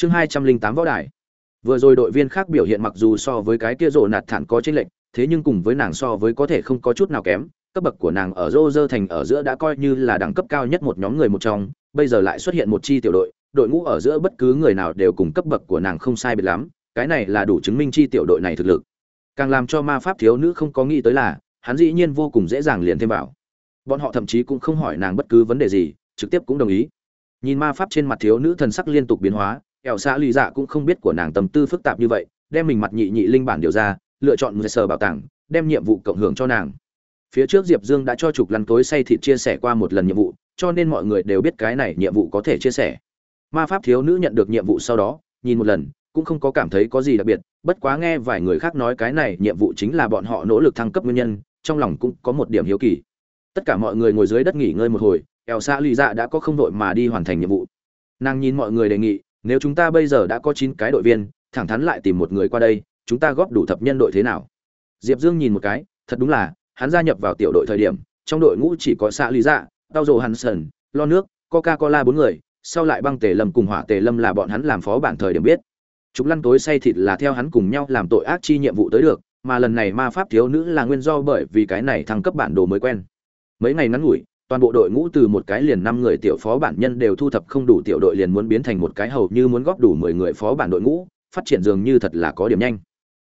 chương hai trăm linh tám võ đài. Vừa rồi đội viên khác biểu hiện mặc dù so với cái kia rộ nạt thản có chênh lệch, thế nhưng cùng với nàng so với có thể không có chút nào kém, cấp bậc của nàng ở rô rơ thành ở giữa đã coi như là đẳng cấp cao nhất một nhóm người một trong, bây giờ lại xuất hiện một chi tiểu đội đội ngũ ở giữa bất cứ người nào đều cùng cấp bậc của nàng không sai biệt lắm, cái này là đủ chứng minh chi tiểu đội này thực lực. Càng làm cho ma pháp thiếu nữ không có nghĩ tới là, hắn dĩ nhiên vô cùng dễ dàng liền thêm vào. Bọn họ thậm chí cũng không hỏi nàng bất cứ vấn đề gì, trực tiếp cũng đồng ý. Nhìn ma pháp trên mặt thiếu nữ thần sắc liên tục biến hóa ẻo xã lì dạ cũng không biết của nàng tâm tư phức tạp như vậy, đem mình mặt nhị nhị linh bản điều ra, lựa chọn người sờ bảo tàng, đem nhiệm vụ cộng hưởng cho nàng. Phía trước diệp dương đã cho trục lăn tối say thịt chia sẻ qua một lần nhiệm vụ, cho nên mọi người đều biết cái này nhiệm vụ có thể chia sẻ. Ma pháp thiếu nữ nhận được nhiệm vụ sau đó, nhìn một lần, cũng không có cảm thấy có gì đặc biệt, bất quá nghe vài người khác nói cái này nhiệm vụ chính là bọn họ nỗ lực thăng cấp nguyên nhân, trong lòng cũng có một điểm hiếu kỳ. Tất cả mọi người ngồi dưới đất nghỉ ngơi một hồi eo xa lì dạ đã có không đội mà đi hoàn thành nhiệm vụ. Nàng nhìn mọi người đề nghị nếu chúng ta bây giờ đã có chín cái đội viên, thẳng thắn lại tìm một người qua đây, chúng ta góp đủ thập nhân đội thế nào? Diệp dương nhìn một cái, thật đúng là, hắn gia nhập vào tiểu đội thời điểm, trong đội ngũ chỉ có xạ lý dạ tao rồ hắn sần lo nước coca cola bốn người, sau lại băng tề lâm cùng hỏa tề lâm là bọn hắn làm phó bản thời điểm biết. Chúng lăn tối say thịt là theo hắn cùng nhau làm tội ác chi nhiệm vụ tới được, mà lần này ma pháp thiếu nữ là nguyên do bởi vì cái này thăng cấp bản đồ mới quen. Mấy ngày ngắn ngủi toàn bộ đội ngũ từ một cái liền năm người tiểu phó bản nhân đều thu thập không đủ tiểu đội liền muốn biến thành một cái hầu như muốn góp đủ mười người phó bản đội ngũ, phát triển dường như thật là có điểm nhanh.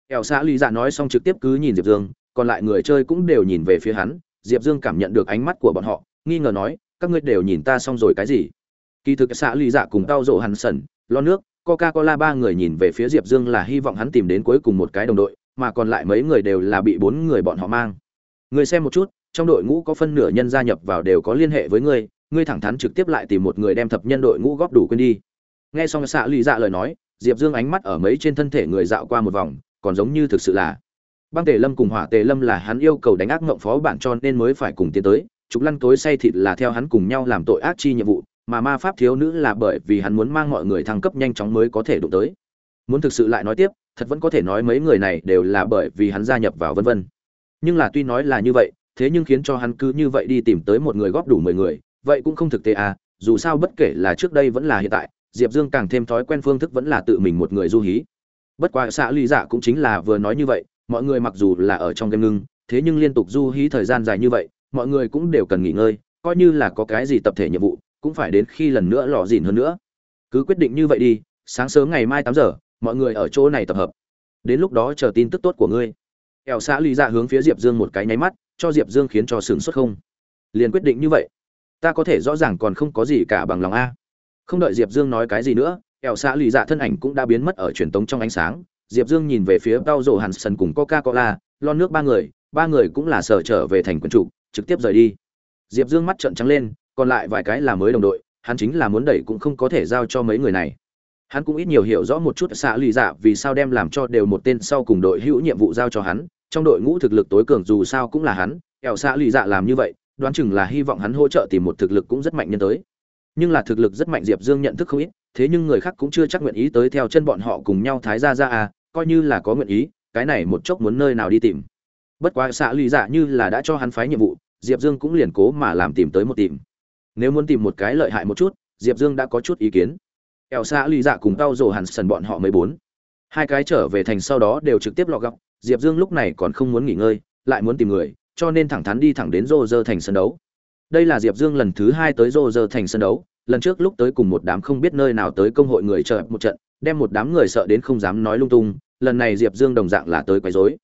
Ẻo xã lý dạ nói xong trực tiếp cứ nhìn diệp dương, còn lại người chơi cũng đều nhìn về phía hắn, diệp dương cảm nhận được ánh mắt của bọn họ, nghi ngờ nói, các ngươi đều nhìn ta xong rồi cái gì? Kỳ thực xã lý dạ cùng tao rộ hắn sẩn, lo nước coca cola ba người nhìn về phía diệp dương là hy vọng hắn tìm đến cuối cùng một cái đồng đội, mà còn lại mấy người đều là bị bốn người bọn họ mang. Người xem một chút trong đội ngũ có phân nửa nhân gia nhập vào đều có liên hệ với ngươi ngươi thẳng thắn trực tiếp lại tìm một người đem thập nhân đội ngũ góp đủ quên đi. Nghe xong xạ lì dạ lời nói, diệp dương ánh mắt ở mấy trên thân thể người dạo qua một vòng, còn giống như thực sự là. Băng tề lâm cùng hỏa tề lâm là hắn yêu cầu đánh ác ngộng phó bản cho nên mới phải cùng tiến tới, trục lăn tối say thịt là theo hắn cùng nhau làm tội ác chi nhiệm vụ, mà ma pháp thiếu nữ là bởi vì hắn muốn mang mọi người thăng cấp nhanh chóng mới có thể đụng tới. Muốn thực sự lại nói tiếp, thật vẫn có thể nói mấy người này đều là bởi vì hắn gia nhập vào vân vân. Nhưng là tuy nói là như vậy thế nhưng khiến cho hắn cứ như vậy đi tìm tới một người góp đủ mười người, vậy cũng không thực tế à dù sao bất kể là trước đây vẫn là hiện tại, diệp dương càng thêm thói quen phương thức vẫn là tự mình một người du hí. Bất quá xã lý dạ cũng chính là vừa nói như vậy, mọi người mặc dù là ở trong game ngưng, thế nhưng liên tục du hí thời gian dài như vậy, mọi người cũng đều cần nghỉ ngơi, coi như là có cái gì tập thể nhiệm vụ, cũng phải đến khi lần nữa lò dìn hơn nữa. Cứ quyết định như vậy đi, sáng sớm ngày mai tám giờ, mọi người ở chỗ này tập hợp. Đến lúc đó chờ tin tức tốt của ngươi. Ẻo xã Lý dạ hướng phía diệp dương một cái nháy mắt cho diệp dương khiến cho sửng xuất không? Liền quyết định như vậy. Ta có thể rõ ràng còn không có gì cả bằng lòng a. Không đợi diệp dương nói cái gì nữa ẻo xã lì dạ thân ảnh cũng đã biến mất ở truyền tống trong ánh sáng. Diệp dương nhìn về phía tao rộ hàn sần cùng coca cola lon nước ba người ba người cũng là sở trở về thành quân chủ, trực tiếp rời đi. Diệp dương mắt trợn trắng lên, còn lại vài cái là mới đồng đội, hắn chính là muốn đẩy cũng không có thể giao cho mấy người này. Hắn cũng ít nhiều hiểu rõ một chút xạ lì dạ vì sao đem làm cho đều một tên sau cùng đội hữu nhiệm vụ giao cho hắn trong đội ngũ thực lực tối cường dù sao cũng là hắn ẻo xã lì dạ làm như vậy, đoán chừng là hy vọng hắn hỗ trợ tìm một thực lực cũng rất mạnh nhân tới. Nhưng là thực lực rất mạnh diệp dương nhận thức không ít, thế nhưng người khác cũng chưa chắc nguyện ý tới theo chân bọn họ cùng nhau thái ra ra à coi như là có nguyện ý, cái này một chốc muốn nơi nào đi tìm. Bất quá xạ lì dạ như là đã cho hắn phái nhiệm vụ, diệp dương cũng liền cố mà làm tìm tới một tìm. Nếu muốn tìm một cái lợi hại một chút, diệp dương đã có chút ý kiến. Ẻo xạ lì dạ cùng tao rồ hẳn sần bọn họ mới bốn. Hai cái trở về thành sau đó đều trực tiếp lọ gọc diệp dương lúc này còn không muốn nghỉ ngơi, lại muốn tìm người, cho nên thẳng thắn đi thẳng đến rô rơ thành sân đấu. Đây là diệp dương lần thứ hai tới rô rơ thành sân đấu, lần trước lúc tới cùng một đám không biết nơi nào tới công hội người chờ một trận, đem một đám người sợ đến không dám nói lung tung, lần này diệp dương đồng dạng là tới quấy rối.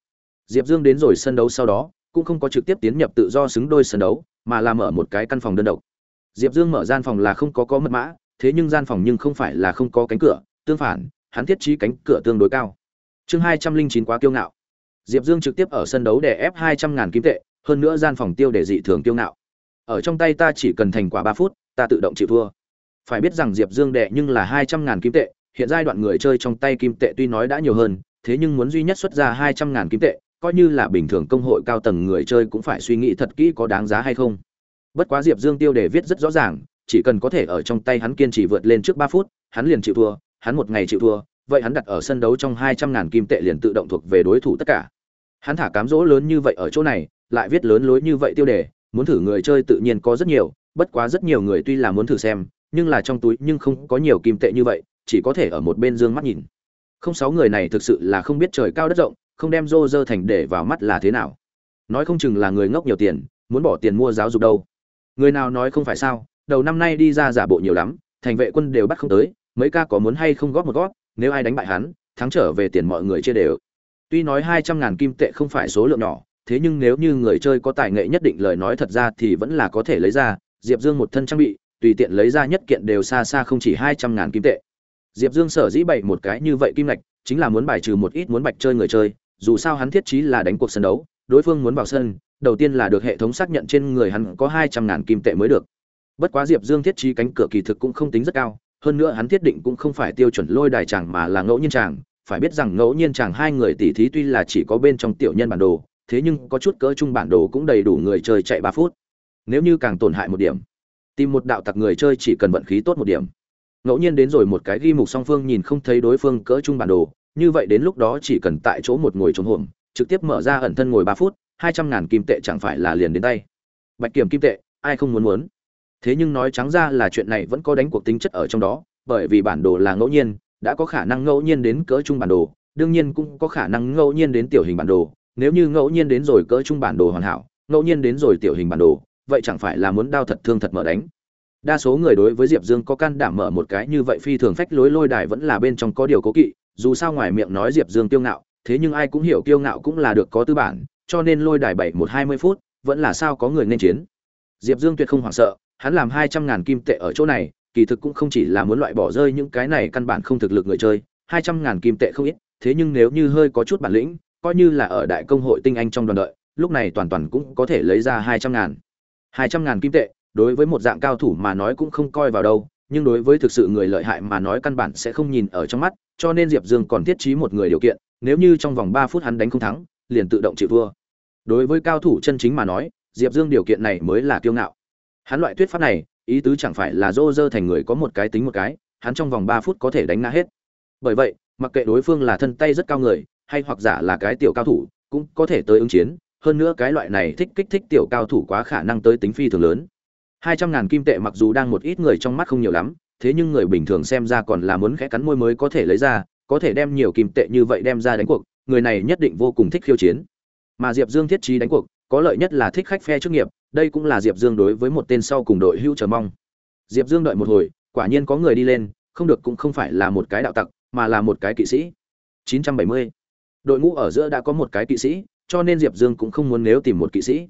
Diệp dương đến rồi sân đấu sau đó, cũng không có trực tiếp tiến nhập tự do xứng đôi sân đấu, mà là mở một cái căn phòng đơn độc. Diệp dương mở gian phòng là không có có mật mã, thế nhưng gian phòng nhưng không phải là không có cánh cửa, tương phản, hắn thiết trí cánh cửa tương đối cao. Chương hai trăm linh chín quá kiêu ngạo diệp dương trực tiếp ở sân đấu để ép hai trăm ngàn kim tệ, hơn nữa gian phòng tiêu để dị thường tiêu ngạo. Ở trong tay ta chỉ cần thành quả ba phút, ta tự động chịu thua. Phải biết rằng diệp dương đệ nhưng là hai trăm ngàn kim tệ, hiện giai đoạn người chơi trong tay kim tệ tuy nói đã nhiều hơn, thế nhưng muốn duy nhất xuất ra hai trăm ngàn kim tệ, coi như là bình thường công hội cao tầng người chơi cũng phải suy nghĩ thật kỹ có đáng giá hay không. Bất quá diệp dương tiêu đề viết rất rõ ràng, chỉ cần có thể ở trong tay hắn kiên trì vượt lên trước ba phút, hắn liền chịu thua, hắn một ngày chịu thua, vậy hắn đặt ở sân đấu trong hai trăm ngàn kim tệ liền tự động thuộc về đối thủ tất cả hắn thả cám dỗ lớn như vậy ở chỗ này, lại viết lớn lối như vậy tiêu đề, muốn thử người chơi tự nhiên có rất nhiều, bất quá rất nhiều người tuy là muốn thử xem, nhưng là trong túi nhưng không có nhiều kim tệ như vậy, chỉ có thể ở một bên dương mắt nhìn. Không sáu người này thực sự là không biết trời cao đất rộng, không đem rô rơ thành để vào mắt là thế nào. Nói không chừng là người ngốc nhiều tiền, muốn bỏ tiền mua giáo dục đâu. Người nào nói không phải sao, đầu năm nay đi ra giả bộ nhiều lắm, thành vệ quân đều bắt không tới, mấy ca có muốn hay không góp một góp, nếu ai đánh bại hắn, thắng trở về tiền mọi người chia đều tuy nói hai trăm ngàn kim tệ không phải số lượng nhỏ, thế nhưng nếu như người chơi có tài nghệ nhất định lời nói thật ra thì vẫn là có thể lấy ra. Diệp dương một thân trang bị, tùy tiện lấy ra nhất kiện đều xa xa không chỉ hai trăm ngàn kim tệ. Diệp dương sở dĩ bày một cái như vậy kim lạch chính là muốn bài trừ một ít muốn bạch chơi người chơi, dù sao hắn thiết trí là đánh cuộc sân đấu, đối phương muốn vào sân, đầu tiên là được hệ thống xác nhận trên người hắn có hai trăm ngàn kim tệ mới được. Bất quá diệp dương thiết trí cánh cửa kỳ thực cũng không tính rất cao, hơn nữa hắn thiết định cũng không phải tiêu chuẩn lôi đài chàng mà là ngẫu nhiên chàng phải biết rằng ngẫu nhiên chàng hai người tỷ thí tuy là chỉ có bên trong tiểu nhân bản đồ, thế nhưng có chút cỡ chung bản đồ cũng đầy đủ người chơi chạy ba phút. Nếu như càng tổn hại một điểm, tìm một đạo tặc người chơi chỉ cần vận khí tốt một điểm. Ngẫu nhiên đến rồi một cái ghi mục song phương nhìn không thấy đối phương cỡ chung bản đồ, như vậy đến lúc đó chỉ cần tại chỗ một ngồi trốn hổm, trực tiếp mở ra ẩn thân ngồi ba phút, hai trăm ngàn kim tệ chẳng phải là liền đến tay. Bạch kiểm kim tệ, ai không muốn muốn? Thế nhưng nói trắng ra là chuyện này vẫn có đánh cuộc tính chất ở trong đó, bởi vì bản đồ là ngẫu nhiên đã có khả năng ngẫu nhiên đến cỡ chung bản đồ, đương nhiên cũng có khả năng ngẫu nhiên đến tiểu hình bản đồ. Nếu như ngẫu nhiên đến rồi cỡ chung bản đồ hoàn hảo, ngẫu nhiên đến rồi tiểu hình bản đồ, vậy chẳng phải là muốn đao thật thương thật mở đánh. Đa số người đối với diệp dương có can đảm mở một cái như vậy phi thường phách lối lôi đài vẫn là bên trong có điều cố kỵ, dù sao ngoài miệng nói diệp dương kiêu ngạo, thế nhưng ai cũng hiểu kiêu ngạo cũng là được có tư bản, cho nên lôi đài bảy một hai mươi phút, vẫn là sao có người nên chiến. Diệp dương tuyệt không hoảng sợ, hắn làm hai trăm ngàn kim tệ ở chỗ này kỳ thực cũng không chỉ là muốn loại bỏ rơi những cái này căn bản không thực lực người chơi, hai trăm ngàn kim tệ không ít, thế nhưng nếu như hơi có chút bản lĩnh, coi như là ở đại công hội tinh anh trong đoàn đội lúc này toàn toàn cũng có thể lấy ra hai trăm ngàn. Hai trăm ngàn kim tệ, đối với một dạng cao thủ mà nói cũng không coi vào đâu, nhưng đối với thực sự người lợi hại mà nói căn bản sẽ không nhìn ở trong mắt, cho nên diệp dương còn thiết trí một người điều kiện, nếu như trong vòng ba phút hắn đánh không thắng, liền tự động chịu thua. Đối với cao thủ chân chính mà nói, diệp dương điều kiện này mới là kiêu ngạo. Hắn loại thuyết pháp này ý tứ chẳng phải là dô dơ thành người có một cái tính một cái, hắn trong vòng ba phút có thể đánh ngã hết. Bởi vậy, mặc kệ đối phương là thân tay rất cao người, hay hoặc giả là cái tiểu cao thủ, cũng có thể tới ứng chiến. Hơn nữa cái loại này thích kích thích tiểu cao thủ quá khả năng tới tính phi thường lớn. Hai trăm ngàn kim tệ mặc dù đang một ít người trong mắt không nhiều lắm, thế nhưng người bình thường xem ra còn là muốn khẽ cắn môi mới có thể lấy ra, có thể đem nhiều kim tệ như vậy đem ra đánh cuộc, người này nhất định vô cùng thích khiêu chiến. Mà diệp dương thiết trí đánh cuộc, có lợi nhất là thích khách phe chức nghiệp đây cũng là diệp dương đối với một tên sau cùng đội hữu chờ mong. Diệp dương đợi một hồi, quả nhiên có người đi lên, không được cũng không phải là một cái đạo tặc, mà là một cái kỵ sĩ. 970. đội ngũ ở giữa đã có một cái kỵ sĩ, cho nên diệp dương cũng không muốn nếu tìm một kỵ sĩ.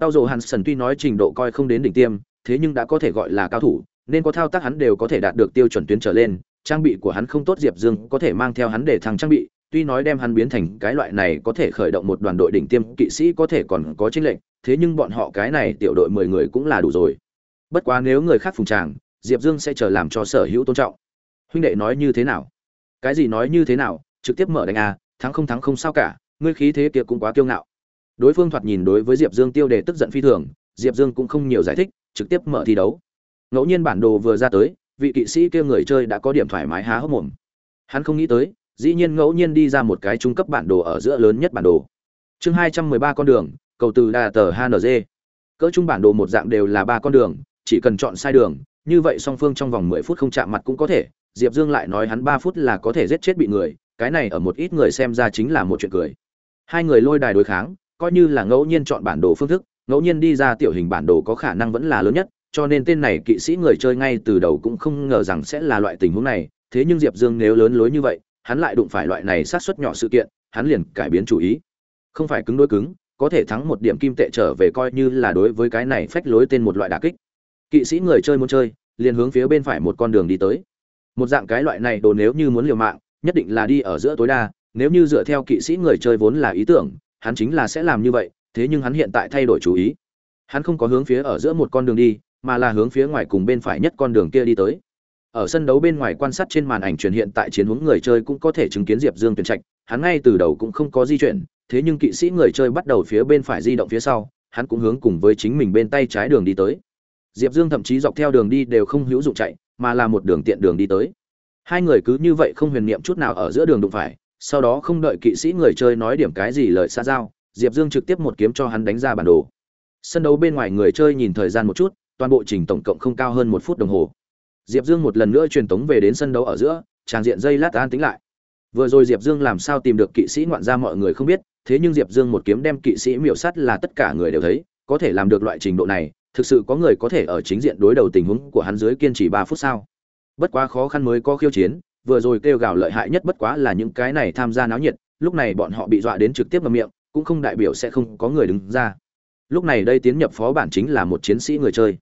Tao dồ hansen tuy nói trình độ coi không đến đỉnh tiêm, thế nhưng đã có thể gọi là cao thủ, nên có thao tác hắn đều có thể đạt được tiêu chuẩn tuyến trở lên, trang bị của hắn không tốt diệp dương có thể mang theo hắn để thằng trang bị tuy nói đem hắn biến thành cái loại này có thể khởi động một đoàn đội đỉnh tiêm kỵ sĩ có thể còn có chính lệnh thế nhưng bọn họ cái này tiểu đội mười người cũng là đủ rồi. Bất quá nếu người khác phùng tràng, diệp dương sẽ chờ làm cho sở hữu tôn trọng. Huynh đệ nói như thế nào? Cái gì nói như thế nào? Trực tiếp mở đánh a, thắng không thắng không sao cả, ngươi khí thế kia cũng quá kiêu ngạo. Đối phương thoạt nhìn đối với diệp dương tiêu đề tức giận phi thường, diệp dương cũng không nhiều giải thích, trực tiếp mở thi đấu. Ngẫu nhiên bản đồ vừa ra tới, vị kỵ sĩ kia người chơi đã có điểm thoải mái há hốc mồm. Hắn không nghĩ tới dĩ nhiên ngẫu nhiên đi ra một cái trung cấp bản đồ ở giữa lớn nhất bản đồ. Chương hai trăm mười ba con đường, cầu từ đà tờ hng cỡ trung bản đồ một dạng đều là ba con đường, chỉ cần chọn sai đường, như vậy song phương trong vòng mười phút không chạm mặt cũng có thể. Diệp dương lại nói hắn ba phút là có thể giết chết bị người, cái này ở một ít người xem ra chính là một chuyện cười. Hai người lôi đài đối kháng, coi như là ngẫu nhiên chọn bản đồ phương thức, ngẫu nhiên đi ra tiểu hình bản đồ có khả năng vẫn là lớn nhất, cho nên tên này kỵ sĩ người chơi ngay từ đầu cũng không ngờ rằng sẽ là loại tình huống này. Thế nhưng diệp dương nếu lớn lối như vậy hắn lại đụng phải loại này sát xuất nhỏ sự kiện, hắn liền cải biến chủ ý. Không phải cứng đối cứng, có thể thắng một điểm kim tệ trở về coi như là đối với cái này phách lối tên một loại đả kích. Kỵ sĩ người chơi muốn chơi, liền hướng phía bên phải một con đường đi tới. Một dạng cái loại này đồ nếu như muốn liều mạng, nhất định là đi ở giữa tối đa, nếu như dựa theo kỵ sĩ người chơi vốn là ý tưởng, hắn chính là sẽ làm như vậy, thế nhưng hắn hiện tại thay đổi chủ ý. Hắn không có hướng phía ở giữa một con đường đi, mà là hướng phía ngoài cùng bên phải nhất con đường kia đi tới ở sân đấu bên ngoài quan sát trên màn ảnh truyền hiện tại chiến hướng người chơi cũng có thể chứng kiến diệp dương tuyển trạch, hắn ngay từ đầu cũng không có di chuyển, thế nhưng kỵ sĩ người chơi bắt đầu phía bên phải di động phía sau, hắn cũng hướng cùng với chính mình bên tay trái đường đi tới. Diệp dương thậm chí dọc theo đường đi đều không hữu dụng chạy, mà là một đường tiện đường đi tới. Hai người cứ như vậy không huyền niệm chút nào ở giữa đường đụng phải, sau đó không đợi kỵ sĩ người chơi nói điểm cái gì lời xa giao, diệp dương trực tiếp một kiếm cho hắn đánh ra bản đồ. Sân đấu bên ngoài người chơi nhìn thời gian một chút, toàn bộ trình tổng cộng không cao hơn một phút đồng hồ diệp dương một lần nữa truyền tống về đến sân đấu ở giữa tràng diện dây lát an tính lại. Vừa rồi diệp dương làm sao tìm được kỵ sĩ ngoạn gia mọi người không biết, thế nhưng diệp dương một kiếm đem kỵ sĩ miểu sát là tất cả người đều thấy, có thể làm được loại trình độ này, thực sự có người có thể ở chính diện đối đầu tình huống của hắn dưới kiên trì ba phút sao? bất quá khó khăn mới có khiêu chiến, vừa rồi kêu gào lợi hại nhất bất quá là những cái này tham gia náo nhiệt, lúc này bọn họ bị dọa đến trực tiếp ngậm miệng, cũng không đại biểu sẽ không có người đứng ra. Lúc này đây tiến nhập phó bản chính là một chiến sĩ người chơi.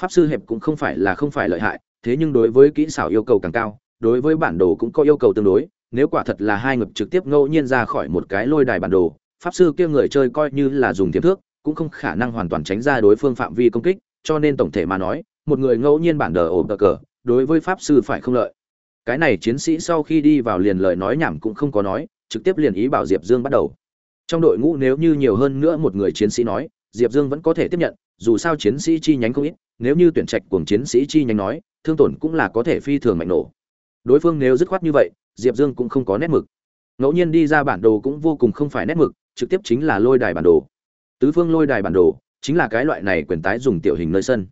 Pháp sư hẹp cũng không phải là không phải lợi hại thế nhưng đối với kỹ xảo yêu cầu càng cao, đối với bản đồ cũng có yêu cầu tương đối. Nếu quả thật là hai ngực trực tiếp ngẫu nhiên ra khỏi một cái lôi đài bản đồ, pháp sư kia người chơi coi như là dùng tiềm thước cũng không khả năng hoàn toàn tránh ra đối phương phạm vi công kích, cho nên tổng thể mà nói, một người ngẫu nhiên bản đồ ổ cờ, đối với pháp sư phải không lợi. Cái này chiến sĩ sau khi đi vào liền lời nói nhảm cũng không có nói, trực tiếp liền ý bảo diệp dương bắt đầu. Trong đội ngũ nếu như nhiều hơn nữa một người chiến sĩ nói, diệp dương vẫn có thể tiếp nhận dù sao chiến sĩ chi nhánh không ít, nếu như tuyển trạch cùng chiến sĩ chi nhánh nói, thương tổn cũng là có thể phi thường mạnh nổ. Đối phương nếu dứt khoát như vậy, diệp dương cũng không có nét mực. Ngẫu nhiên đi ra bản đồ cũng vô cùng không phải nét mực, trực tiếp chính là lôi đài bản đồ. Tứ phương lôi đài bản đồ, chính là cái loại này quyền tái dùng tiểu hình nơi sân.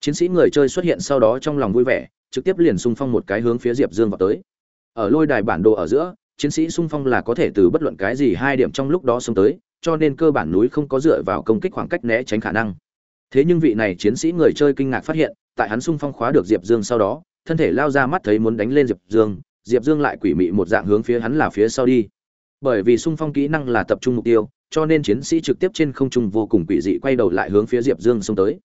Chiến sĩ người chơi xuất hiện sau đó trong lòng vui vẻ, trực tiếp liền xung phong một cái hướng phía diệp dương vào tới. Ở lôi đài bản đồ ở giữa, chiến sĩ xung phong là có thể từ bất luận cái gì hai điểm trong lúc đó xông tới, cho nên cơ bản núi không có dựa vào công kích khoảng cách né tránh khả năng thế nhưng vị này chiến sĩ người chơi kinh ngạc phát hiện, tại hắn xung phong khóa được diệp dương sau đó, thân thể lao ra mắt thấy muốn đánh lên diệp dương diệp dương lại quỷ mị một dạng hướng phía hắn là phía sau đi. Bởi vì xung phong kỹ năng là tập trung mục tiêu, cho nên chiến sĩ trực tiếp trên không trung vô cùng quỷ dị quay đầu lại hướng phía diệp dương xông tới.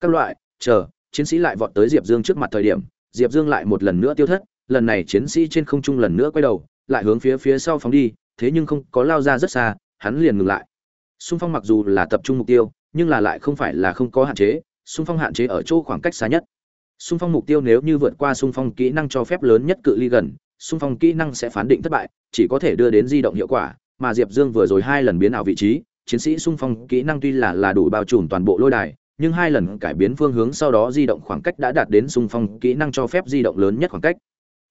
Các loại, chờ, chiến sĩ lại vọt tới diệp dương trước mặt thời điểm, diệp dương lại một lần nữa tiêu thất, lần này chiến sĩ trên không trung lần nữa quay đầu, lại hướng phía phía sau phóng đi, thế nhưng không có lao ra rất xa, hắn liền ngừng lại. Xung phong mặc dù là tập trung mục tiêu nhưng là lại không phải là không có hạn chế, xung phong hạn chế ở chỗ khoảng cách xa nhất. Xung phong mục tiêu nếu như vượt qua xung phong kỹ năng cho phép lớn nhất cự ly gần, xung phong kỹ năng sẽ phán định thất bại, chỉ có thể đưa đến di động hiệu quả, mà diệp dương vừa rồi hai lần biến ảo vị trí, chiến sĩ xung phong kỹ năng tuy là là đủ bao trùm toàn bộ lôi đài, nhưng hai lần cải biến phương hướng sau đó di động khoảng cách đã đạt đến xung phong kỹ năng cho phép di động lớn nhất khoảng cách.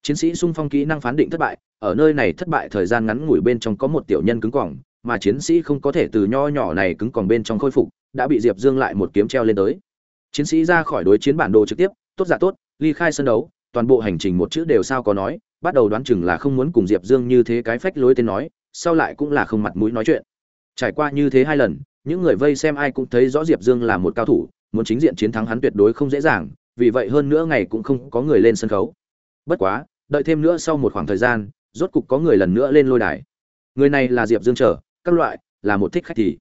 Chiến sĩ xung phong kỹ năng phán định thất bại, ở nơi này thất bại thời gian ngắn ngủi bên trong có một tiểu nhân cứng cỏng, mà chiến sĩ không có thể từ nho nhỏ này cứng cỏng bên trong khôi phục đã bị diệp dương lại một kiếm treo lên tới. Chiến sĩ ra khỏi đối chiến bản đồ trực tiếp, tốt giả tốt, ly khai sân đấu, toàn bộ hành trình một chữ đều sao có nói, bắt đầu đoán chừng là không muốn cùng diệp dương như thế cái phách lối tên nói, sau lại cũng là không mặt mũi nói chuyện. Trải qua như thế hai lần, những người vây xem ai cũng thấy rõ diệp dương là một cao thủ, muốn chính diện chiến thắng hắn tuyệt đối không dễ dàng, vì vậy hơn nữa ngày cũng không có người lên sân khấu. Bất quá, đợi thêm nữa sau một khoảng thời gian, rốt cục có người lần nữa lên lôi đài. Người này là diệp dương trở các loại, là một thích khách thì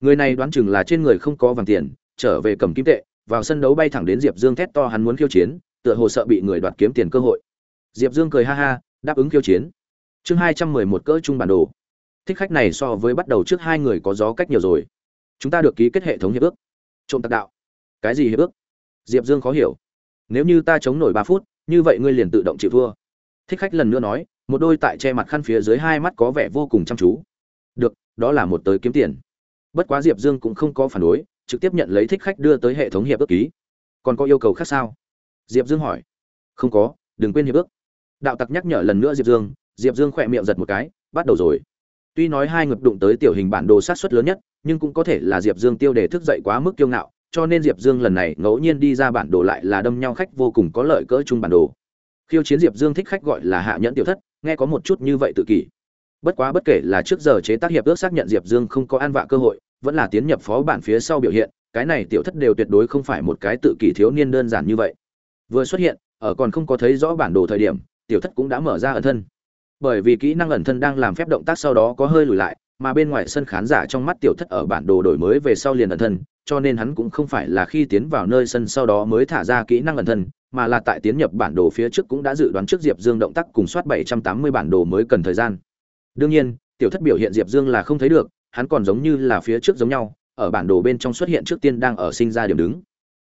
người này đoán chừng là trên người không có vàng tiền, trở về cầm kim tệ, vào sân đấu bay thẳng đến diệp dương thét to hắn muốn khiêu chiến, tựa hồ sợ bị người đoạt kiếm tiền cơ hội. Diệp dương cười ha ha, đáp ứng khiêu chiến. Chương hai trăm mười một cỡ chung bản đồ. Thích khách này so với bắt đầu trước hai người có gió cách nhiều rồi. Chúng ta được ký kết hệ thống hiệp ước. Trộm tạc đạo. Cái gì hiệp ước? Diệp dương khó hiểu. Nếu như ta chống nổi ba phút, như vậy ngươi liền tự động chịu thua. Thích khách lần nữa nói, một đôi tại che mặt khăn phía dưới hai mắt có vẻ vô cùng chăm chú. Được, đó là một tới kiếm tiền bất quá diệp dương cũng không có phản đối, trực tiếp nhận lấy thích khách đưa tới hệ thống hiệp ước ký. Còn có yêu cầu khác sao? Diệp dương hỏi. Không có, đừng quên hiệp ước. Đạo tặc nhắc nhở lần nữa diệp dương diệp dương khỏe miệng giật một cái, bắt đầu rồi. Tuy nói hai ngực đụng tới tiểu hình bản đồ sát xuất lớn nhất, nhưng cũng có thể là diệp dương tiêu đề thức dậy quá mức kiêu ngạo, cho nên diệp dương lần này ngẫu nhiên đi ra bản đồ lại là đâm nhau khách vô cùng có lợi cỡ chung bản đồ. Khiêu chiến diệp dương thích khách gọi là hạ nhẫn tiểu thất, nghe có một chút như vậy tự kỷ bất quá bất kể là trước giờ chế tác hiệp ước xác nhận diệp dương không có an vạ cơ hội, vẫn là tiến nhập phó bản phía sau biểu hiện, cái này tiểu thất đều tuyệt đối không phải một cái tự kỷ thiếu niên đơn giản như vậy. Vừa xuất hiện, ở còn không có thấy rõ bản đồ thời điểm, tiểu thất cũng đã mở ra ẩn thân. Bởi vì kỹ năng ẩn thân đang làm phép động tác sau đó có hơi lùi lại, mà bên ngoài sân khán giả trong mắt tiểu thất ở bản đồ đổi mới về sau liền ẩn thân, cho nên hắn cũng không phải là khi tiến vào nơi sân sau đó mới thả ra kỹ năng ẩn thân, mà là tại tiến nhập bản đồ phía trước cũng đã dự đoán trước diệp dương động tác cùng soát 780 bản đồ mới cần thời gian đương nhiên, tiểu thất biểu hiện diệp dương là không thấy được, hắn còn giống như là phía trước giống nhau, ở bản đồ bên trong xuất hiện trước tiên đang ở sinh ra điểm đứng.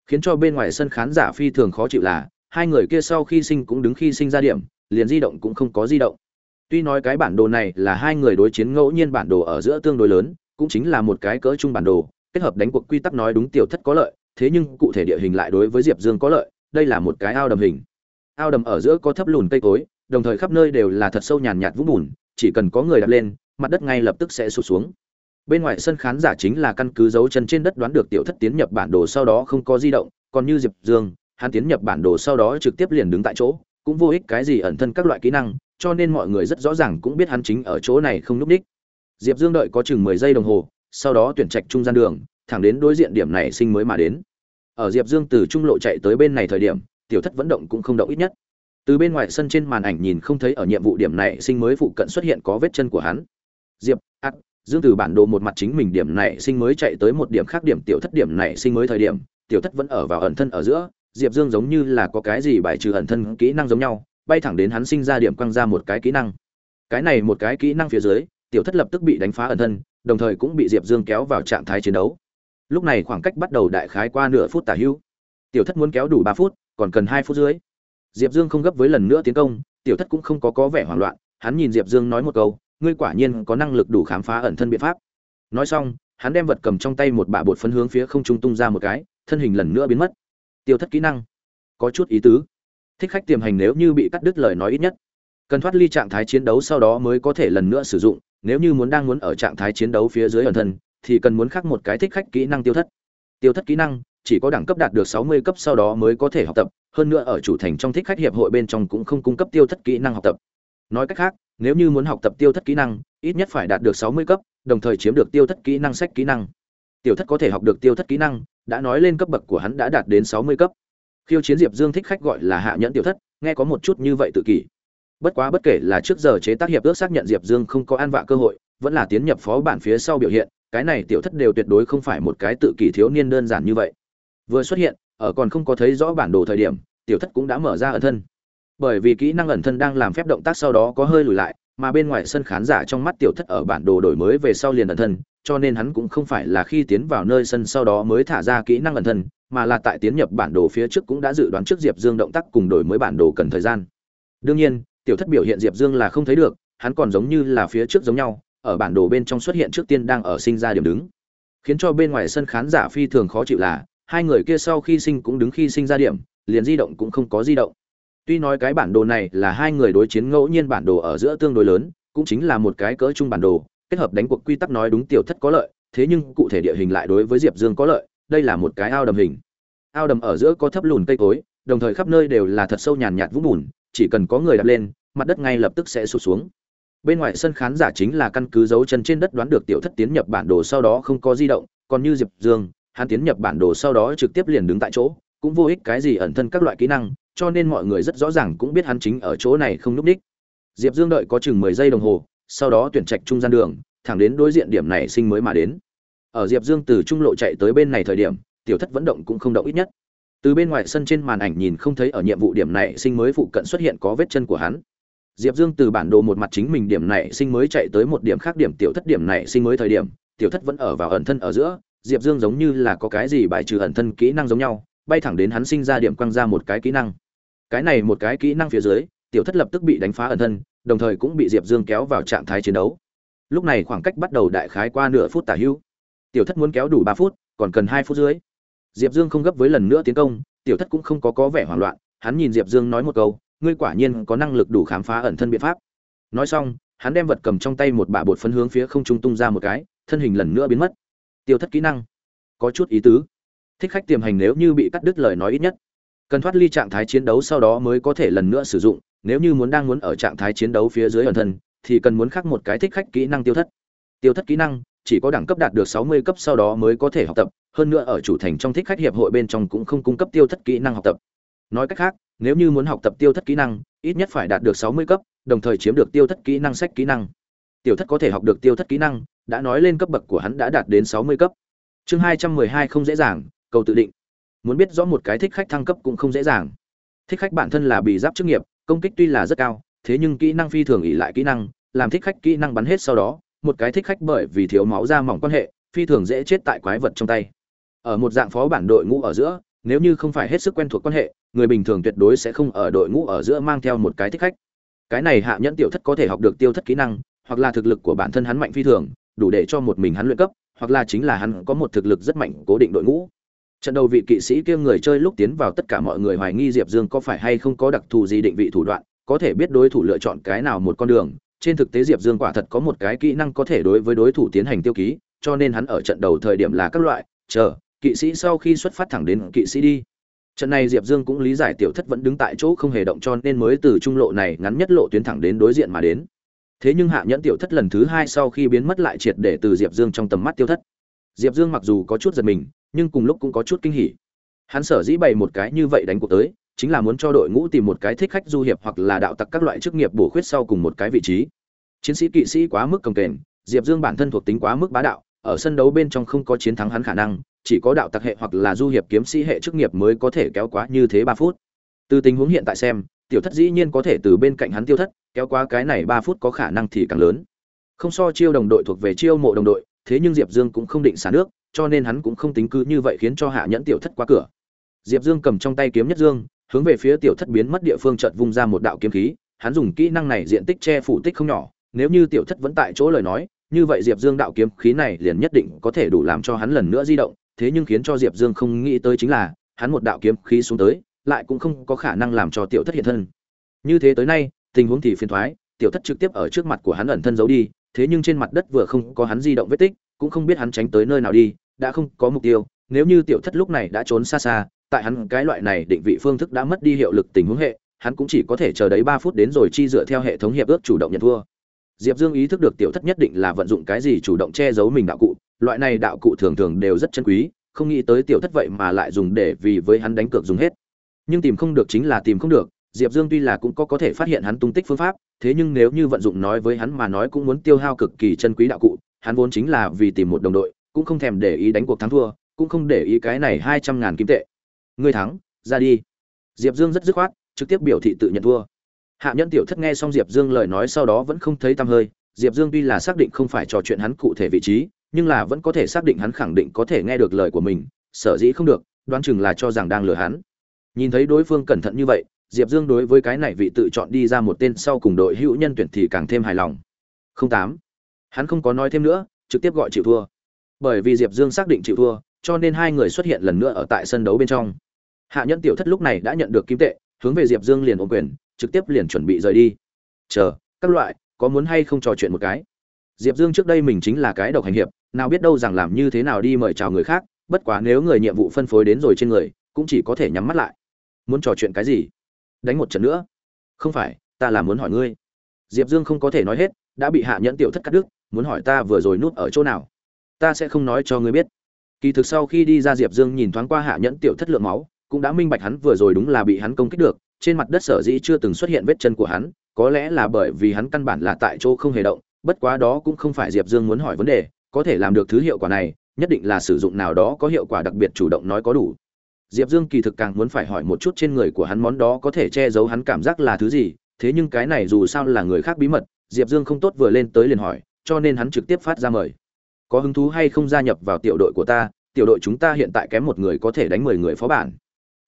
Khiến cho bên ngoài sân khán giả phi thường khó chịu là, hai người kia sau khi sinh cũng đứng khi sinh ra điểm, liền di động cũng không có di động. Tuy nói cái bản đồ này là hai người đối chiến ngẫu nhiên bản đồ ở giữa tương đối lớn, cũng chính là một cái cỡ chung bản đồ, kết hợp đánh cuộc quy tắc nói đúng tiểu thất có lợi, thế nhưng cụ thể địa hình lại đối với diệp dương có lợi, đây là một cái ao đầm hình. Ao đầm ở giữa có thấp lùn cây cối, đồng thời khắp nơi đều là thật sâu nhàn nhạt vũng bùn chỉ cần có người đặt lên, mặt đất ngay lập tức sẽ sụt xuống. Bên ngoài sân khán giả chính là căn cứ dấu chân trên đất đoán được tiểu thất tiến nhập bản đồ sau đó không có di động, còn như diệp dương, hắn tiến nhập bản đồ sau đó trực tiếp liền đứng tại chỗ, cũng vô ích cái gì ẩn thân các loại kỹ năng, cho nên mọi người rất rõ ràng cũng biết hắn chính ở chỗ này không núp đích. Diệp dương đợi có chừng mười giây đồng hồ, sau đó tuyển trạch trung gian đường, thẳng đến đối diện điểm này sinh mới mà đến. Ở diệp dương từ trung lộ chạy tới bên này thời điểm, tiểu thất vận động cũng không động ít nhất từ bên ngoài sân trên màn ảnh nhìn không thấy ở nhiệm vụ điểm này, sinh mới phụ cận xuất hiện có vết chân của hắn. Diệp ắt dương từ bản đồ một mặt chính mình điểm này, sinh mới chạy tới một điểm khác điểm, tiểu thất điểm này, sinh mới thời điểm, tiểu thất vẫn ở vào ẩn thân ở giữa. Diệp dương giống như là có cái gì bài trừ ẩn thân kỹ năng giống nhau, bay thẳng đến hắn sinh ra điểm quăng ra một cái kỹ năng. Cái này một cái kỹ năng phía dưới, tiểu thất lập tức bị đánh phá ẩn thân, đồng thời cũng bị diệp dương kéo vào trạng thái chiến đấu. Lúc này khoảng cách bắt đầu đại khái qua nửa phút tả hữu tiểu thất muốn kéo đủ ba phút, còn cần hai phút dưới diệp dương không gấp với lần nữa tiến công tiểu thất cũng không có có vẻ hoảng loạn hắn nhìn diệp dương nói một câu ngươi quả nhiên có năng lực đủ khám phá ẩn thân biện pháp. Nói xong hắn đem vật cầm trong tay một bạ bột phấn hướng phía không trung tung ra một cái thân hình lần nữa biến mất. Tiêu thất kỹ năng có chút ý tứ. Thích khách tiềm hành nếu như bị cắt đứt lời nói ít nhất cần thoát ly trạng thái chiến đấu sau đó mới có thể lần nữa sử dụng nếu như muốn đang muốn ở trạng thái chiến đấu phía dưới ẩn thân thì cần muốn khắc một cái thích khách kỹ năng tiêu thất. Tiêu thất kỹ năng chỉ có đẳng cấp đạt được 60 cấp sau đó mới có thể học tập, hơn nữa ở chủ thành trong thích khách hiệp hội bên trong cũng không cung cấp tiêu thất kỹ năng học tập. Nói cách khác, nếu như muốn học tập tiêu thất kỹ năng, ít nhất phải đạt được 60 cấp, đồng thời chiếm được tiêu thất kỹ năng sách kỹ năng. Tiểu thất có thể học được tiêu thất kỹ năng, đã nói lên cấp bậc của hắn đã đạt đến 60 cấp. Khiêu chiến Diệp Dương thích khách gọi là hạ nhẫn tiểu thất, nghe có một chút như vậy tự kỷ. Bất quá bất kể là trước giờ chế tác hiệp ước xác nhận Diệp Dương không có an vạ cơ hội, vẫn là tiến nhập phó bản phía sau biểu hiện, cái này tiểu thất đều tuyệt đối không phải một cái tự kỷ thiếu niên đơn giản như vậy vừa xuất hiện ở còn không có thấy rõ bản đồ thời điểm, tiểu thất cũng đã mở ra ẩn thân. Bởi vì kỹ năng ẩn thân đang làm phép động tác sau đó có hơi lùi lại, mà bên ngoài sân khán giả trong mắt tiểu thất ở bản đồ đổi mới về sau liền ẩn thân, cho nên hắn cũng không phải là khi tiến vào nơi sân sau đó mới thả ra kỹ năng ẩn thân, mà là tại tiến nhập bản đồ phía trước cũng đã dự đoán trước diệp dương động tác cùng đổi mới bản đồ cần thời gian. Đương nhiên, tiểu thất biểu hiện diệp dương là không thấy được, hắn còn giống như là phía trước giống nhau, ở bản đồ bên trong xuất hiện trước tiên đang ở sinh ra điểm đứng. Khiến cho bên ngoài sân khán giả phi thường khó chịu là hai người kia sau khi sinh cũng đứng khi sinh ra điểm, liền di động cũng không có di động. Tuy nói cái bản đồ này là hai người đối chiến ngẫu nhiên bản đồ ở giữa tương đối lớn, cũng chính là một cái cỡ chung bản đồ, kết hợp đánh cuộc quy tắc nói đúng tiểu thất có lợi, thế nhưng cụ thể địa hình lại đối với diệp dương có lợi, đây là một cái ao đầm hình. Ao đầm ở giữa có thấp lùn cây cối, đồng thời khắp nơi đều là thật sâu nhàn nhạt vũng bùn, chỉ cần có người đặt lên, mặt đất ngay lập tức sẽ sụt xuống. Bên ngoài sân khán giả chính là căn cứ dấu chân trên đất đoán được tiểu thất tiến nhập bản đồ sau đó không có di động, còn như diệp dương hắn tiến nhập bản đồ sau đó trực tiếp liền đứng tại chỗ, cũng vô ích cái gì ẩn thân các loại kỹ năng, cho nên mọi người rất rõ ràng cũng biết hắn chính ở chỗ này không lúc đích. Diệp Dương đợi có chừng 10 giây đồng hồ, sau đó tuyển trạch trung gian đường, thẳng đến đối diện điểm này sinh mới mà đến. Ở Diệp Dương từ trung lộ chạy tới bên này thời điểm, tiểu thất vận động cũng không động ít nhất. Từ bên ngoài sân trên màn ảnh nhìn không thấy ở nhiệm vụ điểm này sinh mới phụ cận xuất hiện có vết chân của hắn. Diệp Dương từ bản đồ một mặt chính mình điểm này sinh mới chạy tới một điểm khác điểm tiểu thất điểm này sinh mới thời điểm, tiểu thất vẫn ở vào ẩn thân ở giữa, diệp dương giống như là có cái gì bài trừ ẩn thân kỹ năng giống nhau, bay thẳng đến hắn sinh ra điểm quăng ra một cái kỹ năng. Cái này một cái kỹ năng phía dưới, tiểu thất lập tức bị đánh phá ẩn thân, đồng thời cũng bị diệp dương kéo vào trạng thái chiến đấu. Lúc này khoảng cách bắt đầu đại khái qua nửa phút tả hữu tiểu thất muốn kéo đủ ba phút, còn cần hai phút dưới. Diệp dương không gấp với lần nữa tiến công, tiểu thất cũng không có có vẻ hoảng loạn, hắn nhìn diệp dương nói một câu, ngươi quả nhiên có năng lực đủ khám phá ẩn thân biện pháp. Nói xong, hắn đem vật cầm trong tay một bả bột phấn hướng phía không trung tung ra một cái, thân hình lần nữa biến mất tiêu thất kỹ năng. Có chút ý tứ. Thích khách tiềm hành nếu như bị cắt đứt lời nói ít nhất, cần thoát ly trạng thái chiến đấu sau đó mới có thể lần nữa sử dụng, nếu như muốn đang muốn ở trạng thái chiến đấu phía dưới ẩn thân, thì cần muốn khắc một cái thích khách kỹ năng tiêu thất. Tiêu thất kỹ năng, chỉ có đẳng cấp đạt được 60 cấp sau đó mới có thể học tập, hơn nữa ở chủ thành trong thích khách hiệp hội bên trong cũng không cung cấp tiêu thất kỹ năng học tập. Nói cách khác, nếu như muốn học tập tiêu thất kỹ năng, ít nhất phải đạt được 60 cấp, đồng thời chiếm được tiêu thất kỹ năng sách kỹ năng. Tiểu thất có thể học được tiêu thất kỹ năng đã nói lên cấp bậc của hắn đã đạt đến 60 cấp. Chương 212 không dễ dàng, cầu tự định. Muốn biết rõ một cái thích khách thăng cấp cũng không dễ dàng. Thích khách bản thân là bị giáp chức nghiệp, công kích tuy là rất cao, thế nhưng kỹ năng phi thường ỷ lại kỹ năng, làm thích khách kỹ năng bắn hết sau đó, một cái thích khách bởi vì thiếu máu ra mỏng quan hệ, phi thường dễ chết tại quái vật trong tay. Ở một dạng phó bản đội ngũ ở giữa, nếu như không phải hết sức quen thuộc quan hệ, người bình thường tuyệt đối sẽ không ở đội ngũ ở giữa mang theo một cái thích khách. Cái này hạ nhẫn tiểu thất có thể học được tiêu thất kỹ năng, hoặc là thực lực của bản thân hắn mạnh phi thường, đủ để cho một mình hắn luyện cấp, hoặc là chính là hắn có một thực lực rất mạnh cố định đội ngũ. Trận đầu vị kỵ sĩ kia người chơi lúc tiến vào tất cả mọi người hoài nghi Diệp Dương có phải hay không có đặc thù gì định vị thủ đoạn, có thể biết đối thủ lựa chọn cái nào một con đường. Trên thực tế Diệp Dương quả thật có một cái kỹ năng có thể đối với đối thủ tiến hành tiêu ký, cho nên hắn ở trận đầu thời điểm là các loại, chờ, kỵ sĩ sau khi xuất phát thẳng đến kỵ sĩ đi. trận này diệp dương cũng lý giải tiểu thất vẫn đứng tại chỗ không hề động cho nên mới từ trung lộ này ngắn nhất lộ tuyến thẳng đến đối diện mà đến thế nhưng hạ nhẫn tiểu thất lần thứ hai sau khi biến mất lại triệt để từ diệp dương trong tầm mắt tiêu thất. Diệp dương mặc dù có chút giật mình, nhưng cùng lúc cũng có chút kinh hỉ. Hắn sở dĩ bày một cái như vậy đánh cuộc tới, chính là muốn cho đội ngũ tìm một cái thích khách du hiệp hoặc là đạo tặc các loại chức nghiệp bổ khuyết sau cùng một cái vị trí. Chiến sĩ kỵ sĩ quá mức cầm kềnh, diệp dương bản thân thuộc tính quá mức bá đạo, ở sân đấu bên trong không có chiến thắng hắn khả năng, chỉ có đạo tặc hệ hoặc là du hiệp kiếm sĩ hệ chức nghiệp mới có thể kéo quá như thế ba phút. Từ tình huống hiện tại xem tiểu thất dĩ nhiên có thể từ bên cạnh hắn tiêu thất, kéo qua cái này ba phút có khả năng thì càng lớn. Không so chiêu đồng đội thuộc về chiêu mộ đồng đội, thế nhưng diệp dương cũng không định xả nước, cho nên hắn cũng không tính cứ như vậy khiến cho hạ nhẫn tiểu thất qua cửa. Diệp dương cầm trong tay kiếm nhất dương, hướng về phía tiểu thất biến mất địa phương chợt vung ra một đạo kiếm khí, hắn dùng kỹ năng này diện tích che phủ tích không nhỏ, nếu như tiểu thất vẫn tại chỗ lời nói, như vậy diệp dương đạo kiếm khí này liền nhất định có thể đủ làm cho hắn lần nữa di động, thế nhưng khiến cho diệp dương không nghĩ tới chính là, hắn một đạo kiếm khí xuống tới lại cũng không có khả năng làm cho tiểu thất hiện thân. Như thế tới nay, tình huống thì phiền thoái, tiểu thất trực tiếp ở trước mặt của hắn ẩn thân giấu đi, thế nhưng trên mặt đất vừa không có hắn di động vết tích, cũng không biết hắn tránh tới nơi nào đi, đã không có mục tiêu. Nếu như tiểu thất lúc này đã trốn xa xa, tại hắn cái loại này định vị phương thức đã mất đi hiệu lực tình huống hệ, hắn cũng chỉ có thể chờ đấy ba phút đến rồi chi dựa theo hệ thống hiệp ước chủ động nhận thua. Diệp dương ý thức được tiểu thất nhất định là vận dụng cái gì chủ động che giấu mình đạo cụ, loại này đạo cụ thường thường đều rất chân quý, không nghĩ tới tiểu thất vậy mà lại dùng để vì với hắn đánh cược dùng hết nhưng tìm không được chính là tìm không được, diệp dương tuy là cũng có có thể phát hiện hắn tung tích phương pháp, thế nhưng nếu như vận dụng nói với hắn mà nói cũng muốn tiêu hao cực kỳ chân quý đạo cụ, hắn vốn chính là vì tìm một đồng đội, cũng không thèm để ý đánh cuộc thắng thua, cũng không để ý cái này hai trăm ngàn kim tệ. Ngươi thắng, ra đi. Diệp dương rất dứt khoát, trực tiếp biểu thị tự nhận thua. Hạ nhân tiểu thất nghe xong diệp dương lời nói sau đó vẫn không thấy tăm hơi, diệp dương tuy là xác định không phải trò chuyện hắn cụ thể vị trí, nhưng là vẫn có thể xác định hắn khẳng định có thể nghe được lời của mình, sở dĩ không được, đoán chừng là cho rằng đang lừa hắn nhìn thấy đối phương cẩn thận như vậy, diệp dương đối với cái này vị tự chọn đi ra một tên sau cùng đội hữu nhân tuyển thì càng thêm hài lòng. Không tám. Hắn không có nói thêm nữa, trực tiếp gọi chịu thua. Bởi vì diệp dương xác định chịu thua, cho nên hai người xuất hiện lần nữa ở tại sân đấu bên trong. Hạ nhân tiểu thất lúc này đã nhận được kim tệ, hướng về diệp dương liền ổn quyền, trực tiếp liền chuẩn bị rời đi. Chờ, các loại, có muốn hay không trò chuyện một cái? Diệp dương trước đây mình chính là cái độc hành hiệp, nào biết đâu rằng làm như thế nào đi mời chào người khác, bất quá nếu người nhiệm vụ phân phối đến rồi trên người, cũng chỉ có thể nhắm mắt lại muốn trò chuyện cái gì? Đánh một trận nữa. Không phải, ta là muốn hỏi ngươi. Diệp dương không có thể nói hết, đã bị hạ nhẫn tiểu thất cắt đứt, muốn hỏi ta vừa rồi núp ở chỗ nào. Ta sẽ không nói cho ngươi biết. Kỳ thực sau khi đi ra diệp dương nhìn thoáng qua hạ nhẫn tiểu thất lượng máu, cũng đã minh bạch hắn vừa rồi đúng là bị hắn công kích được, trên mặt đất sở dĩ chưa từng xuất hiện vết chân của hắn, có lẽ là bởi vì hắn căn bản là tại chỗ không hề động, bất quá đó cũng không phải diệp dương muốn hỏi vấn đề, có thể làm được thứ hiệu quả này, nhất định là sử dụng nào đó có hiệu quả đặc biệt chủ động nói có đủ diệp dương kỳ thực càng muốn phải hỏi một chút trên người của hắn món đó có thể che giấu hắn cảm giác là thứ gì thế nhưng cái này dù sao là người khác bí mật diệp dương không tốt vừa lên tới liền hỏi cho nên hắn trực tiếp phát ra mời. Có hứng thú hay không gia nhập vào tiểu đội của ta tiểu đội chúng ta hiện tại kém một người có thể đánh mười người phó bản.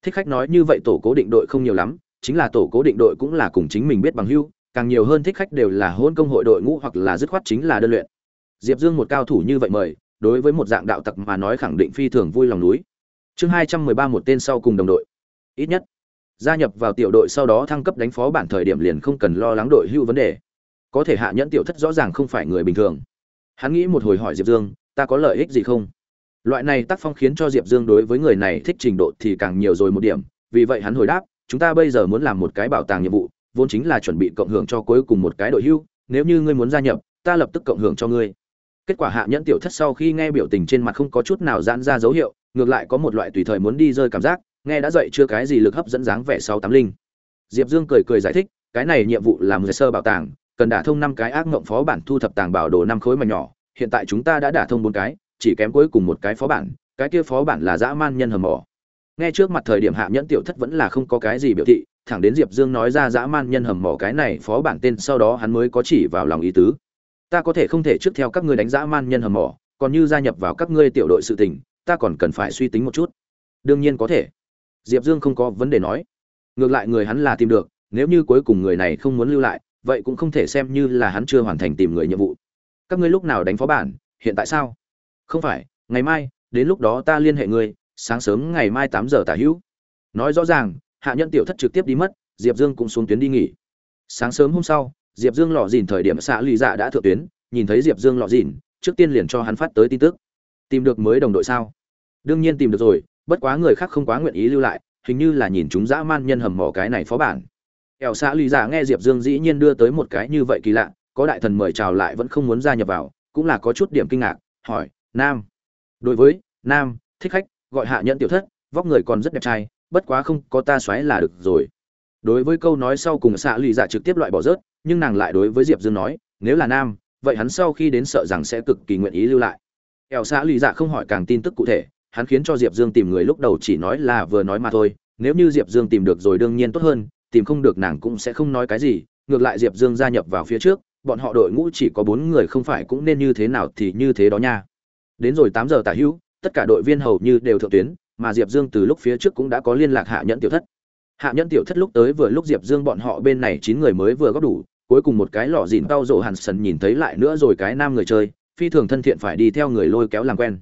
Thích khách nói như vậy tổ cố định đội không nhiều lắm chính là tổ cố định đội cũng là cùng chính mình biết bằng hữu, càng nhiều hơn thích khách đều là hôn công hội đội ngũ hoặc là dứt khoát chính là đơn luyện. Diệp dương một cao thủ như vậy mời đối với một dạng đạo tặc mà nói khẳng định phi thường vui lòng núi chương hai trăm mười ba một tên sau cùng đồng đội. Ít nhất, gia nhập vào tiểu đội sau đó thăng cấp đánh phó bản thời điểm liền không cần lo lắng đội hưu vấn đề. Có thể hạ nhẫn tiểu thất rõ ràng không phải người bình thường. Hắn nghĩ một hồi hỏi diệp dương, ta có lợi ích gì không? Loại này tác phong khiến cho diệp dương đối với người này thích trình độ thì càng nhiều rồi một điểm. Vì vậy hắn hồi đáp, chúng ta bây giờ muốn làm một cái bảo tàng nhiệm vụ, vốn chính là chuẩn bị cộng hưởng cho cuối cùng một cái đội hưu. Nếu như ngươi muốn gia nhập, ta lập tức cộng hưởng cho ngươi. Kết quả hạ nhẫn tiểu thất sau khi nghe biểu tình trên mặt không có chút nào giãn ra dấu hiệu ngược lại có một loại tùy thời muốn đi rơi cảm giác, nghe đã dậy chưa cái gì lực hấp dẫn dáng vẻ sau tám linh. Diệp dương cười cười giải thích, cái này nhiệm vụ làm một sơ bảo tàng, cần đả thông năm cái ác ngộng phó bản thu thập tàng bảo đồ năm khối mà nhỏ, hiện tại chúng ta đã đả thông bốn cái, chỉ kém cuối cùng một cái phó bản, cái kia phó bản là dã man nhân hầm mỏ. Nghe trước mặt thời điểm hạ nhẫn tiểu thất vẫn là không có cái gì biểu thị, thẳng đến diệp dương nói ra dã man nhân hầm mỏ cái này phó bản tên sau đó hắn mới có chỉ vào lòng ý tứ. Ta có thể không thể trước theo các ngươi đánh dã man nhân hầm mỏ, còn như gia nhập vào các ngươi tiểu đội sự tình ta còn cần phải suy tính một chút. Đương nhiên có thể. Diệp dương không có vấn đề nói. Ngược lại người hắn là tìm được, nếu như cuối cùng người này không muốn lưu lại, vậy cũng không thể xem như là hắn chưa hoàn thành tìm người nhiệm vụ. Các ngươi lúc nào đánh phó bản, hiện tại sao? Không phải, ngày mai, đến lúc đó ta liên hệ ngươi, sáng sớm ngày mai tám giờ tả hữu. Nói rõ ràng, hạ nhân tiểu thất trực tiếp đi mất, diệp dương cũng xuống tuyến đi nghỉ. Sáng sớm hôm sau, diệp dương lọ dìn thời điểm xã lụy dạ đã thượng tuyến, nhìn thấy diệp dương lọ dìn, trước tiên liền cho hắn phát tới tin tức tìm được mới đồng đội sao? Đương nhiên tìm được rồi, bất quá người khác không quá nguyện ý lưu lại, hình như là nhìn chúng dã man nhân hầm mỏ cái này phó bản. Ẻo xã lì dạ nghe diệp dương dĩ nhiên đưa tới một cái như vậy kỳ lạ, có đại thần mời chào lại vẫn không muốn gia nhập vào, cũng là có chút điểm kinh ngạc, hỏi, nam. Đối với, nam, thích khách, gọi hạ nhận tiểu thất, vóc người còn rất đẹp trai, bất quá không có ta xoáy là được rồi. Đối với câu nói sau cùng xạ lì dạ trực tiếp loại bỏ rớt, nhưng nàng lại đối với diệp dương nói, nếu là nam, vậy hắn sau khi đến sợ rằng sẽ cực kỳ nguyện ý lưu lại ẻo xã lì dạ không hỏi càng tin tức cụ thể, hắn khiến cho diệp dương tìm người lúc đầu chỉ nói là vừa nói mà thôi, nếu như diệp dương tìm được rồi đương nhiên tốt hơn, tìm không được nàng cũng sẽ không nói cái gì, ngược lại diệp dương gia nhập vào phía trước, bọn họ đội ngũ chỉ có bốn người không phải cũng nên như thế nào thì như thế đó nha. Đến rồi tám giờ tả hữu, tất cả đội viên hầu như đều thượng tuyến, mà diệp dương từ lúc phía trước cũng đã có liên lạc hạ nhẫn tiểu thất. Hạ nhẫn tiểu thất lúc tới vừa lúc diệp dương bọn họ bên này chín người mới vừa góp đủ, cuối cùng một cái lọ dìn tao rộ hàn sần nhìn thấy lại nữa rồi cái nam người chơi phi thường thân thiện phải đi theo người lôi kéo làm quen.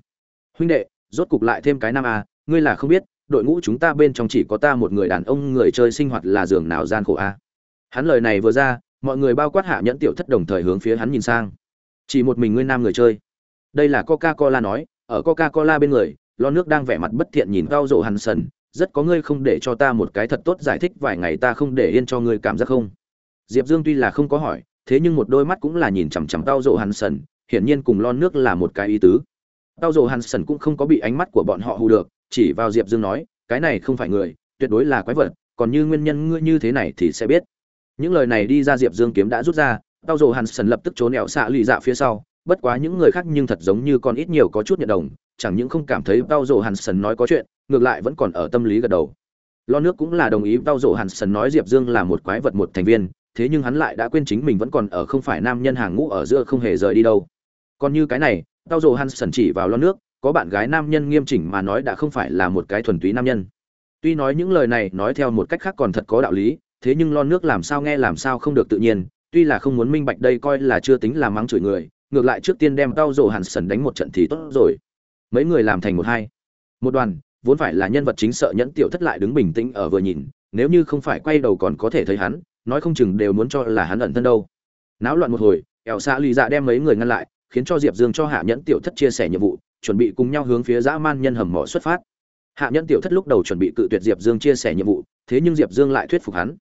Huynh đệ, rốt cục lại thêm cái nam a ngươi là không biết, đội ngũ chúng ta bên trong chỉ có ta một người đàn ông người chơi sinh hoạt là giường nào gian khổ a hắn lời này vừa ra, mọi người bao quát hạ nhẫn tiểu thất đồng thời hướng phía hắn nhìn sang. Chỉ một mình ngươi nam người chơi. Đây là coca cola nói, ở coca cola bên người lo nước đang vẻ mặt bất thiện nhìn cao rộ hắn sần, rất có ngươi không để cho ta một cái thật tốt giải thích vài ngày ta không để yên cho ngươi cảm giác không? Diệp dương tuy là không có hỏi, thế nhưng một đôi mắt cũng là nhìn chằm chằm cao rộ hắn sần hiển nhiên cùng lon nước là một cái ý tứ. Tao rộ hàn cũng không có bị ánh mắt của bọn họ hù được, chỉ vào diệp dương nói, cái này không phải người, tuyệt đối là quái vật, còn như nguyên nhân ngươi như thế này thì sẽ biết. Những lời này đi ra diệp dương kiếm đã rút ra, tao rồ hàn lập tức trốn nẻo xạ lì dạ phía sau. Bất quá những người khác nhưng thật giống như còn ít nhiều có chút nhận đồng, chẳng những không cảm thấy tao rồ hàn nói có chuyện, ngược lại vẫn còn ở tâm lý gật đầu. Lo nước cũng là đồng ý tao rồ hàn nói diệp dương là một quái vật một thành viên, thế nhưng hắn lại đã quên chính mình vẫn còn ở không phải nam nhân hàng ngũ ở giữa không hề rời đi đâu còn như cái này, tao dồ hắn sần chỉ vào lo nước, có bạn gái nam nhân nghiêm chỉnh mà nói đã không phải là một cái thuần túy nam nhân. Tuy nói những lời này nói theo một cách khác còn thật có đạo lý, thế nhưng lon nước làm sao nghe làm sao không được tự nhiên, tuy là không muốn minh bạch đây coi là chưa tính là mắng chửi người, ngược lại trước tiên đem tao dồ hắn sần đánh một trận thì tốt rồi. Mấy người làm thành một hai. Một đoàn, vốn phải là nhân vật chính sợ nhẫn tiểu thất lại đứng bình tĩnh ở vừa nhìn, nếu như không phải quay đầu còn có thể thấy hắn, nói không chừng đều muốn cho là hắn ẩn thân đâu. Náo loạn một hồi ẻo xa lì dạ đem mấy người ngăn lại khiến cho diệp dương cho hạ nhẫn tiểu thất chia sẻ nhiệm vụ, chuẩn bị cùng nhau hướng phía dã man nhân hầm mỏ xuất phát. Hạ nhẫn tiểu thất lúc đầu chuẩn bị cự tuyệt diệp dương chia sẻ nhiệm vụ, thế nhưng diệp dương lại thuyết phục hắn.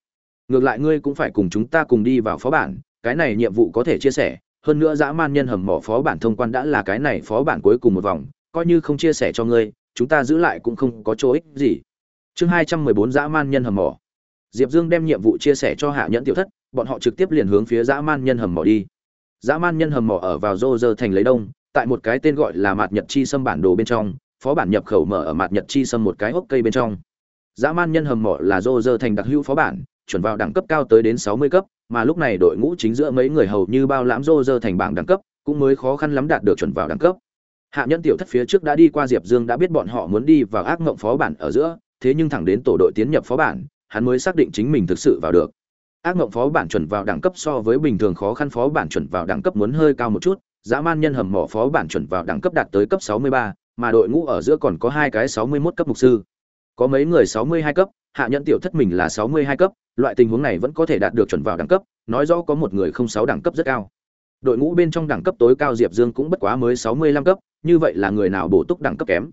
Ngược lại ngươi cũng phải cùng chúng ta cùng đi vào phó bản, cái này nhiệm vụ có thể chia sẻ, hơn nữa dã man nhân hầm mỏ phó bản thông quan đã là cái này phó bản cuối cùng một vòng, coi như không chia sẻ cho ngươi, chúng ta giữ lại cũng không có chỗ ích gì. Chương hai trăm mười bốn dã man nhân hầm mỏ. Diệp dương đem nhiệm vụ chia sẻ cho hạ nhẫn tiểu thất, bọn họ trực tiếp liền hướng phía dã man nhân hầm mỏ đi dã man nhân hầm mỏ ở vào rô rơ thành lấy đông tại một cái tên gọi là mạt nhật chi xâm bản đồ bên trong phó bản nhập khẩu mở ở mạt nhật chi xâm một cái hốc cây bên trong dã man nhân hầm mỏ là rô rơ thành đặc hữu phó bản chuẩn vào đẳng cấp cao tới đến 60 cấp, mà lúc này đội ngũ chính giữa mấy người hầu như bao lãm rô rơ thành bảng đẳng cấp, cũng mới khó khăn lắm đạt được chuẩn vào đẳng cấp. Hạ Nhân tiểu thất phía trước đã đi qua Diệp Dương đã biết bọn họ muốn đi vào ác mộng phó bản ở giữa, thế nhưng thẳng đến tổ đội tiến nhập phó bản, hắn mới xác định chính mình thực sự vào được. Ác mộng phó bản chuẩn vào đẳng cấp so với bình thường khó khăn phó bản chuẩn vào đẳng cấp muốn hơi cao một chút, dã man nhân hầm mỏ phó bản chuẩn vào đẳng cấp đạt tới cấp 63, mà đội ngũ ở giữa còn có hai cái 61 cấp mục sư. Có mấy người 62 cấp, hạ nhận tiểu thất mình là 62 cấp, loại tình huống này vẫn có thể đạt được chuẩn vào đẳng cấp, nói rõ có một người không sáu đẳng cấp rất cao. Đội ngũ bên trong đẳng cấp tối cao Diệp Dương cũng bất quá mới 65 cấp, như vậy là người nào bổ túc đẳng cấp kém.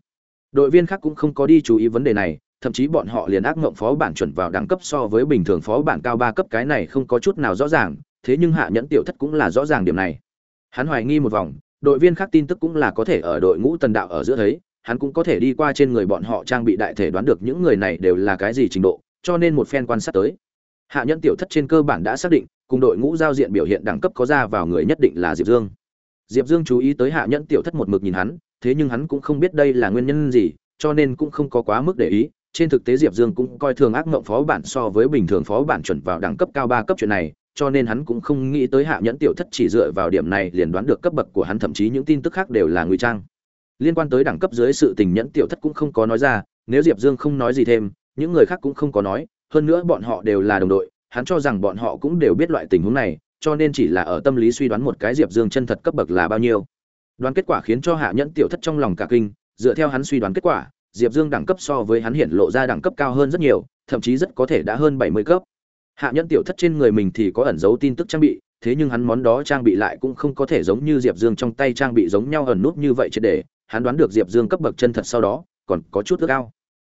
Đội viên khác cũng không có đi chú ý vấn đề này, thậm chí bọn họ liền ác ngộng phó bản chuẩn vào đẳng cấp so với bình thường phó bản cao 3 cấp cái này không có chút nào rõ ràng, thế nhưng hạ nhẫn tiểu thất cũng là rõ ràng điểm này. Hắn hoài nghi một vòng, đội viên khác tin tức cũng là có thể ở đội ngũ tần đạo ở giữa thấy, hắn cũng có thể đi qua trên người bọn họ trang bị đại thể đoán được những người này đều là cái gì trình độ, cho nên một phen quan sát tới. Hạ Nhẫn tiểu thất trên cơ bản đã xác định, cùng đội ngũ giao diện biểu hiện đẳng cấp có ra vào người nhất định là Diệp Dương. Diệp Dương chú ý tới Hạ Nhẫn tiểu thất một mực nhìn hắn, thế nhưng hắn cũng không biết đây là nguyên nhân gì, cho nên cũng không có quá mức để ý. Trên thực tế Diệp Dương cũng coi thường ác ngộng phó bản so với bình thường phó bản chuẩn vào đẳng cấp cao ba cấp chuyện này, cho nên hắn cũng không nghĩ tới Hạ Nhẫn tiểu thất chỉ dựa vào điểm này liền đoán được cấp bậc của hắn thậm chí những tin tức khác đều là ngụy trang. Liên quan tới đẳng cấp dưới sự tình nhẫn tiểu thất cũng không có nói ra nếu diệp dương không nói gì thêm những người khác cũng không có nói hơn nữa bọn họ đều là đồng đội hắn cho rằng bọn họ cũng đều biết loại tình huống này cho nên chỉ là ở tâm lý suy đoán một cái diệp dương chân thật cấp bậc là bao nhiêu. Đoán kết quả khiến cho hạ nhẫn tiểu thất trong lòng cả kinh dựa theo hắn suy đoán kết quả diệp dương đẳng cấp so với hắn hiện lộ ra đẳng cấp cao hơn rất nhiều, thậm chí rất có thể đã hơn bảy mươi cấp. Hạ nhẫn tiểu thất trên người mình thì có ẩn dấu tin tức trang bị, thế nhưng hắn món đó trang bị lại cũng không có thể giống như diệp dương trong tay trang bị giống nhau ẩn nút như vậy triệt để, hắn đoán được diệp dương cấp bậc chân thật sau đó, còn có chút ước ao.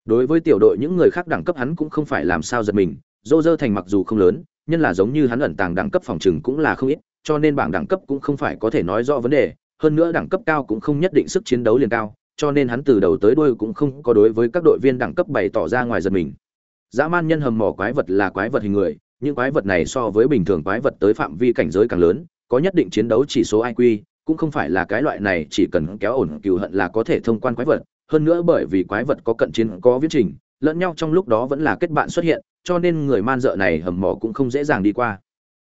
Đối với tiểu đội những người khác đẳng cấp hắn cũng không phải làm sao giật mình, dô dơ thành mặc dù không lớn, nhưng là giống như hắn ẩn tàng đẳng cấp phòng trừng cũng là không ít, cho nên bảng đẳng cấp cũng không phải có thể nói rõ vấn đề, hơn nữa đẳng cấp cao cũng không nhất định sức chiến đấu liền cao cho nên hắn từ đầu tới đuôi cũng không có đối với các đội viên đẳng cấp bày tỏ ra ngoài giật mình. Dã man nhân hầm mỏ quái vật là quái vật hình người, những quái vật này so với bình thường quái vật tới phạm vi cảnh giới càng lớn, có nhất định chiến đấu chỉ số iq cũng không phải là cái loại này chỉ cần kéo ổn cừu hận là có thể thông quan quái vật. Hơn nữa bởi vì quái vật có cận chiến, có viễn trình, lẫn nhau trong lúc đó vẫn là kết bạn xuất hiện, cho nên người man dợ này hầm mỏ cũng không dễ dàng đi qua.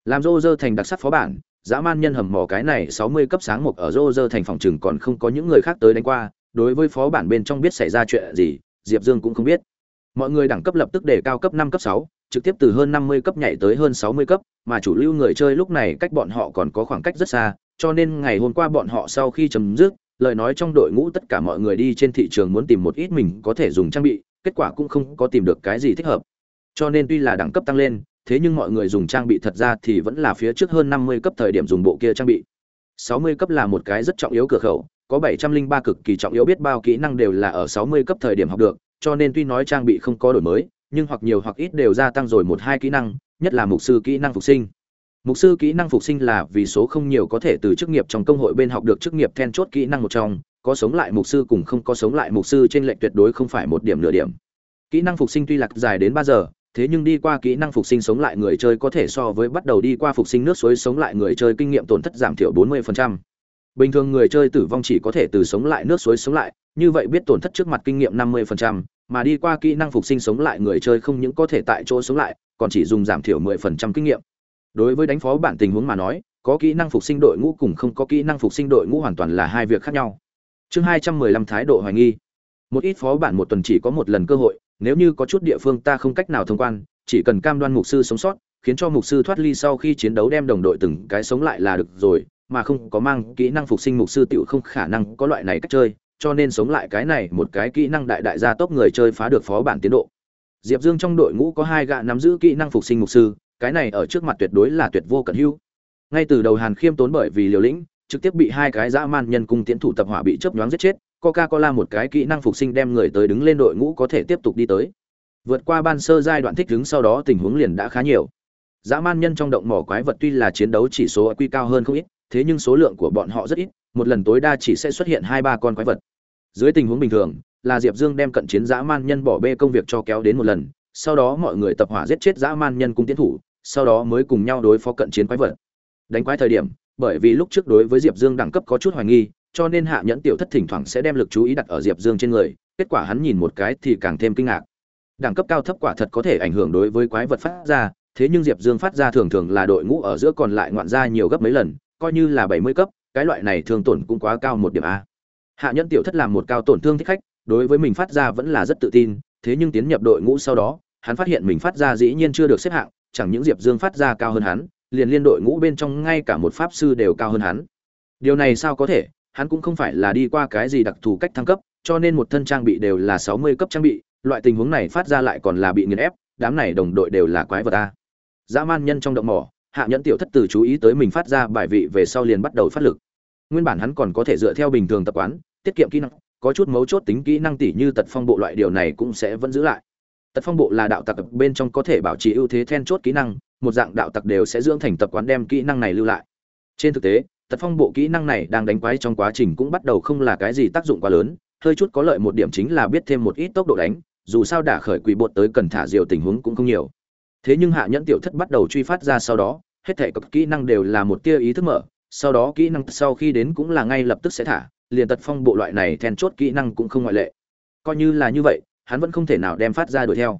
Làm rô rơ thành đặc sắc phó bản, dã man nhân hầm mỏ cái này sáu mươi cấp sáng mục ở rô rơ thành phòng chừng còn không có những người khác tới đánh qua đối với phó bản bên trong biết xảy ra chuyện gì, diệp dương cũng không biết. Mọi người đẳng cấp lập tức để cao cấp năm, cấp sáu, trực tiếp từ hơn năm mươi cấp nhảy tới hơn sáu mươi cấp, mà chủ lưu người chơi lúc này cách bọn họ còn có khoảng cách rất xa, cho nên ngày hôm qua bọn họ sau khi chấm dứt, lời nói trong đội ngũ tất cả mọi người đi trên thị trường muốn tìm một ít mình có thể dùng trang bị, kết quả cũng không có tìm được cái gì thích hợp. Cho nên tuy là đẳng cấp tăng lên, thế nhưng mọi người dùng trang bị thật ra thì vẫn là phía trước hơn năm mươi cấp thời điểm dùng bộ kia trang bị. sáu mươi cấp là một cái rất trọng yếu cửa khẩu có bảy trăm linh ba cực kỳ trọng yếu biết bao kỹ năng đều là ở sáu mươi cấp thời điểm học được, cho nên tuy nói trang bị không có đổi mới, nhưng hoặc nhiều hoặc ít đều gia tăng rồi một hai kỹ năng, nhất là mục sư kỹ năng phục sinh mục sư kỹ năng phục sinh là vì số không nhiều có thể từ chức nghiệp trong công hội bên học được chức nghiệp then chốt kỹ năng một trong, có sống lại mục sư cùng không có sống lại mục sư trên lệnh tuyệt đối không phải một điểm nửa điểm kỹ năng phục sinh tuy lạc dài đến ba giờ, thế nhưng đi qua kỹ năng phục sinh sống lại người chơi có thể so với bắt đầu đi qua phục sinh nước suối sống lại người chơi kinh nghiệm tổn thất giảm thiểu 40%. Bình thường người chơi tử vong chỉ có thể từ sống lại nước suối sống lại, như vậy biết tổn thất trước mặt kinh nghiệm 50%, mà đi qua kỹ năng phục sinh sống lại người chơi không những có thể tại chỗ sống lại, còn chỉ dùng giảm thiểu 10% kinh nghiệm. Đối với đánh phó bản tình huống mà nói, có kỹ năng phục sinh đội ngũ cùng không có kỹ năng phục sinh đội ngũ hoàn toàn là hai việc khác nhau. Chương 215 thái độ hoài nghi. Một ít phó bản một tuần chỉ có một lần cơ hội, nếu như có chút địa phương ta không cách nào thông quan, chỉ cần cam đoan mục sư sống sót, khiến cho mục sư thoát ly sau khi chiến đấu đem đồng đội từng cái sống lại là được rồi, mà không có mang kỹ năng phục sinh mục sư tiểu không khả năng có loại này cách chơi, cho nên sống lại cái này một cái kỹ năng đại đại gia tốc người chơi phá được phó bản tiến độ. Diệp Dương trong đội ngũ có hai gã nắm giữ kỹ năng phục sinh mục sư, cái này ở trước mặt tuyệt đối là tuyệt vô cẩn hữu. Ngay từ đầu Hàn Khiêm tốn bởi vì liều lĩnh, trực tiếp bị hai cái dã man nhân cung tiến thủ tập hỏa bị chớp nhoáng giết chết, Coca-Cola một cái kỹ năng phục sinh đem người tới đứng lên đội ngũ có thể tiếp tục đi tới. Vượt qua ban sơ giai đoạn thích ứng sau đó tình huống liền đã khá nhiều. Dã man nhân trong động mỏ quái vật tuy là chiến đấu chỉ số quy cao hơn không ít, thế nhưng số lượng của bọn họ rất ít, một lần tối đa chỉ sẽ xuất hiện hai ba con quái vật. Dưới tình huống bình thường, là Diệp Dương đem cận chiến dã man nhân bỏ bê công việc cho kéo đến một lần, sau đó mọi người tập hỏa giết chết dã man nhân cung tiến thủ, sau đó mới cùng nhau đối phó cận chiến quái vật. Đánh quái thời điểm, bởi vì lúc trước đối với Diệp Dương đẳng cấp có chút hoài nghi, cho nên Hạ Nhẫn tiểu thất thỉnh thoảng sẽ đem lực chú ý đặt ở Diệp Dương trên người, kết quả hắn nhìn một cái thì càng thêm kinh ngạc. Đẳng cấp cao thấp quả thật có thể ảnh hưởng đối với quái vật phát ra, thế nhưng Diệp Dương phát ra thường thường là đội ngũ ở giữa còn lại ngoạn ra nhiều gấp mấy lần, coi như là bảy mươi cấp, cái loại này thường tổn cũng quá cao một điểm a. Hạ Nhẫn tiểu thất làm một cao tổn thương thích khách, đối với mình phát ra vẫn là rất tự tin, thế nhưng tiến nhập đội ngũ sau đó, hắn phát hiện mình phát ra dĩ nhiên chưa được xếp hạng, chẳng những Diệp Dương phát ra cao hơn hắn, liền liên đội ngũ bên trong ngay cả một pháp sư đều cao hơn hắn. Điều này sao có thể? Hắn cũng không phải là đi qua cái gì đặc thù cách thăng cấp, cho nên một thân trang bị đều là sáu mươi cấp trang bị, loại tình huống này phát ra lại còn là bị nghiền ép, đám này đồng đội đều là quái vật a. Dã man nhân trong động mỏ, Hạ Nhẫn tiểu thất từ chú ý tới mình phát ra bài vị về sau liền bắt đầu phát lực. Nguyên bản hắn còn có thể dựa theo bình thường tập quán, tiết kiệm kỹ năng, có chút mấu chốt tính kỹ năng tỉ như tật phong bộ loại điều này cũng sẽ vẫn giữ lại. Tật phong bộ là đạo tặc bên trong có thể bảo trì ưu thế then chốt kỹ năng một dạng đạo tặc đều sẽ dưỡng thành tập quán đem kỹ năng này lưu lại. Trên thực tế tật phong bộ kỹ năng này đang đánh quái trong quá trình cũng bắt đầu không là cái gì tác dụng quá lớn hơi chút có lợi một điểm chính là biết thêm một ít tốc độ đánh dù sao đả khởi quỷ bột tới cần thả diều tình huống cũng không nhiều thế nhưng hạ nhẫn tiểu thất bắt đầu truy phát ra sau đó, hết thể các kỹ năng đều là một tia ý thức mở, sau đó kỹ năng sau khi đến cũng là ngay lập tức sẽ thả, liền tật phong bộ loại này then chốt kỹ năng cũng không ngoại lệ. Coi như là như vậy, hắn vẫn không thể nào đem phát ra đuổi theo.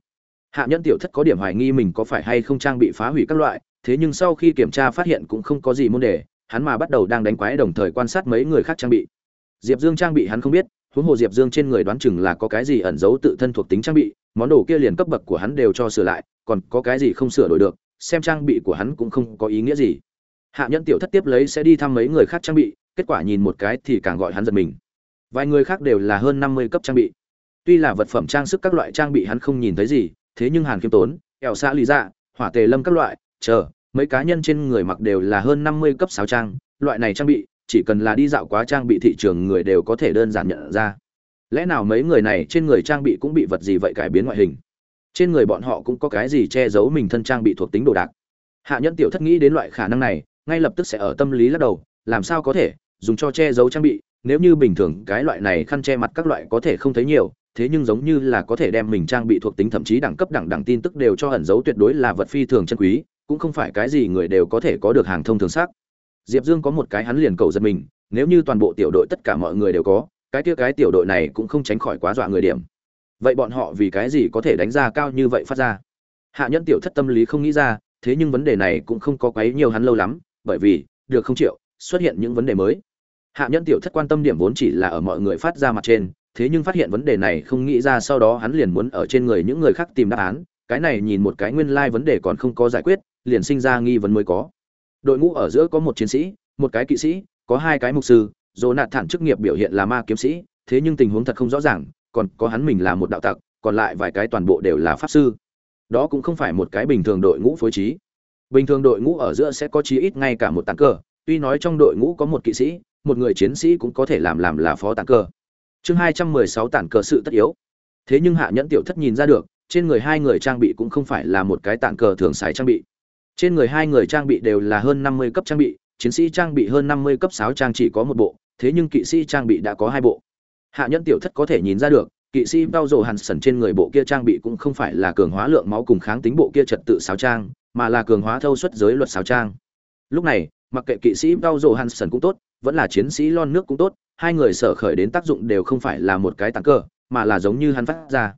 Hạ nhẫn tiểu thất có điểm hoài nghi mình có phải hay không trang bị phá hủy các loại, thế nhưng sau khi kiểm tra phát hiện cũng không có gì môn đề, hắn mà bắt đầu đang đánh quái đồng thời quan sát mấy người khác trang bị. Diệp dương trang bị hắn không biết, huống hồ diệp dương trên người đoán chừng là có cái gì ẩn giấu tự thân thuộc tính trang bị món đồ kia liền cấp bậc của hắn đều cho sửa lại, còn có cái gì không sửa đổi được, xem trang bị của hắn cũng không có ý nghĩa gì. Hạ nhẫn tiểu thất tiếp lấy sẽ đi thăm mấy người khác trang bị, kết quả nhìn một cái thì càng gọi hắn giật mình. Vài người khác đều là hơn năm mươi cấp trang bị. Tuy là vật phẩm trang sức các loại trang bị hắn không nhìn thấy gì, thế nhưng hàn khiêm tốn ẻo xã lý dạ hỏa tề lâm các loại, chờ, mấy cá nhân trên người mặc đều là hơn năm mươi cấp sáu trang, loại này trang bị, chỉ cần là đi dạo quá trang bị thị trường người đều có thể đơn giản nhận ra lẽ nào mấy người này trên người trang bị cũng bị vật gì vậy cải biến ngoại hình? Trên người bọn họ cũng có cái gì che giấu mình thân trang bị thuộc tính đồ đạc? Hạ nhẫn tiểu thất nghĩ đến loại khả năng này, ngay lập tức sẽ ở tâm lý lắc đầu, làm sao có thể dùng cho che giấu trang bị, nếu như bình thường cái loại này khăn che mặt các loại có thể không thấy nhiều, thế nhưng giống như là có thể đem mình trang bị thuộc tính thậm chí đẳng cấp đẳng đẳng tin tức đều cho ẩn giấu tuyệt đối là vật phi thường chân quý, cũng không phải cái gì người đều có thể có được hàng thông thường xác. Diệp dương có một cái hắn liền cầu giật mình, nếu như toàn bộ tiểu đội tất cả mọi người đều có cái kia cái tiểu đội này cũng không tránh khỏi quá dọa người điểm. Vậy bọn họ vì cái gì có thể đánh ra cao như vậy phát ra? Hạ nhân tiểu thất tâm lý không nghĩ ra, thế nhưng vấn đề này cũng không có quấy nhiều hắn lâu lắm, bởi vì, được không chịu, xuất hiện những vấn đề mới. Hạ nhân tiểu thất quan tâm điểm vốn chỉ là ở mọi người phát ra mặt trên, thế nhưng phát hiện vấn đề này không nghĩ ra sau đó hắn liền muốn ở trên người những người khác tìm đáp án, cái này nhìn một cái nguyên lai vấn đề còn không có giải quyết, liền sinh ra nghi vấn mới có. Đội ngũ ở giữa có một chiến sĩ, một cái kỵ sĩ, có hai cái mục sư dồ nạt thản chức nghiệp biểu hiện là ma kiếm sĩ, thế nhưng tình huống thật không rõ ràng, còn có hắn mình là một đạo tặc, còn lại vài cái toàn bộ đều là pháp sư. Đó cũng không phải một cái bình thường đội ngũ phối trí. Bình thường đội ngũ ở giữa sẽ có chí ít ngay cả một tàn cờ tuy nói trong đội ngũ có một kỵ sĩ, một người chiến sĩ cũng có thể làm làm là phó tàn cờ chương hai trăm mười sáu tàn cờ sự tất yếu. Thế nhưng hạ nhẫn tiểu thất nhìn ra được, trên người hai người trang bị cũng không phải là một cái tàn cờ thường xài trang bị. Trên người hai người trang bị đều là hơn năm mươi cấp trang bị chiến sĩ trang bị hơn năm mươi cấp sáu trang chỉ có một bộ, thế nhưng kỵ sĩ trang bị đã có hai bộ. Hạ nhân tiểu thất có thể nhìn ra được, kỵ sĩ bao rồ hàn sẩn trên người bộ kia trang bị cũng không phải là cường hóa lượng máu cùng kháng tính bộ kia trật tự sáo trang, mà là cường hóa thâu suất giới luật sáo trang. Lúc này, mặc kệ kỵ sĩ bao rồ hàn sẩn cũng tốt, vẫn là chiến sĩ lon nước cũng tốt, hai người sở khởi đến tác dụng đều không phải là một cái tăng cơ, mà là giống như hắn phát ra.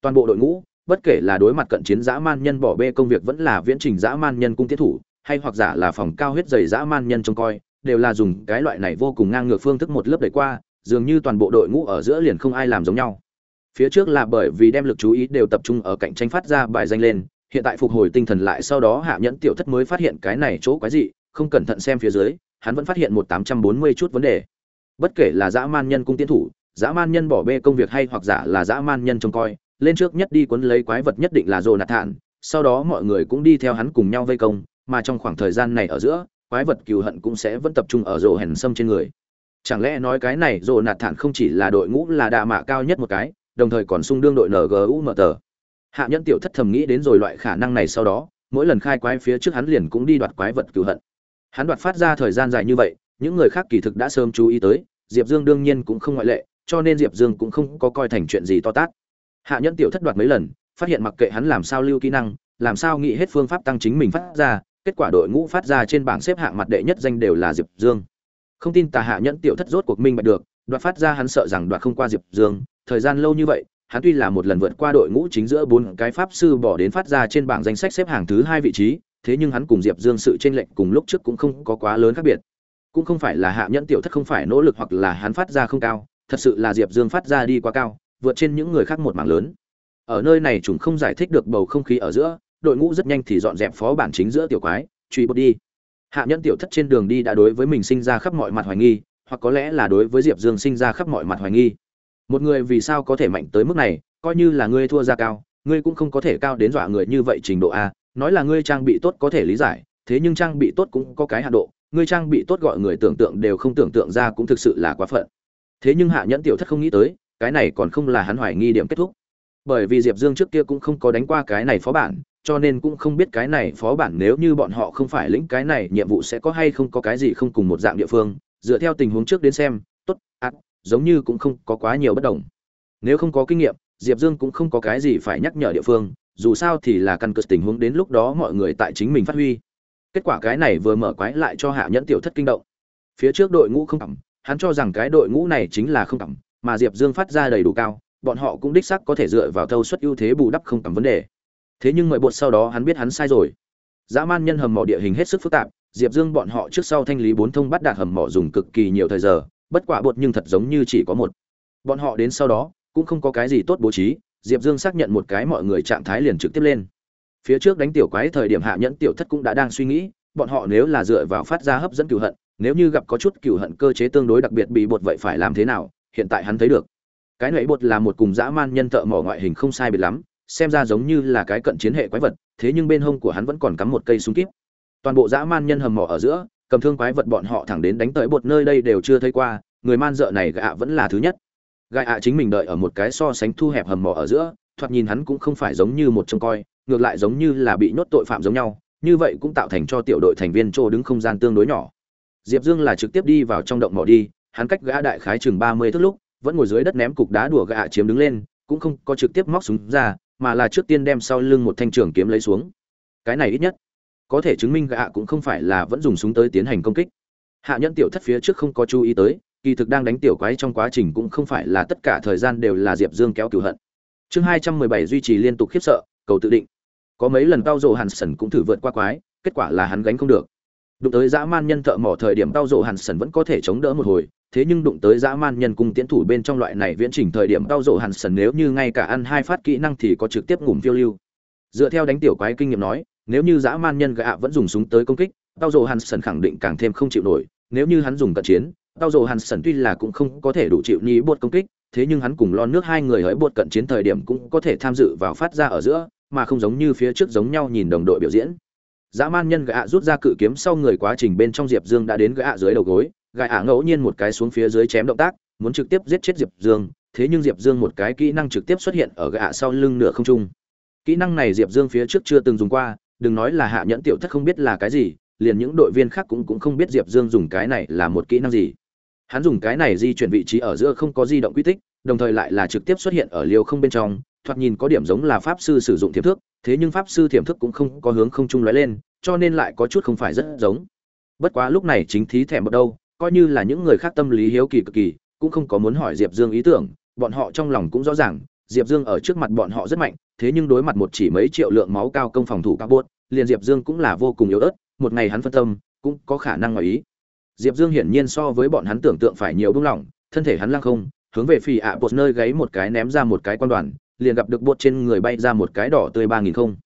Toàn bộ đội ngũ, bất kể là đối mặt cận chiến dã man nhân bỏ bê công việc vẫn là viễn trình dã man nhân cung thiết thủ hay hoặc giả là phòng cao huyết dày dã man nhân trông coi đều là dùng cái loại này vô cùng ngang ngược phương thức một lớp đẩy qua dường như toàn bộ đội ngũ ở giữa liền không ai làm giống nhau. Phía trước là bởi vì đem lực chú ý đều tập trung ở cạnh tranh phát ra bài danh lên hiện tại phục hồi tinh thần lại sau đó hạ nhẫn tiểu thất mới phát hiện cái này chỗ quái dị không cẩn thận xem phía dưới hắn vẫn phát hiện một tám trăm bốn mươi chút vấn đề. Bất kể là dã man nhân cung tiến thủ dã man nhân bỏ bê công việc hay hoặc giả là dã man nhân trông coi lên trước nhất đi quấn lấy quái vật nhất định là Jonathan, thản sau đó mọi người cũng đi theo hắn cùng nhau vây công mà trong khoảng thời gian này ở giữa, quái vật cừu hận cũng sẽ vẫn tập trung ở rổ hèn sâm trên người. Chẳng lẽ nói cái này rổ nạt thản không chỉ là đội ngũ là đạ mạ cao nhất một cái, đồng thời còn sung đương đội ngu mở tờ? Hạ nhân tiểu thất thầm nghĩ đến rồi loại khả năng này sau đó, mỗi lần khai quái phía trước hắn liền cũng đi đoạt quái vật cừu hận. Hắn đoạt phát ra thời gian dài như vậy, những người khác kỳ thực đã sớm chú ý tới, diệp dương đương nhiên cũng không ngoại lệ, cho nên diệp dương cũng không có coi thành chuyện gì to tát. Hạ nhân tiểu thất đoạt mấy lần, phát hiện mặc kệ hắn làm sao lưu kỹ năng, làm sao nghĩ hết phương pháp tăng chính mình phát ra kết quả đội ngũ phát ra trên bảng xếp hạng mặt đệ nhất danh đều là diệp dương. Không tin tà hạ nhẫn tiểu thất rốt cuộc minh bạch được, đoạt phát ra hắn sợ rằng đoạt không qua diệp dương. Thời gian lâu như vậy, hắn tuy là một lần vượt qua đội ngũ chính giữa bốn cái pháp sư bỏ đến phát ra trên bảng danh sách xếp hạng thứ hai vị trí, thế nhưng hắn cùng diệp dương sự chênh lệch cùng lúc trước cũng không có quá lớn khác biệt. Cũng không phải là hạ nhẫn tiểu thất không phải nỗ lực hoặc là hắn phát ra không cao, thật sự là diệp dương phát ra đi quá cao, vượt trên những người khác một mảng lớn. Ở nơi này chúng không giải thích được bầu không khí ở giữa đội ngũ rất nhanh thì dọn dẹp phó bản chính giữa tiểu quái, truy bột đi. Hạ nhân tiểu thất trên đường đi đã đối với mình sinh ra khắp mọi mặt hoài nghi, hoặc có lẽ là đối với diệp dương sinh ra khắp mọi mặt hoài nghi. Một người vì sao có thể mạnh tới mức này, coi như là ngươi thua ra cao, ngươi cũng không có thể cao đến dọa người như vậy trình độ a, nói là ngươi trang bị tốt có thể lý giải, thế nhưng trang bị tốt cũng có cái hạ độ, ngươi trang bị tốt gọi người tưởng tượng đều không tưởng tượng ra cũng thực sự là quá phận. Thế nhưng hạ nhẫn tiểu thất không nghĩ tới, cái này còn không là hắn hoài nghi điểm kết thúc. Bởi vì diệp dương trước kia cũng không có đánh qua cái này phó bản cho nên cũng không biết cái này phó bản nếu như bọn họ không phải lĩnh cái này, nhiệm vụ sẽ có hay không có cái gì không cùng một dạng địa phương. Dựa theo tình huống trước đến xem, tốt ắt giống như cũng không có quá nhiều bất đồng. Nếu không có kinh nghiệm, diệp dương cũng không có cái gì phải nhắc nhở địa phương, dù sao thì là căn cứ tình huống đến lúc đó mọi người tại chính mình phát huy. Kết quả cái này vừa mở quái lại cho hạ nhẫn tiểu thất kinh động. Phía trước đội ngũ không cảm hắn cho rằng cái đội ngũ này chính là không cảm mà diệp dương phát ra đầy đủ cao, bọn họ cũng đích sắc có thể dựa vào thâu suất ưu thế bù đắp không tầm vấn đề thế nhưng mời bột sau đó hắn biết hắn sai rồi. Dã man nhân hầm mỏ địa hình hết sức phức tạp, diệp dương bọn họ trước sau thanh lý bốn thông bắt đạt hầm mỏ dùng cực kỳ nhiều thời giờ, bất quả bột nhưng thật giống như chỉ có một. Bọn họ đến sau đó, cũng không có cái gì tốt bố trí, diệp dương xác nhận một cái mọi người trạng thái liền trực tiếp lên. Phía trước đánh tiểu quái thời điểm hạ nhẫn tiểu thất cũng đã đang suy nghĩ, bọn họ nếu là dựa vào phát ra hấp dẫn cựu hận, nếu như gặp có chút cựu hận cơ chế tương đối đặc biệt bị bột vậy phải làm thế nào, hiện tại hắn thấy được. Cái nệ bột là một cùng dã man nhân thợ mỏ ngoại hình không sai biệt lắm xem ra giống như là cái cận chiến hệ quái vật, thế nhưng bên hông của hắn vẫn còn cắm một cây súng kíp. Toàn bộ dã man nhân hầm mỏ ở giữa, cầm thương quái vật bọn họ thẳng đến đánh tới bột nơi đây đều chưa thấy qua, người man dợ này gạ vẫn là thứ nhất. Gai ạ chính mình đợi ở một cái so sánh thu hẹp hầm mỏ ở giữa, thoạt nhìn hắn cũng không phải giống như một trông coi, ngược lại giống như là bị nhốt tội phạm giống nhau, như vậy cũng tạo thành cho tiểu đội thành viên chỗ đứng không gian tương đối nhỏ. Diệp dương là trực tiếp đi vào trong động mỏ đi, hắn cách gã đại khái chừng ba mươi thước lúc, vẫn ngồi dưới đất ném cục đá đùa gã chiếm đứng lên, cũng không có trực tiếp móc súng ra mà là trước tiên đem sau lưng một thanh trường kiếm lấy xuống. Cái này ít nhất, có thể chứng minh gã cũng không phải là vẫn dùng súng tới tiến hành công kích. Hạ nhẫn tiểu thất phía trước không có chú ý tới, kỳ thực đang đánh tiểu quái trong quá trình cũng không phải là tất cả thời gian đều là diệp dương kéo cửu hận. Chương hai trăm mười bảy duy trì liên tục khiếp sợ, cầu tự định. Có mấy lần tao rộ hàn sần cũng thử vượt qua quái, kết quả là hắn gánh không được đụng tới dã man nhân thợ mỏ thời điểm tao rộ hàn sần vẫn có thể chống đỡ một hồi, thế nhưng đụng tới dã man nhân cung tiến thủ bên trong loại này viễn trình thời điểm tao rộ hàn sần nếu như ngay cả ăn hai phát kỹ năng thì có trực tiếp ngủm phiêu lưu. Dựa theo đánh tiểu quái kinh nghiệm nói, nếu như dã man nhân gạ vẫn dùng súng tới công kích, tao rộ hàn sần khẳng định càng thêm không chịu nổi, nếu như hắn dùng cận chiến, tao rộ hàn sần tuy là cũng không có thể đủ chịu ní buột công kích, thế nhưng hắn cùng lo nước hai người hỡi buột cận chiến thời điểm cũng có thể tham dự vào phát ra ở giữa, mà không giống như phía trước giống nhau nhìn đồng đội biểu diễn dã man nhân gạ rút ra cự kiếm sau người quá trình bên trong diệp dương đã đến gạ dưới đầu gối gạ ngẫu nhiên một cái xuống phía dưới chém động tác, muốn trực tiếp giết chết diệp dương, thế nhưng diệp dương một cái kỹ năng trực tiếp xuất hiện ở gạ sau lưng nửa không trung. Kỹ năng này diệp dương phía trước chưa từng dùng qua, đừng nói là hạ nhẫn tiểu thất không biết là cái gì, liền những đội viên khác cũng cũng không biết diệp dương dùng cái này là một kỹ năng gì. Hắn dùng cái này di chuyển vị trí ở giữa không có di động quy tích, đồng thời lại là trực tiếp xuất hiện ở liều không bên trong thoạt nhìn có điểm giống là pháp sư sử dụng thiểm thước, thế nhưng pháp sư thiểm thức cũng không có hướng không trung lóe lên, cho nên lại có chút không phải rất giống. Bất quá lúc này chính thí thèm một đâu, coi như là những người khác tâm lý hiếu kỳ cực kỳ, cũng không có muốn hỏi diệp dương ý tưởng, bọn họ trong lòng cũng rõ ràng, diệp dương ở trước mặt bọn họ rất mạnh, thế nhưng đối mặt một chỉ mấy triệu lượng máu cao công phòng thủ các bốt liền diệp dương cũng là vô cùng yếu ớt, một ngày hắn phân tâm, cũng có khả năng ngoài ý. Diệp dương hiển nhiên so với bọn hắn tưởng tượng phải nhiều buông lỏng, thân thể hắn lăng không, hướng về phía ạ bột nơi gáy một cái ném ra một cái quan đoàn liền gặp được bột trên người bay ra một cái đỏ tươi ba nghìn không.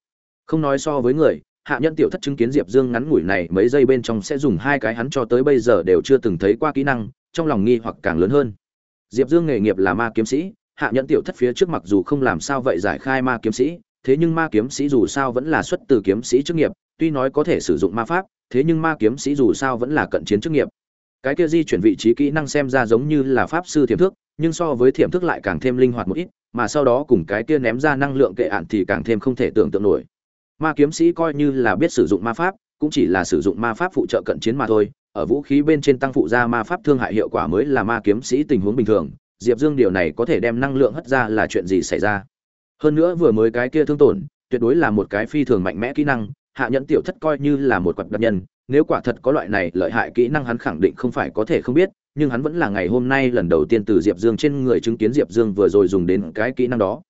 Không nói so với người, hạ nhân tiểu thất chứng kiến diệp dương ngắn ngủi này mấy giây bên trong sẽ dùng hai cái hắn cho tới bây giờ đều chưa từng thấy qua kỹ năng, trong lòng nghi hoặc càng lớn hơn. Diệp dương nghề nghiệp là ma kiếm sĩ, hạ nhẫn tiểu thất phía trước mặc dù không làm sao vậy giải khai ma kiếm sĩ, thế nhưng ma kiếm sĩ dù sao vẫn là xuất từ kiếm sĩ chức nghiệp, tuy nói có thể sử dụng ma pháp, thế nhưng ma kiếm sĩ dù sao vẫn là cận chiến chức nghiệp. Cái kia di chuyển vị trí kỹ năng xem ra giống như là pháp sư thiểm thức nhưng so với thiểm thức lại càng thêm linh hoạt một ít mà sau đó cùng cái kia ném ra năng lượng kệ ạn thì càng thêm không thể tưởng tượng nổi. Ma kiếm sĩ coi như là biết sử dụng ma pháp, cũng chỉ là sử dụng ma pháp phụ trợ cận chiến mà thôi, ở vũ khí bên trên tăng phụ ra ma pháp thương hại hiệu quả mới là ma kiếm sĩ tình huống bình thường, diệp dương điều này có thể đem năng lượng hất ra là chuyện gì xảy ra? Hơn nữa vừa mới cái kia thương tổn, tuyệt đối là một cái phi thường mạnh mẽ kỹ năng, hạ nhẫn tiểu thất coi như là một quạt đặc nhân, nếu quả thật có loại này lợi hại kỹ năng hắn khẳng định không phải có thể không biết nhưng hắn vẫn là ngày hôm nay lần đầu tiên từ diệp dương trên người chứng kiến diệp dương vừa rồi dùng đến cái kỹ năng đó.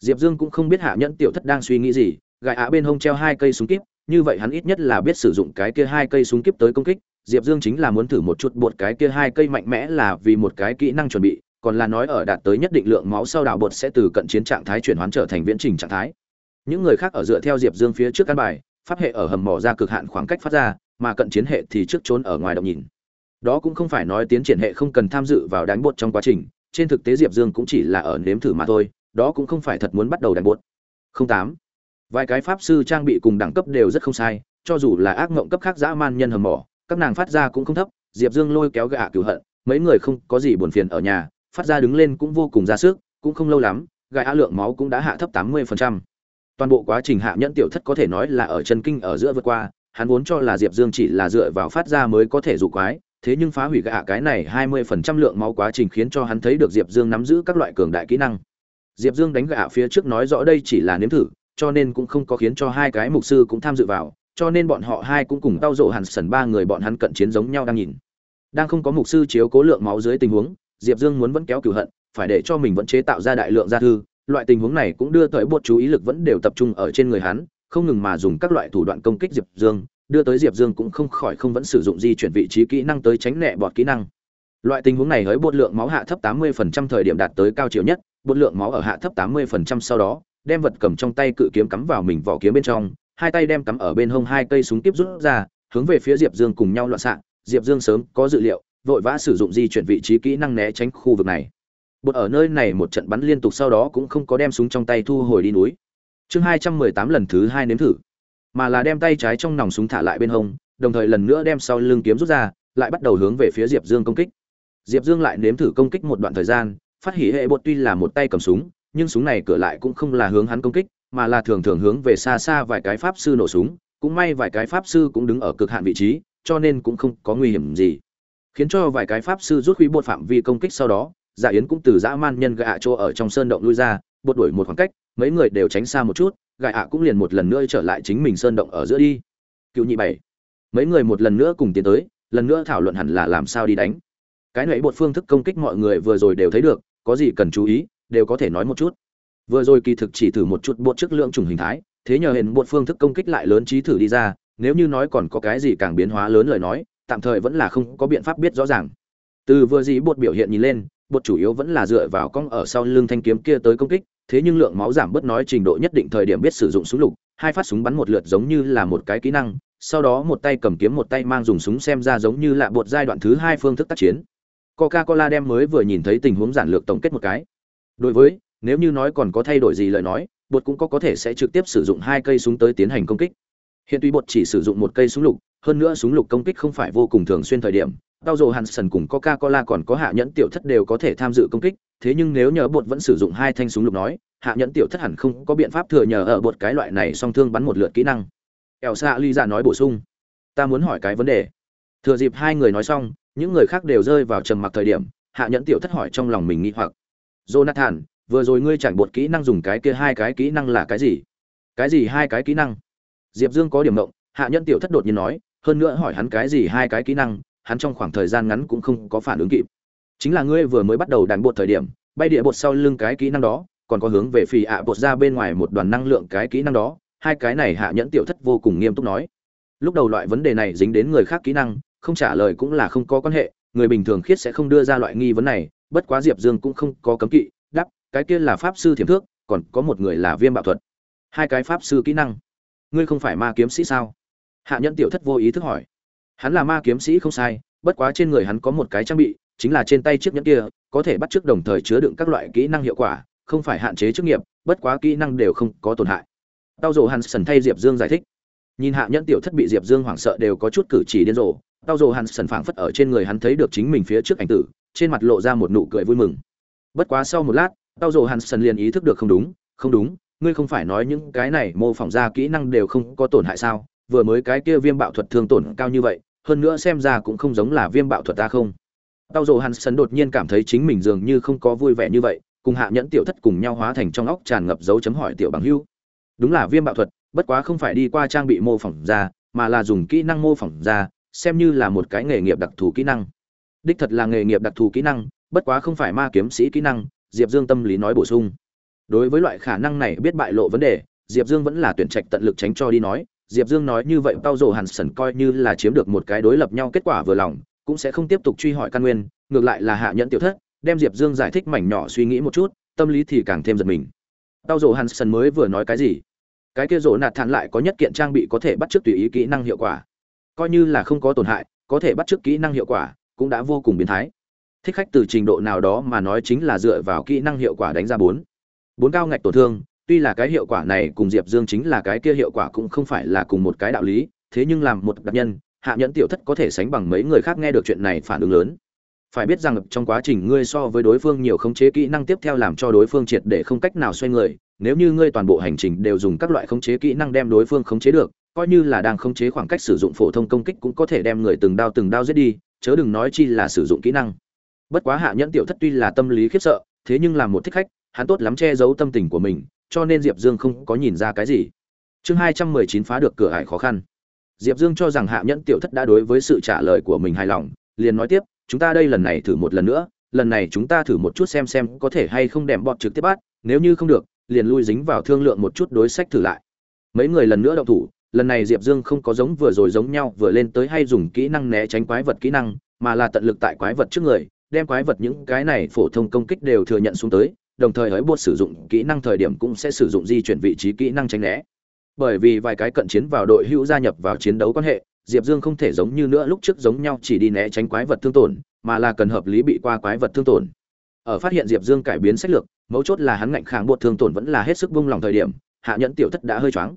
Diệp dương cũng không biết hạ nhẫn tiểu thất đang suy nghĩ gì gài ạ bên hông treo hai cây súng kíp, như vậy hắn ít nhất là biết sử dụng cái kia hai cây súng kíp tới công kích, diệp dương chính là muốn thử một chút bột cái kia hai cây mạnh mẽ là vì một cái kỹ năng chuẩn bị, còn là nói ở đạt tới nhất định lượng máu sau đảo bột sẽ từ cận chiến trạng thái chuyển hoán trở thành viễn trình trạng thái. Những người khác ở dựa theo diệp dương phía trước căn bài, pháp hệ ở hầm mỏ ra cực hạn khoảng cách phát ra, mà cận chiến hệ thì trước trốn ở ngoài động nhìn đó cũng không phải nói tiến triển hệ không cần tham dự vào đánh bột trong quá trình, trên thực tế diệp dương cũng chỉ là ở nếm thử mà thôi, đó cũng không phải thật muốn bắt đầu đánh bột. Không tám. Vài cái pháp sư trang bị cùng đẳng cấp đều rất không sai, cho dù là ác mộng cấp khác dã man nhân hầm mỏ, các nàng phát ra cũng không thấp, diệp dương lôi kéo gạ cửu hận, mấy người không có gì buồn phiền ở nhà, phát ra đứng lên cũng vô cùng ra sức, cũng không lâu lắm gạ lượng máu cũng đã hạ thấp tám mươi toàn bộ quá trình hạ nhẫn tiểu thất có thể nói là ở chân kinh ở giữa vượt qua, hắn vốn cho là diệp dương chỉ là dựa vào phát ra mới có thể dụ quái thế nhưng phá hủy gạ cái này hai mươi phần trăm lượng máu quá trình khiến cho hắn thấy được diệp dương nắm giữ các loại cường đại kỹ năng. Diệp dương đánh gạ phía trước nói rõ đây chỉ là nếm thử, cho nên cũng không có khiến cho hai cái mục sư cũng tham dự vào, cho nên bọn họ hai cũng cùng tao rộ hẳn sần ba người bọn hắn cận chiến giống nhau đang nhìn. Đang không có mục sư chiếu cố lượng máu dưới tình huống, diệp dương muốn vẫn kéo cửu hận, phải để cho mình vẫn chế tạo ra đại lượng gia thư, loại tình huống này cũng đưa tới buộc chú ý lực vẫn đều tập trung ở trên người hắn, không ngừng mà dùng các loại thủ đoạn công kích diệp dương đưa tới diệp dương cũng không khỏi không vẫn sử dụng di chuyển vị trí kỹ năng tới tránh nẹ bọt kỹ năng. Loại tình huống này với bột lượng máu hạ thấp 80% thời điểm đạt tới cao chiều nhất, bột lượng máu ở hạ thấp 80% sau đó, đem vật cầm trong tay cự kiếm cắm vào mình vỏ kiếm bên trong, hai tay đem cắm ở bên hông hai cây súng tiếp rút ra, hướng về phía diệp dương cùng nhau loạn xạ. Diệp dương sớm có dự liệu, vội vã sử dụng di chuyển vị trí kỹ năng né tránh khu vực này. Bột ở nơi này một trận bắn liên tục sau đó cũng không có đem súng trong tay thu hồi đi núi. Chương hai trăm mười tám lần thứ hai nếm thử mà là đem tay trái trong nòng súng thả lại bên hông, đồng thời lần nữa đem sau lưng kiếm rút ra, lại bắt đầu hướng về phía diệp dương công kích. Diệp dương lại nếm thử công kích một đoạn thời gian, phát hỉ hệ bột tuy là một tay cầm súng, nhưng súng này cửa lại cũng không là hướng hắn công kích, mà là thường thường hướng về xa xa vài cái pháp sư nổ súng, cũng may vài cái pháp sư cũng đứng ở cực hạn vị trí, cho nên cũng không có nguy hiểm gì. Khiến cho vài cái pháp sư rút khí bột phạm vi công kích sau đó dạ yến cũng từ dã man nhân gạ chỗ ở trong sơn động lui ra, bột đuổi một khoảng cách, mấy người đều tránh xa một chút gạ ạ cũng liền một lần nữa trở lại chính mình sơn động ở giữa đi. Cựu nhị bảy. Mấy người một lần nữa cùng tiến tới, lần nữa thảo luận hẳn là làm sao đi đánh. Cái nãy bột phương thức công kích mọi người vừa rồi đều thấy được, có gì cần chú ý, đều có thể nói một chút. Vừa rồi kỳ thực chỉ thử một chút bột trước lượng chủng hình thái, thế nhờ hiện bột phương thức công kích lại lớn trí thử đi ra, nếu như nói còn có cái gì càng biến hóa lớn lời nói, tạm thời vẫn là không có biện pháp biết rõ ràng. Từ vừa gì bột biểu hiện nhìn lên, bột chủ yếu vẫn là dựa vào cong ở sau lưng thanh kiếm kia tới công kích thế nhưng lượng máu giảm bớt nói trình độ nhất định thời điểm biết sử dụng súng lục, hai phát súng bắn một lượt giống như là một cái kỹ năng, sau đó một tay cầm kiếm một tay mang dùng súng xem ra giống như là bột giai đoạn thứ hai phương thức tác chiến. Coca-cola đem mới vừa nhìn thấy tình huống giản lược tổng kết một cái. Đối với, nếu như nói còn có thay đổi gì lời nói, bột cũng có có thể sẽ trực tiếp sử dụng hai cây súng tới tiến hành công kích. Hiện tuy bột chỉ sử dụng một cây súng lục, hơn nữa súng lục công kích không phải vô cùng thường xuyên thời điểm tao dồ hansen cùng coca cola còn có hạ nhẫn tiểu thất đều có thể tham dự công kích thế nhưng nếu nhờ bột vẫn sử dụng hai thanh súng lục nói, hạ nhẫn tiểu thất hẳn không có biện pháp thừa nhờ ở bột cái loại này song thương bắn một lượt kỹ năng. Ẻo xạ ly ra nói bổ sung, ta muốn hỏi cái vấn đề. Thừa dịp hai người nói xong, những người khác đều rơi vào trầm mặc thời điểm, hạ nhẫn tiểu thất hỏi trong lòng mình nghĩ hoặc, jonathan, vừa rồi ngươi chẳng bột kỹ năng dùng cái kia hai cái kỹ năng là cái gì? Cái gì hai cái kỹ năng? Diệp dương có điểm mộng hạ nhẫn tiểu thất đột nhiên nói, hơn nữa hỏi hắn cái gì hai cái kỹ năng, hắn trong khoảng thời gian ngắn cũng không có phản ứng kịp chính là ngươi vừa mới bắt đầu đàn bột thời điểm, bay địa bột sau lưng cái kỹ năng đó, còn có hướng về phì ạ bột ra bên ngoài một đoàn năng lượng cái kỹ năng đó, hai cái này hạ nhẫn tiểu thất vô cùng nghiêm túc nói. Lúc đầu loại vấn đề này dính đến người khác kỹ năng, không trả lời cũng là không có quan hệ, người bình thường khiết sẽ không đưa ra loại nghi vấn này, bất quá diệp dương cũng không có cấm kỵ đắp cái kia là pháp sư thiểm thước, còn có một người là viêm bạo thuật. Hai cái pháp sư kỹ năng. Ngươi không phải ma kiếm sĩ sao? Hạ nhẫn tiểu thất vô ý thức hỏi. Hắn là ma kiếm sĩ không sai, bất quá trên người hắn có một cái trang bị chính là trên tay chiếc nhẫn kia, có thể bắt chước đồng thời chứa đựng các loại kỹ năng hiệu quả, không phải hạn chế chức nghiệp, bất quá kỹ năng đều không có tổn hại. Tao rồ sần thay diệp dương giải thích. Nhìn hạ nhẫn tiểu thất bị diệp dương hoảng sợ đều có chút cử chỉ điên rồ, tao rồ sần phảng phất ở trên người hắn thấy được chính mình phía trước ảnh tử, trên mặt lộ ra một nụ cười vui mừng. Bất quá sau một lát, tao rồ sần liền ý thức được không đúng không đúng, ngươi không phải nói những cái này mô phỏng ra kỹ năng đều không có tổn hại sao? Vừa mới cái kia viêm bạo thuật thương tổn cao như vậy, hơn nữa xem ra cũng không giống là viêm bạo thuật ta không tao rồ hansen đột nhiên cảm thấy chính mình dường như không có vui vẻ như vậy, cùng hạ nhẫn tiểu thất cùng nhau hóa thành trong óc tràn ngập dấu chấm hỏi tiểu bằng hưu. Đúng là viêm bạo thuật, bất quá không phải đi qua trang bị mô phỏng ra, mà là dùng kỹ năng mô phỏng ra, xem như là một cái nghề nghiệp đặc thù kỹ năng. Đích thật là nghề nghiệp đặc thù kỹ năng, bất quá không phải ma kiếm sĩ kỹ năng, diệp dương tâm lý nói bổ sung. Đối với loại khả năng này biết bại lộ vấn đề, diệp dương vẫn là tuyển trạch tận lực tránh cho đi nói, diệp dương nói như vậy tao rồ hàn sần coi như là chiếm được một cái đối lập nhau kết quả vừa lòng cũng sẽ không tiếp tục truy hỏi căn nguyên, ngược lại là hạ nhẫn tiểu thất, đem diệp dương giải thích mảnh nhỏ suy nghĩ một chút, tâm lý thì càng thêm giật mình. Tao rổ hàn sần mới vừa nói cái gì? Cái kia rổ nạt thản lại có nhất kiện trang bị có thể bắt chước tùy ý kỹ năng hiệu quả. Coi như là không có tổn hại, có thể bắt chước kỹ năng hiệu quả, cũng đã vô cùng biến thái. Thích khách từ trình độ nào đó mà nói chính là dựa vào kỹ năng hiệu quả đánh ra bốn. Bốn cao ngạch tổn thương, tuy là cái hiệu quả này cùng diệp dương chính là cái kia hiệu quả cũng không phải là cùng một cái đạo lý, thế nhưng làm một đặc nhân hạ nhẫn tiểu thất có thể sánh bằng mấy người khác nghe được chuyện này phản ứng lớn. Phải biết rằng trong quá trình ngươi so với đối phương nhiều khống chế kỹ năng tiếp theo làm cho đối phương triệt để không cách nào xoay người, nếu như ngươi toàn bộ hành trình đều dùng các loại khống chế kỹ năng đem đối phương khống chế được, coi như là đang khống chế khoảng cách sử dụng phổ thông công kích cũng có thể đem người từng đao từng đao giết đi, chớ đừng nói chi là sử dụng kỹ năng. Bất quá hạ nhẫn tiểu thất tuy là tâm lý khiếp sợ, thế nhưng làm một thích khách, hắn tốt lắm che giấu tâm tình của mình, cho nên diệp dương không có nhìn ra cái gì. Chương hai trăm mười chín phá được cửa ải khó khăn diệp dương cho rằng hạ nhẫn tiểu thất đã đối với sự trả lời của mình hài lòng, liền nói tiếp, chúng ta đây lần này thử một lần nữa, lần này chúng ta thử một chút xem xem có thể hay không đệm bọt trực tiếp bắt, nếu như không được, liền lui dính vào thương lượng một chút đối sách thử lại. Mấy người lần nữa động thủ, lần này diệp dương không có giống vừa rồi giống nhau vừa lên tới hay dùng kỹ năng né tránh quái vật kỹ năng, mà là tận lực tại quái vật trước người, đem quái vật những cái này phổ thông công kích đều thừa nhận xuống tới, đồng thời hỡi buộc sử dụng kỹ năng thời điểm cũng sẽ sử dụng di chuyển vị trí kỹ năng tránh né bởi vì vài cái cận chiến vào đội hữu gia nhập vào chiến đấu quan hệ, diệp dương không thể giống như nữa lúc trước giống nhau chỉ đi né tránh quái vật thương tổn, mà là cần hợp lý bị qua quái vật thương tổn. Ở phát hiện diệp dương cải biến sách lược, mấu chốt là hắn ngạnh kháng bột thương tổn vẫn là hết sức bung lòng thời điểm, hạ nhẫn tiểu thất đã hơi choáng.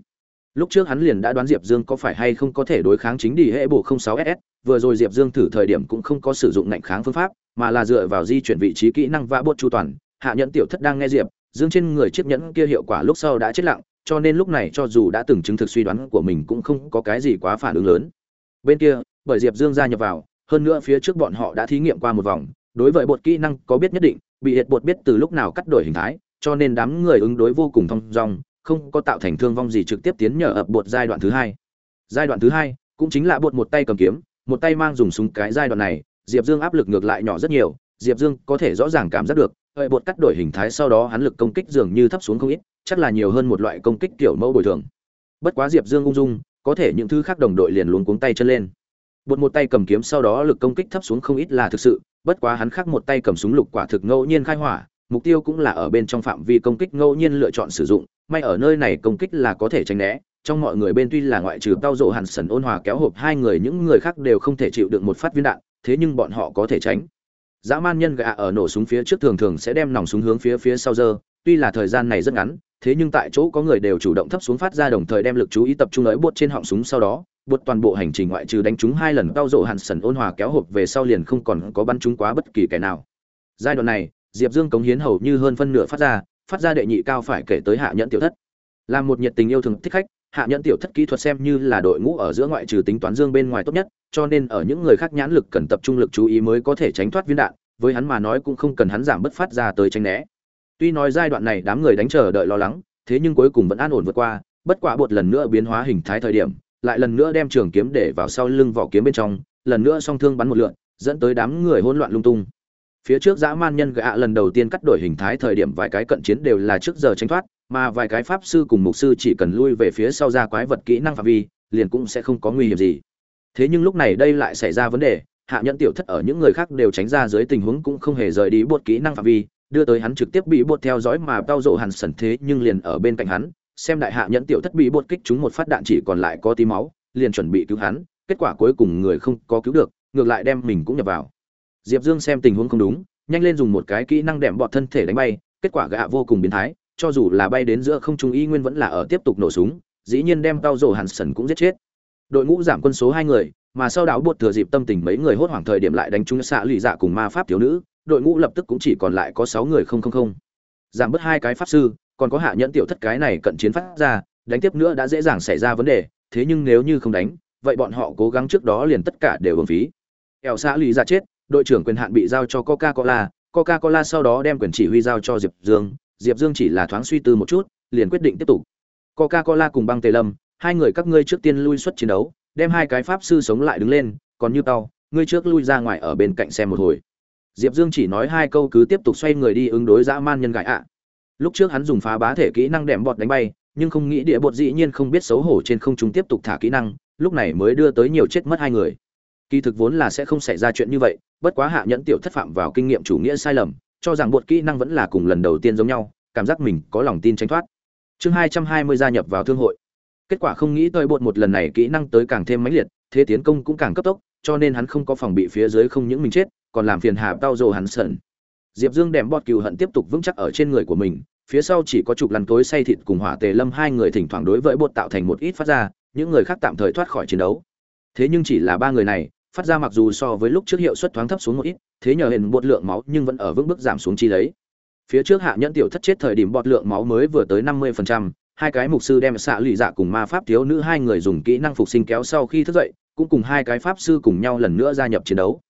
Lúc trước hắn liền đã đoán diệp dương có phải hay không có thể đối kháng chính đi hệ bộ 06 ss vừa rồi diệp dương thử thời điểm cũng không có sử dụng ngạnh kháng phương pháp, mà là dựa vào di chuyển vị trí kỹ năng vã bột chu toàn. Hạ nhẫn tiểu thất đang nghe diệp dương trên người chiếc nhẫn kia hiệu quả lúc sau đã chết lặng cho nên lúc này cho dù đã từng chứng thực suy đoán của mình cũng không có cái gì quá phản ứng lớn. Bên kia, bởi diệp dương gia nhập vào, hơn nữa phía trước bọn họ đã thí nghiệm qua một vòng, đối với bột kỹ năng có biết nhất định, bị hiệt bột biết từ lúc nào cắt đổi hình thái, cho nên đám người ứng đối vô cùng thong dong, không có tạo thành thương vong gì trực tiếp tiến nhờ ập bột giai đoạn thứ hai. Giai đoạn thứ hai cũng chính là bột một tay cầm kiếm, một tay mang dùng súng cái giai đoạn này, diệp dương áp lực ngược lại nhỏ rất nhiều, diệp dương có thể rõ ràng cảm giác được hệ bột cắt đổi hình thái sau đó hắn lực công kích dường như thấp xuống không ít chắc là nhiều hơn một loại công kích kiểu mẫu bồi thường. Bất quá diệp dương ung dung, có thể những thứ khác đồng đội liền luống cuống tay chân lên. Bột một tay cầm kiếm sau đó lực công kích thấp xuống không ít là thực sự, bất quá hắn khác một tay cầm súng lục quả thực ngẫu nhiên khai hỏa, mục tiêu cũng là ở bên trong phạm vi công kích ngẫu nhiên lựa chọn sử dụng, may ở nơi này công kích là có thể tránh né, trong mọi người bên tuy là ngoại trừ tao rộ hàn sần ôn hòa kéo hộp hai người những người khác đều không thể chịu được một phát viên đạn, thế nhưng bọn họ có thể tránh. Dã man nhân gạ ở nổ súng phía trước thường thường sẽ đem nòng súng hướng phía phía sau giờ tuy là thời gian này rất ngắn thế nhưng tại chỗ có người đều chủ động thấp xuống phát ra đồng thời đem lực chú ý tập trung ở buốt trên họng súng sau đó buốt toàn bộ hành trình ngoại trừ đánh trúng hai lần cao rộ hàn sần ôn hòa kéo hộp về sau liền không còn có bắn trúng quá bất kỳ kẻ nào. Giai đoạn này, diệp dương cống hiến hầu như hơn phân nửa phát ra phát ra đệ nhị cao phải kể tới hạ nhẫn tiểu thất. Là một nhiệt tình yêu thương thích khách, hạ nhẫn tiểu thất kỹ thuật xem như là đội ngũ ở giữa ngoại trừ tính toán dương bên ngoài tốt nhất, cho nên ở những người khác nhãn lực cần tập trung lực chú ý mới có thể tránh thoát viên đạn, với hắn mà nói cũng không cần hắn giảm bất phát ra tới tránh né tuy nói giai đoạn này đám người đánh chờ đợi lo lắng thế nhưng cuối cùng vẫn an ổn vượt qua bất quả bột lần nữa biến hóa hình thái thời điểm lại lần nữa đem trường kiếm để vào sau lưng vỏ kiếm bên trong lần nữa song thương bắn một lượt, dẫn tới đám người hỗn loạn lung tung. Phía trước dã man nhân gạ lần đầu tiên cắt đổi hình thái thời điểm vài cái cận chiến đều là trước giờ tranh thoát mà vài cái pháp sư cùng mục sư chỉ cần lui về phía sau ra quái vật kỹ năng phạm vi liền cũng sẽ không có nguy hiểm gì. Thế nhưng lúc này đây lại xảy ra vấn đề hạ nhận tiểu thất ở những người khác đều tránh ra dưới tình huống cũng không hề rời đi buột kỹ năng phạm vi đưa tới hắn trực tiếp bị bột theo dõi mà tao rộ hẳn sẩn thế nhưng liền ở bên cạnh hắn, xem đại hạ nhẫn tiểu thất bị bột kích chúng một phát đạn chỉ còn lại có tí máu, liền chuẩn bị cứu hắn, kết quả cuối cùng người không có cứu được, ngược lại đem mình cũng nhập vào. Diệp dương xem tình huống không đúng, nhanh lên dùng một cái kỹ năng đệm bọt thân thể đánh bay, kết quả gạ vô cùng biến thái, cho dù là bay đến giữa không trung y nguyên vẫn là ở tiếp tục nổ súng, dĩ nhiên đem tao rộ hàn sẩn cũng giết chết. Đội ngũ giảm quân số hai người, mà sau đảo buộc thừa dịp tâm tình mấy người hốt hoảng thời điểm lại đánh trúng xạ lụy dạ cùng ma pháp thiếu nữ đội ngũ lập tức cũng chỉ còn lại có sáu người không không không. Giảm bớt hai cái pháp sư, còn có hạ nhẫn tiểu thất cái này cận chiến phát ra, đánh tiếp nữa đã dễ dàng xảy ra vấn đề, thế nhưng nếu như không đánh, vậy bọn họ cố gắng trước đó liền tất cả đều hưởng phí. Ẻo xã lý ra chết, đội trưởng quyền hạn bị giao cho coca cola coca cola sau đó đem quyền chỉ huy giao cho diệp dương diệp dương chỉ là thoáng suy tư một chút, liền quyết định tiếp tục. Coca cola cùng băng tề lâm, hai người các ngươi trước tiên lui xuất chiến đấu, đem hai cái pháp sư sống lại đứng lên, còn như tao, ngươi trước lui ra ngoài ở bên cạnh xem một hồi diệp dương chỉ nói hai câu cứ tiếp tục xoay người đi ứng đối dã man nhân gãi ạ. Lúc trước hắn dùng phá bá thể kỹ năng đệm bọt đánh bay, nhưng không nghĩ địa bột dĩ nhiên không biết xấu hổ trên không trung tiếp tục thả kỹ năng, lúc này mới đưa tới nhiều chết mất hai người. Kỳ thực vốn là sẽ không xảy ra chuyện như vậy, bất quá hạ nhẫn tiểu thất phạm vào kinh nghiệm chủ nghĩa sai lầm, cho rằng bột kỹ năng vẫn là cùng lần đầu tiên giống nhau, cảm giác mình có lòng tin tránh thoát. Chương hai trăm hai mươi gia nhập vào thương hội. Kết quả không nghĩ tới bột một lần này kỹ năng tới càng thêm mãnh liệt, thế tiến công cũng càng cấp tốc, cho nên hắn không có phòng bị phía dưới không những mình chết còn làm phiền hà tao rồ hắn sần diệp dương đem bọt cừu hận tiếp tục vững chắc ở trên người của mình, phía sau chỉ có chục lăn tối say thịt cùng hỏa tề lâm hai người thỉnh thoảng đối với bột tạo thành một ít phát ra, những người khác tạm thời thoát khỏi chiến đấu. Thế nhưng chỉ là ba người này, phát ra mặc dù so với lúc trước hiệu suất thoáng thấp xuống một ít, thế nhờ hình bột lượng máu nhưng vẫn ở vững bước giảm xuống chi lấy. Phía trước hạ nhẫn tiểu thất chết thời điểm bọt lượng máu mới vừa tới năm mươi phần trăm, hai cái mục sư đem xạ lụy dạ cùng ma pháp thiếu nữ hai người dùng kỹ năng phục sinh kéo sau khi thức dậy, cũng cùng hai cái pháp sư cùng nhau lần nữa gia nhập chiến đấu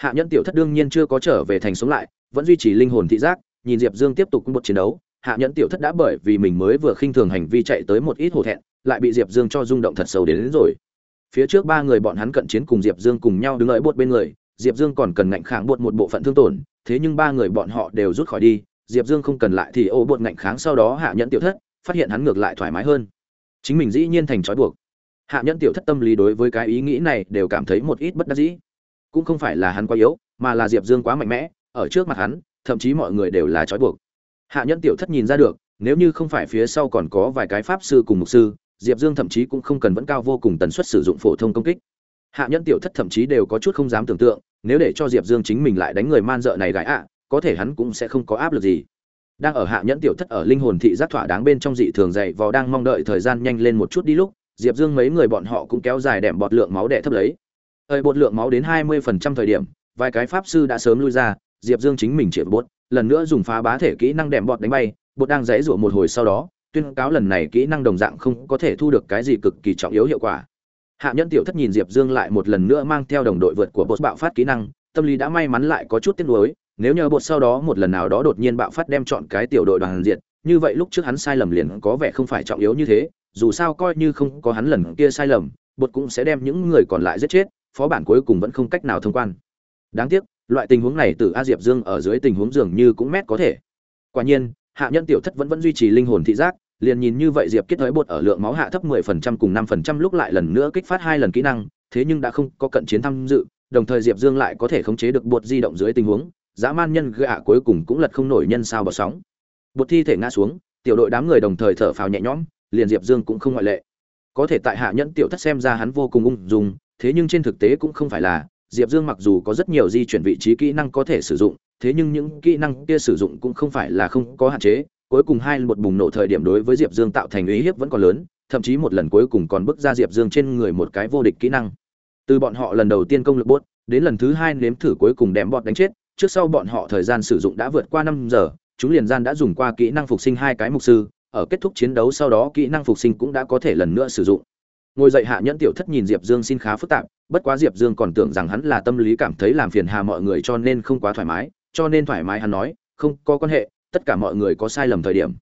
hạ nhẫn tiểu thất đương nhiên chưa có trở về thành sống lại vẫn duy trì linh hồn thị giác nhìn diệp dương tiếp tục một chiến đấu. Hạ nhẫn tiểu thất đã bởi vì mình mới vừa khinh thường hành vi chạy tới một ít hổ thẹn lại bị diệp dương cho rung động thật sâu đến, đến rồi. Phía trước ba người bọn hắn cận chiến cùng diệp dương cùng nhau đứng ở bột bên người diệp dương còn cần ngạnh kháng bột một bộ phận thương tổn thế nhưng ba người bọn họ đều rút khỏi đi diệp dương không cần lại thì ô bột ngạnh kháng sau đó hạ nhẫn tiểu thất phát hiện hắn ngược lại thoải mái hơn. Chính mình dĩ nhiên thành trói buộc. Hạ nhẫn tiểu thất tâm lý đối với cái ý nghĩ này đều cảm thấy một ít bất đắc dĩ cũng không phải là hắn quá yếu, mà là diệp dương quá mạnh mẽ, ở trước mặt hắn, thậm chí mọi người đều là trói buộc. Hạ nhẫn tiểu thất nhìn ra được, nếu như không phải phía sau còn có vài cái pháp sư cùng mục sư, diệp dương thậm chí cũng không cần vẫn cao vô cùng tần suất sử dụng phổ thông công kích. Hạ nhẫn tiểu thất thậm chí đều có chút không dám tưởng tượng, nếu để cho diệp dương chính mình lại đánh người man dợ này gãi ạ, có thể hắn cũng sẽ không có áp lực gì. Đang ở hạ nhẫn tiểu thất ở linh hồn thị giác thỏa đáng bên trong dị thường dậy vò đang mong đợi thời gian nhanh lên một chút đi lúc, diệp dương mấy người bọn họ cũng kéo dài đệm bọt lượng máu đẻ thấp lấy ơi bột lượng máu đến hai mươi phần trăm thời điểm, vài cái pháp sư đã sớm lui ra, diệp dương chính mình triệt bột, lần nữa dùng phá bá thể kỹ năng đệm bọt đánh bay, bột đang dãy rủa một hồi sau đó, tuyên cáo lần này kỹ năng đồng dạng không có thể thu được cái gì cực kỳ trọng yếu hiệu quả. Hạ nhân tiểu thất nhìn diệp dương lại một lần nữa mang theo đồng đội vượt của bột bạo phát kỹ năng, tâm lý đã may mắn lại có chút tiếc nuối, nếu nhờ bột sau đó một lần nào đó đột nhiên bạo phát đem chọn cái tiểu đội đoàn diện như vậy lúc trước hắn sai lầm liền có vẻ không phải trọng yếu như thế, dù sao coi như không có hắn lần kia sai lầm, bột cũng sẽ đem những người còn lại giết chết phó bản cuối cùng vẫn không cách nào thông quan. Đáng tiếc, loại tình huống này từ a diệp dương ở dưới tình huống dường như cũng mét có thể. Quả nhiên, hạ nhân tiểu thất vẫn vẫn duy trì linh hồn thị giác, liền nhìn như vậy diệp kết thói bột ở lượng máu hạ thấp 10% cùng 5% lúc lại lần nữa kích phát hai lần kỹ năng, thế nhưng đã không có cận chiến tham dự, đồng thời diệp dương lại có thể khống chế được bột di động dưới tình huống, dã man nhân gạ cuối cùng cũng lật không nổi nhân sao bọt sóng. Bột thi thể ngã xuống, tiểu đội đám người đồng thời thở phào nhẹ nhõm, liền diệp dương cũng không ngoại lệ. Có thể tại hạ nhẫn tiểu thất xem ra hắn vô cùng ung dung thế nhưng trên thực tế cũng không phải là, diệp dương mặc dù có rất nhiều di chuyển vị trí kỹ năng có thể sử dụng, thế nhưng những kỹ năng kia sử dụng cũng không phải là không có hạn chế. Cuối cùng hai một bùng nổ thời điểm đối với diệp dương tạo thành uy hiếp vẫn còn lớn, thậm chí một lần cuối cùng còn bước ra diệp dương trên người một cái vô địch kỹ năng. Từ bọn họ lần đầu tiên công lực bốt, đến lần thứ hai nếm thử cuối cùng đém bọt đánh chết, trước sau bọn họ thời gian sử dụng đã vượt qua năm giờ, chúng liền gian đã dùng qua kỹ năng phục sinh hai cái mục sư, ở kết thúc chiến đấu sau đó kỹ năng phục sinh cũng đã có thể lần nữa sử dụng ngồi dậy hạ nhẫn tiểu thất nhìn diệp dương xin khá phức tạp, bất quá diệp dương còn tưởng rằng hắn là tâm lý cảm thấy làm phiền hà mọi người cho nên không quá thoải mái, cho nên thoải mái hắn nói, không, có quan hệ, tất cả mọi người có sai lầm thời điểm.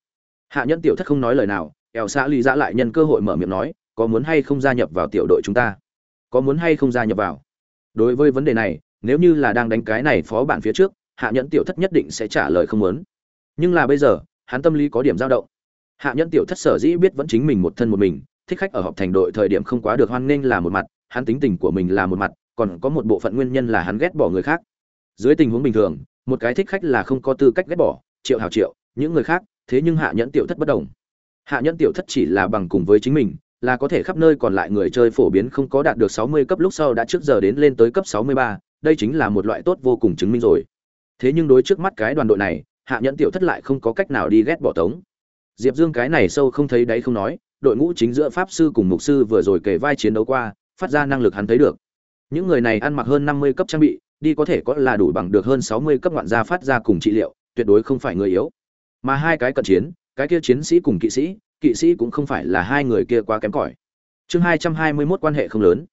Hạ nhẫn tiểu thất không nói lời nào ẻo xã ly giã lại nhân cơ hội mở miệng nói, có muốn hay không gia nhập vào tiểu đội chúng ta? Có muốn hay không gia nhập vào? Đối với vấn đề này, nếu như là đang đánh cái này phó bản phía trước, hạ nhẫn tiểu thất nhất định sẽ trả lời không muốn. Nhưng là bây giờ, hắn tâm lý có điểm dao động. Hạ nhẫn tiểu thất sở dĩ biết vẫn chính mình một thân một mình thích khách ở họp thành đội thời điểm không quá được hoan nghênh là một mặt hắn tính tình của mình là một mặt còn có một bộ phận nguyên nhân là hắn ghét bỏ người khác dưới tình huống bình thường một cái thích khách là không có tư cách ghét bỏ triệu hào triệu những người khác thế nhưng hạ nhẫn tiểu thất bất đồng hạ nhẫn tiểu thất chỉ là bằng cùng với chính mình là có thể khắp nơi còn lại người chơi phổ biến không có đạt được 60 cấp lúc sau đã trước giờ đến lên tới cấp 63, đây chính là một loại tốt vô cùng chứng minh rồi. Thế nhưng đối trước mắt cái đoàn đội này, Hạ Nhẫn tiểu thất lại không có cách nào đi ghét bỏ tống. Diệp Dương cái này sâu không thấy đấy không nói, đội ngũ chính giữa pháp sư cùng mục sư vừa rồi kể vai chiến đấu qua, phát ra năng lực hắn thấy được. Những người này ăn mặc hơn 50 cấp trang bị, đi có thể có là đủ bằng được hơn 60 cấp ngoạn gia phát ra cùng trị liệu, tuyệt đối không phải người yếu. Mà hai cái cận chiến, cái kia chiến sĩ cùng kỵ sĩ, kỵ sĩ cũng không phải là hai người kia quá kém cỏi. Chương 221 quan hệ không lớn.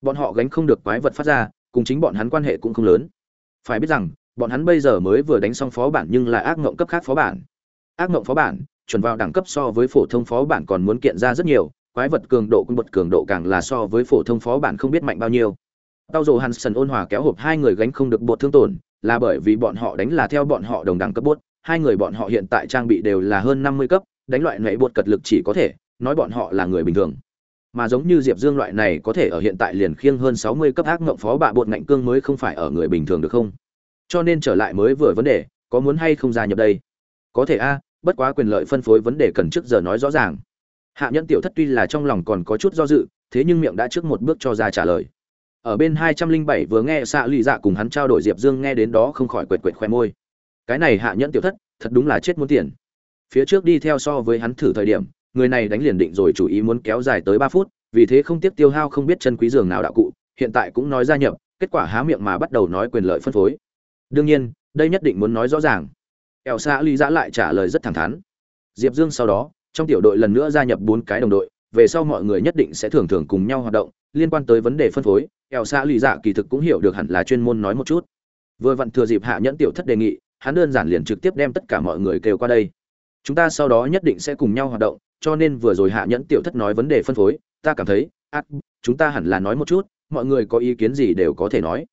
Bọn họ gánh không được quái vật phát ra, cùng chính bọn hắn quan hệ cũng không lớn. Phải biết rằng, bọn hắn bây giờ mới vừa đánh xong phó bản nhưng là ác ngộng cấp khác phó bản. Ác ngộng phó bản, chuẩn vào đẳng cấp so với phổ thông phó bản còn muốn kiện ra rất nhiều, quái vật cường độ cũng bật cường độ càng là so với phổ thông phó bản không biết mạnh bao nhiêu. Tao dồ Hansen ôn hòa kéo hộp hai người gánh không được bột thương tổn, là bởi vì bọn họ đánh là theo bọn họ đồng đẳng cấp bốt, hai người bọn họ hiện tại trang bị đều là hơn 50 cấp, đánh loại nệ bột cật lực chỉ có thể nói bọn họ là người bình thường. Mà giống như diệp dương loại này có thể ở hiện tại liền khiêng hơn sáu mươi cấp ác ngộng phó bạ bột ngạnh cương mới không phải ở người bình thường được không? Cho nên trở lại mới vừa vấn đề có muốn hay không gia nhập đây? Có thể a bất quá quyền lợi phân phối vấn đề cần trước giờ nói rõ ràng. Hạ Nhẫn tiểu thất tuy là trong lòng còn có chút do dự, thế nhưng miệng đã trước một bước cho ra trả lời. Ở bên hai trăm linh bảy vừa nghe xạ lụy dạ cùng hắn trao đổi diệp dương nghe đến đó không khỏi quệt quệt khoe môi. Cái này hạ nhẫn tiểu thất, thật đúng là chết muốn tiền. Phía trước đi theo so với hắn thử thời điểm, người này đánh liền định rồi chủ ý muốn kéo dài tới ba phút, vì thế không tiếp tiêu hao không biết chân quý giường nào đạo cụ, hiện tại cũng nói gia nhập, kết quả há miệng mà bắt đầu nói quyền lợi phân phối. Đương nhiên, đây nhất định muốn nói rõ ràng ẻo xã ly giã lại trả lời rất thẳng thắn. Diệp dương sau đó, trong tiểu đội lần nữa gia nhập bốn cái đồng đội, về sau mọi người nhất định sẽ thường thường cùng nhau hoạt động, liên quan tới vấn đề phân phối ẻo xã ly dạ kỳ thực cũng hiểu được hẳn là chuyên môn nói một chút. Vừa vặn thừa dịp hạ nhẫn tiểu thất đề nghị, hắn đơn giản liền trực tiếp đem tất cả mọi người kêu qua đây. Chúng ta sau đó nhất định sẽ cùng nhau hoạt động, cho nên vừa rồi hạ nhẫn tiểu thất nói vấn đề phân phối, ta cảm thấy, ác, chúng ta hẳn là nói một chút, mọi người có ý kiến gì đều có thể nói.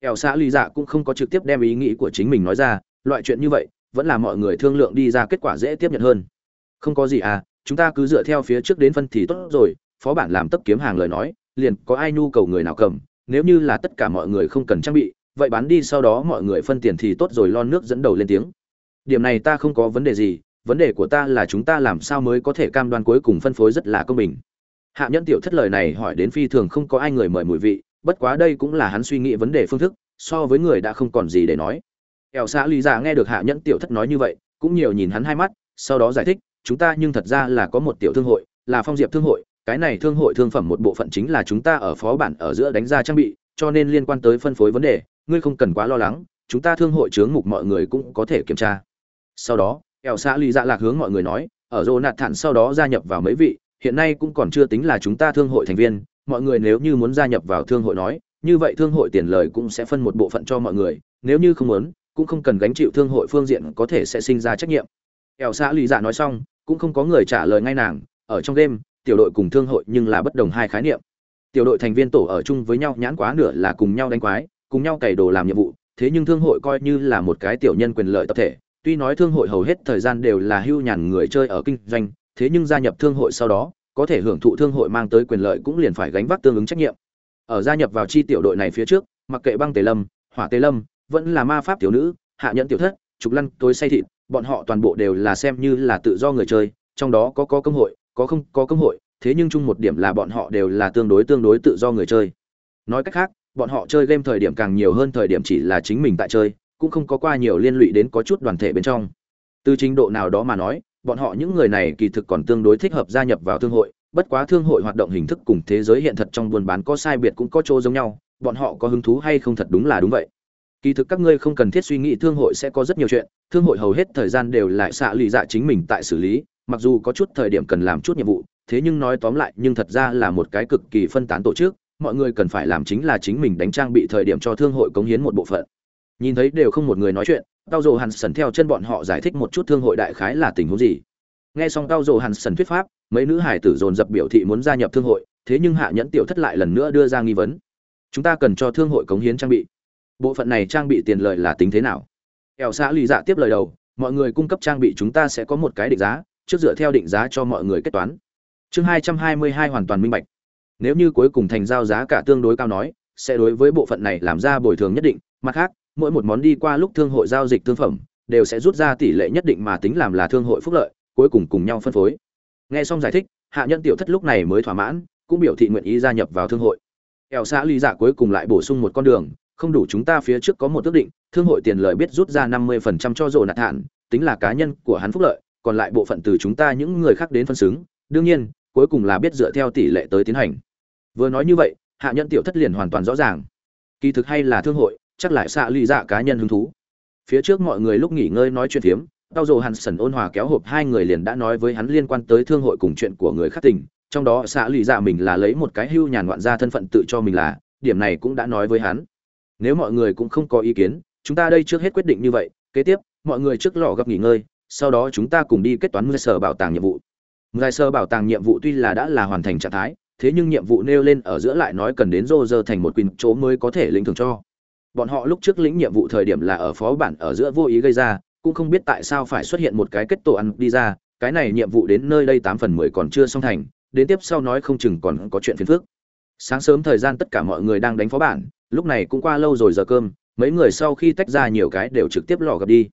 Ẻo xã ly dạ cũng không có trực tiếp đem ý nghĩ của chính mình nói ra, loại chuyện như vậy vẫn là mọi người thương lượng đi ra kết quả dễ tiếp nhận hơn. Không có gì à chúng ta cứ dựa theo phía trước đến phân thì tốt rồi, phó bản làm tấp kiếm hàng lời nói, liền có ai nhu cầu người nào cầm, nếu như là tất cả mọi người không cần trang bị, vậy bán đi sau đó mọi người phân tiền thì tốt rồi lon nước dẫn đầu lên tiếng. Điểm này ta không có vấn đề gì, vấn đề của ta là chúng ta làm sao mới có thể cam đoan cuối cùng phân phối rất là công bình. Hạ nhân tiểu thất lời này hỏi đến phi thường không có ai người mời mùi vị, bất quá đây cũng là hắn suy nghĩ vấn đề phương thức, so với người đã không còn gì để nói ẻo xã lý giả nghe được hạ nhẫn tiểu thất nói như vậy, cũng nhiều nhìn hắn hai mắt, sau đó giải thích, chúng ta nhưng thật ra là có một tiểu thương hội, là phong diệp thương hội, cái này thương hội thương phẩm một bộ phận chính là chúng ta ở phó bản ở giữa đánh ra trang bị, cho nên liên quan tới phân phối vấn đề, ngươi không cần quá lo lắng, chúng ta thương hội chướng mục mọi người cũng có thể kiểm tra. Sau đó ẻo xã lì dạ lạc hướng mọi người nói, ở rô nạt thản sau đó gia nhập vào mấy vị, hiện nay cũng còn chưa tính là chúng ta thương hội thành viên, mọi người nếu như muốn gia nhập vào thương hội nói, như vậy thương hội tiền lời cũng sẽ phân một bộ phận cho mọi người, nếu như không muốn cũng không cần gánh chịu thương hội phương diện có thể sẽ sinh ra trách nhiệm. Ẻo xã lì dạ nói xong, cũng không có người trả lời ngay nàng, ở trong đêm, tiểu đội cùng thương hội nhưng là bất đồng hai khái niệm. Tiểu đội thành viên tổ ở chung với nhau nhãn quá nửa là cùng nhau đánh quái, cùng nhau cày đồ làm nhiệm vụ, thế nhưng thương hội coi như là một cái tiểu nhân quyền lợi tập thể. Tuy nói thương hội hầu hết thời gian đều là hưu nhàn người chơi ở kinh doanh, thế nhưng gia nhập thương hội sau đó, có thể hưởng thụ thương hội mang tới quyền lợi cũng liền phải gánh vác tương ứng trách nhiệm. Ở gia nhập vào chi tiểu đội này phía trước, mặc kệ băng tề lâm, hỏa tề lâm vẫn là ma pháp tiểu nữ, hạ nhẫn tiểu thất, trục lăn tối say thịt, bọn họ toàn bộ đều là xem như là tự do người chơi, trong đó có có công hội, có không có công hội, thế nhưng chung một điểm là bọn họ đều là tương đối tương đối tự do người chơi. Nói cách khác, bọn họ chơi game thời điểm càng nhiều hơn thời điểm chỉ là chính mình tại chơi, cũng không có qua nhiều liên lụy đến có chút đoàn thể bên trong. Từ trình độ nào đó mà nói, bọn họ những người này kỳ thực còn tương đối thích hợp gia nhập vào thương hội, bất quá thương hội hoạt động hình thức cùng thế giới hiện thật trong buôn bán có sai biệt cũng có chỗ giống nhau, bọn họ có hứng thú hay không thật đúng là đúng vậy kỳ thực các ngươi không cần thiết suy nghĩ thương hội sẽ có rất nhiều chuyện, thương hội hầu hết thời gian đều lại xạ lì dạ chính mình tại xử lý, mặc dù có chút thời điểm cần làm chút nhiệm vụ, thế nhưng nói tóm lại, nhưng thật ra là một cái cực kỳ phân tán tổ chức, mọi người cần phải làm chính là chính mình đánh trang bị thời điểm cho thương hội cống hiến một bộ phận. Nhìn thấy đều không một người nói chuyện, tao dồ hàn sần theo chân bọn họ giải thích một chút thương hội đại khái là tình huống gì. Nghe xong tao dồ hàn sần thuyết pháp, mấy nữ hải tử dồn dập biểu thị muốn gia nhập thương hội, thế nhưng hạ nhẫn tiểu thất lại lần nữa đưa ra nghi vấn. Chúng ta cần cho thương hội cống hiến trang bị bộ phận này trang bị tiền lợi là tính thế nào? Ẻo xã lì dạ tiếp lời đầu, mọi người cung cấp trang bị chúng ta sẽ có một cái định giá, trước dựa theo định giá cho mọi người kết toán. Chương hai trăm hai mươi hai hoàn toàn minh bạch. Nếu như cuối cùng thành giao giá cả tương đối cao nói, sẽ đối với bộ phận này làm ra bồi thường nhất định. Mặt khác, mỗi một món đi qua lúc thương hội giao dịch thương phẩm, đều sẽ rút ra tỷ lệ nhất định mà tính làm là thương hội phúc lợi, cuối cùng cùng nhau phân phối. Nghe xong giải thích, hạ nhân tiểu thất lúc này mới thỏa mãn, cũng biểu thị nguyện ý gia nhập vào thương hội. Ẻo xã ly dạ cuối cùng lại bổ sung một con đường không đủ chúng ta phía trước có một ước định, thương hội tiền lợi biết rút ra năm mươi phần trăm cho rồ nạt hạn, tính là cá nhân của hắn phúc lợi, còn lại bộ phận từ chúng ta những người khác đến phân xứng, đương nhiên, cuối cùng là biết dựa theo tỷ lệ tới tiến hành. Vừa nói như vậy, hạ nhân tiểu thất liền hoàn toàn rõ ràng. Kỳ thực hay là thương hội, chắc lại xạ ly dạ cá nhân hứng thú. Phía trước mọi người lúc nghỉ ngơi nói chuyện phiếm, tao dồ hàn sần ôn hòa kéo hộp hai người liền đã nói với hắn liên quan tới thương hội cùng chuyện của người khác tình, trong đó xạ lụy dạ mình là lấy một cái hưu nhàn ngoạn ra thân phận tự cho mình là, điểm này cũng đã nói với hắn nếu mọi người cũng không có ý kiến, chúng ta đây trước hết quyết định như vậy, kế tiếp, mọi người trước lò gặp nghỉ ngơi, sau đó chúng ta cùng đi kết toán mười sở bảo tàng nhiệm vụ. Mười sở bảo tàng nhiệm vụ tuy là đã là hoàn thành trạng thái, thế nhưng nhiệm vụ nêu lên ở giữa lại nói cần đến rô rơ thành một quyền chỗ mới có thể lĩnh thưởng cho. Bọn họ lúc trước lĩnh nhiệm vụ thời điểm là ở phó bản ở giữa vô ý gây ra, cũng không biết tại sao phải xuất hiện một cái kết tổ ăn đi ra, cái này nhiệm vụ đến nơi đây tám phần mười còn chưa xong thành, đến tiếp sau nói không chừng còn có chuyện phiền phức. Sáng sớm thời gian tất cả mọi người đang đánh phó bản lúc này cũng qua lâu rồi giờ cơm, mấy người sau khi tách ra nhiều cái đều trực tiếp lò gặp đi.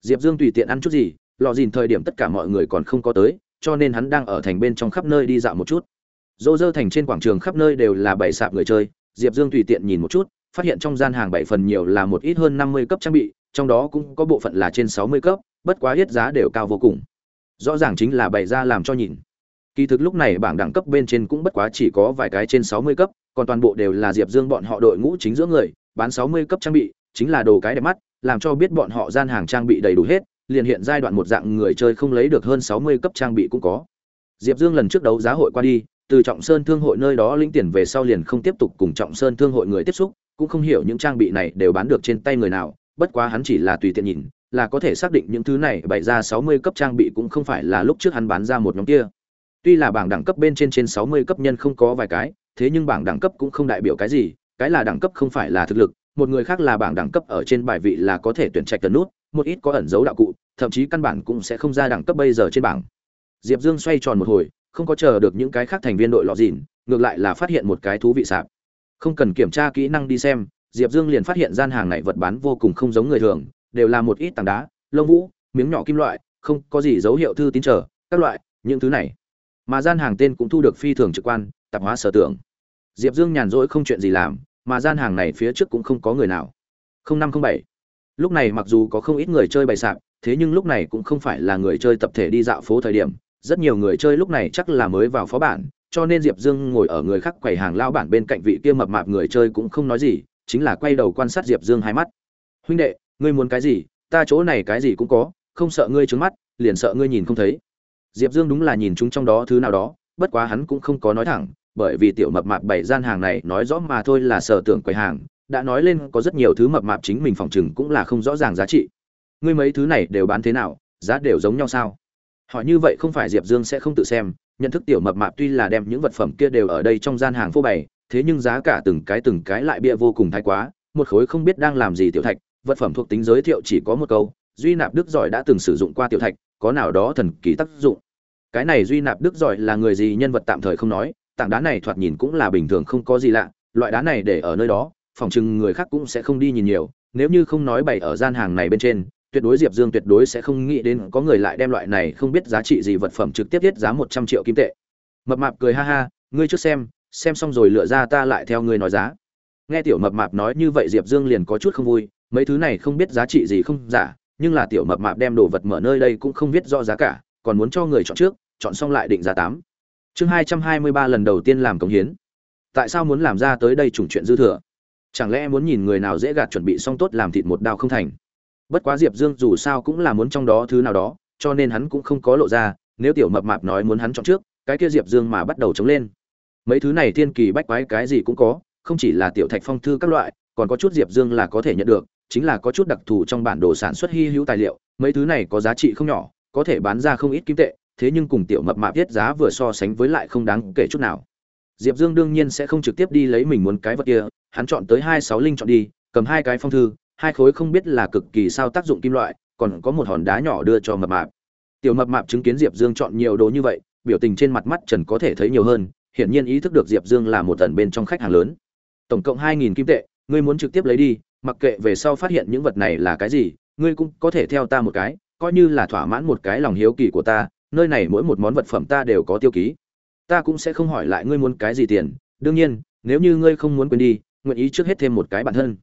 Diệp dương tùy tiện ăn chút gì, lò dìn thời điểm tất cả mọi người còn không có tới, cho nên hắn đang ở thành bên trong khắp nơi đi dạo một chút. Dô dơ thành trên quảng trường khắp nơi đều là bảy sạp người chơi, diệp dương tùy tiện nhìn một chút, phát hiện trong gian hàng bảy phần nhiều là một ít hơn năm mươi cấp trang bị, trong đó cũng có bộ phận là trên sáu mươi cấp, bất quá hết giá đều cao vô cùng. Rõ ràng chính là bày ra làm cho nhìn. Kỳ thực lúc này bảng đẳng cấp bên trên cũng bất quá chỉ có vài cái trên sáu mươi cấp còn toàn bộ đều là diệp dương bọn họ đội ngũ chính giữa người, bán sáu mươi cấp trang bị, chính là đồ cái đẹp mắt, làm cho biết bọn họ gian hàng trang bị đầy đủ hết, liền hiện giai đoạn một dạng người chơi không lấy được hơn sáu mươi cấp trang bị cũng có. Diệp dương lần trước đấu giá hội qua đi, từ trọng sơn thương hội nơi đó lĩnh tiền về sau liền không tiếp tục cùng trọng sơn thương hội người tiếp xúc, cũng không hiểu những trang bị này đều bán được trên tay người nào, bất quá hắn chỉ là tùy tiện nhìn, là có thể xác định những thứ này bày ra sáu mươi cấp trang bị cũng không phải là lúc trước hắn bán ra một nhóm kia. Tuy là bảng đẳng cấp bên trên trên sáu mươi cấp nhân không có vài cái thế nhưng bảng đẳng cấp cũng không đại biểu cái gì, cái là đẳng cấp không phải là thực lực, một người khác là bảng đẳng cấp ở trên bài vị là có thể tuyển trạch tần nút, một ít có ẩn dấu đạo cụ, thậm chí căn bản cũng sẽ không ra đẳng cấp bây giờ trên bảng. Diệp dương xoay tròn một hồi, không có chờ được những cái khác thành viên đội lọ dìn ngược lại là phát hiện một cái thú vị sạp. Không cần kiểm tra kỹ năng đi xem, diệp dương liền phát hiện gian hàng này vật bán vô cùng không giống người thường, đều là một ít tảng đá, lông vũ, miếng nhỏ kim loại, không có gì dấu hiệu thư tín trở, các loại, những thứ này. Mà gian hàng tên cũng thu được phi thường trực quan tạp hóa sở tưởng. Diệp dương nhàn rỗi không chuyện gì làm, mà gian hàng này phía trước cũng không có người nào. Năm không bảy. Lúc này mặc dù có không ít người chơi bày sạp, thế nhưng lúc này cũng không phải là người chơi tập thể đi dạo phố thời điểm. Rất nhiều người chơi lúc này chắc là mới vào phó bản, cho nên diệp dương ngồi ở người khác quầy hàng lao bản bên cạnh vị kia mập mạp người chơi cũng không nói gì, chính là quay đầu quan sát diệp dương hai mắt. Huynh đệ, ngươi muốn cái gì? Ta chỗ này cái gì cũng có, không sợ ngươi trứng mắt, liền sợ ngươi nhìn không thấy. Diệp dương đúng là nhìn chúng trong đó thứ nào đó, bất quá hắn cũng không có nói thẳng bởi vì tiểu mập mạp bảy gian hàng này nói rõ mà thôi là sở tưởng quầy hàng, đã nói lên có rất nhiều thứ mập mạp chính mình phòng chừng cũng là không rõ ràng giá trị. Ngươi mấy thứ này đều bán thế nào, giá đều giống nhau sao? Hỏi như vậy không phải diệp dương sẽ không tự xem, nhận thức tiểu mập mạp tuy là đem những vật phẩm kia đều ở đây trong gian hàng phô bày, thế nhưng giá cả từng cái từng cái lại bịa vô cùng thái quá, một khối không biết đang làm gì tiểu thạch, vật phẩm thuộc tính giới thiệu chỉ có một câu, duy nạp đức giỏi đã từng sử dụng qua tiểu thạch, có nào đó thần kỳ tác dụng. Cái này duy nạp đức giỏi là người gì nhân vật tạm thời không nói tảng đá này thoạt nhìn cũng là bình thường, không có gì lạ. Loại đá này để ở nơi đó, phòng chừng người khác cũng sẽ không đi nhìn nhiều. Nếu như không nói bày ở gian hàng này bên trên, tuyệt đối diệp dương tuyệt đối sẽ không nghĩ đến có người lại đem loại này không biết giá trị gì vật phẩm trực tiếp tiết giá một trăm triệu kim tệ. Mập mạp cười ha ha, ngươi trước xem xem xong rồi lựa ra ta lại theo ngươi nói giá. Nghe tiểu mập mạp nói như vậy, diệp dương liền có chút không vui. Mấy thứ này không biết giá trị gì không giả, nhưng là tiểu mập mạp đem đồ vật mở nơi đây cũng không biết rõ giá cả, còn muốn cho người chọn trước, chọn xong lại định giá tám chương hai trăm hai mươi ba lần đầu tiên làm công hiến. Tại sao muốn làm ra tới đây chủng chuyện dư thừa? Chẳng lẽ muốn nhìn người nào dễ gạt chuẩn bị xong tốt làm thịt một đao không thành? Bất quá diệp dương dù sao cũng là muốn trong đó thứ nào đó, cho nên hắn cũng không có lộ ra, nếu tiểu mập mạp nói muốn hắn chọn trước, cái kia diệp dương mà bắt đầu chống lên. Mấy thứ này thiên kỳ bách quái cái gì cũng có, không chỉ là tiểu thạch phong thư các loại, còn có chút diệp dương là có thể nhận được, chính là có chút đặc thù trong bản đồ sản xuất hy hữu tài liệu, mấy thứ này có giá trị không nhỏ, có thể bán ra không ít kim tệ thế nhưng cùng tiểu mập mạp viết giá vừa so sánh với lại không đáng kể chút nào. Diệp dương đương nhiên sẽ không trực tiếp đi lấy mình muốn cái vật kia, hắn chọn tới hai sáu linh chọn đi, cầm hai cái phong thư, hai khối không biết là cực kỳ sao tác dụng kim loại, còn có một hòn đá nhỏ đưa cho mập mạp. Tiểu mập mạp chứng kiến diệp dương chọn nhiều đồ như vậy, biểu tình trên mặt mắt trần có thể thấy nhiều hơn, hiển nhiên ý thức được diệp dương là một tần bên trong khách hàng lớn. Tổng cộng hai nghìn kim tệ, ngươi muốn trực tiếp lấy đi, mặc kệ về sau phát hiện những vật này là cái gì, ngươi cũng có thể theo ta một cái, coi như là thỏa mãn một cái lòng hiếu kỳ của ta nơi này mỗi một món vật phẩm ta đều có tiêu ký. Ta cũng sẽ không hỏi lại ngươi muốn cái gì tiền. Đương nhiên, nếu như ngươi không muốn quên đi, nguyện ý trước hết thêm một cái bản thân.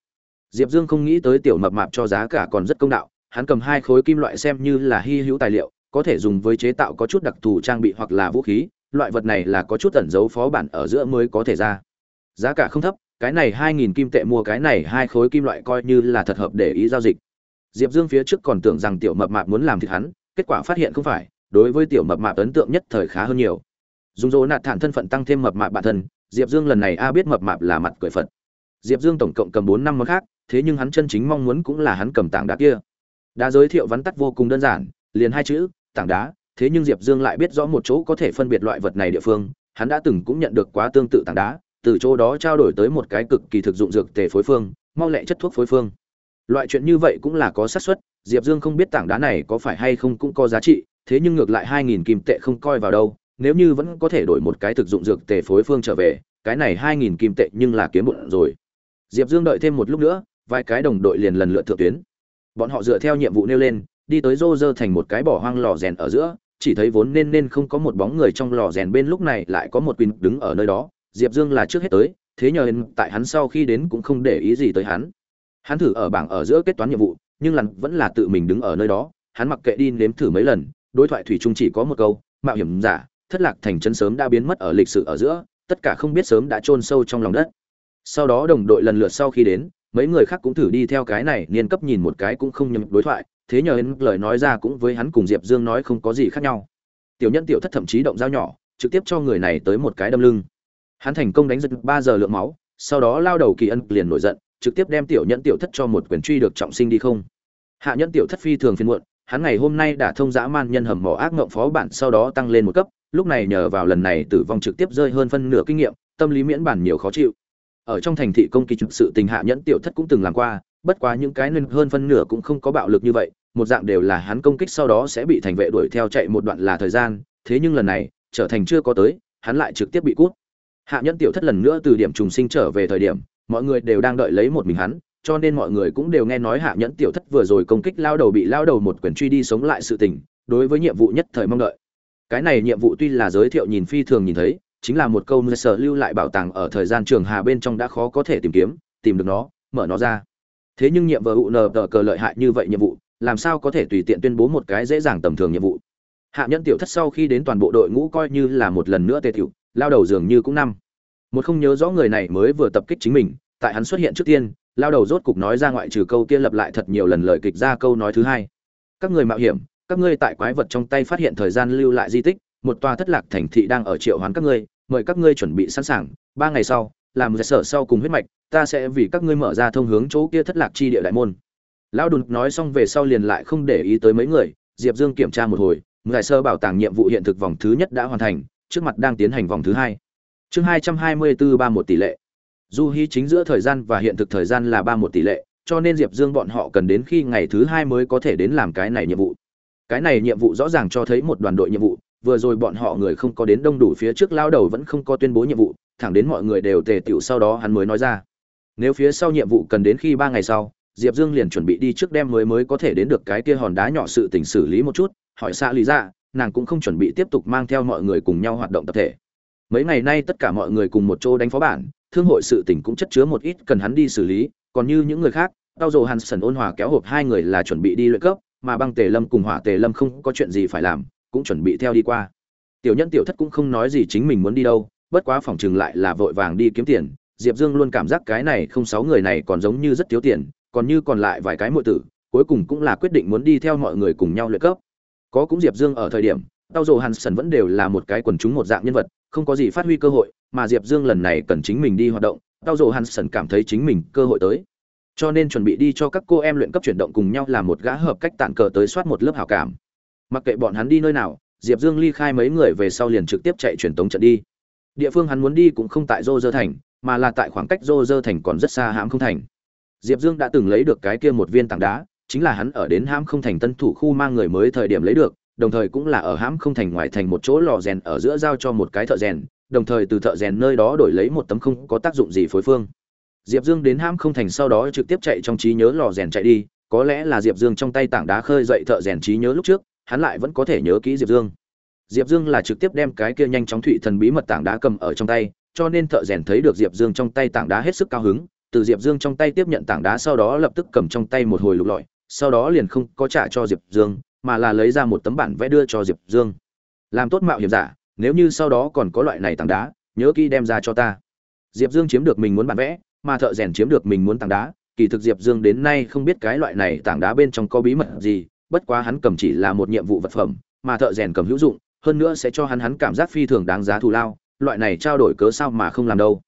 Diệp dương không nghĩ tới tiểu mập mạp cho giá cả còn rất công đạo. Hắn cầm hai khối kim loại xem như là hy hữu tài liệu, có thể dùng với chế tạo có chút đặc thù trang bị hoặc là vũ khí. Loại vật này là có chút tẩn dấu phó bản ở giữa mới có thể ra. Giá cả không thấp, cái này hai nghìn kim tệ mua cái này hai khối kim loại coi như là thật hợp để ý giao dịch. Diệp dương phía trước còn tưởng rằng tiểu mập mạp muốn làm thịt hắn, kết quả phát hiện không phải đối với tiểu mập mạp ấn tượng nhất thời khá hơn nhiều. Dùng dỗ nạt thản thân phận tăng thêm mập mạp bản thân, diệp dương lần này a biết mập mạp là mặt cười phật. Diệp dương tổng cộng cầm bốn năm món khác, thế nhưng hắn chân chính mong muốn cũng là hắn cầm tảng đá kia. Đã giới thiệu vắn tắt vô cùng đơn giản, liền hai chữ, tảng đá, thế nhưng diệp dương lại biết rõ một chỗ có thể phân biệt loại vật này địa phương, hắn đã từng cũng nhận được quá tương tự tảng đá, từ chỗ đó trao đổi tới một cái cực kỳ thực dụng dược tề phối phương, mau lẹ chất thuốc phối phương. Loại chuyện như vậy cũng là có xác suất, diệp dương không biết tảng đá này có phải hay không cũng có giá trị thế nhưng ngược lại hai nghìn kim tệ không coi vào đâu, nếu như vẫn có thể đổi một cái thực dụng dược tề phối phương trở về, cái này hai nghìn kim tệ nhưng là kiếm bộn rồi. Diệp dương đợi thêm một lúc nữa, vài cái đồng đội liền lần lượt thượng tuyến. Bọn họ dựa theo nhiệm vụ nêu lên, đi tới rô rơ thành một cái bỏ hoang lò rèn ở giữa, chỉ thấy vốn nên nên không có một bóng người trong lò rèn bên lúc này lại có một quỳnh đứng ở nơi đó, diệp dương là trước hết tới, thế nhờ tại hắn sau khi đến cũng không để ý gì tới hắn. Hắn thử ở bảng ở giữa kết toán nhiệm vụ, nhưng lần vẫn là tự mình đứng ở nơi đó, hắn mặc kệ đi nếm thử mấy lần đối thoại thủy chung chỉ có một câu, mạo hiểm giả, thất lạc thành chân sớm đã biến mất ở lịch sử ở giữa, tất cả không biết sớm đã chôn sâu trong lòng đất. Sau đó đồng đội lần lượt sau khi đến, mấy người khác cũng thử đi theo cái này, niên cấp nhìn một cái cũng không nhầm đối thoại, thế nhờ hên lời nói ra cũng với hắn cùng diệp dương nói không có gì khác nhau. Tiểu nhân tiểu thất thậm chí động dao nhỏ, trực tiếp cho người này tới một cái đâm lưng. Hắn thành công đánh giật ba giờ lượng máu, sau đó lao đầu kỳ ân liền nổi giận, trực tiếp đem tiểu Nhân tiểu thất cho một quyền truy được trọng sinh đi không. Hạ Nhân tiểu thất phi thường phiên muộn hắn ngày hôm nay đã thông dã man nhân hầm mỏ ác ngộng phó bản sau đó tăng lên một cấp, lúc này nhờ vào lần này tử vong trực tiếp rơi hơn phân nửa kinh nghiệm, tâm lý miễn bản nhiều khó chịu. Ở trong thành thị công kỳ trực sự tình hạ nhẫn tiểu thất cũng từng làm qua, bất quá những cái nên hơn phân nửa cũng không có bạo lực như vậy, một dạng đều là hắn công kích sau đó sẽ bị thành vệ đuổi theo chạy một đoạn là thời gian, thế nhưng lần này, trở thành chưa có tới, hắn lại trực tiếp bị cút. Hạ nhẫn tiểu thất lần nữa từ điểm trùng sinh trở về thời điểm, mọi người đều đang đợi lấy một mình hắn cho nên mọi người cũng đều nghe nói hạ nhẫn tiểu thất vừa rồi công kích lao đầu bị lao đầu một quyền truy đi sống lại sự tình, đối với nhiệm vụ nhất thời mong đợi. Cái này nhiệm vụ tuy là giới thiệu nhìn phi thường nhìn thấy, chính là một câu sở lưu lại bảo tàng ở thời gian trường hà bên trong đã khó có thể tìm kiếm, tìm được nó, mở nó ra. Thế nhưng nhiệm vụ nờ tờ cờ lợi hại như vậy nhiệm vụ, làm sao có thể tùy tiện tuyên bố một cái dễ dàng tầm thường nhiệm vụ? Hạ nhẫn tiểu thất sau khi đến toàn bộ đội ngũ coi như là một lần nữa tề tiểu, lao đầu dường như cũng năm. Một không nhớ rõ người này mới vừa tập kích chính mình, tại hắn xuất hiện trước tiên lao đầu rốt cục nói ra ngoại trừ câu kia lặp lại thật nhiều lần lời kịch ra câu nói thứ hai. Các người mạo hiểm, các ngươi tại quái vật trong tay phát hiện thời gian lưu lại di tích, một tòa thất lạc thành thị đang ở triệu hoán các ngươi, mời các ngươi chuẩn bị sẵn sàng. Ba ngày sau, làm giải sở sau cùng huyết mạch, ta sẽ vì các ngươi mở ra thông hướng chỗ kia thất lạc chi địa đại môn. Lão đùn nói xong về sau liền lại không để ý tới mấy người, diệp dương kiểm tra một hồi giải sơ bảo tàng nhiệm vụ hiện thực vòng thứ nhất đã hoàn thành, trước mặt đang tiến hành vòng thứ hai. Chương hai trăm hai mươi bốn ba một tỷ lệ du hy chính giữa thời gian và hiện thực thời gian là ba một tỷ lệ, cho nên diệp dương bọn họ cần đến khi ngày thứ hai mới có thể đến làm cái này nhiệm vụ. Cái này nhiệm vụ rõ ràng cho thấy một đoàn đội nhiệm vụ, vừa rồi bọn họ người không có đến đông đủ phía trước lao đầu vẫn không có tuyên bố nhiệm vụ, thẳng đến mọi người đều tề tựu sau đó hắn mới nói ra. Nếu phía sau nhiệm vụ cần đến khi ba ngày sau, diệp dương liền chuẩn bị đi trước đem mới mới có thể đến được cái kia hòn đá nhỏ sự tình xử lý một chút, hỏi xa lý ra nàng cũng không chuẩn bị tiếp tục mang theo mọi người cùng nhau hoạt động tập thể. Mấy ngày nay tất cả mọi người cùng một chỗ đánh phó bản thương hội sự tình cũng chất chứa một ít cần hắn đi xử lý, còn như những người khác, tao dồ hansen ôn hòa kéo hộp hai người là chuẩn bị đi luyện cấp, mà băng tề lâm cùng hỏa tề lâm không có chuyện gì phải làm, cũng chuẩn bị theo đi qua. Tiểu nhân tiểu thất cũng không nói gì chính mình muốn đi đâu, bất quá phòng trường lại là vội vàng đi kiếm tiền. Diệp dương luôn cảm giác cái này không sáu người này còn giống như rất thiếu tiền, còn như còn lại vài cái muội tử, cuối cùng cũng là quyết định muốn đi theo mọi người cùng nhau luyện cấp. Có cũng diệp dương ở thời điểm, tao dồ hansen vẫn đều là một cái quần chúng một dạng nhân vật không có gì phát huy cơ hội, mà diệp dương lần này cần chính mình đi hoạt động, tao Dụ hansen cảm thấy chính mình cơ hội tới. Cho nên chuẩn bị đi cho các cô em luyện cấp chuyển động cùng nhau làm một gã hợp cách tản cờ tới soát một lớp hảo cảm. Mặc kệ bọn hắn đi nơi nào, diệp dương ly khai mấy người về sau liền trực tiếp chạy truyền tống trận đi. Địa phương hắn muốn đi cũng không tại rô dơ thành, mà là tại khoảng cách rô dơ thành còn rất xa hãm không thành. Diệp dương đã từng lấy được cái kia một viên tảng đá, chính là hắn ở đến hãm không thành tân thủ khu mang người mới thời điểm lấy được đồng thời cũng là ở hãm không thành ngoài thành một chỗ lò rèn ở giữa giao cho một cái thợ rèn, đồng thời từ thợ rèn nơi đó đổi lấy một tấm không có tác dụng gì phối phương. Diệp dương đến hãm không thành sau đó trực tiếp chạy trong trí nhớ lò rèn chạy đi, có lẽ là diệp dương trong tay tảng đá khơi dậy thợ rèn trí nhớ lúc trước, hắn lại vẫn có thể nhớ kỹ diệp dương. Diệp dương là trực tiếp đem cái kia nhanh chóng thụy thần bí mật tảng đá cầm ở trong tay, cho nên thợ rèn thấy được diệp dương trong tay tảng đá hết sức cao hứng, từ diệp dương trong tay tiếp nhận tảng đá sau đó lập tức cầm trong tay một hồi lục lọi, sau đó liền không có trả cho diệp dương mà là lấy ra một tấm bản vẽ đưa cho diệp dương. Làm tốt mạo hiểm giả, nếu như sau đó còn có loại này tảng đá, nhớ kỹ đem ra cho ta. Diệp dương chiếm được mình muốn bản vẽ, mà thợ rèn chiếm được mình muốn tảng đá. Kỳ thực diệp dương đến nay không biết cái loại này tảng đá bên trong có bí mật gì, bất quá hắn cầm chỉ là một nhiệm vụ vật phẩm, mà thợ rèn cầm hữu dụng, hơn nữa sẽ cho hắn hắn cảm giác phi thường đáng giá thù lao, loại này trao đổi cớ sao mà không làm đâu.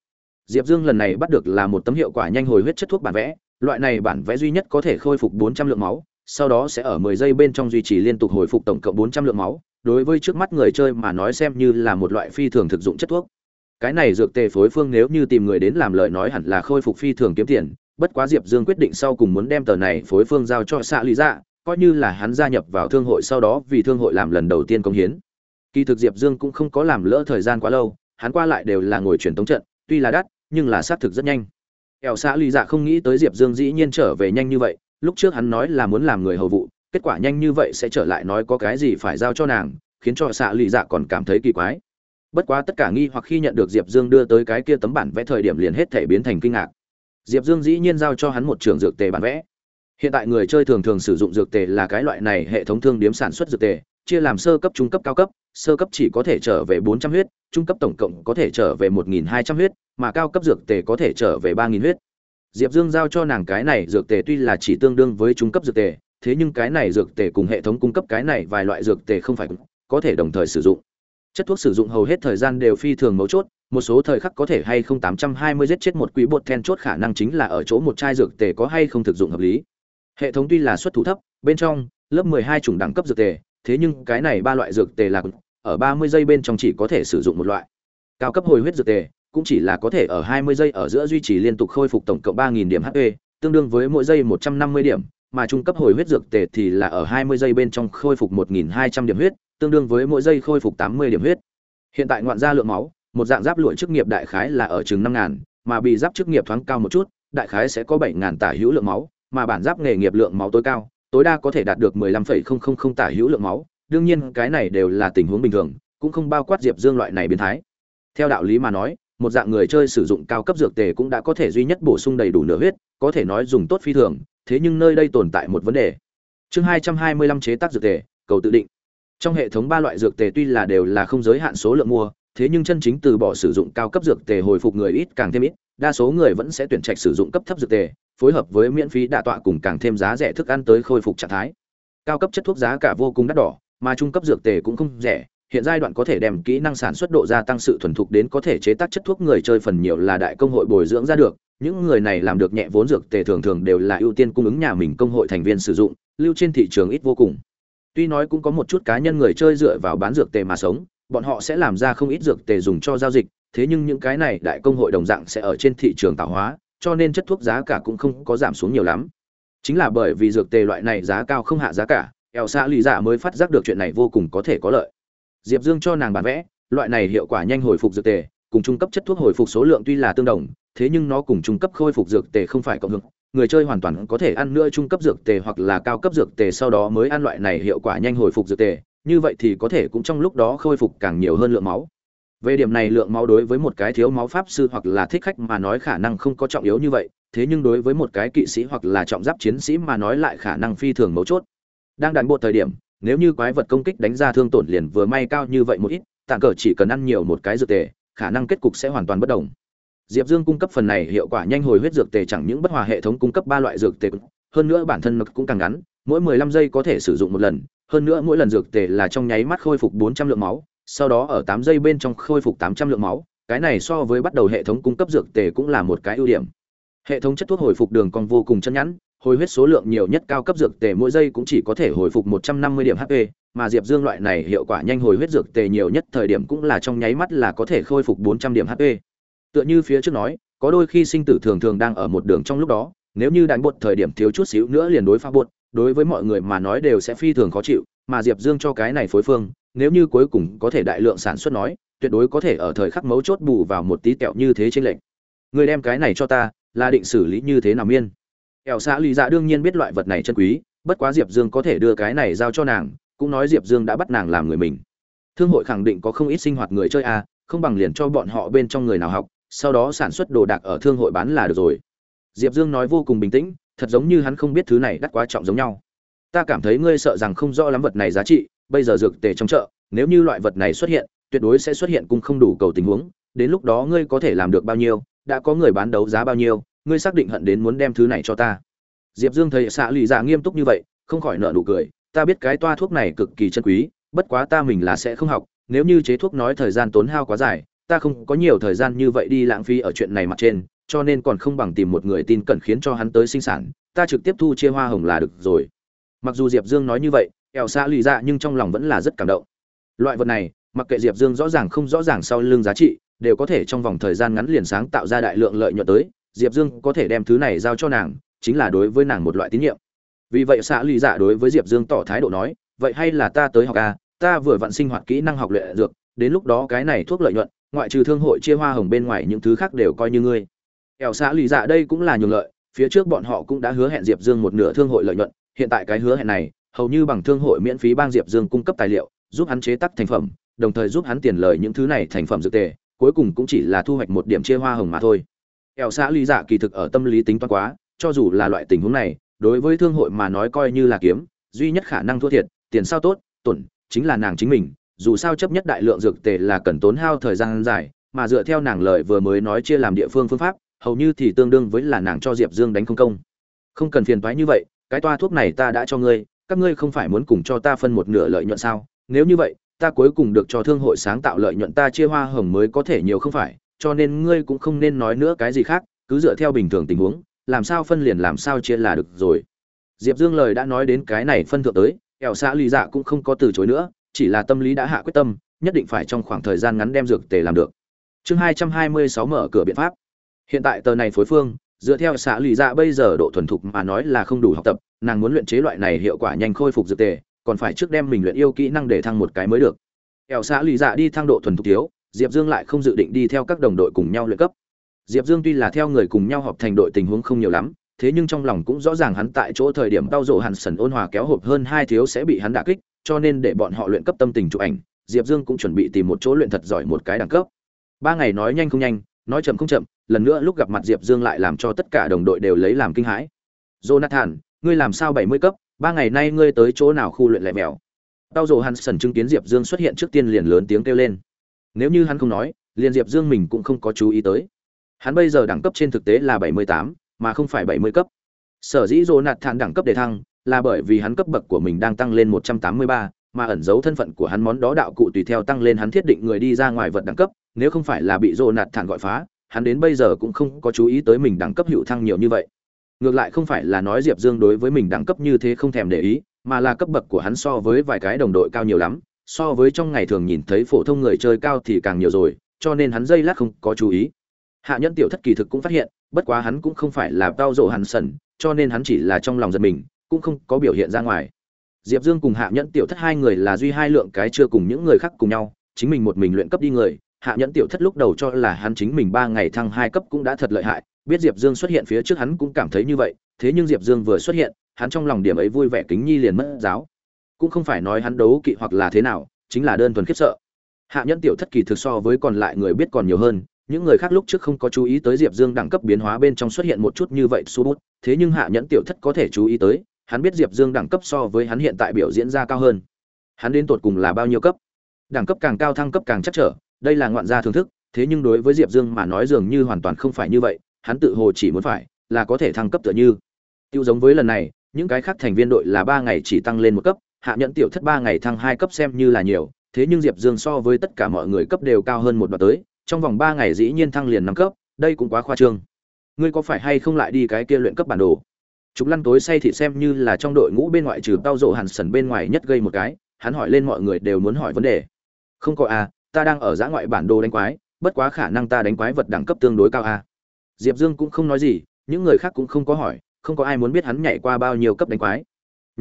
Diệp dương lần này bắt được là một tấm hiệu quả nhanh hồi huyết chất thuốc bản vẽ, loại này bản vẽ duy nhất có thể khôi phục bốn trăm lượng máu sau đó sẽ ở mười giây bên trong duy trì liên tục hồi phục tổng cộng bốn trăm lượng máu, đối với trước mắt người chơi mà nói xem như là một loại phi thường thực dụng chất thuốc. Cái này dược tề phối phương nếu như tìm người đến làm lời nói hẳn là khôi phục phi thường kiếm tiền, bất quá diệp dương quyết định sau cùng muốn đem tờ này phối phương giao cho xạ lý dạ coi như là hắn gia nhập vào thương hội sau đó vì thương hội làm lần đầu tiên công hiến. Kỳ thực diệp dương cũng không có làm lỡ thời gian quá lâu, hắn qua lại đều là ngồi truyền tống trận, tuy là đắt, nhưng là sát thực rất nhanh. Kẻo xã lý dạ không nghĩ tới diệp dương dĩ nhiên trở về nhanh như vậy lúc trước hắn nói là muốn làm người hầu vụ, kết quả nhanh như vậy sẽ trở lại nói có cái gì phải giao cho nàng, khiến cho xạ lì dạ còn cảm thấy kỳ quái. Bất quá tất cả nghi hoặc khi nhận được diệp dương đưa tới cái kia tấm bản vẽ thời điểm liền hết thể biến thành kinh ngạc. Diệp dương dĩ nhiên giao cho hắn một trường dược tề bản vẽ. Hiện tại người chơi thường thường sử dụng dược tề là cái loại này hệ thống thương điếm sản xuất dược tề, chia làm sơ cấp, trung cấp, cao cấp, sơ cấp chỉ có thể trở về bốn trăm huyết, trung cấp tổng cộng có thể trở về một nghìn hai trăm huyết, mà cao cấp dược tề có thể trở về ba nghìn huyết diệp dương giao cho nàng cái này dược tề tuy là chỉ tương đương với trung cấp dược tề, thế nhưng cái này dược tề cùng hệ thống cung cấp cái này vài loại dược tề không phải có thể đồng thời sử dụng. Chất thuốc sử dụng hầu hết thời gian đều phi thường mấu chốt, một số thời khắc có thể hay không tám trăm hai mươi giết chết một quỷ bột then chốt khả năng chính là ở chỗ một chai dược tề có hay không thực dụng hợp lý. Hệ thống tuy là xuất thủ thấp, bên trong, lớp mười hai chủng đẳng cấp dược tề, thế nhưng cái này ba loại dược tề là ở ba mươi giây bên trong chỉ có thể sử dụng một loại. Cao cấp hồi huyết dược tề cũng chỉ là có thể ở hai mươi giây ở giữa duy trì liên tục khôi phục tổng cộng ba nghìn điểm hp tương đương với mỗi giây một trăm năm mươi điểm, mà trung cấp hồi huyết dược tề thì là ở hai mươi giây bên trong khôi phục một nghìn hai trăm điểm huyết, tương đương với mỗi giây khôi phục tám mươi điểm huyết. Hiện tại ngoạn gia lượng máu, một dạng giáp lụa chức nghiệp đại khái là ở chừng năm ngàn, mà bị giáp chức nghiệp thoáng cao một chút, đại khái sẽ có bảy ngàn tả hữu lượng máu, mà bản giáp nghề nghiệp lượng máu tối cao, tối đa có thể đạt được mười lăm phẩy không không không tả hữu lượng máu. Đương nhiên, cái này đều là tình huống bình thường, cũng không bao quát diệp dương loại này biến thái. Theo đạo lý mà nói một dạng người chơi sử dụng cao cấp dược tề cũng đã có thể duy nhất bổ sung đầy đủ nửa huyết, có thể nói dùng tốt phi thường, thế nhưng nơi đây tồn tại một vấn đề. Chương hai trăm hai mươi lăm chế tác dược tề, cầu tự định. Trong hệ thống ba loại dược tề tuy là đều là không giới hạn số lượng mua, thế nhưng chân chính từ bỏ sử dụng cao cấp dược tề hồi phục người ít càng thêm ít, đa số người vẫn sẽ tuyển trạch sử dụng cấp thấp dược tề, phối hợp với miễn phí đạ tọa cùng càng thêm giá rẻ thức ăn tới khôi phục trạng thái. Cao cấp chất thuốc giá cả vô cùng đắt đỏ, mà trung cấp dược tề cũng không rẻ hiện giai đoạn có thể đem kỹ năng sản xuất độ gia tăng sự thuần thục đến có thể chế tác chất thuốc người chơi phần nhiều là đại công hội bồi dưỡng ra được. Những người này làm được nhẹ vốn dược tề thường thường đều là ưu tiên cung ứng nhà mình công hội thành viên sử dụng, lưu trên thị trường ít vô cùng. Tuy nói cũng có một chút cá nhân người chơi dựa vào bán dược tề mà sống, bọn họ sẽ làm ra không ít dược tề dùng cho giao dịch, thế nhưng những cái này đại công hội đồng dạng sẽ ở trên thị trường tạo hóa, cho nên chất thuốc giá cả cũng không có giảm xuống nhiều lắm. Chính là bởi vì dược tề loại này giá cao không hạ giá cả eo xã lì giả mới phát giác được chuyện này vô cùng có thể có lợi diệp dương cho nàng bản vẽ, loại này hiệu quả nhanh hồi phục dược tề, cùng trung cấp chất thuốc hồi phục số lượng tuy là tương đồng, thế nhưng nó cùng trung cấp khôi phục dược tề không phải cộng hưởng. Người chơi hoàn toàn có thể ăn nữa trung cấp dược tề hoặc là cao cấp dược tề sau đó mới ăn loại này hiệu quả nhanh hồi phục dược tề, như vậy thì có thể cũng trong lúc đó khôi phục càng nhiều hơn lượng máu. Về điểm này lượng máu đối với một cái thiếu máu pháp sư hoặc là thích khách mà nói khả năng không có trọng yếu như vậy, thế nhưng đối với một cái kỵ sĩ hoặc là trọng giáp chiến sĩ mà nói lại khả năng phi thường mấu chốt. Đang đàn bộ thời điểm nếu như quái vật công kích đánh ra thương tổn liền vừa may cao như vậy một ít tạm cờ chỉ cần ăn nhiều một cái dược tề, khả năng kết cục sẽ hoàn toàn bất đồng. Diệp dương cung cấp phần này hiệu quả nhanh hồi huyết dược tề chẳng những bất hòa hệ thống cung cấp ba loại dược tề, hơn nữa bản thân nó cũng càng ngắn, mỗi 15 giây có thể sử dụng một lần, hơn nữa mỗi lần dược tề là trong nháy mắt khôi phục 400 lượng máu, sau đó ở tám giây bên trong khôi phục 800 lượng máu, cái này so với bắt đầu hệ thống cung cấp dược tề cũng là một cái ưu điểm. Hệ thống chất thuốc hồi phục đường còn vô cùng chân nhẵn hồi huyết số lượng nhiều nhất cao cấp dược tề mỗi giây cũng chỉ có thể hồi phục 150 điểm HP, mà Diệp Dương loại này hiệu quả nhanh hồi huyết dược tề nhiều nhất thời điểm cũng là trong nháy mắt là có thể khôi phục 400 điểm HP. Tựa như phía trước nói, có đôi khi sinh tử thường thường đang ở một đường trong lúc đó, nếu như đánh buột thời điểm thiếu chút xíu nữa liền đối phá buột đối với mọi người mà nói đều sẽ phi thường khó chịu, mà Diệp Dương cho cái này phối phương, nếu như cuối cùng có thể đại lượng sản xuất nói, tuyệt đối có thể ở thời khắc mấu chốt bù vào một tí tẹo như thế trên lệnh. Người đem cái này cho ta, là định xử lý như thế nào miên? Ẻo xã lì dạ đương nhiên biết loại vật này chân quý, bất quá diệp dương có thể đưa cái này giao cho nàng, cũng nói diệp dương đã bắt nàng làm người mình. Thương hội khẳng định có không ít sinh hoạt người chơi a không bằng liền cho bọn họ bên trong người nào học, sau đó sản xuất đồ đạc ở thương hội bán là được rồi. Diệp dương nói vô cùng bình tĩnh, thật giống như hắn không biết thứ này đắt quá trọng giống nhau. Ta cảm thấy ngươi sợ rằng không rõ lắm vật này giá trị, bây giờ dược tề trong chợ, nếu như loại vật này xuất hiện, tuyệt đối sẽ xuất hiện cung không đủ cầu tình huống, đến lúc đó ngươi có thể làm được bao nhiêu, đã có người bán đấu giá bao nhiêu ngươi xác định hận đến muốn đem thứ này cho ta. Diệp dương thấy xạ lì dạ nghiêm túc như vậy, không khỏi nợ nụ cười, ta biết cái toa thuốc này cực kỳ chân quý, bất quá ta mình là sẽ không học, nếu như chế thuốc nói thời gian tốn hao quá dài, ta không có nhiều thời gian như vậy đi lãng phí ở chuyện này mặt trên, cho nên còn không bằng tìm một người tin cẩn khiến cho hắn tới sinh sản, ta trực tiếp thu chia hoa hồng là được rồi. Mặc dù diệp dương nói như vậy, ẻo xạ lì dạ nhưng trong lòng vẫn là rất cảm động. Loại vật này, mặc kệ diệp dương rõ ràng không rõ ràng sau lưng giá trị, đều có thể trong vòng thời gian ngắn liền sáng tạo ra đại lượng lợi nhuận tới diệp dương có thể đem thứ này giao cho nàng, chính là đối với nàng một loại tín nhiệm. Vì vậy xã lụy dạ đối với diệp dương tỏ thái độ nói, vậy hay là ta tới học a ta vừa vặn sinh hoạt kỹ năng học luyện dược, đến lúc đó cái này thuốc lợi nhuận, ngoại trừ thương hội chia hoa hồng bên ngoài những thứ khác đều coi như ngươi. Ẻo xã lụy dạ đây cũng là nhường lợi, phía trước bọn họ cũng đã hứa hẹn diệp dương một nửa thương hội lợi nhuận, hiện tại cái hứa hẹn này, hầu như bằng thương hội miễn phí bang diệp dương cung cấp tài liệu, giúp hắn chế tác thành phẩm, đồng thời giúp hắn tiền lời những thứ này thành phẩm dược tề, cuối cùng cũng chỉ là thu hoạch một điểm chia hoa hồng mà thôi ẻo xã lý dạ kỳ thực ở tâm lý tính toán quá, cho dù là loại tình huống này, đối với thương hội mà nói coi như là kiếm, duy nhất khả năng thua thiệt, tiền sao tốt, tổn, chính là nàng chính mình, dù sao chấp nhất đại lượng dược tề là cần tốn hao thời gian dài, mà dựa theo nàng lời vừa mới nói chia làm địa phương phương pháp, hầu như thì tương đương với là nàng cho diệp dương đánh không công. Không cần phiền thoái như vậy, cái toa thuốc này ta đã cho ngươi, các ngươi không phải muốn cùng cho ta phân một nửa lợi nhuận sao? Nếu như vậy, ta cuối cùng được cho thương hội sáng tạo lợi nhuận ta chia hoa hồng mới có thể nhiều không phải cho nên ngươi cũng không nên nói nữa cái gì khác, cứ dựa theo bình thường tình huống, làm sao phân liền làm sao chia là được rồi. Diệp dương lời đã nói đến cái này phân thượng tới ẻo xã lì dạ cũng không có từ chối nữa, chỉ là tâm lý đã hạ quyết tâm, nhất định phải trong khoảng thời gian ngắn đem dược tề làm được. Chương hai trăm hai mươi sáu mở cửa biện pháp. Hiện tại tờ này phối phương, dựa theo xã lì dạ bây giờ độ thuần thục mà nói là không đủ học tập, nàng muốn luyện chế loại này hiệu quả nhanh khôi phục dược tề, còn phải trước đem mình luyện yêu kỹ năng để thăng một cái mới được. Ẻo xã lì dạ đi thăng độ thuần thục thiếu Diệp Dương lại không dự định đi theo các đồng đội cùng nhau luyện cấp. Diệp Dương tuy là theo người cùng nhau họp thành đội tình huống không nhiều lắm, thế nhưng trong lòng cũng rõ ràng hắn tại chỗ thời điểm đau rộ hàn sần ôn hòa kéo hộp hơn hai thiếu sẽ bị hắn đả kích, cho nên để bọn họ luyện cấp tâm tình chụp ảnh, Diệp Dương cũng chuẩn bị tìm một chỗ luyện thật giỏi một cái đẳng cấp. Ba ngày nói nhanh không nhanh, nói chậm không chậm, lần nữa lúc gặp mặt Diệp Dương lại làm cho tất cả đồng đội đều lấy làm kinh hãi. Jonathan, ngươi làm sao bảy mươi cấp, ba ngày nay ngươi tới chỗ nào khu luyện lẻ mèo? Tao rồ Hansen chứng kiến Diệp Dương xuất hiện trước tiên liền lớn tiếng kêu lên nếu như hắn không nói liền diệp dương mình cũng không có chú ý tới. Hắn bây giờ đẳng cấp trên thực tế là 78, mà không phải 70 cấp. Sở dĩ dỗ nạt thản đẳng cấp đề thăng là bởi vì hắn cấp bậc của mình đang tăng lên 183, mà ẩn giấu thân phận của hắn món đó đạo cụ tùy theo tăng lên hắn thiết định người đi ra ngoài vật đẳng cấp. Nếu không phải là bị dỗ nạt thản gọi phá hắn đến bây giờ cũng không có chú ý tới mình đẳng cấp hữu thăng nhiều như vậy. Ngược lại không phải là nói diệp dương đối với mình đẳng cấp như thế không thèm để ý mà là cấp bậc của hắn so với vài cái đồng đội cao nhiều lắm so với trong ngày thường nhìn thấy phổ thông người chơi cao thì càng nhiều rồi, cho nên hắn dây lát không có chú ý. Hạ nhẫn tiểu thất kỳ thực cũng phát hiện, bất quá hắn cũng không phải là bao rộ hắn sần, cho nên hắn chỉ là trong lòng giật mình, cũng không có biểu hiện ra ngoài. Diệp dương cùng hạ nhẫn tiểu thất hai người là duy hai lượng cái chưa cùng những người khác cùng nhau, chính mình một mình luyện cấp đi người. Hạ nhẫn tiểu thất lúc đầu cho là hắn chính mình ba ngày thăng hai cấp cũng đã thật lợi hại, biết diệp dương xuất hiện phía trước hắn cũng cảm thấy như vậy, thế nhưng diệp dương vừa xuất hiện, hắn trong lòng điểm ấy vui vẻ kính nhi liền mất giáo cũng không phải nói hắn đấu kỵ hoặc là thế nào, chính là đơn thuần khiếp sợ. Hạ nhẫn tiểu thất kỳ thực so với còn lại người biết còn nhiều hơn, những người khác lúc trước không có chú ý tới diệp dương đẳng cấp biến hóa bên trong xuất hiện một chút như vậy su bút, thế nhưng hạ nhẫn tiểu thất có thể chú ý tới, hắn biết diệp dương đẳng cấp so với hắn hiện tại biểu diễn ra cao hơn. Hắn đến tột cùng là bao nhiêu cấp? Đẳng cấp càng cao thăng cấp càng chắc trở, đây là ngoạn gia thưởng thức, thế nhưng đối với diệp dương mà nói dường như hoàn toàn không phải như vậy, hắn tự hồ chỉ muốn phải là có thể thăng cấp tựa như. Tiêu giống với lần này, những cái khác thành viên đội là ba ngày chỉ tăng lên một cấp hạ nhẫn tiểu thất ba ngày thăng hai cấp xem như là nhiều thế nhưng diệp dương so với tất cả mọi người cấp đều cao hơn một đoạn tới trong vòng ba ngày dĩ nhiên thăng liền năm cấp đây cũng quá khoa trương ngươi có phải hay không lại đi cái kia luyện cấp bản đồ Trục Lăn tối say thì xem như là trong đội ngũ bên ngoại trừ Tao Dụ Hàn Sẩn bên ngoài nhất gây một cái, hắn hỏi lên mọi người đều muốn hỏi vấn đề. Không có à, ta đang ở giã ngoại bản đồ đánh quái, bất quá khả năng ta đánh quái vật đẳng cấp tương đối cao à. Diệp Dương cũng không nói gì, những người khác cũng không có hỏi, không có ai muốn biết hắn nhảy qua bao nhiêu cấp đánh quái.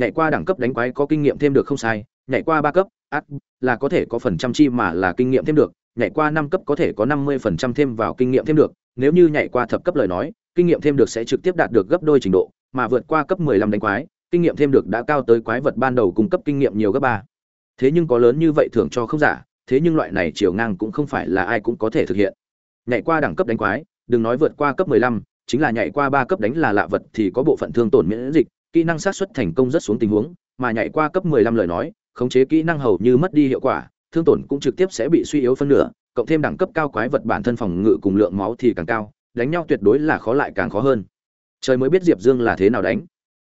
Nhảy qua đẳng cấp đánh quái có kinh nghiệm thêm được không sai, nhảy qua ba cấp, ắt là có thể có phần trăm chi mà là kinh nghiệm thêm được, nhảy qua năm cấp có thể có năm mươi phần trăm thêm vào kinh nghiệm thêm được, nếu như nhảy qua thập cấp lời nói, kinh nghiệm thêm được sẽ trực tiếp đạt được gấp đôi trình độ, mà vượt qua cấp 15 đánh quái, kinh nghiệm thêm được đã cao tới quái vật ban đầu cung cấp kinh nghiệm nhiều gấp ba. Thế nhưng có lớn như vậy thường cho không giả, thế nhưng loại này chiều ngang cũng không phải là ai cũng có thể thực hiện. Nhảy qua đẳng cấp đánh quái, đừng nói vượt qua cấp 15, chính là nhảy qua ba cấp đánh là lạ vật thì có bộ phận thương tổn miễn dịch, kỹ năng sát xuất thành công rất xuống tình huống, mà nhảy qua cấp 15 lời nói, khống chế kỹ năng hầu như mất đi hiệu quả, thương tổn cũng trực tiếp sẽ bị suy yếu phân nửa, cộng thêm đẳng cấp cao quái vật bản thân phòng ngự cùng lượng máu thì càng cao, đánh nhau tuyệt đối là khó lại càng khó hơn. Trời mới biết diệp dương là thế nào đánh.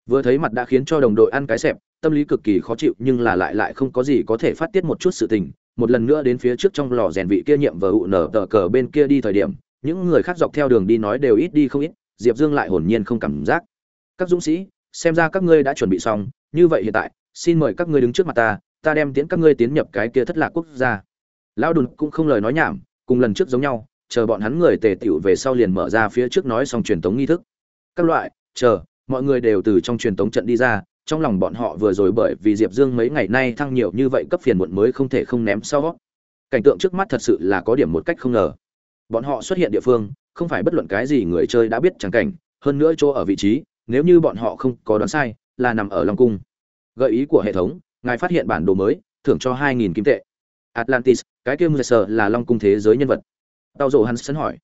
Vừa thấy mặt đã khiến cho đồng đội ăn cái xẹp tâm lý cực kỳ khó chịu nhưng là lại lại không có gì có thể phát tiết một chút sự tình. Một lần nữa đến phía trước trong lò rèn vị kia nhiệm vờ hụ nở tờ cờ bên kia đi thời điểm những người khác dọc theo đường đi nói đều ít đi không ít diệp dương lại hồn nhiên không cảm giác. Các dũng sĩ xem ra các ngươi đã chuẩn bị xong, như vậy hiện tại, xin mời các ngươi đứng trước mặt ta ta đem tiến các ngươi tiến nhập cái kia thất lạc quốc gia. Lão đùn cũng không lời nói nhảm, cùng lần trước giống nhau, chờ bọn hắn người tề tựu về sau liền mở ra phía trước nói xong truyền tống nghi thức. Các loại, chờ, mọi người đều từ trong truyền tống trận đi ra, trong lòng bọn họ vừa rồi bởi vì diệp dương mấy ngày nay thăng nhiều như vậy cấp phiền muộn mới không thể không ném sau. Cảnh tượng trước mắt thật sự là có điểm một cách không ngờ. Bọn họ xuất hiện địa phương, không phải bất luận cái gì người chơi đã biết chẳng cảnh, hơn nữa chỗ ở vị trí nếu như bọn họ không có đoán sai, là nằm ở long cung. Gợi ý của hệ thống, ngài phát hiện bản đồ mới, thưởng cho hai nghìn kim tệ. Atlantis, cái kia mười là long cung thế giới nhân vật. Tao rồ hắn sấn hỏi.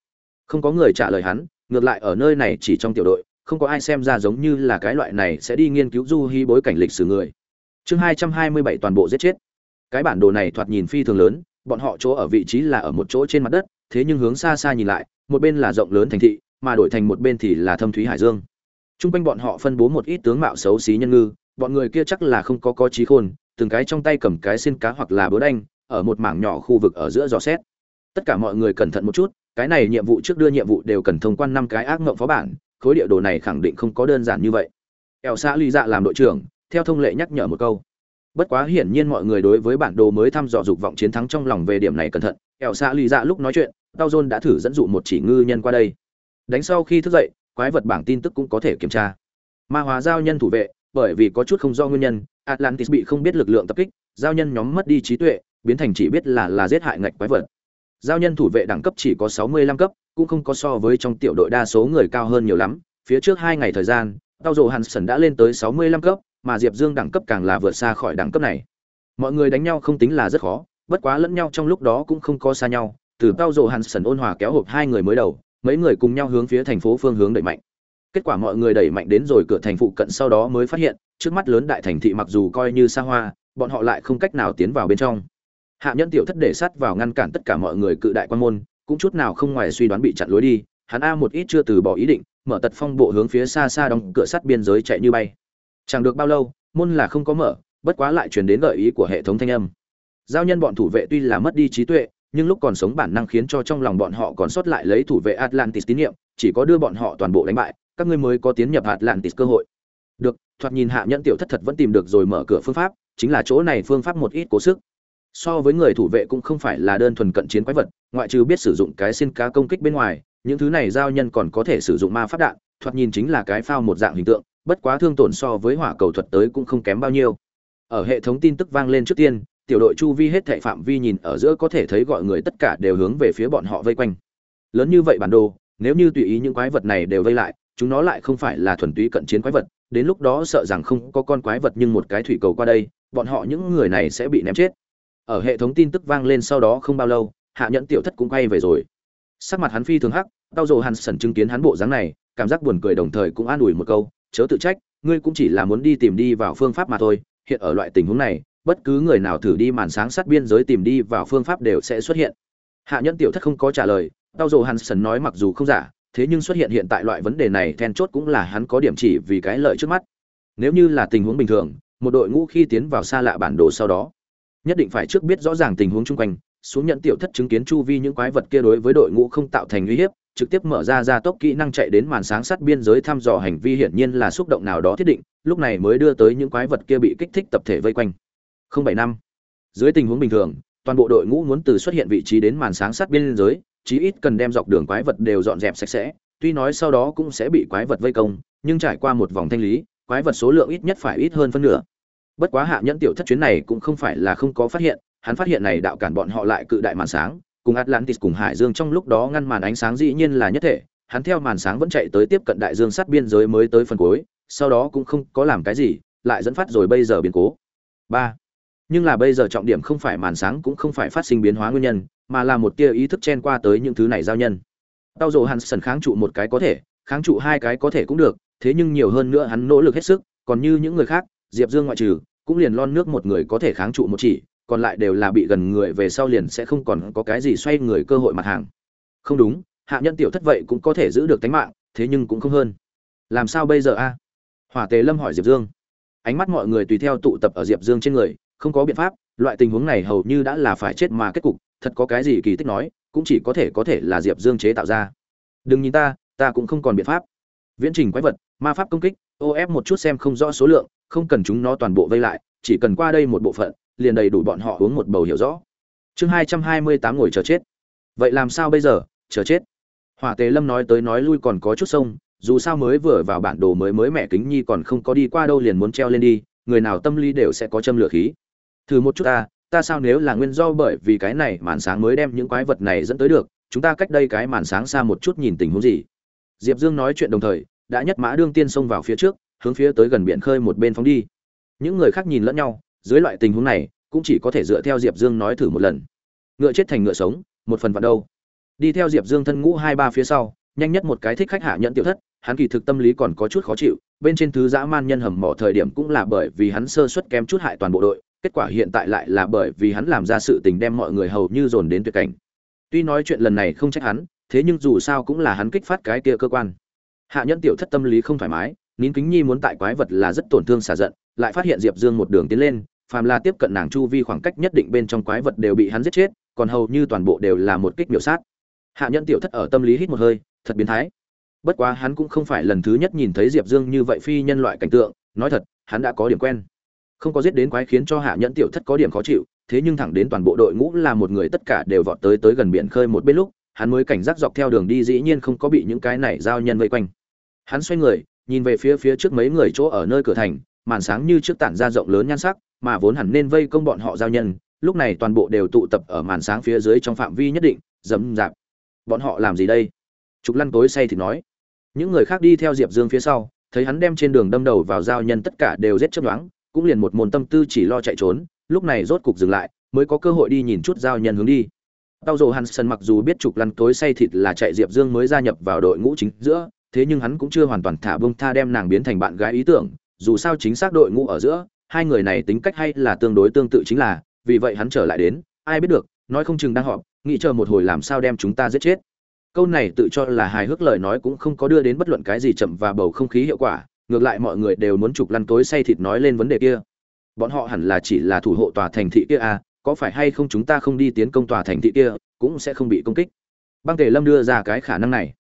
Không có người trả lời hắn, ngược lại ở nơi này chỉ trong tiểu đội, không có ai xem ra giống như là cái loại này sẽ đi nghiên cứu du hi bối cảnh lịch sử người. Chương hai trăm hai mươi bảy toàn bộ giết chết. Cái bản đồ này thoạt nhìn phi thường lớn, bọn họ chỗ ở vị trí là ở một chỗ trên mặt đất, thế nhưng hướng xa xa nhìn lại, một bên là rộng lớn thành thị, mà đổi thành một bên thì là thâm thúy hải dương chung quanh bọn họ phân bố một ít tướng mạo xấu xí nhân ngư, bọn người kia chắc là không có có trí khôn, từng cái trong tay cầm cái xin cá hoặc là búa đanh, ở một mảng nhỏ khu vực ở giữa dò xét. Tất cả mọi người cẩn thận một chút, cái này nhiệm vụ trước đưa nhiệm vụ đều cần thông quan năm cái ác mộng phó bản, khối địa đồ này khẳng định không có đơn giản như vậy. Eo xã ly dạ làm đội trưởng, theo thông lệ nhắc nhở một câu. Bất quá hiển nhiên mọi người đối với bản đồ mới thăm dò dục vọng chiến thắng trong lòng về điểm này cẩn thận. Eo xã ly dạ lúc nói chuyện, tao john đã thử dẫn dụ một chỉ ngư nhân qua đây. Đánh sau khi thức dậy quái vật bảng tin tức cũng có thể kiểm tra ma hóa giao nhân thủ vệ bởi vì có chút không do nguyên nhân atlantis bị không biết lực lượng tập kích giao nhân nhóm mất đi trí tuệ biến thành chỉ biết là là giết hại ngạch quái vật giao nhân thủ vệ đẳng cấp chỉ có 65 cấp, cũng không có so với trong tiểu đội đa số người cao hơn nhiều lắm. Phía trước hai ngày thời gian, Tao hàn Hansen đã lên tới 65 cấp, mà Diệp Dương đẳng cấp càng là vượt xa khỏi đẳng cấp này. Mọi người đánh nhau không tính là rất khó, bất quá lẫn nhau trong lúc đó cũng không có xa nhau. Từ Tao hàn Hansen ôn hòa kéo hộp hai người mới đầu, mấy người cùng nhau hướng phía thành phố phương hướng đẩy mạnh. Kết quả mọi người đẩy mạnh đến rồi cửa thành phụ cận sau đó mới phát hiện, trước mắt lớn đại thành thị mặc dù coi như xa hoa, bọn họ lại không cách nào tiến vào bên trong. Hạ nhân tiểu thất để sát vào ngăn cản tất cả mọi người cự đại quan môn cũng chút nào không ngoài suy đoán bị chặn lối đi hắn a một ít chưa từ bỏ ý định mở tật phong bộ hướng phía xa xa đóng cửa sắt biên giới chạy như bay. Chẳng được bao lâu môn là không có mở bất quá lại truyền đến gợi ý của hệ thống thanh âm. Giao nhân bọn thủ vệ tuy là mất đi trí tuệ nhưng lúc còn sống bản năng khiến cho trong lòng bọn họ còn sót lại lấy thủ vệ atlantis tín nhiệm, chỉ có đưa bọn họ toàn bộ đánh bại, các ngươi mới có tiến nhập atlantis cơ hội. Được, thoạt nhìn hạ nhẫn tiểu thất thật vẫn tìm được rồi mở cửa phương pháp, chính là chỗ này phương pháp một ít cố sức. So với người thủ vệ cũng không phải là đơn thuần cận chiến quái vật, ngoại trừ biết sử dụng cái xin cá công kích bên ngoài, những thứ này giao nhân còn có thể sử dụng ma pháp đạn, thoạt nhìn chính là cái phao một dạng hình tượng, bất quá thương tổn so với hỏa cầu thuật tới cũng không kém bao nhiêu. Ở hệ thống tin tức vang lên trước tiên tiểu đội chu vi hết thệ phạm vi nhìn ở giữa có thể thấy gọi người tất cả đều hướng về phía bọn họ vây quanh. Lớn như vậy bản đồ, nếu như tùy ý những quái vật này đều vây lại, chúng nó lại không phải là thuần túy cận chiến quái vật, đến lúc đó sợ rằng không có con quái vật nhưng một cái thủy cầu qua đây, bọn họ những người này sẽ bị ném chết. Ở hệ thống tin tức vang lên sau đó không bao lâu, hạ nhẫn tiểu thất cũng quay về rồi. Sắc mặt hắn phi thường hắc tao dồ hắn sẩn chứng kiến hắn bộ dáng này, cảm giác buồn cười đồng thời cũng an ủi một câu, chớ tự trách, ngươi cũng chỉ là muốn đi tìm đi vào phương pháp mà thôi, hiện ở loại tình huống này bất cứ người nào thử đi màn sáng sát biên giới tìm đi vào phương pháp đều sẽ xuất hiện. Hạ nhẫn tiểu thất không có trả lời, tao dồ hắn sẩn nói mặc dù không giả, thế nhưng xuất hiện hiện tại loại vấn đề này then chốt cũng là hắn có điểm chỉ vì cái lợi trước mắt. Nếu như là tình huống bình thường, một đội ngũ khi tiến vào xa lạ bản đồ sau đó, nhất định phải trước biết rõ ràng tình huống chung quanh, xuống nhận tiểu thất chứng kiến chu vi những quái vật kia đối với đội ngũ không tạo thành uy hiếp, trực tiếp mở ra gia tốc kỹ năng chạy đến màn sáng sát biên giới thăm dò hành vi hiển nhiên là xúc động nào đó thiết định, lúc này mới đưa tới những quái vật kia bị kích thích tập thể vây quanh bảy năm. Dưới tình huống bình thường, toàn bộ đội ngũ muốn từ xuất hiện vị trí đến màn sáng sát biên giới, chí ít cần đem dọc đường quái vật đều dọn dẹp sạch sẽ, tuy nói sau đó cũng sẽ bị quái vật vây công, nhưng trải qua một vòng thanh lý, quái vật số lượng ít nhất phải ít hơn phân nửa. Bất quá hạ nhẫn tiểu thất chuyến này cũng không phải là không có phát hiện, hắn phát hiện này đạo cản bọn họ lại cự đại màn sáng, cùng atlantis cùng hải dương trong lúc đó ngăn màn ánh sáng dĩ nhiên là nhất thể, hắn theo màn sáng vẫn chạy tới tiếp cận đại dương sát biên giới mới tới phần cuối, sau đó cũng không có làm cái gì, lại dẫn phát rồi bây giờ biến cố. Ba nhưng là bây giờ trọng điểm không phải màn sáng cũng không phải phát sinh biến hóa nguyên nhân, mà là một tia ý thức chen qua tới những thứ này giao nhân. Tao dồ hắn sần kháng trụ một cái có thể, kháng trụ hai cái có thể cũng được, thế nhưng nhiều hơn nữa hắn nỗ lực hết sức, còn như những người khác, diệp dương ngoại trừ, cũng liền lon nước một người có thể kháng trụ một chỉ, còn lại đều là bị gần người về sau liền sẽ không còn có cái gì xoay người cơ hội mặt hàng. Không đúng, hạ nhân tiểu thất vậy cũng có thể giữ được tính mạng, thế nhưng cũng không hơn. Làm sao bây giờ a? Hỏa tề lâm hỏi diệp dương. Ánh mắt mọi người tùy theo tụ tập ở diệp dương trên người không có biện pháp, loại tình huống này hầu như đã là phải chết mà kết cục, thật có cái gì kỳ tích nói, cũng chỉ có thể có thể là diệp dương chế tạo ra. Đừng nhìn ta ta cũng không còn biện pháp. Viễn trình quái vật, ma pháp công kích, ô ép một chút xem không rõ số lượng, không cần chúng nó toàn bộ vây lại, chỉ cần qua đây một bộ phận, liền đầy đủ bọn họ uống một bầu hiểu rõ. Chương hai trăm hai mươi tám ngồi chờ chết. Vậy làm sao bây giờ? Chờ chết. Hỏa tề lâm nói tới nói lui còn có chút sông, dù sao mới vừa vào bản đồ mới mới mẹ kính nhi còn không có đi qua đâu liền muốn treo lên đi, người nào tâm lý đều sẽ có châm lửa khí thử một chút ta ta sao nếu là nguyên do bởi vì cái này màn sáng mới đem những quái vật này dẫn tới được, chúng ta cách đây cái màn sáng xa một chút nhìn tình huống gì? Diệp dương nói chuyện đồng thời, đã nhất mã đương tiên xông vào phía trước, hướng phía tới gần biển khơi một bên phóng đi. Những người khác nhìn lẫn nhau, dưới loại tình huống này, cũng chỉ có thể dựa theo diệp dương nói thử một lần. Ngựa chết thành ngựa sống, một phần vạn đâu. Đi theo diệp dương thân ngũ hai ba phía sau, nhanh nhất một cái thích khách hạ nhận tiểu thất, hắn kỳ thực tâm lý còn có chút khó chịu, bên trên thứ dã man nhân hầm mỏ thời điểm cũng là bởi vì hắn sơ suất kém chút hại toàn bộ đội kết quả hiện tại lại là bởi vì hắn làm ra sự tình đem mọi người hầu như dồn đến tuyệt cảnh. Tuy nói chuyện lần này không trách hắn, thế nhưng dù sao cũng là hắn kích phát cái kia cơ quan. Hạ nhân tiểu thất tâm lý không thoải mái, nín kính nhi muốn tại quái vật là rất tổn thương xả giận, lại phát hiện diệp dương một đường tiến lên, phàm là tiếp cận nàng chu vi khoảng cách nhất định bên trong quái vật đều bị hắn giết chết, còn hầu như toàn bộ đều là một kích miểu sát. Hạ nhân tiểu thất ở tâm lý hít một hơi, thật biến thái. Bất quá hắn cũng không phải lần thứ nhất nhìn thấy diệp dương như vậy phi nhân loại cảnh tượng, nói thật, hắn đã có điểm quen không có giết đến quái khiến cho hạ nhẫn tiểu thất có điểm khó chịu, thế nhưng thẳng đến toàn bộ đội ngũ là một người tất cả đều vọt tới tới gần biển khơi một bên lúc, hắn mới cảnh giác dọc theo đường đi dĩ nhiên không có bị những cái này giao nhân vây quanh. Hắn xoay người, nhìn về phía phía trước mấy người chỗ ở nơi cửa thành, màn sáng như trước tản ra rộng lớn nhan sắc, mà vốn hẳn nên vây công bọn họ giao nhân, lúc này toàn bộ đều tụ tập ở màn sáng phía dưới trong phạm vi nhất định dẫm dạp bọn họ làm gì đây? Trục lăn tối say thì nói. Những người khác đi theo diệp dương phía sau, thấy hắn đem trên đường đâm đầu vào giao nhân tất cả đều giết chấp đoán cũng liền một môn tâm tư chỉ lo chạy trốn, lúc này rốt cục dừng lại, mới có cơ hội đi nhìn chút giao nhân hướng đi. Tao dồ hansen mặc dù biết trục lăn tối say thịt là chạy diệp dương mới gia nhập vào đội ngũ chính giữa, thế nhưng hắn cũng chưa hoàn toàn thả bông tha đem nàng biến thành bạn gái ý tưởng, dù sao chính xác đội ngũ ở giữa, hai người này tính cách hay là tương đối tương tự chính là, vì vậy hắn trở lại đến, ai biết được, nói không chừng đang họp, nghĩ chờ một hồi làm sao đem chúng ta giết chết. Câu này tự cho là hài hước lời nói cũng không có đưa đến bất luận cái gì chậm và bầu không khí hiệu quả ngược lại mọi người đều muốn trục lăn tối say thịt nói lên vấn đề kia. Bọn họ hẳn là chỉ là thủ hộ tòa thành thị kia à có phải hay không chúng ta không đi tiến công tòa thành thị kia, cũng sẽ không bị công kích. Băng tề lâm đưa ra cái khả năng này.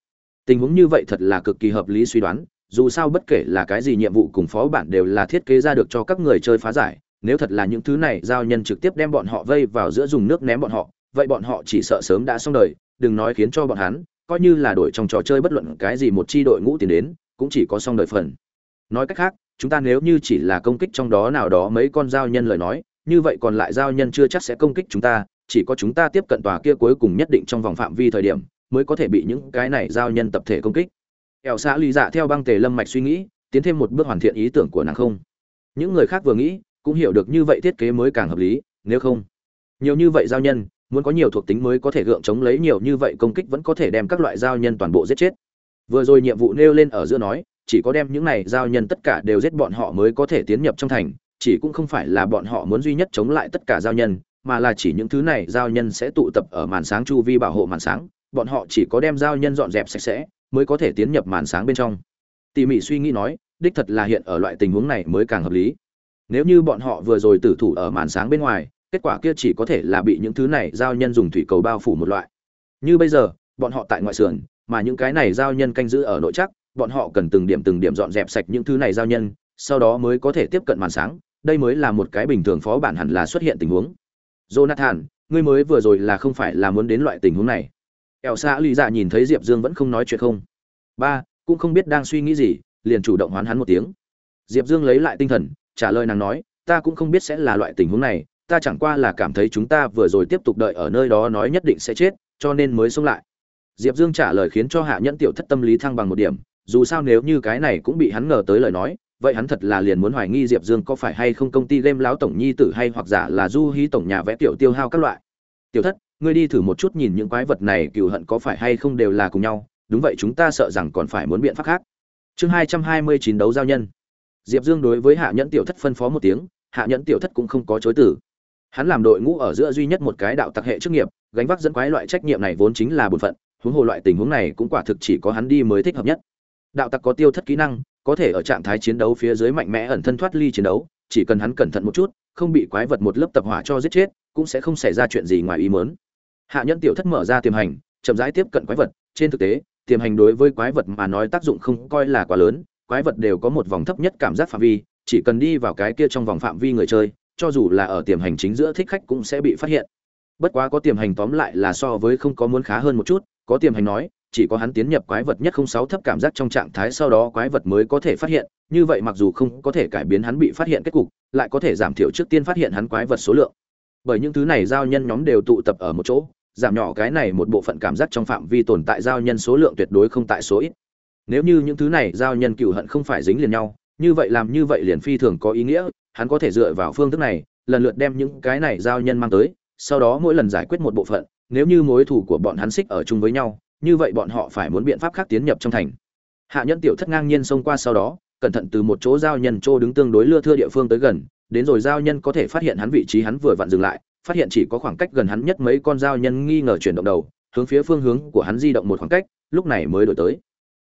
Tình huống như vậy thật là cực kỳ hợp lý suy đoán, dù sao bất kể là cái gì nhiệm vụ cùng phó bản đều là thiết kế ra được cho các người chơi phá giải, nếu thật là những thứ này, giao nhân trực tiếp đem bọn họ vây vào giữa dùng nước ném bọn họ, vậy bọn họ chỉ sợ sớm đã xong đời, đừng nói khiến cho bọn hắn, coi như là đổi trong trò chơi bất luận cái gì một chi đội ngũ tiền đến, cũng chỉ có xong đời phần nói cách khác, chúng ta nếu như chỉ là công kích trong đó nào đó mấy con giao nhân lời nói, như vậy còn lại giao nhân chưa chắc sẽ công kích chúng ta, chỉ có chúng ta tiếp cận tòa kia cuối cùng nhất định trong vòng phạm vi thời điểm, mới có thể bị những cái này giao nhân tập thể công kích. Ẻo xã lý dạ theo băng tề lâm mạch suy nghĩ, tiến thêm một bước hoàn thiện ý tưởng của nàng không? Những người khác vừa nghĩ, cũng hiểu được như vậy thiết kế mới càng hợp lý, nếu không, nhiều như vậy giao nhân, muốn có nhiều thuộc tính mới có thể gượng chống lấy nhiều như vậy công kích vẫn có thể đem các loại giao nhân toàn bộ giết chết. Vừa rồi nhiệm vụ nêu lên ở giữa nói chỉ có đem những này giao nhân tất cả đều giết bọn họ mới có thể tiến nhập trong thành, chỉ cũng không phải là bọn họ muốn duy nhất chống lại tất cả giao nhân, mà là chỉ những thứ này giao nhân sẽ tụ tập ở màn sáng chu vi bảo hộ màn sáng, bọn họ chỉ có đem giao nhân dọn dẹp sạch sẽ, mới có thể tiến nhập màn sáng bên trong. Tỉ mỉ suy nghĩ nói, đích thật là hiện ở loại tình huống này mới càng hợp lý. Nếu như bọn họ vừa rồi tử thủ ở màn sáng bên ngoài, kết quả kia chỉ có thể là bị những thứ này giao nhân dùng thủy cầu bao phủ một loại. Như bây giờ, bọn họ tại ngoại sườn, mà những cái này giao nhân canh giữ ở nội chắc bọn họ cần từng điểm từng điểm dọn dẹp sạch những thứ này giao nhân, sau đó mới có thể tiếp cận màn sáng, đây mới là một cái bình thường phó bản hẳn là xuất hiện tình huống. Jonathan, ngươi mới vừa rồi là không phải là muốn đến loại tình huống này. Ẻo xã lì dạ nhìn thấy diệp dương vẫn không nói chuyện không. Ba, cũng không biết đang suy nghĩ gì, liền chủ động hoán hắn một tiếng. Diệp dương lấy lại tinh thần, trả lời nàng nói, ta cũng không biết sẽ là loại tình huống này, ta chẳng qua là cảm thấy chúng ta vừa rồi tiếp tục đợi ở nơi đó nói nhất định sẽ chết, cho nên mới xông lại. Diệp dương trả lời khiến cho hạ nhẫn tiểu thất tâm lý thăng bằng một điểm dù sao nếu như cái này cũng bị hắn ngờ tới lời nói, vậy hắn thật là liền muốn hoài nghi diệp dương có phải hay không công ty game lão tổng nhi tử hay hoặc giả là du hí tổng nhà vẽ tiểu tiêu hao các loại. Tiểu thất, ngươi đi thử một chút nhìn những quái vật này cựu hận có phải hay không đều là cùng nhau, đúng vậy chúng ta sợ rằng còn phải muốn biện pháp khác. Chương hai trăm hai mươi chín đấu giao nhân. Diệp dương đối với hạ nhẫn tiểu thất phân phó một tiếng, hạ nhẫn tiểu thất cũng không có chối tử hắn làm đội ngũ ở giữa duy nhất một cái đạo tặc hệ chức nghiệp, gánh vác dẫn quái loại trách nhiệm này vốn chính là bổn phận, huống hồ loại tình huống này cũng quả thực chỉ có hắn đi mới thích hợp nhất đạo tặc có tiêu thất kỹ năng, có thể ở trạng thái chiến đấu phía dưới mạnh mẽ ẩn thân thoát ly chiến đấu, chỉ cần hắn cẩn thận một chút, không bị quái vật một lớp tập hỏa cho giết chết, cũng sẽ không xảy ra chuyện gì ngoài ý mớn hạ nhân tiểu thất mở ra tiềm hành, chậm rãi tiếp cận quái vật. Trên thực tế, tiềm hành đối với quái vật mà nói tác dụng không coi là quá lớn, quái vật đều có một vòng thấp nhất cảm giác phạm vi, chỉ cần đi vào cái kia trong vòng phạm vi người chơi, cho dù là ở tiềm hành chính giữa thích khách cũng sẽ bị phát hiện. Bất quá có tiềm hành tóm lại là so với không có muốn khá hơn một chút, có tiềm hành nói chỉ có hắn tiến nhập quái vật nhất không sáu thấp cảm giác trong trạng thái sau đó quái vật mới có thể phát hiện, như vậy mặc dù không có thể cải biến hắn bị phát hiện kết cục, lại có thể giảm thiểu trước tiên phát hiện hắn quái vật số lượng. Bởi những thứ này giao nhân nhóm đều tụ tập ở một chỗ, giảm nhỏ cái này một bộ phận cảm giác trong phạm vi tồn tại giao nhân số lượng tuyệt đối không tại số ít. Nếu như những thứ này giao nhân cựu hận không phải dính liền nhau, như vậy làm như vậy liền phi thường có ý nghĩa, hắn có thể dựa vào phương thức này, lần lượt đem những cái này giao nhân mang tới, sau đó mỗi lần giải quyết một bộ phận, nếu như mối thù của bọn hắn xích ở chung với nhau như vậy bọn họ phải muốn biện pháp khác tiến nhập trong thành. Hạ nhân tiểu thất ngang nhiên xông qua sau đó, cẩn thận từ một chỗ giao nhân chỗ đứng tương đối lưa thưa địa phương tới gần, đến rồi giao nhân có thể phát hiện hắn vị trí hắn vừa vặn dừng lại, phát hiện chỉ có khoảng cách gần hắn nhất mấy con giao nhân nghi ngờ chuyển động đầu, hướng phía phương hướng của hắn di động một khoảng cách, lúc này mới đổi tới.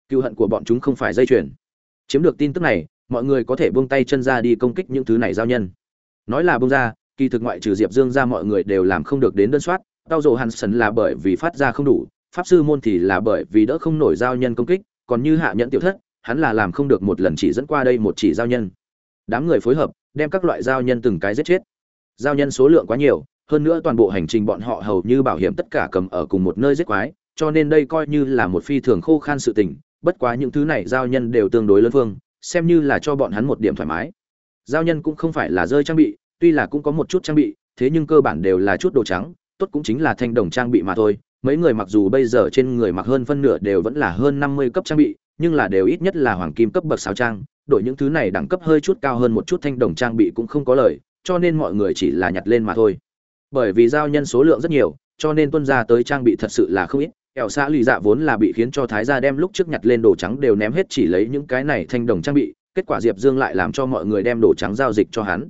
Cựu hận của bọn chúng không phải dây chuyền. Chiếm được tin tức này, mọi người có thể buông tay chân ra đi công kích những thứ này giao nhân. Nói là buông ra, kỳ thực ngoại trừ diệp dương ra mọi người đều làm không được đến đơn soát đau dồ hansen là bởi vì phát ra không đủ pháp sư môn thì là bởi vì đỡ không nổi giao nhân công kích, còn như hạ nhẫn tiểu thất, hắn là làm không được một lần chỉ dẫn qua đây một chỉ giao nhân. Đám người phối hợp, đem các loại giao nhân từng cái giết chết. Giao nhân số lượng quá nhiều, hơn nữa toàn bộ hành trình bọn họ hầu như bảo hiểm tất cả cầm ở cùng một nơi giết quái, cho nên đây coi như là một phi thường khô khan sự tình, bất quá những thứ này giao nhân đều tương đối lớn phương xem như là cho bọn hắn một điểm thoải mái. Giao nhân cũng không phải là rơi trang bị, tuy là cũng có một chút trang bị, thế nhưng cơ bản đều là chút đồ trắng, tốt cũng chính là thanh đồng trang bị mà thôi mấy người mặc dù bây giờ trên người mặc hơn phân nửa đều vẫn là hơn năm mươi cấp trang bị, nhưng là đều ít nhất là hoàng kim cấp bậc sáo trang. Đổi những thứ này đẳng cấp hơi chút cao hơn một chút thanh đồng trang bị cũng không có lời, cho nên mọi người chỉ là nhặt lên mà thôi. Bởi vì giao nhân số lượng rất nhiều, cho nên tuân ra tới trang bị thật sự là không ít. Kẻo xã lì dạ vốn là bị khiến cho thái gia đem lúc trước nhặt lên đồ trắng đều ném hết chỉ lấy những cái này thanh đồng trang bị, kết quả diệp dương lại làm cho mọi người đem đồ trắng giao dịch cho hắn.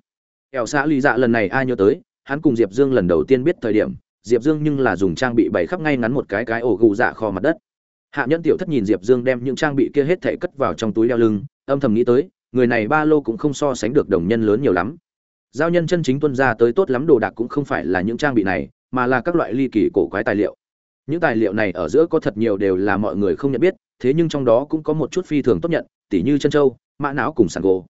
Kẻo xã lì dạ lần này ai nhớ tới, hắn cùng diệp dương lần đầu tiên biết thời điểm diệp dương nhưng là dùng trang bị bày khắp ngay ngắn một cái cái ổ gù dạ kho mặt đất. Hạ nhẫn tiểu thất nhìn diệp dương đem những trang bị kia hết thể cất vào trong túi đeo lưng, âm thầm nghĩ tới, người này ba lô cũng không so sánh được đồng nhân lớn nhiều lắm. Giao nhân chân chính tuân ra tới tốt lắm đồ đạc cũng không phải là những trang bị này, mà là các loại ly kỳ cổ quái tài liệu. Những tài liệu này ở giữa có thật nhiều đều là mọi người không nhận biết, thế nhưng trong đó cũng có một chút phi thường tốt nhận, tỉ như chân châu, mã não cùng sản gỗ.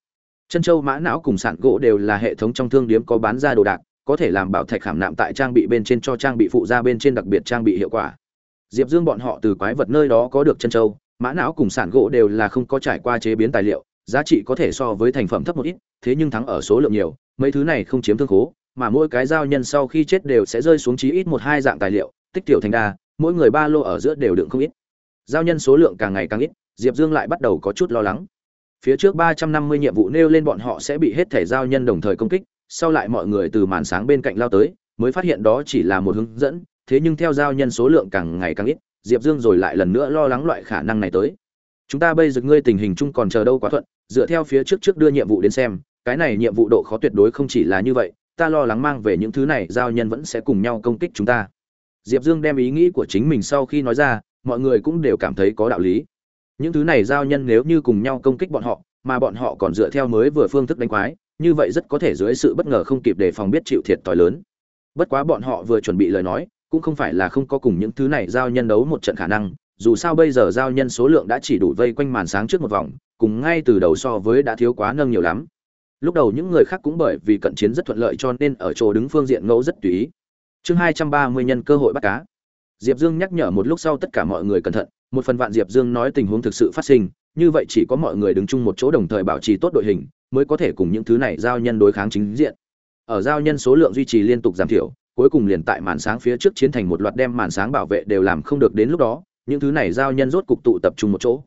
Chân châu, mã não cùng sản gỗ đều là hệ thống trong thương điếm có bán ra đồ đạc có thể làm bảo thạch khảm nạm tại trang bị bên trên cho trang bị phụ ra bên trên đặc biệt trang bị hiệu quả. Diệp dương bọn họ từ quái vật nơi đó có được chân châu, mã não cùng sản gỗ đều là không có trải qua chế biến tài liệu, giá trị có thể so với thành phẩm thấp một ít, thế nhưng thắng ở số lượng nhiều, mấy thứ này không chiếm thương khố, mà mỗi cái giao nhân sau khi chết đều sẽ rơi xuống chí ít một hai dạng tài liệu, tích tiểu thành đa, mỗi người ba lô ở giữa đều đựng không ít. Giao nhân số lượng càng ngày càng ít, diệp dương lại bắt đầu có chút lo lắng. Phía trước ba trăm năm mươi nhiệm vụ nêu lên bọn họ sẽ bị hết thể giao nhân đồng thời công kích sau lại mọi người từ màn sáng bên cạnh lao tới, mới phát hiện đó chỉ là một hướng dẫn, thế nhưng theo giao nhân số lượng càng ngày càng ít, diệp dương rồi lại lần nữa lo lắng loại khả năng này tới. Chúng ta bây giờ ngươi tình hình chung còn chờ đâu quá thuận, dựa theo phía trước trước đưa nhiệm vụ đến xem, cái này nhiệm vụ độ khó tuyệt đối không chỉ là như vậy, ta lo lắng mang về những thứ này, giao nhân vẫn sẽ cùng nhau công kích chúng ta. Diệp dương đem ý nghĩ của chính mình sau khi nói ra, mọi người cũng đều cảm thấy có đạo lý. Những thứ này giao nhân nếu như cùng nhau công kích bọn họ, mà bọn họ còn dựa theo mới vừa phương thức đánh quái như vậy rất có thể dưới sự bất ngờ không kịp đề phòng biết chịu thiệt t lớn. Bất quá bọn họ vừa chuẩn bị lời nói, cũng không phải là không có cùng những thứ này giao nhân đấu một trận khả năng, dù sao bây giờ giao nhân số lượng đã chỉ đủ vây quanh màn sáng trước một vòng, cùng ngay từ đầu so với đã thiếu quá nâng nhiều lắm. Lúc đầu những người khác cũng bởi vì cận chiến rất thuận lợi cho nên ở chỗ đứng phương diện ngẫu rất tùy ý. Chương hai trăm ba mươi nhân cơ hội bắt cá. Diệp dương nhắc nhở một lúc sau tất cả mọi người cẩn thận, một phần vạn diệp dương nói tình huống thực sự phát sinh, như vậy chỉ có mọi người đứng chung một chỗ đồng thời bảo trì tốt đội hình mới có thể cùng những thứ này giao nhân đối kháng chính diện. Ở giao nhân số lượng duy trì liên tục giảm thiểu, cuối cùng liền tại màn sáng phía trước chiến thành một loạt đem màn sáng bảo vệ đều làm không được đến lúc đó, những thứ này giao nhân rốt cục tụ tập trung một chỗ.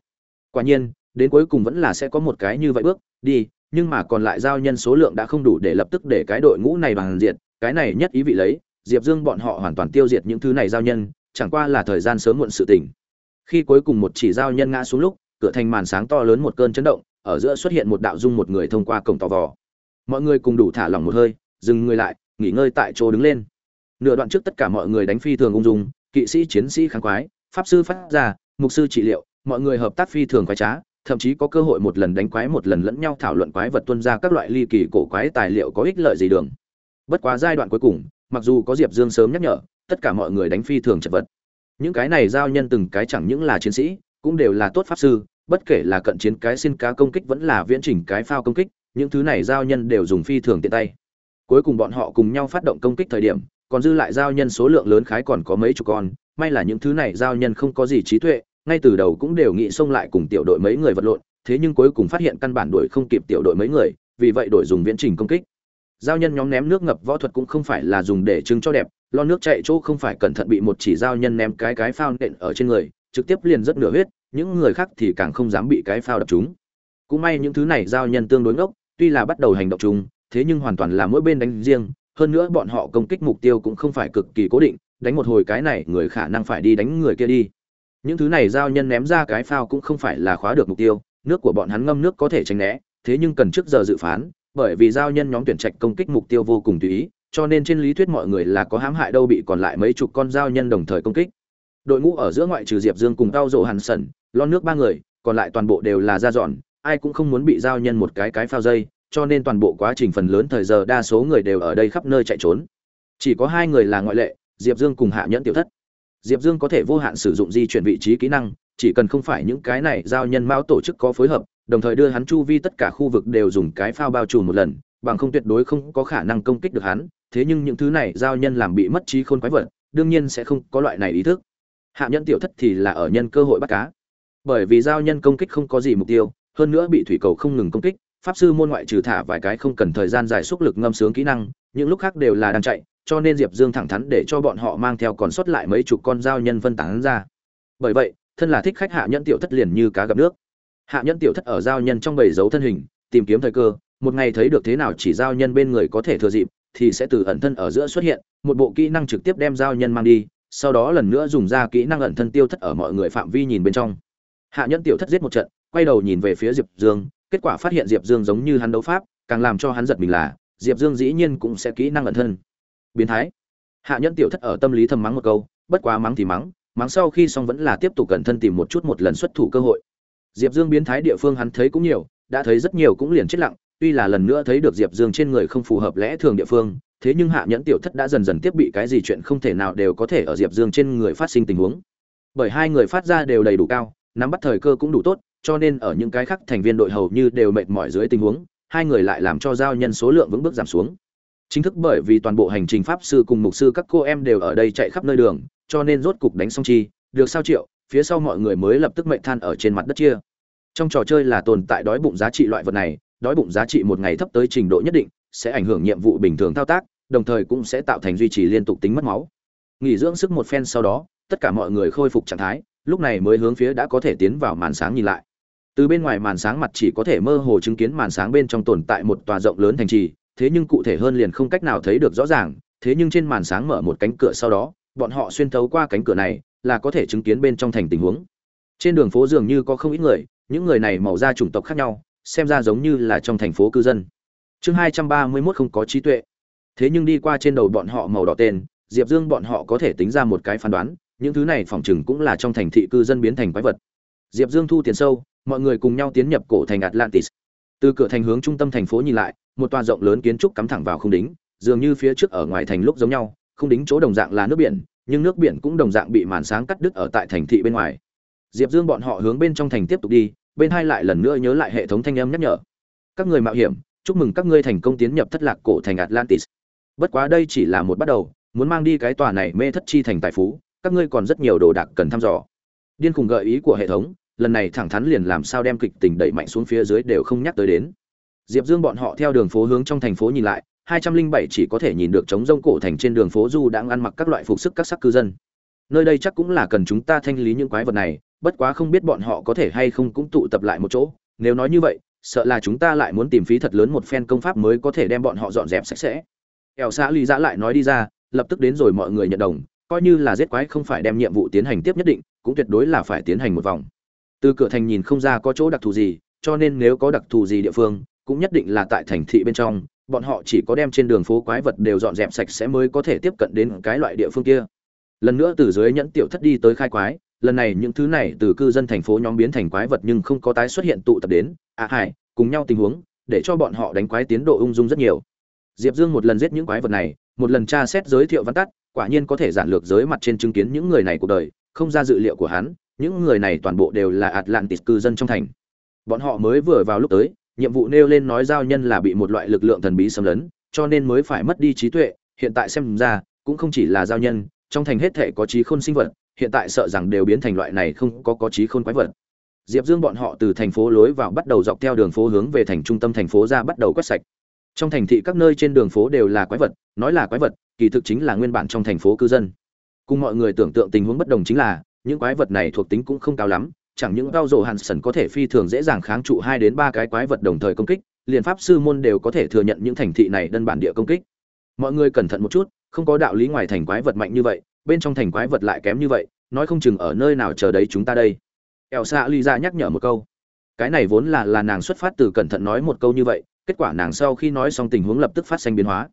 Quả nhiên, đến cuối cùng vẫn là sẽ có một cái như vậy bước, đi, nhưng mà còn lại giao nhân số lượng đã không đủ để lập tức để cái đội ngũ này bằng diện cái này nhất ý vị lấy, diệp dương bọn họ hoàn toàn tiêu diệt những thứ này giao nhân, chẳng qua là thời gian sớm muộn sự tình. Khi cuối cùng một chỉ giao nhân ngã xuống lúc, cửa thành màn sáng to lớn một cơn chấn động ở giữa xuất hiện một đạo dung một người thông qua cổng tò vò. Mọi người cùng đủ thả lỏng một hơi, dừng người lại, nghỉ ngơi tại chỗ đứng lên. Nửa đoạn trước tất cả mọi người đánh phi thường ung dung, kỵ sĩ, chiến sĩ kháng quái pháp sư phát ra, mục sư trị liệu, mọi người hợp tác phi thường quái trá, thậm chí có cơ hội một lần đánh quái một lần lẫn nhau thảo luận quái vật tuân ra các loại ly kỳ cổ quái tài liệu có ích lợi gì đường. Bất quá giai đoạn cuối cùng, mặc dù có diệp dương sớm nhắc nhở, tất cả mọi người đánh phi thường chật vật. Những cái này giao nhân từng cái chẳng những là chiến sĩ, cũng đều là tốt pháp sư bất kể là cận chiến cái xin cá công kích vẫn là viễn chỉnh cái phao công kích, những thứ này giao nhân đều dùng phi thường tiện tay. Cuối cùng bọn họ cùng nhau phát động công kích thời điểm, còn dư lại giao nhân số lượng lớn khái còn có mấy chục con, may là những thứ này giao nhân không có gì trí tuệ, ngay từ đầu cũng đều nghĩ xông lại cùng tiểu đội mấy người vật lộn, thế nhưng cuối cùng phát hiện căn bản đuổi không kịp tiểu đội mấy người, vì vậy đổi dùng viễn trình công kích. Giao nhân nhóm ném nước ngập võ thuật cũng không phải là dùng để trưng cho đẹp, lo nước chạy chỗ không phải cẩn thận bị một chỉ giao nhân ném cái cái phao nện ở trên người, trực tiếp liền rất nửa huyết những người khác thì càng không dám bị cái phao đập chúng. Cũng may những thứ này giao nhân tương đối ngốc, tuy là bắt đầu hành động chung, thế nhưng hoàn toàn là mỗi bên đánh riêng, hơn nữa bọn họ công kích mục tiêu cũng không phải cực kỳ cố định, đánh một hồi cái này người khả năng phải đi đánh người kia đi. Những thứ này giao nhân ném ra cái phao cũng không phải là khóa được mục tiêu, nước của bọn hắn ngâm nước có thể tránh né, thế nhưng cần trước giờ dự phán, bởi vì giao nhân nhóm tuyển trạch công kích mục tiêu vô cùng tùy ý, cho nên trên lý thuyết mọi người là có hãm hại đâu bị còn lại mấy chục con giao nhân đồng thời công kích. Đội ngũ ở giữa ngoại trừ diệp dương cùng tao Dụ hàn sẩn lon nước ba người, còn lại toàn bộ đều là da dọn, ai cũng không muốn bị giao nhân một cái cái phao dây, cho nên toàn bộ quá trình phần lớn thời giờ đa số người đều ở đây khắp nơi chạy trốn. Chỉ có hai người là ngoại lệ, diệp dương cùng hạ nhẫn tiểu thất. Diệp dương có thể vô hạn sử dụng di chuyển vị trí kỹ năng, chỉ cần không phải những cái này giao nhân mão tổ chức có phối hợp, đồng thời đưa hắn chu vi tất cả khu vực đều dùng cái phao bao trùm một lần, bằng không tuyệt đối không có khả năng công kích được hắn, thế nhưng những thứ này giao nhân làm bị mất trí khôn quái vật, đương nhiên sẽ không có loại này ý thức. Hạ nhân tiểu thất thì là ở nhân cơ hội bắt cá bởi vì giao nhân công kích không có gì mục tiêu, hơn nữa bị thủy cầu không ngừng công kích, pháp sư môn ngoại trừ thả vài cái không cần thời gian dài xúc lực ngâm sướng kỹ năng, những lúc khác đều là đang chạy, cho nên diệp dương thẳng thắn để cho bọn họ mang theo còn sót lại mấy chục con giao nhân phân tán ra. Bởi vậy, thân là thích khách hạ nhẫn tiểu thất liền như cá gặp nước. Hạ nhẫn tiểu thất ở giao nhân trong bầy dấu thân hình, tìm kiếm thời cơ, một ngày thấy được thế nào chỉ giao nhân bên người có thể thừa dịp, thì sẽ từ ẩn thân ở giữa xuất hiện, một bộ kỹ năng trực tiếp đem giao nhân mang đi, sau đó lần nữa dùng ra kỹ năng ẩn thân tiêu thất ở mọi người phạm vi nhìn bên trong hạ nhẫn tiểu thất giết một trận, quay đầu nhìn về phía diệp dương, kết quả phát hiện diệp dương giống như hắn đấu pháp, càng làm cho hắn giật mình là, diệp dương dĩ nhiên cũng sẽ kỹ năng ẩn thân. Biến thái. Hạ nhẫn tiểu thất ở tâm lý thầm mắng một câu, bất quá mắng thì mắng mắng sau khi xong vẫn là tiếp tục cẩn thân tìm một chút một lần xuất thủ cơ hội. Diệp dương biến thái địa phương hắn thấy cũng nhiều, đã thấy rất nhiều cũng liền chết lặng, tuy là lần nữa thấy được diệp dương trên người không phù hợp lẽ thường địa phương, thế nhưng hạ nhẫn tiểu thất đã dần dần tiếp bị cái gì chuyện không thể nào đều có thể ở diệp dương trên người phát sinh tình huống. Bởi hai người phát ra đều đầy đủ cao nắm bắt thời cơ cũng đủ tốt, cho nên ở những cái khác thành viên đội hầu như đều mệt mỏi dưới tình huống, hai người lại làm cho giao nhân số lượng vững bước giảm xuống. Chính thức bởi vì toàn bộ hành trình pháp sư cùng mục sư các cô em đều ở đây chạy khắp nơi đường, cho nên rốt cục đánh xong chi, được sao triệu, phía sau mọi người mới lập tức mệnh than ở trên mặt đất chia. Trong trò chơi là tồn tại đói bụng giá trị loại vật này, đói bụng giá trị một ngày thấp tới trình độ nhất định, sẽ ảnh hưởng nhiệm vụ bình thường thao tác, đồng thời cũng sẽ tạo thành duy trì liên tục tính mất máu. Nghỉ dưỡng sức một phen sau đó, tất cả mọi người khôi phục trạng thái lúc này mới hướng phía đã có thể tiến vào màn sáng nhìn lại. Từ bên ngoài màn sáng mặt chỉ có thể mơ hồ chứng kiến màn sáng bên trong tồn tại một tòa rộng lớn thành trì, thế nhưng cụ thể hơn liền không cách nào thấy được rõ ràng, thế nhưng trên màn sáng mở một cánh cửa sau đó, bọn họ xuyên thấu qua cánh cửa này, là có thể chứng kiến bên trong thành tình huống. Trên đường phố dường như có không ít người, những người này màu da chủng tộc khác nhau, xem ra giống như là trong thành phố cư dân. Chương hai trăm ba mươi 231 không có trí tuệ. Thế nhưng đi qua trên đầu bọn họ màu đỏ tên, diệp dương bọn họ có thể tính ra một cái phán đoán những thứ này phòng chừng cũng là trong thành thị cư dân biến thành quái vật. Diệp dương thu tiền sâu, mọi người cùng nhau tiến nhập cổ thành atlantis. Từ cửa thành hướng trung tâm thành phố nhìn lại, một tòa rộng lớn kiến trúc cắm thẳng vào không đính, dường như phía trước ở ngoài thành lúc giống nhau không đính chỗ đồng dạng là nước biển, nhưng nước biển cũng đồng dạng bị màn sáng cắt đứt ở tại thành thị bên ngoài. Diệp dương bọn họ hướng bên trong thành tiếp tục đi, bên hai lại lần nữa nhớ lại hệ thống thanh âm nhắc nhở. Các người mạo hiểm, chúc mừng các ngươi thành công tiến nhập thất lạc cổ thành atlantis. Bất quá đây chỉ là một bắt đầu, muốn mang đi cái tòa này mê thất chi thành tài phú các ngươi còn rất nhiều đồ đạc cần thăm dò. Điên cùng gợi ý của hệ thống, lần này thẳng thắn liền làm sao đem kịch tình đẩy mạnh xuống phía dưới đều không nhắc tới đến. Diệp dương bọn họ theo đường phố hướng trong thành phố nhìn lại, hai trăm linh bảy chỉ có thể nhìn được trống rông cổ thành trên đường phố du đang ăn mặc các loại phục sức các sắc cư dân. Nơi đây chắc cũng là cần chúng ta thanh lý những quái vật này, bất quá không biết bọn họ có thể hay không cũng tụ tập lại một chỗ. Nếu nói như vậy, sợ là chúng ta lại muốn tìm phí thật lớn một phen công pháp mới có thể đem bọn họ dọn dẹp sạch sẽ. Ẻo xã lý giã lại nói đi ra, lập tức đến rồi mọi người nhận đồng coi như là giết quái không phải đem nhiệm vụ tiến hành tiếp nhất định, cũng tuyệt đối là phải tiến hành một vòng. Từ cửa thành nhìn không ra có chỗ đặc thù gì, cho nên nếu có đặc thù gì địa phương, cũng nhất định là tại thành thị bên trong, bọn họ chỉ có đem trên đường phố quái vật đều dọn dẹp sạch sẽ mới có thể tiếp cận đến cái loại địa phương kia. Lần nữa từ dưới nhẫn tiểu thất đi tới khai quái, lần này những thứ này từ cư dân thành phố nhóm biến thành quái vật nhưng không có tái xuất hiện tụ tập đến à hải cùng nhau tình huống, để cho bọn họ đánh quái tiến độ ung dung rất nhiều. Diệp dương một lần giết những quái vật này, một lần tra xét giới thiệu văn tắt quả nhiên có thể giản lược giới mặt trên chứng kiến những người này cuộc đời, không ra dự liệu của hắn, những người này toàn bộ đều là atlantis cư dân trong thành. Bọn họ mới vừa vào lúc tới, nhiệm vụ nêu lên nói giao nhân là bị một loại lực lượng thần bí xâm lấn, cho nên mới phải mất đi trí tuệ, hiện tại xem ra, cũng không chỉ là giao nhân, trong thành hết thể có trí khôn sinh vật, hiện tại sợ rằng đều biến thành loại này không có có trí khôn quái vật. Diệp dương bọn họ từ thành phố lối vào bắt đầu dọc theo đường phố hướng về thành trung tâm thành phố ra bắt đầu quét sạch trong thành thị các nơi trên đường phố đều là quái vật nói là quái vật kỳ thực chính là nguyên bản trong thành phố cư dân cùng mọi người tưởng tượng tình huống bất đồng chính là những quái vật này thuộc tính cũng không cao lắm chẳng những cao rổ sần có thể phi thường dễ dàng kháng trụ hai đến ba cái quái vật đồng thời công kích, liền pháp sư môn đều có thể thừa nhận những thành thị này đơn bản địa công kích. Mọi người cẩn thận một chút, không có đạo lý ngoài thành quái vật mạnh như vậy, bên trong thành quái vật lại kém như vậy, nói không chừng ở nơi nào chờ đấy chúng ta đây. Elsa ra nhắc nhở một câu. Cái này vốn là là nàng xuất phát từ cẩn thận nói một câu như vậy, kết quả nàng sau khi nói xong tình huống lập tức phát sinh biến hóa.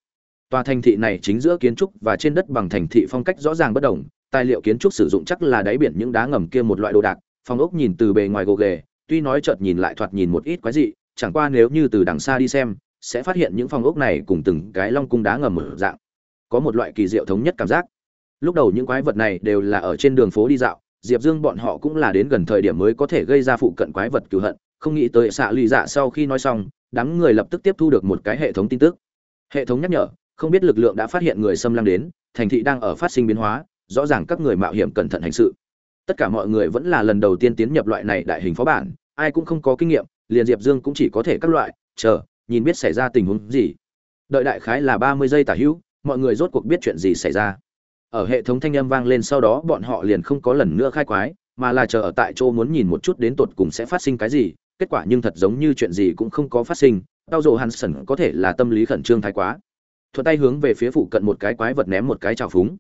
Tòa thành thị này chính giữa kiến trúc và trên đất bằng thành thị phong cách rõ ràng bất đồng, tài liệu kiến trúc sử dụng chắc là đáy biển những đá ngầm kia một loại đồ đạc, phòng ốc nhìn từ bề ngoài gồ ghề tuy nói chợt nhìn lại thoạt nhìn một ít quái dị chẳng qua nếu như từ đằng xa đi xem sẽ phát hiện những phòng ốc này cùng từng cái long cung đá ngầm mở dạng có một loại kỳ diệu thống nhất cảm giác lúc đầu những quái vật này đều là ở trên đường phố đi dạo diệp dương bọn họ cũng là đến gần thời điểm mới có thể gây ra phụ cận quái vật cửu hận không nghĩ tới xạ lụy dạ sau khi nói xong đám người lập tức tiếp thu được một cái hệ thống tin tức. Hệ thống nhắc nhở, không biết lực lượng đã phát hiện người xâm lăng đến, thành thị đang ở phát sinh biến hóa, rõ ràng các người mạo hiểm cẩn thận hành sự. Tất cả mọi người vẫn là lần đầu tiên tiến nhập loại này đại hình phó bản, ai cũng không có kinh nghiệm, liền diệp dương cũng chỉ có thể các loại, chờ, nhìn biết xảy ra tình huống gì. Đợi đại khái là ba mươi giây tả hữu, mọi người rốt cuộc biết chuyện gì xảy ra. Ở hệ thống thanh âm vang lên sau đó, bọn họ liền không có lần nữa khai quái, mà là chờ ở tại chỗ muốn nhìn một chút đến tột cùng sẽ phát sinh cái gì kết quả nhưng thật giống như chuyện gì cũng không có phát sinh tao rộ hắn sẩn có thể là tâm lý khẩn trương thái quá. Thuận tay hướng về phía phụ cận một cái quái vật ném một cái trào phúng.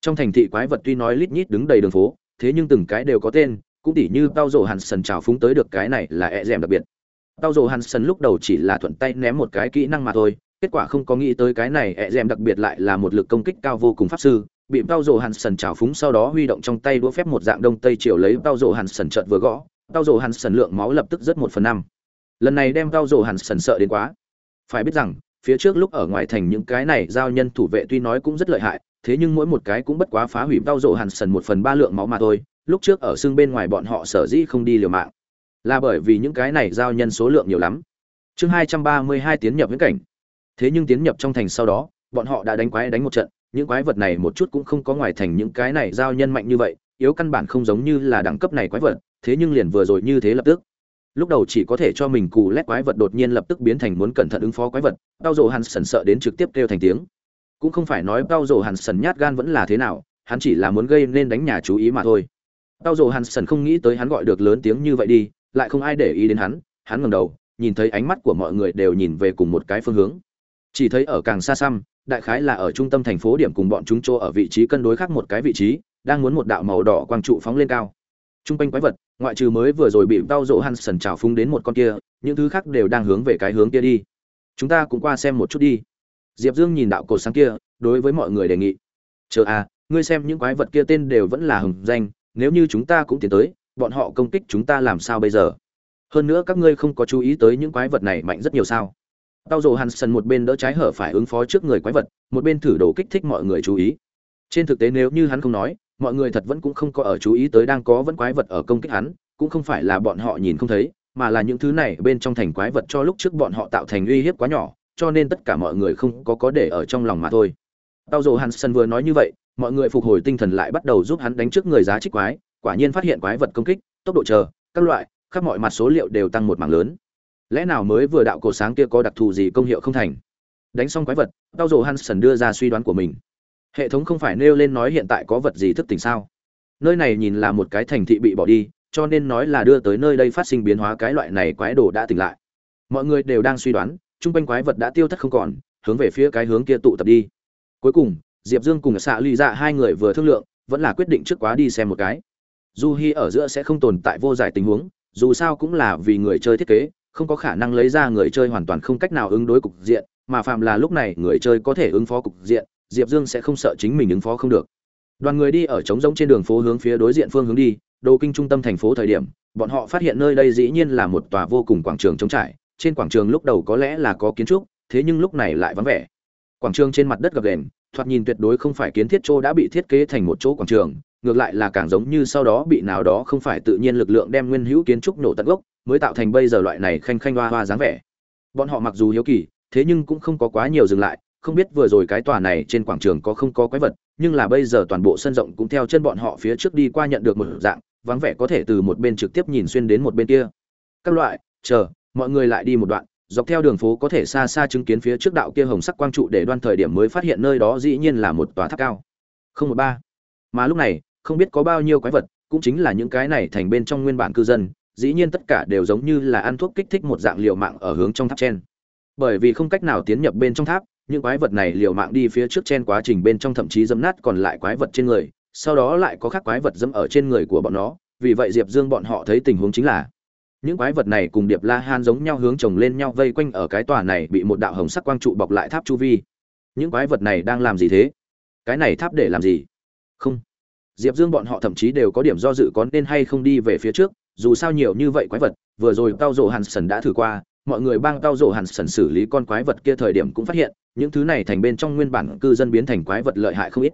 Trong thành thị quái vật tuy nói lít nhít đứng đầy đường phố thế nhưng từng cái đều có tên cũng tỉ như tao Hắn hansen trào phúng tới được cái này là e rèm đặc biệt. Tao Hắn hansen lúc đầu chỉ là thuận tay ném một cái kỹ năng mà thôi kết quả không có nghĩ tới cái này e rèm đặc biệt lại là một lực công kích cao vô cùng pháp sư bị Tao Dụ Hàn Sần trào phúng sau đó huy động trong tay đũa phép một dạng đông tây chiều lấy Tao Dụ Hàn Sần chợt vừa gõ, Tao Dụ Hàn Sần lượng máu lập tức rất một phần năm. Lần này đem Tao Dụ Hàn Sần sợ đến quá. Phải biết rằng, phía trước lúc ở ngoài thành những cái này giao nhân thủ vệ tuy nói cũng rất lợi hại, thế nhưng mỗi một cái cũng bất quá phá hủy Tao Dụ Hàn Sần một phần ba lượng máu mà thôi. Lúc trước ở xương bên ngoài bọn họ sở dĩ không đi liều mạng, là bởi vì những cái này giao nhân số lượng nhiều lắm. Chương hai trăm ba mươi hai tiến nhập viễn cảnh. Thế nhưng tiến nhập trong thành sau đó, bọn họ đã đánh quái đánh một trận, những quái vật này một chút cũng không có ngoài thành những cái này giao nhân mạnh như vậy yếu căn bản không giống như là đẳng cấp này quái vật thế nhưng liền vừa rồi như thế lập tức. Lúc đầu chỉ có thể cho mình cù lét quái vật đột nhiên lập tức biến thành muốn cẩn thận ứng phó quái vật đau rồ hắn sần sợ đến trực tiếp kêu thành tiếng. Cũng không phải nói đau rồ hắn sần nhát gan vẫn là thế nào, hắn chỉ là muốn gây nên đánh nhà chú ý mà thôi. Đau rồ hắn sần không nghĩ tới hắn gọi được lớn tiếng như vậy đi, lại không ai để ý đến hắn hắn ngẩng đầu, nhìn thấy ánh mắt của mọi người đều nhìn về cùng một cái phương hướng. Chỉ thấy ở càng xa xăm, đại khái là ở trung tâm thành phố điểm cùng bọn chúng chỗ ở vị trí cân đối khác một cái vị trí, đang muốn một đạo màu đỏ quang trụ phóng lên cao trung quanh quái vật ngoại trừ mới vừa rồi bị đau rộ hansen trào phúng đến một con kia những thứ khác đều đang hướng về cái hướng kia đi. Chúng ta cũng qua xem một chút đi. Diệp dương nhìn đạo cột sáng kia đối với mọi người đề nghị. Chờ à ngươi xem những quái vật kia tên đều vẫn là hừng danh nếu như chúng ta cũng tiến tới bọn họ công kích chúng ta làm sao bây giờ? Hơn nữa các ngươi không có chú ý tới những quái vật này mạnh rất nhiều sao? Tao rồ Hansen một bên đỡ trái hở phải ứng phó trước người quái vật, một bên thử đồ kích thích mọi người chú ý. Trên thực tế nếu như hắn không nói, mọi người thật vẫn cũng không có ở chú ý tới đang có vẫn quái vật ở công kích hắn, cũng không phải là bọn họ nhìn không thấy, mà là những thứ này bên trong thành quái vật cho lúc trước bọn họ tạo thành uy hiếp quá nhỏ, cho nên tất cả mọi người không có có để ở trong lòng mà thôi. Tao dù Hansen vừa nói như vậy, mọi người phục hồi tinh thần lại bắt đầu giúp hắn đánh trước người giá trích quái, quả nhiên phát hiện quái vật công kích, tốc độ chờ, các loại, khắp mọi mặt số liệu đều tăng một mảng lớn. Lẽ nào mới vừa đạo cổ sáng kia có đặc thù gì công hiệu không thành? Đánh xong quái vật tao dù hansen đưa ra suy đoán của mình hệ thống không phải nêu lên nói hiện tại có vật gì thức tỉnh sao? Nơi này nhìn là một cái thành thị bị bỏ đi cho nên nói là đưa tới nơi đây phát sinh biến hóa cái loại này quái đồ đã tỉnh lại. Mọi người đều đang suy đoán chung quanh quái vật đã tiêu thất không còn hướng về phía cái hướng kia tụ tập đi. Cuối cùng diệp dương cùng xạ ly dạ hai người vừa thương lượng vẫn là quyết định trước quá đi xem một cái. Du hi ở giữa sẽ không tồn tại vô giải tình huống dù sao cũng là vì người chơi thiết kế không có khả năng lấy ra người chơi hoàn toàn không cách nào ứng đối cục diện, mà phạm là lúc này người chơi có thể ứng phó cục diện, Diệp Dương sẽ không sợ chính mình ứng phó không được. Đoàn người đi ở trống rỗng trên đường phố hướng phía đối diện phương hướng đi, đô kinh trung tâm thành phố thời điểm, bọn họ phát hiện nơi đây dĩ nhiên là một tòa vô cùng quảng trường trống trải, trên quảng trường lúc đầu có lẽ là có kiến trúc, thế nhưng lúc này lại vắng vẻ. Quảng trường trên mặt đất gập ghềnh, thoạt nhìn tuyệt đối không phải kiến thiết chỗ đã bị thiết kế thành một chỗ quảng trường, ngược lại là càng giống như sau đó bị nào đó không phải tự nhiên lực lượng đem nguyên hữu kiến trúc nổ tận gốc, mới tạo thành bây giờ loại này khanh khanh hoa hoa dáng vẻ bọn họ mặc dù hiếu kỳ thế nhưng cũng không có quá nhiều dừng lại không biết vừa rồi cái tòa này trên quảng trường có không có quái vật nhưng là bây giờ toàn bộ sân rộng cũng theo chân bọn họ phía trước đi qua nhận được một dạng vắng vẻ có thể từ một bên trực tiếp nhìn xuyên đến một bên kia. Các loại chờ mọi người lại đi một đoạn dọc theo đường phố có thể xa xa chứng kiến phía trước đạo kia hồng sắc quang trụ để đoan thời điểm mới phát hiện nơi đó dĩ nhiên là một tòa tháp cao. Không một ba. Mà lúc này không biết có bao nhiêu quái vật cũng chính là những cái này thành bên trong nguyên bản cư dân dĩ nhiên tất cả đều giống như là ăn thuốc kích thích một dạng liều mạng ở hướng trong tháp trên. Bởi vì không cách nào tiến nhập bên trong tháp, những quái vật này liều mạng đi phía trước trên quá trình bên trong thậm chí dẫm nát còn lại quái vật trên người, sau đó lại có khác quái vật dẫm ở trên người của bọn nó, vì vậy Diệp Dương bọn họ thấy tình huống chính là những quái vật này cùng Điệp La Han giống nhau hướng chồng lên nhau vây quanh ở cái tòa này bị một đạo hồng sắc quang trụ bọc lại tháp chu vi. Những quái vật này đang làm gì thế? Cái này tháp để làm gì? Không. Diệp Dương bọn họ thậm chí đều có điểm do dự có nên hay không đi về phía trước, dù sao nhiều như vậy quái vật vừa rồi tao Dụ hàn sẩn đã thử qua mọi người bang tao rộ hàn sần xử lý con quái vật kia thời điểm cũng phát hiện, những thứ này thành bên trong nguyên bản cư dân biến thành quái vật lợi hại không ít.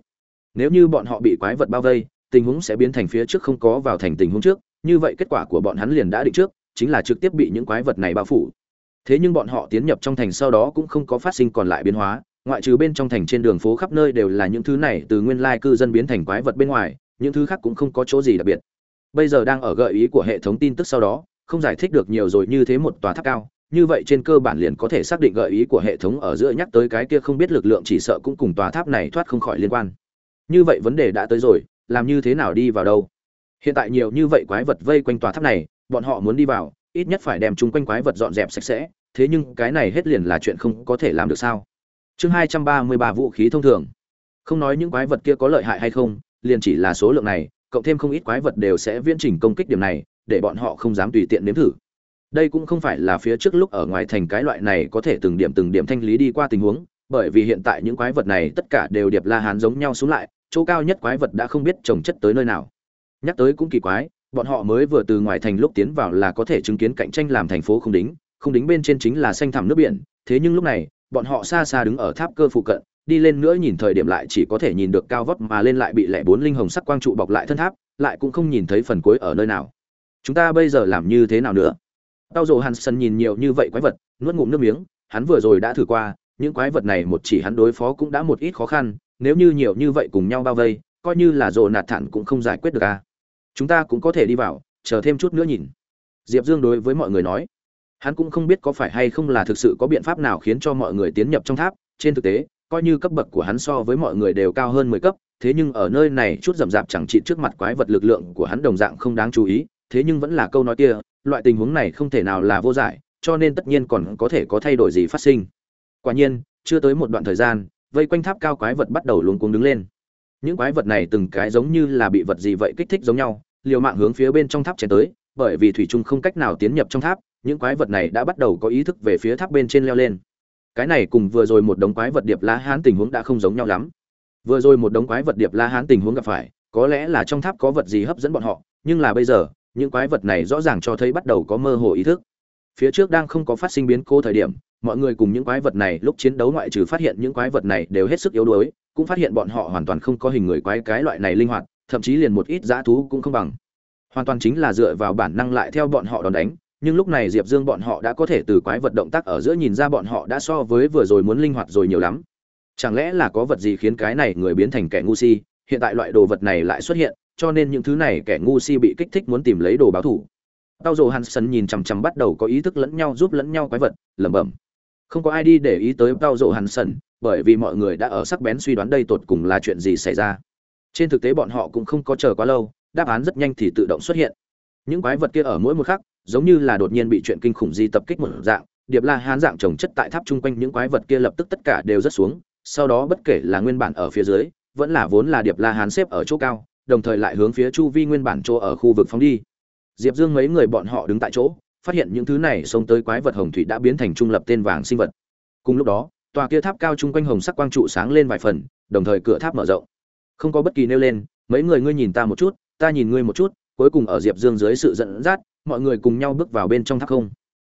Nếu như bọn họ bị quái vật bao vây, tình huống sẽ biến thành phía trước không có vào thành tình huống trước, như vậy kết quả của bọn hắn liền đã định trước, chính là trực tiếp bị những quái vật này bao phủ. Thế nhưng bọn họ tiến nhập trong thành sau đó cũng không có phát sinh còn lại biến hóa, ngoại trừ bên trong thành trên đường phố khắp nơi đều là những thứ này từ nguyên lai cư dân biến thành quái vật bên ngoài, những thứ khác cũng không có chỗ gì đặc biệt. Bây giờ đang ở gợi ý của hệ thống tin tức sau đó, không giải thích được nhiều rồi như thế một tòa tháp cao như vậy trên cơ bản liền có thể xác định gợi ý của hệ thống ở giữa nhắc tới cái kia không biết lực lượng chỉ sợ cũng cùng tòa tháp này thoát không khỏi liên quan. Như vậy vấn đề đã tới rồi làm như thế nào đi vào đâu? Hiện tại nhiều như vậy quái vật vây quanh tòa tháp này bọn họ muốn đi vào ít nhất phải đem chúng quanh quái vật dọn dẹp sạch sẽ thế nhưng cái này hết liền là chuyện không có thể làm được sao? Chương hai trăm ba mươi ba vũ khí thông thường. Không nói những quái vật kia có lợi hại hay không liền chỉ là số lượng này cộng thêm không ít quái vật đều sẽ viễn trình công kích điểm này, để bọn họ không dám tùy tiện nếm thử. Đây cũng không phải là phía trước lúc ở ngoài thành cái loại này có thể từng điểm từng điểm thanh lý đi qua tình huống, bởi vì hiện tại những quái vật này tất cả đều điệp la hán giống nhau xuống lại, chỗ cao nhất quái vật đã không biết trồng chất tới nơi nào. Nhắc tới cũng kỳ quái bọn họ mới vừa từ ngoài thành lúc tiến vào là có thể chứng kiến cạnh tranh làm thành phố không đính không đính bên trên chính là xanh thẳm nước biển thế nhưng lúc này bọn họ xa xa đứng ở tháp cơ phụ cận đi lên nữa nhìn thời điểm lại chỉ có thể nhìn được cao vấp mà lên lại bị lẻ bốn linh hồng sắc quang trụ bọc lại thân tháp lại cũng không nhìn thấy phần cuối ở nơi nào. Chúng ta bây giờ làm như thế nào nữa? Tao Dụ hansen nhìn nhiều như vậy quái vật, nuốt ngụm nước miếng, hắn vừa rồi đã thử qua, những quái vật này một chỉ hắn đối phó cũng đã một ít khó khăn, nếu như nhiều như vậy cùng nhau bao vây, coi như là rồ nạt thản cũng không giải quyết được à. Chúng ta cũng có thể đi vào, chờ thêm chút nữa nhìn. Diệp dương đối với mọi người nói. Hắn cũng không biết có phải hay không là thực sự có biện pháp nào khiến cho mọi người tiến nhập trong tháp, trên thực tế, coi như cấp bậc của hắn so với mọi người đều cao hơn mười cấp, thế nhưng ở nơi này chút rậm rạp chẳng trị trước mặt quái vật lực lượng của hắn đồng dạng không đáng chú ý, thế nhưng vẫn là câu nói kia loại tình huống này không thể nào là vô giải, cho nên tất nhiên còn có thể có thay đổi gì phát sinh. Quả nhiên, chưa tới một đoạn thời gian, vây quanh tháp cao quái vật bắt đầu luống cuống đứng lên. Những quái vật này từng cái giống như là bị vật gì vậy kích thích giống nhau, liều mạng hướng phía bên trong tháp chém tới, bởi vì thủy trung không cách nào tiến nhập trong tháp, những quái vật này đã bắt đầu có ý thức về phía tháp bên trên leo lên. Cái này cùng vừa rồi một đống quái vật điệp la hán tình huống đã không giống nhau lắm. Vừa rồi một đống quái vật điệp la hán tình huống gặp phải, có lẽ là trong tháp có vật gì hấp dẫn bọn họ, nhưng là bây giờ những quái vật này rõ ràng cho thấy bắt đầu có mơ hồ ý thức. Phía trước đang không có phát sinh biến cố thời điểm, mọi người cùng những quái vật này lúc chiến đấu ngoại trừ phát hiện những quái vật này đều hết sức yếu đuối, cũng phát hiện bọn họ hoàn toàn không có hình người quái cái loại này linh hoạt, thậm chí liền một ít dã thú cũng không bằng. Hoàn toàn chính là dựa vào bản năng lại theo bọn họ đòn đánh, nhưng lúc này diệp dương bọn họ đã có thể từ quái vật động tác ở giữa nhìn ra bọn họ đã so với vừa rồi muốn linh hoạt rồi nhiều lắm. Chẳng lẽ là có vật gì khiến cái này người biến thành kẻ ngu si, hiện tại loại đồ vật này lại xuất hiện cho nên những thứ này kẻ ngu si bị kích thích muốn tìm lấy đồ báo thủ. Tao dồ hansen nhìn chằm chằm bắt đầu có ý thức lẫn nhau giúp lẫn nhau quái vật, lẩm bẩm. Không có ai đi để ý tới tao dồ hansen bởi vì mọi người đã ở sắc bén suy đoán đây tột cùng là chuyện gì xảy ra. Trên thực tế bọn họ cũng không có chờ quá lâu, đáp án rất nhanh thì tự động xuất hiện. Những quái vật kia ở mỗi một khắc, giống như là đột nhiên bị chuyện kinh khủng gì tập kích một dạng, điệp la hán dạng trồng chất tại tháp chung quanh những quái vật kia lập tức tất cả đều rất xuống, sau đó bất kể là nguyên bản ở phía dưới, vẫn là vốn là điệp la hán xếp ở chỗ cao đồng thời lại hướng phía chu vi nguyên bản chỗ ở khu vực phóng đi. Diệp dương mấy người bọn họ đứng tại chỗ, phát hiện những thứ này xông tới quái vật hồng thủy đã biến thành trung lập tên vàng sinh vật. Cùng lúc đó, tòa kia tháp cao chung quanh hồng sắc quang trụ sáng lên vài phần, đồng thời cửa tháp mở rộng. Không có bất kỳ nêu lên, mấy người ngươi nhìn ta một chút, ta nhìn ngươi một chút. Cuối cùng ở diệp dương dưới sự dẫn dắt, mọi người cùng nhau bước vào bên trong tháp không.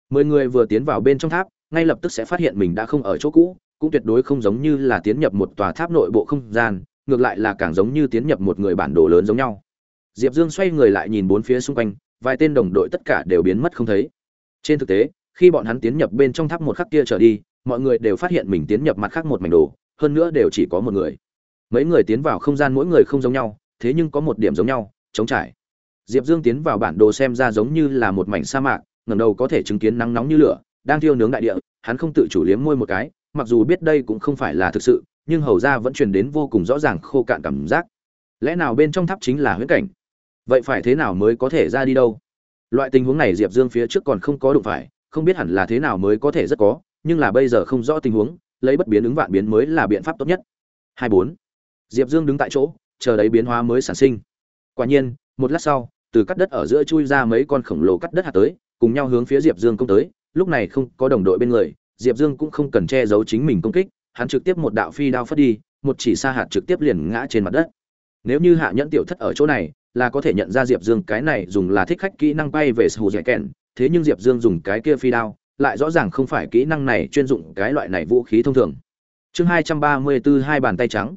Mười người vừa tiến vào bên trong tháp, ngay lập tức sẽ phát hiện mình đã không ở chỗ cũ, cũng tuyệt đối không giống như là tiến nhập một tòa tháp nội bộ không gian ngược lại là càng giống như tiến nhập một người bản đồ lớn giống nhau. Diệp dương xoay người lại nhìn bốn phía xung quanh, vài tên đồng đội tất cả đều biến mất không thấy. Trên thực tế, khi bọn hắn tiến nhập bên trong tháp một khắc kia trở đi, mọi người đều phát hiện mình tiến nhập mặt khác một mảnh đồ, hơn nữa đều chỉ có một người. Mấy người tiến vào không gian mỗi người không giống nhau, thế nhưng có một điểm giống nhau chống trải. Diệp dương tiến vào bản đồ xem ra giống như là một mảnh sa mạc, ngẩng đầu có thể chứng kiến nắng nóng như lửa, đang thiêu nướng đại địa, hắn không tự chủ liếm môi một cái, mặc dù biết đây cũng không phải là thực sự nhưng hầu ra vẫn truyền đến vô cùng rõ ràng khô cạn cảm giác. Lẽ nào bên trong tháp chính là huyễn cảnh? Vậy phải thế nào mới có thể ra đi đâu? Loại tình huống này diệp dương phía trước còn không có đụng phải, không biết hẳn là thế nào mới có thể rất có, nhưng là bây giờ không rõ tình huống, lấy bất biến ứng vạn biến mới là biện pháp tốt nhất. Hai bốn. Diệp dương đứng tại chỗ, chờ đấy biến hóa mới sản sinh. Quả nhiên, một lát sau, từ cắt đất ở giữa chui ra mấy con khổng lồ cắt đất hạt tới, cùng nhau hướng phía diệp dương công tới, lúc này không có đồng đội bên người, diệp dương cũng không cần che giấu chính mình công kích hắn trực tiếp một đạo phi đao phất đi, một chỉ sa hạt trực tiếp liền ngã trên mặt đất. Nếu như hạ nhẫn tiểu thất ở chỗ này, là có thể nhận ra diệp dương cái này dùng là thích khách kỹ năng bay về sù dẻ kèn thế nhưng diệp dương dùng cái kia phi đao, lại rõ ràng không phải kỹ năng này chuyên dụng cái loại này vũ khí thông thường. Chương hai trăm ba mươi bốn hai bàn tay trắng.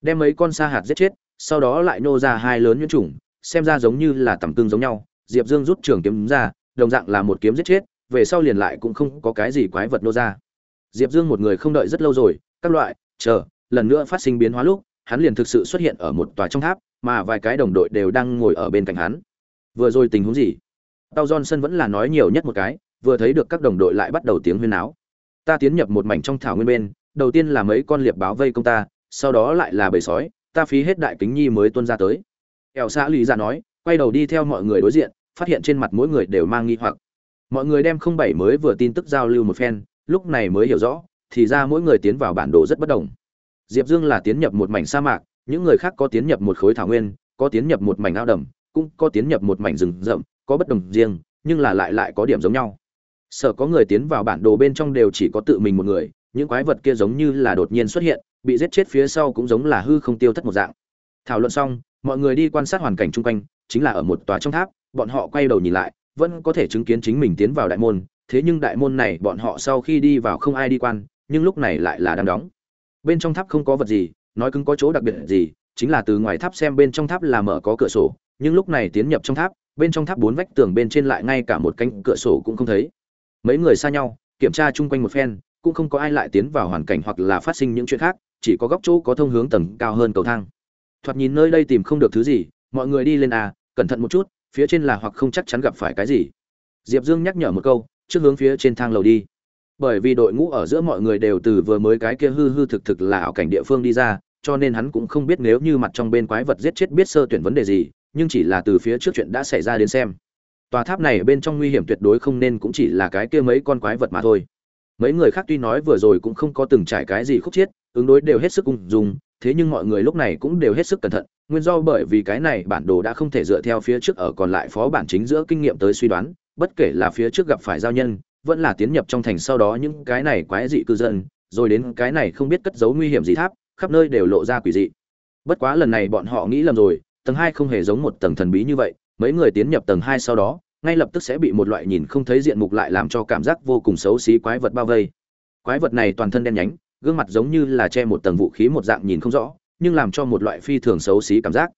Đem mấy con sa hạt giết chết, sau đó lại nô ra hai lớn nhuyễn trùng xem ra giống như là tầm tương giống nhau. Diệp dương rút trường kiếm ra, đồng dạng là một kiếm giết chết, về sau liền lại cũng không có cái gì quái vật nô ra diệp dương một người không đợi rất lâu rồi, các loại, chờ, lần nữa phát sinh biến hóa lúc, hắn liền thực sự xuất hiện ở một tòa trong tháp, mà vài cái đồng đội đều đang ngồi ở bên cạnh hắn. Vừa rồi tình huống gì? Tao johnson vẫn là nói nhiều nhất một cái, vừa thấy được các đồng đội lại bắt đầu tiếng huyên náo. Ta tiến nhập một mảnh trong thảo nguyên bên, đầu tiên là mấy con liệp báo vây công ta, sau đó lại là bầy sói, ta phí hết đại kính nhi mới tuân ra tới. Kẻo xã lì ra nói, quay đầu đi theo mọi người đối diện, phát hiện trên mặt mỗi người đều mang nghi hoặc. Mọi người đem không bảy mới vừa tin tức giao lưu một phen lúc này mới hiểu rõ, thì ra mỗi người tiến vào bản đồ rất bất đồng. Diệp dương là tiến nhập một mảnh sa mạc, những người khác có tiến nhập một khối thảo nguyên, có tiến nhập một mảnh ao đầm, cũng có tiến nhập một mảnh rừng rậm, có bất đồng riêng, nhưng là lại lại có điểm giống nhau. Sở có người tiến vào bản đồ bên trong đều chỉ có tự mình một người, những quái vật kia giống như là đột nhiên xuất hiện, bị giết chết phía sau cũng giống là hư không tiêu thất một dạng. Thảo luận xong, mọi người đi quan sát hoàn cảnh chung quanh, chính là ở một tòa trong tháp, bọn họ quay đầu nhìn lại, vẫn có thể chứng kiến chính mình tiến vào đại môn thế nhưng đại môn này bọn họ sau khi đi vào không ai đi quan, nhưng lúc này lại là đang đóng. Bên trong tháp không có vật gì, nói cứng có chỗ đặc biệt gì, chính là từ ngoài tháp xem bên trong tháp là mở có cửa sổ, nhưng lúc này tiến nhập trong tháp, bên trong tháp bốn vách tường bên trên lại ngay cả một cánh cửa sổ cũng không thấy. Mấy người xa nhau, kiểm tra chung quanh một phen, cũng không có ai lại tiến vào hoàn cảnh hoặc là phát sinh những chuyện khác, chỉ có góc chỗ có thông hướng tầng cao hơn cầu thang. Thoạt nhìn nơi đây tìm không được thứ gì, mọi người đi lên à cẩn thận một chút, phía trên là hoặc không chắc chắn gặp phải cái gì. Diệp dương nhắc nhở một câu trước hướng phía trên thang lầu đi. Bởi vì đội ngũ ở giữa mọi người đều từ vừa mới cái kia hư hư thực thực là ảo cảnh địa phương đi ra, cho nên hắn cũng không biết nếu như mặt trong bên quái vật giết chết biết sơ tuyển vấn đề gì, nhưng chỉ là từ phía trước chuyện đã xảy ra đến xem. Tòa tháp này bên trong nguy hiểm tuyệt đối không nên cũng chỉ là cái kia mấy con quái vật mà thôi. Mấy người khác tuy nói vừa rồi cũng không có từng trải cái gì khúc chiết, ứng đối đều hết sức ung dung, thế nhưng mọi người lúc này cũng đều hết sức cẩn thận, nguyên do bởi vì cái này bản đồ đã không thể dựa theo phía trước ở còn lại phó bản chính giữa kinh nghiệm tới suy đoán bất kể là phía trước gặp phải giao nhân, vẫn là tiến nhập trong thành sau đó những cái này quái dị cư dân, rồi đến cái này không biết cất giấu nguy hiểm gì tháp, khắp nơi đều lộ ra quỷ dị. Bất quá lần này bọn họ nghĩ lầm rồi, tầng hai không hề giống một tầng thần bí như vậy, mấy người tiến nhập tầng hai sau đó, ngay lập tức sẽ bị một loại nhìn không thấy diện mục lại làm cho cảm giác vô cùng xấu xí quái vật bao vây. Quái vật này toàn thân đen nhánh, gương mặt giống như là che một tầng vũ khí một dạng nhìn không rõ, nhưng làm cho một loại phi thường xấu xí cảm giác.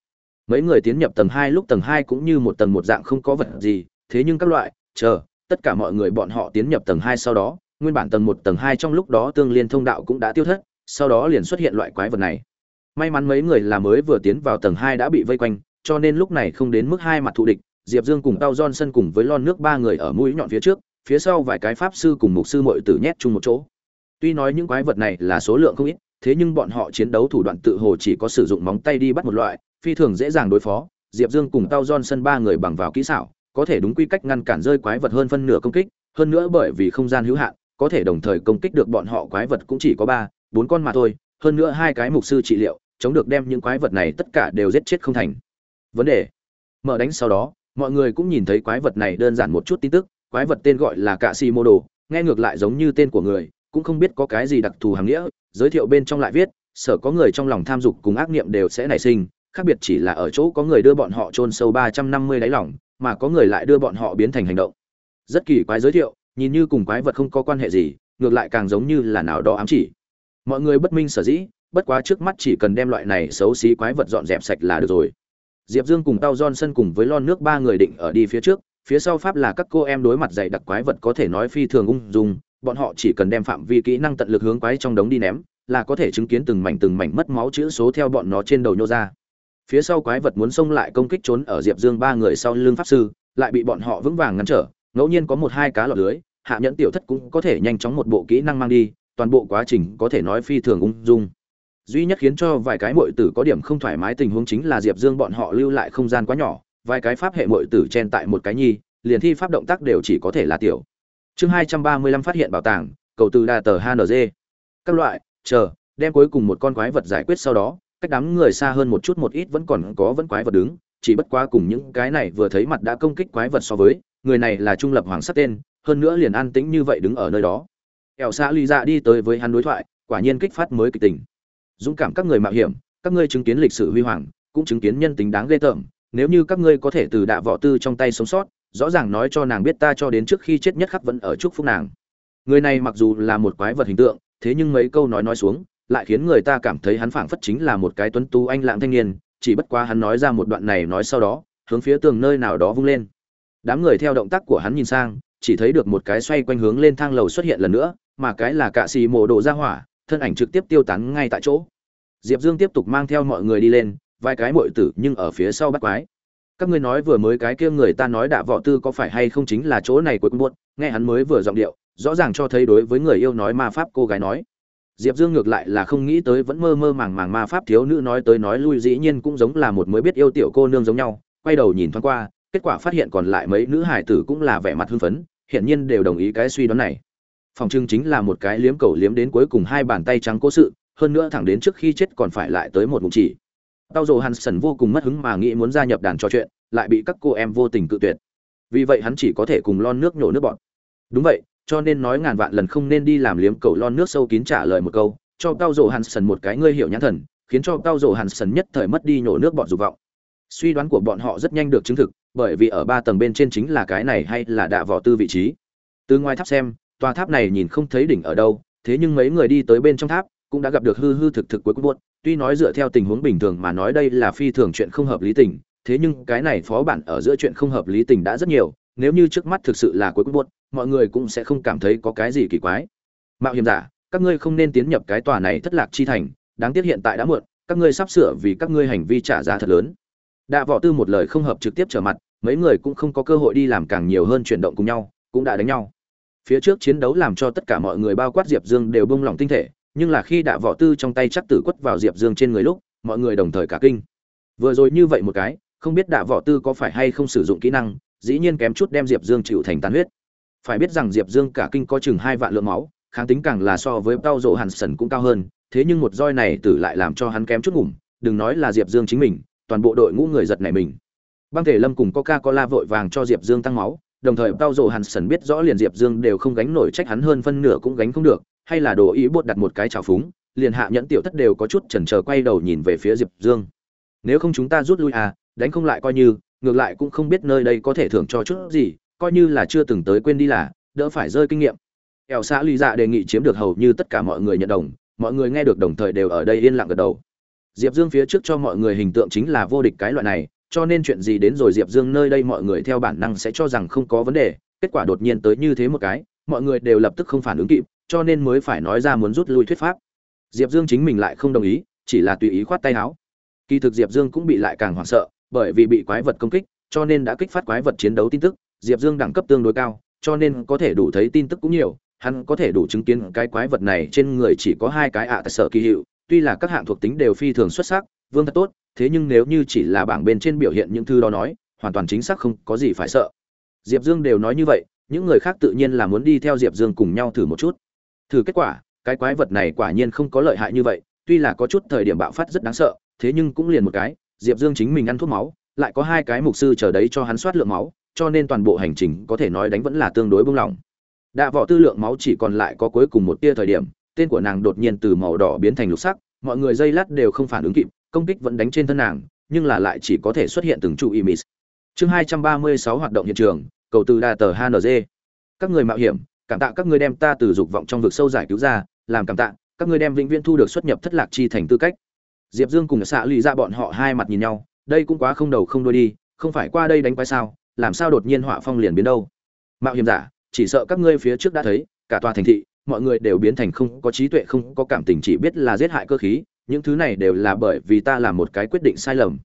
Mấy người tiến nhập tầng hai lúc tầng hai cũng như một tầng một dạng không có vật gì thế nhưng các loại, chờ, tất cả mọi người bọn họ tiến nhập tầng hai sau đó, nguyên bản tầng một, tầng hai trong lúc đó tương liên thông đạo cũng đã tiêu thất, sau đó liền xuất hiện loại quái vật này. May mắn mấy người là mới vừa tiến vào tầng hai đã bị vây quanh, cho nên lúc này không đến mức hai mặt thù địch, diệp dương cùng tao johnson cùng với lon nước ba người ở mũi nhọn phía trước, phía sau vài cái pháp sư cùng mục sư mội tử nhét chung một chỗ. Tuy nói những quái vật này là số lượng không ít, thế nhưng bọn họ chiến đấu thủ đoạn tự hồ chỉ có sử dụng móng tay đi bắt một loại, phi thường dễ dàng đối phó. Diệp dương cùng tao johnson ba người bằng vào kỹ xảo có thể đúng quy cách ngăn cản rơi quái vật hơn phân nửa công kích, hơn nữa bởi vì không gian hữu hạn, có thể đồng thời công kích được bọn họ quái vật cũng chỉ có ba, bốn con mà thôi, hơn nữa hai cái mục sư trị liệu, chống được đem những quái vật này tất cả đều giết chết không thành. Vấn đề. Mở đánh sau đó, mọi người cũng nhìn thấy quái vật này đơn giản một chút tin tức, quái vật tên gọi là cạ xì mô đồ nghe ngược lại giống như tên của người, cũng không biết có cái gì đặc thù hàm nghĩa, giới thiệu bên trong lại viết, sở có người trong lòng tham dục cùng ác niệm đều sẽ nảy sinh, khác biệt chỉ là ở chỗ có người đưa bọn họ chôn sâu ba trăm năm mươi đáy lỏng mà có người lại đưa bọn họ biến thành hành động. Rất kỳ quái giới thiệu, nhìn như cùng quái vật không có quan hệ gì, ngược lại càng giống như là nào đó ám chỉ. Mọi người bất minh sở dĩ, bất quá trước mắt chỉ cần đem loại này xấu xí quái vật dọn dẹp sạch là được rồi. Diệp dương cùng tao johnson cùng với lon nước ba người định ở đi phía trước, phía sau pháp là các cô em đối mặt dày đặc quái vật có thể nói phi thường ung dung, bọn họ chỉ cần đem phạm vi kỹ năng tận lực hướng quái trong đống đi ném, là có thể chứng kiến từng mảnh từng mảnh mất máu chữ số theo bọn nó trên đầu nhô ra phía sau quái vật muốn xông lại công kích trốn ở diệp dương ba người sau lưng pháp sư, lại bị bọn họ vững vàng ngăn trở, ngẫu nhiên có một hai cá lọt lưới, hạ nhẫn tiểu thất cũng có thể nhanh chóng một bộ kỹ năng mang đi, toàn bộ quá trình có thể nói phi thường ung dung. Duy nhất khiến cho vài cái muội tử có điểm không thoải mái tình huống chính là diệp dương bọn họ lưu lại không gian quá nhỏ, vài cái pháp hệ muội tử chen tại một cái nhi, liền thi pháp động tác đều chỉ có thể là tiểu. Chương hai trăm ba mươi lăm phát hiện bảo tàng, cầu từ đa tờ hng các loại, chờ, đem cuối cùng một con quái vật giải quyết sau đó cách đám người xa hơn một chút một ít vẫn còn có vẫn quái vật đứng, chỉ bất quá cùng những cái này vừa thấy mặt đã công kích quái vật so với, người này là trung lập hoàng sắt tên, hơn nữa liền an tĩnh như vậy đứng ở nơi đó. Ẻo xã ly dạ đi tới với hắn đối thoại, quả nhiên kích phát mới kịch tình. Dũng cảm các người mạo hiểm, các ngươi chứng kiến lịch sử huy hoàng, cũng chứng kiến nhân tính đáng ghê tởm, nếu như các ngươi có thể từ đạ võ tư trong tay sống sót, rõ ràng nói cho nàng biết ta cho đến trước khi chết nhất khắc vẫn ở chúc phúc nàng. Người này mặc dù là một quái vật hình tượng, thế nhưng mấy câu nói nói xuống lại khiến người ta cảm thấy hắn phảng phất chính là một cái tuấn tú anh lãng thanh niên chỉ bất quá hắn nói ra một đoạn này nói sau đó hướng phía tường nơi nào đó vung lên. Đám người theo động tác của hắn nhìn sang chỉ thấy được một cái xoay quanh hướng lên thang lầu xuất hiện lần nữa mà cái là cạ xì mồ độ ra hỏa thân ảnh trực tiếp tiêu tán ngay tại chỗ. Diệp dương tiếp tục mang theo mọi người đi lên vài cái muội tử nhưng ở phía sau bắt quái. Các ngươi nói vừa mới cái kia người ta nói đạ võ tư có phải hay không chính là chỗ này cuối quân buột, nghe hắn mới vừa giọng điệu rõ ràng cho thấy đối với người yêu nói ma pháp cô gái nói diệp dương ngược lại là không nghĩ tới vẫn mơ mơ màng màng ma pháp thiếu nữ nói tới nói lui dĩ nhiên cũng giống là một mới biết yêu tiểu cô nương giống nhau, quay đầu nhìn thoáng qua, kết quả phát hiện còn lại mấy nữ hải tử cũng là vẻ mặt hưng phấn, hiển nhiên đều đồng ý cái suy đoán này. Phòng trưng chính là một cái liếm cầu liếm đến cuối cùng hai bàn tay trắng cố sự, hơn nữa thẳng đến trước khi chết còn phải lại tới một ngụm chỉ. Tao dồ hansen vô cùng mất hứng mà nghĩ muốn gia nhập đàn trò chuyện, lại bị các cô em vô tình cự tuyệt. Vì vậy hắn chỉ có thể cùng lon nước nhổ nước bọn đúng vậy cho nên nói ngàn vạn lần không nên đi làm liếm cầu lon nước sâu kín trả lời một câu, cho tao hàn sần một cái ngươi hiểu nhãn thần, khiến cho cao rổ hàn sần nhất thời mất đi nhổ nước bọn dục vọng. Suy đoán của bọn họ rất nhanh được chứng thực, bởi vì ở ba tầng bên trên chính là cái này hay là đạ vỏ tư vị trí. Từ ngoài tháp xem, tòa tháp này nhìn không thấy đỉnh ở đâu, thế nhưng mấy người đi tới bên trong tháp, cũng đã gặp được hư hư thực thực cuối cùng buốt. Tuy nói dựa theo tình huống bình thường mà nói đây là phi thường chuyện không hợp lý tình, thế nhưng cái này phó bản ở giữa chuyện không hợp lý tình đã rất nhiều, nếu như trước mắt thực sự là cuối cùng buốt mọi người cũng sẽ không cảm thấy có cái gì kỳ quái. Mạo hiểm giả, các ngươi không nên tiến nhập cái tòa này thất lạc chi thành, đáng tiếc hiện tại đã muộn, các ngươi sắp sửa vì các ngươi hành vi trả giá thật lớn. Đạ võ tư một lời không hợp trực tiếp trở mặt, mấy người cũng không có cơ hội đi làm càng nhiều hơn chuyển động cùng nhau, cũng đã đánh nhau. Phía trước chiến đấu làm cho tất cả mọi người bao quát diệp dương đều bông lỏng tinh thể, nhưng là khi đạ võ tư trong tay chắc tử quất vào diệp dương trên người lúc, mọi người đồng thời cả kinh. Vừa rồi như vậy một cái, không biết đạ võ tư có phải hay không sử dụng kỹ năng, dĩ nhiên kém chút đem diệp dương chịu thành tàn huyết phải biết rằng diệp dương cả kinh có chừng hai vạn lượng máu, kháng tính càng là so với tao rộ hàn sần cũng cao hơn, thế nhưng một roi này tử lại làm cho hắn kém chút ngủm, đừng nói là diệp dương chính mình, toàn bộ đội ngũ người giật này mình. Băng thể lâm cùng coca cola vội vàng cho diệp dương tăng máu, đồng thời tao rộ hàn sần biết rõ liền diệp dương đều không gánh nổi trách hắn hơn phân nửa cũng gánh không được, hay là đồ ý bột đặt một cái trào phúng, liền hạ nhẫn tiểu thất đều có chút chần chờ quay đầu nhìn về phía diệp dương. Nếu không chúng ta rút lui à đánh không lại coi như, ngược lại cũng không biết nơi đây có thể thưởng cho chút gì coi như là chưa từng tới quên đi là, đỡ phải rơi kinh nghiệm. Ẻo xã lý dạ đề nghị chiếm được hầu như tất cả mọi người nhận đồng, mọi người nghe được đồng thời đều ở đây yên lặng gật đầu. Diệp dương phía trước cho mọi người hình tượng chính là vô địch cái loại này, cho nên chuyện gì đến rồi diệp dương nơi đây mọi người theo bản năng sẽ cho rằng không có vấn đề, kết quả đột nhiên tới như thế một cái, mọi người đều lập tức không phản ứng kịp, cho nên mới phải nói ra muốn rút lui thuyết pháp. Diệp dương chính mình lại không đồng ý, chỉ là tùy ý khoát tay áo. Kỳ thực diệp dương cũng bị lại càng hoảng sợ, bởi vì bị quái vật công kích, cho nên đã kích phát quái vật chiến đấu tin tức diệp dương đẳng cấp tương đối cao, cho nên có thể đủ thấy tin tức cũng nhiều, hắn có thể đủ chứng kiến cái quái vật này trên người chỉ có hai cái ạ tại sở kỳ hiệu, tuy là các hạng thuộc tính đều phi thường xuất sắc, vương thật tốt, thế nhưng nếu như chỉ là bảng bên trên biểu hiện những thứ đó nói, hoàn toàn chính xác không có gì phải sợ. Diệp dương đều nói như vậy, những người khác tự nhiên là muốn đi theo diệp dương cùng nhau thử một chút. Thử kết quả, cái quái vật này quả nhiên không có lợi hại như vậy, tuy là có chút thời điểm bạo phát rất đáng sợ, thế nhưng cũng liền một cái, diệp dương chính mình ăn thuốc máu, lại có hai cái mục sư chờ đấy cho hắn soát lượng máu cho nên toàn bộ hành trình có thể nói đánh vẫn là tương đối bung lỏng. Đạ võ tư lượng máu chỉ còn lại có cuối cùng một tia thời điểm, tên của nàng đột nhiên từ màu đỏ biến thành lục sắc, mọi người dây lát đều không phản ứng kịp, công kích vẫn đánh trên thân nàng, nhưng là lại chỉ có thể xuất hiện từng trụ imis chương hai trăm ba mươi sáu hoạt động hiện trường, cầu từ đà tờ hng các người mạo hiểm, cảm tạ các ngươi đem ta từ dục vọng trong vực sâu giải cứu ra, làm cảm tạ, các ngươi đem vĩnh viễn thu được xuất nhập thất lạc chi thành tư cách. Diệp dương cùng xạ lụy ra bọn họ hai mặt nhìn nhau, đây cũng quá không đầu không đuôi đi, không phải qua đây đánh quái sao làm sao đột nhiên họa phong liền biến đâu? Mạo hiểm giả, chỉ sợ các ngươi phía trước đã thấy, cả tòa thành thị, mọi người đều biến thành không có trí tuệ, không có cảm tình, chỉ biết là giết hại cơ khí, những thứ này đều là bởi vì ta làm một cái quyết định sai lầm.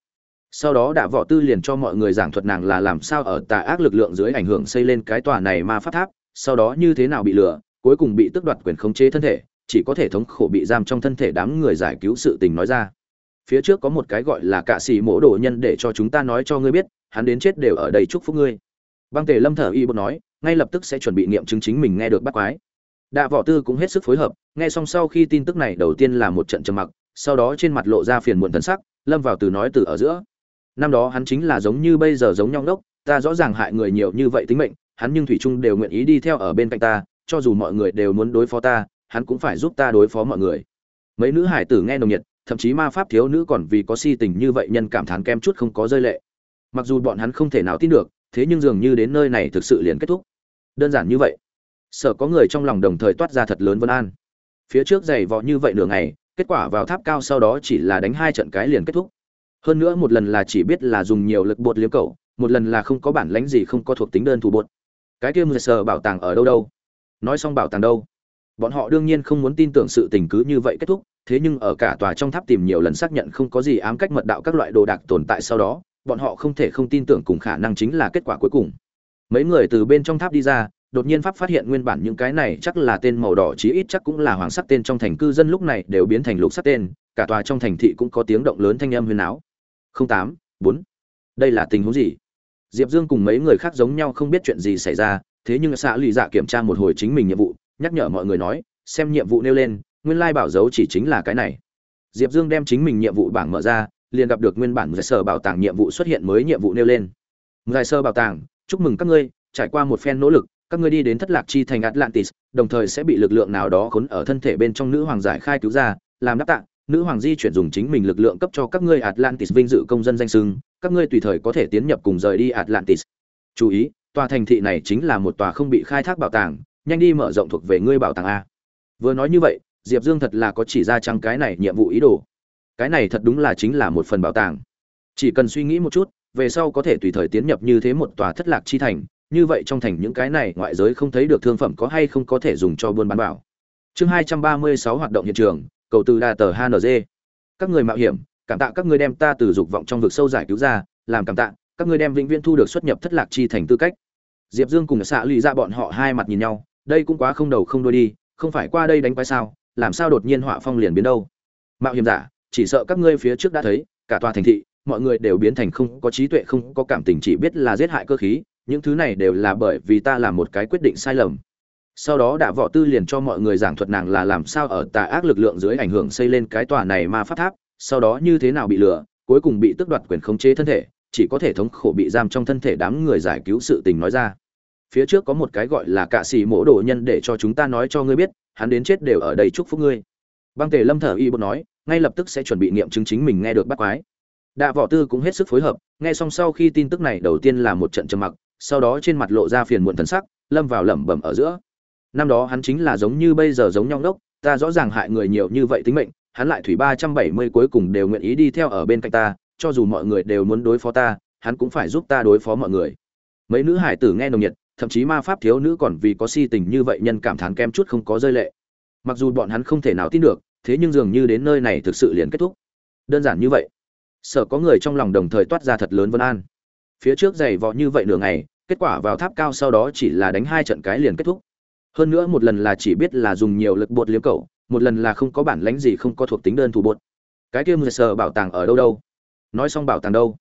Sau đó đạ võ tư liền cho mọi người giảng thuật nàng là làm sao ở tà ác lực lượng dưới ảnh hưởng xây lên cái tòa này ma phát tháp, sau đó như thế nào bị lừa, cuối cùng bị tước đoạt quyền khống chế thân thể, chỉ có thể thống khổ bị giam trong thân thể đám người giải cứu sự tình nói ra. Phía trước có một cái gọi là cạ xì mỗ đồ nhân để cho chúng ta nói cho ngươi biết hắn đến chết đều ở đây chúc phúc ngươi. Băng tề lâm thở y bột nói, ngay lập tức sẽ chuẩn bị nghiệm chứng chính mình nghe được bắt quái. Đạ võ tư cũng hết sức phối hợp, nghe xong sau khi tin tức này đầu tiên là một trận trầm mặc, sau đó trên mặt lộ ra phiền muộn thần sắc, lâm vào từ nói từ ở giữa. Năm đó hắn chính là giống như bây giờ giống nhau đốc ta rõ ràng hại người nhiều như vậy tính mệnh, hắn nhưng thủy trung đều nguyện ý đi theo ở bên cạnh ta, cho dù mọi người đều muốn đối phó ta, hắn cũng phải giúp ta đối phó mọi người. Mấy nữ hải tử nghe nồng nhiệt, thậm chí ma pháp thiếu nữ còn vì có si tình như vậy nhân cảm thán kem chút không có rơi lệ mặc dù bọn hắn không thể nào tin được, thế nhưng dường như đến nơi này thực sự liền kết thúc. Đơn giản như vậy. Sợ có người trong lòng đồng thời toát ra thật lớn vân an. Phía trước giày vò như vậy nửa ngày, kết quả vào tháp cao sau đó chỉ là đánh hai trận cái liền kết thúc. Hơn nữa một lần là chỉ biết là dùng nhiều lực bột liếm cầu một lần là không có bản lãnh gì không có thuộc tính đơn thủ bột. Cái kia mười sờ bảo tàng ở đâu đâu? Nói xong bảo tàng đâu? Bọn họ đương nhiên không muốn tin tưởng sự tình cứ như vậy kết thúc, thế nhưng ở cả tòa trong tháp tìm nhiều lần xác nhận không có gì ám cách mật đạo các loại đồ đạc tồn tại sau đó bọn họ không thể không tin tưởng cùng khả năng chính là kết quả cuối cùng. Mấy người từ bên trong tháp đi ra, đột nhiên pháp phát hiện nguyên bản những cái này chắc là tên màu đỏ chí ít chắc cũng là hoàng sắc tên trong thành cư dân lúc này đều biến thành lục sắc tên, cả tòa trong thành thị cũng có tiếng động lớn thanh âm huyền áo tám, bốn. Đây là tình huống gì? Diệp dương cùng mấy người khác giống nhau không biết chuyện gì xảy ra, thế nhưng xã lụy dạ kiểm tra một hồi chính mình nhiệm vụ, nhắc nhở mọi người nói, xem nhiệm vụ nêu lên, nguyên lai bảo dấu chỉ chính là cái này. Diệp dương đem chính mình nhiệm vụ bảng mở ra liền gặp được nguyên bản giải sở bảo tàng nhiệm vụ xuất hiện mới nhiệm vụ nêu lên. Giải sơ bảo tàng, chúc mừng các ngươi, trải qua một phen nỗ lực, các ngươi đi đến thất lạc chi thành atlantis, đồng thời sẽ bị lực lượng nào đó khốn ở thân thể bên trong nữ hoàng giải khai cứu ra, làm đáp tạng nữ hoàng di chuyển dùng chính mình lực lượng cấp cho các ngươi atlantis vinh dự công dân danh sưng các ngươi tùy thời có thể tiến nhập cùng rời đi atlantis. Chú ý, tòa thành thị này chính là một tòa không bị khai thác bảo tàng, nhanh đi mở rộng thuộc về ngươi bảo tàng a. Vừa nói như vậy, diệp dương thật là có chỉ ra trăng cái này nhiệm vụ ý đồ cái này thật đúng là chính là một phần bảo tàng. Chỉ cần suy nghĩ một chút, về sau có thể tùy thời tiến nhập như thế một tòa thất lạc chi thành, như vậy trong thành những cái này ngoại giới không thấy được thương phẩm có hay không có thể dùng cho buôn bán bảo. Chương hai trăm ba mươi sáu hoạt động hiện trường, cầu từ đa tờ hng các người mạo hiểm, cảm tạ các người đem ta từ dục vọng trong vực sâu giải cứu ra, làm cảm tạ, các người đem vĩnh viễn thu được xuất nhập thất lạc chi thành tư cách. Diệp dương cùng xạ lụy ra bọn họ hai mặt nhìn nhau, đây cũng quá không đầu không đôi đi, không phải qua đây đánh quái sao, làm sao đột nhiên họa phong liền biến đâu. Mạo hiểm giả chỉ sợ các ngươi phía trước đã thấy, cả tòa thành thị, mọi người đều biến thành không có trí tuệ, không có cảm tình, chỉ biết là giết hại cơ khí, những thứ này đều là bởi vì ta làm một cái quyết định sai lầm. Sau đó đạ võ tư liền cho mọi người giảng thuật nàng là làm sao ở tà ác lực lượng dưới ảnh hưởng xây lên cái tòa này ma pháp tháp, sau đó như thế nào bị lừa, cuối cùng bị tước đoạt quyền khống chế thân thể, chỉ có thể thống khổ bị giam trong thân thể đám người giải cứu sự tình nói ra. Phía trước có một cái gọi là cạ sĩ mỗ đồ nhân để cho chúng ta nói cho ngươi biết, hắn đến chết đều ở đây chúc phúc ngươi. Băng tề lâm thở y bột nói ngay lập tức sẽ chuẩn bị nghiệm chứng chính mình nghe được bắt quái. Đạ võ tư cũng hết sức phối hợp, nghe xong sau khi tin tức này đầu tiên là một trận trầm mặc, sau đó trên mặt lộ ra phiền muộn thần sắc, lâm vào lẩm bẩm ở giữa. Năm đó hắn chính là giống như bây giờ giống nhau đốc, ta rõ ràng hại người nhiều như vậy tính mệnh, hắn lại thủy ba trăm bảy mươi cuối cùng đều nguyện ý đi theo ở bên cạnh ta, cho dù mọi người đều muốn đối phó ta, hắn cũng phải giúp ta đối phó mọi người. Mấy nữ hải tử nghe nồng nhiệt, thậm chí ma pháp thiếu nữ còn vì có si tình như vậy nhân cảm thán kem chút không có rơi lệ. Mặc dù bọn hắn không thể nào tin được thế nhưng dường như đến nơi này thực sự liền kết thúc. Đơn giản như vậy. Sợ có người trong lòng đồng thời toát ra thật lớn vân an. Phía trước giày vò như vậy nửa ngày, kết quả vào tháp cao sau đó chỉ là đánh hai trận cái liền kết thúc. Hơn nữa một lần là chỉ biết là dùng nhiều lực bột liếm cầu một lần là không có bản lãnh gì không có thuộc tính đơn thủ bột. Cái kia mười sờ bảo tàng ở đâu đâu? Nói xong bảo tàng đâu?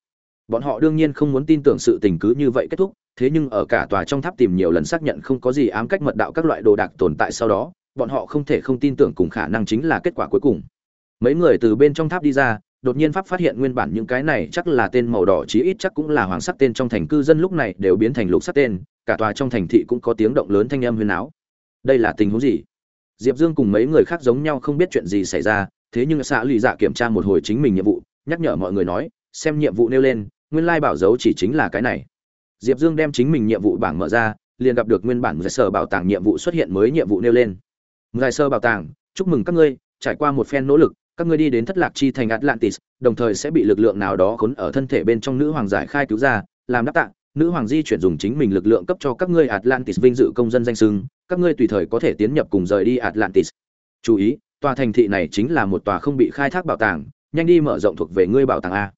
Bọn họ đương nhiên không muốn tin tưởng sự tình cứ như vậy kết thúc, thế nhưng ở cả tòa trong tháp tìm nhiều lần xác nhận không có gì ám cách mật đạo các loại đồ đạc tồn tại sau đó bọn họ không thể không tin tưởng cùng khả năng chính là kết quả cuối cùng. Mấy người từ bên trong tháp đi ra, đột nhiên pháp phát hiện nguyên bản những cái này chắc là tên màu đỏ chí ít chắc cũng là hoàng sắc tên trong thành cư dân lúc này đều biến thành lục sắc tên, cả tòa trong thành thị cũng có tiếng động lớn thanh âm huyền áo đây là tình huống gì? Diệp dương cùng mấy người khác giống nhau không biết chuyện gì xảy ra, thế nhưng xã lụy dạ kiểm tra một hồi chính mình nhiệm vụ, nhắc nhở mọi người nói, xem nhiệm vụ nêu lên, nguyên lai bảo dấu chỉ chính là cái này. Diệp dương đem chính mình nhiệm vụ bảng mở ra, liền gặp được nguyên bản giải sở bảo tàng nhiệm vụ xuất hiện mới nhiệm vụ nêu lên ngài sơ bảo tàng, chúc mừng các ngươi, trải qua một phen nỗ lực, các ngươi đi đến thất lạc chi thành atlantis, đồng thời sẽ bị lực lượng nào đó khốn ở thân thể bên trong nữ hoàng giải khai cứu ra, làm đáp tạng nữ hoàng di chuyển dùng chính mình lực lượng cấp cho các ngươi atlantis vinh dự công dân danh sưng các ngươi tùy thời có thể tiến nhập cùng rời đi atlantis. Chú ý, tòa thành thị này chính là một tòa không bị khai thác bảo tàng, nhanh đi mở rộng thuộc về ngươi bảo tàng a.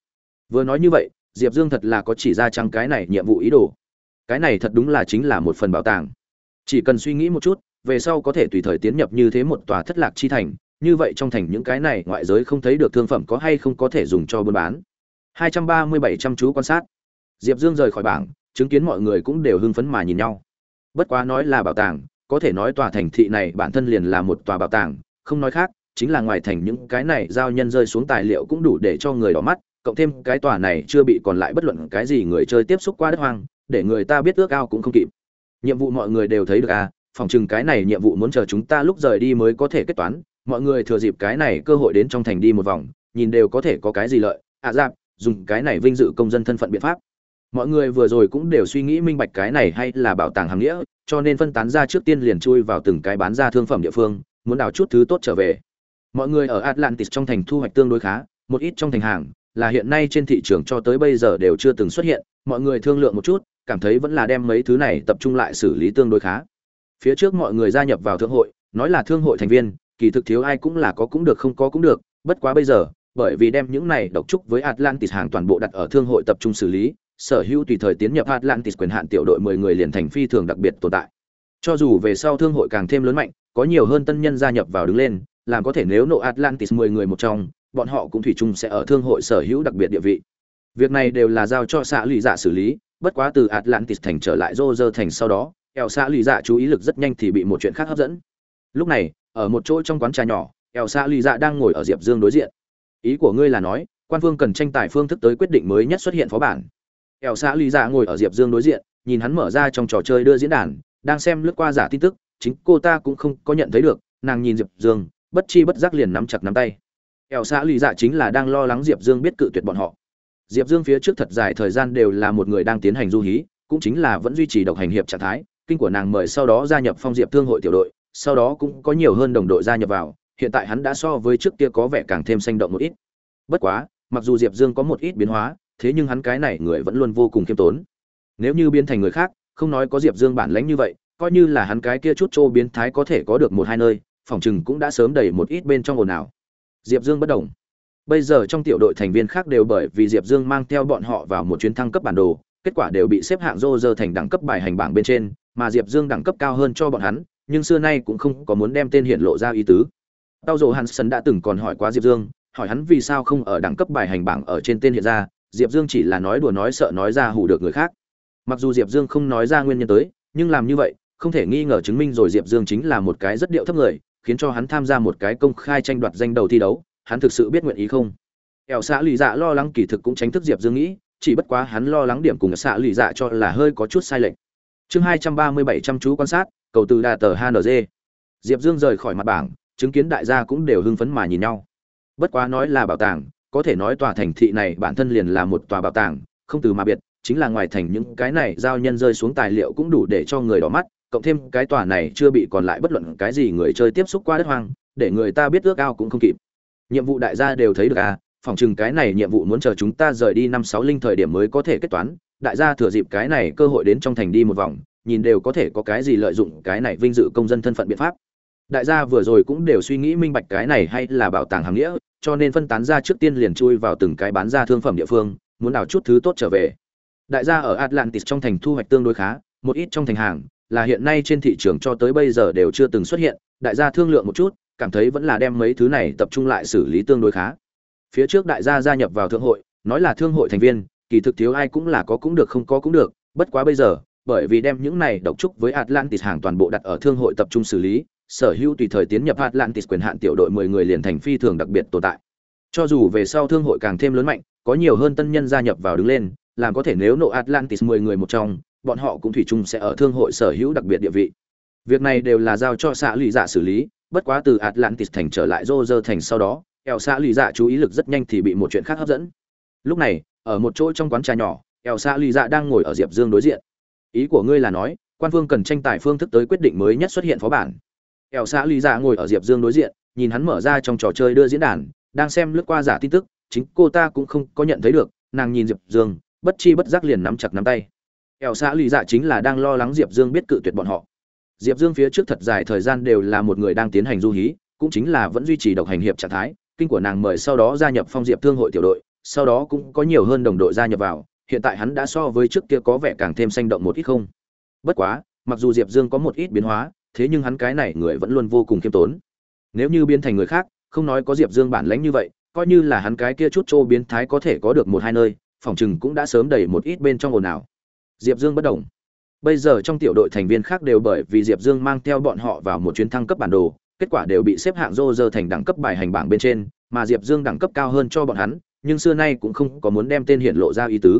Vừa nói như vậy, diệp dương thật là có chỉ ra trăng cái này nhiệm vụ ý đồ. Cái này thật đúng là chính là một phần bảo tàng. Chỉ cần suy nghĩ một chút về sau có thể tùy thời tiến nhập như thế một tòa thất lạc chi thành, như vậy trong thành những cái này ngoại giới không thấy được thương phẩm có hay không có thể dùng cho buôn bán. 237 trăm chú quan sát. Diệp dương rời khỏi bảng, chứng kiến mọi người cũng đều hưng phấn mà nhìn nhau. Bất quá nói là bảo tàng, có thể nói tòa thành thị này bản thân liền là một tòa bảo tàng, không nói khác, chính là ngoài thành những cái này giao nhân rơi xuống tài liệu cũng đủ để cho người đỏ mắt, cộng thêm cái tòa này chưa bị còn lại bất luận cái gì người chơi tiếp xúc qua đất hoang, để người ta biết ước ao cũng không kịp. Nhiệm vụ mọi người đều thấy được à phòng chừng cái này nhiệm vụ muốn chờ chúng ta lúc rời đi mới có thể kết toán. Mọi người thừa dịp cái này cơ hội đến trong thành đi một vòng, nhìn đều có thể có cái gì lợi. À dạp dùng cái này vinh dự công dân thân phận biện pháp. Mọi người vừa rồi cũng đều suy nghĩ minh bạch cái này hay là bảo tàng hàng nghĩa, cho nên phân tán ra trước tiên liền chui vào từng cái bán ra thương phẩm địa phương, muốn đào chút thứ tốt trở về. Mọi người ở atlantis trong thành thu hoạch tương đối khá, một ít trong thành hàng, là hiện nay trên thị trường cho tới bây giờ đều chưa từng xuất hiện. Mọi người thương lượng một chút, cảm thấy vẫn là đem mấy thứ này tập trung lại xử lý tương đối khá phía trước mọi người gia nhập vào thương hội, nói là thương hội thành viên, kỳ thực thiếu ai cũng là có cũng được không có cũng được, bất quá bây giờ, bởi vì đem những này độc trúc với atlantis hàng toàn bộ đặt ở thương hội tập trung xử lý, sở hữu tùy thời tiến nhập atlantis quyền hạn tiểu đội mười người liền thành phi thường đặc biệt tồn tại. Cho dù về sau thương hội càng thêm lớn mạnh, có nhiều hơn tân nhân gia nhập vào đứng lên, làm có thể nếu nộ atlantis mười người một trong, bọn họ cũng thủy chung sẽ ở thương hội sở hữu đặc biệt địa vị. Việc này đều là giao cho xã lụy dạ xử lý, bất quá từ atlantis thành trở lại rô rơ thành sau đó eo xã lì dạ chú ý lực rất nhanh thì bị một chuyện khác hấp dẫn. Lúc này, ở một chỗ trong quán trà nhỏ, eo xã lì dạ đang ngồi ở diệp dương đối diện. Ý của ngươi là nói, quan phương cần tranh tài phương thức tới quyết định mới nhất xuất hiện phó bản. Eo xã lì dạ ngồi ở diệp dương đối diện, nhìn hắn mở ra trong trò chơi đưa diễn đàn, đang xem lướt qua giả tin tức, chính cô ta cũng không có nhận thấy được, nàng nhìn diệp dương, bất chi bất giác liền nắm chặt nắm tay. Ẻo xã lì dạ chính là đang lo lắng diệp dương biết cự tuyệt bọn họ. Diệp dương phía trước thật dài thời gian đều là một người đang tiến hành du hí, cũng chính là vẫn duy trì độc hành hiệp trạng thái kinh của nàng mời sau đó gia nhập phong diệp thương hội tiểu đội, sau đó cũng có nhiều hơn đồng đội gia nhập vào, hiện tại hắn đã so với trước kia có vẻ càng thêm sinh động một ít. Bất quá, mặc dù diệp dương có một ít biến hóa, thế nhưng hắn cái này người vẫn luôn vô cùng khiêm tốn. Nếu như biến thành người khác, không nói có diệp dương bản lãnh như vậy, coi như là hắn cái kia chút trô biến thái có thể có được một hai nơi, phòng chừng cũng đã sớm đầy một ít bên trong ồn ào. Diệp dương bất đồng bây giờ trong tiểu đội thành viên khác đều bởi vì diệp dương mang theo bọn họ vào một chuyến thăng cấp bản đồ, kết quả đều bị xếp hạng rô rơ thành đẳng cấp bài hành bảng bên trên mà diệp dương đẳng cấp cao hơn cho bọn hắn, nhưng xưa nay cũng không có muốn đem tên hiện lộ ra ý tứ. Tao Dụ hansen đã từng còn hỏi quá diệp dương, hỏi hắn vì sao không ở đẳng cấp bài hành bảng ở trên tên hiện ra, diệp dương chỉ là nói đùa nói sợ nói ra hù được người khác. Mặc dù diệp dương không nói ra nguyên nhân tới, nhưng làm như vậy, không thể nghi ngờ chứng minh rồi diệp dương chính là một cái rất điệu thấp người, khiến cho hắn tham gia một cái công khai tranh đoạt danh đầu thi đấu, hắn thực sự biết nguyện ý không? Kẻo xã lì dạ lo lắng kỳ thực cũng tránh thức diệp dương nghĩ, chỉ bất quá hắn lo lắng điểm cùng xã lì dạ cho là hơi có chút sai lệch chương hai trăm ba mươi bảy chăm chú quan sát, cầu từ đà tờ hng diệp dương rời khỏi mặt bảng, chứng kiến đại gia cũng đều hưng phấn mà nhìn nhau. Bất quá nói là bảo tàng, có thể nói tòa thành thị này bản thân liền là một tòa bảo tàng, không từ mà biệt, chính là ngoài thành những cái này giao nhân rơi xuống tài liệu cũng đủ để cho người đỏ mắt, cộng thêm cái tòa này chưa bị còn lại bất luận cái gì người chơi tiếp xúc qua đất hoang, để người ta biết ước ao cũng không kịp. Nhiệm vụ đại gia đều thấy được à phòng chừng cái này nhiệm vụ muốn chờ chúng ta rời đi năm sáu linh thời điểm mới có thể kết toán, đại gia thừa dịp cái này cơ hội đến trong thành đi một vòng, nhìn đều có thể có cái gì lợi dụng cái này vinh dự công dân thân phận biện pháp. Đại gia vừa rồi cũng đều suy nghĩ minh bạch cái này hay là bảo tàng hàng nghĩa, cho nên phân tán ra trước tiên liền chui vào từng cái bán ra thương phẩm địa phương, muốn đào chút thứ tốt trở về. Đại gia ở atlantis trong thành thu hoạch tương đối khá, một ít trong thành hàng, là hiện nay trên thị trường cho tới bây giờ đều chưa từng xuất hiện, đại gia thương lượng một chút, cảm thấy vẫn là đem mấy thứ này tập trung lại xử lý tương đối khá phía trước đại gia gia nhập vào thương hội, nói là thương hội thành viên, kỳ thực thiếu ai cũng là có cũng được không có cũng được, bất quá bây giờ, bởi vì đem những này độc trúc với atlantis hàng toàn bộ đặt ở thương hội tập trung xử lý, sở hữu tùy thời tiến nhập atlantis quyền hạn tiểu đội mười người liền thành phi thường đặc biệt tồn tại. Cho dù về sau thương hội càng thêm lớn mạnh, có nhiều hơn tân nhân gia nhập vào đứng lên, làm có thể nếu nộ atlantis mười người một trong, bọn họ cũng thủy chung sẽ ở thương hội sở hữu đặc biệt địa vị. Việc này đều là giao cho xã lụy giả xử lý, bất quá từ atlantis thành trở lại roger thành sau đó eo xã lì dạ chú ý lực rất nhanh thì bị một chuyện khác hấp dẫn. Lúc này, ở một chỗ trong quán trà nhỏ, eo xã lì dạ đang ngồi ở diệp dương đối diện. Ý của ngươi là nói, quan phương cần tranh tài phương thức tới quyết định mới nhất xuất hiện phó bản. Eo xã lì dạ ngồi ở diệp dương đối diện, nhìn hắn mở ra trong trò chơi đưa diễn đàn, đang xem lướt qua giả tin tức, chính cô ta cũng không có nhận thấy được, nàng nhìn diệp dương, bất chi bất giác liền nắm chặt nắm tay. Eo xã lì dạ chính là đang lo lắng diệp dương biết cự tuyệt bọn họ. Diệp dương phía trước thật dài thời gian đều là một người đang tiến hành du hí, cũng chính là vẫn duy trì độc hành hiệp trạng thái kinh của nàng mời sau đó gia nhập phong diệp thương hội tiểu đội, sau đó cũng có nhiều hơn đồng đội gia nhập vào, hiện tại hắn đã so với trước kia có vẻ càng thêm sinh động một ít không? Bất quá, mặc dù diệp dương có một ít biến hóa, thế nhưng hắn cái này người vẫn luôn vô cùng khiêm tốn. Nếu như biến thành người khác, không nói có diệp dương bản lãnh như vậy, coi như là hắn cái kia chút trô biến thái có thể có được một hai nơi, phòng chừng cũng đã sớm đầy một ít bên trong ồn ào. Diệp dương bất đồng bây giờ trong tiểu đội thành viên khác đều bởi vì diệp dương mang theo bọn họ vào một chuyến thăng cấp bản đồ kết quả đều bị xếp hạng rô rơ thành đẳng cấp bài hành bảng bên trên, mà diệp dương đẳng cấp cao hơn cho bọn hắn, nhưng xưa nay cũng không có muốn đem tên hiện lộ ra ý tứ.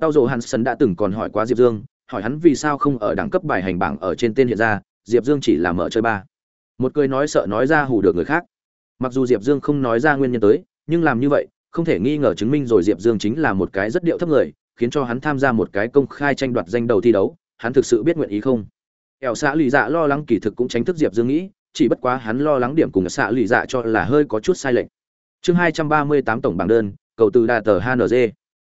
Tao dồ hansen đã từng còn hỏi qua diệp dương, hỏi hắn vì sao không ở đẳng cấp bài hành bảng ở trên tên hiện ra, diệp dương chỉ là mở chơi ba. Một cười nói sợ nói ra hù được người khác. Mặc dù diệp dương không nói ra nguyên nhân tới, nhưng làm như vậy, không thể nghi ngờ chứng minh rồi diệp dương chính là một cái rất điệu thấp người, khiến cho hắn tham gia một cái công khai tranh đoạt danh đầu thi đấu, hắn thực sự biết nguyện ý không? Ẻo xã lì dạ lo lắng kỳ thực cũng tránh thức diệp dương nghĩ chỉ bất quá hắn lo lắng điểm cùng xã lì dạ cho là hơi có chút sai lệch. Chương hai trăm ba mươi tám tổng bảng đơn cầu từ đà tờ hng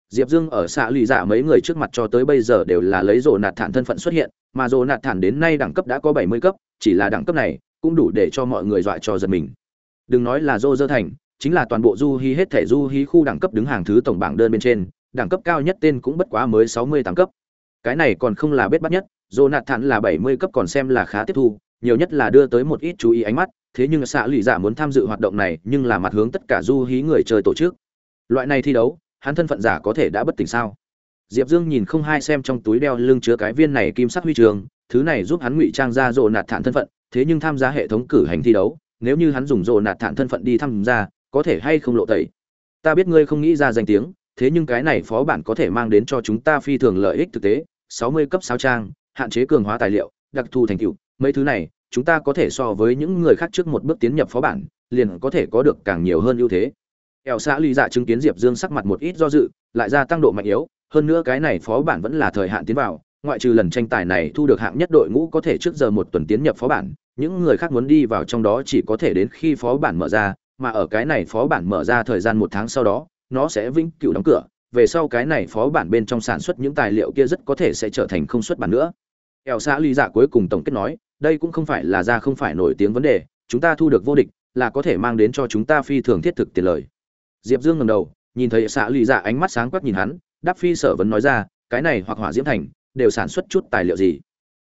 diệp dương ở xã lì dạ mấy người trước mặt cho tới bây giờ đều là lấy rổ nạt thản thân phận xuất hiện mà rổ nạt thản đến nay đẳng cấp đã có bảy mươi cấp chỉ là đẳng cấp này cũng đủ để cho mọi người dọa cho giật mình. Đừng nói là rô dơ thành chính là toàn bộ du hí hết thể du hí khu đẳng cấp đứng hàng thứ tổng bảng đơn bên trên đẳng cấp cao nhất tên cũng bất quá mới sáu mươi tám cấp. Cái này còn không là bết bắt nhất do nạt thản là 70 cấp còn xem là khá tiếp thu, nhiều nhất là đưa tới một ít chú ý ánh mắt, thế nhưng xạ lụy giả dạ muốn tham dự hoạt động này, nhưng là mặt hướng tất cả du hí người chơi tổ chức. Loại này thi đấu, hắn thân phận giả có thể đã bất tỉnh sao? Diệp Dương nhìn không hai xem trong túi đeo lưng chứa cái viên này kim sắc huy trường, thứ này giúp hắn ngụy trang ra rồ nạt thản thân phận, thế nhưng tham gia hệ thống cử hành thi đấu, nếu như hắn dùng rồ nạt thản thân phận đi tham gia, có thể hay không lộ tẩy. Ta biết ngươi không nghĩ ra danh tiếng, thế nhưng cái này phó bản có thể mang đến cho chúng ta phi thường lợi ích thực tế, 60 cấp sao trang, hạn chế cường hóa tài liệu, đặc thù thành tựu, mấy thứ này, chúng ta có thể so với những người khác trước một bước tiến nhập phó bản, liền có thể có được càng nhiều hơn ưu thế. Eo xã ly dạ chứng kiến diệp dương sắc mặt một ít do dự, lại gia tăng độ mạnh yếu, hơn nữa cái này phó bản vẫn là thời hạn tiến vào, ngoại trừ lần tranh tài này thu được hạng nhất đội ngũ có thể trước giờ một tuần tiến nhập phó bản, những người khác muốn đi vào trong đó chỉ có thể đến khi phó bản mở ra, mà ở cái này phó bản mở ra thời gian một tháng sau đó, nó sẽ vĩnh cửu đóng cửa, về sau cái này phó bản bên trong sản xuất những tài liệu kia rất có thể sẽ trở thành không xuất bản nữa. Eo xã ly dạ cuối cùng tổng kết nói đây cũng không phải là ra không phải nổi tiếng vấn đề, chúng ta thu được vô địch là có thể mang đến cho chúng ta phi thường thiết thực tiền lời. Diệp dương ngầm đầu, nhìn thấy xạ lụy dạ ánh mắt sáng quắc nhìn hắn, đáp phi sở vấn nói ra, cái này hoặc hỏa diễm thành, đều sản xuất chút tài liệu gì?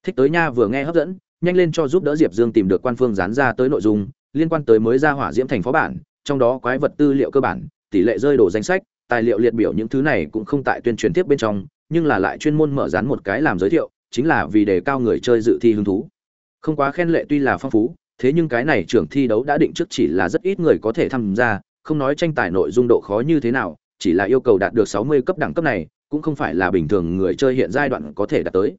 Thích tới nha vừa nghe hấp dẫn, nhanh lên cho giúp đỡ diệp dương tìm được quan phương dán ra tới nội dung, liên quan tới mới ra hỏa diễm thành phó bản, trong đó quái vật tư liệu cơ bản, tỷ lệ rơi đổ danh sách, tài liệu liệt biểu những thứ này cũng không tại tuyên truyền tiếp bên trong, nhưng là lại chuyên môn mở dán một cái làm giới thiệu, chính là vì đề cao người chơi dự thi hứng thú không quá khen lệ tuy là phong phú thế nhưng cái này trưởng thi đấu đã định trước chỉ là rất ít người có thể tham gia không nói tranh tài nội dung độ khó như thế nào chỉ là yêu cầu đạt được 60 cấp đẳng cấp này cũng không phải là bình thường người chơi hiện giai đoạn có thể đạt tới.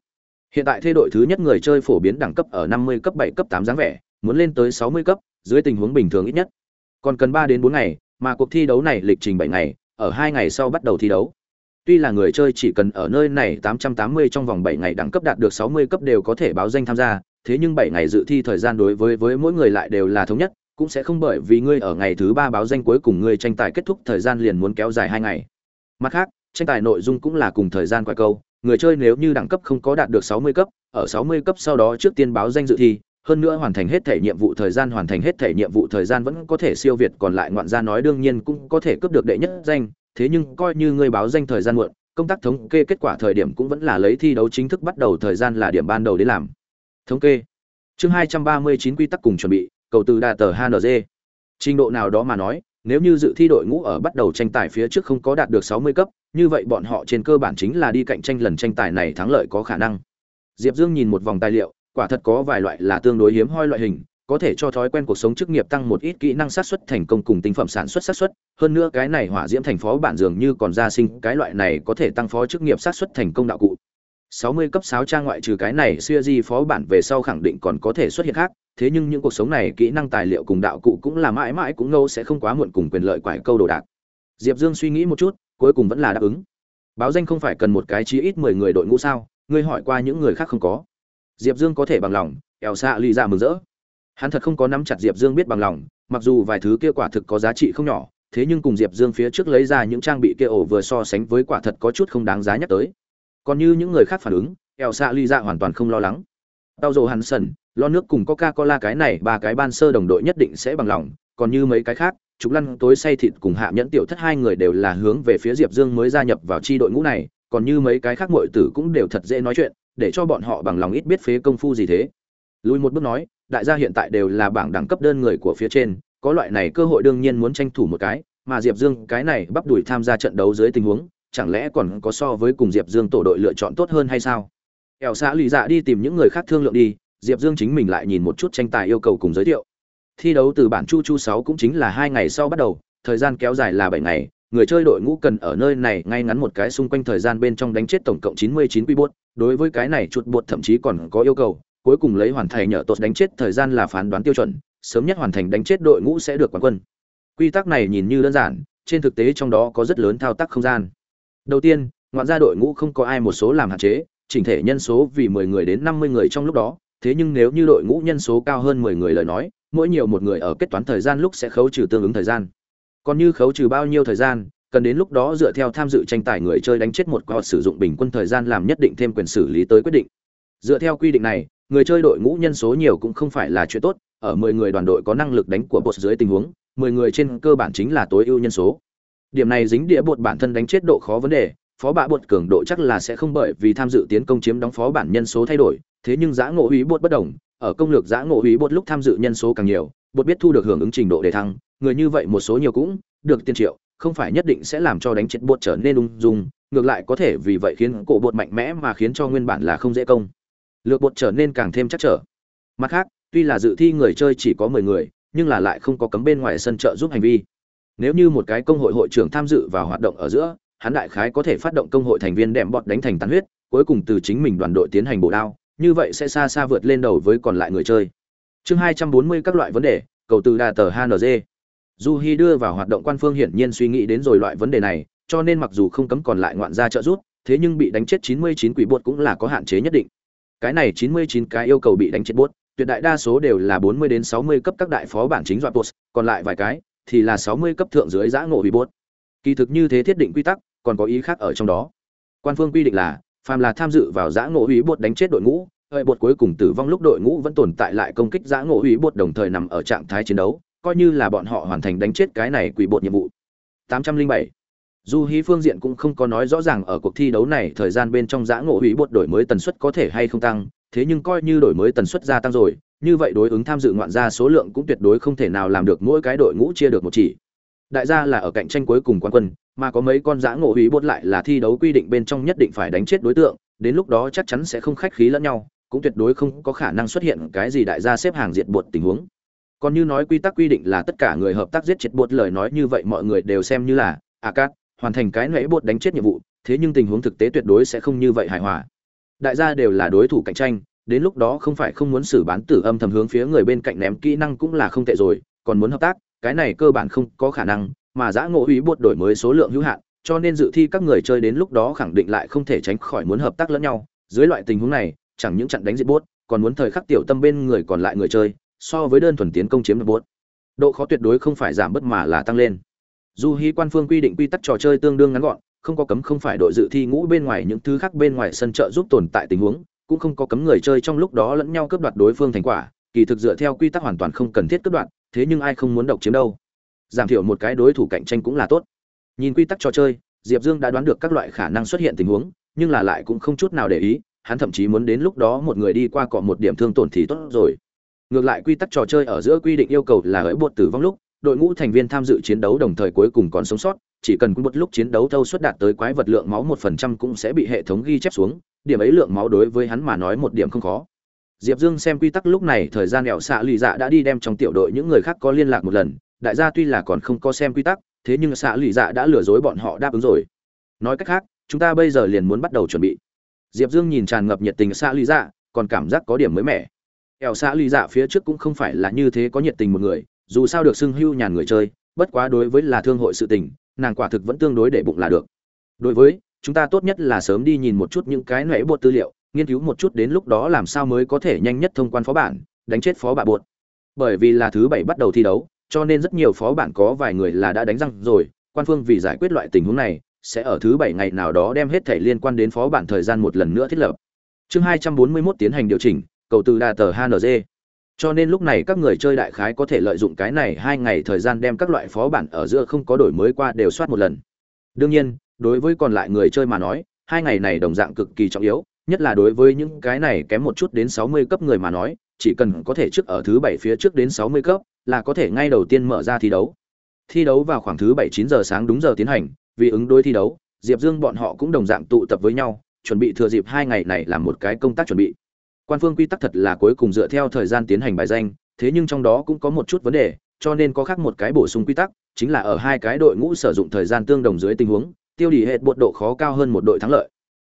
Hiện tại thay đội thứ nhất người chơi phổ biến đẳng cấp ở 50 cấp 7 cấp 8 dáng vẻ muốn lên tới 60 cấp dưới tình huống bình thường ít nhất. Còn cần 3 đến 4 ngày mà cuộc thi đấu này lịch trình 7 ngày ở 2 ngày sau bắt đầu thi đấu. Tuy là người chơi chỉ cần ở nơi này 880 trong vòng 7 ngày đẳng cấp đạt được 60 cấp đều có thể báo danh tham gia, thế nhưng 7 ngày dự thi thời gian đối với với mỗi người lại đều là thống nhất, cũng sẽ không bởi vì ngươi ở ngày thứ 3 báo danh cuối cùng ngươi tranh tài kết thúc thời gian liền muốn kéo dài 2 ngày. Mặt khác, tranh tài nội dung cũng là cùng thời gian quay câu, người chơi nếu như đẳng cấp không có đạt được 60 cấp, ở 60 cấp sau đó trước tiên báo danh dự thi, hơn nữa hoàn thành hết thể nhiệm vụ thời gian hoàn thành hết thể nhiệm vụ thời gian vẫn có thể siêu việt còn lại ngoạn gia nói đương nhiên cũng có thể cướp được đệ nhất danh, thế nhưng coi như ngươi báo danh thời gian muộn, công tác thống kê kết quả thời điểm cũng vẫn là lấy thi đấu chính thức bắt đầu thời gian là điểm ban đầu để làm. Thống kê. Chương 239 quy tắc cùng chuẩn bị, cầu từ đa tờ HNG. Trình độ nào đó mà nói, nếu như dự thi đội ngũ ở bắt đầu tranh tài phía trước không có đạt được 60 cấp, như vậy bọn họ trên cơ bản chính là đi cạnh tranh lần tranh tài này thắng lợi có khả năng. Diệp Dương nhìn một vòng tài liệu, quả thật có vài loại là tương đối hiếm hoi loại hình, có thể cho thói quen cuộc sống chức nghiệp tăng một ít kỹ năng sát xuất thành công cùng tinh phẩm sản xuất sát xuất hơn nữa cái này hỏa diễm thành phó bản dường như còn gia sinh cái loại này có thể tăng phó chức nghiệp sát xuất thành công đạo cụ 60 cấp 6 trang ngoại trừ cái này xưa di phó bản về sau khẳng định còn có thể xuất hiện khác, thế nhưng những cuộc sống này kỹ năng tài liệu cùng đạo cụ cũng là mãi mãi cũng ngâu sẽ không quá muộn cùng quyền lợi quải câu đồ đạc. Diệp dương suy nghĩ một chút, cuối cùng vẫn là đáp ứng. Báo danh không phải cần một cái chí ít 10 người đội ngũ sao? Ngươi hỏi qua những người khác không có. Diệp dương có thể bằng lòng, eo xạ ly ra mừng rỡ. Hắn thật không có nắm chặt diệp dương biết bằng lòng, mặc dù vài thứ kia quả thực có giá trị không nhỏ, thế nhưng cùng diệp dương phía trước lấy ra những trang bị kia ổ vừa so sánh với quả thật có chút không đáng giá nhắc tới còn như những người khác phản ứng eo xạ ly ra hoàn toàn không lo lắng. Tao dồ hắn sần lo nước cùng coca cola cái này ba cái ban sơ đồng đội nhất định sẽ bằng lòng. Còn như mấy cái khác chúng lăn tối say thịt cùng hạ nhẫn tiểu thất hai người đều là hướng về phía diệp dương mới gia nhập vào chi đội ngũ này. Còn như mấy cái khác mọi tử cũng đều thật dễ nói chuyện để cho bọn họ bằng lòng ít biết phế công phu gì thế. Lùi một bước nói đại gia hiện tại đều là bảng đẳng cấp đơn người của phía trên, có loại này cơ hội đương nhiên muốn tranh thủ một cái, mà Diệp Dương cái này bắp đuổi tham gia trận đấu dưới tình huống, chẳng lẽ còn có so với cùng Diệp Dương tổ đội lựa chọn tốt hơn hay sao? Kẻo xã lì dạ đi tìm những người khác thương lượng đi, Diệp Dương chính mình lại nhìn một chút tranh tài yêu cầu cùng giới thiệu. Thi đấu từ bản Chu Chu 6 cũng chính là hai ngày sau bắt đầu, thời gian kéo dài là 7 ngày, người chơi đội ngũ cần ở nơi này ngay ngắn một cái xung quanh thời gian bên trong đánh chết tổng cộng 99 quy bot, đối với cái này chuột bột thậm chí còn có yêu cầu, cuối cùng lấy hoàn thành nhờ tốt đánh chết thời gian là phán đoán tiêu chuẩn, sớm nhất hoàn thành đánh chết đội ngũ sẽ được quán quân. Quy tắc này nhìn như đơn giản, trên thực tế trong đó có rất lớn thao tác không gian. Đầu tiên, ngoạn gia đội ngũ không có ai một số làm hạn chế, chỉnh thể nhân số vì 10 người đến 50 người trong lúc đó, thế nhưng nếu như đội ngũ nhân số cao hơn 10 người lời nói, mỗi nhiều một người ở kết toán thời gian lúc sẽ khấu trừ tương ứng thời gian. Còn như khấu trừ bao nhiêu thời gian, cần đến lúc đó dựa theo tham dự tranh tài người chơi đánh chết một quạt sử dụng bình quân thời gian làm nhất định thêm quyền xử lý tới quyết định. Dựa theo quy định này, người chơi đội ngũ nhân số nhiều cũng không phải là chuyện tốt, ở 10 người đoàn đội có năng lực đánh của boss dưới tình huống, 10 người trên cơ bản chính là tối ưu nhân số. Điểm này dính địa bột bản thân đánh chết độ khó vấn đề, phó bạ bột cường độ chắc là sẽ không bởi vì tham dự tiến công chiếm đóng phó bản nhân số thay đổi, thế nhưng giã ngộ hủy bột bất đồng, ở công lược giã ngộ hủy bột lúc tham dự nhân số càng nhiều, bột biết thu được hưởng ứng trình độ để thăng, người như vậy một số nhiều cũng được tiền triệu, không phải nhất định sẽ làm cho đánh chết bột trở nên ung dung, ngược lại có thể vì vậy khiến cổ bột mạnh mẽ mà khiến cho nguyên bản là không dễ công. Lược bột trở nên càng thêm chắc trở. Mặt khác tuy là dự thi người chơi chỉ có mười người nhưng là lại không có cấm bên ngoài sân trợ giúp hành vi nếu như một cái công hội hội trưởng tham dự vào hoạt động ở giữa, hắn đại khái có thể phát động công hội thành viên đệm bọt đánh thành tàn huyết, cuối cùng từ chính mình đoàn đội tiến hành bổ đao, như vậy sẽ xa xa vượt lên đầu với còn lại người chơi. Chương hai trăm bốn mươi các loại vấn đề, cầu từ đà tờ hng du hi đưa vào hoạt động quan phương hiển nhiên suy nghĩ đến rồi loại vấn đề này, cho nên mặc dù không cấm còn lại ngoạn gia trợ giúp, thế nhưng bị đánh chết chín mươi chín quỷ bột cũng là có hạn chế nhất định. Cái này chín mươi chín cái yêu cầu bị đánh chết bốt tuyệt đại đa số đều là bốn mươi đến sáu mươi cấp các đại phó bản chính dọa bột còn lại vài cái thì là sáu mươi cấp thượng dưới giã ngộ hủy bốt. Kỳ thực như thế thiết định quy tắc, còn có ý khác ở trong đó. Quan phương quy định là, phàm là tham dự vào giã ngộ hủy bột đánh chết đội ngũ hơi bột cuối cùng tử vong lúc đội ngũ vẫn tồn tại lại công kích giã ngộ hủy bột đồng thời nằm ở trạng thái chiến đấu, coi như là bọn họ hoàn thành đánh chết cái này quỷ bột nhiệm vụ. 807 dù hí phương diện cũng không có nói rõ ràng ở cuộc thi đấu này thời gian bên trong giã ngộ hủy bột đổi mới tần suất có thể hay không tăng, thế nhưng coi như đổi mới tần suất gia tăng rồi như vậy đối ứng tham dự ngoạn gia số lượng cũng tuyệt đối không thể nào làm được mỗi cái đội ngũ chia được một chỉ. Đại gia là ở cạnh tranh cuối cùng quan quân, mà có mấy con giã ngộ hủy bột lại là thi đấu quy định bên trong nhất định phải đánh chết đối tượng, đến lúc đó chắc chắn sẽ không khách khí lẫn nhau, cũng tuyệt đối không có khả năng xuất hiện cái gì đại gia xếp hàng diệt bột tình huống. Còn như nói quy tắc quy định là tất cả người hợp tác giết chết bột lời nói như vậy mọi người đều xem như là a cát, hoàn thành cái nãy bột đánh chết nhiệm vụ, thế nhưng tình huống thực tế tuyệt đối sẽ không như vậy hài hòa. Đại gia đều là đối thủ cạnh tranh đến lúc đó không phải không muốn xử bán tử âm thầm hướng phía người bên cạnh ném kỹ năng cũng là không tệ rồi, còn muốn hợp tác, cái này cơ bản không có khả năng, mà giã ngộ ý bột đổi mới số lượng hữu hạn, cho nên dự thi các người chơi đến lúc đó khẳng định lại không thể tránh khỏi muốn hợp tác lẫn nhau. Dưới loại tình huống này, chẳng những chặn đánh diệt bốt còn muốn thời khắc tiểu tâm bên người còn lại người chơi, so với đơn thuần tiến công chiếm được bốt độ khó tuyệt đối không phải giảm bớt mà là tăng lên. Dù hy quan phương quy định quy tắc trò chơi tương đương ngắn gọn, không có cấm không phải đội dự thi ngũ bên ngoài những thứ khác bên ngoài sân trợ giúp tồn tại tình huống cũng không có cấm người chơi trong lúc đó lẫn nhau cướp đoạt đối phương thành quả, kỳ thực dựa theo quy tắc hoàn toàn không cần thiết cướp đoạt, thế nhưng ai không muốn độc chiếm đâu. Giảm thiểu một cái đối thủ cạnh tranh cũng là tốt. Nhìn quy tắc trò chơi, diệp dương đã đoán được các loại khả năng xuất hiện tình huống, nhưng là lại cũng không chút nào để ý, hắn thậm chí muốn đến lúc đó một người đi qua cọ một điểm thương tổn thì tốt rồi. Ngược lại quy tắc trò chơi ở giữa quy định yêu cầu là hỡi bột tử vong lúc, đội ngũ thành viên tham dự chiến đấu đồng thời cuối cùng còn sống sót, chỉ cần một lúc chiến đấu thâu suất đạt tới quái vật lượng máu một phần trăm cũng sẽ bị hệ thống ghi chép xuống điểm ấy lượng máu đối với hắn mà nói một điểm không khó. Diệp dương xem quy tắc lúc này, thời gian đèo xạ lì dạ đã đi đem trong tiểu đội những người khác có liên lạc một lần, đại gia tuy là còn không có xem quy tắc, thế nhưng xạ lì dạ đã lừa dối bọn họ đáp ứng rồi. Nói cách khác, chúng ta bây giờ liền muốn bắt đầu chuẩn bị. Diệp dương nhìn tràn ngập nhiệt tình xạ lì dạ còn cảm giác có điểm mới mẻ. Ẹo xạ lì dạ phía trước cũng không phải là như thế có nhiệt tình một người, dù sao được xưng hưu nhàn người chơi, bất quá đối với là thương hội sự tình, nàng quả thực vẫn tương đối để bụng là được. Đối với chúng ta tốt nhất là sớm đi nhìn một chút những cái nệ bột tư liệu, nghiên cứu một chút đến lúc đó làm sao mới có thể nhanh nhất thông quan phó bản, đánh chết phó bạ bột. Bởi vì là thứ bảy bắt đầu thi đấu, cho nên rất nhiều phó bản có vài người là đã đánh răng rồi, quan phương vì giải quyết loại tình huống này, sẽ ở thứ bảy ngày nào đó đem hết thể liên quan đến phó bản thời gian một lần nữa thiết lập. Chương hai trăm bốn mươi 241 tiến hành điều chỉnh, cầu từ đa tờ hng cho nên lúc này các người chơi đại khái có thể lợi dụng cái này hai ngày thời gian đem các loại phó bản ở giữa không có đổi mới qua đều soát một lần. Đương nhiên đối với còn lại người chơi mà nói, hai ngày này đồng dạng cực kỳ trọng yếu, nhất là đối với những cái này kém một chút đến sáu mươi cấp người mà nói, chỉ cần có thể trước ở thứ bảy phía trước đến sáu mươi cấp, là có thể ngay đầu tiên mở ra thi đấu. Thi đấu vào khoảng thứ bảy, chín giờ sáng đúng giờ tiến hành, vì ứng đối thi đấu, diệp dương bọn họ cũng đồng dạng tụ tập với nhau, chuẩn bị thừa dịp hai ngày này làm một cái công tác chuẩn bị. Quan phương quy tắc thật là cuối cùng dựa theo thời gian tiến hành bài danh, thế nhưng trong đó cũng có một chút vấn đề, cho nên có khác một cái bổ sung quy tắc, chính là ở hai cái đội ngũ sử dụng thời gian tương đồng dưới tình huống tiêu đi hệ bột độ khó cao hơn một đội thắng lợi.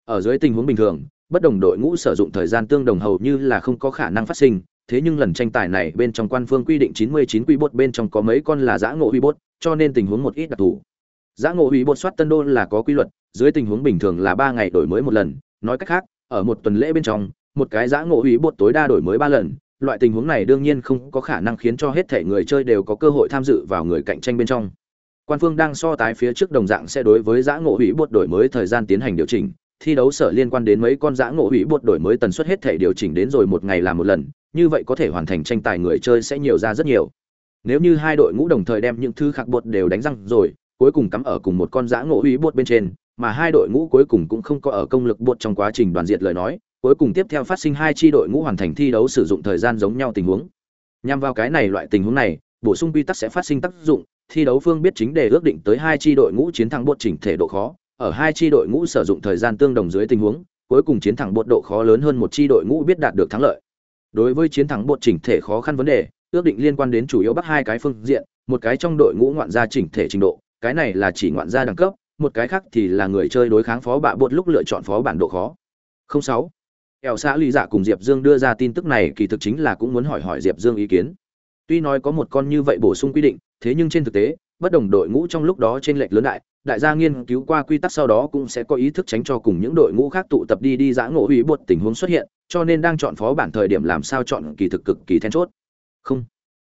Ở dưới tình huống bình thường, bất đồng đội ngũ sử dụng thời gian tương đồng hầu như là không có khả năng phát sinh, thế nhưng lần tranh tài này bên trong quan phương quy định 99 quy bột bên trong có mấy con là giã ngộ huy bột, cho nên tình huống một ít đặc thù. Giã ngộ huy bột soát tân đô là có quy luật, dưới tình huống bình thường là ba ngày đổi mới một lần, nói cách khác, ở một tuần lễ bên trong, một cái giã ngộ hủy bột tối đa đổi mới ba lần, loại tình huống này đương nhiên không có khả năng khiến cho hết thể người chơi đều có cơ hội tham dự vào người cạnh tranh bên trong quan phương đang so tái phía trước đồng dạng sẽ đối với giã ngộ hủy bột đổi mới thời gian tiến hành điều chỉnh thi đấu sở liên quan đến mấy con giã ngộ hủy bột đổi mới tần suất hết thể điều chỉnh đến rồi một ngày làm một lần như vậy có thể hoàn thành tranh tài người chơi sẽ nhiều ra rất nhiều nếu như hai đội ngũ đồng thời đem những thứ khạc bột đều đánh răng rồi cuối cùng cắm ở cùng một con giã ngộ hủy bột bên trên mà hai đội ngũ cuối cùng cũng không có ở công lực bột trong quá trình đoàn diệt lời nói cuối cùng tiếp theo phát sinh hai tri đội ngũ hoàn thành thi đấu sử dụng thời gian giống nhau tình huống. Nhằm vào cái này loại tình huống này, bổ sung quy tắc sẽ phát sinh tác dụng, thi đấu phương biết chính để ước định tới hai chi đội ngũ chiến thắng bột chỉnh thể độ khó, ở hai chi đội ngũ sử dụng thời gian tương đồng dưới tình huống, cuối cùng chiến thắng bột độ khó lớn hơn một chi đội ngũ biết đạt được thắng lợi. Đối với chiến thắng bột chỉnh thể khó khăn vấn đề, ước định liên quan đến chủ yếu bắt hai cái phương diện, một cái trong đội ngũ ngoạn gia chỉnh thể trình độ, cái này là chỉ ngoạn gia đẳng cấp, một cái khác thì là người chơi đối kháng phó bạ bột lúc lựa chọn phó bản độ khó. 06 ẻo xã lý dạ cùng diệp dương đưa ra tin tức này kỳ thực chính là cũng muốn hỏi hỏi diệp dương ý kiến tuy nói có một con như vậy bổ sung quy định thế nhưng trên thực tế, bất đồng đội ngũ trong lúc đó trên lệch lớn đại đại gia nghiên cứu qua quy tắc sau đó cũng sẽ có ý thức tránh cho cùng những đội ngũ khác tụ tập đi đi giã ngộ hủy buột tình huống xuất hiện, cho nên đang chọn phó bản thời điểm làm sao chọn kỳ thực cực kỳ then chốt. Không.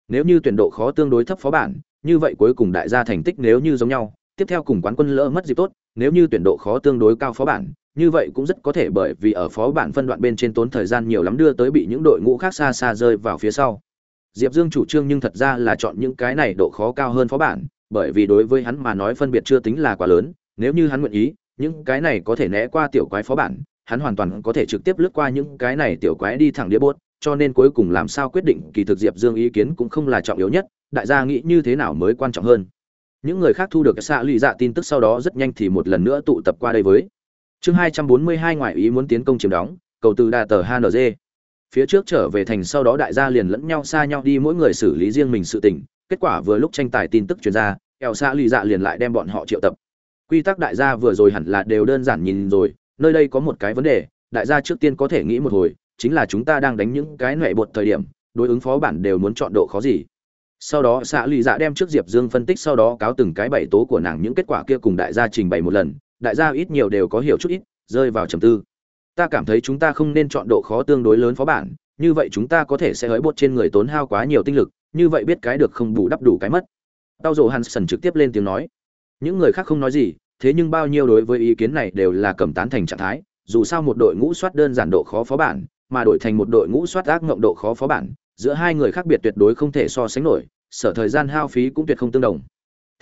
Nếu như tuyển độ khó tương đối thấp phó bản, như vậy cuối cùng đại gia thành tích nếu như giống nhau, tiếp theo cùng quán quân lỡ mất dịp tốt, nếu như tuyển độ khó tương đối cao phó bản, như vậy cũng rất có thể bởi vì ở phó bản phân đoạn bên trên tốn thời gian nhiều lắm đưa tới bị những đội ngũ khác xa xa rơi vào phía sau diệp dương chủ trương nhưng thật ra là chọn những cái này độ khó cao hơn phó bản, bởi vì đối với hắn mà nói phân biệt chưa tính là quá lớn, nếu như hắn nguyện ý, những cái này có thể né qua tiểu quái phó bản, hắn hoàn toàn có thể trực tiếp lướt qua những cái này tiểu quái đi thẳng đĩa bốt cho nên cuối cùng làm sao quyết định kỳ thực diệp dương ý kiến cũng không là trọng yếu nhất, đại gia nghĩ như thế nào mới quan trọng hơn những người khác thu được xạ lụy dạ tin tức sau đó rất nhanh thì một lần nữa tụ tập qua đây với chương hai trăm bốn mươi hai ngoại ý muốn tiến công chiếm đóng, cầu từ đà tờ HNZ phía trước trở về thành sau đó đại gia liền lẫn nhau xa nhau đi mỗi người xử lý riêng mình sự tình. Kết quả vừa lúc tranh tài tin tức truyền ra eo xạ lụy dạ liền lại đem bọn họ triệu tập. Quy tắc đại gia vừa rồi hẳn là đều đơn giản nhìn rồi, nơi đây có một cái vấn đề, đại gia trước tiên có thể nghĩ một hồi, chính là chúng ta đang đánh những cái nệ bột thời điểm, đối ứng phó bản đều muốn chọn độ khó gì. Sau đó xạ lụy dạ đem trước diệp dương phân tích, sau đó cáo từng cái bảy tố của nàng những kết quả kia cùng đại gia trình bày một lần. Đại gia ít nhiều đều có hiểu chút ít, rơi vào trầm tư ta cảm thấy chúng ta không nên chọn độ khó tương đối lớn phó bản, như vậy chúng ta có thể sẽ hới bột trên người tốn hao quá nhiều tinh lực, như vậy biết cái được không bù đắp đủ cái mất. Tao rồ hansen trực tiếp lên tiếng nói. Những người khác không nói gì, thế nhưng bao nhiêu đối với ý kiến này đều là cầm tán thành trạng thái, dù sao một đội ngũ soát đơn giản độ khó phó bản, mà đổi thành một đội ngũ soát ác ngộng độ khó phó bản, giữa hai người khác biệt tuyệt đối không thể so sánh nổi, sở thời gian hao phí cũng tuyệt không tương đồng.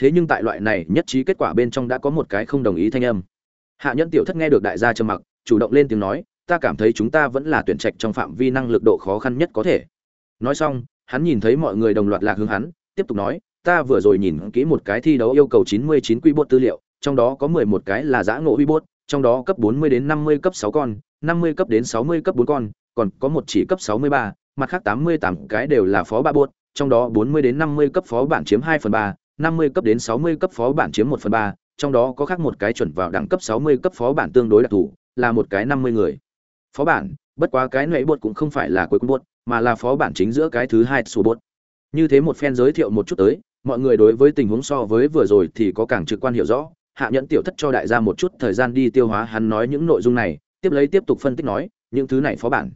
Thế nhưng tại loại này nhất trí kết quả bên trong đã có một cái không đồng ý thanh âm. Hạ nhân tiểu thất nghe được đại gia trầm mặc chủ động lên tiếng nói ta cảm thấy chúng ta vẫn là tuyển trạch trong phạm vi năng lực độ khó khăn nhất có thể. Nói xong hắn nhìn thấy mọi người đồng loạt lạc hướng hắn tiếp tục nói ta vừa rồi nhìn kỹ một cái thi đấu yêu cầu 99 quy bot tư liệu trong đó có 11 cái là giã ngộ huy bot trong đó cấp 40 đến 50 cấp 6 con 50 cấp đến 60 cấp 4 con còn có một chỉ cấp 63, mặt khác 88 cái đều là phó ba bot trong đó 40 đến 50 cấp phó bản chiếm 2 phần 3, 50 cấp đến 60 cấp phó bản chiếm 1 phần 3, trong đó có khác một cái chuẩn vào đẳng cấp 60 cấp phó bản tương đối đặc thù, là một cái 50 người. Phó bản, bất quá cái nãy bột cũng không phải là cuối cùng bột, mà là phó bản chính giữa cái thứ hai số bột. Như thế một phen giới thiệu một chút tới, mọi người đối với tình huống so với vừa rồi thì có càng trực quan hiểu rõ, hạ nhẫn tiểu thất cho đại gia một chút thời gian đi tiêu hóa hắn nói những nội dung này, tiếp lấy tiếp tục phân tích nói, những thứ này phó bản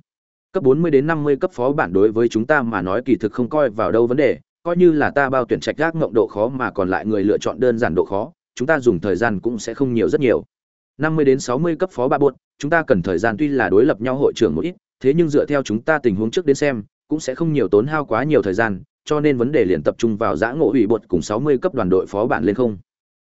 cấp 40 đến 50 cấp phó bản đối với chúng ta mà nói kỳ thực không coi vào đâu vấn đề, coi như là ta bao tuyển trạch gác ngộng độ khó mà còn lại người lựa chọn đơn giản độ khó, chúng ta dùng thời gian cũng sẽ không nhiều rất nhiều. 50 đến 60 cấp phó ba buột, chúng ta cần thời gian tuy là đối lập nhau hội trưởng một ít, thế nhưng dựa theo chúng ta tình huống trước đến xem, cũng sẽ không nhiều tốn hao quá nhiều thời gian, cho nên vấn đề liền tập trung vào giã ngộ ủy buột cùng 60 cấp đoàn đội phó bản lên không.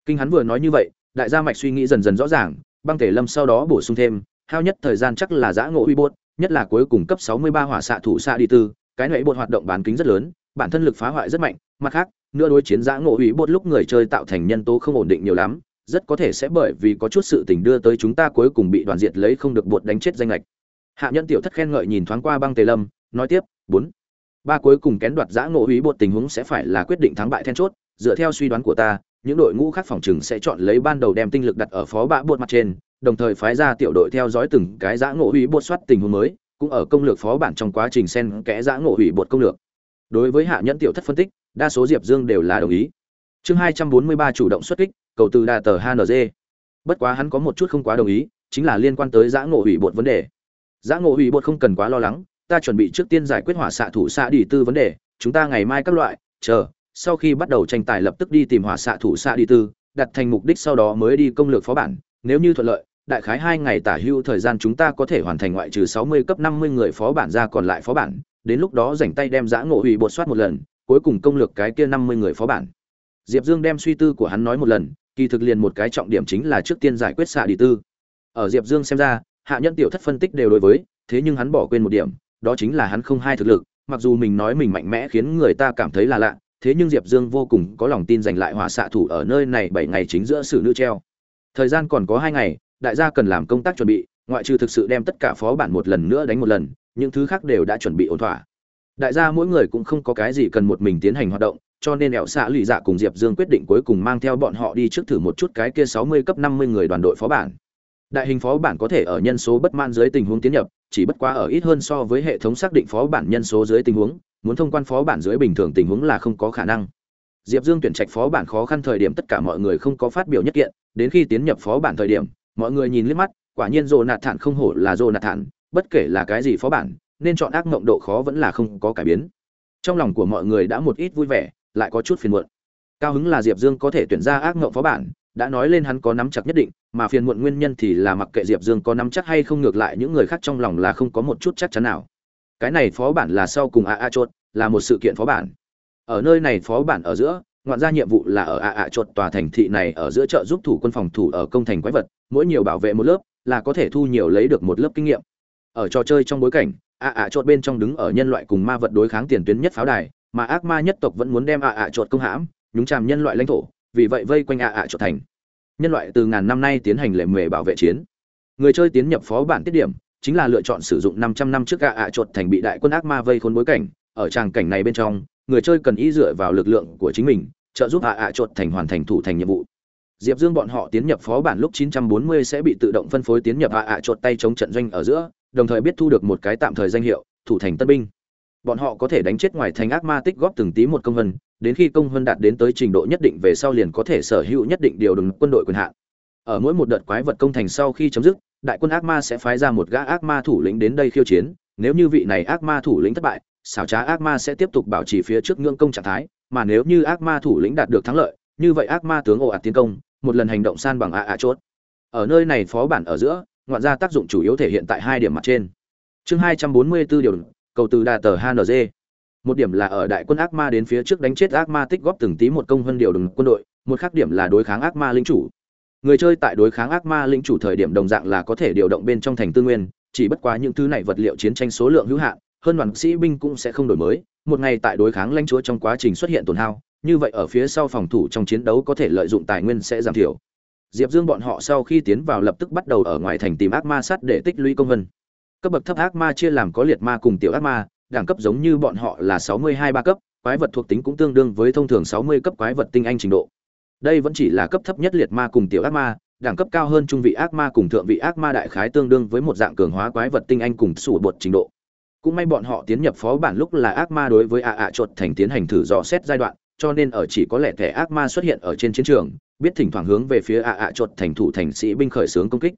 Kinh hắn vừa nói như vậy, đại gia mạch suy nghĩ dần dần rõ ràng, băng thể lâm sau đó bổ sung thêm, hao nhất thời gian chắc là giã ngộ ủy buột, nhất là cuối cùng cấp 63 hỏa xạ thủ xạ đi tư, cái nãy buột hoạt động bán kính rất lớn, bản thân lực phá hoại rất mạnh, mặt khác, nửa đối chiến giã ngộ ủy buột lúc người chơi tạo thành nhân tố không ổn định nhiều lắm, rất có thể sẽ bởi vì có chút sự tình đưa tới chúng ta cuối cùng bị đoàn diệt lấy không được buộc đánh chết danh lệch. Hạ nhân tiểu thất khen ngợi nhìn thoáng qua băng tề lâm, nói tiếp, bốn Ba cuối cùng kén đoạt giã ngộ ý bột tình huống sẽ phải là quyết định thắng bại then chốt, dựa theo suy đoán của ta, những đội ngũ khác phòng chừng sẽ chọn lấy ban đầu đem tinh lực đặt ở phó bạ bột mặt trên, đồng thời phái ra tiểu đội theo dõi từng cái giã ngộ hủy bột soát tình huống mới, cũng ở công lược phó bản trong quá trình xen kẽ giã ngộ hủy bột công lược. Đối với hạ nhẫn tiểu thất phân tích, đa số Diệp Dương đều là đồng ý. Chương hai trăm bốn mươi ba chủ động xuất kích, cầu từ đà tờ HNZ. Bất quá hắn có một chút không quá đồng ý, chính là liên quan tới giã ngộ hủy bột vấn đề. Giã ngộ hủy bột không cần quá lo lắng, ta chuẩn bị trước tiên giải quyết hỏa xạ thủ xạ đi tư vấn đề, chúng ta ngày mai các loại, chờ, sau khi bắt đầu tranh tài lập tức đi tìm hỏa xạ thủ xạ đi tư, đặt thành mục đích sau đó mới đi công lược phó bản, nếu như thuận lợi, đại khái hai ngày tả hưu thời gian chúng ta có thể hoàn thành ngoại trừ sáu mươi cấp năm mươi người phó bản ra còn lại phó bản, đến lúc đó rảnh tay đem giã ngộ hủy bột soát một lần, cuối cùng công lược cái kia năm mươi người phó bản. Diệp Dương đem suy tư của hắn nói một lần, kỳ thực liền một cái trọng điểm chính là trước tiên giải quyết xạ đi tư. Ở Diệp Dương xem ra, hạ nhân tiểu thất phân tích đều đối với, thế nhưng hắn bỏ quên một điểm, đó chính là hắn không hai thực lực, mặc dù mình nói mình mạnh mẽ khiến người ta cảm thấy là lạ, thế nhưng Diệp Dương vô cùng có lòng tin giành lại hỏa xạ thủ ở nơi này bảy ngày chính giữa sử nữ treo. Thời gian còn có hai ngày, đại gia cần làm công tác chuẩn bị ngoại trừ thực sự đem tất cả phó bản một lần nữa đánh một lần những thứ khác đều đã chuẩn bị ổn thỏa đại gia mỗi người cũng không có cái gì cần một mình tiến hành hoạt động cho nên ẹo xạ lụy dạ cùng diệp dương quyết định cuối cùng mang theo bọn họ đi trước thử một chút cái kia sáu mươi cấp năm mươi người đoàn đội phó bản. Đại hình phó bản có thể ở nhân số bất mãn dưới tình huống tiến nhập, chỉ bất quá ở ít hơn so với hệ thống xác định phó bản nhân số dưới tình huống, muốn thông quan phó bản dưới bình thường tình huống là không có khả năng. Diệp dương tuyển trạch phó bản khó khăn thời điểm tất cả mọi người không có phát biểu nhất kiện, đến khi tiến nhập phó bản thời điểm, mọi người nhìn liếc mắt, quả nhiên dồ nạt thản không hổ là dồ nạt thản bất kể là cái gì phó bản, nên chọn ác mộng độ khó vẫn là không có cải biến. Trong lòng của mọi người đã một ít vui vẻ lại có chút phiền muộn. Cao hứng là diệp dương có thể tuyển ra ác ngộng phó bản, đã nói lên hắn có nắm chắc nhất định, mà phiền muộn nguyên nhân thì là mặc kệ diệp dương có nắm chắc hay không ngược lại những người khác trong lòng là không có một chút chắc chắn nào. Cái này phó bản là sau cùng a a chốt là một sự kiện phó bản. Ở nơi này phó bản ở giữa, ngoạn ra nhiệm vụ là ở a a chốt tòa thành thị này ở giữa chợ giúp thủ quân phòng thủ ở công thành quái vật, mỗi nhiều bảo vệ một lớp, là có thể thu nhiều lấy được một lớp kinh nghiệm. Ở trò chơi trong bối cảnh, a a chốt bên trong đứng ở nhân loại cùng ma vật đối kháng tiền tuyến nhất pháo đài mà ác ma nhất tộc vẫn muốn đem ạ ạ chuột công hãm nhúng chàm nhân loại lãnh thổ vì vậy vây quanh ạ ạ chuột thành nhân loại từ ngàn năm nay tiến hành lệ mề bảo vệ chiến người chơi tiến nhập phó bản tiết điểm chính là lựa chọn sử dụng 500 năm trước ạ ạ chuột thành bị đại quân ác ma vây khốn bối cảnh, ở tràng cảnh này bên trong, người chơi cần ý dựa vào lực lượng của chính mình, trợ giúp ạ ạ chuột thành hoàn thành thủ thành nhiệm vụ. Diệp Dương bọn họ tiến nhập phó bản lúc 940 sẽ bị tự động phân phối tiến nhập ạ ạ chuột tay chống trận doanh ở giữa, đồng thời biết thu được một cái tạm thời danh hiệu, thủ thành tân binh. Bọn họ có thể đánh chết ngoài thành ác ma tích góp từng tí một công vân, đến khi công vân đạt đến tới trình độ nhất định về sau liền có thể sở hữu nhất định điều đừng quân đội quyền hạn. Ở mỗi một đợt quái vật công thành sau khi chấm dứt, đại quân ác ma sẽ phái ra một gã ác ma thủ lĩnh đến đây khiêu chiến nếu như vị này ác ma thủ lĩnh thất bại xảo trá ác ma sẽ tiếp tục bảo trì phía trước ngưỡng công trạng thái mà nếu như ác ma thủ lĩnh đạt được thắng lợi như vậy ác ma tướng ồ ạt tiến công một lần hành động san bằng ạ ạ chốt ở nơi này phó bản ở giữa ngoạn ra tác dụng chủ yếu thể hiện tại hai điểm mặt trên chương hai trăm bốn mươi 244 điều cầu từ đà tờ hng một điểm là ở đại quân ác ma đến phía trước đánh chết ác ma tích góp từng tí một công hơn điều đừng quân đội, một khác điểm là đối kháng ác ma linh chủ. Người chơi tại đối kháng ác ma lĩnh chủ thời điểm đồng dạng là có thể điều động bên trong thành tư nguyên, chỉ bất quá những thứ này vật liệu chiến tranh số lượng hữu hạn, hơn đoàn sĩ binh cũng sẽ không đổi mới. Một ngày tại đối kháng lãnh chúa trong quá trình xuất hiện tổn hao, như vậy ở phía sau phòng thủ trong chiến đấu có thể lợi dụng tài nguyên sẽ giảm thiểu. Diệp dương bọn họ sau khi tiến vào lập tức bắt đầu ở ngoài thành tìm ác ma sắt để tích lũy công vân cấp bậc thấp ác ma chia làm có liệt ma cùng tiểu ác ma, đẳng cấp giống như bọn họ là sáu mươi hai ba cấp, quái vật thuộc tính cũng tương đương với thông thường sáu mươi cấp quái vật tinh anh trình độ. Đây vẫn chỉ là cấp thấp nhất liệt ma cùng tiểu ác ma, đẳng cấp cao hơn trung vị ác ma cùng thượng vị ác ma đại khái tương đương với một dạng cường hóa quái vật tinh anh cùng sủ bột trình độ. Cũng may bọn họ tiến nhập phó bản lúc là ác ma đối với ạ ạ chuột thành tiến hành thử dò xét giai đoạn, cho nên ở chỉ có lẻ thẻ ác ma xuất hiện ở trên chiến trường, biết thỉnh thoảng hướng về phía ạ ạ chuột thành thủ thành sĩ binh khởi xướng công kích.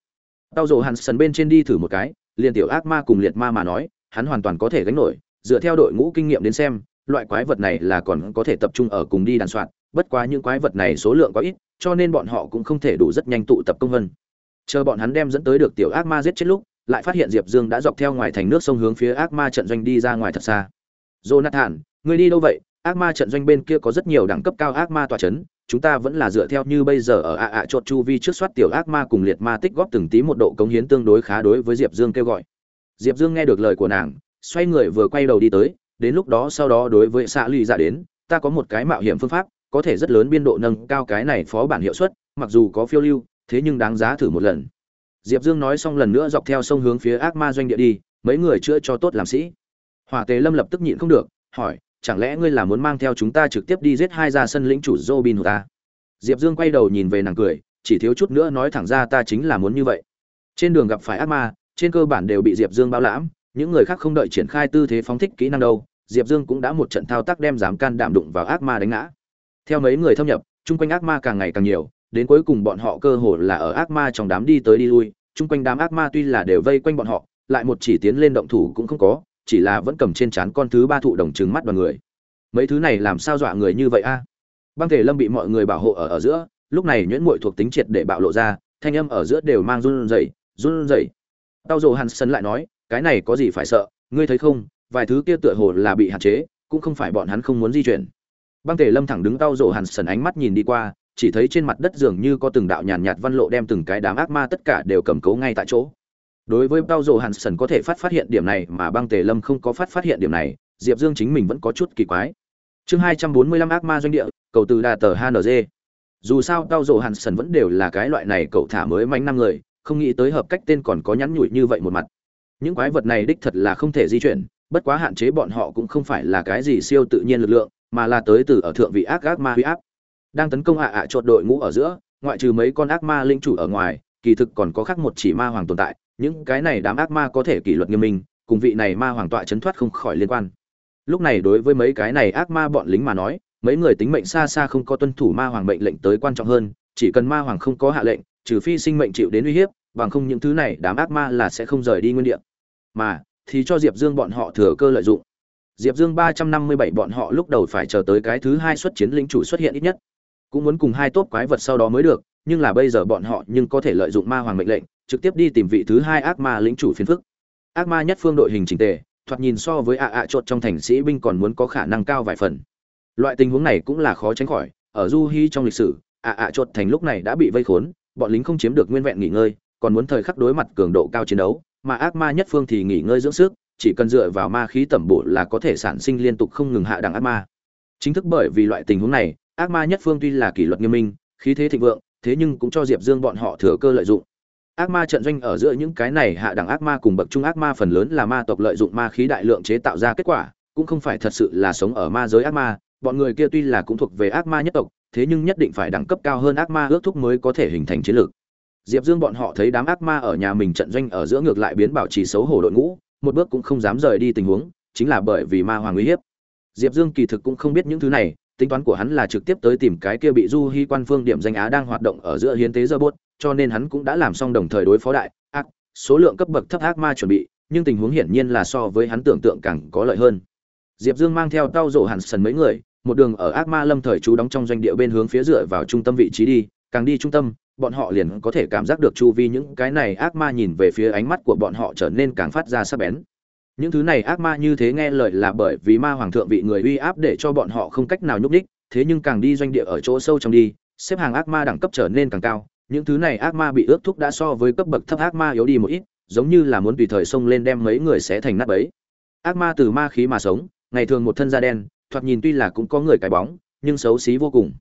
Tao dồ hàn sần bên trên đi thử một cái liền tiểu ác ma cùng liệt ma mà nói hắn hoàn toàn có thể gánh nổi dựa theo đội ngũ kinh nghiệm đến xem loại quái vật này là còn có thể tập trung ở cùng đi đàn soạn bất quá những quái vật này số lượng quá ít, cho nên bọn họ cũng không thể đủ rất nhanh tụ tập công vân. Chờ bọn hắn đem dẫn tới được tiểu ác ma giết chết lúc, lại phát hiện Diệp Dương đã dọc theo ngoài thành nước sông hướng phía ác ma trận doanh đi ra ngoài thật xa. Jonathan, ngươi đi đâu vậy? Ác ma trận doanh bên kia có rất nhiều đẳng cấp cao ác ma tọa chấn, chúng ta vẫn là dựa theo như bây giờ ở ạ ạ chột chu vi trước soát tiểu ác ma cùng liệt ma tích góp từng tí một độ cống hiến tương đối khá đối với Diệp Dương kêu gọi. Diệp Dương nghe được lời của nàng, xoay người vừa quay đầu đi tới, đến lúc đó sau đó đối với xạ lụy ra đến, ta có một cái mạo hiểm phương pháp, có thể rất lớn biên độ nâng cao cái này phó bản hiệu suất, mặc dù có phiêu lưu, thế nhưng đáng giá thử một lần. Diệp Dương nói xong lần nữa dọc theo sông hướng phía ác ma doanh địa đi, mấy người chữa cho tốt làm sĩ. Hỏa Tề Lâm lập tức nhịn không được, hỏi, chẳng lẽ ngươi là muốn mang theo chúng ta trực tiếp đi giết hai gia sân lĩnh chủ Robin Hood ta? Diệp Dương quay đầu nhìn về nàng cười, chỉ thiếu chút nữa nói thẳng ra ta chính là muốn như vậy. Trên đường gặp phải ác ma, trên cơ bản đều bị Diệp Dương bao lãm, những người khác không đợi triển khai tư thế phóng thích kỹ năng đâu, Diệp Dương cũng đã một trận thao tác đem dám can đảm đụng vào ác ma đánh ngã theo mấy người thâm nhập chung quanh ác ma càng ngày càng nhiều đến cuối cùng bọn họ cơ hồ là ở ác ma trong đám đi tới đi lui chung quanh đám ác ma tuy là đều vây quanh bọn họ lại một chỉ tiến lên động thủ cũng không có chỉ là vẫn cầm trên trán con thứ ba thụ đồng trừng mắt đoàn người. Mấy thứ này làm sao dọa người như vậy a? Băng thể lâm bị mọi người bảo hộ ở ở giữa, lúc này nhuyễn muội thuộc tính triệt để bạo lộ ra, thanh âm ở giữa đều mang run rẩy run rẩy. Tao dồ hắn sân lại nói, cái này có gì phải sợ? Ngươi thấy không? Vài thứ kia tựa hồ là bị hạn chế, cũng không phải bọn hắn không muốn di chuyển. Băng thể lâm thẳng đứng tao dồ hàn sần ánh mắt nhìn đi qua, chỉ thấy trên mặt đất dường như có từng đạo nhàn nhạt văn lộ đem từng cái đám ác ma tất cả đều cầm cố ngay tại chỗ đối với tao rổ hàn sần có thể phát phát hiện điểm này mà băng tề lâm không có phát phát hiện điểm này, diệp dương chính mình vẫn có chút kỳ quái. Chương hai trăm bốn mươi lăm ác ma doanh địa, cầu từ đà tờ hng dù sao tao rổ hàn sần vẫn đều là cái loại này cậu thả mới manh năm người, không nghĩ tới hợp cách tên còn có nhắn nhủi như vậy một mặt. Những quái vật này đích thật là không thể di chuyển, bất quá hạn chế bọn họ cũng không phải là cái gì siêu tự nhiên lực lượng, mà là tới từ ở thượng vị ác ác ma huy áp. Đang tấn công ạ ạ à chột đội ngũ ở giữa, ngoại trừ mấy con ác ma linh chủ ở ngoài, kỳ thực còn có khác một chỉ ma hoàng tồn tại những cái này đám ác ma có thể kỷ luật nghiêm minh, cùng vị này ma hoàng tọa chấn thoát không khỏi liên quan. Lúc này đối với mấy cái này ác ma bọn lính mà nói, mấy người tính mệnh xa xa không có tuân thủ ma hoàng mệnh lệnh tới quan trọng hơn, chỉ cần ma hoàng không có hạ lệnh, trừ phi sinh mệnh chịu đến uy hiếp, bằng không những thứ này đám ác ma là sẽ không rời đi nguyên địa. Mà, thì cho diệp dương bọn họ thừa cơ lợi dụng. Diệp dương ba trăm năm mươi bảy bọn họ lúc đầu phải chờ tới cái thứ hai xuất chiến lính chủ xuất hiện ít nhất. Cũng muốn cùng hai tốp quái vật sau đó mới được nhưng là bây giờ bọn họ nhưng có thể lợi dụng ma hoàng mệnh lệnh, trực tiếp đi tìm vị thứ hai ác ma lĩnh chủ phiền phức. Ác ma nhất phương đội hình trình tề, thoạt nhìn so với ạ ạ chốt trong thành sĩ binh còn muốn có khả năng cao vài phần. Loại tình huống này cũng là khó tránh khỏi, ở du hy trong lịch sử ạ ạ chốt thành lúc này đã bị vây khốn, bọn lính không chiếm được nguyên vẹn nghỉ ngơi, còn muốn thời khắc đối mặt cường độ cao chiến đấu, mà ác ma nhất phương thì nghỉ ngơi dưỡng sức, chỉ cần dựa vào ma khí tẩm bổ là có thể sản sinh liên tục không ngừng hạ đẳng ác ma. Chính thức bởi vì loại tình huống này, ác ma nhất phương tuy là kỷ luật nghiêm minh, khí thế thịnh vượng thế nhưng cũng cho diệp dương bọn họ thừa cơ lợi dụng. Ác ma trận doanh ở giữa những cái này hạ đẳng ác ma cùng bậc trung ác ma phần lớn là ma tộc lợi dụng ma khí đại lượng chế tạo ra kết quả, cũng không phải thật sự là sống ở ma giới ác ma, bọn người kia tuy là cũng thuộc về ác ma nhất tộc, thế nhưng nhất định phải đẳng cấp cao hơn ác ma ước thúc mới có thể hình thành chiến lược. Diệp dương bọn họ thấy đám ác ma ở nhà mình trận doanh ở giữa ngược lại biến bảo trì xấu hổ đội ngũ, một bước cũng không dám rời đi tình huống, chính là bởi vì ma hoàng uy hiếp. Diệp dương kỳ thực cũng không biết những thứ này tính toán của hắn là trực tiếp tới tìm cái kia bị du hy quan phương điểm danh á đang hoạt động ở giữa hiến tế dơ bốt, cho nên hắn cũng đã làm xong đồng thời đối phó đại ác, số lượng cấp bậc thấp ác ma chuẩn bị, nhưng tình huống hiển nhiên là so với hắn tưởng tượng càng có lợi hơn. Diệp dương mang theo tao rộ hẳn sần mấy người, một đường ở ác ma lâm thời trú đóng trong doanh địa bên hướng phía dựa vào trung tâm vị trí đi, càng đi trung tâm, bọn họ liền có thể cảm giác được chu vi những cái này ác ma nhìn về phía ánh mắt của bọn họ trở nên càng phát ra sắc bén những thứ này ác ma như thế nghe lời là bởi vì ma hoàng thượng vị người uy áp để cho bọn họ không cách nào nhúc đích thế nhưng càng đi doanh địa ở chỗ sâu trong đi, xếp hàng ác ma đẳng cấp trở nên càng cao. Những thứ này ác ma bị ước thúc đã so với cấp bậc thấp ác ma yếu đi một ít, giống như là muốn tùy thời xông lên đem mấy người sẽ thành nát bấy. Ác ma từ ma khí mà sống, ngày thường một thân da đen, thoạt nhìn tuy là cũng có người cái bóng, nhưng xấu xí vô cùng.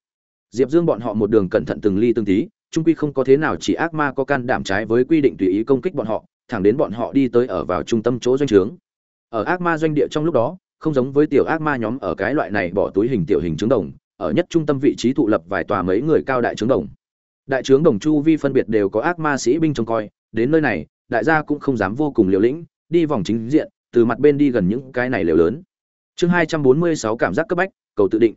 Diệp dương bọn họ một đường cẩn thận từng ly từng tí trung quy không có thế nào chỉ ác ma có can đảm trái với quy định tùy ý công kích bọn họ, thẳng đến bọn họ đi tới ở vào trung tâm chỗ doanh trướng ở ác ma doanh địa trong lúc đó, không giống với tiểu ác ma nhóm ở cái loại này bỏ túi hình tiểu hình trứng đồng, ở nhất trung tâm vị trí tụ lập vài tòa mấy người cao đại trướng đồng. Đại trướng đồng chu vi phân biệt đều có ác ma sĩ binh trông coi, đến nơi này, đại gia cũng không dám vô cùng liều lĩnh, đi vòng chính diện, từ mặt bên đi gần những cái này liều lớn. Chương hai trăm bốn mươi sáu cảm giác cấp bách, cầu tự định.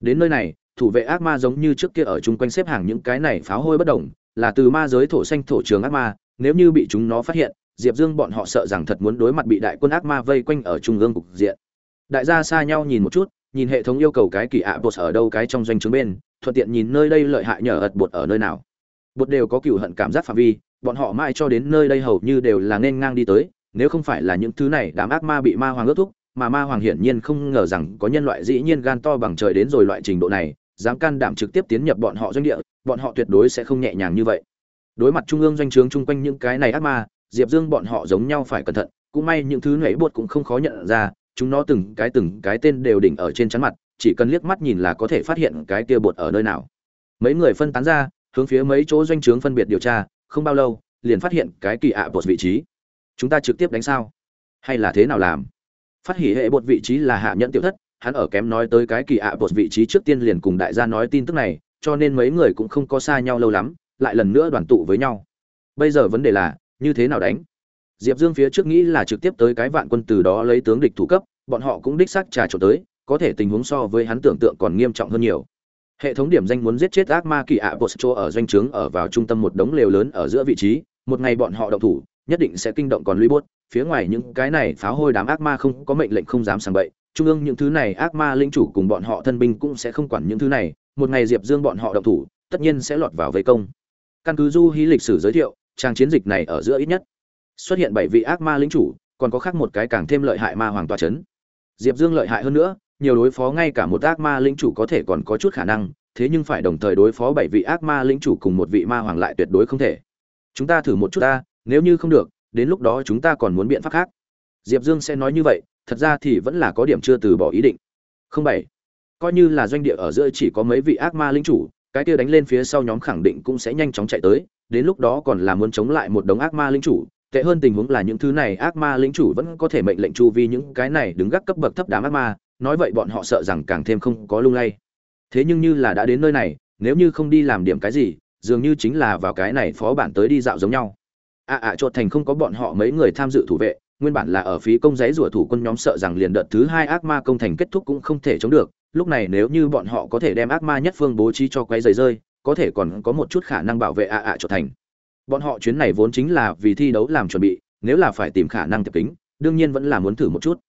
Đến nơi này, thủ vệ ác ma giống như trước kia ở chung quanh xếp hàng những cái này pháo hôi bất đồng, là từ ma giới thổ xanh thổ trường ác ma, nếu như bị chúng nó phát hiện diệp dương bọn họ sợ rằng thật muốn đối mặt bị đại quân ác ma vây quanh ở trung ương cục diện. Đại gia xa nhau nhìn một chút, nhìn hệ thống yêu cầu cái kỳ ạ bột ở đâu cái trong doanh trướng bên, thuận tiện nhìn nơi đây lợi hại nhờ ật bột ở nơi nào. Bột đều có cừu hận cảm giác phạm vi, bọn họ mãi cho đến nơi đây hầu như đều là nên ngang đi tới, nếu không phải là những thứ này, đám ác ma bị ma hoàng ước thúc, mà ma hoàng hiển nhiên không ngờ rằng có nhân loại dĩ nhiên gan to bằng trời đến rồi loại trình độ này, dám can đảm trực tiếp tiến nhập bọn họ doanh địa, bọn họ tuyệt đối sẽ không nhẹ nhàng như vậy. Đối mặt trung ương doanh trướng chung quanh những cái này ác ma diệp dương bọn họ giống nhau phải cẩn thận, cũng may những thứ nhảy bột cũng không khó nhận ra, chúng nó từng cái từng cái tên đều đỉnh ở trên chắn mặt, chỉ cần liếc mắt nhìn là có thể phát hiện cái kia bột ở nơi nào. Mấy người phân tán ra, hướng phía mấy chỗ doanh trướng phân biệt điều tra, không bao lâu, liền phát hiện cái kỳ ạ bột vị trí. Chúng ta trực tiếp đánh sao? Hay là thế nào làm? Phát hỉ hệ bột vị trí là hạ nhẫn tiểu thất, hắn ở kém nói tới cái kỳ ạ bột vị trí trước tiên liền cùng đại gia nói tin tức này, cho nên mấy người cũng không có xa nhau lâu lắm, lại lần nữa đoàn tụ với nhau. Bây giờ vấn đề là như thế nào đánh? Diệp dương phía trước nghĩ là trực tiếp tới cái vạn quân từ đó lấy tướng địch thủ cấp, bọn họ cũng đích xác trà trộn tới, có thể tình huống so với hắn tưởng tượng còn nghiêm trọng hơn nhiều. Hệ thống điểm danh muốn giết chết ác ma kỳ ạ bột chỗ ở doanh trướng ở vào trung tâm một đống lều lớn ở giữa vị trí, một ngày bọn họ động thủ, nhất định sẽ kinh động còn lui bốt. Phía ngoài những cái này phá hôi đám ác ma không có mệnh lệnh không dám sàng bậy. Trung ương những thứ này ác ma linh chủ cùng bọn họ thân binh cũng sẽ không quản những thứ này. Một ngày diệp dương bọn họ động thủ, tất nhiên sẽ lọt vào vây công. Căn cứ du hí lịch sử giới thiệu trang chiến dịch này ở giữa ít nhất xuất hiện bảy vị ác ma lính chủ, còn có khác một cái càng thêm lợi hại ma hoàng tòa c h ấ n diệp dương lợi hại hơn nữa, nhiều đối phó ngay cả một ác ma lính chủ có thể còn có chút khả năng, thế nhưng phải đồng thời đối phó bảy vị ác ma lính chủ cùng một vị ma hoàng lại tuyệt đối không thể. Chúng ta thử một chút ta, nếu như không được, đến lúc đó chúng ta còn muốn biện pháp khác. Diệp dương sẽ nói như vậy, thật ra thì vẫn là có điểm chưa từ bỏ ý định. Không bảy. Coi như là doanh địa ở giữa chỉ có mấy vị ác ma lính chủ, cái kia đánh lên phía sau nhóm khẳng định cũng sẽ nhanh chóng chạy tới đến lúc đó còn là muốn chống lại một đống ác ma lĩnh chủ, tệ hơn tình huống là những thứ này ác ma lĩnh chủ vẫn có thể mệnh lệnh chu vi những cái này đứng gác cấp bậc thấp đám ác ma, nói vậy bọn họ sợ rằng càng thêm không có lung lay. Thế nhưng như là đã đến nơi này, nếu như không đi làm điểm cái gì, dường như chính là vào cái này phó bản tới đi dạo giống nhau. Ạ ạ chột thành không có bọn họ mấy người tham dự thủ vệ, nguyên bản là ở phí công giấy rủa thủ quân nhóm sợ rằng liền đợt thứ hai ác ma công thành kết thúc cũng không thể chống được, lúc này nếu như bọn họ có thể đem ác ma nhất phương bố trí cho quay giày rơi có thể còn có một chút khả năng bảo vệ ạ ạ trở thành. Bọn họ chuyến này vốn chính là vì thi đấu làm chuẩn bị, nếu là phải tìm khả năng tiệp kính, đương nhiên vẫn là muốn thử một chút.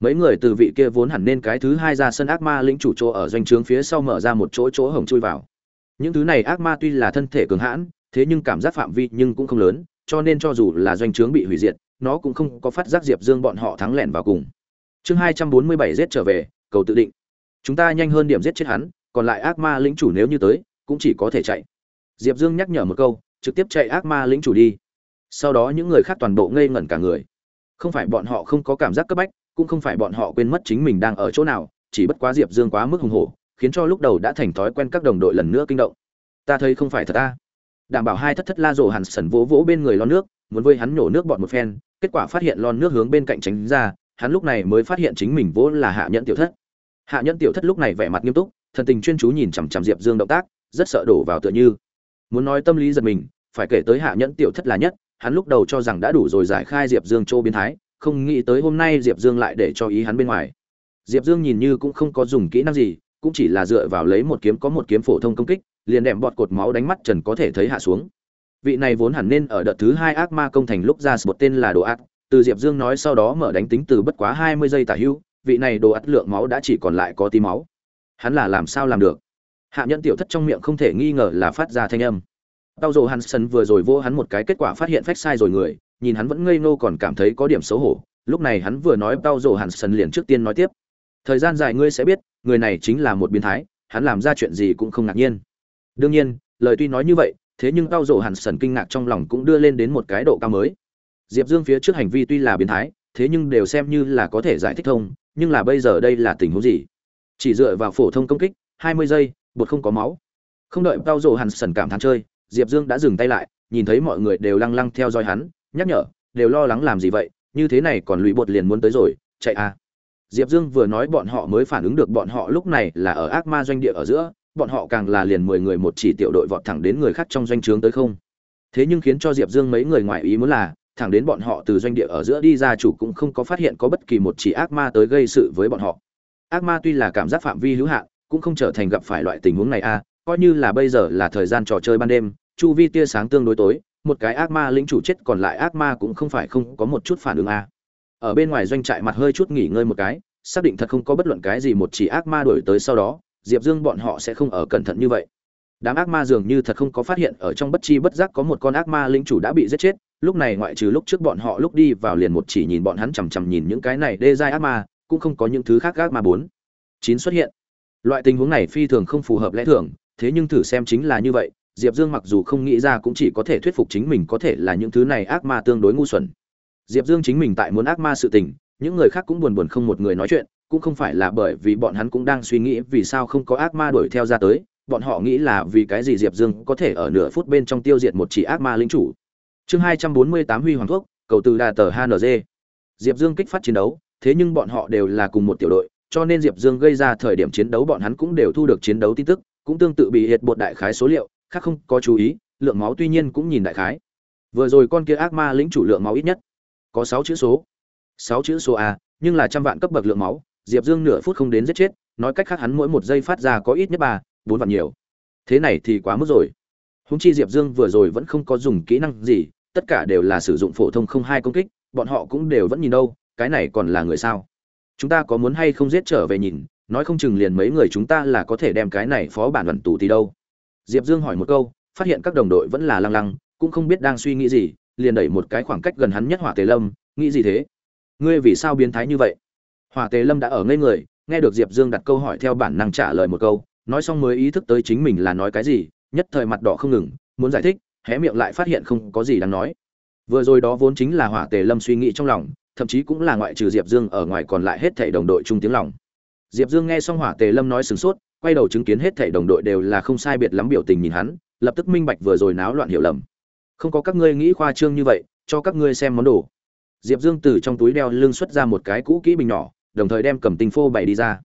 Mấy người từ vị kia vốn hẳn nên cái thứ hai ra sân ác ma lĩnh chủ chỗ ở doanh trướng phía sau mở ra một chỗ chỗ hổng chui vào. Những thứ này ác ma tuy là thân thể cường hãn, thế nhưng cảm giác phạm vi nhưng cũng không lớn, cho nên cho dù là doanh trướng bị hủy diệt, nó cũng không có phát giác diệp dương bọn họ thắng lẻn vào cùng. Chương hai trăm bốn mươi bảy giết trở về, cầu tự định. Chúng ta nhanh hơn điểm giết chết hắn, còn lại ác ma lĩnh chủ nếu như tới cũng chỉ có thể chạy. Diệp dương nhắc nhở một câu, trực tiếp chạy ác ma lĩnh chủ đi. Sau đó những người khác toàn bộ ngây ngẩn cả người. Không phải bọn họ không có cảm giác cấp bách, cũng không phải bọn họ quên mất chính mình đang ở chỗ nào, chỉ bất quá diệp dương quá mức hùng hổ, khiến cho lúc đầu đã thành thói quen các đồng đội lần nữa kinh động. Ta thấy không phải thật ta. Đảm bảo hai thất thất la rổ hẳn sần vỗ vỗ bên người lon nước, muốn với hắn nhổ nước bọn một phen, kết quả phát hiện lon nước hướng bên cạnh tránh ra, hắn lúc này mới phát hiện chính mình vỗ là hạ nhẫn tiểu thất. Hạ nhẫn tiểu thất lúc này vẻ mặt nghiêm túc, thần tình chuyên chú nhìn chằm chằm diệp dương động tác rất sợ đổ vào tựa như. Muốn nói tâm lý giật mình, phải kể tới hạ nhẫn tiểu thất là nhất, hắn lúc đầu cho rằng đã đủ rồi giải khai diệp dương châu biến thái, không nghĩ tới hôm nay diệp dương lại để cho ý hắn bên ngoài. Diệp dương nhìn như cũng không có dùng kỹ năng gì, cũng chỉ là dựa vào lấy một kiếm có một kiếm phổ thông công kích, liền đệm bọt cột máu đánh mắt trần có thể thấy hạ xuống. Vị này vốn hẳn nên ở đợt thứ hai ác ma công thành lúc ra một tên là đồ ác, từ diệp dương nói sau đó mở đánh tính từ bất quá hai mươi giây tả hưu vị này đồ ắt lượng máu đã chỉ còn lại có tí máu. Hắn là làm sao làm được? Hạ nhân tiểu thất trong miệng không thể nghi ngờ là phát ra thanh âm. Tao dồ hansen vừa rồi vô hắn một cái kết quả phát hiện phách sai rồi người, nhìn hắn vẫn ngây ngô còn cảm thấy có điểm xấu hổ, lúc này hắn vừa nói tao dồ hansen liền trước tiên nói tiếp. Thời gian dài ngươi sẽ biết, người này chính là một biến thái, hắn làm ra chuyện gì cũng không ngạc nhiên. Đương nhiên, lời tuy nói như vậy, thế nhưng tao dồ hansen kinh ngạc trong lòng cũng đưa lên đến một cái độ cao mới. Diệp dương phía trước hành vi tuy là biến thái, thế nhưng đều xem như là có thể giải thích thông, nhưng là bây giờ đây là tình huống gì? Chỉ dựa vào phổ thông công kích, hai mươi giây bột không có máu. Không đợi tao hàn sẩn cảm thán chơi, diệp dương đã dừng tay lại, nhìn thấy mọi người đều lăng lăng theo dõi hắn, nhắc nhở, đều lo lắng làm gì vậy? Như thế này còn lụy bột liền muốn tới rồi, chạy à. Diệp dương vừa nói bọn họ mới phản ứng được bọn họ lúc này là ở ác ma doanh địa ở giữa, bọn họ càng là liền mười người một chỉ tiểu đội vọt thẳng đến người khác trong doanh trướng tới không. Thế nhưng khiến cho diệp dương mấy người ngoại ý muốn là, thẳng đến bọn họ từ doanh địa ở giữa đi ra chủ cũng không có phát hiện có bất kỳ một chỉ ác ma tới gây sự với bọn họ. Ác ma tuy là cảm giác phạm vi hữu hạn cũng không trở thành gặp phải loại tình huống này a à, coi như là bây giờ là thời gian trò chơi ban đêm chu vi tia sáng tương đối tối một cái ác ma lĩnh chủ chết còn lại ác ma cũng không phải không có một chút phản ứng a à. ở bên ngoài doanh trại mặt hơi chút nghỉ ngơi một cái xác định thật không có bất luận cái gì một chỉ ác ma đuổi tới sau đó diệp dương bọn họ sẽ không ở cẩn thận như vậy. Đám ác ma dường như thật không có phát hiện ở trong bất chi bất giác có một con ác ma linh chủ đã bị giết chết lúc này ngoại trừ lúc trước bọn họ lúc đi vào liền một chỉ nhìn bọn hắn chằm chằm nhìn những cái này đê giai ác ma cũng không có những thứ khác ác ma bốn. Chín xuất hiện loại tình huống này phi thường không phù hợp lẽ thường, thế nhưng thử xem chính là như vậy, diệp dương mặc dù không nghĩ ra cũng chỉ có thể thuyết phục chính mình có thể là những thứ này ác ma tương đối ngu xuẩn. Diệp dương chính mình tại muốn ác ma sự tình, những người khác cũng buồn buồn không một người nói chuyện, cũng không phải là bởi vì bọn hắn cũng đang suy nghĩ vì sao không có ác ma đuổi theo ra tới, bọn họ nghĩ là vì cái gì diệp dương có thể ở nửa phút bên trong tiêu diệt một chỉ ác ma lính chủ. Chương hai trăm bốn mươi tám huy hoàng thuốc, cầu từ đà tờ hng diệp dương kích phát chiến đấu, thế nhưng bọn họ đều là cùng một tiểu đội cho nên diệp dương gây ra thời điểm chiến đấu bọn hắn cũng đều thu được chiến đấu tin tức, cũng tương tự bị hiệt bột đại khái số liệu, khác không có chú ý, lượng máu tuy nhiên cũng nhìn đại khái. Vừa rồi con kia ác ma lĩnh chủ lượng máu ít nhất có sáu chữ số. Sáu chữ số a, nhưng là trăm vạn cấp bậc lượng máu, diệp dương nửa phút không đến giết chết, nói cách khác hắn mỗi một giây phát ra có ít nhất ba, bốn vạn nhiều. Thế này thì quá mức rồi. Húng chi diệp dương vừa rồi vẫn không có dùng kỹ năng gì, tất cả đều là sử dụng phổ thông không hai công kích, bọn họ cũng đều vẫn nhìn đâu, cái này còn là người sao? Chúng ta có muốn hay không giết trở về nhìn, nói không chừng liền mấy người chúng ta là có thể đem cái này phó bản luận tù thì đâu. Diệp dương hỏi một câu, phát hiện các đồng đội vẫn là lăng lăng, cũng không biết đang suy nghĩ gì, liền đẩy một cái khoảng cách gần hắn nhất hỏa tề lâm, nghĩ gì thế? Ngươi vì sao biến thái như vậy? Hỏa tề lâm đã ở ngây người, nghe được diệp dương đặt câu hỏi theo bản năng trả lời một câu, nói xong mới ý thức tới chính mình là nói cái gì, nhất thời mặt đỏ không ngừng, muốn giải thích, hé miệng lại phát hiện không có gì đáng nói. Vừa rồi đó vốn chính là hỏa tề lâm suy nghĩ trong lòng thậm chí cũng là ngoại trừ diệp dương ở ngoài còn lại hết thảy đồng đội chung tiếng lòng. Diệp dương nghe xong hỏa tề lâm nói sửng sốt, quay đầu chứng kiến hết thảy đồng đội đều là không sai biệt lắm biểu tình nhìn hắn, lập tức minh bạch vừa rồi náo loạn hiểu lầm. Không có các ngươi nghĩ khoa trương như vậy, cho các ngươi xem món đồ. Diệp dương từ trong túi đeo lưng xuất ra một cái cũ kỹ bình nhỏ, đồng thời đem cầm tinh phô bày đi ra.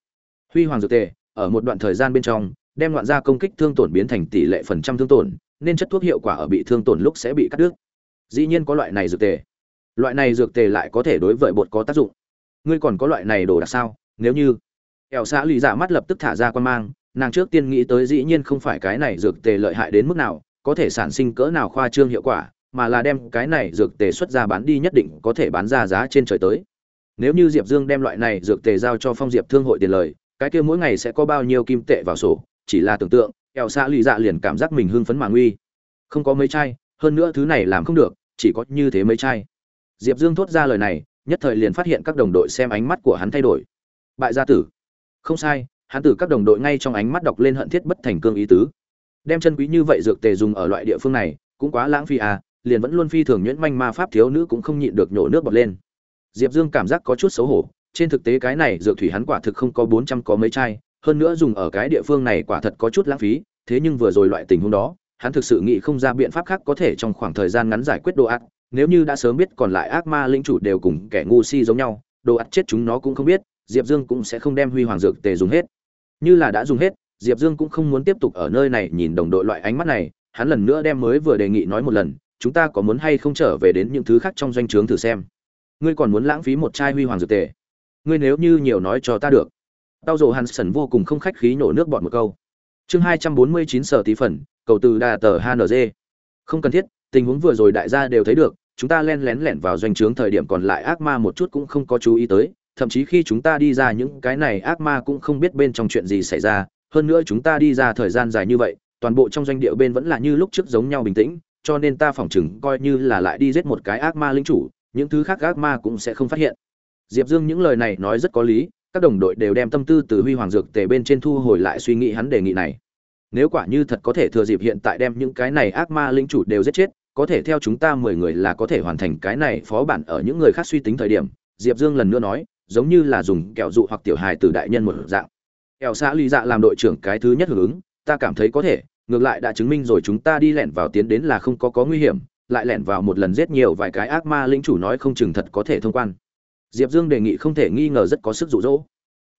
Huy hoàng dược tề, ở một đoạn thời gian bên trong, đem loạn ra công kích thương tổn biến thành tỷ lệ phần trăm thương tổn, nên chất thuốc hiệu quả ở bị thương tổn lúc sẽ bị cắt đứt. Dĩ nhiên có loại này dược tề loại này dược tề lại có thể đối với bột có tác dụng. Ngươi còn có loại này đồ đặc sao? Nếu như ẻo xã lì dạ mắt lập tức thả ra quan mang, nàng trước tiên nghĩ tới dĩ nhiên không phải cái này dược tề lợi hại đến mức nào, có thể sản sinh cỡ nào khoa trương hiệu quả, mà là đem cái này dược tề xuất ra bán đi nhất định có thể bán ra giá trên trời tới. Nếu như diệp dương đem loại này dược tề giao cho phong diệp thương hội tiền lời, cái kia mỗi ngày sẽ có bao nhiêu kim tệ vào sổ, chỉ là tưởng tượng ẻo xã lì dạ liền cảm giác mình hưng phấn mà nguy. Không có mấy chai, hơn nữa thứ này làm không được, chỉ có như thế mấy chai diệp dương thốt ra lời này, nhất thời liền phát hiện các đồng đội xem ánh mắt của hắn thay đổi. Bại gia tử. Không sai, hắn từ các đồng đội ngay trong ánh mắt đọc lên hận thiết bất thành cương ý tứ. Đem chân quý như vậy dược tề dùng ở loại địa phương này, cũng quá lãng phí à liền vẫn luôn phi thường nhuyễn manh ma pháp thiếu nữ cũng không nhịn được nhổ nước bọt lên. Diệp dương cảm giác có chút xấu hổ, trên thực tế cái này dược thủy hắn quả thực không có bốn trăm có mấy chai, hơn nữa dùng ở cái địa phương này quả thật có chút lãng phí, thế nhưng vừa rồi loại tình huống đó, hắn thực sự nghĩ không ra biện pháp khác có thể trong khoảng thời gian ngắn giải quyết đồ ác nếu như đã sớm biết còn lại ác ma linh chủ đều cùng kẻ ngu si giống nhau, đồ ắt chết chúng nó cũng không biết, diệp dương cũng sẽ không đem huy hoàng dược tề dùng hết. Như là đã dùng hết, diệp dương cũng không muốn tiếp tục ở nơi này nhìn đồng đội loại ánh mắt này, hắn lần nữa đem mới vừa đề nghị nói một lần, chúng ta có muốn hay không trở về đến những thứ khác trong doanh trướng thử xem. Ngươi còn muốn lãng phí một chai huy hoàng dược tề? Ngươi nếu như nhiều nói cho ta được. Tao rồ hansen vô cùng không khách khí nổ nước bọt một câu. Chương hai trăm bốn mươi chín sở tí phần, cầu từ đà tờ hng không cần thiết, tình huống vừa rồi đại gia đều thấy được chúng ta len lén lẻn vào doanh trướng thời điểm còn lại ác ma một chút cũng không có chú ý tới, thậm chí khi chúng ta đi ra những cái này ác ma cũng không biết bên trong chuyện gì xảy ra. Hơn nữa chúng ta đi ra thời gian dài như vậy, toàn bộ trong doanh địa bên vẫn là như lúc trước giống nhau bình tĩnh, cho nên ta phỏng chừng coi như là lại đi giết một cái ác ma linh chủ, những thứ khác ác ma cũng sẽ không phát hiện. Diệp dương những lời này nói rất có lý, các đồng đội đều đem tâm tư từ huy hoàng dược tề bên trên thu hồi lại suy nghĩ hắn đề nghị này. Nếu quả như thật có thể thừa dịp hiện tại đem những cái này ác ma linh chủ đều giết chết có thể theo chúng ta mười người là có thể hoàn thành cái này phó bản ở những người khác suy tính thời điểm, diệp dương lần nữa nói, giống như là dùng kẹo dụ hoặc tiểu hài từ đại nhân một dạng. Kẹo xã ly dạ làm đội trưởng cái thứ nhất hưởng ứng, ta cảm thấy có thể, ngược lại đã chứng minh rồi chúng ta đi lẻn vào tiến đến là không có có nguy hiểm, lại lẻn vào một lần giết nhiều vài cái ác ma lĩnh chủ nói không chừng thật có thể thông quan. Diệp dương đề nghị không thể nghi ngờ rất có sức rụ rỗ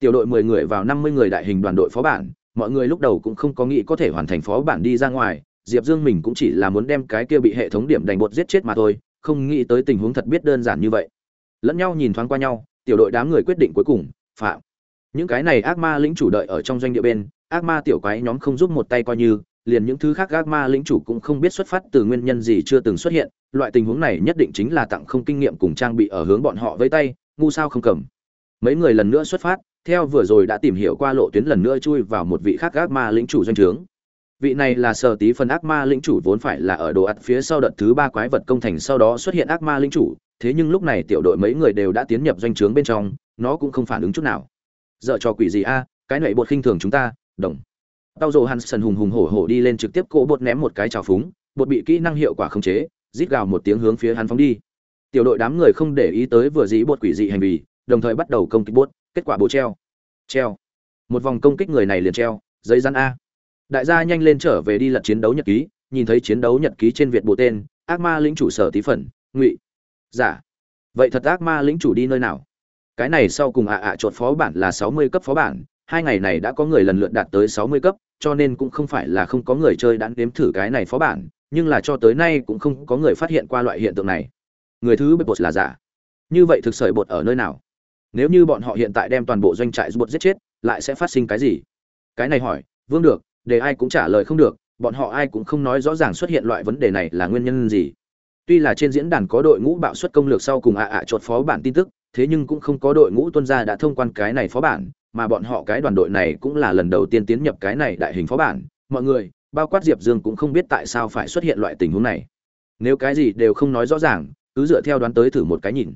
tiểu đội mười người vào năm mươi người đại hình đoàn đội phó bản, mọi người lúc đầu cũng không có nghĩ có thể hoàn thành phó bản đi ra ngoài diệp dương mình cũng chỉ là muốn đem cái kia bị hệ thống điểm đánh bột giết chết mà thôi, không nghĩ tới tình huống thật biết đơn giản như vậy. Lẫn nhau nhìn thoáng qua nhau, tiểu đội đám người quyết định cuối cùng, phạm. Những cái này ác ma lĩnh chủ đợi ở trong doanh địa bên, ác ma tiểu quái nhóm không giúp một tay coi như, liền những thứ khác ác ma lĩnh chủ cũng không biết xuất phát từ nguyên nhân gì chưa từng xuất hiện, loại tình huống này nhất định chính là tặng không kinh nghiệm cùng trang bị ở hướng bọn họ với tay, ngu sao không cầm. Mấy người lần nữa xuất phát, theo vừa rồi đã tìm hiểu qua lộ tuyến lần nữa chui vào một vị khác ác ma lĩnh chủ doanh trướng vị này là sở tí phần ác ma lĩnh chủ vốn phải là ở đồ ắt phía sau đợt thứ ba quái vật công thành sau đó xuất hiện ác ma lĩnh chủ, thế nhưng lúc này tiểu đội mấy người đều đã tiến nhập doanh trướng bên trong, nó cũng không phản ứng chút nào. Dợ cho quỷ gì a, cái nệ bột khinh thường chúng ta, đồng. Tao dồ hansen hùng hùng hổ hổ đi lên trực tiếp cỗ bột ném một cái trào phúng, bột bị kỹ năng hiệu quả khống chế, rít gào một tiếng hướng phía hắn phóng đi. Tiểu đội đám người không để ý tới vừa dĩ bột quỷ dị hành vi, đồng thời bắt đầu công kích bột, kết quả bộ treo. Treo. Một vòng công kích người này liền treo, giấy rắn a đại gia nhanh lên trở về đi lật chiến đấu nhật ký, nhìn thấy chiến đấu nhật ký trên việt bộ tên, ác ma lĩnh chủ sở tí phần, ngụy. Giả dạ. vậy thật ác ma lĩnh chủ đi nơi nào? Cái này sau cùng ạ ạ à chột phó bản là sáu mươi cấp phó bản, hai ngày này đã có người lần lượt đạt tới sáu mươi cấp, cho nên cũng không phải là không có người chơi đã nếm thử cái này phó bản, nhưng là cho tới nay cũng không có người phát hiện qua loại hiện tượng này. Người thứ bột là giả. Như vậy thực sởi bột ở nơi nào? Nếu như bọn họ hiện tại đem toàn bộ doanh trại bột giết chết, lại sẽ phát sinh cái gì? Cái này hỏi, vương được để ai cũng trả lời không được, bọn họ ai cũng không nói rõ ràng xuất hiện loại vấn đề này là nguyên nhân gì. Tuy là trên diễn đàn có đội ngũ bạo suất công lược sau cùng ạ ạ à chột phó bản tin tức, thế nhưng cũng không có đội ngũ tuân gia đã thông quan cái này phó bản, mà bọn họ cái đoàn đội này cũng là lần đầu tiên tiến nhập cái này đại hình phó bản. Mọi người, bao quát diệp dương cũng không biết tại sao phải xuất hiện loại tình huống này. Nếu cái gì đều không nói rõ ràng, cứ dựa theo đoán tới thử một cái nhìn.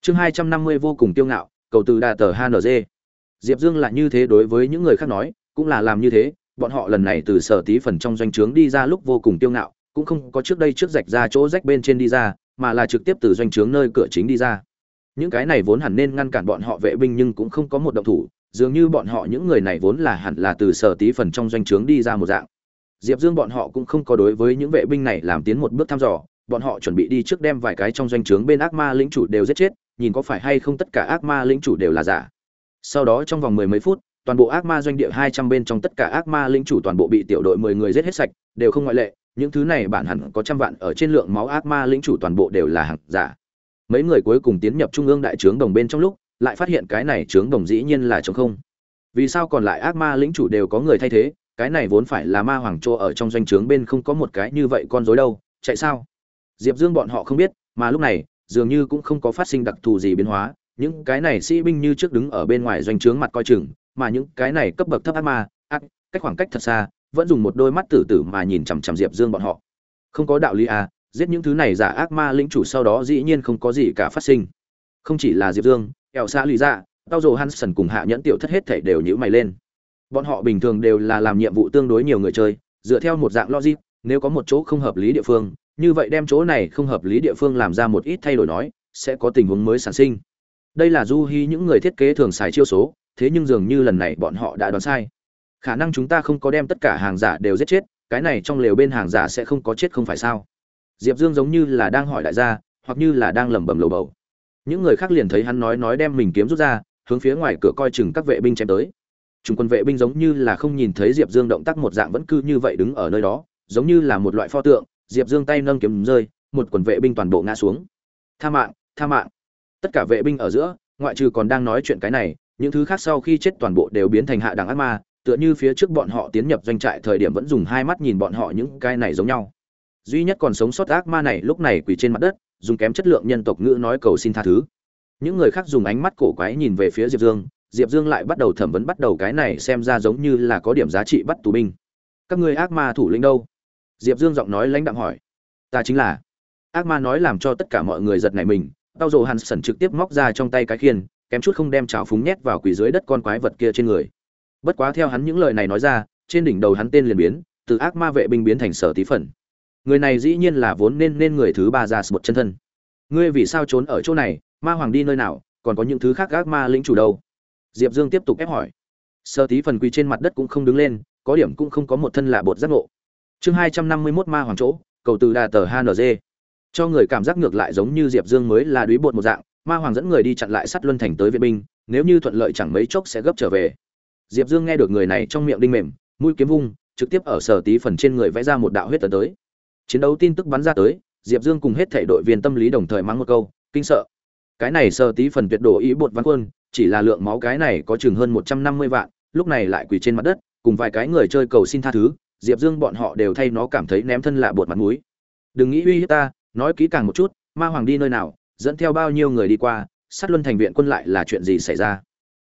Chương hai trăm năm mươi vô cùng tiêu ngạo, cầu từ đà tờ hng diệp dương là như thế đối với những người khác nói, cũng là làm như thế bọn họ lần này từ sở tí phần trong doanh trướng đi ra lúc vô cùng tiêu ngạo, cũng không có trước đây trước rạch ra chỗ rách bên trên đi ra, mà là trực tiếp từ doanh trướng nơi cửa chính đi ra. Những cái này vốn hẳn nên ngăn cản bọn họ vệ binh nhưng cũng không có một động thủ, dường như bọn họ những người này vốn là hẳn là từ sở tí phần trong doanh trướng đi ra một dạng. Diệp dương bọn họ cũng không có đối với những vệ binh này làm tiến một bước thăm dò, bọn họ chuẩn bị đi trước đem vài cái trong doanh trướng bên ác ma lĩnh chủ đều giết chết, nhìn có phải hay không tất cả ác ma lĩnh chủ đều là giả. Sau đó trong vòng mười mấy phút toàn bộ ác ma doanh địa hai trăm bên trong tất cả ác ma linh chủ toàn bộ bị tiểu đội mười người giết hết sạch, đều không ngoại lệ, những thứ này bản hẳn có trăm vạn ở trên lượng máu ác ma lĩnh chủ toàn bộ đều là hàng giả. Mấy người cuối cùng tiến nhập trung ương đại trướng đồng bên trong lúc lại phát hiện cái này trướng đồng dĩ nhiên là trống không. Vì sao còn lại ác ma lĩnh chủ đều có người thay thế? Cái này vốn phải là ma hoàng trô ở trong doanh trướng bên không có một cái như vậy con rối đâu chạy sao? Diệp dương bọn họ không biết mà lúc này dường như cũng không có phát sinh đặc thù gì biến hóa những cái này sĩ binh như trước đứng ở bên ngoài doanh trướng mặt coi chừng mà những cái này cấp bậc thấp ác ma, ác, cách khoảng cách thật xa, vẫn dùng một đôi mắt tử tử mà nhìn chằm chằm diệp dương bọn họ. Không có đạo lý à giết những thứ này giả ác ma lĩnh chủ sau đó dĩ nhiên không có gì cả phát sinh. Không chỉ là diệp dương ẻo xa Lý ra tao dồ hansen cùng hạ nhẫn tiểu thất hết thảy đều nhữ mày lên. Bọn họ bình thường đều là làm nhiệm vụ tương đối nhiều người chơi, dựa theo một dạng logic, nếu có một chỗ không hợp lý địa phương, như vậy đem chỗ này không hợp lý địa phương làm ra một ít thay đổi nói, sẽ có tình huống mới sản sinh. Đây là du hy những người thiết kế thường xài chiêu số thế nhưng dường như lần này bọn họ đã đoán sai. Khả năng chúng ta không có đem tất cả hàng giả đều giết chết, cái này trong lều bên hàng giả sẽ không có chết không phải sao? Diệp dương giống như là đang hỏi đại gia, hoặc như là đang lẩm bẩm lầu bầu. Những người khác liền thấy hắn nói nói đem mình kiếm rút ra, hướng phía ngoài cửa coi chừng các vệ binh chém tới. Chúng quân vệ binh giống như là không nhìn thấy diệp dương động tác một dạng vẫn cứ như vậy đứng ở nơi đó, giống như là một loại pho tượng, diệp dương tay nâng kiếm rơi, một quần vệ binh toàn bộ ngã xuống. Tha mạng tha mạng. Tất cả vệ binh ở giữa, ngoại trừ còn đang nói chuyện cái này những thứ khác sau khi chết toàn bộ đều biến thành hạ đẳng ác ma, tựa như phía trước bọn họ tiến nhập doanh trại thời điểm vẫn dùng hai mắt nhìn bọn họ những cái này giống nhau. Duy nhất còn sống sót ác ma này lúc này quỳ trên mặt đất, dùng kém chất lượng nhân tộc ngữ nói cầu xin tha thứ. Những người khác dùng ánh mắt cổ quái nhìn về phía diệp dương diệp dương lại bắt đầu thẩm vấn bắt đầu cái này xem ra giống như là có điểm giá trị bắt tù binh. Các ngươi ác ma thủ lĩnh đâu? Diệp dương giọng nói lãnh đạm hỏi. Ta chính là. Ác ma nói làm cho tất cả mọi người giật nảy mình, tao rồ hàn sẩn trực tiếp móc ra trong tay cái khiên kém chút không đem chảo phúng nhét vào quỷ dưới đất con quái vật kia trên người. Bất quá theo hắn những lời này nói ra, trên đỉnh đầu hắn tên liền biến, từ ác ma vệ binh biến thành sở tí phần. Người này dĩ nhiên là vốn nên nên người thứ ba ra một chân thân. Ngươi vì sao trốn ở chỗ này, ma hoàng đi nơi nào, còn có những thứ khác ác ma lĩnh chủ đâu? Diệp dương tiếp tục ép hỏi. Sơ tí phần quỳ trên mặt đất cũng không đứng lên, có điểm cũng không có một thân lạ bột giác ngộ. Chương hai trăm năm mươi mốt ma hoàng chỗ, cầu từ đà tờ hng cho người cảm giác ngược lại giống như diệp dương mới là đúy bột một dạng ma hoàng dẫn người đi chặn lại sắt luân thành tới viện binh, nếu như thuận lợi chẳng mấy chốc sẽ gấp trở về. Diệp dương nghe được người này trong miệng đinh mềm, mũi kiếm vung, trực tiếp ở sở tí phần trên người vẽ ra một đạo huyết tấn tới. Chiến đấu tin tức bắn ra tới, diệp dương cùng hết thể đội viên tâm lý đồng thời mắng một câu, kinh sợ. Cái này sở tí phần tuyệt đổ ý bột văn quân, chỉ là lượng máu cái này có chừng hơn một trăm năm mươi vạn, lúc này lại quỳ trên mặt đất, cùng vài cái người chơi cầu xin tha thứ, diệp dương bọn họ đều thay nó cảm thấy ném thân lạ bột mặt mũi. Đừng nghĩ uy hiếp ta, nói kỹ càng một chút, ma hoàng đi nơi nào dẫn theo bao nhiêu người đi qua sát luân thành viện quân lại là chuyện gì xảy ra?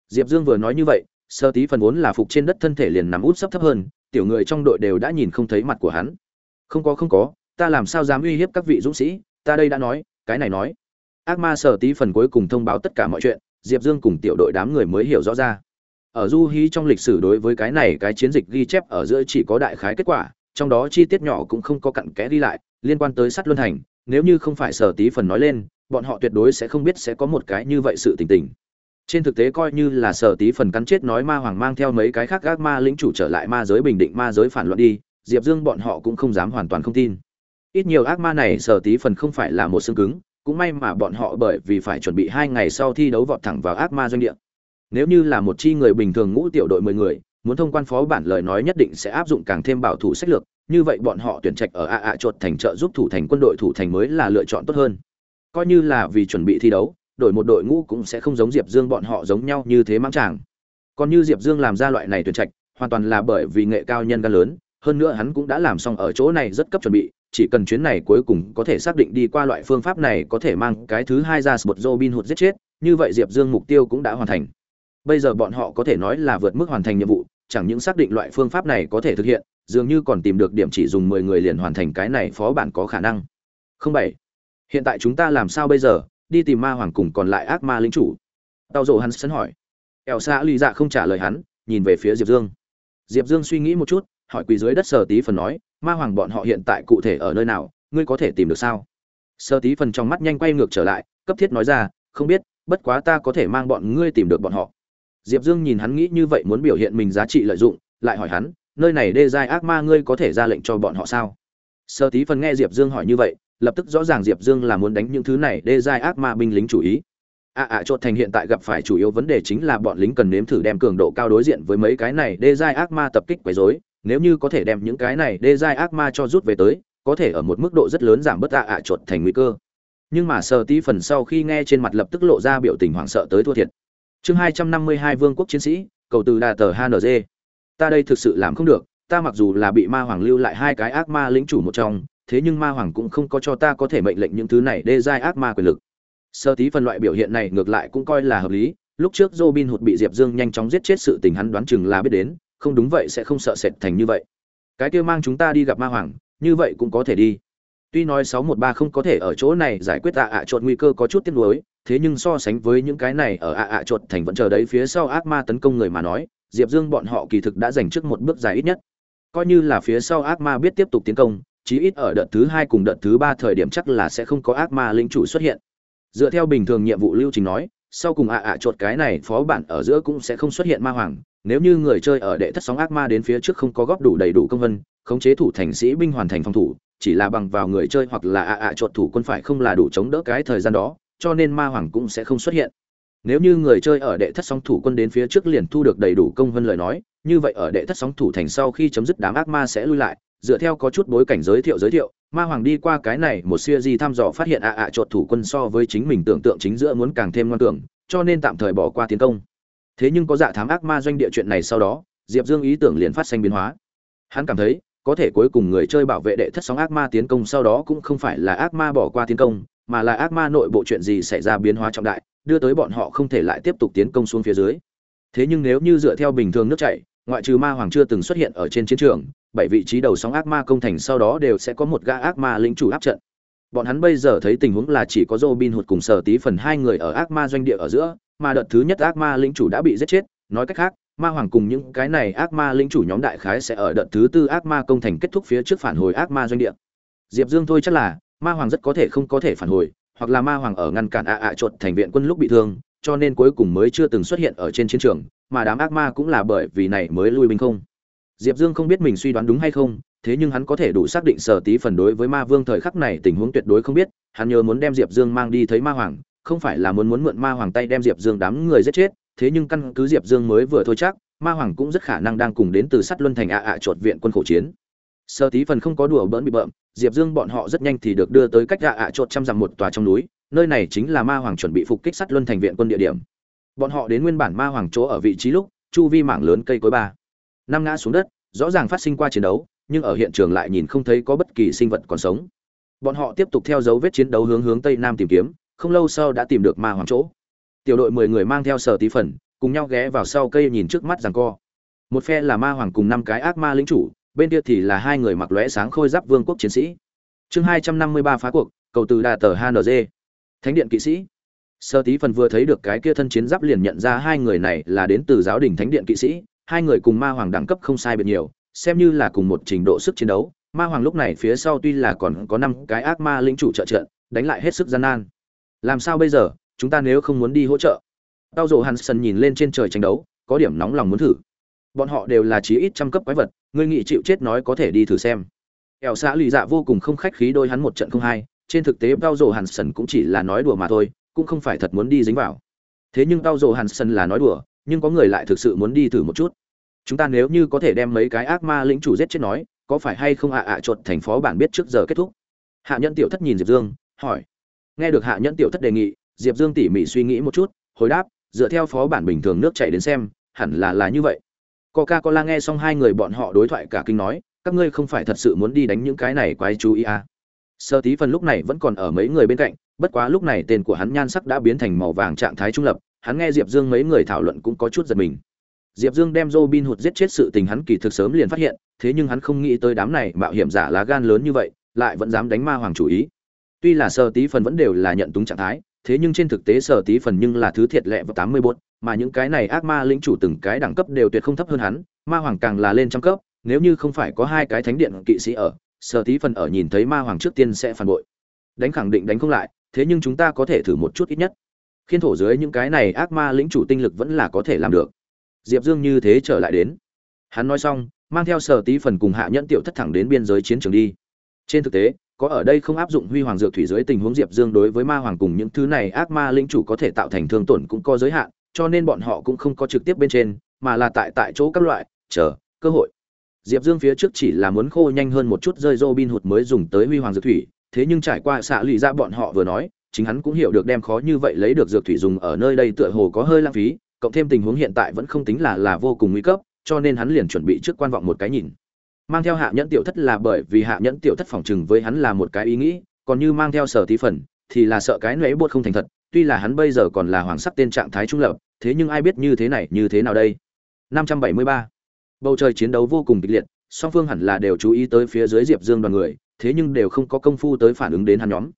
Diệp dương vừa nói như vậy sơ tí phần vốn là phục trên đất thân thể liền nằm út sấp thấp hơn tiểu người trong đội đều đã nhìn không thấy mặt của hắn. Không có không có ta làm sao dám uy hiếp các vị dũng sĩ? Ta đây đã nói cái này nói. Ác ma sở tí phần cuối cùng thông báo tất cả mọi chuyện diệp dương cùng tiểu đội đám người mới hiểu rõ ra. Ở du hí trong lịch sử đối với cái này cái chiến dịch ghi chép ở giữa chỉ có đại khái kết quả trong đó chi tiết nhỏ cũng không có cặn kẽ đi lại liên quan tới sắt luân hành, nếu như không phải sở tí phần nói lên bọn họ tuyệt đối sẽ không biết sẽ có một cái như vậy sự tình tình. Trên thực tế coi như là sở tí phần cắn chết nói ma hoàng mang theo mấy cái khác gác ma lĩnh chủ trở lại ma giới bình định ma giới phản loạn đi, diệp dương bọn họ cũng không dám hoàn toàn không tin. Ít nhiều ác ma này sở tí phần không phải là một xương cứng, cũng may mà bọn họ bởi vì phải chuẩn bị hai ngày sau thi đấu vọt thẳng vào ác ma doanh địa. Nếu như là một chi người bình thường ngũ tiểu đội mười người, muốn thông quan phó bản lời nói nhất định sẽ áp dụng càng thêm bảo thủ sách lược, như vậy bọn họ tuyển trạch ở a ạ chuột thành trợ giúp thủ thành quân đội thủ thành mới là lựa chọn tốt hơn coi như là vì chuẩn bị thi đấu đổi một đội ngũ cũng sẽ không giống diệp dương bọn họ giống nhau như thế mãng tràng còn như diệp dương làm ra loại này tuyển trạch hoàn toàn là bởi vì nghệ cao nhân gan lớn hơn nữa hắn cũng đã làm xong ở chỗ này rất cấp chuẩn bị chỉ cần chuyến này cuối cùng có thể xác định đi qua loại phương pháp này có thể mang cái thứ hai ra một Robin hụt giết chết, như vậy Diệp Dương mục tiêu cũng đã hoàn thành. Bây giờ bọn họ có thể nói là vượt mức hoàn thành nhiệm vụ, chẳng những xác định loại phương pháp này có thể thực hiện, dường như còn tìm được điểm chỉ dùng mười người liền hoàn thành cái này phó bản có khả năng. Không bảy. Hiện tại chúng ta làm sao bây giờ, đi tìm ma hoàng cùng còn lại ác ma linh chủ. Tao rộ hắn sân hỏi. ẻo xa lì Dạ không trả lời hắn, nhìn về phía Diệp Dương. Diệp Dương suy nghĩ một chút, hỏi quỳ dưới đất sở tí phần nói, ma hoàng bọn họ hiện tại cụ thể ở nơi nào, ngươi có thể tìm được sao? Sở tí phần trong mắt nhanh quay ngược trở lại, cấp thiết nói ra, không biết, bất quá ta có thể mang bọn ngươi tìm được bọn họ. Diệp Dương nhìn hắn nghĩ như vậy muốn biểu hiện mình giá trị lợi dụng, lại hỏi hắn, nơi này đê giai ác ma ngươi có thể ra lệnh cho bọn họ sao? Sở tí phần nghe Diệp Dương hỏi như vậy, lập tức rõ ràng Diệp Dương là muốn đánh những thứ này đê giai ác ma binh lính chủ ý. À à chốt thành hiện tại gặp phải chủ yếu vấn đề chính là bọn lính cần nếm thử đem cường độ cao đối diện với mấy cái này đê giai ác ma tập kích quấy rối, nếu như có thể đem những cái này đê giai ác ma cho rút về tới có thể ở một mức độ rất lớn giảm bớt ạ ạ chốt thành nguy cơ. Nhưng mà sờ tí phần sau khi nghe trên mặt lập tức lộ ra biểu tình hoảng sợ tới thua thiệt. Chương hai trăm năm mươi hai vương quốc chiến sĩ cầu từ đà tờ hng ta đây thực sự làm không được ta mặc dù là bị ma hoàng lưu lại hai cái ác ma lĩnh chủ một trong thế nhưng ma hoàng cũng không có cho ta có thể mệnh lệnh những thứ này đê giai ác ma quyền lực sơ tí phần loại biểu hiện này ngược lại cũng coi là hợp lý lúc trước Robin hụt bị Diệp Dương nhanh chóng giết chết sự tình hắn đoán chừng là biết đến, không đúng vậy sẽ không sợ sệt thành như vậy. Cái kia mang chúng ta đi gặp ma hoàng, như vậy cũng có thể đi. Tuy nói 613 không có thể ở chỗ này giải quyết ạ ạ à nguy cơ có chút tiếc nuối, thế nhưng so sánh với những cái này ở ạ ạ chuột thành vẫn chờ đấy phía sau ác ma tấn công người mà nói, Diệp Dương bọn họ kỳ thực đã giành trước một bước dài ít nhất. Coi như là phía sau ác ma biết tiếp tục tiến công, chí ít ở đợt thứ hai cùng đợt thứ ba thời điểm chắc là sẽ không có ác ma linh chủ xuất hiện. Dựa theo bình thường nhiệm vụ lưu trình nói, sau cùng ạ ạ à chột cái này phó bản ở giữa cũng sẽ không xuất hiện ma hoàng nếu như người chơi ở đệ thất sóng ác ma đến phía trước không có góp đủ đầy đủ công vân khống chế thủ thành sĩ binh hoàn thành phòng thủ chỉ là bằng vào người chơi hoặc là ạ ạ chột thủ quân phải không là đủ chống đỡ cái thời gian đó cho nên ma hoàng cũng sẽ không xuất hiện nếu như người chơi ở đệ thất sóng thủ quân đến phía trước liền thu được đầy đủ công vân lời nói như vậy ở đệ thất sóng thủ thành sau khi chấm dứt đám ác ma sẽ lui lại dựa theo có chút bối cảnh giới thiệu giới thiệu, ma hoàng đi qua cái này một siêu di thăm dò phát hiện ạ ạ à chột thủ quân so với chính mình tưởng tượng chính giữa muốn càng thêm ngoan cường, cho nên tạm thời bỏ qua tiến công. Thế nhưng có dạ thám ác ma doanh địa chuyện này sau đó, diệp dương ý tưởng liền phát sinh biến hóa. Hắn cảm thấy, có thể cuối cùng người chơi bảo vệ đệ thất sóng ác ma tiến công sau đó cũng không phải là ác ma bỏ qua tiến công, mà là ác ma nội bộ chuyện gì xảy ra biến hóa trọng đại, đưa tới bọn họ không thể lại tiếp tục tiến công xuống phía dưới. Thế nhưng nếu như dựa theo bình thường nước chảy, ngoại trừ ma hoàng chưa từng xuất hiện ở trên chiến trường bảy vị trí đầu sóng ác ma công thành sau đó đều sẽ có một gã ác ma lĩnh chủ áp trận bọn hắn bây giờ thấy tình huống là chỉ có Robin Hood cùng Sở Tí phần hai người ở ác ma doanh địa ở giữa, mà đợt thứ nhất ác ma lĩnh chủ đã bị giết chết, nói cách khác, ma hoàng cùng những cái này ác ma lĩnh chủ nhóm đại khái sẽ ở đợt thứ tư ác ma công thành kết thúc phía trước phản hồi ác ma doanh địa. Diệp Dương thôi chắc là, ma hoàng rất có thể không có thể phản hồi, hoặc là ma hoàng ở ngăn cản ạ ạ à chuột thành viện quân lúc bị thương, cho nên cuối cùng mới chưa từng xuất hiện ở trên chiến trường, mà đám ác ma cũng là bởi vì này mới lui binh không. Diệp Dương không biết mình suy đoán đúng hay không, thế nhưng hắn có thể đủ xác định sở tí phần đối với ma vương thời khắc này tình huống tuyệt đối không biết. Hắn nhớ muốn đem diệp dương mang đi thấy ma hoàng không phải là muốn muốn mượn ma hoàng tay đem diệp dương đám người giết chết thế nhưng căn cứ diệp dương mới vừa thôi chắc ma hoàng cũng rất khả năng đang cùng đến từ sắt luân thành ạ ạ à chuột viện quân khổ chiến. Sở tí phần không có đùa bỡn bị bợm diệp dương bọn họ rất nhanh thì được đưa tới cách ạ ạ chuột trăm dặm một tòa trong núi nơi này chính là ma hoàng chuẩn bị phục kích sắt luân thành viện quân địa điểm. Bọn họ đến nguyên bản ma hoàng chỗ ở vị trí lúc chu vi mảng lớn cây cối ba năm ngã xuống đất, rõ ràng phát sinh qua chiến đấu, nhưng ở hiện trường lại nhìn không thấy có bất kỳ sinh vật còn sống. Bọn họ tiếp tục theo dấu vết chiến đấu hướng hướng tây nam tìm kiếm, không lâu sau đã tìm được ma hoàng chỗ. Tiểu đội mười người mang theo sở tí phần, cùng nhau ghé vào sau cây nhìn trước mắt rằng co. Một phe là ma hoàng cùng năm cái ác ma lính chủ, bên kia thì là hai người mặc lóe sáng khôi giáp vương quốc chiến sĩ. Chương hai trăm năm mươi ba phá cuộc, cầu từ đà tờ hng thánh điện kỵ sĩ. Sơ tí phần vừa thấy được cái kia thân chiến giáp liền nhận ra hai người này là đến từ giáo đình thánh điện kỵ sĩ hai người cùng ma hoàng đẳng cấp không sai biệt nhiều, xem như là cùng một trình độ sức chiến đấu, ma hoàng lúc này phía sau tuy là còn có năm cái ác ma lĩnh chủ trợ trận, đánh lại hết sức gian nan. Làm sao bây giờ, chúng ta nếu không muốn đi hỗ trợ? Tao rộ hansen nhìn lên trên trời tranh đấu, có điểm nóng lòng muốn thử. Bọn họ đều là chí ít trăm cấp quái vật người nghị chịu chết nói có thể đi thử xem. Ẻo xã lì dạ vô cùng không khách khí đôi hắn một trận không hai trên thực tế tao rộ hansen cũng chỉ là nói đùa mà thôi, cũng không phải thật muốn đi dính vào. Thế nhưng tao rộ hansen là nói đùa nhưng có người lại thực sự muốn đi thử một chút. Chúng ta nếu như có thể đem mấy cái ác ma lĩnh chủ giết chết nói, có phải hay không ạ ạ chuột thành phó bản biết trước giờ kết thúc? Hạ nhẫn tiểu thất nhìn diệp dương, hỏi. Nghe được hạ nhẫn tiểu thất đề nghị, diệp dương tỉ mỉ suy nghĩ một chút, hồi đáp, dựa theo phó bản bình thường nước chảy đến xem, hẳn là là như vậy. Coca cola nghe xong hai người bọn họ đối thoại cả kinh nói, các ngươi không phải thật sự muốn đi đánh những cái này quái chú ý à. sơ tí phần lúc này vẫn còn ở mấy người bên cạnh, bất quá lúc này tên của hắn nhan sắc đã biến thành màu vàng trạng thái trung lập hắn nghe diệp dương mấy người thảo luận cũng có chút giật mình Diệp Dương đem Robin Hood giết chết sự tình hắn kỳ thực sớm liền phát hiện, thế nhưng hắn không nghĩ tới đám này mạo hiểm giả lá gan lớn như vậy, lại vẫn dám đánh ma hoàng chủ ý. Tuy là sở tí phần vẫn đều là nhận túng trạng thái, thế nhưng trên thực tế sở tí phần nhưng là thứ thiệt lệ vào 84, mà những cái này ác ma lĩnh chủ từng cái đẳng cấp đều tuyệt không thấp hơn hắn, ma hoàng càng là lên trăm cấp, nếu như không phải có hai cái thánh điện kỵ sĩ ở, sở tí phần ở nhìn thấy ma hoàng trước tiên sẽ phản bội. Đánh khẳng định đánh không lại, thế nhưng chúng ta có thể thử một chút ít nhất. Khiên thổ dưới những cái này ác ma lĩnh chủ tinh lực vẫn là có thể làm được. Diệp dương như thế trở lại đến. Hắn nói xong, mang theo sở tí phần cùng hạ nhẫn tiểu thất thẳng đến biên giới chiến trường đi. Trên thực tế, có ở đây không áp dụng huy hoàng dược thủy dưới tình huống diệp dương đối với ma hoàng cùng những thứ này ác ma linh chủ có thể tạo thành thương tổn cũng có giới hạn, cho nên bọn họ cũng không có trực tiếp bên trên, mà là tại tại chỗ các loại, chờ, cơ hội. Diệp dương phía trước chỉ là muốn khô nhanh hơn một chút rơi robin hụt mới dùng tới huy hoàng dược thủy, thế nhưng trải qua xạ lụy ra bọn họ vừa nói chính hắn cũng hiểu được đem khó như vậy lấy được dược thủy dùng ở nơi đây tựa hồ có hơi lãng phí, cộng thêm tình huống hiện tại vẫn không tính là là vô cùng nguy cấp, cho nên hắn liền chuẩn bị trước quan vọng một cái nhìn. Mang theo hạ nhẫn tiểu thất là bởi vì hạ nhẫn tiểu thất phòng chừng với hắn là một cái ý nghĩ, còn như mang theo sở tí phần, thì là sợ cái nãy buốt không thành thật, tuy là hắn bây giờ còn là hoàng sắc tên trạng thái trung lập, thế nhưng ai biết như thế này, như thế nào đây? 573 bầu trời chiến đấu vô cùng kịch liệt, song phương hẳn là đều chú ý tới phía dưới diệp dương đoàn người, thế nhưng đều không có công phu tới phản ứng đến hắn nhóm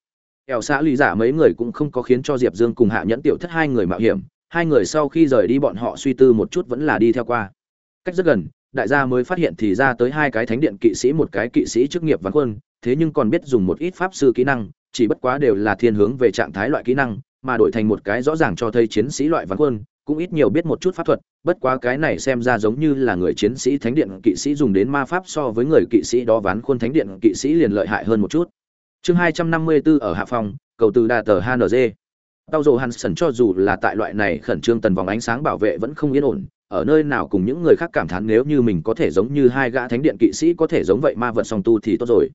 ẻo xã lý giả mấy người cũng không có khiến cho diệp dương cùng hạ nhẫn tiểu thất hai người mạo hiểm, hai người sau khi rời đi bọn họ suy tư một chút vẫn là đi theo qua. Cách rất gần, đại gia mới phát hiện thì ra tới hai cái thánh điện kỵ sĩ một cái kỵ sĩ chức nghiệp văn quân, thế nhưng còn biết dùng một ít pháp sư kỹ năng, chỉ bất quá đều là thiên hướng về trạng thái loại kỹ năng, mà đổi thành một cái rõ ràng cho thấy chiến sĩ loại văn quân, cũng ít nhiều biết một chút pháp thuật, bất quá cái này xem ra giống như là người chiến sĩ thánh điện kỵ sĩ dùng đến ma pháp so với người kỵ sĩ đó ván khuôn thánh điện kỵ sĩ liền lợi hại hơn một chút chương hai trăm năm mươi 254 ở hạ phòng, cầu từ đà tờ hng tao dồ hansen cho dù là tại loại này khẩn trương tần vòng ánh sáng bảo vệ vẫn không yên ổn, ở nơi nào cùng những người khác cảm thán nếu như mình có thể giống như hai gã thánh điện kỵ sĩ có thể giống vậy ma vật song tu thì tốt rồi.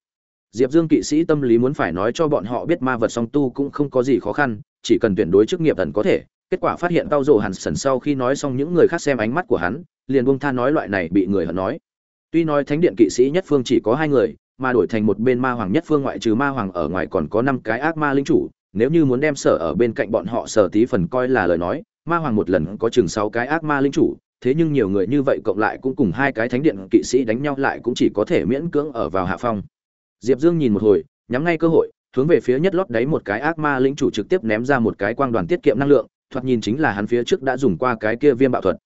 Diệp dương kỵ sĩ tâm lý muốn phải nói cho bọn họ biết ma vật song tu cũng không có gì khó khăn, chỉ cần tuyển đối chức nghiệp thần có thể. Kết quả phát hiện tao rồ hẳn sần sau khi nói xong những người khác xem ánh mắt của hắn, liền buông tha nói loại này bị người hận nói. Tuy nói thánh điện kỵ sĩ nhất phương chỉ có hai người mà đổi thành một bên ma hoàng nhất phương ngoại trừ ma hoàng ở ngoài còn có năm cái ác ma linh chủ, nếu như muốn đem sở ở bên cạnh bọn họ sở tí phần coi là lời nói, ma hoàng một lần có chừng sáu cái ác ma linh chủ, thế nhưng nhiều người như vậy cộng lại cũng cùng hai cái thánh điện kỵ sĩ đánh nhau lại cũng chỉ có thể miễn cưỡng ở vào hạ phong. Diệp dương nhìn một hồi, nhắm ngay cơ hội, hướng về phía nhất lót đáy một cái ác ma lĩnh chủ trực tiếp ném ra một cái quang đoàn tiết kiệm năng lượng, thoạt nhìn chính là hắn phía trước đã dùng qua cái kia viêm bạo thuật.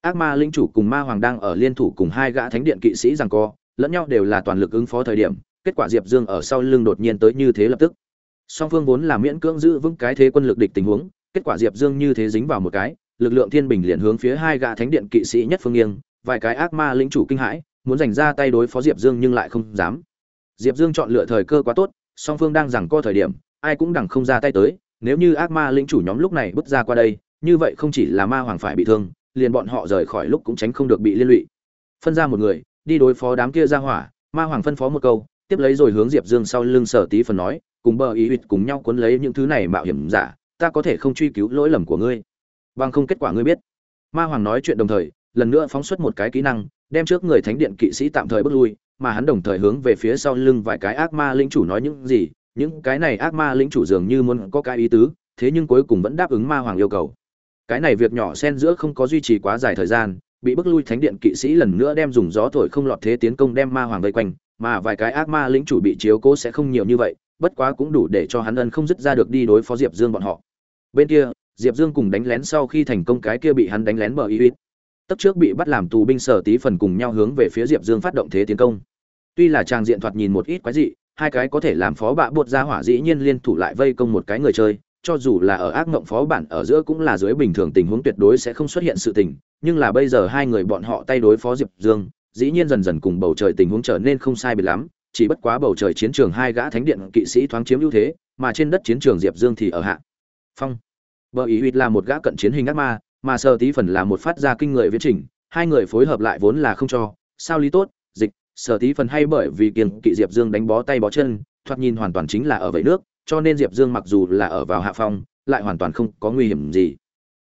Ác ma lĩnh chủ cùng ma hoàng đang ở liên thủ cùng hai gã thánh điện kỵ sĩ rằng co lẫn nhau đều là toàn lực ứng phó thời điểm, kết quả diệp dương ở sau lưng đột nhiên tới như thế lập tức. Song phương vốn là miễn cưỡng giữ vững cái thế quân lực địch tình huống, kết quả diệp dương như thế dính vào một cái, lực lượng thiên bình liền hướng phía hai gã thánh điện kỵ sĩ nhất phương nghiêng, vài cái ác ma lĩnh chủ kinh hãi, muốn giành ra tay đối phó diệp dương nhưng lại không dám. Diệp dương chọn lựa thời cơ quá tốt, song phương đang rằng co thời điểm, ai cũng đằng không ra tay tới, nếu như ác ma lĩnh chủ nhóm lúc này bước ra qua đây, như vậy không chỉ là ma hoàng phải bị thương, liền bọn họ rời khỏi lúc cũng tránh không được bị liên lụy. Phân ra một người đi đối phó đám kia ra hỏa, ma hoàng phân phó một câu, tiếp lấy rồi hướng diệp dương sau lưng sở tí phần nói, cùng bờ ý huyệt cùng nhau cuốn lấy những thứ này mạo hiểm giả, ta có thể không truy cứu lỗi lầm của ngươi. Bằng không kết quả ngươi biết. Ma hoàng nói chuyện đồng thời, lần nữa phóng xuất một cái kỹ năng, đem trước người thánh điện kỵ sĩ tạm thời bước lui, mà hắn đồng thời hướng về phía sau lưng vài cái ác ma lĩnh chủ nói những gì, những cái này ác ma lĩnh chủ dường như muốn có cái ý tứ, thế nhưng cuối cùng vẫn đáp ứng ma hoàng yêu cầu. Cái này việc nhỏ xen giữa không có duy trì quá dài thời gian bị bức lui thánh điện kỵ sĩ lần nữa đem dùng gió thổi không lọt thế tiến công đem ma hoàng vây quanh, mà vài cái ác ma lĩnh chủ bị chiếu cố sẽ không nhiều như vậy, bất quá cũng đủ để cho hắn ân không dứt ra được đi đối phó diệp dương bọn họ. Bên kia, diệp dương cùng đánh lén sau khi thành công cái kia bị hắn đánh lén bờ y uýt tấp trước bị bắt làm tù binh sở tí phần cùng nhau hướng về phía diệp dương phát động thế tiến công. Tuy là trang diện thoạt nhìn một ít quái dị, hai cái có thể làm phó bạ bột ra hỏa dĩ nhiên liên thủ lại vây công một cái người chơi, cho dù là ở ác mộng phó bản ở giữa cũng là dưới bình thường tình huống tuyệt đối sẽ không xuất hiện sự tình nhưng là bây giờ hai người bọn họ tay đối phó diệp dương, dĩ nhiên dần dần cùng bầu trời tình huống trở nên không sai biệt lắm, chỉ bất quá bầu trời chiến trường hai gã thánh điện kỵ sĩ thoáng chiếm ưu thế, mà trên đất chiến trường diệp dương thì ở hạ. Phong. Bờ ý huýt là một gã cận chiến hình ác ma, mà Sở tí phần là một phát ra kinh người viễn trình, hai người phối hợp lại vốn là không cho, sao lý tốt, dịch, sở tí phần hay bởi vì kiêng kỵ diệp dương đánh bó tay bó chân, thoạt nhìn hoàn toàn chính là ở vậy nước, cho nên diệp dương mặc dù là ở vào hạ phong, lại hoàn toàn không có nguy hiểm gì.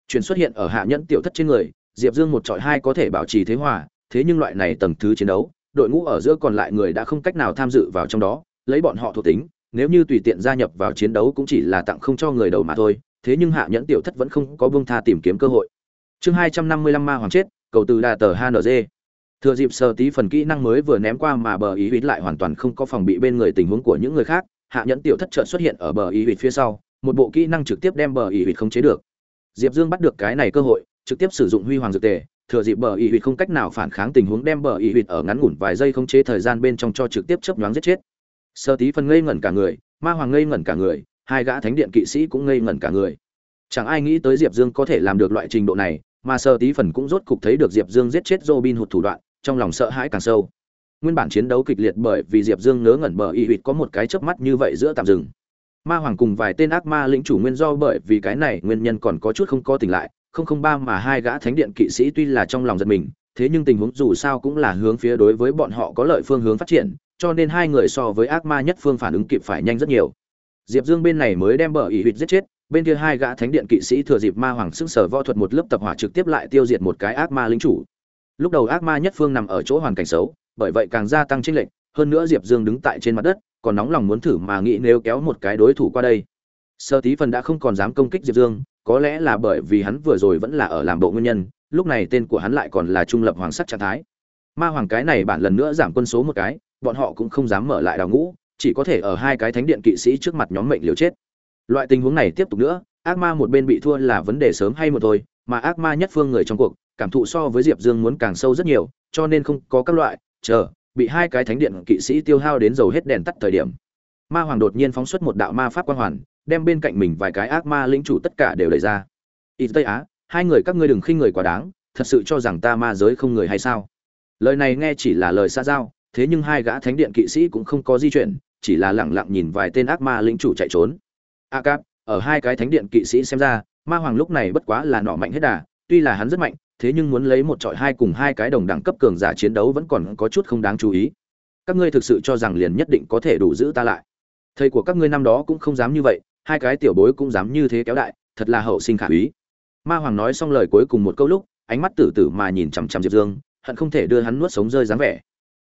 Chuyện xuất hiện ở hạ nhẫn tiểu thất trên người diệp dương một trọi hai có thể bảo trì thế hòa, thế nhưng loại này tầng thứ chiến đấu, đội ngũ ở giữa còn lại người đã không cách nào tham dự vào trong đó, lấy bọn họ thuộc tính, nếu như tùy tiện gia nhập vào chiến đấu cũng chỉ là tặng không cho người đầu mà thôi, thế nhưng hạ nhẫn tiểu thất vẫn không có buông tha tìm kiếm cơ hội chương hai trăm năm mươi lăm ma hoàng chết, cầu từ đà tờ HNZ. thừa dịp sơ tí phần kỹ năng mới vừa ném qua mà bờ ý huyết lại hoàn toàn không có phòng bị bên người tình huống của những người khác, hạ nhẫn tiểu thất chợt xuất hiện ở bờ ý huyết phía sau, một bộ kỹ năng trực tiếp đem bờ ý huyết không chế được diệp dương bắt được cái này cơ hội trực tiếp sử dụng huy hoàng dược tề, thừa dịp bờ ý huyệt không cách nào phản kháng tình huống đem bờ ý huyệt ở ngắn ngủn vài giây không chế thời gian bên trong cho trực tiếp chớp nhoáng giết chết. Sơ tí phần ngây ngẩn cả người, ma hoàng ngây ngẩn cả người, hai gã thánh điện kỵ sĩ cũng ngây ngẩn cả người. Chẳng ai nghĩ tới diệp dương có thể làm được loại trình độ này, mà sơ tí phần cũng rốt cục thấy được diệp dương giết chết robin hụt thủ đoạn, trong lòng sợ hãi càng sâu. Nguyên bản chiến đấu kịch liệt bởi vì diệp dương ngớ ngẩn bờ y huyệt có một cái chớp mắt như vậy giữa tạm dừng. Ma hoàng cùng vài tên ác ma lĩnh chủ nguyên do bởi vì cái này nguyên nhân còn có chút không co tỉnh lại không không ba mà hai gã thánh điện kỵ sĩ tuy là trong lòng giật mình, thế nhưng tình huống dù sao cũng là hướng phía đối với bọn họ có lợi phương hướng phát triển, cho nên hai người so với ác ma nhất phương phản ứng kịp phải nhanh rất nhiều. Diệp dương bên này mới đem bờ ỷ huyệt giết chết, bên kia hai gã thánh điện kỵ sĩ thừa dịp ma hoàng sức sở võ thuật một lớp tập hỏa trực tiếp lại tiêu diệt một cái ác ma lính chủ. Lúc đầu ác ma nhất phương nằm ở chỗ hoàn cảnh xấu, bởi vậy càng gia tăng chênh lệch, hơn nữa diệp dương đứng tại trên mặt đất, còn nóng lòng muốn thử mà nghĩ nếu kéo một cái đối thủ qua đây. Sơ tí phần đã không còn dám công kích diệp dương có lẽ là bởi vì hắn vừa rồi vẫn là ở làm bộ nguyên nhân, lúc này tên của hắn lại còn là trung lập hoàng sắc trạng thái. Ma hoàng cái này bản lần nữa giảm quân số một cái, bọn họ cũng không dám mở lại đào ngũ, chỉ có thể ở hai cái thánh điện kỵ sĩ trước mặt nhóm mệnh liều chết. Loại tình huống này tiếp tục nữa, ác ma một bên bị thua là vấn đề sớm hay một thôi, mà ác ma nhất phương người trong cuộc, cảm thụ so với diệp dương muốn càng sâu rất nhiều, cho nên không có các loại, chờ, bị hai cái thánh điện kỵ sĩ tiêu hao đến dầu hết đèn tắt thời điểm. Ma hoàng đột nhiên phóng xuất một đạo ma pháp quan hoàn đem bên cạnh mình vài cái ác ma lĩnh chủ tất cả đều đẩy ra. Ít tây á, hai người các ngươi đừng khinh người quá đáng, thật sự cho rằng ta ma giới không người hay sao? Lời này nghe chỉ là lời xa giao, thế nhưng hai gã thánh điện kỵ sĩ cũng không có di chuyển, chỉ là lẳng lặng nhìn vài tên ác ma lĩnh chủ chạy trốn. A cap ở hai cái thánh điện kỵ sĩ xem ra, ma hoàng lúc này bất quá là nọ mạnh hết đà, tuy là hắn rất mạnh, thế nhưng muốn lấy một trọi hai cùng hai cái đồng đẳng cấp cường giả chiến đấu vẫn còn có chút không đáng chú ý. Các ngươi thực sự cho rằng liền nhất định có thể đủ giữ ta lại. Thầy của các ngươi năm đó cũng không dám như vậy hai cái tiểu bối cũng dám như thế kéo đại, thật là hậu sinh khả úy. Ma hoàng nói xong lời cuối cùng một câu lúc, ánh mắt tử tử mà nhìn chằm chằm diệp dương, hận không thể đưa hắn nuốt sống rơi dáng vẻ.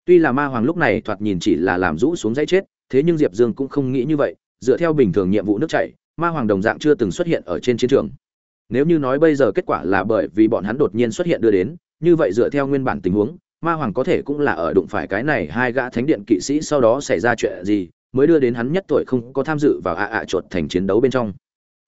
Tuy là ma hoàng lúc này thoạt nhìn chỉ là làm rũ xuống dãy chết, thế nhưng diệp dương cũng không nghĩ như vậy, dựa theo bình thường nhiệm vụ nước chảy, ma hoàng đồng dạng chưa từng xuất hiện ở trên chiến trường. Nếu như nói bây giờ kết quả là bởi vì bọn hắn đột nhiên xuất hiện đưa đến, như vậy dựa theo nguyên bản tình huống, ma hoàng có thể cũng là ở đụng phải cái này hai gã thánh điện kỵ sĩ sau đó xảy ra chuyện gì mới đưa đến hắn nhất tuổi không có tham dự vào ạ ạ chuột thành chiến đấu bên trong.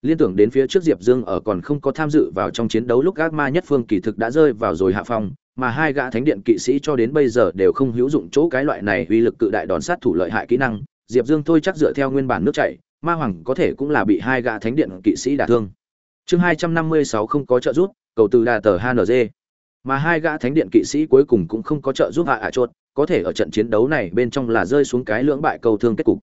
Liên tưởng đến phía trước diệp dương ở còn không có tham dự vào trong chiến đấu lúc gác ma nhất phương kỳ thực đã rơi vào rồi hạ phong, mà hai gã thánh điện kỵ sĩ cho đến bây giờ đều không hữu dụng chỗ cái loại này uy lực cự đại đòn sát thủ lợi hại kỹ năng, diệp dương thôi chắc dựa theo nguyên bản nước chảy, ma hoàng có thể cũng là bị hai gã thánh điện kỵ sĩ đả thương. Chương hai trăm năm mươi sáu không có trợ giúp, cầu từ đà tờ hng mà hai gã thánh điện kỵ sĩ cuối cùng cũng không có trợ giúp hạ ạ chốt có thể ở trận chiến đấu này bên trong là rơi xuống cái lưỡng bại cầu thương kết cục.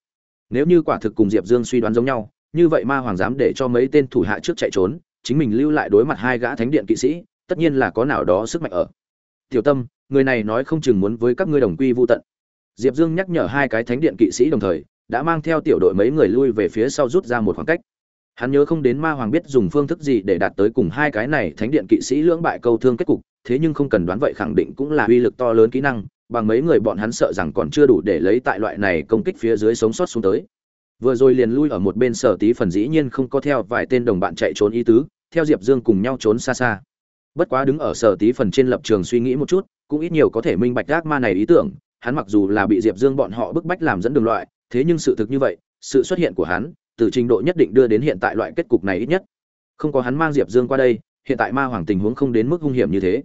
Nếu như quả thực cùng diệp dương suy đoán giống nhau, như vậy ma hoàng dám để cho mấy tên thủ hạ trước chạy trốn, chính mình lưu lại đối mặt hai gã thánh điện kỵ sĩ, tất nhiên là có nào đó sức mạnh ở. Tiểu tâm, người này nói không chừng muốn với các ngươi đồng quy vu tận. Diệp dương nhắc nhở hai cái thánh điện kỵ sĩ đồng thời, đã mang theo tiểu đội mấy người lui về phía sau rút ra một khoảng cách. Hắn nhớ không đến ma hoàng biết dùng phương thức gì để đạt tới cùng hai cái này thánh điện kỵ sĩ lưỡng bại câu thương kết cục, thế nhưng không cần đoán vậy khẳng định cũng là uy lực to lớn kỹ năng bằng mấy người bọn hắn sợ rằng còn chưa đủ để lấy tại loại này công kích phía dưới sống sót xuống tới. Vừa rồi liền lui ở một bên sở tí phần dĩ nhiên không có theo vài tên đồng bạn chạy trốn ý tứ, theo diệp dương cùng nhau trốn xa xa. Bất quá đứng ở sở tí phần trên lập trường suy nghĩ một chút, cũng ít nhiều có thể minh bạch ác ma này ý tưởng, hắn mặc dù là bị diệp dương bọn họ bức bách làm dẫn đường loại, thế nhưng sự thực như vậy, sự xuất hiện của hắn, từ trình độ nhất định đưa đến hiện tại loại kết cục này ít nhất. Không có hắn mang diệp dương qua đây, hiện tại ma hoàng tình huống không đến mức hung hiểm như thế.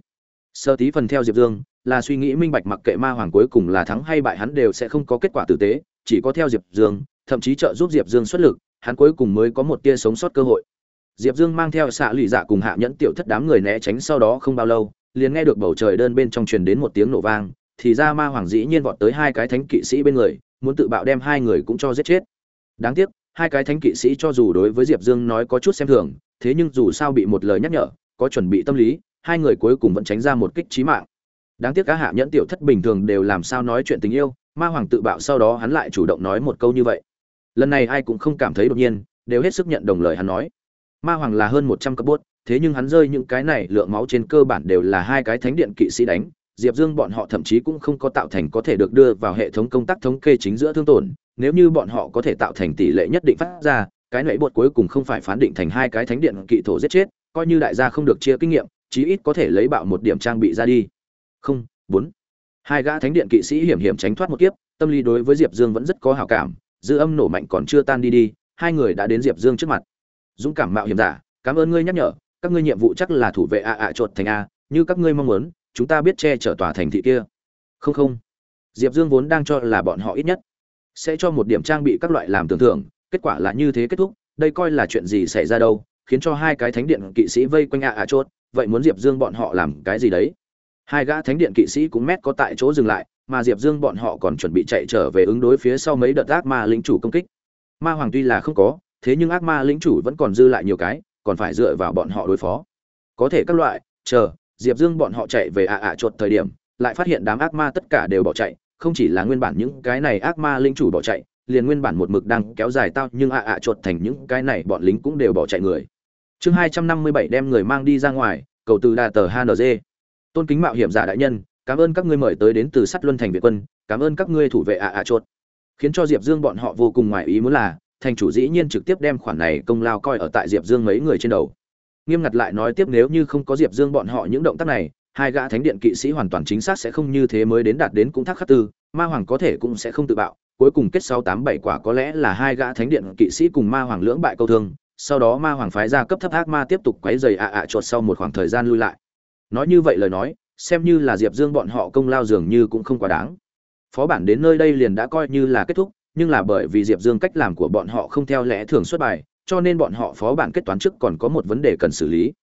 Sơ tí phần theo diệp dương là suy nghĩ minh bạch mặc kệ ma hoàng cuối cùng là thắng hay bại hắn đều sẽ không có kết quả tử tế, chỉ có theo diệp dương, thậm chí trợ giúp diệp dương xuất lực, hắn cuối cùng mới có một tia sống sót cơ hội. Diệp dương mang theo xạ lụy dạ cùng hạ nhẫn tiểu thất đám người né tránh sau đó không bao lâu, liền nghe được bầu trời đơn bên trong truyền đến một tiếng nổ vang, thì ra ma hoàng dĩ nhiên vọt tới hai cái thánh kỵ sĩ bên người, muốn tự bạo đem hai người cũng cho giết chết. Đáng tiếc, hai cái thánh kỵ sĩ cho dù đối với diệp dương nói có chút xem thường, thế nhưng dù sao bị một lời nhắc nhở, có chuẩn bị tâm lý, hai người cuối cùng vẫn tránh ra một kích trí mạng đáng tiếc cá hạ nhẫn tiểu thất bình thường đều làm sao nói chuyện tình yêu, ma hoàng tự bạo sau đó hắn lại chủ động nói một câu như vậy. Lần này ai cũng không cảm thấy đột nhiên, đều hết sức nhận đồng lời hắn nói. Ma hoàng là hơn một trăm cấp bốt, thế nhưng hắn rơi những cái này lượng máu trên cơ bản đều là hai cái thánh điện kỵ sĩ đánh, diệp dương bọn họ thậm chí cũng không có tạo thành có thể được đưa vào hệ thống công tác thống kê chính giữa thương tổn, nếu như bọn họ có thể tạo thành tỷ lệ nhất định phát ra, cái nãy bột cuối cùng không phải phán định thành hai cái thánh điện kỵ thổ giết chết, coi như đại gia không được chia kinh nghiệm, chí ít có thể lấy bạo một điểm trang bị ra đi không, bốn. Hai gã thánh điện kỵ sĩ hiểm hiểm tránh thoát một kiếp, tâm lý đối với diệp dương vẫn rất có hảo cảm, dư âm nổ mạnh còn chưa tan đi đi, hai người đã đến diệp dương trước mặt. Dũng cảm mạo hiểm giả, cảm ơn ngươi nhắc nhở, các ngươi nhiệm vụ chắc là thủ vệ a ạ chuột thành a, như các ngươi mong muốn, chúng ta biết che chở tòa thành thị kia. Không không. Diệp dương vốn đang cho là bọn họ ít nhất sẽ cho một điểm trang bị các loại làm tưởng thưởng kết quả là như thế kết thúc, đây coi là chuyện gì xảy ra đâu, khiến cho hai cái thánh điện kỵ sĩ vây quanh ạ ạ chốt vậy muốn diệp dương bọn họ làm cái gì đấy? Hai gã thánh điện kỵ sĩ cũng mét có tại chỗ dừng lại, mà diệp dương bọn họ còn chuẩn bị chạy trở về ứng đối phía sau mấy đợt ác ma lính chủ công kích. Ma hoàng tuy là không có, thế nhưng ác ma lính chủ vẫn còn dư lại nhiều cái, còn phải dựa vào bọn họ đối phó. Có thể các loại, chờ, diệp dương bọn họ chạy về ạ ạ chuột thời điểm, lại phát hiện đám ác ma tất cả đều bỏ chạy, không chỉ là nguyên bản những cái này ác ma lính chủ bỏ chạy, liền nguyên bản một mực đang kéo dài tao, nhưng ạ ạ chuột thành những cái này bọn lính cũng đều bỏ chạy người. Chương hai trăm năm mươi bảy đem người mang đi ra ngoài, cầu từ đà tờ hng tôn kính mạo hiểm giả đại nhân, cảm ơn các ngươi mời tới đến từ sắt luân thành việt quân, cảm ơn các ngươi thủ vệ ạ ạ chuột. Khiến cho diệp dương bọn họ vô cùng ngoài ý muốn là, thành chủ dĩ nhiên trực tiếp đem khoản này công lao coi ở tại diệp dương mấy người trên đầu. Nghiêm ngặt lại nói tiếp nếu như không có diệp dương bọn họ những động tác này, hai gã thánh điện kỵ sĩ hoàn toàn chính xác sẽ không như thế mới đến đạt đến cũng thác khắc tư, ma hoàng có thể cũng sẽ không tự bạo. Cuối cùng kết sáu tám bảy quả có lẽ là hai gã thánh điện kỵ sĩ cùng ma hoàng lưỡng bại câu thương, sau đó ma hoàng phái ra cấp thấp ác ma tiếp tục quấy dày ạ ạ chuột sau một khoảng thời gian lui lại nói như vậy lời nói, xem như là diệp dương bọn họ công lao dường như cũng không quá đáng. Phó bản đến nơi đây liền đã coi như là kết thúc, nhưng là bởi vì diệp dương cách làm của bọn họ không theo lẽ thường xuất bài, cho nên bọn họ phó bản kết toán trước còn có một vấn đề cần xử lý.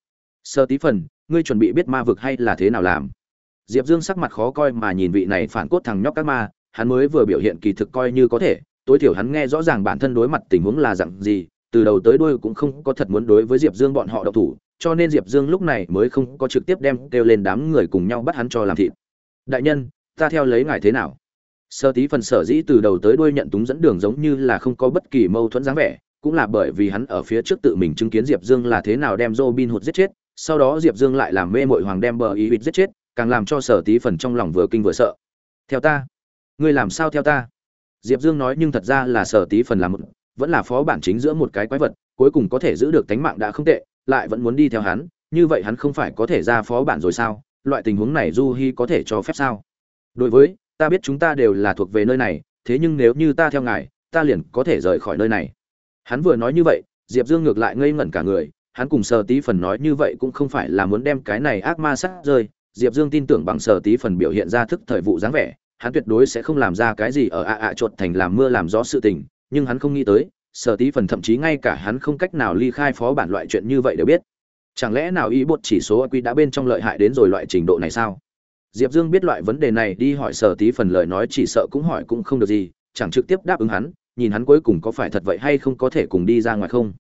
Sơ tí phần, ngươi chuẩn bị biết ma vực hay là thế nào làm? Diệp dương sắc mặt khó coi mà nhìn vị này phản cốt thằng nhóc các ma, hắn mới vừa biểu hiện kỳ thực coi như có thể, tối thiểu hắn nghe rõ ràng bản thân đối mặt tình huống là dặn gì, từ đầu tới đuôi cũng không có thật muốn đối với diệp dương bọn họ độc thủ cho nên diệp dương lúc này mới không có trực tiếp đem kêu lên đám người cùng nhau bắt hắn cho làm thịt. Đại nhân, ta theo lấy ngài thế nào? Sơ tí phần sở dĩ từ đầu tới đuôi nhận túng dẫn đường giống như là không có bất kỳ mâu thuẫn dáng vẻ, cũng là bởi vì hắn ở phía trước tự mình chứng kiến diệp dương là thế nào đem robin hụt giết chết, sau đó diệp dương lại làm mê mội hoàng đem bờ ý huyết giết chết, càng làm cho sở tí phần trong lòng vừa kinh vừa sợ. Theo ta. Ngươi làm sao theo ta? Diệp dương nói nhưng thật ra là sở tí phần là một vẫn là phó bản chính giữa một cái quái vật, cuối cùng có thể giữ được tánh mạng đã không tệ lại vẫn muốn đi theo hắn, như vậy hắn không phải có thể ra phó bản rồi sao? Loại tình huống này du hi có thể cho phép sao? Đối với, ta biết chúng ta đều là thuộc về nơi này, thế nhưng nếu như ta theo ngài, ta liền có thể rời khỏi nơi này. Hắn vừa nói như vậy, diệp dương ngược lại ngây ngẩn cả người, hắn cùng sở tí phần nói như vậy cũng không phải là muốn đem cái này ác ma sát rơi. Diệp dương tin tưởng bằng sở tí phần biểu hiện ra thức thời vụ dáng vẻ, hắn tuyệt đối sẽ không làm ra cái gì ở ạ ạ chuột thành làm mưa làm gió sự tình, nhưng hắn không nghĩ tới sở tí phần thậm chí ngay cả hắn không cách nào ly khai phó bản loại chuyện như vậy đều biết. Chẳng lẽ nào ý bột chỉ số q đã bên trong lợi hại đến rồi loại trình độ này sao? Diệp dương biết loại vấn đề này, đi hỏi sở tí phần lời nói chỉ sợ cũng hỏi cũng không được gì, chẳng trực tiếp đáp ứng hắn, nhìn hắn cuối cùng có phải thật vậy hay không có thể cùng đi ra ngoài không.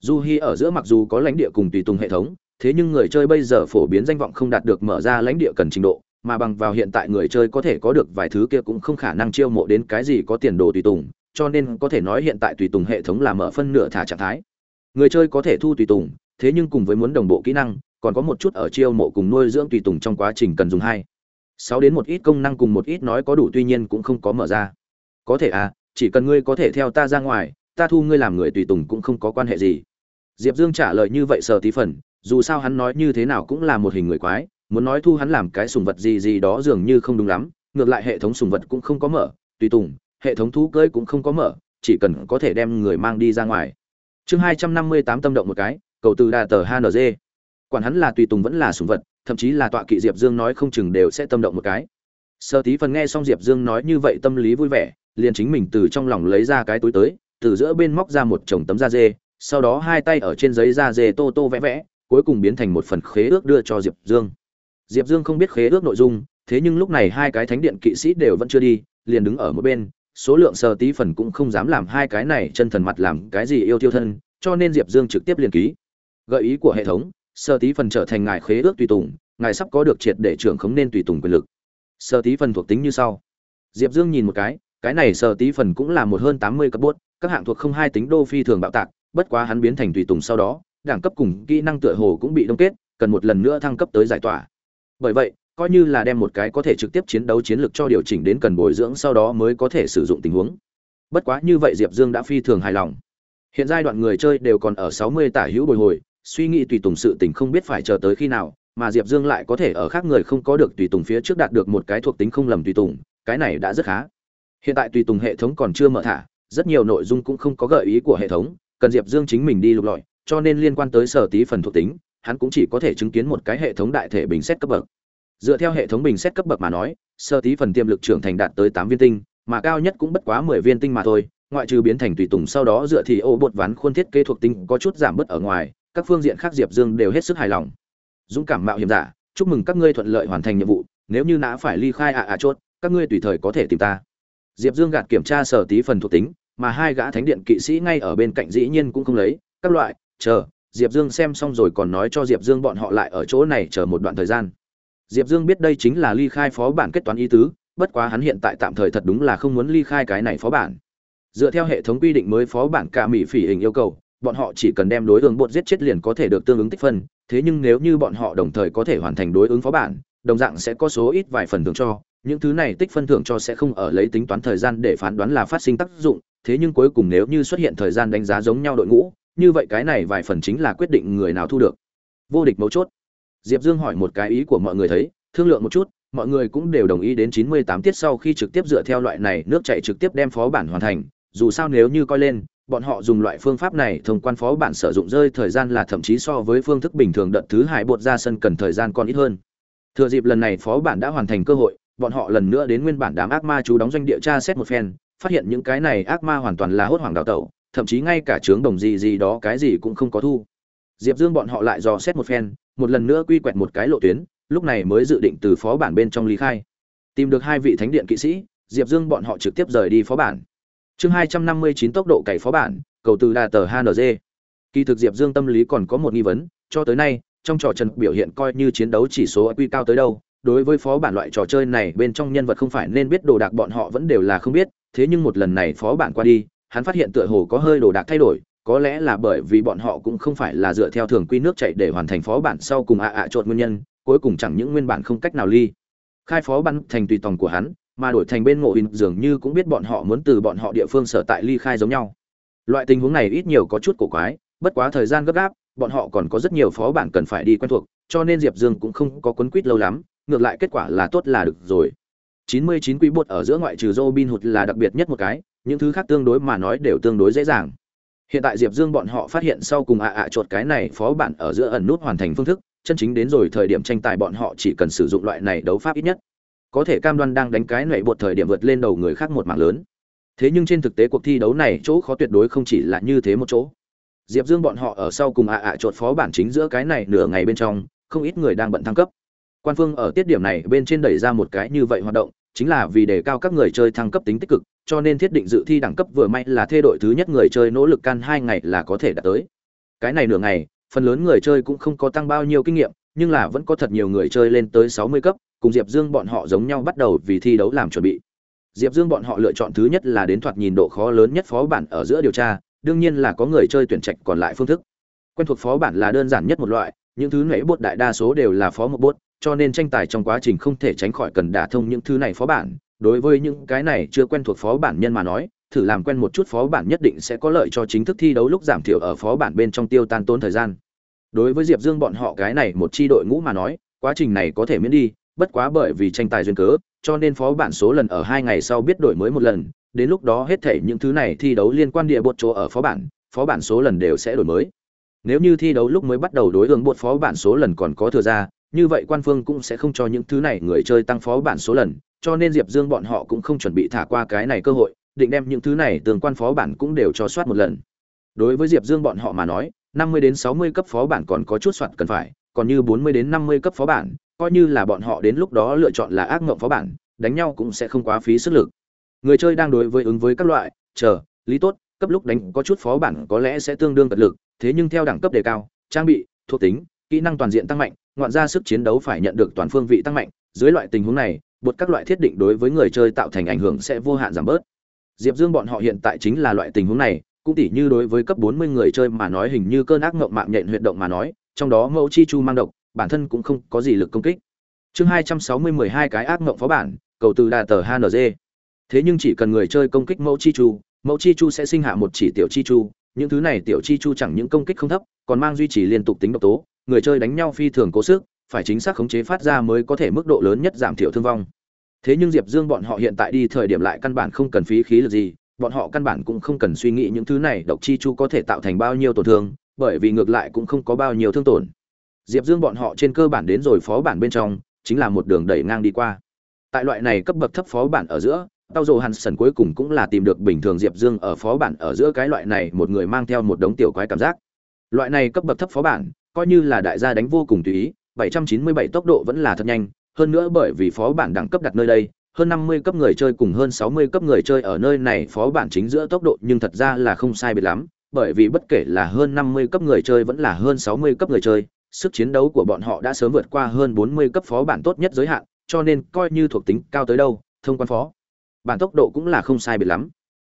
Du hi ở giữa mặc dù có lãnh địa cùng tùy tùng hệ thống, thế nhưng người chơi bây giờ phổ biến danh vọng không đạt được mở ra lãnh địa cần trình độ, mà bằng vào hiện tại người chơi có thể có được vài thứ kia cũng không khả năng chiêu mộ đến cái gì có tiền đồ tùy tùng cho nên có thể nói hiện tại tùy tùng hệ thống là mở phân nửa thả trạng thái. Người chơi có thể thu tùy tùng, thế nhưng cùng với muốn đồng bộ kỹ năng, còn có một chút ở chiêu mộ cùng nuôi dưỡng tùy tùng trong quá trình cần dùng hai. Sáu đến một ít công năng cùng một ít nói có đủ tuy nhiên cũng không có mở ra. Có thể à chỉ cần ngươi có thể theo ta ra ngoài, ta thu ngươi làm người tùy tùng cũng không có quan hệ gì. Diệp dương trả lời như vậy sờ tí phần, dù sao hắn nói như thế nào cũng là một hình người quái, muốn nói thu hắn làm cái sùng vật gì gì đó dường như không đúng lắm, ngược lại hệ thống sùng vật cũng không có mở, tùy tùng hệ thống thú cưỡi cũng không có mở, chỉ cần có thể đem người mang đi ra ngoài. Chương hai trăm năm mươi tám tâm động một cái, cầu từ đà tờ HNZ. quản hắn là tùy tùng vẫn là sủng vật, thậm chí là tọa kỵ diệp dương nói không chừng đều sẽ tâm động một cái. Sơ tí phần nghe xong diệp dương nói như vậy tâm lý vui vẻ, liền chính mình từ trong lòng lấy ra cái túi tới, từ giữa bên móc ra một chồng tấm da dê, sau đó hai tay ở trên giấy da dê tô tô vẽ vẽ, cuối cùng biến thành một phần khế ước đưa cho diệp dương. Diệp dương không biết khế ước nội dung, thế nhưng lúc này hai cái thánh điện kỵ sĩ đều vẫn chưa đi, liền đứng ở một bên số lượng sơ tí phần cũng không dám làm hai cái này chân thần mặt làm cái gì yêu tiêu thân, cho nên diệp dương trực tiếp liền ký. Gợi ý của hệ thống sơ tí phần trở thành ngài khế ước tùy tùng, ngài sắp có được triệt để trưởng khống nên tùy tùng quyền lực. Sơ tí phần thuộc tính như sau. Diệp dương nhìn một cái cái này sơ tí phần cũng là một hơn tám mươi cấp bốt, các hạng thuộc không hai tính đô phi thường bạo tạc, bất quá hắn biến thành tùy tùng sau đó, đẳng cấp cùng kỹ năng tựa hồ cũng bị đông kết, cần một lần nữa thăng cấp tới giải tỏa. Bởi vậy coi như là đem một cái có thể trực tiếp chiến đấu chiến lược cho điều chỉnh đến cần bồi dưỡng sau đó mới có thể sử dụng tình huống. Bất quá như vậy diệp dương đã phi thường hài lòng. Hiện giai đoạn người chơi đều còn ở sáu mươi tả hữu bồi hồi, suy nghĩ tùy tùng sự tình không biết phải chờ tới khi nào, mà diệp dương lại có thể ở khác người không có được tùy tùng phía trước đạt được một cái thuộc tính không lầm tùy tùng, cái này đã rất khá. Hiện tại tùy tùng hệ thống còn chưa mở thả, rất nhiều nội dung cũng không có gợi ý của hệ thống, cần diệp dương chính mình đi lục lọi, cho nên liên quan tới sở tí phần thuộc tính, hắn cũng chỉ có thể chứng kiến một cái hệ thống đại thể bình xét cấp bậc dựa theo hệ thống bình xét cấp bậc mà nói, sơ tí phần tiềm lực trưởng thành đạt tới tám viên tinh, mà cao nhất cũng bất quá mười viên tinh mà thôi, ngoại trừ biến thành tùy tùng sau đó dựa thì ô bột ván khuôn thiết kế thuộc tinh có chút giảm bớt ở ngoài, các phương diện khác diệp dương đều hết sức hài lòng. Dũng cảm mạo hiểm giả, chúc mừng các ngươi thuận lợi hoàn thành nhiệm vụ, nếu như nã phải ly khai ạ à ạ à chốt, các ngươi tùy thời có thể tìm ta. Diệp dương gạt kiểm tra sở tí phần thuộc tính, mà hai gã thánh điện kỵ sĩ ngay ở bên cạnh dĩ nhiên cũng không lấy, các loại, chờ, diệp dương xem xong rồi còn nói cho diệp dương bọn họ lại ở chỗ này chờ một đoạn thời gian diệp dương biết đây chính là ly khai phó bản kết toán ý tứ, bất quá hắn hiện tại tạm thời thật đúng là không muốn ly khai cái này phó bản. Dựa theo hệ thống quy định mới phó bản cả mỹ phỉ hình yêu cầu, bọn họ chỉ cần đem đối ứng bột giết chết liền có thể được tương ứng tích phân, thế nhưng nếu như bọn họ đồng thời có thể hoàn thành đối ứng phó bản, đồng dạng sẽ có số ít vài phần thưởng cho, những thứ này tích phân thưởng cho sẽ không ở lấy tính toán thời gian để phán đoán là phát sinh tác dụng, thế nhưng cuối cùng nếu như xuất hiện thời gian đánh giá giống nhau đội ngũ, như vậy cái này vài phần chính là quyết định người nào thu được. Vô địch mấu chốt diệp dương hỏi một cái ý của mọi người thấy, thương lượng một chút, mọi người cũng đều đồng ý đến chín mươi tám tiết sau khi trực tiếp dựa theo loại này nước chảy trực tiếp đem phó bản hoàn thành. Dù sao nếu như coi lên, bọn họ dùng loại phương pháp này thông quan phó bản sử dụng rơi thời gian là thậm chí so với phương thức bình thường đợt thứ hai bột ra sân cần thời gian còn ít hơn. Thừa dịp lần này phó bản đã hoàn thành cơ hội, bọn họ lần nữa đến nguyên bản đám ác ma chú đóng doanh địa tra xét một phen, phát hiện những cái này ác ma hoàn toàn là hốt hoảng đào tẩu, thậm chí ngay cả trướng đồng gì gì đó cái gì cũng không có thu. Diệp dương bọn họ lại dò xét một phen một lần nữa quy quẹt một cái lộ tuyến, lúc này mới dự định từ phó bản bên trong lý khai. Tìm được hai vị thánh điện kỵ sĩ, diệp dương bọn họ trực tiếp rời đi phó bản. Chương hai trăm năm mươi chín tốc độ cày phó bản, cầu từ đà tờ hng kỳ thực diệp dương tâm lý còn có một nghi vấn, cho tới nay, trong trò trần biểu hiện coi như chiến đấu chỉ số quy cao tới đâu, đối với phó bản loại trò chơi này bên trong nhân vật không phải nên biết đồ đạc bọn họ vẫn đều là không biết, thế nhưng một lần này phó bản qua đi, hắn phát hiện tựa hồ có hơi đồ đạc thay đổi có lẽ là bởi vì bọn họ cũng không phải là dựa theo thường quy nước chạy để hoàn thành phó bản sau cùng ạ ạ à trộn nguyên nhân cuối cùng chẳng những nguyên bản không cách nào ly. Khai phó bản thành tùy tòng của hắn mà đổi thành bên ngộ in dường như cũng biết bọn họ muốn từ bọn họ địa phương sở tại ly khai giống nhau. Loại tình huống này ít nhiều có chút cổ quái bất quá thời gian gấp gáp bọn họ còn có rất nhiều phó bản cần phải đi quen thuộc cho nên diệp dương cũng không có quấn quýt lâu lắm ngược lại kết quả là tốt là được rồi. 99 quý bột ở giữa ngoại trừ Robin Hood là đặc biệt nhất một cái, những thứ khác tương đối mà nói đều tương đối dễ dàng. Hiện tại Diệp Dương bọn họ phát hiện sau cùng ạ ạ à chuột cái này phó bản ở giữa ẩn nút hoàn thành phương thức, chân chính đến rồi thời điểm tranh tài bọn họ chỉ cần sử dụng loại này đấu pháp ít nhất. Có thể cam đoan đang đánh cái nệ bột thời điểm vượt lên đầu người khác một mạng lớn. Thế nhưng trên thực tế cuộc thi đấu này chỗ khó tuyệt đối không chỉ là như thế một chỗ. Diệp Dương bọn họ ở sau cùng ạ ạ chuột phó bản chính giữa cái này nửa ngày bên trong, không ít người đang bận thăng cấp. Quan phương ở tiết điểm này bên trên đẩy ra một cái như vậy hoạt động, chính là vì đề cao các người chơi thăng cấp tính tích cực, cho nên thiết định dự thi đẳng cấp vừa may là thê đội thứ nhất người chơi nỗ lực can hai ngày là có thể đạt tới. Cái này nửa ngày, phần lớn người chơi cũng không có tăng bao nhiêu kinh nghiệm, nhưng là vẫn có thật nhiều người chơi lên tới 60 cấp, cùng Diệp Dương bọn họ giống nhau bắt đầu vì thi đấu làm chuẩn bị. Diệp Dương bọn họ lựa chọn thứ nhất là đến thoạt nhìn độ khó lớn nhất phó bản ở giữa điều tra, đương nhiên là có người chơi tuyển trạch còn lại phương thức. Quen thuộc phó bản là đơn giản nhất một loại, những thứ nãy bốt đại đa số đều là phó một bốt cho nên tranh tài trong quá trình không thể tránh khỏi cần đả thông những thứ này phó bản đối với những cái này chưa quen thuộc phó bản nhân mà nói thử làm quen một chút phó bản nhất định sẽ có lợi cho chính thức thi đấu lúc giảm thiểu ở phó bản bên trong tiêu tan tốn thời gian. Đối với diệp dương bọn họ cái này một chi đội ngũ mà nói quá trình này có thể miễn đi bất quá bởi vì tranh tài duyên cớ cho nên phó bản số lần ở hai ngày sau biết đổi mới một lần đến lúc đó hết thể những thứ này thi đấu liên quan địa bột chỗ ở phó bản phó bản số lần đều sẽ đổi mới. Nếu như thi đấu lúc mới bắt đầu đối ứng bột phó bản số lần còn có thừa ra như vậy quan phương cũng sẽ không cho những thứ này người chơi tăng phó bản số lần, cho nên Diệp Dương bọn họ cũng không chuẩn bị thả qua cái này cơ hội, định đem những thứ này tương quan phó bản cũng đều cho soát một lần. Đối với Diệp Dương bọn họ mà nói, 50 đến 60 cấp phó bản còn có chút soạt cần phải, còn như 40 đến 50 cấp phó bản, coi như là bọn họ đến lúc đó lựa chọn là ác ngộng phó bản, đánh nhau cũng sẽ không quá phí sức lực. Người chơi đang đối với ứng với các loại, chờ, lý tốt, cấp lúc đánh có chút phó bản có lẽ sẽ tương đương cật lực, thế nhưng theo đẳng cấp đề cao, trang bị, thuộc tính, kỹ năng toàn diện tăng mạnh, ngoạn ra sức chiến đấu phải nhận được toàn phương vị tăng mạnh dưới loại tình huống này bột các loại thiết định đối với người chơi tạo thành ảnh hưởng sẽ vô hạn giảm bớt. Diệp dương bọn họ hiện tại chính là loại tình huống này cũng tỉ như đối với cấp 40 người chơi mà nói hình như cơn ác ngộng mạng nhện huyệt động mà nói trong đó mẫu chi chu mang độc bản thân cũng không có gì lực công kích. Chương 260 12 cái ác ngộng phó bản cầu từ đà tờ hng thế nhưng chỉ cần người chơi công kích mẫu chi chu mẫu chi chu sẽ sinh hạ một chỉ tiểu chi chu những thứ này tiểu chi chu chẳng những công kích không thấp còn mang duy trì liên tục tính độc tố người chơi đánh nhau phi thường cố sức, phải chính xác khống chế phát ra mới có thể mức độ lớn nhất giảm thiểu thương vong. Thế nhưng Diệp Dương bọn họ hiện tại đi thời điểm lại căn bản không cần phí khí lực gì, bọn họ căn bản cũng không cần suy nghĩ những thứ này độc chi chu có thể tạo thành bao nhiêu tổn thương, bởi vì ngược lại cũng không có bao nhiêu thương tổn. Diệp Dương bọn họ trên cơ bản đến rồi phó bản bên trong, chính là một đường đẩy ngang đi qua. Tại loại này cấp bậc thấp phó bản ở giữa, Tao Dụ Hansen cuối cùng cũng là tìm được bình thường Diệp Dương ở phó bản ở giữa cái loại này một người mang theo một đống tiểu quái cảm giác. Loại này cấp bậc thấp phó bản, coi như là đại gia đánh vô cùng tùy ý, 797 tốc độ vẫn là thật nhanh, hơn nữa bởi vì phó bản đẳng cấp đặt nơi đây, hơn 50 cấp người chơi cùng hơn 60 cấp người chơi ở nơi này phó bản chính giữa tốc độ nhưng thật ra là không sai biệt lắm, bởi vì bất kể là hơn 50 cấp người chơi vẫn là hơn 60 cấp người chơi, sức chiến đấu của bọn họ đã sớm vượt qua hơn 40 cấp phó bản tốt nhất giới hạn, cho nên coi như thuộc tính cao tới đâu, thông quan phó, bản tốc độ cũng là không sai biệt lắm.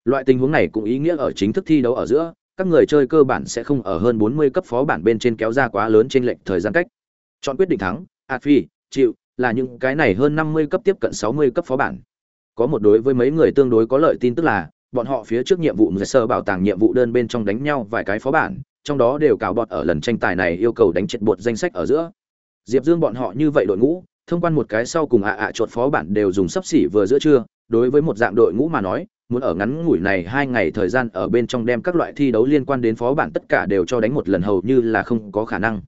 Loại tình huống này cũng ý nghĩa ở chính thức thi đấu ở giữa, các người chơi cơ bản sẽ không ở hơn 40 cấp phó bản bên trên kéo ra quá lớn trên lệnh thời gian cách. Chọn quyết định thắng, à Afi, chịu, là những cái này hơn 50 cấp tiếp cận 60 cấp phó bản. Có một đối với mấy người tương đối có lợi tin tức là, bọn họ phía trước nhiệm vụ sơ bảo tàng nhiệm vụ đơn bên trong đánh nhau vài cái phó bản, trong đó đều cào bọt ở lần tranh tài này yêu cầu đánh chết bột danh sách ở giữa. Diệp Dương bọn họ như vậy đội ngũ, thông quan một cái sau cùng ạ ạ à chuột phó bản đều dùng sắp xỉ vừa giữa trưa, đối với một dạng đội ngũ mà nói, muốn ở ngắn ngủi này hai ngày thời gian ở bên trong đem các loại thi đấu liên quan đến phó bản tất cả đều cho đánh một lần hầu như là không có khả năng.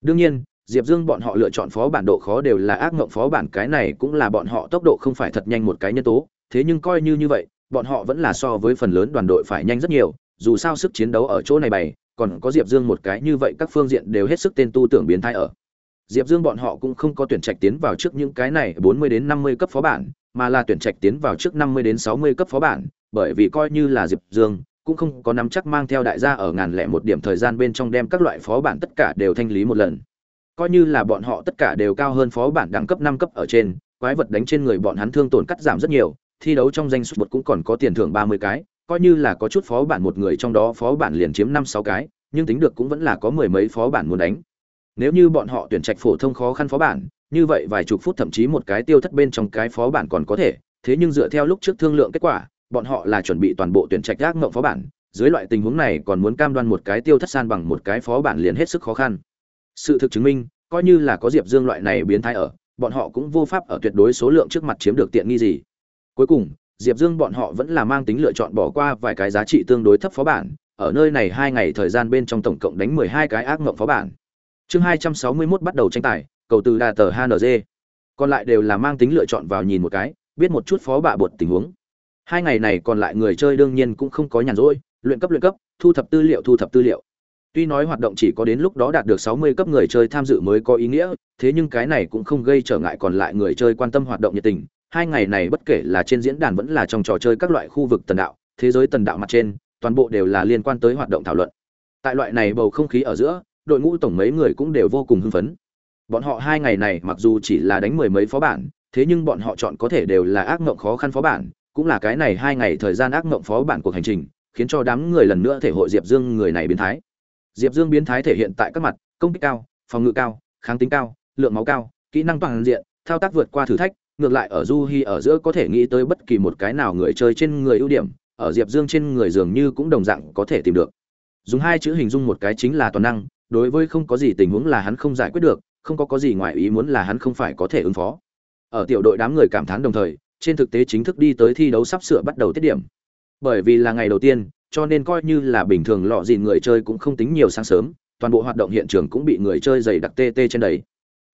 Đương nhiên, Diệp Dương bọn họ lựa chọn phó bản độ khó đều là ác ngộng phó bản cái này cũng là bọn họ tốc độ không phải thật nhanh một cái nhân tố, thế nhưng coi như như vậy, bọn họ vẫn là so với phần lớn đoàn đội phải nhanh rất nhiều, dù sao sức chiến đấu ở chỗ này bày, còn có Diệp Dương một cái như vậy các phương diện đều hết sức tên tu tưởng biến thái ở. Diệp Dương bọn họ cũng không có tuyển trạch tiến vào trước những cái này 40 đến 50 cấp phó bản, mà là tuyển trạch tiến vào trước 50 đến 60 cấp phó bản, bởi vì coi như là Diệp Dương, cũng không có nắm chắc mang theo đại gia ở ngàn lẻ một điểm thời gian bên trong đem các loại phó bản tất cả đều thanh lý một lần. Coi như là bọn họ tất cả đều cao hơn phó bản đẳng cấp 5 cấp ở trên, quái vật đánh trên người bọn hắn thương tổn cắt giảm rất nhiều, thi đấu trong danh bột cũng còn có tiền thưởng 30 cái, coi như là có chút phó bản một người trong đó phó bản liền chiếm 5 6 cái, nhưng tính được cũng vẫn là có mười mấy phó bản muốn đánh. Nếu như bọn họ tuyển trạch phổ thông khó khăn phó bản, như vậy vài chục phút thậm chí một cái tiêu thất bên trong cái phó bản còn có thể, thế nhưng dựa theo lúc trước thương lượng kết quả, bọn họ là chuẩn bị toàn bộ tuyển trạch gác ngộng phó bản, dưới loại tình huống này còn muốn cam đoan một cái tiêu thất san bằng một cái phó bản liền hết sức khó khăn. Sự thực chứng minh, coi như là có Diệp Dương loại này biến thái ở, bọn họ cũng vô pháp ở tuyệt đối số lượng trước mặt chiếm được tiện nghi gì. Cuối cùng, Diệp Dương bọn họ vẫn là mang tính lựa chọn bỏ qua vài cái giá trị tương đối thấp phó bản, ở nơi này hai ngày thời gian bên trong tổng cộng đánh 12 cái ác mộng phó bản. Chương 261 bắt đầu tranh tài, cầu từ đà tờ HNG. Còn lại đều là mang tính lựa chọn vào nhìn một cái, biết một chút phó bạ bột tình huống. Hai ngày này còn lại người chơi đương nhiên cũng không có nhàn rỗi, luyện cấp luyện cấp, thu thập tư liệu thu thập tư liệu. Tuy nói hoạt động chỉ có đến lúc đó đạt được 60 cấp người chơi tham dự mới có ý nghĩa, thế nhưng cái này cũng không gây trở ngại còn lại người chơi quan tâm hoạt động nhiệt tình. Hai ngày này bất kể là trên diễn đàn vẫn là trong trò chơi các loại khu vực tần đạo, thế giới tần đạo mặt trên, toàn bộ đều là liên quan tới hoạt động thảo luận. Tại loại này bầu không khí ở giữa, đội ngũ tổng mấy người cũng đều vô cùng hưng phấn. Bọn họ hai ngày này mặc dù chỉ là đánh mười mấy phó bản, thế nhưng bọn họ chọn có thể đều là ác mộng khó khăn phó bản, cũng là cái này hai ngày thời gian ác mộng phó bản cuộc hành trình, khiến cho đám người lần nữa thể hội Diệp Dương người này biến thái. Diệp Dương biến thái thể hiện tại các mặt, công kích cao, phòng ngự cao, kháng tính cao, lượng máu cao, kỹ năng toàn diện, thao tác vượt qua thử thách, ngược lại ở Du Hi ở giữa có thể nghĩ tới bất kỳ một cái nào người chơi trên người ưu điểm, ở Diệp Dương trên người dường như cũng đồng dạng có thể tìm được. Dùng hai chữ hình dung một cái chính là toàn năng, đối với không có gì tình huống là hắn không giải quyết được, không có có gì ngoài ý muốn là hắn không phải có thể ứng phó. Ở tiểu đội đám người cảm thán đồng thời, trên thực tế chính thức đi tới thi đấu sắp sửa bắt đầu tiết điểm. Bởi vì là ngày đầu tiên, cho nên coi như là bình thường lọ gì người chơi cũng không tính nhiều sáng sớm, toàn bộ hoạt động hiện trường cũng bị người chơi dày đặc tê tê trên đấy.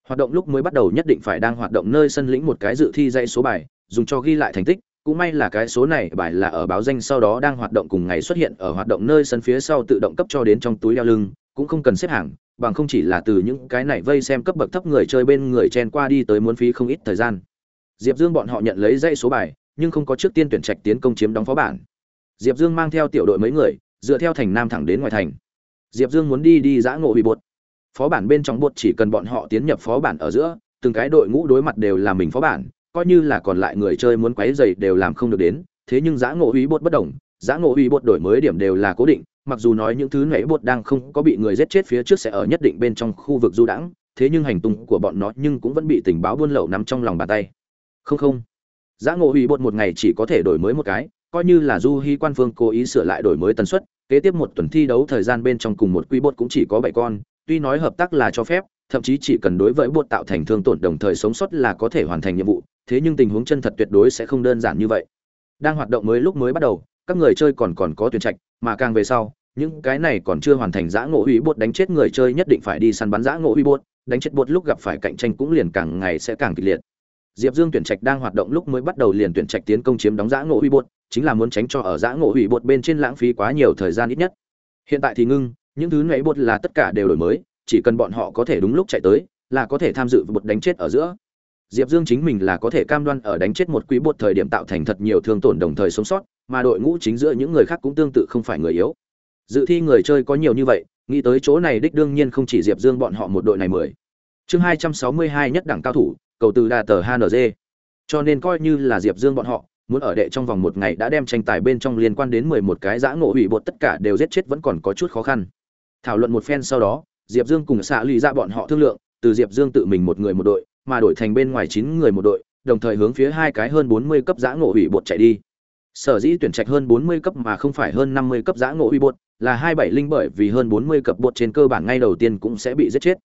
Hoạt động lúc mới bắt đầu nhất định phải đang hoạt động nơi sân lĩnh một cái dự thi dãy số bài, dùng cho ghi lại thành tích, cũng may là cái số này bài là ở báo danh sau đó đang hoạt động cùng ngày xuất hiện ở hoạt động nơi sân phía sau tự động cấp cho đến trong túi đeo lưng, cũng không cần xếp hàng, bằng không chỉ là từ những cái này vây xem cấp bậc thấp người chơi bên người chen qua đi tới muốn phí không ít thời gian. Diệp Dương bọn họ nhận lấy dãy số bài, nhưng không có trước tiên tuyển trạch tiến công chiếm đóng phó bản. Diệp Dương mang theo tiểu đội mấy người, dựa theo thành Nam thẳng đến ngoài thành. Diệp Dương muốn đi đi dã ngộ hủy bột. Phó bản bên trong bột chỉ cần bọn họ tiến nhập phó bản ở giữa, từng cái đội ngũ đối mặt đều là mình phó bản, coi như là còn lại người chơi muốn quấy rầy đều làm không được đến, thế nhưng dã ngộ hủy bột bất động, dã ngộ hủy bột đổi mới điểm đều là cố định, mặc dù nói những thứ nãy bột đang không có bị người giết chết phía trước sẽ ở nhất định bên trong khu vực du đãng, thế nhưng hành tung của bọn nó nhưng cũng vẫn bị tình báo buôn lậu nắm trong lòng bàn tay. Không không. Dã ngộ hủy bột một ngày chỉ có thể đổi mới một cái, coi như là Du Hi quan phương cố ý sửa lại đổi mới tần suất, kế tiếp một tuần thi đấu thời gian bên trong cùng một quy bột cũng chỉ có bảy con, tuy nói hợp tác là cho phép, thậm chí chỉ cần đối với bột tạo thành thương tổn đồng thời sống sót là có thể hoàn thành nhiệm vụ, thế nhưng tình huống chân thật tuyệt đối sẽ không đơn giản như vậy. Đang hoạt động mới lúc mới bắt đầu, các người chơi còn còn có tuyển trạch, mà càng về sau, những cái này còn chưa hoàn thành giã ngộ hủy bột đánh chết người chơi nhất định phải đi săn bắn giã ngộ hủy bột, đánh chết bột lúc gặp phải cạnh tranh cũng liền càng ngày sẽ càng kịch liệt. Diệp Dương tuyển trạch đang hoạt động lúc mới bắt đầu liền tuyển trạch tiến công chiếm đóng giã ngộ hủy bột, chính là muốn tránh cho ở giã ngộ hủy bột bên trên lãng phí quá nhiều thời gian ít nhất. Hiện tại thì ngưng, những thứ nãy bột là tất cả đều đổi mới, chỉ cần bọn họ có thể đúng lúc chạy tới, là có thể tham dự bột đánh chết ở giữa. Diệp Dương chính mình là có thể cam đoan ở đánh chết một quý bột thời điểm tạo thành thật nhiều thương tổn đồng thời sống sót, mà đội ngũ chính giữa những người khác cũng tương tự không phải người yếu. dự thi người chơi có nhiều như vậy nghĩ tới chỗ này đích đương nhiên không chỉ diệp dương bọn họ một đội này mười chương hai trăm sáu mươi hai nhất đẳng cao thủ cầu từ đà tờ hng cho nên coi như là diệp dương bọn họ muốn ở đệ trong vòng một ngày đã đem tranh tài bên trong liên quan đến mười một cái giã ngộ hủy bột tất cả đều giết chết vẫn còn có chút khó khăn. Thảo luận một phen sau đó, diệp dương cùng xạ lụy ra bọn họ thương lượng, từ diệp dương tự mình một người một đội, mà đổi thành bên ngoài chín người một đội, đồng thời hướng phía hai cái hơn bốn mươi cấp giã ngộ hủy bột chạy đi. Sở dĩ tuyển trạch hơn bốn mươi cấp mà không phải hơn năm mươi cấp giã ngộ hủy bột, là hai bảy linh bởi vì hơn bốn mươi cấp bột trên cơ bản ngay đầu tiên cũng sẽ bị giết chết.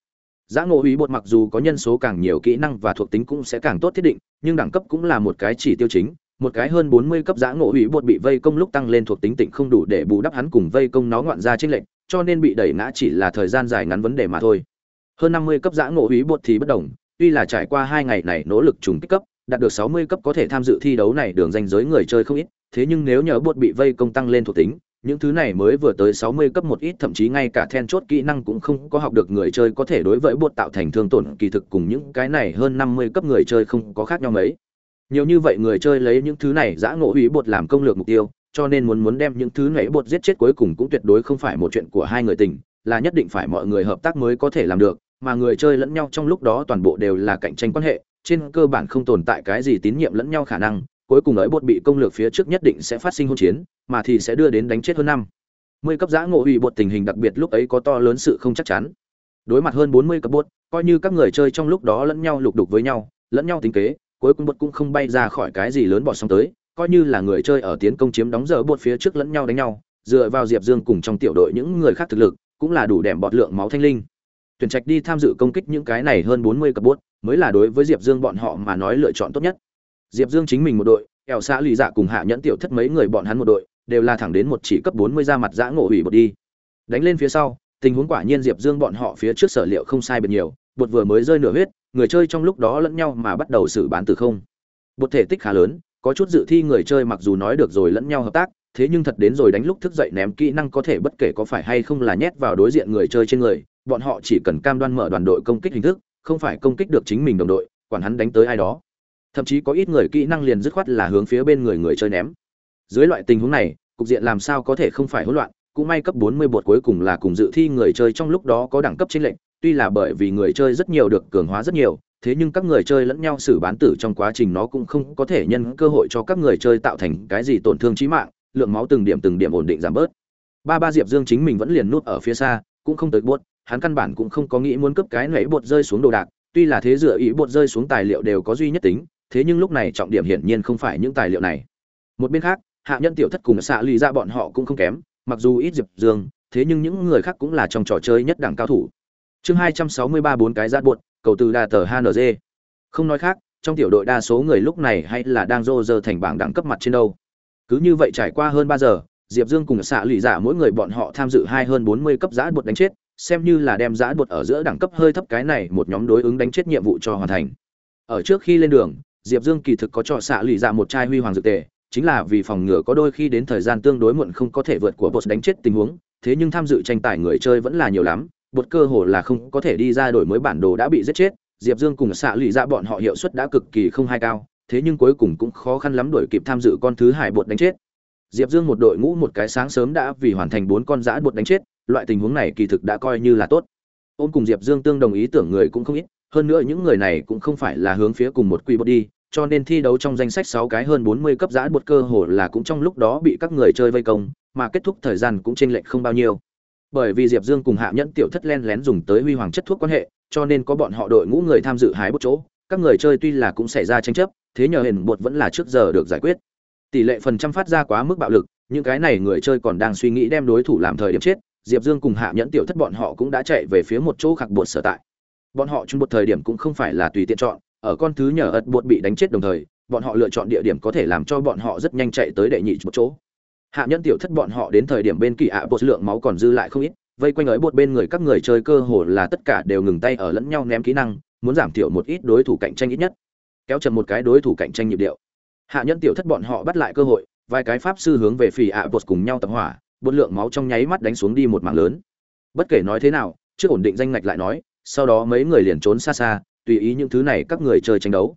Giã ngộ hủy bột mặc dù có nhân số càng nhiều kỹ năng và thuộc tính cũng sẽ càng tốt thiết định, nhưng đẳng cấp cũng là một cái chỉ tiêu chính một cái hơn 40 cấp giã ngộ hủy bột bị vây công lúc tăng lên thuộc tính tịnh không đủ để bù đắp hắn cùng vây công nó ngoạn ra trên lệnh, cho nên bị đẩy ngã chỉ là thời gian dài ngắn vấn đề mà thôi. Hơn 50 cấp giã ngộ hủy bột thì bất đồng, tuy là trải qua hai ngày này nỗ lực trùng kích cấp, đạt được 60 cấp có thể tham dự thi đấu này đường danh giới người chơi không ít, thế nhưng nếu nhờ bột bị vây công tăng lên thuộc tính, những thứ này mới vừa tới 60 cấp một ít thậm chí ngay cả then chốt kỹ năng cũng không có học được người chơi có thể đối với bột tạo thành thương tổn kỳ thực cùng những cái này hơn 50 cấp người chơi không có khác nhau mấy nhiều như vậy người chơi lấy những thứ này giã ngộ hủy bột làm công lược mục tiêu, cho nên muốn muốn đem những thứ nhảy bột giết chết cuối cùng cũng tuyệt đối không phải một chuyện của hai người tình, là nhất định phải mọi người hợp tác mới có thể làm được, mà người chơi lẫn nhau trong lúc đó toàn bộ đều là cạnh tranh quan hệ, trên cơ bản không tồn tại cái gì tín nhiệm lẫn nhau khả năng, cuối cùng ấy bột bị công lược phía trước nhất định sẽ phát sinh hôn chiến, mà thì sẽ đưa đến đánh chết hơn năm. Mươi cấp giã ngộ hủy bột tình hình đặc biệt lúc ấy có to lớn sự không chắc chắn. Đối mặt hơn bốn mươi cấp bột, coi như các người chơi trong lúc đó lẫn nhau lục đục với nhau, lẫn nhau tính kế cuối cùng bột cũng không bay ra khỏi cái gì lớn bọt sóng tới, coi như là người chơi ở tiến công chiếm đóng giờ bột phía trước lẫn nhau đánh nhau, dựa vào diệp dương cùng trong tiểu đội những người khác thực lực, cũng là đủ đẻm bọt lượng máu thanh linh. Tuyển trạch đi tham dự công kích những cái này hơn bốn mươi cặp bốt mới là đối với diệp dương bọn họ mà nói lựa chọn tốt nhất. Diệp dương chính mình một đội kẹo xã lì dạ cùng hạ nhẫn tiểu thất mấy người bọn hắn một đội, đều là thẳng đến một chỉ cấp bốn mươi ra mặt giã ngộ hủy bột đi. Đánh lên phía sau, tình huống quả nhiên diệp dương bọn họ phía trước sở liệu không sai biệt nhiều, bột vừa mới rơi nửa huyết người chơi trong lúc đó lẫn nhau mà bắt đầu xử bán từ không. Bột thể tích khá lớn, có chút dự thi người chơi mặc dù nói được rồi lẫn nhau hợp tác, thế nhưng thật đến rồi đánh lúc thức dậy ném kỹ năng có thể bất kể có phải hay không là nhét vào đối diện người chơi trên người, bọn họ chỉ cần cam đoan mở đoàn đội công kích hình thức, không phải công kích được chính mình đồng đội, quản hắn đánh tới ai đó. Thậm chí có ít người kỹ năng liền dứt khoát là hướng phía bên người người chơi ném. Dưới loại tình huống này, cục diện làm sao có thể không phải hỗn loạn, cũng may cấp 40 bột cuối cùng là cùng dự thi người chơi trong lúc đó có đẳng cấp chiến lệnh tuy là bởi vì người chơi rất nhiều được cường hóa rất nhiều, thế nhưng các người chơi lẫn nhau xử bán tử trong quá trình nó cũng không có thể nhân cơ hội cho các người chơi tạo thành cái gì tổn thương chí mạng, lượng máu từng điểm từng điểm ổn định giảm bớt. Ba ba diệp dương chính mình vẫn liền nút ở phía xa, cũng không tới buốt, hắn căn bản cũng không có nghĩ muốn cướp cái nảy bột rơi xuống đồ đạc, tuy là thế dựa ý bột rơi xuống tài liệu đều có duy nhất tính, thế nhưng lúc này trọng điểm hiển nhiên không phải những tài liệu này. Một bên khác, hạ nhân tiểu thất cùng xạ lì ra bọn họ cũng không kém, mặc dù ít diệp dương, thế nhưng những người khác cũng là trong trò chơi nhất đẳng cao thủ chương hai trăm sáu mươi ba bốn cái giát buột cầu từ đà tờ hng không nói khác, trong tiểu đội đa số người lúc này hay là đang rô rơ thành bảng đẳng cấp mặt trên đâu. Cứ như vậy trải qua hơn ba giờ, diệp dương cùng xạ lụy giả mỗi người bọn họ tham dự hai hơn bốn mươi cấp giã bột đánh chết, xem như là đem giã bột ở giữa đẳng cấp hơi thấp cái này một nhóm đối ứng đánh chết nhiệm vụ cho hoàn thành. Ở trước khi lên đường, diệp dương kỳ thực có cho xạ lụy giả một chai huy hoàng dược tề, chính là vì phòng ngừa có đôi khi đến thời gian tương đối muộn không có thể vượt của boss đánh chết tình huống, thế nhưng tham dự tranh tài người chơi vẫn là nhiều lắm bột cơ hồ là không có thể đi ra đổi mới bản đồ đã bị giết chết, diệp dương cùng xạ lụy ra bọn họ hiệu suất đã cực kỳ không hai cao, thế nhưng cuối cùng cũng khó khăn lắm đổi kịp tham dự con thứ hải bột đánh chết. Diệp dương một đội ngũ một cái sáng sớm đã vì hoàn thành bốn con giã bột đánh chết, loại tình huống này kỳ thực đã coi như là tốt. Ôm cùng diệp dương tương đồng ý tưởng người cũng không ít, hơn nữa những người này cũng không phải là hướng phía cùng một quy bột đi, cho nên thi đấu trong danh sách sáu cái hơn bốn mươi cấp giã bột cơ hồ là cũng trong lúc đó bị các người chơi vây công, mà kết thúc thời gian cũng chênh lệch không bao nhiêu bởi vì diệp dương cùng hạ nhẫn tiểu thất len lén dùng tới huy hoàng chất thuốc quan hệ, cho nên có bọn họ đội ngũ người tham dự hái bút chỗ, các người chơi tuy là cũng xảy ra tranh chấp, thế nhờ hình bột vẫn là trước giờ được giải quyết. Tỷ lệ phần trăm phát ra quá mức bạo lực, những cái này người chơi còn đang suy nghĩ đem đối thủ làm thời điểm chết, diệp dương cùng hạ nhẫn tiểu thất bọn họ cũng đã chạy về phía một chỗ khạc bột sở tại. Bọn họ chung một thời điểm cũng không phải là tùy tiện chọn, ở con thứ nhờ ật bột bị đánh chết đồng thời, bọn họ lựa chọn địa điểm có thể làm cho bọn họ rất nhanh chạy tới đệ nhị một chỗ hạ nhân tiểu thất bọn họ đến thời điểm bên kỳ ạ, bột lượng máu còn dư lại không ít, vây quanh ấy bột bên người các người chơi cơ hồ là tất cả đều ngừng tay ở lẫn nhau ném kỹ năng, muốn giảm thiểu một ít đối thủ cạnh tranh ít nhất. Kéo chậm một cái đối thủ cạnh tranh nhịp điệu. Hạ nhân tiểu thất bọn họ bắt lại cơ hội, vài cái pháp sư hướng về phì ạ, bột cùng nhau tập hỏa, bột lượng máu trong nháy mắt đánh xuống đi một mảng lớn. Bất kể nói thế nào, trước ổn định danh ngạch lại nói, sau đó mấy người liền trốn xa xa, tùy ý những thứ này các người chơi tranh đấu.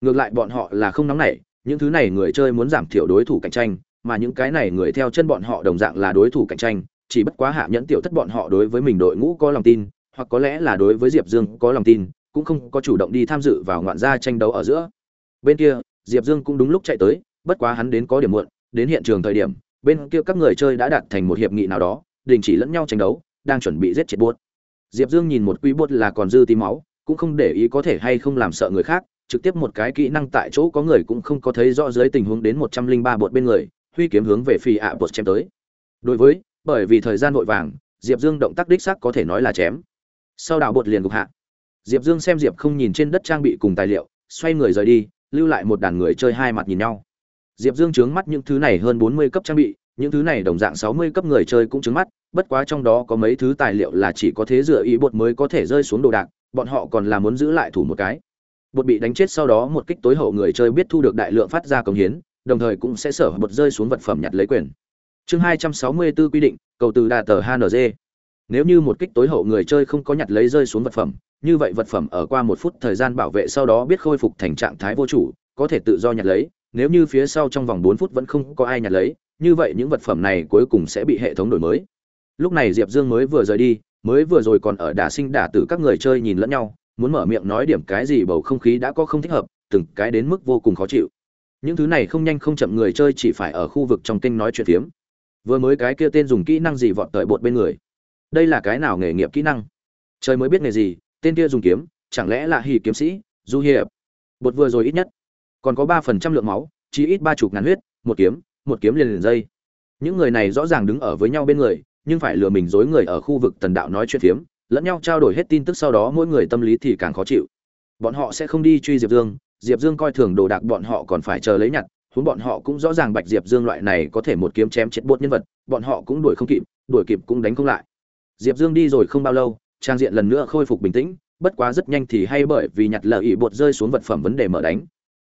Ngược lại bọn họ là không nóng nảy, những thứ này người chơi muốn giảm thiểu đối thủ cạnh tranh mà những cái này người theo chân bọn họ đồng dạng là đối thủ cạnh tranh, chỉ bất quá hạ nhẫn tiểu thất bọn họ đối với mình đội ngũ có lòng tin, hoặc có lẽ là đối với diệp dương có lòng tin, cũng không có chủ động đi tham dự vào ngoạn gia tranh đấu ở giữa. Bên kia, diệp dương cũng đúng lúc chạy tới, bất quá hắn đến có điểm muộn, đến hiện trường thời điểm, bên kia các người chơi đã đạt thành một hiệp nghị nào đó, đình chỉ lẫn nhau tranh đấu, đang chuẩn bị giết chết buốt. Diệp dương nhìn một quy buốt là còn dư tí máu, cũng không để ý có thể hay không làm sợ người khác, trực tiếp một cái kỹ năng tại chỗ có người cũng không có thấy rõ dưới tình huống đến một trăm linh ba bột bên người huy kiếm hướng về phi ạ bột chém tới. Đối với, bởi vì thời gian vội vàng, diệp dương động tác đích xác có thể nói là chém. Sau đảo bột liền gục hạ. Diệp dương xem diệp không nhìn trên đất trang bị cùng tài liệu, xoay người rời đi, lưu lại một đàn người chơi hai mặt nhìn nhau. Diệp dương trướng mắt những thứ này hơn bốn mươi cấp trang bị, những thứ này đồng dạng sáu mươi cấp người chơi cũng trướng mắt, bất quá trong đó có mấy thứ tài liệu là chỉ có thế dựa ý bột mới có thể rơi xuống đồ đạc, bọn họ còn là muốn giữ lại thủ một cái. Bột bị đánh chết sau đó một kích tối hậu người chơi biết thu được đại lượng phát ra công hiến đồng thời cũng sẽ sở bột rơi xuống vật phẩm nhặt lấy quyền. Chương hai trăm sáu mươi 264 quy định, cầu từ đà tờ hng nếu như một kích tối hậu người chơi không có nhặt lấy rơi xuống vật phẩm, như vậy vật phẩm ở qua một phút thời gian bảo vệ sau đó biết khôi phục thành trạng thái vô chủ, có thể tự do nhặt lấy, nếu như phía sau trong vòng bốn phút vẫn không có ai nhặt lấy, như vậy những vật phẩm này cuối cùng sẽ bị hệ thống đổi mới. Lúc này diệp dương mới vừa rời đi, mới vừa rồi còn ở đả sinh đả tử các người chơi nhìn lẫn nhau, muốn mở miệng nói điểm cái gì bầu không khí đã có không thích hợp, từng cái đến mức vô cùng khó chịu những thứ này không nhanh không chậm người chơi chỉ phải ở khu vực trong kênh nói chuyện phiếm. Vừa mới cái kia tên dùng kỹ năng gì vọt tới bột bên người. Đây là cái nào nghề nghiệp kỹ năng? Trời mới biết nghề gì, tên kia dùng kiếm, chẳng lẽ là hì kiếm sĩ, du hiệp bột vừa rồi ít nhất, còn có ba phần trăm lượng máu chỉ ít ba chục ngàn huyết, một kiếm một kiếm liền liền dây. Những người này rõ ràng đứng ở với nhau bên người, nhưng phải lừa mình dối người ở khu vực tần đạo nói chuyện phiếm, lẫn nhau trao đổi hết tin tức sau đó mỗi người tâm lý thì càng khó chịu. Bọn họ sẽ không đi truy diệp dương diệp dương coi thường đồ đạc bọn họ còn phải chờ lấy nhặt, huống bọn họ cũng rõ ràng bạch diệp dương loại này có thể một kiếm chém chết bốn nhân vật, bọn họ cũng đuổi không kịp, đuổi kịp cũng đánh không lại. Diệp dương đi rồi không bao lâu, trang diện lần nữa khôi phục bình tĩnh, bất quá rất nhanh thì hay bởi vì nhặt lợi ỉ bột rơi xuống vật phẩm vấn đề mở đánh.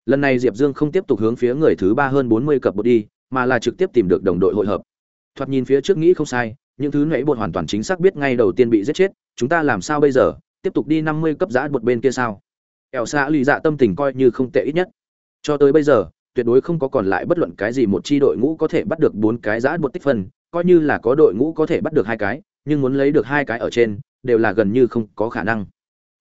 Lần này diệp dương không tiếp tục hướng phía người thứ ba hơn bốn mươi cập bột đi, mà là trực tiếp tìm được đồng đội hội hợp. Thoạt nhìn phía trước nghĩ không sai, những thứ nãy bột hoàn toàn chính xác biết ngay đầu tiên bị giết chết, chúng ta làm sao bây giờ, tiếp tục đi năm mươi cấp giã bột bên kia sao? Ẻo xa lì dạ tâm tình coi như không tệ ít nhất. Cho tới bây giờ, tuyệt đối không có còn lại bất luận cái gì một chi đội ngũ có thể bắt được bốn cái giã một tích phân, coi như là có đội ngũ có thể bắt được hai cái, nhưng muốn lấy được hai cái ở trên, đều là gần như không có khả năng.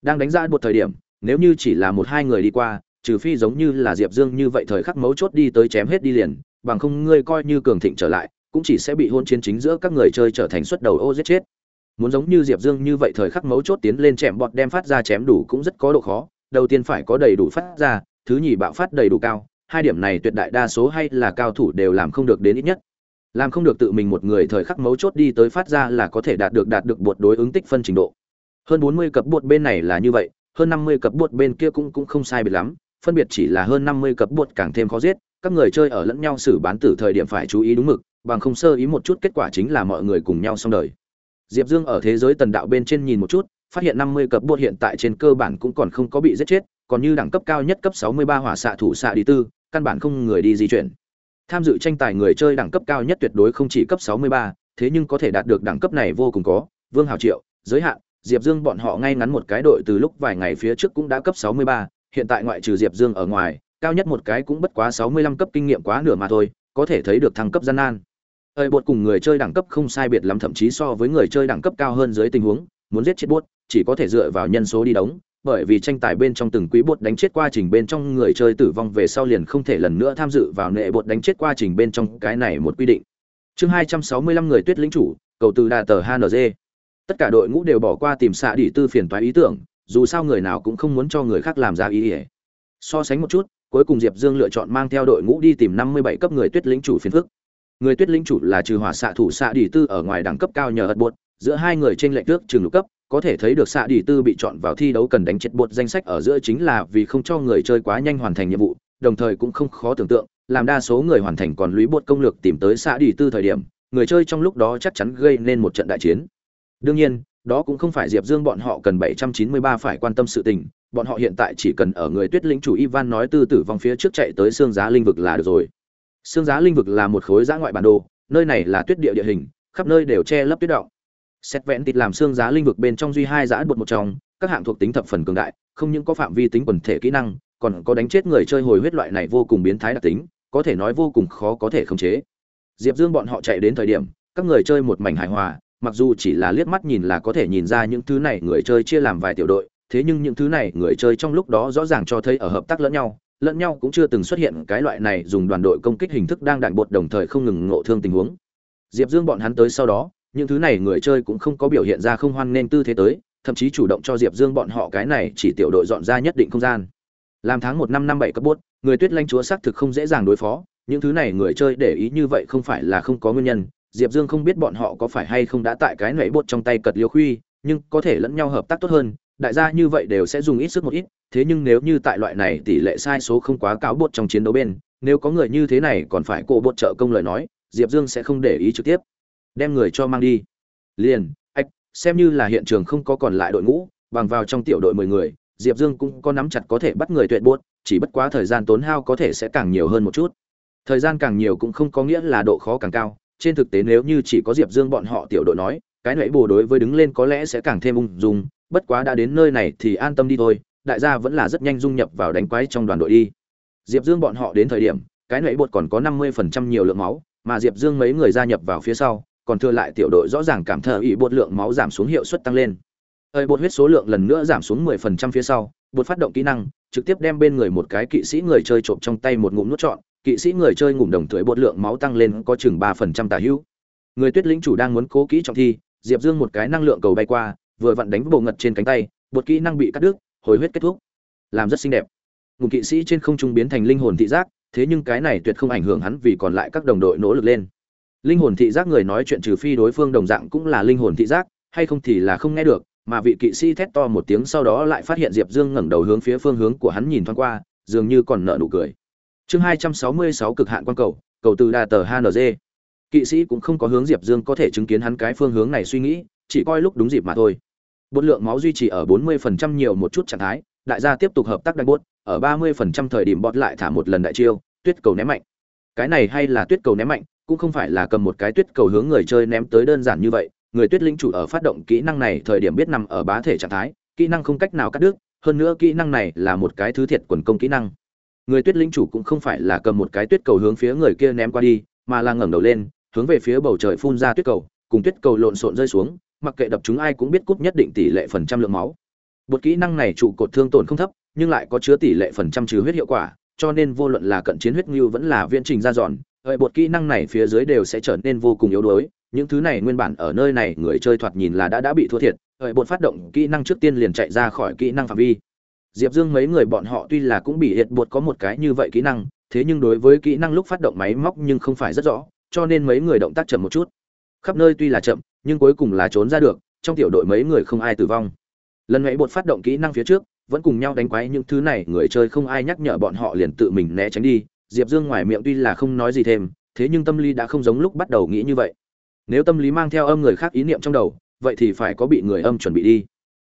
Đang đánh giá một thời điểm, nếu như chỉ là một hai người đi qua, trừ phi giống như là diệp dương như vậy thời khắc mấu chốt đi tới chém hết đi liền, bằng không ngươi coi như cường thịnh trở lại, cũng chỉ sẽ bị hôn chiến chính giữa các người chơi trở thành suất đầu ô giết chết. Muốn giống như diệp dương như vậy thời khắc mấu chốt tiến lên chém bọt đem phát ra chém đủ cũng rất có độ khó đầu tiên phải có đầy đủ phát ra, thứ nhì bạo phát đầy đủ cao, hai điểm này tuyệt đại đa số hay là cao thủ đều làm không được đến ít nhất. Làm không được tự mình một người thời khắc mấu chốt đi tới phát ra là có thể đạt được đạt được bột đối ứng tích phân trình độ. Hơn bốn mươi cặp bột bên này là như vậy, hơn năm mươi cặp bột bên kia cũng cũng không sai biệt lắm, phân biệt chỉ là hơn năm mươi cặp bột càng thêm khó giết, các người chơi ở lẫn nhau xử bán tử thời điểm phải chú ý đúng mực, bằng không sơ ý một chút kết quả chính là mọi người cùng nhau xong đời. Diệp dương ở thế giới tần đạo bên trên nhìn một chút phát hiện năm mươi cặp bột hiện tại trên cơ bản cũng còn không có bị giết chết còn như đẳng cấp cao nhất cấp sáu mươi ba hỏa xạ thủ xạ đi tư căn bản không người đi di chuyển Tham dự tranh tài người chơi đẳng cấp cao nhất tuyệt đối không chỉ cấp 63, thế nhưng có thể đạt được đẳng cấp này vô cùng có, Vương Hào Triệu, giới hạn, Diệp Dương bọn họ ngay ngắn một cái đội từ lúc vài ngày phía trước cũng đã cấp 63, hiện tại ngoại trừ Diệp Dương ở ngoài, cao nhất một cái cũng bất quá 65 cấp kinh nghiệm quá nửa mà thôi, có thể thấy được thăng cấp gian nan. Ơi bột cùng người chơi đẳng cấp không sai biệt lắm thậm chí so với người chơi đẳng cấp cao hơn dưới tình huống, muốn giết chết bốt, chỉ có thể dựa vào nhân số đi đóng, bởi vì tranh tài bên trong từng quý bột đánh chết quá trình bên trong người chơi tử vong về sau liền không thể lần nữa tham dự vào nệ bột đánh chết quá trình bên trong cái này một quy định. Chương 265 người tuyết lĩnh chủ, cầu từ đà tờ HNG. Tất cả đội ngũ đều bỏ qua tìm xạ đỉ tư phiền toái ý tưởng, dù sao người nào cũng không muốn cho người khác làm ra ý ỉa So sánh một chút, cuối cùng Diệp Dương lựa chọn mang theo đội ngũ đi tìm 57 cấp người tuyết lĩnh chủ phiền phức. Người tuyết lĩnh chủ là trừ hỏa xạ thủ xạ đỉ tư ở ngoài đẳng cấp cao nhờ ật bột, giữa hai người trên lệnh trước trường lục cấp, có thể thấy được xạ đi tư bị chọn vào thi đấu cần đánh chết bột danh sách ở giữa chính là vì không cho người chơi quá nhanh hoàn thành nhiệm vụ đồng thời cũng không khó tưởng tượng làm đa số người hoàn thành còn lũy bột công lược tìm tới xạ đi tư thời điểm người chơi trong lúc đó chắc chắn gây nên một trận đại chiến. Đương nhiên đó cũng không phải diệp dương bọn họ cần 793 phải quan tâm sự tình bọn họ hiện tại chỉ cần ở người tuyết lĩnh chủ ivan nói tư tử vong phía trước chạy tới xương giá linh vực là được rồi. Xương giá linh vực là một khối giã ngoại bản đồ nơi này là tuyết địa địa hình khắp nơi đều che lấp tuyết động xét vẹn tịt làm xương giá linh vực bên trong duy hai giã bột một trong, các hạng thuộc tính thập phần cường đại, không những có phạm vi tính quần thể kỹ năng, còn có đánh chết người chơi hồi huyết loại này vô cùng biến thái đặc tính, có thể nói vô cùng khó có thể khống chế. Diệp dương bọn họ chạy đến thời điểm, các người chơi một mảnh hài hòa, mặc dù chỉ là liếc mắt nhìn là có thể nhìn ra những thứ này người chơi chia làm vài tiểu đội, thế nhưng những thứ này người chơi trong lúc đó rõ ràng cho thấy ở hợp tác lẫn nhau lẫn nhau cũng chưa từng xuất hiện cái loại này dùng đoàn đội công kích hình thức đang đạn bột đồng thời không ngừng ngộ thương tình huống. Diệp dương bọn hắn tới sau đó những thứ này người chơi cũng không có biểu hiện ra không hoan nên tư thế tới, thậm chí chủ động cho diệp dương bọn họ cái này chỉ tiểu đội dọn ra nhất định không gian. Làm tháng một năm năm bảy cấp bốt, người tuyết lanh chúa xác thực không dễ dàng đối phó, những thứ này người chơi để ý như vậy không phải là không có nguyên nhân, diệp dương không biết bọn họ có phải hay không đã tại cái nảy bốt trong tay cật liêu khuy, nhưng có thể lẫn nhau hợp tác tốt hơn, đại gia như vậy đều sẽ dùng ít sức một ít, thế nhưng nếu như tại loại này tỷ lệ sai số không quá cao bốt trong chiến đấu bên, nếu có người như thế này còn phải cô bốt trợ công lời nói, diệp dương sẽ không để ý trực tiếp đem người cho mang đi. Liền, ách, xem như là hiện trường không có còn lại đội ngũ, bằng vào trong tiểu đội mười người, diệp dương cũng có nắm chặt có thể bắt người tuyệt buốt chỉ bất quá thời gian tốn hao có thể sẽ càng nhiều hơn một chút. Thời gian càng nhiều cũng không có nghĩa là độ khó càng cao, trên thực tế nếu như chỉ có diệp dương bọn họ tiểu đội nói, cái nãy bồ đối với đứng lên có lẽ sẽ càng thêm ung dung, bất quá đã đến nơi này thì an tâm đi thôi, đại gia vẫn là rất nhanh dung nhập vào đánh quái trong đoàn đội đi. Diệp dương bọn họ đến thời điểm, cái nãy bột còn có năm mươi phần trăm nhiều lượng máu, mà diệp dương mấy người gia nhập vào phía sau còn thừa lại tiểu đội rõ ràng cảm thở ý bột lượng máu giảm xuống hiệu suất tăng lên. Ơi bột huyết số lượng lần nữa giảm xuống mười phần trăm phía sau, bột phát động kỹ năng, trực tiếp đem bên người một cái kỵ sĩ người chơi trộm trong tay một ngụm nút trọn, kỵ sĩ người chơi ngủm đồng thuế bột lượng máu tăng lên có chừng ba phần trăm tả hữu. Người tuyết lĩnh chủ đang muốn cố kỹ trọng thi, diệp dương một cái năng lượng cầu bay qua, vừa vặn đánh bộ ngật trên cánh tay, bột kỹ năng bị cắt đứt, hồi huyết kết thúc. Làm rất xinh đẹp. Ngụm kỵ sĩ trên không trung biến thành linh hồn thị giác, thế nhưng cái này tuyệt không ảnh hưởng hắn vì còn lại các đồng đội nỗ lực lên linh hồn thị giác người nói chuyện trừ phi đối phương đồng dạng cũng là linh hồn thị giác, hay không thì là không nghe được, mà vị kỵ sĩ thét to một tiếng sau đó lại phát hiện diệp dương ngẩng đầu hướng phía phương hướng của hắn nhìn thoáng qua, dường như còn nợ nụ cười. Chương hai trăm sáu mươi sáu cực hạn quan cầu cầu từ đà tờ hng kỵ sĩ cũng không có hướng diệp dương có thể chứng kiến hắn cái phương hướng này suy nghĩ, chỉ coi lúc đúng dịp mà thôi. Bột lượng máu duy trì ở bốn mươi phần trăm nhiều một chút trạng thái, đại gia tiếp tục hợp tác đánh bốt ở ba mươi phần trăm thời điểm bọt lại thả một lần đại chiêu, tuyết cầu ném mạnh cái này hay là tuyết cầu ném mạnh, cũng không phải là cầm một cái tuyết cầu hướng người chơi ném tới đơn giản như vậy, người tuyết linh chủ ở phát động kỹ năng này thời điểm biết nằm ở bá thể trạng thái, kỹ năng không cách nào cắt đứt, hơn nữa kỹ năng này là một cái thứ thiệt quần công kỹ năng. Người tuyết linh chủ cũng không phải là cầm một cái tuyết cầu hướng phía người kia ném qua đi, mà là ngẩng đầu lên, hướng về phía bầu trời phun ra tuyết cầu, cùng tuyết cầu lộn xộn rơi xuống, mặc kệ đập chúng ai cũng biết cúp nhất định tỷ lệ phần trăm lượng máu. Bột kỹ năng này trụ cột thương tổn không thấp, nhưng lại có chứa tỷ lệ phần trăm trừ huyết hiệu quả cho nên vô luận là cận chiến huyết ngưu vẫn là viễn trình ra dọn Hợi bột kỹ năng này phía dưới đều sẽ trở nên vô cùng yếu đuối, những thứ này nguyên bản ở nơi này người chơi thoạt nhìn là đã đã bị thua thiệt, hợi bột phát động kỹ năng trước tiên liền chạy ra khỏi kỹ năng phạm vi. Diệp Dương mấy người bọn họ tuy là cũng bị hiệt bột có một cái như vậy kỹ năng, thế nhưng đối với kỹ năng lúc phát động máy móc nhưng không phải rất rõ, cho nên mấy người động tác chậm một chút. Khắp nơi tuy là chậm, nhưng cuối cùng là trốn ra được, trong tiểu đội mấy người không ai tử vong. Lần nãy bột phát động kỹ năng phía trước, vẫn cùng nhau đánh quái những thứ này, người chơi không ai nhắc nhở bọn họ liền tự mình né tránh đi, Diệp Dương ngoài miệng tuy là không nói gì thêm, thế nhưng tâm lý đã không giống lúc bắt đầu nghĩ như vậy. Nếu tâm lý mang theo âm người khác ý niệm trong đầu, vậy thì phải có bị người âm chuẩn bị đi.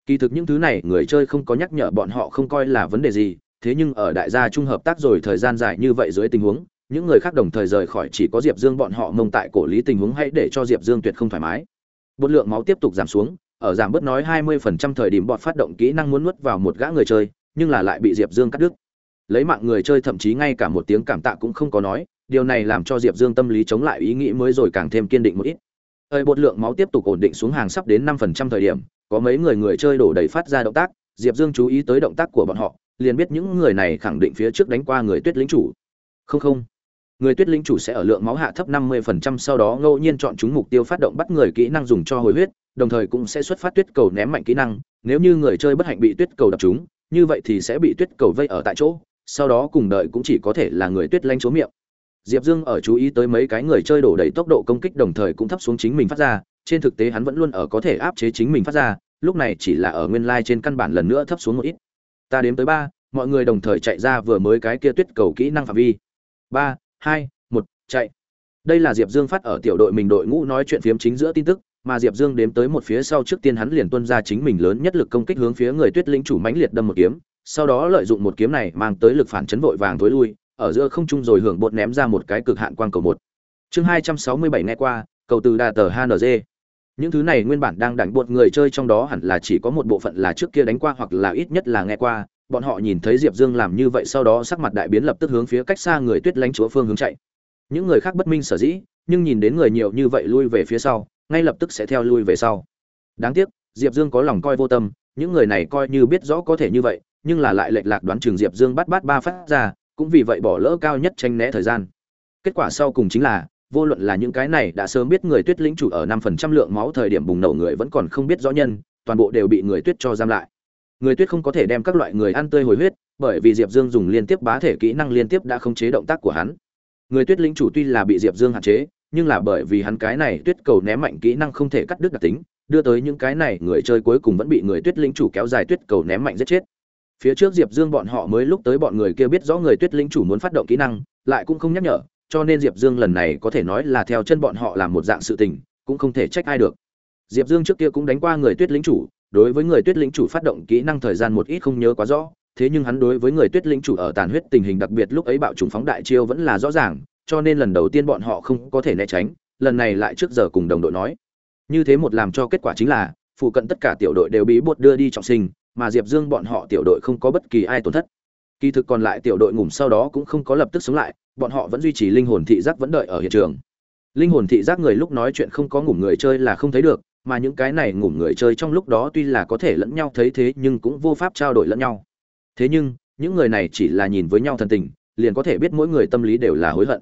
Kỳ thực những thứ này người chơi không có nhắc nhở bọn họ không coi là vấn đề gì, thế nhưng ở đại gia trung hợp tác rồi thời gian dài như vậy dưới tình huống, những người khác đồng thời rời khỏi chỉ có Diệp Dương bọn họ mông tại cổ lý tình huống hãy để cho Diệp Dương tuyệt không thoải mái. Bột lượng máu tiếp tục giảm xuống, ở giảm bớt nói 20% thời điểm bọn phát động kỹ năng muốn nuốt vào một gã người chơi, nhưng là lại bị Diệp Dương cắt đứt. Lấy mạng người chơi thậm chí ngay cả một tiếng cảm tạ cũng không có nói điều này làm cho diệp dương tâm lý chống lại ý nghĩ mới rồi càng thêm kiên định một ít. Thời bột lượng máu tiếp tục ổn định xuống hàng sắp đến năm phần trăm thời điểm có mấy người người chơi đổ đầy phát ra động tác diệp dương chú ý tới động tác của bọn họ liền biết những người này khẳng định phía trước đánh qua người tuyết lĩnh chủ. Không không. Người tuyết lĩnh chủ sẽ ở lượng máu hạ thấp năm mươi phần trăm sau đó ngẫu nhiên chọn chúng mục tiêu phát động bắt người kỹ năng dùng cho hồi huyết đồng thời cũng sẽ xuất phát tuyết cầu ném mạnh kỹ năng, nếu như người chơi bất hạnh bị tuyết cầu đập chúng, như vậy thì sẽ bị tuyết cầu vây ở tại chỗ, sau đó cùng đợi cũng chỉ có thể là người tuyết lanh chỗ miệng. Diệp dương ở chú ý tới mấy cái người chơi đổ đầy tốc độ công kích đồng thời cũng thấp xuống chính mình phát ra, trên thực tế hắn vẫn luôn ở có thể áp chế chính mình phát ra, lúc này chỉ là ở nguyên lai trên căn bản lần nữa thấp xuống một ít. Ta đếm tới ba, mọi người đồng thời chạy ra vừa mới cái kia tuyết cầu kỹ năng phạm vi. Ba, hai, một, chạy. Đây là diệp dương phát ở tiểu đội mình đội ngũ nói chuyện phiếm chính giữa tin tức mà diệp dương đếm tới một phía sau trước tiên hắn liền tuân ra chính mình lớn nhất lực công kích hướng phía người tuyết linh chủ mãnh liệt đâm một kiếm sau đó lợi dụng một kiếm này mang tới lực phản chấn vội vàng tối lui, ở giữa không trung rồi hưởng bột ném ra một cái cực hạn quang cầu một. Chương 267 nghe qua, cầu từ đà tờ HNZ. Những thứ này nguyên bản đang đánh bột người chơi trong đó hẳn là chỉ có một bộ phận là trước kia đánh qua hoặc là ít nhất là nghe qua, bọn họ nhìn thấy Diệp Dương làm như vậy sau đó sắc mặt đại biến lập tức hướng phía cách xa người Tuyết Lãnh Chúa phương hướng chạy. những người khác bất minh sở dĩ nhưng nhìn đến người nhiều như vậy lui về phía sau ngay lập tức sẽ theo lui về sau. Đáng tiếc, diệp dương có lòng coi vô tâm, những người này coi như biết rõ có thể như vậy, nhưng là lại lệch lạc đoán trường diệp dương bắt bắt ba phát ra, cũng vì vậy bỏ lỡ cao nhất tranh né thời gian. Kết quả sau cùng chính là, vô luận là những cái này đã sớm biết người tuyết lĩnh chủ ở năm phần trăm lượng máu thời điểm bùng nổ người vẫn còn không biết rõ nhân, toàn bộ đều bị người tuyết cho giam lại. Người tuyết không có thể đem các loại người ăn tươi hồi huyết, bởi vì diệp dương dùng liên tiếp bá thể kỹ năng liên tiếp đã khống chế động tác của hắn. Người tuyết lĩnh chủ tuy là bị diệp dương hạn chế nhưng là bởi vì hắn cái này tuyết cầu ném mạnh kỹ năng không thể cắt đứt đặc tính, đưa tới những cái này người chơi cuối cùng vẫn bị người tuyết linh chủ kéo dài tuyết cầu ném mạnh giết chết. Phía trước diệp dương bọn họ mới lúc tới bọn người kia biết rõ người tuyết linh chủ muốn phát động kỹ năng, lại cũng không nhắc nhở, cho nên diệp dương lần này có thể nói là theo chân bọn họ làm một dạng sự tình, cũng không thể trách ai được. Diệp dương trước kia cũng đánh qua người tuyết linh chủ, đối với người tuyết linh chủ phát động kỹ năng thời gian một ít không nhớ quá rõ, thế nhưng hắn đối với người tuyết linh chủ ở tàn huyết tình hình đặc biệt lúc ấy bạo trùng phóng đại chiêu vẫn là rõ ràng cho nên lần đầu tiên bọn họ không có thể né tránh, lần này lại trước giờ cùng đồng đội nói. Như thế một làm cho kết quả chính là, phụ cận tất cả tiểu đội đều bị buộc đưa đi trọng sinh, mà diệp dương bọn họ tiểu đội không có bất kỳ ai tổn thất. Kỳ thực còn lại tiểu đội ngủm sau đó cũng không có lập tức sống lại, bọn họ vẫn duy trì linh hồn thị giác vẫn đợi ở hiện trường. Linh hồn thị giác người lúc nói chuyện không có ngủm người chơi là không thấy được, mà những cái này ngủm người chơi trong lúc đó tuy là có thể lẫn nhau thấy thế nhưng cũng vô pháp trao đổi lẫn nhau. Thế nhưng, những người này chỉ là nhìn với nhau thần tình, liền có thể biết mỗi người tâm lý đều là hối hận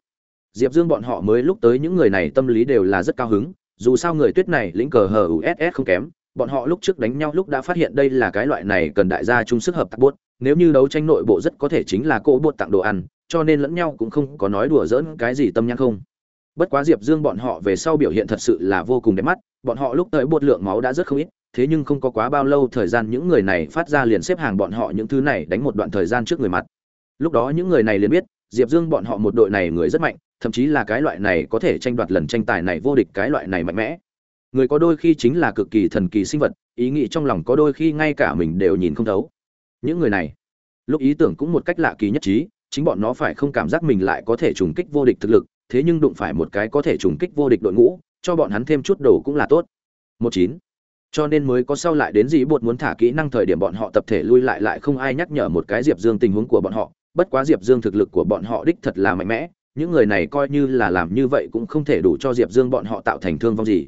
diệp dương bọn họ mới lúc tới những người này tâm lý đều là rất cao hứng, dù sao người tuyết này lĩnh cờ hờ uss không kém, bọn họ lúc trước đánh nhau lúc đã phát hiện đây là cái loại này cần đại gia chung sức hợp tác buốt, nếu như đấu tranh nội bộ rất có thể chính là cô buốt tặng đồ ăn, cho nên lẫn nhau cũng không có nói đùa giỡn cái gì tâm nhãn không. Bất quá diệp dương bọn họ về sau biểu hiện thật sự là vô cùng đẹp mắt, bọn họ lúc tới bột lượng máu đã rất không ít, thế nhưng không có quá bao lâu thời gian những người này phát ra liền xếp hàng bọn họ những thứ này đánh một đoạn thời gian trước người mặt. Lúc đó những người này liền biết, diệp dương bọn họ một đội này người rất mạnh thậm chí là cái loại này có thể tranh đoạt lần tranh tài này vô địch cái loại này mạnh mẽ. Người có đôi khi chính là cực kỳ thần kỳ sinh vật, ý nghĩ trong lòng có đôi khi ngay cả mình đều nhìn không thấu. Những người này, lúc ý tưởng cũng một cách lạ kỳ nhất trí, chính bọn nó phải không cảm giác mình lại có thể trùng kích vô địch thực lực, thế nhưng đụng phải một cái có thể trùng kích vô địch đội ngũ, cho bọn hắn thêm chút đồ cũng là tốt. Một chín. Cho nên mới có sau lại đến gì bột muốn thả kỹ năng thời điểm bọn họ tập thể lui lại lại không ai nhắc nhở một cái diệp dương tình huống của bọn họ, bất quá diệp dương thực lực của bọn họ đích thật là mạnh mẽ những người này coi như là làm như vậy cũng không thể đủ cho diệp dương bọn họ tạo thành thương vong gì.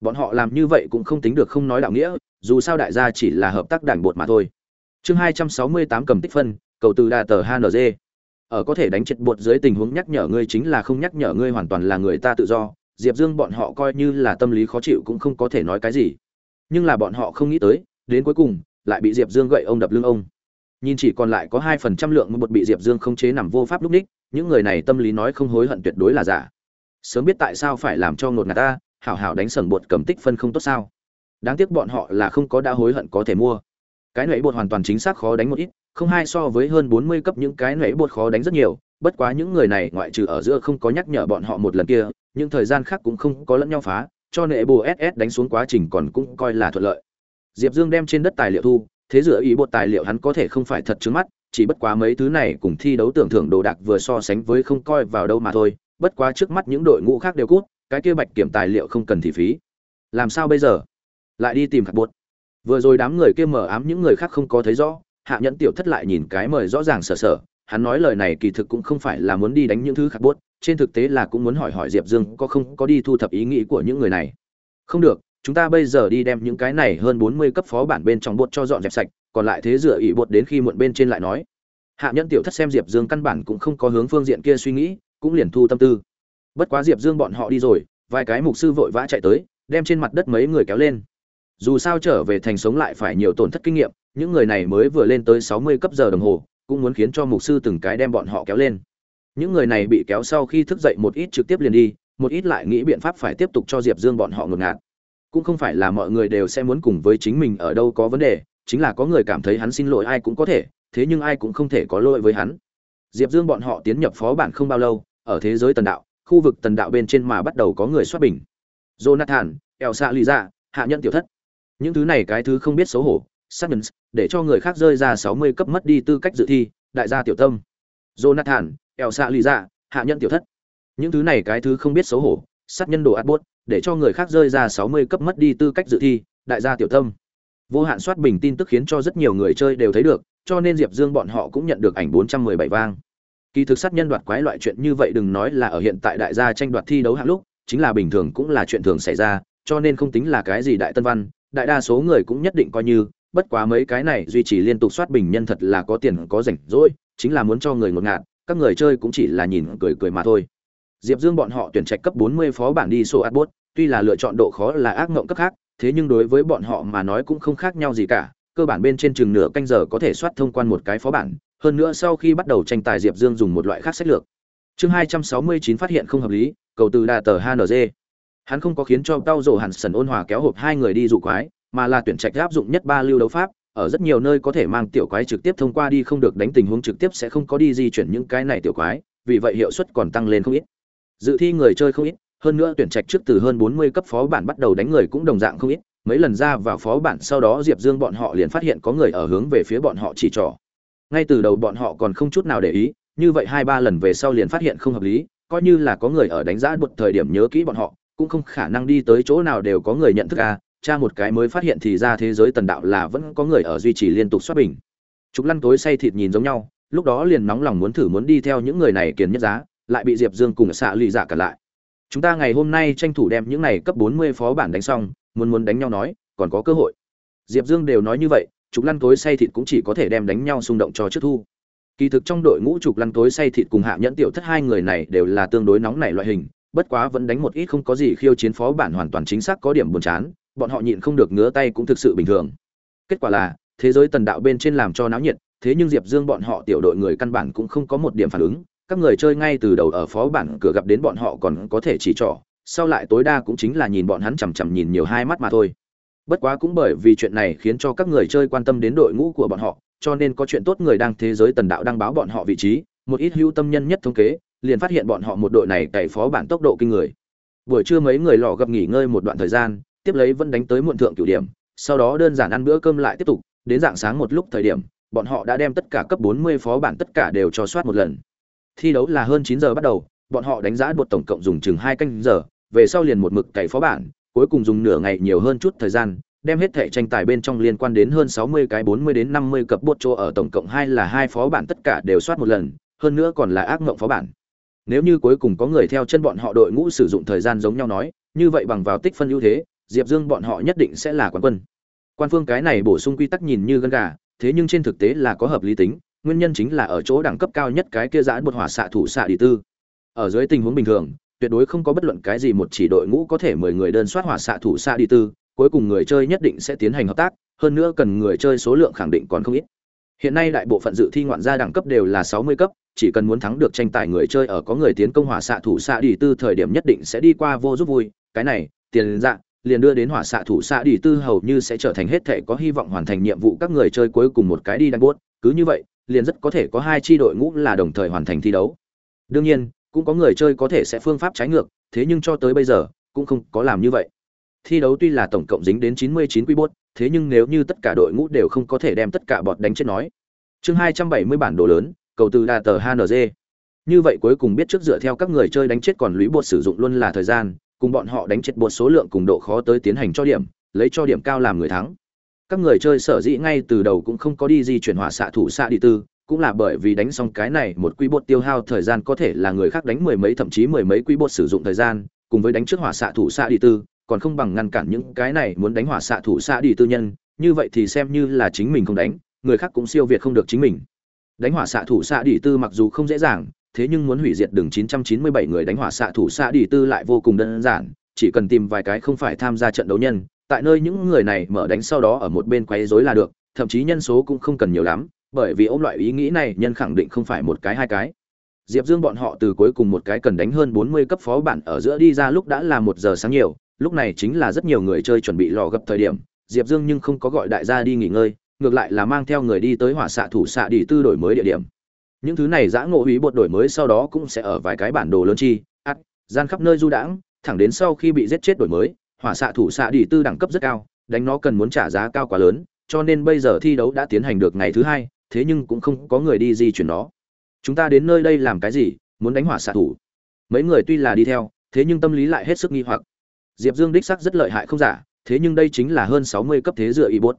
Bọn họ làm như vậy cũng không tính được không nói đạo nghĩa, dù sao đại gia chỉ là hợp tác đảng bột mà thôi. Chương hai trăm sáu mươi tám cầm tích phân, cầu từ đà tờ hng ở có thể đánh chết bột dưới tình huống nhắc nhở ngươi chính là không nhắc nhở ngươi hoàn toàn là người ta tự do, diệp dương bọn họ coi như là tâm lý khó chịu cũng không có thể nói cái gì. Nhưng là bọn họ không nghĩ tới, đến cuối cùng, lại bị diệp dương gậy ông đập lưng ông. Nhìn chỉ còn lại có hai phần trăm lượng một bị diệp dương không chế nằm vô pháp lúc ních những người này tâm lý nói không hối hận tuyệt đối là giả. Sớm biết tại sao phải làm cho ngột ngạt ta, hảo hảo đánh sần bột cầm tích phân không tốt sao. Đáng tiếc bọn họ là không có đã hối hận có thể mua. Cái nệ bột hoàn toàn chính xác khó đánh một ít, không hai so với hơn bốn mươi cấp những cái nệ bột khó đánh rất nhiều, bất quá những người này ngoại trừ ở giữa không có nhắc nhở bọn họ một lần kia, những thời gian khác cũng không có lẫn nhau phá, cho nệ bồ ss đánh xuống quá trình còn cũng coi là thuận lợi. Diệp dương đem trên đất tài liệu thu, thế dựa ý bột tài liệu hắn có thể không phải thật trứng mắt chỉ bất quá mấy thứ này cùng thi đấu tưởng thưởng đồ đạc vừa so sánh với không coi vào đâu mà thôi bất quá trước mắt những đội ngũ khác đều cút cái kia bạch kiểm tài liệu không cần thị phí. Làm sao bây giờ? Lại đi tìm khắc bột. Vừa rồi đám người kia mở ám những người khác không có thấy rõ hạ nhẫn tiểu thất lại nhìn cái mời rõ ràng sở sở hắn nói lời này kỳ thực cũng không phải là muốn đi đánh những thứ khắc Bột, trên thực tế là cũng muốn hỏi hỏi diệp dương có không có đi thu thập ý nghĩ của những người này. Không được chúng ta bây giờ đi đem những cái này hơn bốn mươi cấp phó bản bên trong bột cho dọn dẹp sạch còn lại thế dựa ỷ bột đến khi muộn bên trên lại nói. Hạ nhân tiểu thất xem diệp dương căn bản cũng không có hướng phương diện kia suy nghĩ, cũng liền thu tâm tư. Bất quá diệp dương bọn họ đi rồi, vài cái mục sư vội vã chạy tới, đem trên mặt đất mấy người kéo lên. Dù sao trở về thành sống lại phải nhiều tổn thất kinh nghiệm, những người này mới vừa lên tới sáu mươi cấp giờ đồng hồ, cũng muốn khiến cho mục sư từng cái đem bọn họ kéo lên. Những người này bị kéo sau khi thức dậy một ít trực tiếp liền đi, một ít lại nghĩ biện pháp phải tiếp tục cho diệp dương bọn họ ngột ngạt. Cũng không phải là mọi người đều sẽ muốn cùng với chính mình ở đâu có vấn đề chính là có người cảm thấy hắn xin lỗi ai cũng có thể thế nhưng ai cũng không thể có lỗi với hắn. Diệp dương bọn họ tiến nhập phó bản không bao lâu ở thế giới tần đạo khu vực tần đạo bên trên mà bắt đầu có người xuất bình. Jonathan eo xạ lì ra hạ nhân tiểu thất. Những thứ này cái thứ không biết xấu hổ Simmons, để cho người khác rơi ra 60 cấp mất đi tư cách dự thi, đại gia tiểu tâm. Jonathan, eo xạ lì ra hạ nhân tiểu thất. Những thứ này cái thứ không biết xấu hổ sát nhân đồ át bốt để cho người khác rơi ra sáu mươi cấp mất đi tư cách dự thi đại gia tiểu tâm vô hạn soát bình tin tức khiến cho rất nhiều người chơi đều thấy được cho nên diệp dương bọn họ cũng nhận được ảnh bốn trăm mười bảy vang. Kỳ thực sát nhân đoạt quái loại chuyện như vậy đừng nói là ở hiện tại đại gia tranh đoạt thi đấu hạng lúc chính là bình thường cũng là chuyện thường xảy ra cho nên không tính là cái gì đại tân văn đại đa số người cũng nhất định coi như bất quá mấy cái này duy trì liên tục soát bình nhân thật là có tiền có rảnh rỗi chính là muốn cho người ngột ngạt các người chơi cũng chỉ là nhìn cười cười mà thôi. Diệp dương bọn họ tuyển trạch cấp 40 phó bản đi sổ Atbot, tuy là lựa chọn độ khó là ác ngộng cấp khác thế nhưng đối với bọn họ mà nói cũng không khác nhau gì cả, cơ bản bên trên chừng nửa canh giờ có thể soát thông quan một cái phó bản, hơn nữa sau khi bắt đầu tranh tài diệp dương dùng một loại khác sách lược. Chương 269 phát hiện không hợp lý, cầu từ đà tờ hng hắn không có khiến cho tao rổ hẳn sần ôn hòa kéo hộp hai người đi dụ quái, mà là tuyển trạch áp dụng nhất ba lưu đấu pháp, ở rất nhiều nơi có thể mang tiểu quái trực tiếp thông qua đi không được đánh tình huống trực tiếp sẽ không có đi di chuyển những cái này tiểu quái, vì vậy hiệu suất còn tăng lên không ít. Dự thi người chơi không ít hơn nữa tuyển trạch trước từ hơn 40 cấp phó bản bắt đầu đánh người cũng đồng dạng không ít, mấy lần ra vào phó bản sau đó diệp dương bọn họ liền phát hiện có người ở hướng về phía bọn họ chỉ trỏ. Ngay từ đầu bọn họ còn không chút nào để ý, như vậy hai ba lần về sau liền phát hiện không hợp lý, coi như là có người ở đánh giá một thời điểm nhớ kỹ bọn họ, cũng không khả năng đi tới chỗ nào đều có người nhận thức à, a tra một cái mới phát hiện thì ra thế giới tần đạo là vẫn có người ở duy trì liên tục xuất bình. Trục lăn tối say thịt nhìn giống nhau, lúc đó liền nóng lòng muốn thử muốn đi theo những người này kiền nhất giá, lại bị diệp dương cùng xạ lụy dạ cả lại chúng ta ngày hôm nay tranh thủ đem những này cấp bốn mươi phó bản đánh xong, muốn muốn đánh nhau nói, còn có cơ hội. Diệp dương đều nói như vậy, trục lăn tối say thịt cũng chỉ có thể đem đánh nhau xung động cho trước thu. Kỳ thực trong đội ngũ trục lăn tối say thịt cùng hạ nhẫn tiểu thất hai người này đều là tương đối nóng nảy loại hình, bất quá vẫn đánh một ít không có gì khiêu chiến phó bản hoàn toàn chính xác có điểm buồn chán, bọn họ nhịn không được ngứa tay cũng thực sự bình thường. Kết quả là, thế giới tần đạo bên trên làm cho náo nhiệt, thế nhưng diệp dương bọn họ tiểu đội người căn bản cũng không có một điểm phản ứng các người chơi ngay từ đầu ở phó bản cửa gặp đến bọn họ còn có thể chỉ trỏ, sau lại tối đa cũng chính là nhìn bọn hắn chằm chằm nhìn nhiều hai mắt mà thôi. Bất quá cũng bởi vì chuyện này khiến cho các người chơi quan tâm đến đội ngũ của bọn họ, cho nên có chuyện tốt người đang thế giới tần đạo đăng báo bọn họ vị trí, một ít hưu tâm nhân nhất thống kế, liền phát hiện bọn họ một đội này cày phó bản tốc độ kinh người. Buổi trưa mấy người lò gặp nghỉ ngơi một đoạn thời gian, tiếp lấy vẫn đánh tới muộn thượng cửu điểm, sau đó đơn giản ăn bữa cơm lại tiếp tục, đến dạng sáng một lúc thời điểm, bọn họ đã đem tất cả cấp 40 phó bản tất cả đều cho soát một lần thi đấu là hơn 9 giờ bắt đầu, bọn họ đánh giá bột tổng cộng dùng chừng hai canh giờ, về sau liền một mực cày phó bản, cuối cùng dùng nửa ngày nhiều hơn chút thời gian, đem hết thẻ tranh tài bên trong liên quan đến hơn 60 cái 40 đến 50 cặp bột chỗ ở tổng cộng hai là hai phó bản tất cả đều soát một lần, hơn nữa còn là ác mộng phó bản. Nếu như cuối cùng có người theo chân bọn họ đội ngũ sử dụng thời gian giống nhau nói, như vậy bằng vào tích phân ưu thế, diệp dương bọn họ nhất định sẽ là quán quân. Quan phương cái này bổ sung quy tắc nhìn như gân gà, thế nhưng trên thực tế là có hợp lý tính nguyên nhân chính là ở chỗ đẳng cấp cao nhất cái kia giãn bột hỏa xạ thủ xạ đi tư. Ở dưới tình huống bình thường, tuyệt đối không có bất luận cái gì một chỉ đội ngũ có thể mười người đơn soát hỏa xạ thủ xạ đi tư, cuối cùng người chơi nhất định sẽ tiến hành hợp tác, hơn nữa cần người chơi số lượng khẳng định còn không ít. Hiện nay đại bộ phận dự thi ngoạn gia đẳng cấp đều là sáu mươi cấp, chỉ cần muốn thắng được tranh tài người chơi ở có người tiến công hỏa xạ thủ xạ đi tư thời điểm nhất định sẽ đi qua vô giúp vui, cái này, tiền dạng liền đưa đến hỏa xạ thủ xạ đi tư hầu như sẽ trở thành hết thể có hy vọng hoàn thành nhiệm vụ các người chơi cuối cùng một cái đi đánh buốt cứ như vậy liền rất có thể có hai chi đội ngũ là đồng thời hoàn thành thi đấu. Đương nhiên, cũng có người chơi có thể sẽ phương pháp trái ngược, thế nhưng cho tới bây giờ, cũng không có làm như vậy. Thi đấu tuy là tổng cộng dính đến 99 quy bốt thế nhưng nếu như tất cả đội ngũ đều không có thể đem tất cả bọt đánh chết nói. Chương 270 bản đồ lớn, cầu từ đà tờ hng như vậy cuối cùng biết trước dựa theo các người chơi đánh chết còn lũy bột sử dụng luôn là thời gian, cùng bọn họ đánh chết bột số lượng cùng độ khó tới tiến hành cho điểm, lấy cho điểm cao làm người thắng các người chơi sở dĩ ngay từ đầu cũng không có đi di chuyển hỏa xạ thủ xạ đi tư, cũng là bởi vì đánh xong cái này một quy bột tiêu hao thời gian có thể là người khác đánh mười mấy, thậm chí mười mấy quy bột sử dụng thời gian, cùng với đánh trước hỏa xạ thủ xạ đi tư, còn không bằng ngăn cản những cái này muốn đánh hỏa xạ thủ xạ đi tư nhân, như vậy thì xem như là chính mình không đánh, người khác cũng siêu việt không được chính mình. Đánh hỏa xạ thủ xạ đi tư mặc dù không dễ dàng, thế nhưng muốn hủy diệt đường 997 người đánh hỏa xạ thủ xạ đi tư lại vô cùng đơn giản, chỉ cần tìm vài cái không phải tham gia trận đấu nhân tại nơi những người này mở đánh sau đó ở một bên quấy rối là được, thậm chí nhân số cũng không cần nhiều lắm, bởi vì ôm loại ý nghĩ này, nhân khẳng định không phải một cái hai cái. Diệp dương bọn họ từ cuối cùng một cái cần đánh hơn 40 cấp phó bản ở giữa đi ra lúc đã là một giờ sáng nhiều, lúc này chính là rất nhiều người chơi chuẩn bị lò gấp thời điểm, diệp dương nhưng không có gọi đại gia đi nghỉ ngơi, ngược lại là mang theo người đi tới hỏa xạ thủ xạ đi tư đổi mới địa điểm. Những thứ này giã ngộ ý bột đổi mới sau đó cũng sẽ ở vài cái bản đồ lớn chi, ắt, gian khắp nơi du đãng, thẳng đến sau khi bị giết chết đổi mới hỏa xạ thủ xạ đi tư đẳng cấp rất cao, đánh nó cần muốn trả giá cao quá lớn, cho nên bây giờ thi đấu đã tiến hành được ngày thứ hai, thế nhưng cũng không có người đi di chuyển nó. Chúng ta đến nơi đây làm cái gì, muốn đánh hỏa xạ thủ? Mấy người tuy là đi theo, thế nhưng tâm lý lại hết sức nghi hoặc. Diệp dương đích sắc rất lợi hại không giả, thế nhưng đây chính là hơn sáu mươi cấp thế dựa ý bốt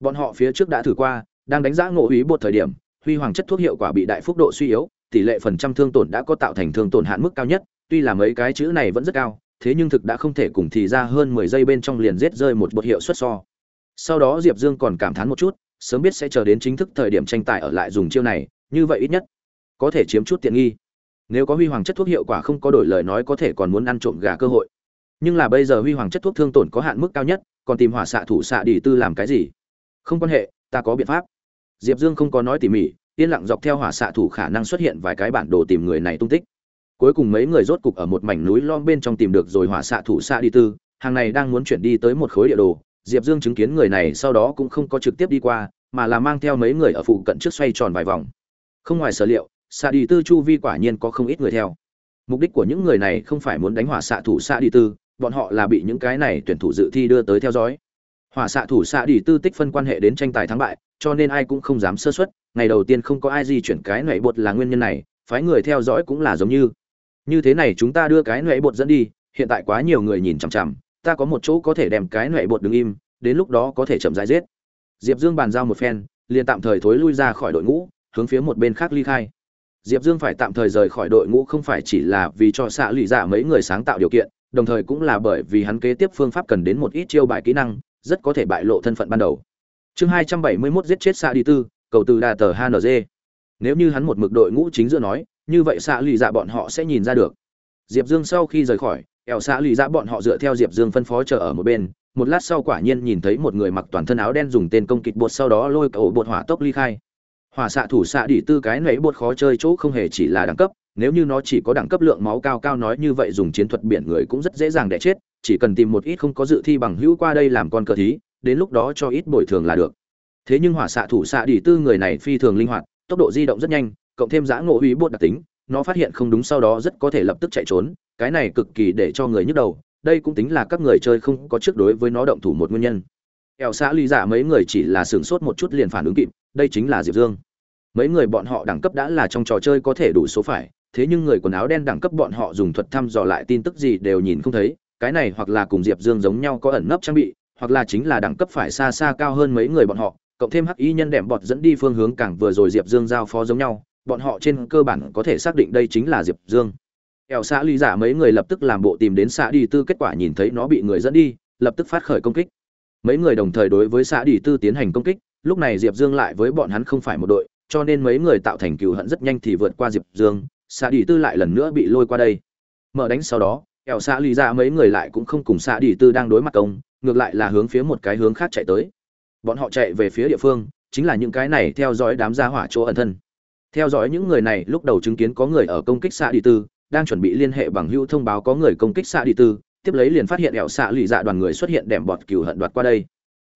bọn họ phía trước đã thử qua, đang đánh giá ngộ ý bột thời điểm, huy hoàng chất thuốc hiệu quả bị đại phúc độ suy yếu, tỷ lệ phần trăm thương tổn đã có tạo thành thương tổn hạn mức cao nhất, tuy là mấy cái chữ này vẫn rất cao thế nhưng thực đã không thể cùng thì ra hơn mười giây bên trong liền giết rơi một bột hiệu suất so. Sau đó diệp dương còn cảm thán một chút, sớm biết sẽ chờ đến chính thức thời điểm tranh tài ở lại dùng chiêu này, như vậy ít nhất có thể chiếm chút tiện nghi. Nếu có huy hoàng chất thuốc hiệu quả không có đổi lời nói có thể còn muốn ăn trộm gà cơ hội. Nhưng là bây giờ huy hoàng chất thuốc thương tổn có hạn mức cao nhất, còn tìm hỏa xạ thủ xạ đi tư làm cái gì? Không quan hệ, ta có biện pháp. Diệp dương không có nói tỉ mỉ, yên lặng dọc theo hỏa xạ thủ khả năng xuất hiện vài cái bản đồ tìm người này tung tích cuối cùng mấy người rốt cục ở một mảnh núi lom bên trong tìm được rồi hỏa xạ thủ xạ đi tư. Hàng này đang muốn chuyển đi tới một khối địa đồ. Diệp dương chứng kiến người này sau đó cũng không có trực tiếp đi qua, mà là mang theo mấy người ở phụ cận trước xoay tròn vài vòng. Không ngoài sở liệu, xạ đi tư chu vi quả nhiên có không ít người theo. Mục đích của những người này không phải muốn đánh hỏa xạ thủ xạ đi tư, bọn họ là bị những cái này tuyển thủ dự thi đưa tới theo dõi. Hỏa xạ thủ xạ đi tư tích phân quan hệ đến tranh tài thắng bại, cho nên ai cũng không dám sơ xuất ngày đầu tiên không có ai di chuyển cái nảy bột là nguyên nhân này, phái người theo dõi cũng là giống như như thế này chúng ta đưa cái nệ bột dẫn đi, hiện tại quá nhiều người nhìn chằm chằm, ta có một chỗ có thể đem cái nệ bột đứng im, đến lúc đó có thể chậm rãi giết. Diệp dương bàn giao một phen, liền tạm thời thối lui ra khỏi đội ngũ, hướng phía một bên khác ly khai. Diệp dương phải tạm thời rời khỏi đội ngũ không phải chỉ là vì cho xạ lụy dạ mấy người sáng tạo điều kiện, đồng thời cũng là bởi vì hắn kế tiếp phương pháp cần đến một ít chiêu bài kỹ năng, rất có thể bại lộ thân phận ban đầu. Chương hai trăm bảy mươi mốt giết chết xạ đi tư, cầu từ đà tờ hng nếu như hắn một mực đội ngũ chính giữa nói như vậy xạ lụy dạ bọn họ sẽ nhìn ra được. Diệp dương sau khi rời khỏi, ẻo xạ lụy dạ bọn họ dựa theo diệp dương phân phó chờ ở một bên, một lát sau quả nhiên nhìn thấy một người mặc toàn thân áo đen dùng tên công kịch bột sau đó lôi cầu bột hỏa tốc ly khai. Hỏa xạ thủ xạ đỉ tư cái nấy bột khó chơi chỗ không hề chỉ là đẳng cấp, nếu như nó chỉ có đẳng cấp lượng máu cao cao nói như vậy dùng chiến thuật biển người cũng rất dễ dàng để chết, chỉ cần tìm một ít không có dự thi bằng hữu qua đây làm con cờ thí, đến lúc đó cho ít bồi thường là được. Thế nhưng hỏa xạ thủ xạ đỉ tư người này phi thường linh hoạt, tốc độ di động rất nhanh cộng thêm giã ngộ uy bột đặc tính, nó phát hiện không đúng sau đó rất có thể lập tức chạy trốn, cái này cực kỳ để cho người nhức đầu, đây cũng tính là các người chơi không có trước đối với nó động thủ một nguyên nhân. Ẻo xã ly giả dạ mấy người chỉ là sửng sốt một chút liền phản ứng kịp, đây chính là diệp dương. Mấy người bọn họ đẳng cấp đã là trong trò chơi có thể đủ số phải, thế nhưng người quần áo đen đẳng cấp bọn họ dùng thuật thăm dò lại tin tức gì đều nhìn không thấy, cái này hoặc là cùng diệp dương giống nhau có ẩn nấp trang bị, hoặc là chính là đẳng cấp phải xa xa cao hơn mấy người bọn họ, cộng thêm hắc y nhân đệm bọt dẫn đi phương hướng càng vừa rồi diệp dương giao phó giống nhau bọn họ trên cơ bản có thể xác định đây chính là diệp dương. Ẻo xã ly giả mấy người lập tức làm bộ tìm đến xã đi tư, kết quả nhìn thấy nó bị người dẫn đi, lập tức phát khởi công kích. Mấy người đồng thời đối với xã đi tư tiến hành công kích, lúc này diệp dương lại với bọn hắn không phải một đội, cho nên mấy người tạo thành cựu hận rất nhanh thì vượt qua diệp dương, xã đi tư lại lần nữa bị lôi qua đây. Mở đánh sau đó ẻo xã ly giả mấy người lại cũng không cùng xã đi tư đang đối mặt công, ngược lại là hướng phía một cái hướng khác chạy tới. Bọn họ chạy về phía địa phương, chính là những cái này theo dõi đám gia hỏa chỗ ẩn thân theo dõi những người này, lúc đầu chứng kiến có người ở công kích xã đi tư, đang chuẩn bị liên hệ bằng hữu thông báo có người công kích xạ đi tư, tiếp lấy liền phát hiện ẹo xạ lì dạ đoàn người xuất hiện đèm bọt cừu hận đoạt qua đây.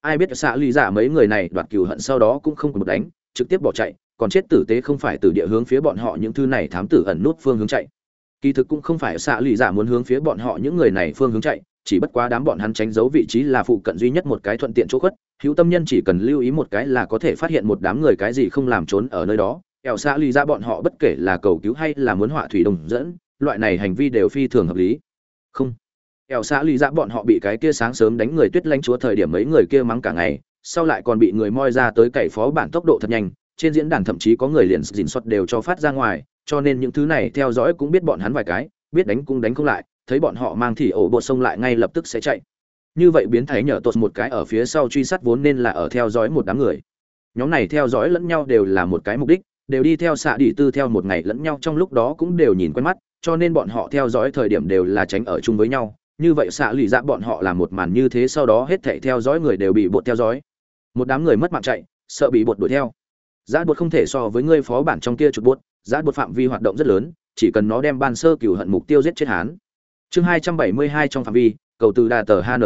Ai biết xạ lì dạ mấy người này đoạt cừu hận sau đó cũng không một đánh, trực tiếp bỏ chạy, còn chết tử tế không phải từ địa hướng phía bọn họ những thứ này thám tử ẩn nút phương hướng chạy. Kỳ thực cũng không phải xạ lì dạ muốn hướng phía bọn họ những người này phương hướng chạy, chỉ bất quá đám bọn hắn tránh giấu vị trí là phụ cận duy nhất một cái thuận tiện chỗ khuất, hữu tâm nhân chỉ cần lưu ý một cái là có thể phát hiện một đám người cái gì không làm trốn ở nơi đó ẻo xạ lì ra bọn họ bất kể là cầu cứu hay là muốn họa thủy đồng dẫn, loại này hành vi đều phi thường hợp lý. Không. Ẻo xạ lì ra bọn họ bị cái kia sáng sớm đánh người tuyết lanh chúa thời điểm mấy người kia mắng cả ngày, sau lại còn bị người moi ra tới cậy phó bản tốc độ thật nhanh, trên diễn đàn thậm chí có người liền dình xuất đều cho phát ra ngoài, cho nên những thứ này theo dõi cũng biết bọn hắn vài cái, biết đánh cũng đánh không lại, thấy bọn họ mang thì ổ bộ sông lại ngay lập tức sẽ chạy. Như vậy biến thái nhờ tột một cái ở phía sau truy sát vốn nên là ở theo dõi một đám người. Nhóm này theo dõi lẫn nhau đều là một cái mục đích đều đi theo xạ đi tư theo một ngày lẫn nhau trong lúc đó cũng đều nhìn quen mắt, cho nên bọn họ theo dõi thời điểm đều là tránh ở chung với nhau. Như vậy xạ lì dạ bọn họ làm một màn như thế sau đó hết thảy theo dõi người đều bị bột theo dõi. Một đám người mất mạng chạy, sợ bị bột đuổi theo. Giá bột không thể so với ngươi phó bản trong kia chụp bột, giá bột phạm vi hoạt động rất lớn, chỉ cần nó đem ban sơ cửu hận mục tiêu giết chết hán chương hai trăm bảy mươi hai trong phạm vi, cầu từ đà tờ hng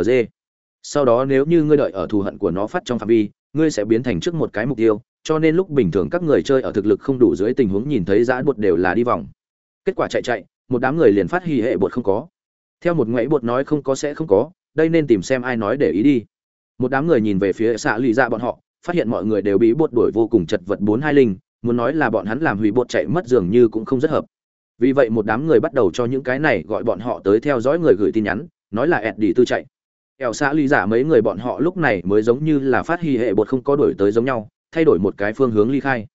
sau đó nếu như ngươi đợi ở thù hận của nó phát trong phạm vi, ngươi sẽ biến thành trước một cái mục tiêu cho nên lúc bình thường các người chơi ở thực lực không đủ dưới tình huống nhìn thấy giã bột đều là đi vòng. Kết quả chạy chạy, một đám người liền phát hì hệ bột không có. Theo một ngoại bột nói không có sẽ không có, đây nên tìm xem ai nói để ý đi. Một đám người nhìn về phía xạ lì ra bọn họ, phát hiện mọi người đều bị bột đuổi vô cùng chật vật bốn hai linh, muốn nói là bọn hắn làm hủy bột chạy mất dường như cũng không rất hợp. Vì vậy một đám người bắt đầu cho những cái này gọi bọn họ tới theo dõi người gửi tin nhắn, nói là ẹt đi tư chạy. Ẻo xạ lì giả mấy người bọn họ lúc này mới giống như là phát hì hệ bột không có đuổi tới giống nhau thay đổi một cái phương hướng ly khai.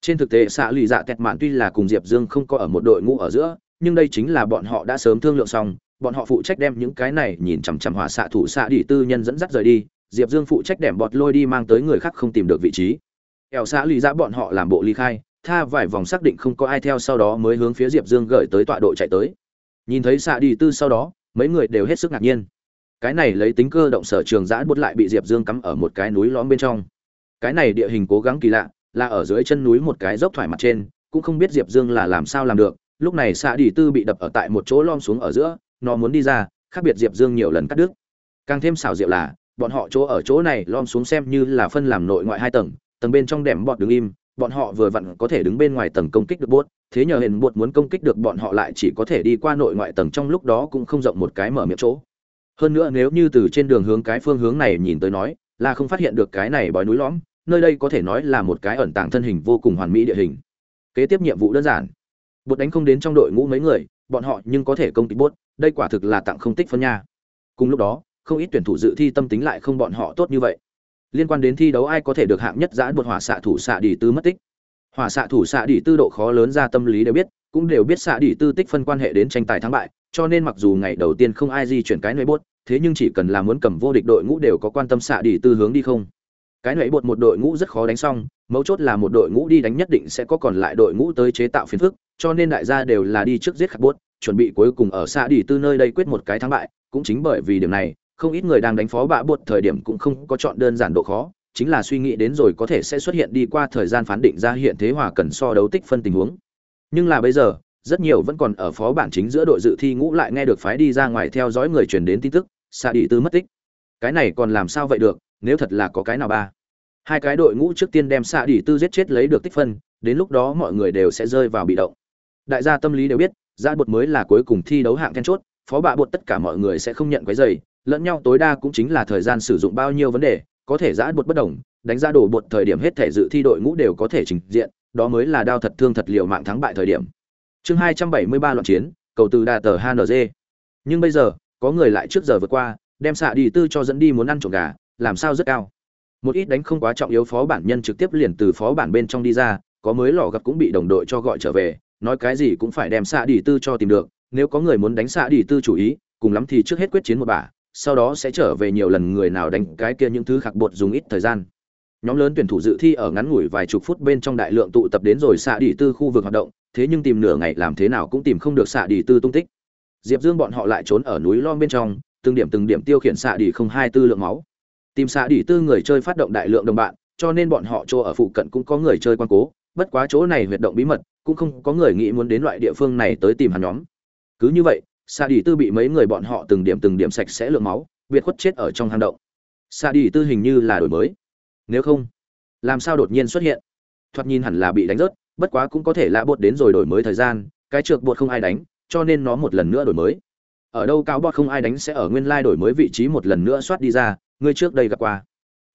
Trên thực tế, xạ lì dạ tẹt mạn tuy là cùng diệp dương không có ở một đội ngũ ở giữa, nhưng đây chính là bọn họ đã sớm thương lượng xong, bọn họ phụ trách đem những cái này nhìn chằm chằm hỏa xạ thủ xạ đi tư nhân dẫn dắt rời đi, diệp dương phụ trách đẻm bọt lôi đi mang tới người khác không tìm được vị trí. Ẻo xạ lì dạ bọn họ làm bộ ly khai, tha vài vòng xác định không có ai theo sau đó mới hướng phía diệp dương gửi tới tọa độ chạy tới. Nhìn thấy xạ đi tư sau đó, mấy người đều hết sức ngạc nhiên. Cái này lấy tính cơ động sở trường giã bút lại bị diệp dương cắm ở một cái núi lõm bên trong cái này địa hình cố gắng kỳ lạ, là ở dưới chân núi một cái dốc thoải mặt trên, cũng không biết diệp dương là làm sao làm được, lúc này xạ đi tư bị đập ở tại một chỗ lom xuống ở giữa, nó muốn đi ra, khác biệt diệp dương nhiều lần cắt đứt. Càng thêm xảo diệu là, bọn họ chỗ ở chỗ này lom xuống xem như là phân làm nội ngoại hai tầng tầng bên trong đẻm bọt đứng im, bọn họ vừa vặn có thể đứng bên ngoài tầng công kích được bốt thế nhờ hiền bột muốn công kích được bọn họ lại chỉ có thể đi qua nội ngoại tầng trong lúc đó cũng không rộng một cái mở miệng chỗ. Hơn nữa nếu như từ trên đường hướng cái phương hướng này nhìn tới nói là không phát hiện được cái này bói núi lõm, nơi đây có thể nói là một cái ẩn tàng thân hình vô cùng hoàn mỹ địa hình. Kế tiếp nhiệm vụ đơn giản. Bột đánh không đến trong đội ngũ mấy người, bọn họ nhưng có thể công kích bốt đây quả thực là tặng không tích phân nha. Cùng lúc đó, không ít tuyển thủ dự thi tâm tính lại không bọn họ tốt như vậy. Liên quan đến thi đấu ai có thể được hạng nhất giã bột hỏa xạ thủ xạ đi tư mất tích. Hỏa xạ thủ xạ đi tư độ khó lớn ra tâm lý đều biết, cũng đều biết xạ đi tư tích phân quan hệ đến tranh tài thắng bại, cho nên mặc dù ngày đầu tiên không ai di chuyển cái nơi bốt thế nhưng chỉ cần là muốn cầm vô địch đội ngũ đều có quan tâm xạ đi tư hướng đi không? Cái nệ bột một đội ngũ rất khó đánh xong, mấu chốt là một đội ngũ đi đánh nhất định sẽ có còn lại đội ngũ tới chế tạo phiền phức, cho nên đại gia đều là đi trước giết khắc bốt chuẩn bị cuối cùng ở xạ đi tư nơi đây quyết một cái thắng bại. Cũng chính bởi vì điểm này, không ít người đang đánh phó bạ bột thời điểm cũng không có chọn đơn giản độ khó, chính là suy nghĩ đến rồi có thể sẽ xuất hiện đi qua thời gian phán định ra hiện thế hòa cần so đấu tích phân tình huống. Nhưng là bây giờ, rất nhiều vẫn còn ở phó bản chính giữa đội dự thi ngũ lại nghe được phái đi ra ngoài theo dõi người truyền đến tin tức xạ đi tư mất tích. Cái này còn làm sao vậy được, nếu thật là có cái nào ba? Hai cái đội ngũ trước tiên đem xạ đi tư giết chết lấy được tích phân, đến lúc đó mọi người đều sẽ rơi vào bị động. Đại gia tâm lý đều biết ra bột mới là cuối cùng thi đấu hạng then chốt, phó bạ bột tất cả mọi người sẽ không nhận quấy dày lẫn nhau tối đa cũng chính là thời gian sử dụng bao nhiêu vấn đề, có thể giã bột bất đồng, đánh ra đổ bột thời điểm hết thể dự thi đội ngũ đều có thể trình diện, đó mới là đao thật thương thật liệu mạng thắng bại thời điểm. Chương hai trăm bảy mươi ba loạn chiến, cầu từ đà tờ hng nhưng bây giờ có người lại trước giờ vượt qua, đem xạ đi tư cho dẫn đi muốn ăn trộm gà, làm sao rất cao. Một ít đánh không quá trọng yếu phó bản nhân trực tiếp liền từ phó bản bên trong đi ra, có mới lò gặp cũng bị đồng đội cho gọi trở về, nói cái gì cũng phải đem xạ đi tư cho tìm được, nếu có người muốn đánh xạ đi tư chủ ý, cùng lắm thì trước hết quyết chiến một bả sau đó sẽ trở về nhiều lần người nào đánh cái kia những thứ khạc bột dùng ít thời gian. Nhóm lớn tuyển thủ dự thi ở ngắn ngủi vài chục phút bên trong đại lượng tụ tập đến rồi xạ đi tư khu vực hoạt động, thế nhưng tìm nửa ngày làm thế nào cũng tìm không được xạ đi tư tung tích diệp dương bọn họ lại trốn ở núi lom bên trong, từng điểm từng điểm tiêu khiển xạ đi không hai tư lượng máu. Tìm xạ đi tư người chơi phát động đại lượng đồng bạn, cho nên bọn họ chỗ ở phụ cận cũng có người chơi quan cố, bất quá chỗ này huyệt động bí mật, cũng không có người nghĩ muốn đến loại địa phương này tới tìm hắn nhóm. Cứ như vậy, xạ đi tư bị mấy người bọn họ từng điểm từng điểm sạch sẽ lượng máu, biệt khuất chết ở trong hang động. Xạ đi tư hình như là đổi mới. Nếu không, làm sao đột nhiên xuất hiện? Thoạt nhìn hẳn là bị đánh rớt, bất quá cũng có thể lạ bột đến rồi đổi mới thời gian, cái trượt bột không ai đánh cho nên nó một lần nữa đổi mới. Ở đâu cao bot không ai đánh sẽ ở nguyên lai đổi mới vị trí một lần nữa soát đi ra, ngươi trước đây gặp qua.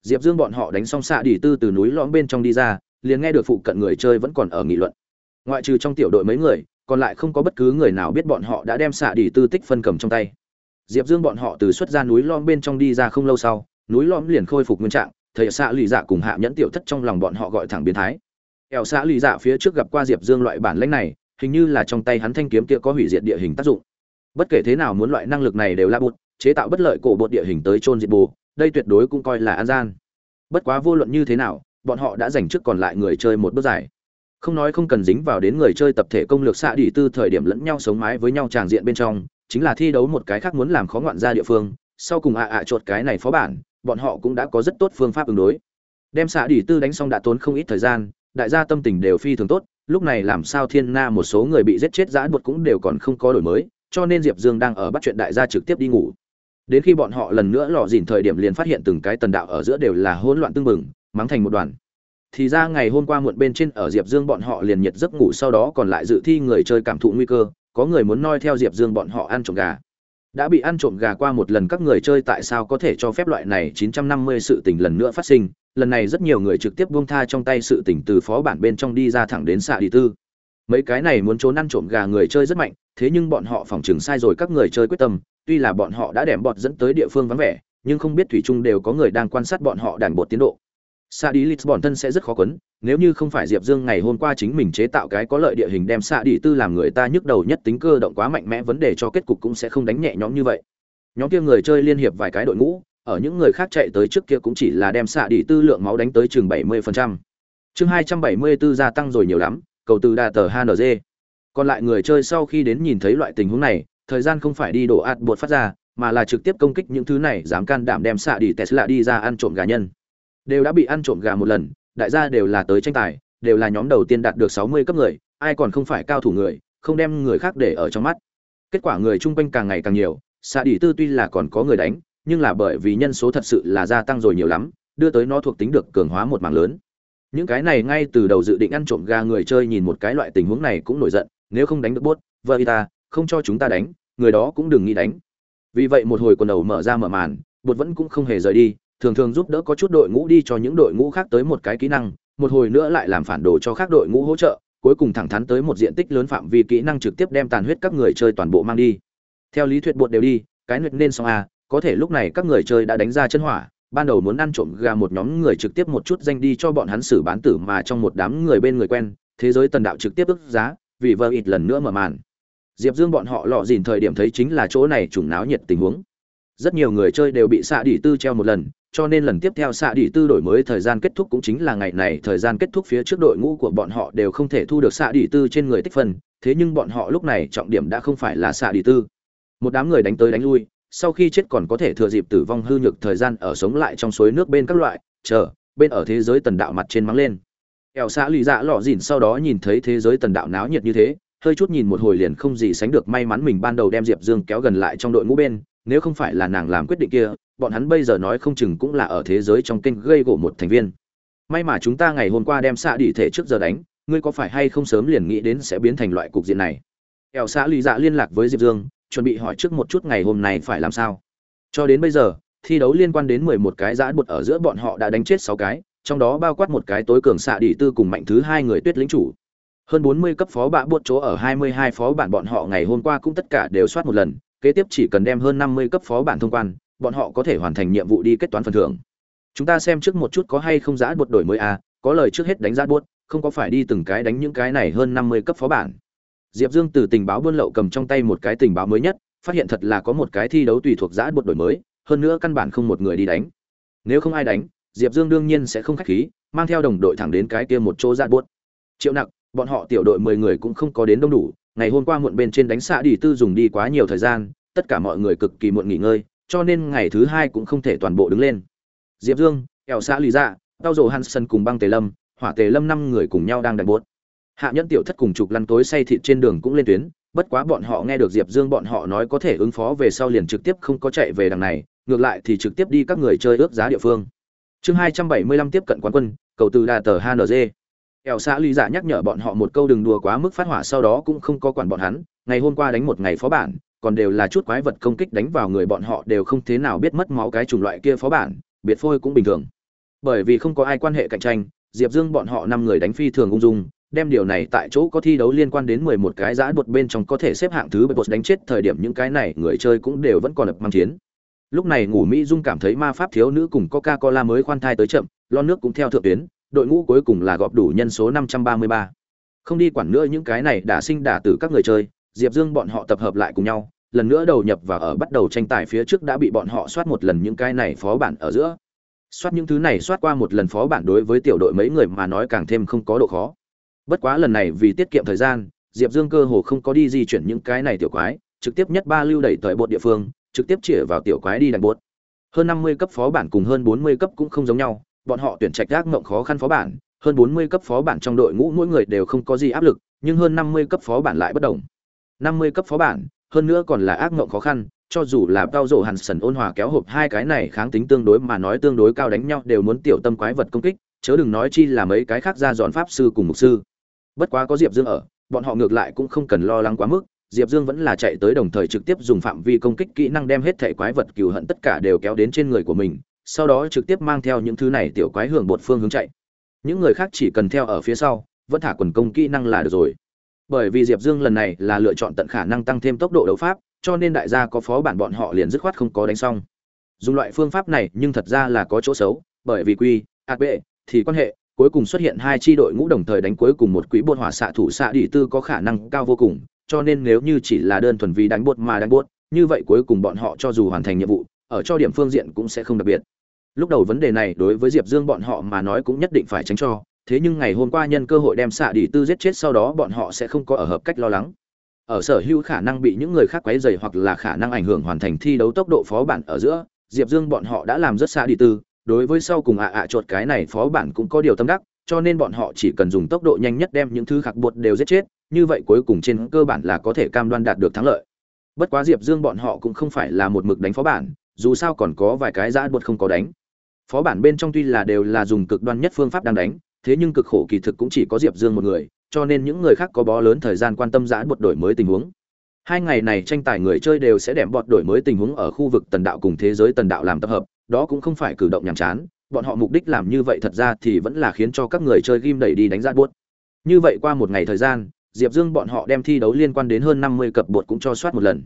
Diệp dương bọn họ đánh xong xạ đỉ tư từ núi lõm bên trong đi ra, liền nghe được phụ cận người chơi vẫn còn ở nghị luận. Ngoại trừ trong tiểu đội mấy người, còn lại không có bất cứ người nào biết bọn họ đã đem xạ đỉ tư tích phân cầm trong tay. Diệp dương bọn họ từ xuất ra núi lõm bên trong đi ra không lâu sau, núi lõm liền khôi phục nguyên trạng, thầy xạ lì dạ cùng hạ nhẫn tiểu thất trong lòng bọn họ gọi thẳng biến thái. Ẻo xạ lì dạ phía trước gặp qua diệp dương loại bản lãnh này hình như là trong tay hắn thanh kiếm kia có hủy diệt địa hình tác dụng. Bất kể thế nào muốn loại năng lực này đều là bụt, chế tạo bất lợi cổ bột địa hình tới trôn diệt bù, đây tuyệt đối cũng coi là an gian. Bất quá vô luận như thế nào, bọn họ đã giành trước còn lại người chơi một bước dài. Không nói không cần dính vào đến người chơi tập thể công lược xạ đi tư thời điểm lẫn nhau sống mái với nhau tràng diện bên trong, chính là thi đấu một cái khác muốn làm khó ngoạn ra địa phương, sau cùng ạ ạ à chột cái này phó bản, bọn họ cũng đã có rất tốt phương pháp ứng đối. Đem xạ đi tư đánh xong đã tốn không ít thời gian, đại gia tâm tình đều phi thường tốt lúc này làm sao thiên na một số người bị giết chết giã bột cũng đều còn không có đổi mới cho nên diệp dương đang ở bắt chuyện đại gia trực tiếp đi ngủ. Đến khi bọn họ lần nữa lò dìn thời điểm liền phát hiện từng cái tần đạo ở giữa đều là hỗn loạn tương bừng, mắng thành một đoàn. Thì ra ngày hôm qua muộn bên trên ở diệp dương bọn họ liền nhiệt giấc ngủ sau đó còn lại dự thi người chơi cảm thụ nguy cơ có người muốn noi theo diệp dương bọn họ ăn trộm gà. Đã bị ăn trộm gà qua một lần các người chơi tại sao có thể cho phép loại này 950 sự tình lần nữa phát sinh? Lần này rất nhiều người trực tiếp buông tha trong tay sự tình từ phó bản bên trong đi ra thẳng đến xạ đi tư. Mấy cái này muốn trốn ăn trộm gà người chơi rất mạnh, thế nhưng bọn họ phòng chừng sai rồi các người chơi quyết tâm, tuy là bọn họ đã đẻm bọt dẫn tới địa phương vắng vẻ, nhưng không biết thủy chung đều có người đang quan sát bọn họ đàn bột tiến độ. Xạ đi lisbon thân sẽ rất khó quấn, nếu như không phải diệp dương ngày hôm qua chính mình chế tạo cái có lợi địa hình đem xạ đi tư làm người ta nhức đầu nhất tính cơ động quá mạnh mẽ, vấn đề cho kết cục cũng sẽ không đánh nhẹ nhõm như vậy. Nhóm kia người chơi liên hiệp vài cái đội ngũ ở những người khác chạy tới trước kia cũng chỉ là đem xạ đi tư lượng máu đánh tới chừng 70%. chương 274 gia tăng rồi nhiều lắm, cầu từ đà tờ hng còn lại người chơi sau khi đến nhìn thấy loại tình huống này, thời gian không phải đi đổ ạt bột phát ra, mà là trực tiếp công kích những thứ này dám can đảm đem xạ đi tesla đi ra ăn trộm gà nhân. Đều đã bị ăn trộm gà một lần, đại gia đều là tới tranh tài, đều là nhóm đầu tiên đạt được 60 cấp người, ai còn không phải cao thủ người, không đem người khác để ở trong mắt. Kết quả người chung quanh càng ngày càng nhiều, xạ đi tư tuy là còn có người đánh nhưng là bởi vì nhân số thật sự là gia tăng rồi nhiều lắm, đưa tới nó thuộc tính được cường hóa một mảng lớn. Những cái này ngay từ đầu dự định ăn trộm gà người chơi nhìn một cái loại tình huống này cũng nổi giận, nếu không đánh được bốt, vợ y ta, không cho chúng ta đánh, người đó cũng đừng nghĩ đánh. Vì vậy một hồi quần đầu mở ra mở màn, bột vẫn cũng không hề rời đi, thường thường giúp đỡ có chút đội ngũ đi cho những đội ngũ khác tới một cái kỹ năng, một hồi nữa lại làm phản đồ cho các đội ngũ hỗ trợ, cuối cùng thẳng thắn tới một diện tích lớn phạm vi kỹ năng trực tiếp đem tàn huyết các người chơi toàn bộ mang đi. Theo lý thuyết bột đều đi, cái nguyệt nên xong à có thể lúc này các người chơi đã đánh ra chân hỏa, ban đầu muốn ăn trộm gà một nhóm người trực tiếp một chút danh đi cho bọn hắn xử bán tử mà trong một đám người bên người quen, thế giới tần đạo trực tiếp ức giá, vì vợ ít lần nữa mở màn. Diệp dương bọn họ lọ dìn thời điểm thấy chính là chỗ này trùng náo nhiệt tình huống. Rất nhiều người chơi đều bị xạ đỉ tư treo một lần, cho nên lần tiếp theo xạ đỉ tư đổi mới thời gian kết thúc cũng chính là ngày này, thời gian kết thúc phía trước đội ngũ của bọn họ đều không thể thu được xạ đỉ tư trên người tích phân, thế nhưng bọn họ lúc này trọng điểm đã không phải là xạ đỉ tư. Một đám người đánh tới đánh lui sau khi chết còn có thể thừa dịp tử vong hư nhược thời gian ở sống lại trong suối nước bên các loại, chờ, bên ở thế giới tần đạo mặt trên mắng lên. Ẻo xã lì dạ lọ dìn sau đó nhìn thấy thế giới tần đạo náo nhiệt như thế, hơi chút nhìn một hồi liền không gì sánh được may mắn mình ban đầu đem diệp dương kéo gần lại trong đội ngũ bên, nếu không phải là nàng làm quyết định kia, bọn hắn bây giờ nói không chừng cũng là ở thế giới trong kênh gây gỗ một thành viên. May mà chúng ta ngày hôm qua đem xạ đỉ thể trước giờ đánh, ngươi có phải hay không sớm liền nghĩ đến sẽ biến thành loại cục diện này? Ẻo xã lì dạ liên lạc với diệp dương chuẩn bị hỏi trước một chút ngày hôm nay phải làm sao cho đến bây giờ thi đấu liên quan đến mười một cái giã bột ở giữa bọn họ đã đánh chết sáu cái trong đó bao quát một cái tối cường xạ đỉ tư cùng mạnh thứ hai người tuyết lĩnh chủ hơn 40 cấp phó bạ buộc chỗ ở 22 phó bản bọn họ ngày hôm qua cũng tất cả đều soát một lần, kế tiếp chỉ cần đem hơn 50 cấp phó bản thông quan, bọn họ có thể hoàn thành nhiệm vụ đi kết toán phần thưởng. Chúng ta xem trước một chút có hay không giã buộc đổi mới à, có lời trước hết đánh giã buốt, không có phải đi từng cái đánh những cái này hơn 50 cấp phó bản. Diệp Dương từ tình báo buôn lậu cầm trong tay một cái tình báo mới nhất, phát hiện thật là có một cái thi đấu tùy thuộc giã buộc đổi mới, hơn nữa căn bản không một người đi đánh. Nếu không ai đánh, Diệp Dương đương nhiên sẽ không khách khí, mang theo đồng đội thẳng đến cái kia một chỗ giã buộc. Triệu Nặc, bọn họ tiểu đội mười người cũng không có đến đông đủ ngày hôm qua muộn bên trên đánh xạ đi tư dùng đi quá nhiều thời gian tất cả mọi người cực kỳ muộn nghỉ ngơi cho nên ngày thứ hai cũng không thể toàn bộ đứng lên diệp dương eo xã lý dạ tao rồ hansen cùng băng tề lâm hỏa tề lâm năm người cùng nhau đang đánh bốt hạ nhẫn tiểu thất cùng trục lăn tối say thịt trên đường cũng lên tuyến, bất quá bọn họ nghe được diệp dương bọn họ nói có thể ứng phó về sau liền trực tiếp không có chạy về đằng này, ngược lại thì trực tiếp đi các người chơi ước giá địa phương. Chương hai trăm bảy mươi lăm tiếp cận quán quân, cầu từ đà tờ hng ẻo xã lý giả nhắc nhở bọn họ một câu đừng đùa quá mức phát hỏa sau đó cũng không có quản bọn hắn, ngày hôm qua đánh một ngày phó bản, còn đều là chút quái vật công kích đánh vào người bọn họ đều không thế nào biết mất máu cái chủng loại kia phó bản, biệt phôi cũng bình thường. Bởi vì không có ai quan hệ cạnh tranh, diệp dương bọn họ năm người đánh phi thường ung dung đem điều này tại chỗ có thi đấu liên quan đến mười một cái giã bột bên trong có thể xếp hạng thứ bột đánh chết thời điểm những cái này người chơi cũng đều vẫn còn lập mang chiến lúc này ngủ mỹ dung cảm thấy ma pháp thiếu nữ cùng coca cola mới khoan thai tới chậm lo nước cũng theo thượng tuyến đội ngũ cuối cùng là gọp đủ nhân số 533. Không đi quản nữa những cái này đã sinh đả tử các người chơi, Diệp Dương bọn họ tập hợp lại cùng nhau, lần nữa đầu nhập và ở bắt đầu tranh tài phía trước đã bị bọn họ soát một lần những cái này phó bản ở giữa. Soát những thứ này soát qua một lần phó bản đối với tiểu đội mấy người mà nói càng thêm không có độ khó. Bất quá lần này vì tiết kiệm thời gian, Diệp Dương cơ hồ không có đi di chuyển những cái này tiểu quái, trực tiếp nhất ba lưu đẩy tới bộ địa phương, trực tiếp chĩa vào tiểu quái đi đánh bột. Hơn 50 cấp phó bản cùng hơn 40 cấp cũng không giống nhau, bọn họ tuyển trạch gác ngộng khó khăn phó bản, hơn 40 cấp phó bản trong đội ngũ mỗi người đều không có gì áp lực, nhưng hơn 50 cấp phó bản lại bất động. 50 cấp phó bản, hơn nữa còn là ác ngộng khó khăn, cho dù là Tao hàn Hansen ôn hòa kéo hộp hai cái này kháng tính tương đối mà nói tương đối cao đánh nhau đều muốn tiểu tâm quái vật công kích, chớ đừng nói chi là mấy cái khác ra dọn pháp sư cùng mục sư. Bất quá có Diệp Dương ở, bọn họ ngược lại cũng không cần lo lắng quá mức, Diệp Dương vẫn là chạy tới đồng thời trực tiếp dùng phạm vi công kích kỹ năng đem hết thể quái vật cừu hận tất cả đều kéo đến trên người của mình, sau đó trực tiếp mang theo những thứ này tiểu quái hưởng bột phương hướng chạy. Những người khác chỉ cần theo ở phía sau vẫn thả quần công kỹ năng là được rồi. Bởi vì diệp dương lần này là lựa chọn tận khả năng tăng thêm tốc độ đấu pháp cho nên đại gia có phó bản bọn họ liền dứt khoát không có đánh xong. Dùng loại phương pháp này nhưng thật ra là có chỗ xấu bởi vì quy ạt bệ thì quan hệ cuối cùng xuất hiện hai chi đội ngũ đồng thời đánh cuối cùng một quỹ bột hỏa xạ thủ xạ đi tư có khả năng cao vô cùng, cho nên nếu như chỉ là đơn thuần vì đánh bột mà đánh bột, như vậy cuối cùng bọn họ cho dù hoàn thành nhiệm vụ, ở cho điểm phương diện cũng sẽ không đặc biệt. Lúc đầu vấn đề này đối với diệp dương bọn họ mà nói cũng nhất định phải tránh cho, thế nhưng ngày hôm qua nhân cơ hội đem xạ đi tư giết chết sau đó bọn họ sẽ không có ở hợp cách lo lắng. Ở sở hữu khả năng bị những người khác quấy dày hoặc là khả năng ảnh hưởng hoàn thành thi đấu tốc độ phó bản ở giữa, diệp dương bọn họ đã làm rất xạ đi tư đối với sau cùng ạ ạ chuột cái này phó bản cũng có điều tâm đắc, cho nên bọn họ chỉ cần dùng tốc độ nhanh nhất đem những thứ khạc bột đều giết chết, như vậy cuối cùng trên cơ bản là có thể cam đoan đạt được thắng lợi. Bất quá diệp dương bọn họ cũng không phải là một mực đánh phó bản, dù sao còn có vài cái giã bột không có đánh. Phó bản bên trong tuy là đều là dùng cực đoan nhất phương pháp đang đánh, thế nhưng cực khổ kỳ thực cũng chỉ có diệp dương một người, cho nên những người khác có bó lớn thời gian quan tâm giã bột đổi mới tình huống. Hai ngày này tranh tài người chơi đều sẽ đem bọt đổi mới tình huống ở khu vực tần đạo cùng thế giới tần đạo làm tập hợp đó cũng không phải cử động nhàm chán, bọn họ mục đích làm như vậy thật ra thì vẫn là khiến cho các người chơi game đẩy đi đánh giá buốt. Như vậy qua một ngày thời gian, diệp dương bọn họ đem thi đấu liên quan đến hơn năm mươi cặp bột cũng cho soát một lần.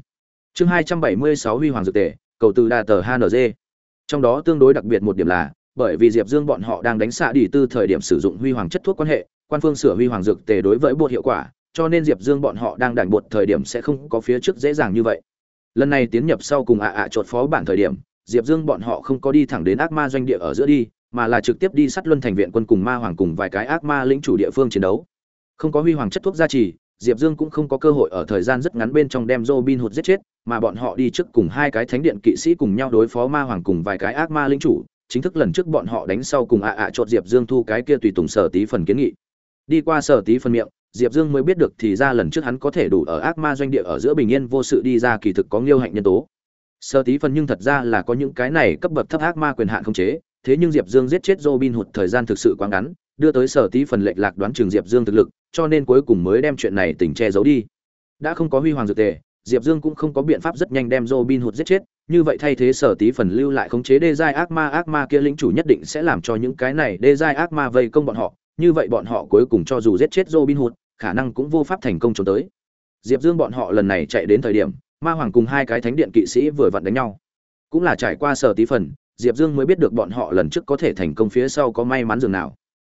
Chương hai trăm bảy mươi sáu huy hoàng dược tề, cầu từ đà tờ hng trong đó tương đối đặc biệt một điểm là, bởi vì diệp dương bọn họ đang đánh xạ đi tư thời điểm sử dụng huy hoàng chất thuốc quan hệ, quan phương sửa huy hoàng dược tề đối với bột hiệu quả, cho nên diệp dương bọn họ đang đảnh bột thời điểm sẽ không có phía trước dễ dàng như vậy. Lần này tiến nhập sau cùng ạ ạ chột phó bản thời điểm diệp dương bọn họ không có đi thẳng đến ác ma doanh địa ở giữa đi, mà là trực tiếp đi sát luân thành viện quân cùng ma hoàng cùng vài cái ác ma lĩnh chủ địa phương chiến đấu. Không có huy hoàng chất thuốc gia trì, diệp dương cũng không có cơ hội ở thời gian rất ngắn bên trong đem robin hụt giết chết, mà bọn họ đi trước cùng hai cái thánh điện kỵ sĩ cùng nhau đối phó ma hoàng cùng vài cái ác ma lĩnh chủ, chính thức lần trước bọn họ đánh sau cùng ạ ạ chột diệp dương thu cái kia tùy tùng sở tí phần kiến nghị. Đi qua sở tí phần miệng, diệp dương mới biết được thì ra lần trước hắn có thể đủ ở ác ma doanh địa ở giữa bình yên vô sự đi ra kỳ thực có nghiêu hạnh nhân tố sở tí phần nhưng thật ra là có những cái này cấp bậc thấp ác ma quyền hạn không chế, thế nhưng diệp dương giết chết robin hụt thời gian thực sự quá ngắn, đưa tới sở tí phần lệch lạc đoán trường diệp dương thực lực, cho nên cuối cùng mới đem chuyện này tình che giấu đi. Đã không có huy hoàng dược tề, diệp dương cũng không có biện pháp rất nhanh đem robin hụt giết chết, như vậy thay thế sở tí phần lưu lại khống chế đê giai ác ma ác ma kia lĩnh chủ nhất định sẽ làm cho những cái này đê giai ác ma vây công bọn họ, như vậy bọn họ cuối cùng cho dù giết chết robin hụt khả năng cũng vô pháp thành công trốn tới. Diệp dương bọn họ lần này chạy đến thời điểm ma hoàng cùng hai cái thánh điện kỵ sĩ vừa vặn đánh nhau. Cũng là trải qua sở tí phần, diệp dương mới biết được bọn họ lần trước có thể thành công phía sau có may mắn dường nào.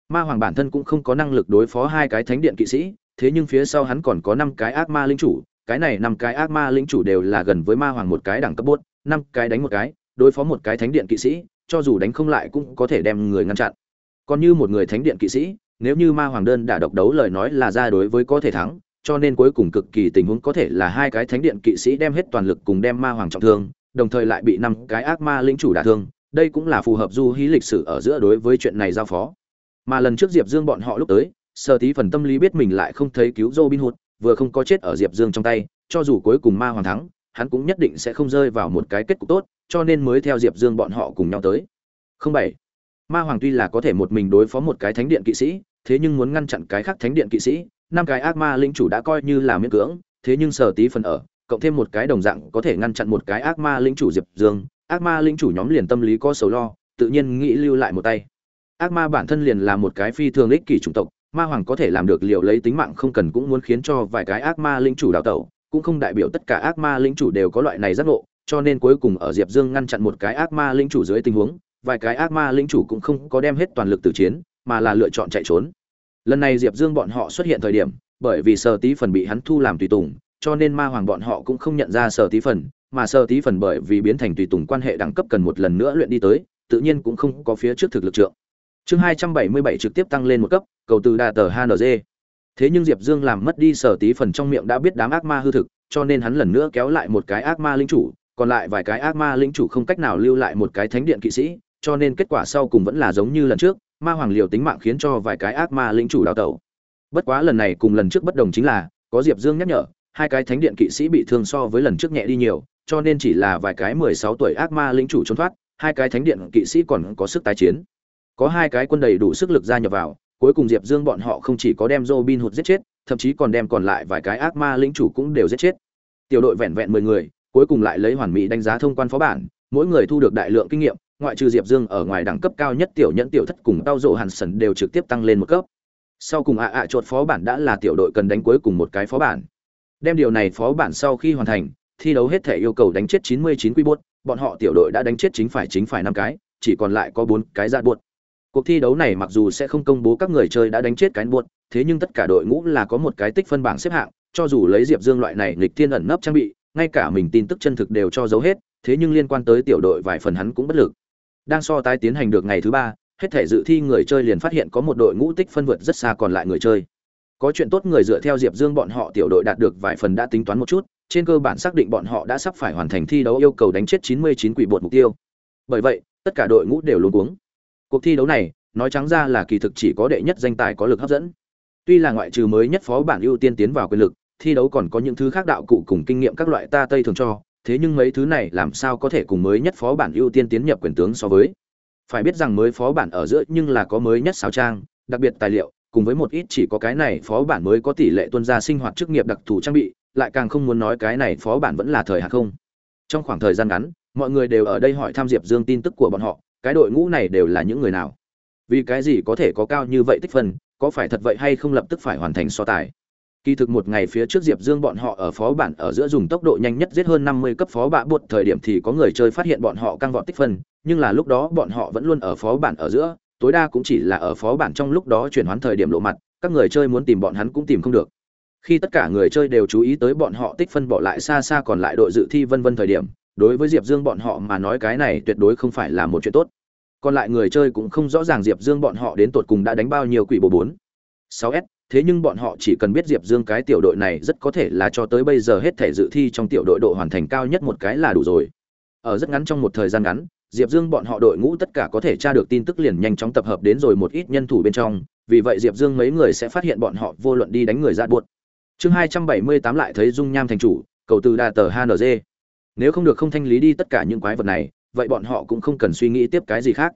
Ma hoàng bản thân cũng không có năng lực đối phó hai cái thánh điện kỵ sĩ, thế nhưng phía sau hắn còn có năm cái ác ma linh chủ, cái này năm cái ác ma linh chủ đều là gần với ma hoàng một cái đẳng cấp bốt, năm cái đánh một cái, đối phó một cái thánh điện kỵ sĩ, cho dù đánh không lại cũng có thể đem người ngăn chặn. Còn như một người thánh điện kỵ sĩ, nếu như ma hoàng đơn đã độc đấu lời nói là ra đối với có thể thắng cho nên cuối cùng cực kỳ tình huống có thể là hai cái thánh điện kỵ sĩ đem hết toàn lực cùng đem ma hoàng trọng thương, đồng thời lại bị năm cái ác ma lĩnh chủ đả thương. Đây cũng là phù hợp du hí lịch sử ở giữa đối với chuyện này giao phó. Mà lần trước diệp dương bọn họ lúc tới sơ tí phần tâm lý biết mình lại không thấy cứu robin hood, vừa không có chết ở diệp dương trong tay, cho dù cuối cùng ma hoàng thắng, hắn cũng nhất định sẽ không rơi vào một cái kết cục tốt, cho nên mới theo diệp dương bọn họ cùng nhau tới. Không bảy. Ma hoàng tuy là có thể một mình đối phó một cái thánh điện kỵ sĩ, thế nhưng muốn ngăn chặn cái khác thánh điện kỵ sĩ năm cái ác ma linh chủ đã coi như là miễn cưỡng, thế nhưng sở tí phần ở, cộng thêm một cái đồng dạng có thể ngăn chặn một cái ác ma linh chủ diệp dương. Ác ma linh chủ nhóm liền tâm lý có sầu lo, tự nhiên nghĩ lưu lại một tay. Ác ma bản thân liền là một cái phi thường ích kỷ chủng tộc, ma hoàng có thể làm được liệu lấy tính mạng không cần cũng muốn khiến cho vài cái ác ma linh chủ đào tẩu, cũng không đại biểu tất cả ác ma linh chủ đều có loại này giác ngộ, cho nên cuối cùng ở diệp dương ngăn chặn một cái ác ma linh chủ dưới tình huống, vài cái ác ma linh chủ cũng không có đem hết toàn lực từ chiến, mà là lựa chọn chạy trốn lần này diệp dương bọn họ xuất hiện thời điểm, bởi vì sở tí phần bị hắn thu làm tùy tùng, cho nên ma hoàng bọn họ cũng không nhận ra sở tí phần, mà sở tí phần bởi vì biến thành tùy tùng quan hệ đẳng cấp cần một lần nữa luyện đi tới, tự nhiên cũng không có phía trước thực lực trượng. Chương hai trăm bảy mươi bảy trực tiếp tăng lên một cấp, cầu từ đà tờ hng thế nhưng diệp dương làm mất đi sở tí phần trong miệng đã biết đám ác ma hư thực, cho nên hắn lần nữa kéo lại một cái ác ma linh chủ, còn lại vài cái ác ma linh chủ không cách nào lưu lại một cái thánh điện kỵ sĩ, cho nên kết quả sau cùng vẫn là giống như lần trước ma hoàng liều tính mạng khiến cho vài cái ác ma lĩnh chủ đào tẩu. Bất quá lần này cùng lần trước bất đồng chính là, có diệp dương nhắc nhở, hai cái thánh điện kỵ sĩ bị thương so với lần trước nhẹ đi nhiều, cho nên chỉ là vài cái mười sáu tuổi ác ma lĩnh chủ trốn thoát, hai cái thánh điện kỵ sĩ còn có sức tái chiến. Có hai cái quân đầy đủ sức lực gia nhập vào, cuối cùng diệp dương bọn họ không chỉ có đem robin hụt giết chết, thậm chí còn đem còn lại vài cái ác ma lĩnh chủ cũng đều giết chết. Tiểu đội vẹn vẹn mười người, cuối cùng lại lấy hoàn mỹ đánh giá thông quan phó bản, mỗi người thu được đại lượng kinh nghiệm ngoại trừ diệp dương ở ngoài đẳng cấp cao nhất tiểu nhẫn tiểu thất cùng tao rộ hàn sần đều trực tiếp tăng lên một cấp. Sau cùng ạ ạ à phó bản đã là tiểu đội cần đánh cuối cùng một cái phó bản. Đem điều này phó bản sau khi hoàn thành, thi đấu hết thể yêu cầu đánh chết 99 quy bốt bọn họ tiểu đội đã đánh chết chính phải chính phải năm cái, chỉ còn lại có bốn cái dạ ra buột cuộc thi đấu này mặc dù sẽ không công bố các người chơi đã đánh chết cái buột thế nhưng tất cả đội ngũ là có một cái tích phân bảng xếp hạng, cho dù lấy diệp dương loại này lịch thiên ẩn nấp trang bị, ngay cả mình tin tức chân thực đều cho giấu hết, thế nhưng liên quan tới tiểu đội vài phần hắn cũng bất lực đang so tái tiến hành được ngày thứ ba, hết thể dự thi người chơi liền phát hiện có một đội ngũ tích phân vượt rất xa còn lại người chơi. Có chuyện tốt người dựa theo diệp dương bọn họ tiểu đội đạt được vài phần đã tính toán một chút, trên cơ bản xác định bọn họ đã sắp phải hoàn thành thi đấu yêu cầu đánh chết 99 quỷ bột mục tiêu. Bởi vậy, tất cả đội ngũ đều luôn cuống. Cuộc thi đấu này, nói trắng ra là kỳ thực chỉ có đệ nhất danh tài có lực hấp dẫn. Tuy là ngoại trừ mới nhất phó bản ưu tiên tiến vào quyền lực, thi đấu còn có những thứ khác đạo cụ cùng kinh nghiệm các loại ta tây thường cho thế nhưng mấy thứ này làm sao có thể cùng mới nhất phó bản ưu tiên tiến nhập quyền tướng so với? Phải biết rằng mới phó bản ở giữa nhưng là có mới nhất sao trang, đặc biệt tài liệu, cùng với một ít chỉ có cái này phó bản mới có tỷ lệ tuân ra sinh hoạt chức nghiệp đặc thù trang bị, lại càng không muốn nói cái này phó bản vẫn là thời hạn không. Trong khoảng thời gian ngắn, mọi người đều ở đây hỏi tham diệp dương tin tức của bọn họ, cái đội ngũ này đều là những người nào? Vì cái gì có thể có cao như vậy tích phân, có phải thật vậy hay không lập tức phải hoàn thành so tài? Kỳ thực một ngày phía trước diệp dương bọn họ ở phó bản ở giữa dùng tốc độ nhanh nhất giết hơn năm mươi cấp phó bạ buột thời điểm thì có người chơi phát hiện bọn họ căng vọt tích phân, nhưng là lúc đó bọn họ vẫn luôn ở phó bản ở giữa, tối đa cũng chỉ là ở phó bản trong lúc đó chuyển hoán thời điểm lộ mặt, các người chơi muốn tìm bọn hắn cũng tìm không được. Khi tất cả người chơi đều chú ý tới bọn họ tích phân bỏ lại xa xa còn lại đội dự thi vân vân thời điểm, đối với diệp dương bọn họ mà nói cái này tuyệt đối không phải là một chuyện tốt. Còn lại người chơi cũng không rõ ràng diệp dương bọn họ đến tột cùng đã đánh bao nhiêu quỷ bộ bốn. sáu s thế nhưng bọn họ chỉ cần biết diệp dương cái tiểu đội này rất có thể là cho tới bây giờ hết thể dự thi trong tiểu đội độ hoàn thành cao nhất một cái là đủ rồi. Ở rất ngắn trong một thời gian ngắn, diệp dương bọn họ đội ngũ tất cả có thể tra được tin tức liền nhanh chóng tập hợp đến rồi một ít nhân thủ bên trong, vì vậy diệp dương mấy người sẽ phát hiện bọn họ vô luận đi đánh người ra buột chương hai trăm bảy mươi tám lại thấy dung nham thành chủ, cầu từ đà tờ HNZ. nếu không được không thanh lý đi tất cả những quái vật này, vậy bọn họ cũng không cần suy nghĩ tiếp cái gì khác.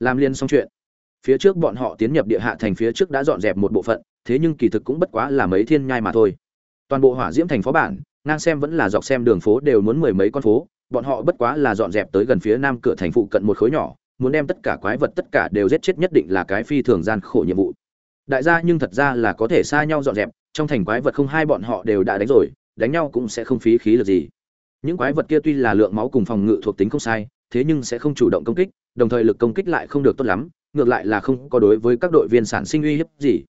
Làm liên xong chuyện phía trước bọn họ tiến nhập địa hạ thành phía trước đã dọn dẹp một bộ phận, thế nhưng kỳ thực cũng bất quá là mấy thiên nhai mà thôi. Toàn bộ hỏa diễm thành phó bản, ngang xem vẫn là dọc xem đường phố đều muốn mười mấy con phố, bọn họ bất quá là dọn dẹp tới gần phía nam cửa thành phụ cận một khối nhỏ, muốn đem tất cả quái vật tất cả đều giết chết nhất định là cái phi thường gian khổ nhiệm vụ. Đại gia nhưng thật ra là có thể xa nhau dọn dẹp, trong thành quái vật không hai bọn họ đều đã đánh rồi, đánh nhau cũng sẽ không phí khí lực gì. Những quái vật kia tuy là lượng máu cùng phòng ngự thuộc tính không sai, thế nhưng sẽ không chủ động công kích, đồng thời lực công kích lại không được tốt lắm ngược lại là không có đối với các đội viên sản sinh uy hiếp gì.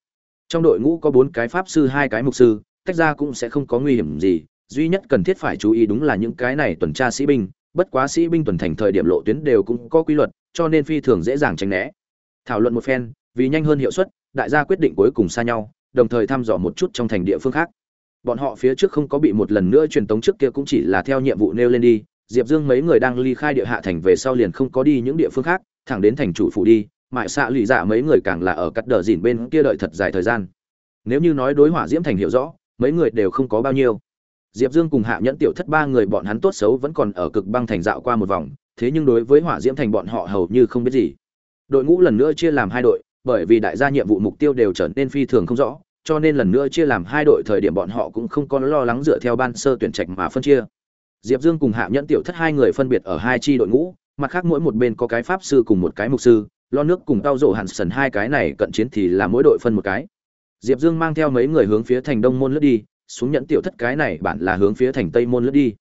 Trong đội ngũ có bốn cái pháp sư, hai cái mục sư, tách ra cũng sẽ không có nguy hiểm gì. Duy nhất cần thiết phải chú ý đúng là những cái này tuần tra sĩ binh, bất quá sĩ binh tuần thành thời điểm lộ tuyến đều cũng có quy luật, cho nên phi thường dễ dàng tránh né. Thảo luận một phen, vì nhanh hơn hiệu suất, đại gia quyết định cuối cùng xa nhau, đồng thời thăm dò một chút trong thành địa phương khác. Bọn họ phía trước không có bị một lần nữa truyền tống trước kia cũng chỉ là theo nhiệm vụ nêu lên đi. Diệp dương mấy người đang ly khai địa hạ thành về sau liền không có đi những địa phương khác, thẳng đến thành chủ phủ đi mại xạ lì dạ mấy người càng là ở cắt đờ dìn bên kia đợi thật dài thời gian. Nếu như nói đối hỏa diễm thành hiểu rõ, mấy người đều không có bao nhiêu. Diệp dương cùng hạ nhẫn tiểu thất ba người bọn hắn tốt xấu vẫn còn ở cực băng thành dạo qua một vòng, thế nhưng đối với hỏa diễm thành bọn họ hầu như không biết gì. Đội ngũ lần nữa chia làm hai đội, bởi vì đại gia nhiệm vụ mục tiêu đều trở nên phi thường không rõ, cho nên lần nữa chia làm hai đội thời điểm bọn họ cũng không có lo lắng dựa theo ban sơ tuyển trạch mà phân chia. Diệp dương cùng hạ nhẫn tiểu thất hai người phân biệt ở hai chi đội ngũ, mặt khác mỗi một bên có cái pháp sư cùng một cái mục sư lo nước cùng tao rổ hẳn sần hai cái này cận chiến thì là mỗi đội phân một cái. Diệp dương mang theo mấy người hướng phía thành đông môn lướt đi, xuống nhẫn tiểu thất cái này bản là hướng phía thành tây môn lướt đi.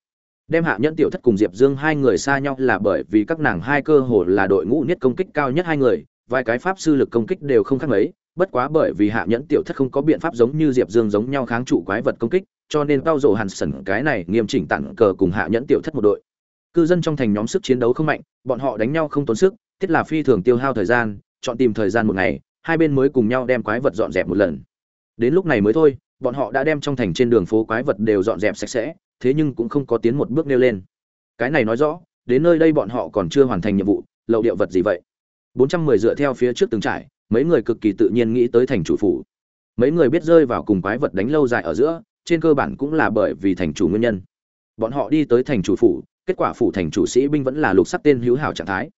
Đem hạ nhẫn tiểu thất cùng diệp dương hai người xa nhau là bởi vì các nàng hai cơ hồ là đội ngũ nhất công kích cao nhất hai người, vài cái pháp sư lực công kích đều không khác mấy, bất quá bởi vì hạ nhẫn tiểu thất không có biện pháp giống như diệp dương giống nhau kháng trụ quái vật công kích, cho nên tao rổ hàn sần cái này nghiêm chỉnh tặng cờ cùng hạ nhẫn tiểu thất một đội. Cư dân trong thành nhóm sức chiến đấu không mạnh, bọn họ đánh nhau không tốn sức thiết là phi thường tiêu hao thời gian, chọn tìm thời gian một ngày, hai bên mới cùng nhau đem quái vật dọn dẹp một lần. Đến lúc này mới thôi, bọn họ đã đem trong thành trên đường phố quái vật đều dọn dẹp sạch sẽ, thế nhưng cũng không có tiến một bước nêu lên. Cái này nói rõ, đến nơi đây bọn họ còn chưa hoàn thành nhiệm vụ, lậu điệu vật gì vậy? 410 dựa theo phía trước từng trải, mấy người cực kỳ tự nhiên nghĩ tới thành chủ phủ. Mấy người biết rơi vào cùng quái vật đánh lâu dài ở giữa, trên cơ bản cũng là bởi vì thành chủ nguyên nhân. Bọn họ đi tới thành chủ phủ, kết quả phủ thành chủ sĩ binh vẫn là lục sắc tên hữu hảo trạng thái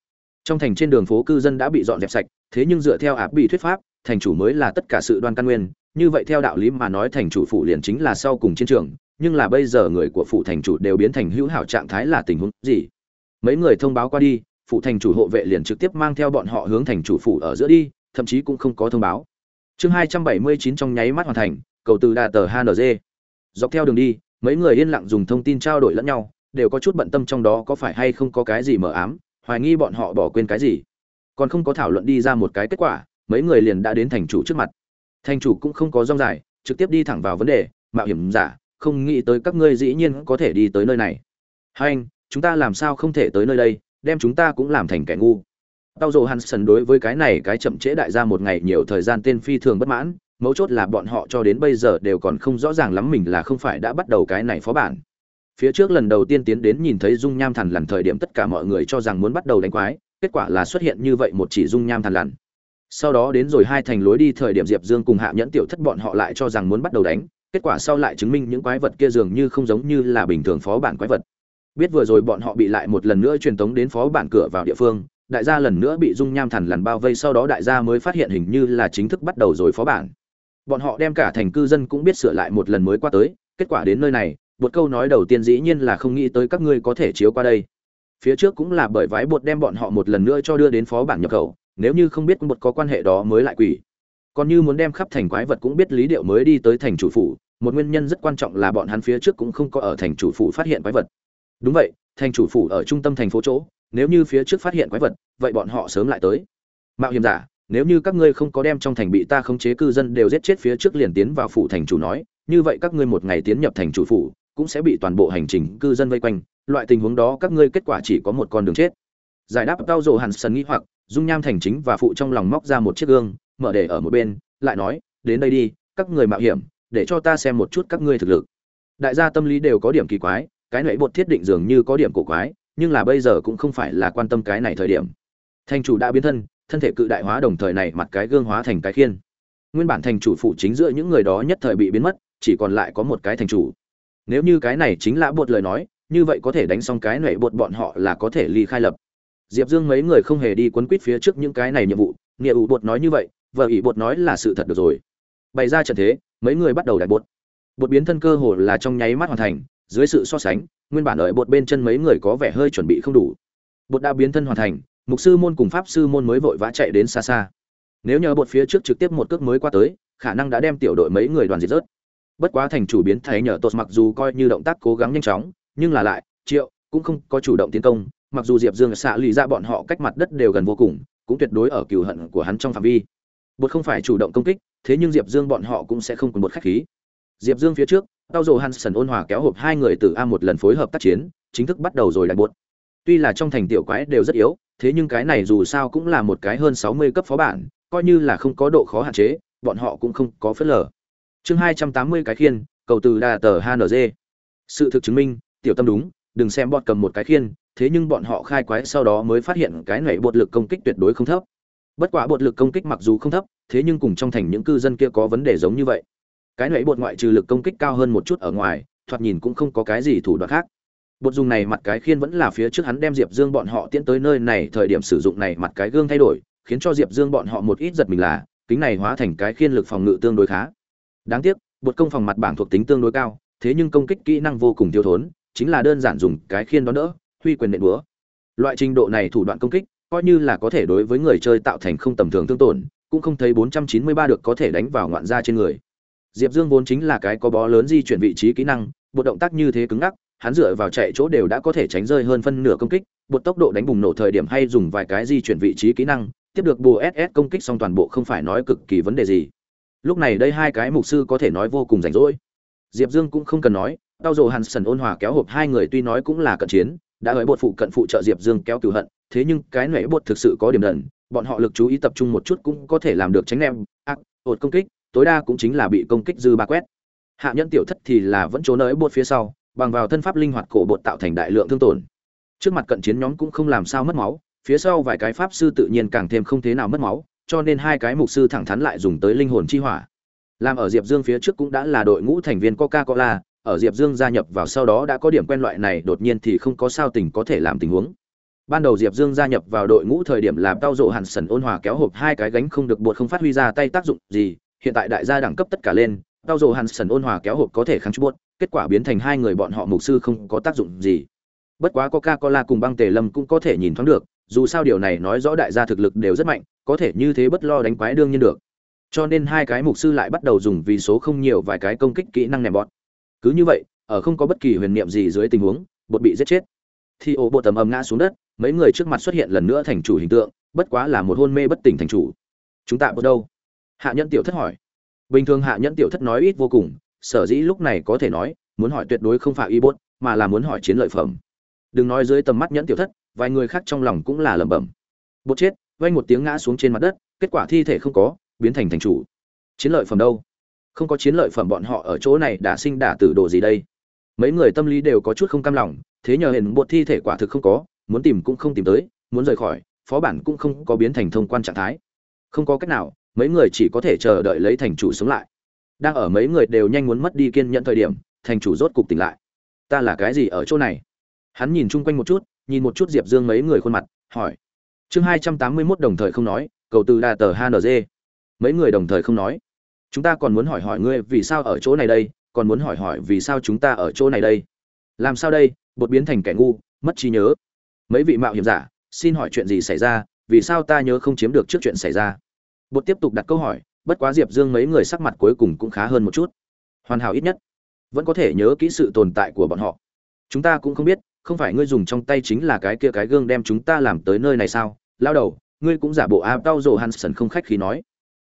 trong thành trên đường phố cư dân đã bị dọn dẹp sạch, thế nhưng dựa theo áp bị thuyết pháp, thành chủ mới là tất cả sự đoan căn nguyên. Như vậy theo đạo lý mà nói thành chủ phụ liền chính là sau cùng chiến trường, nhưng là bây giờ người của phụ thành chủ đều biến thành hữu hảo trạng thái là tình huống gì? Mấy người thông báo qua đi phụ thành chủ hộ vệ liền trực tiếp mang theo bọn họ hướng thành chủ phủ ở giữa đi, thậm chí cũng không có thông báo. Chương hai trăm bảy mươi chín trong nháy mắt hoàn thành, cầu từ đà tờ hng dọc theo đường đi, mấy người yên lặng dùng thông tin trao đổi lẫn nhau, đều có chút bận tâm trong đó có phải hay không có cái gì mờ ám hoài nghi bọn họ bỏ quên cái gì. Còn không có thảo luận đi ra một cái kết quả, mấy người liền đã đến thành chủ trước mặt. Thành chủ cũng không có rong dài, trực tiếp đi thẳng vào vấn đề, mạo hiểm giả, không nghĩ tới các ngươi dĩ nhiên có thể đi tới nơi này. Hai anh, chúng ta làm sao không thể tới nơi đây, đem chúng ta cũng làm thành kẻ ngu. Tao dồ hansen đối với cái này cái chậm trễ đại gia một ngày nhiều thời gian tên phi thường bất mãn, mấu chốt là bọn họ cho đến bây giờ đều còn không rõ ràng lắm mình là không phải đã bắt đầu cái này phó bản phía trước lần đầu tiên tiến đến nhìn thấy dung nham thần lằn thời điểm tất cả mọi người cho rằng muốn bắt đầu đánh quái, kết quả là xuất hiện như vậy một chỉ dung nham thần lằn. Sau đó đến rồi hai thành lối đi thời điểm diệp dương cùng hạ nhẫn tiểu thất bọn họ lại cho rằng muốn bắt đầu đánh, kết quả sau lại chứng minh những quái vật kia dường như không giống như là bình thường phó bản quái vật. Biết vừa rồi bọn họ bị lại một lần nữa truyền tống đến phó bản cửa vào địa phương, đại gia lần nữa bị dung nham thần lằn bao vây, sau đó đại gia mới phát hiện hình như là chính thức bắt đầu rồi phó bản. Bọn họ đem cả thành cư dân cũng biết sửa lại một lần mới qua tới, kết quả đến nơi này một câu nói đầu tiên dĩ nhiên là không nghĩ tới các ngươi có thể chiếu qua đây. Phía trước cũng là bởi vái bột đem bọn họ một lần nữa cho đưa đến phó bản nhập khẩu, nếu như không biết bột có quan hệ đó mới lại quỷ. Còn như muốn đem khắp thành quái vật cũng biết lý điệu mới đi tới thành chủ phủ, một nguyên nhân rất quan trọng là bọn hắn phía trước cũng không có ở thành chủ phủ phát hiện quái vật. Đúng vậy, thành chủ phủ ở trung tâm thành phố chỗ, nếu như phía trước phát hiện quái vật, vậy bọn họ sớm lại tới. Mạo hiểm giả, nếu như các ngươi không có đem trong thành bị ta khống chế cư dân đều giết chết phía trước liền tiến vào phủ thành chủ nói, như vậy các ngươi một ngày tiến nhập thành chủ phủ cũng sẽ bị toàn bộ hành trình cư dân vây quanh. Loại tình huống đó, các ngươi kết quả chỉ có một con đường chết. Giải đáp tao rồ hàn sần nghĩ hoặc, dung nham thành chính và phụ trong lòng móc ra một chiếc gương, mở để ở một bên, lại nói, đến đây đi, các người mạo hiểm, để cho ta xem một chút các ngươi thực lực. Đại gia tâm lý đều có điểm kỳ quái, cái nãy bột thiết định dường như có điểm cổ quái, nhưng là bây giờ cũng không phải là quan tâm cái này thời điểm. Thành chủ đã biến thân thân thể cự đại hóa đồng thời này mặt cái gương hóa thành cái khiên. Nguyên bản thành chủ phụ chính giữa những người đó nhất thời bị biến mất, chỉ còn lại có một cái thành chủ nếu như cái này chính là bột lời nói, như vậy có thể đánh xong cái nệ bột bọn họ là có thể ly khai lập. Diệp dương mấy người không hề đi quấn quýt phía trước những cái này nhiệm vụ, nghĩa ủ bột nói như vậy, vợ ỷ bột nói là sự thật được rồi. Bày ra trận thế, mấy người bắt đầu đại bột. Bột biến thân cơ hồ là trong nháy mắt hoàn thành, dưới sự so sánh, nguyên bản ở bột bên chân mấy người có vẻ hơi chuẩn bị không đủ. Bột đã biến thân hoàn thành, mục sư môn cùng pháp sư môn mới vội vã chạy đến xa xa. Nếu nhờ bột phía trước trực tiếp một cước mới qua tới, khả năng đã đem tiểu đội mấy người đoàn diệt rớt bất quá thành chủ biến thái nhờ tốt mặc dù coi như động tác cố gắng nhanh chóng, nhưng là lại, triệu cũng không có chủ động tiến công, mặc dù diệp dương xạ lì ra bọn họ cách mặt đất đều gần vô cùng, cũng tuyệt đối ở cừu hận của hắn trong phạm vi. Bột không phải chủ động công kích, thế nhưng diệp dương bọn họ cũng sẽ không còn một khách khí. Diệp dương phía trước, tao dồ hansen ôn hòa kéo hộp hai người từ a một lần phối hợp tác chiến, chính thức bắt đầu rồi đại bột. Tuy là trong thành tiểu quái đều rất yếu, thế nhưng cái này dù sao cũng là một cái hơn sáu mươi cấp phó bản, coi như là không có độ khó hạn chế, bọn họ cũng không có phớt lờ chương hai trăm tám mươi cái khiên, cầu từ đà tờ hng sự thực chứng minh, tiểu tâm đúng, đừng xem bọn cầm một cái khiên, thế nhưng bọn họ khai quái sau đó mới phát hiện cái này bột lực công kích tuyệt đối không thấp. Bất quả bột lực công kích mặc dù không thấp, thế nhưng cùng trong thành những cư dân kia có vấn đề giống như vậy. Cái nãy bột ngoại trừ lực công kích cao hơn một chút ở ngoài, thoạt nhìn cũng không có cái gì thủ đoạn khác. Bột dùng này mặt cái khiên vẫn là phía trước hắn đem diệp dương bọn họ tiến tới nơi này, thời điểm sử dụng này mặt cái gương thay đổi, khiến cho diệp dương bọn họ một ít giật mình là, kính này hóa thành cái khiên lực phòng ngự tương đối khá đáng tiếc, bột công phòng mặt bảng thuộc tính tương đối cao, thế nhưng công kích kỹ năng vô cùng thiếu thốn, chính là đơn giản dùng cái khiên đó đỡ, huy quyền nện búa. Loại trình độ này thủ đoạn công kích, coi như là có thể đối với người chơi tạo thành không tầm thường thương tổn, cũng không thấy 493 được có thể đánh vào ngoạn gia trên người. Diệp dương vốn chính là cái có bó lớn di chuyển vị trí kỹ năng, bột động tác như thế cứng ngắc, hắn dựa vào chạy chỗ đều đã có thể tránh rơi hơn phân nửa công kích, bột tốc độ đánh bùng nổ thời điểm hay dùng vài cái di chuyển vị trí kỹ năng, tiếp được bù ss công kích xong toàn bộ không phải nói cực kỳ vấn đề gì lúc này đây hai cái mục sư có thể nói vô cùng rảnh rỗi. Diệp dương cũng không cần nói đau dồ hàn sần ôn hòa kéo hộp hai người tuy nói cũng là cận chiến đã với bột phụ cận phụ trợ diệp dương kéo cửu hận thế nhưng cái nể bột thực sự có điểm đần bọn họ lực chú ý tập trung một chút cũng có thể làm được tránh em, ác ột công kích tối đa cũng chính là bị công kích dư ba quét. Hạ nhân tiểu thất thì là vẫn trốn ở bột phía sau bằng vào thân pháp linh hoạt cổ bột tạo thành đại lượng thương tổn. Trước mặt cận chiến nhóm cũng không làm sao mất máu phía sau vài cái pháp sư tự nhiên càng thêm không thế nào mất máu cho nên hai cái mục sư thẳng thắn lại dùng tới linh hồn chi hỏa. Làm ở diệp dương phía trước cũng đã là đội ngũ thành viên coca cola ở diệp dương gia nhập vào sau đó đã có điểm quen loại này, đột nhiên thì không có sao tình có thể làm tình huống. Ban đầu diệp dương gia nhập vào đội ngũ thời điểm làm tao rộ hẳn sần ôn hòa kéo hộp hai cái gánh không được buộc không phát huy ra tay tác dụng gì, hiện tại đại gia đẳng cấp tất cả lên, tao rộ hẳn sần ôn hòa kéo hộp có thể kháng chút bột kết quả biến thành hai người bọn họ mục sư không có tác dụng gì. Bất quá coca cola cùng băng tề lâm cũng có thể nhìn thoáng được, dù sao điều này nói rõ đại gia thực lực đều rất mạnh có thể như thế bất lo đánh quái đương nhiên được. Cho nên hai cái mục sư lại bắt đầu dùng vì số không nhiều vài cái công kích kỹ năng nèm bọn cứ như vậy, ở không có bất kỳ huyền niệm gì dưới tình huống, bột bị giết chết. Thì ổ bột tầm ầm ngã xuống đất, mấy người trước mặt xuất hiện lần nữa thành chủ hình tượng, bất quá là một hôn mê bất tỉnh thành chủ. Chúng ta ở đâu? Hạ nhẫn tiểu thất hỏi. Bình thường hạ nhẫn tiểu thất nói ít vô cùng, sở dĩ lúc này có thể nói, muốn hỏi tuyệt đối không phải y bốt mà là muốn hỏi chiến lợi phẩm. Đừng nói dưới tầm mắt nhẫn tiểu thất, vài người khác trong lòng cũng là lẩm bẩm. Bột chết vang một tiếng ngã xuống trên mặt đất, kết quả thi thể không có, biến thành thành chủ. Chiến lợi phẩm đâu? Không có chiến lợi phẩm bọn họ ở chỗ này đã sinh đả tử đồ gì đây? Mấy người tâm lý đều có chút không cam lòng, thế nhờ hiện bột thi thể quả thực không có, muốn tìm cũng không tìm tới, muốn rời khỏi, phó bản cũng không có biến thành thông quan trạng thái. Không có cách nào, mấy người chỉ có thể chờ đợi lấy thành chủ sống lại. Đang ở mấy người đều nhanh muốn mất đi kiên nhẫn thời điểm, thành chủ rốt cục tỉnh lại. Ta là cái gì ở chỗ này? Hắn nhìn chung quanh một chút, nhìn một chút diệp dương mấy người khuôn mặt, hỏi chương hai trăm tám mươi mốt đồng thời không nói, cầu từ đà tờ hng mấy người đồng thời không nói. Chúng ta còn muốn hỏi hỏi ngươi vì sao ở chỗ này đây, còn muốn hỏi hỏi vì sao chúng ta ở chỗ này đây. Làm sao đây, bột biến thành kẻ ngu, mất trí nhớ. Mấy vị mạo hiểm giả, xin hỏi chuyện gì xảy ra, vì sao ta nhớ không chiếm được trước chuyện xảy ra. Bột tiếp tục đặt câu hỏi, bất quá diệp dương mấy người sắc mặt cuối cùng cũng khá hơn một chút. Hoàn hảo ít nhất, vẫn có thể nhớ kỹ sự tồn tại của bọn họ. Chúng ta cũng không biết, không phải ngươi dùng trong tay chính là cái kia cái gương đem chúng ta làm tới nơi này sao? Lao đầu, ngươi cũng giả bộ a tao rồ hansen không khách khí nói.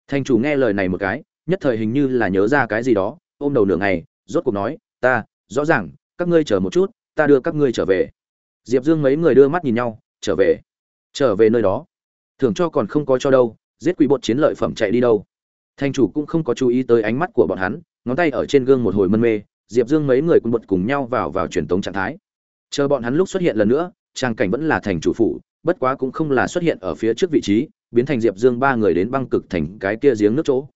Thành chủ nghe lời này một cái, nhất thời hình như là nhớ ra cái gì đó, ôm đầu nửa ngày, rốt cuộc nói, ta, rõ ràng, các ngươi chờ một chút, ta đưa các ngươi trở về. Diệp dương mấy người đưa mắt nhìn nhau, trở về? Trở về nơi đó? Thường cho còn không có cho đâu, giết quỷ bột chiến lợi phẩm chạy đi đâu? Thành chủ cũng không có chú ý tới ánh mắt của bọn hắn, ngón tay ở trên gương một hồi mân mê, diệp dương mấy người cùng bột cùng nhau vào vào truyền tống trạng thái. Chờ bọn hắn lúc xuất hiện lần nữa, trang cảnh vẫn là thành chủ phủ bất quá cũng không là xuất hiện ở phía trước vị trí, biến thành diệp dương ba người đến băng cực thành cái kia giếng nước chỗ.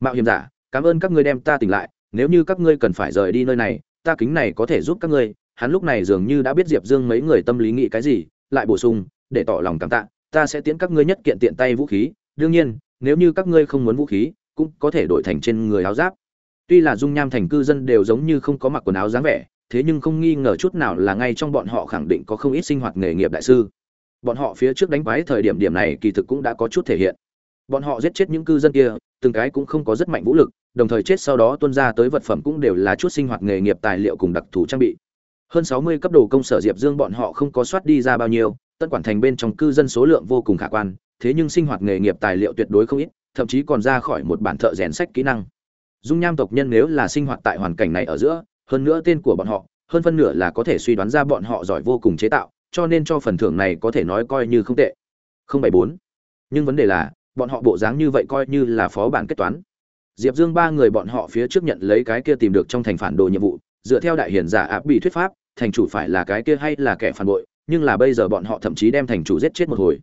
Mạo hiểm giả, cảm ơn các ngươi đem ta tỉnh lại, nếu như các ngươi cần phải rời đi nơi này, ta kính này có thể giúp các ngươi. Hắn lúc này dường như đã biết diệp dương mấy người tâm lý nghĩ cái gì, lại bổ sung, để tỏ lòng cảm tạ, ta sẽ tiễn các ngươi nhất kiện tiện tay vũ khí. Đương nhiên, nếu như các ngươi không muốn vũ khí, cũng có thể đổi thành trên người áo giáp. Tuy là dung nham thành cư dân đều giống như không có mặc quần áo dáng vẻ, thế nhưng không nghi ngờ chút nào là ngay trong bọn họ khẳng định có không ít sinh hoạt nghề nghiệp đại sư bọn họ phía trước đánh quái thời điểm điểm này kỳ thực cũng đã có chút thể hiện. Bọn họ giết chết những cư dân kia, từng cái cũng không có rất mạnh vũ lực, đồng thời chết sau đó tuân ra tới vật phẩm cũng đều là chút sinh hoạt nghề nghiệp tài liệu cùng đặc thù trang bị. Hơn sáu mươi cấp đồ công sở diệp dương bọn họ không có soát đi ra bao nhiêu tân quản thành bên trong cư dân số lượng vô cùng khả quan, thế nhưng sinh hoạt nghề nghiệp tài liệu tuyệt đối không ít, thậm chí còn ra khỏi một bản thợ rèn sách kỹ năng. Dung nham tộc nhân nếu là sinh hoạt tại hoàn cảnh này ở giữa, hơn nữa tên của bọn họ, hơn phân nửa là có thể suy đoán ra bọn họ giỏi vô cùng chế tạo cho nên cho phần thưởng này có thể nói coi như không tệ. Không bảy bốn. Nhưng vấn đề là, bọn họ bộ dáng như vậy coi như là phó bản kết toán. Diệp dương ba người bọn họ phía trước nhận lấy cái kia tìm được trong thành phản đồ nhiệm vụ, dựa theo đại hiển giả áp bị thuyết pháp, thành chủ phải là cái kia hay là kẻ phản bội, nhưng là bây giờ bọn họ thậm chí đem thành chủ giết chết một hồi.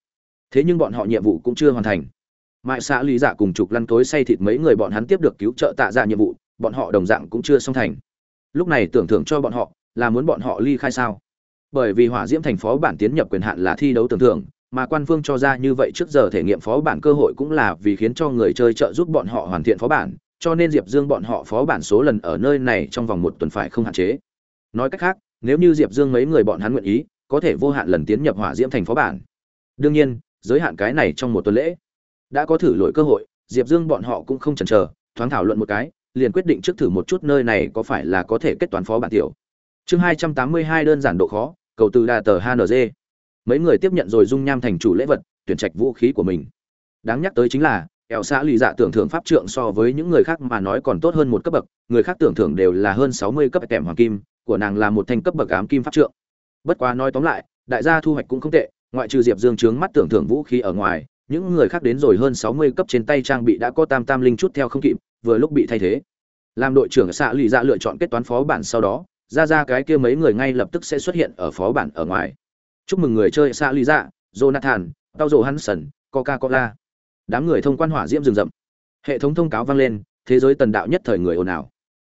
Thế nhưng bọn họ nhiệm vụ cũng chưa hoàn thành. Mại xã lý giả dạ cùng trục lăn tối say thịt mấy người bọn hắn tiếp được cứu trợ tạ ra dạ nhiệm vụ, bọn họ đồng dạng cũng chưa xong thành. Lúc này tưởng thưởng cho bọn họ, là muốn bọn họ ly khai sao? Bởi vì hỏa diễm thành phó bản tiến nhập quyền hạn là thi đấu tưởng thưởng, mà quan phương cho ra như vậy trước giờ thể nghiệm phó bản cơ hội cũng là vì khiến cho người chơi trợ giúp bọn họ hoàn thiện phó bản, cho nên diệp dương bọn họ phó bản số lần ở nơi này trong vòng một tuần phải không hạn chế. Nói cách khác, nếu như diệp dương mấy người bọn hắn nguyện ý, có thể vô hạn lần tiến nhập hỏa diễm thành phó bản. Đương nhiên, giới hạn cái này trong một tuần lễ, đã có thử lỗi cơ hội, diệp dương bọn họ cũng không chần chờ, thoáng thảo luận một cái, liền quyết định trước thử một chút nơi này có phải là có thể kết toán phó bản tiểu. Chương hai trăm tám mươi hai đơn giản độ khó cầu từ đà tờ hng mấy người tiếp nhận rồi dung nham thành chủ lễ vật, tuyển trạch vũ khí của mình. Đáng nhắc tới chính là ẻo xã lì dạ tưởng thưởng pháp trượng so với những người khác mà nói còn tốt hơn một cấp bậc, người khác tưởng thưởng đều là hơn sáu mươi cấp kèm hoàng kim, của nàng là một thanh cấp bậc ám kim pháp trượng. Bất quá nói tóm lại, đại gia thu hoạch cũng không tệ, ngoại trừ diệp dương trướng mắt tưởng thưởng vũ khí ở ngoài, những người khác đến rồi hơn sáu mươi cấp trên tay trang bị đã có tam tam linh chút theo không kịp, vừa lúc bị thay thế. Làm đội trưởng xạ lì dạ lựa chọn kết toán phó bản sau đó ra ra cái kia mấy người ngay lập tức sẽ xuất hiện ở phó bản ở ngoài. Chúc mừng người chơi xa lý dạ jonathan, tao rồ hansen coca cola đám người thông quan hỏa diễm rừng rậm. Hệ thống thông cáo vang lên, thế giới tần đạo nhất thời người ồn ào.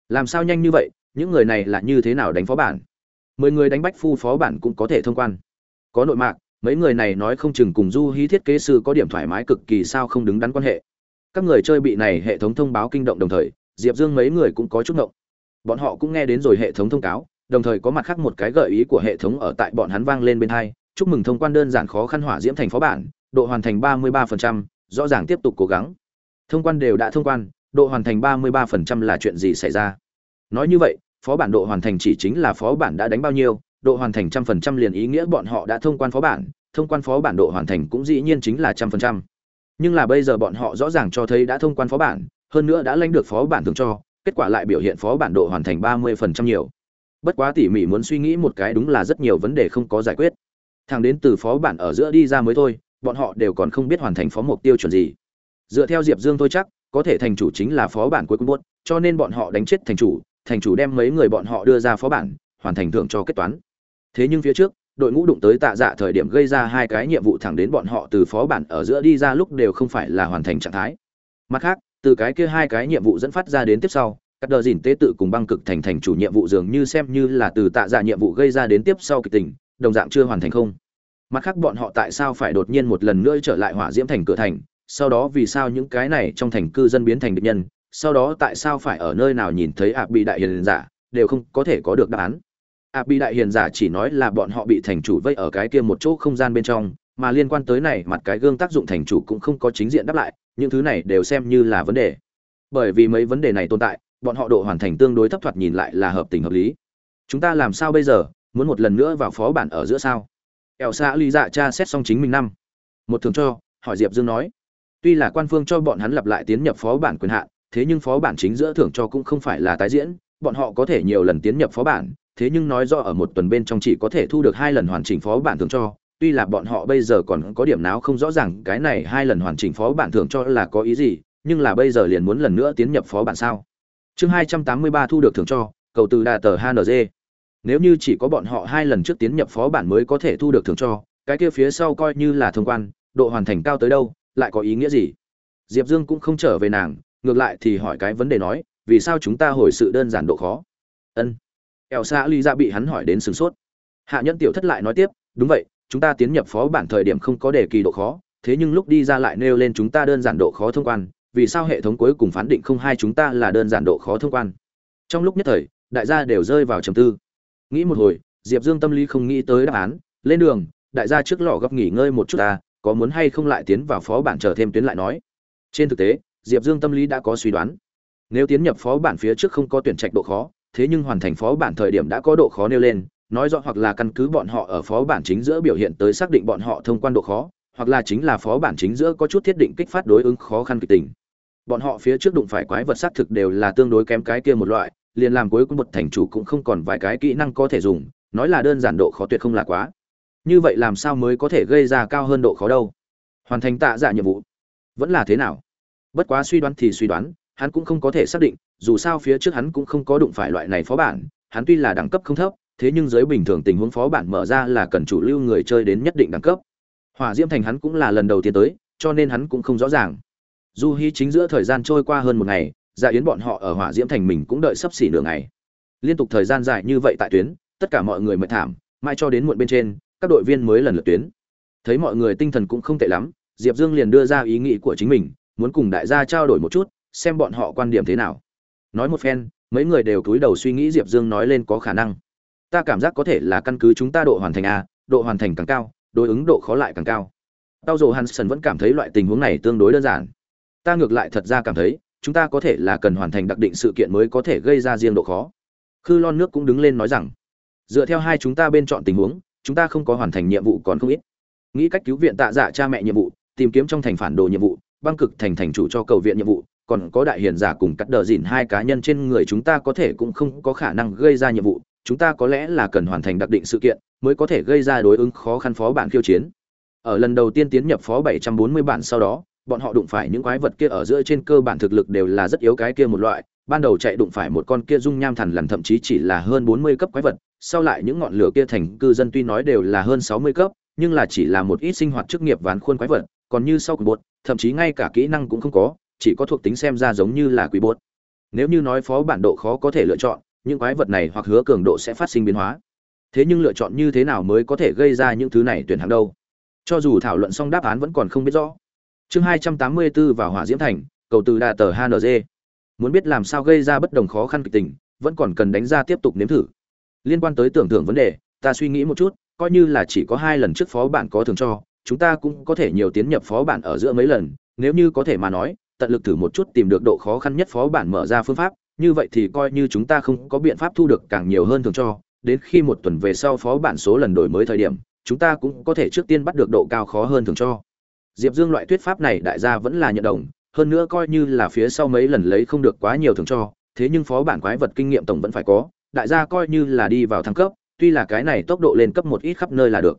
Làm sao nhanh như vậy, những người này là như thế nào đánh phó bản? Mười người đánh bách phu phó bản cũng có thể thông quan. Có nội mạc, mấy người này nói không chừng cùng du hí thiết kế sư có điểm thoải mái cực kỳ sao không đứng đắn quan hệ. Các người chơi bị này hệ thống thông báo kinh động đồng thời, diệp dương mấy người cũng có chút ngộng bọn họ cũng nghe đến rồi hệ thống thông cáo, đồng thời có mặt khác một cái gợi ý của hệ thống ở tại bọn hắn vang lên bên hai, chúc mừng thông quan đơn giản khó khăn hỏa diễm thành phó bản, độ hoàn thành ba mươi ba phần trăm, rõ ràng tiếp tục cố gắng. Thông quan đều đã thông quan, độ hoàn thành ba mươi ba phần trăm là chuyện gì xảy ra? Nói như vậy, phó bản độ hoàn thành chỉ chính là phó bản đã đánh bao nhiêu, độ hoàn thành trăm phần trăm liền ý nghĩa bọn họ đã thông quan phó bản, thông quan phó bản độ hoàn thành cũng dĩ nhiên chính là trăm phần trăm. Nhưng là bây giờ bọn họ rõ ràng cho thấy đã thông quan phó bản, hơn nữa đã lãnh được phó bản thường cho kết quả lại biểu hiện phó bản độ hoàn thành ba mươi phần trăm nhiều. Bất quá tỉ mỉ muốn suy nghĩ một cái đúng là rất nhiều vấn đề không có giải quyết. Thằng đến từ phó bản ở giữa đi ra mới thôi, bọn họ đều còn không biết hoàn thành phó mục tiêu chuẩn gì. Dựa theo diệp dương thôi chắc, có thể thành chủ chính là phó bản cuối cùng buốt cho nên bọn họ đánh chết thành chủ thành chủ đem mấy người bọn họ đưa ra phó bản, hoàn thành thưởng cho kết toán. Thế nhưng phía trước, đội ngũ đụng tới tạ dạ thời điểm gây ra hai cái nhiệm vụ thẳng đến bọn họ từ phó bản ở giữa đi ra lúc đều không phải là hoàn thành trạng thái. Mặt khác từ cái kia hai cái nhiệm vụ dẫn phát ra đến tiếp sau các đờ dìn tế tự cùng băng cực thành thành chủ nhiệm vụ dường như xem như là từ tạ dạ nhiệm vụ gây ra đến tiếp sau kịch tình, đồng dạng chưa hoàn thành không. Mặt khác bọn họ tại sao phải đột nhiên một lần nữa trở lại hỏa diễm thành cửa thành, sau đó vì sao những cái này trong thành cư dân biến thành địch nhân, sau đó tại sao phải ở nơi nào nhìn thấy ạ bị đại hiền giả, đều không có thể có được đáp án. Ạ bị đại hiền giả chỉ nói là bọn họ bị thành chủ vây ở cái kia một chỗ không gian bên trong, mà liên quan tới này, mặt cái gương tác dụng thành chủ cũng không có chính diện đáp lại những thứ này đều xem như là vấn đề. Bởi vì mấy vấn đề này tồn tại, bọn họ độ hoàn thành tương đối thấp thoạt nhìn lại là hợp tình hợp lý. Chúng ta làm sao bây giờ? Muốn một lần nữa vào phó bản ở giữa sao? Ẻo xã ly dạ cha xét xong chính mình năm. Một thường cho, hỏi diệp dương nói. Tuy là quan phương cho bọn hắn lặp lại tiến nhập phó bản quyền hạn, thế nhưng phó bản chính giữa thưởng cho cũng không phải là tái diễn, bọn họ có thể nhiều lần tiến nhập phó bản, thế nhưng nói do ở một tuần bên trong chỉ có thể thu được hai lần hoàn chỉnh phó bản thưởng cho tuy là bọn họ bây giờ còn có điểm nào không rõ ràng, cái này hai lần hoàn chỉnh phó bản thưởng cho là có ý gì, nhưng là bây giờ liền muốn lần nữa tiến nhập phó bản sao? Chương hai trăm tám mươi ba thu được thưởng cho, cầu từ đà tờ hng nếu như chỉ có bọn họ hai lần trước tiến nhập phó bản mới có thể thu được thưởng cho, cái kia phía sau coi như là thông quan, độ hoàn thành cao tới đâu, lại có ý nghĩa gì? Diệp dương cũng không trở về nàng, ngược lại thì hỏi cái vấn đề nói, vì sao chúng ta hồi sự đơn giản độ khó? Ân. Ẻo xa ly ra bị hắn hỏi đến sửng sốt. Hạ nhẫn tiểu thất lại nói tiếp, đúng vậy chúng ta tiến nhập phó bản thời điểm không có đề kỳ độ khó, thế nhưng lúc đi ra lại nêu lên chúng ta đơn giản độ khó thông quan, vì sao hệ thống cuối cùng phán định không hai chúng ta là đơn giản độ khó thông quan? Trong lúc nhất thời, đại gia đều rơi vào trầm tư. Nghĩ một hồi, diệp dương tâm lý không nghĩ tới đáp án, lên đường, đại gia trước lò gấp nghỉ ngơi một chút ta, có muốn hay không lại tiến vào phó bản chờ thêm tuyến lại nói. Trên thực tế, diệp dương tâm lý đã có suy đoán. Nếu tiến nhập phó bản phía trước không có tuyển trạch độ khó, thế nhưng hoàn thành phó bản thời điểm đã có độ khó nêu lên nói rõ hoặc là căn cứ bọn họ ở phó bản chính giữa biểu hiện tới xác định bọn họ thông quan độ khó, hoặc là chính là phó bản chính giữa có chút thiết định kích phát đối ứng khó khăn kịch tình. Bọn họ phía trước đụng phải quái vật xác thực đều là tương đối kém cái kia một loại, liền làm cuối cùng một thành chủ cũng không còn vài cái kỹ năng có thể dùng, nói là đơn giản độ khó tuyệt không là quá. Như vậy làm sao mới có thể gây ra cao hơn độ khó đâu? Hoàn thành tạ giả nhiệm vụ. Vẫn là thế nào? Bất quá suy đoán thì suy đoán, hắn cũng không có thể xác định, dù sao phía trước hắn cũng không có đụng phải loại này phó bản, hắn tuy là đẳng cấp không thấp thế nhưng giới bình thường tình huống phó bản mở ra là cần chủ lưu người chơi đến nhất định đẳng cấp. Hỏa diễm thành hắn cũng là lần đầu tiên tới, cho nên hắn cũng không rõ ràng. Du hy chính giữa thời gian trôi qua hơn một ngày dạ yến bọn họ ở hỏa diễm thành mình cũng đợi sắp xỉ nửa ngày. Liên tục thời gian dài như vậy tại tuyến, tất cả mọi người mệt thảm mai cho đến muộn bên trên, các đội viên mới lần lượt tuyến. Thấy mọi người tinh thần cũng không tệ lắm, diệp dương liền đưa ra ý nghĩ của chính mình, muốn cùng đại gia trao đổi một chút, xem bọn họ quan điểm thế nào. Nói một phen, mấy người đều cúi đầu suy nghĩ diệp dương nói lên có khả năng ta cảm giác có thể là căn cứ chúng ta độ hoàn thành a, độ hoàn thành càng cao, đối ứng độ khó lại càng cao. Tao dồ hansen vẫn cảm thấy loại tình huống này tương đối đơn giản. Ta ngược lại thật ra cảm thấy, chúng ta có thể là cần hoàn thành đặc định sự kiện mới có thể gây ra riêng độ khó. Khư lon nước cũng đứng lên nói rằng, dựa theo hai chúng ta bên chọn tình huống, chúng ta không có hoàn thành nhiệm vụ còn không ít. Nghĩ cách cứu viện tạ dạ cha mẹ nhiệm vụ, tìm kiếm trong thành phản đồ nhiệm vụ, băng cực thành thành chủ cho cầu viện nhiệm vụ, còn có đại hiền giả cùng cắt đờ dìn hai cá nhân trên người chúng ta có thể cũng không có khả năng gây ra nhiệm vụ chúng ta có lẽ là cần hoàn thành đặc định sự kiện mới có thể gây ra đối ứng khó khăn phó bản khiêu chiến. Ở lần đầu tiên tiến nhập phó 740 bản sau đó, bọn họ đụng phải những quái vật kia ở giữa trên cơ bản thực lực đều là rất yếu cái kia một loại, ban đầu chạy đụng phải một con kia dung nham thần lần thậm chí chỉ là hơn 40 cấp quái vật, sau lại những ngọn lửa kia thành cư dân tuy nói đều là hơn 60 cấp, nhưng là chỉ là một ít sinh hoạt chức nghiệp ván khuôn quái vật, còn như sau bột, thậm chí ngay cả kỹ năng cũng không có, chỉ có thuộc tính xem ra giống như là quỷ bột. Nếu như nói phó bản độ khó có thể lựa chọn những quái vật này hoặc hứa cường độ sẽ phát sinh biến hóa. Thế nhưng lựa chọn như thế nào mới có thể gây ra những thứ này tuyển hàng đâu? Cho dù thảo luận xong đáp án vẫn còn không biết rõ. Chương hai trăm tám mươi 284 vào hỏa diễm thành, cầu từ đà tờ hng muốn biết làm sao gây ra bất đồng khó khăn kịch tình, vẫn còn cần đánh ra tiếp tục nếm thử. Liên quan tới tưởng thưởng vấn đề, ta suy nghĩ một chút, coi như là chỉ có hai lần trước phó bản có thường cho, chúng ta cũng có thể nhiều tiến nhập phó bản ở giữa mấy lần, nếu như có thể mà nói, tận lực thử một chút tìm được độ khó khăn nhất phó bản mở ra phương pháp như vậy thì coi như chúng ta không có biện pháp thu được càng nhiều hơn thường cho, đến khi một tuần về sau phó bản số lần đổi mới thời điểm, chúng ta cũng có thể trước tiên bắt được độ cao khó hơn thường cho. Diệp dương loại thuyết pháp này đại gia vẫn là nhận đồng, hơn nữa coi như là phía sau mấy lần lấy không được quá nhiều thường cho, thế nhưng phó bản quái vật kinh nghiệm tổng vẫn phải có, đại gia coi như là đi vào thăng cấp, tuy là cái này tốc độ lên cấp một ít khắp nơi là được.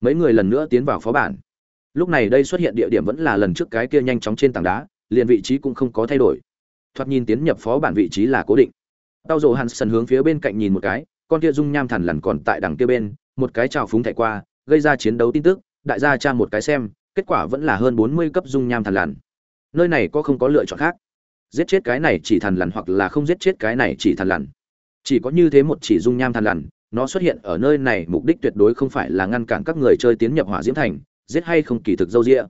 Mấy người lần nữa tiến vào phó bản. Lúc này đây xuất hiện địa điểm vẫn là lần trước cái kia nhanh chóng trên tảng đá, liền vị trí cũng không có thay đổi thoạt nhìn tiến nhập phó bản vị trí là cố định. Tao rồ hàn sần hướng phía bên cạnh nhìn một cái con kia dung nham thằn lằn còn tại đằng kia bên một cái trào phúng thảy qua gây ra chiến đấu tin tức đại gia tra một cái xem kết quả vẫn là hơn bốn mươi cấp dung nham thằn lằn. Nơi này có không có lựa chọn khác? Giết chết cái này chỉ thằn lằn hoặc là không giết chết cái này chỉ thằn lằn? Chỉ có như thế một chỉ dung nham thằn lằn nó xuất hiện ở nơi này mục đích tuyệt đối không phải là ngăn cản các người chơi tiến nhập hỏa diễm thành giết hay không kỳ thực dâu dịa,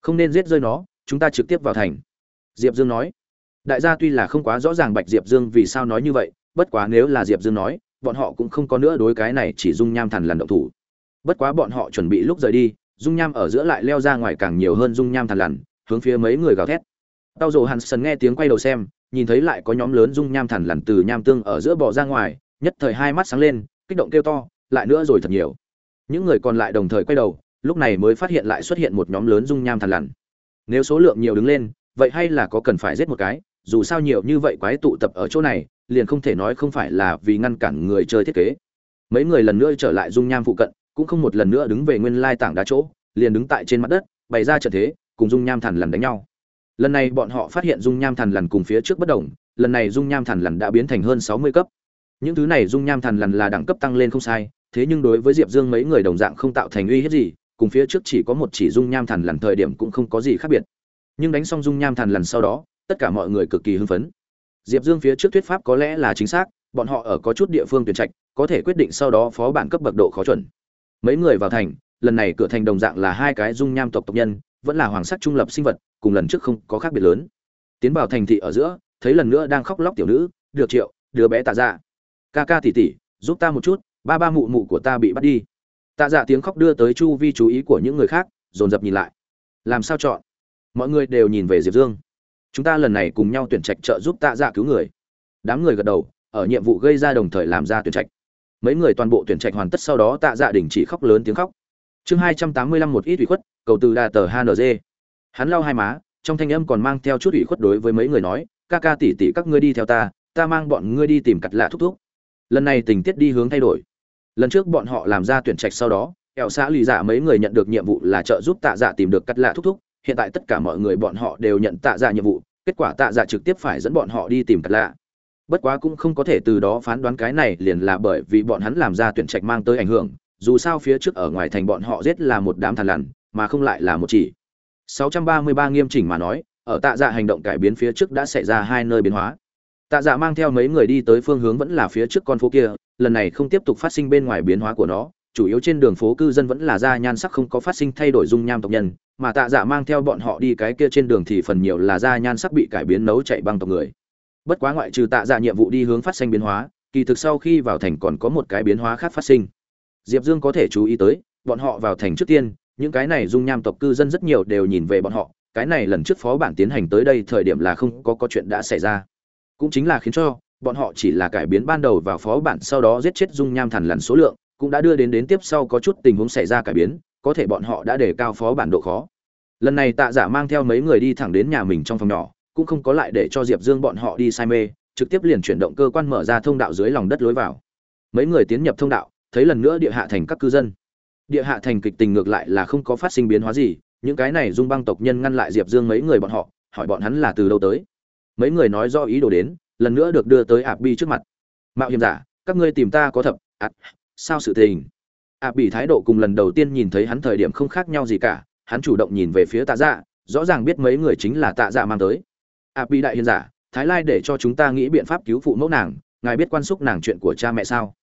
không nên giết rơi nó chúng ta trực tiếp vào thành. Diệp dương nói đại gia tuy là không quá rõ ràng bạch diệp dương vì sao nói như vậy, bất quá nếu là diệp dương nói, bọn họ cũng không có nữa đối cái này chỉ dung nham thằn lằn động thủ. Bất quá bọn họ chuẩn bị lúc rời đi, dung nham ở giữa lại leo ra ngoài càng nhiều hơn dung nham thằn lằn, hướng phía mấy người gào thét. Tao rồ sần nghe tiếng quay đầu xem, nhìn thấy lại có nhóm lớn dung nham thằn lằn từ nham tương ở giữa bò ra ngoài, nhất thời hai mắt sáng lên, kích động kêu to, lại nữa rồi thật nhiều. Những người còn lại đồng thời quay đầu, lúc này mới phát hiện lại xuất hiện một nhóm lớn dung nham thằn lằn. Nếu số lượng nhiều đứng lên, vậy hay là có cần phải giết một cái? Dù sao nhiều như vậy quái tụ tập ở chỗ này, liền không thể nói không phải là vì ngăn cản người chơi thiết kế. Mấy người lần nữa trở lại dung nham phụ cận, cũng không một lần nữa đứng về nguyên lai tảng đá chỗ, liền đứng tại trên mặt đất, bày ra trận thế, cùng dung nham thằn lằn đánh nhau. Lần này bọn họ phát hiện dung nham thằn lằn cùng phía trước bất đồng, lần này dung nham thằn lằn đã biến thành hơn sáu mươi cấp. Những thứ này dung nham thằn lằn là đẳng cấp tăng lên không sai, thế nhưng đối với diệp dương mấy người đồng dạng không tạo thành uy hiếp gì, cùng phía trước chỉ có một chỉ dung nham thằn lằn thời điểm cũng không có gì khác biệt. Nhưng đánh xong dung nham thằn lằn sau đó tất cả mọi người cực kỳ hưng phấn. Diệp dương phía trước thuyết pháp có lẽ là chính xác, bọn họ ở có chút địa phương tuyển trạch, có thể quyết định sau đó phó bản cấp bậc độ khó chuẩn. Mấy người vào thành, lần này cửa thành đồng dạng là hai cái dung nham tộc tộc nhân, vẫn là hoàng sắc trung lập sinh vật, cùng lần trước không có khác biệt lớn. Tiến vào thành thị ở giữa, thấy lần nữa đang khóc lóc tiểu nữ, được triệu, đứa bé tạ dạ. Ca ca tỉ tỉ giúp ta một chút, ba ba mụ mụ của ta bị bắt đi. Tạ dạ tiếng khóc đưa tới chu vi chú ý của những người khác, dồn dập nhìn lại. Làm sao chọn? Mọi người đều nhìn về diệp dương chúng ta lần này cùng nhau tuyển trạch trợ giúp tạ dạ cứu người. Đám người gật đầu, ở nhiệm vụ gây ra đồng thời làm ra tuyển trạch. Mấy người toàn bộ tuyển trạch hoàn tất sau đó tạ dạ đình chỉ khóc lớn tiếng khóc. Chương hai trăm tám mươi lăm một ít ủy khuất, cầu từ đà tờ hng hắn lau hai má, trong thanh âm còn mang theo chút ủy khuất đối với mấy người nói, ca ca tỉ tỉ các ngươi đi theo ta ta mang bọn ngươi đi tìm cặt lạ thúc thúc. Lần này tình tiết đi hướng thay đổi. Lần trước bọn họ làm ra tuyển trạch sau đó ẹo xã lì dạ mấy người nhận được nhiệm vụ là trợ giúp tạ dạ tìm được cắt lạ thúc thúc hiện tại tất cả mọi người bọn họ đều nhận tạ dạ nhiệm vụ, kết quả tạ dạ trực tiếp phải dẫn bọn họ đi tìm cắt lạ. Bất quá cũng không có thể từ đó phán đoán cái này liền là bởi vì bọn hắn làm ra tuyển trạch mang tới ảnh hưởng, dù sao phía trước ở ngoài thành bọn họ giết là một đám thằn lằn, mà không lại là một chỉ. 633 nghiêm chỉnh mà nói, ở tạ dạ hành động cải biến phía trước đã xảy ra hai nơi biến hóa. Tạ dạ mang theo mấy người đi tới phương hướng vẫn là phía trước con phố kia, lần này không tiếp tục phát sinh bên ngoài biến hóa của nó chủ yếu trên đường phố cư dân vẫn là da nhan sắc không có phát sinh thay đổi dung nham tộc nhân, mà tạ dạ mang theo bọn họ đi cái kia trên đường thì phần nhiều là da nhan sắc bị cải biến nấu chạy băng tộc người. Bất quá ngoại trừ tạ dạ nhiệm vụ đi hướng phát sinh biến hóa, kỳ thực sau khi vào thành còn có một cái biến hóa khác phát sinh. Diệp dương có thể chú ý tới, bọn họ vào thành trước tiên, những cái này dung nham tộc cư dân rất nhiều đều nhìn về bọn họ, cái này lần trước phó bản tiến hành tới đây thời điểm là không có có chuyện đã xảy ra. Cũng chính là khiến cho, bọn họ chỉ là cải biến ban đầu vào phó bản sau đó giết chết dung nham thần lần số lượng cũng đã đưa đến đến tiếp sau có chút tình huống xảy ra cải biến, có thể bọn họ đã đề cao phó bản độ khó. Lần này tạ giả mang theo mấy người đi thẳng đến nhà mình trong phòng nhỏ, cũng không có lại để cho diệp dương bọn họ đi say mê, trực tiếp liền chuyển động cơ quan mở ra thông đạo dưới lòng đất lối vào. Mấy người tiến nhập thông đạo, thấy lần nữa địa hạ thành các cư dân. Địa hạ thành kịch tình ngược lại là không có phát sinh biến hóa gì, những cái này dung băng tộc nhân ngăn lại diệp dương mấy người bọn họ, hỏi bọn hắn là từ đâu tới. Mấy người nói do ý đồ đến, lần nữa được đưa tới ạp bi trước mặt. Mạo hiểm giả, các ngươi tìm ta có thập ạt à, sao sự tình? A bị thái độ cùng lần đầu tiên nhìn thấy hắn thời điểm không khác nhau gì cả, hắn chủ động nhìn về phía tạ dạ rõ ràng biết mấy người chính là tạ dạ mang tới. A bị đại hiền giả, thái lai để cho chúng ta nghĩ biện pháp cứu phụ mẫu nàng, ngài biết quan xúc nàng chuyện của cha mẹ sao?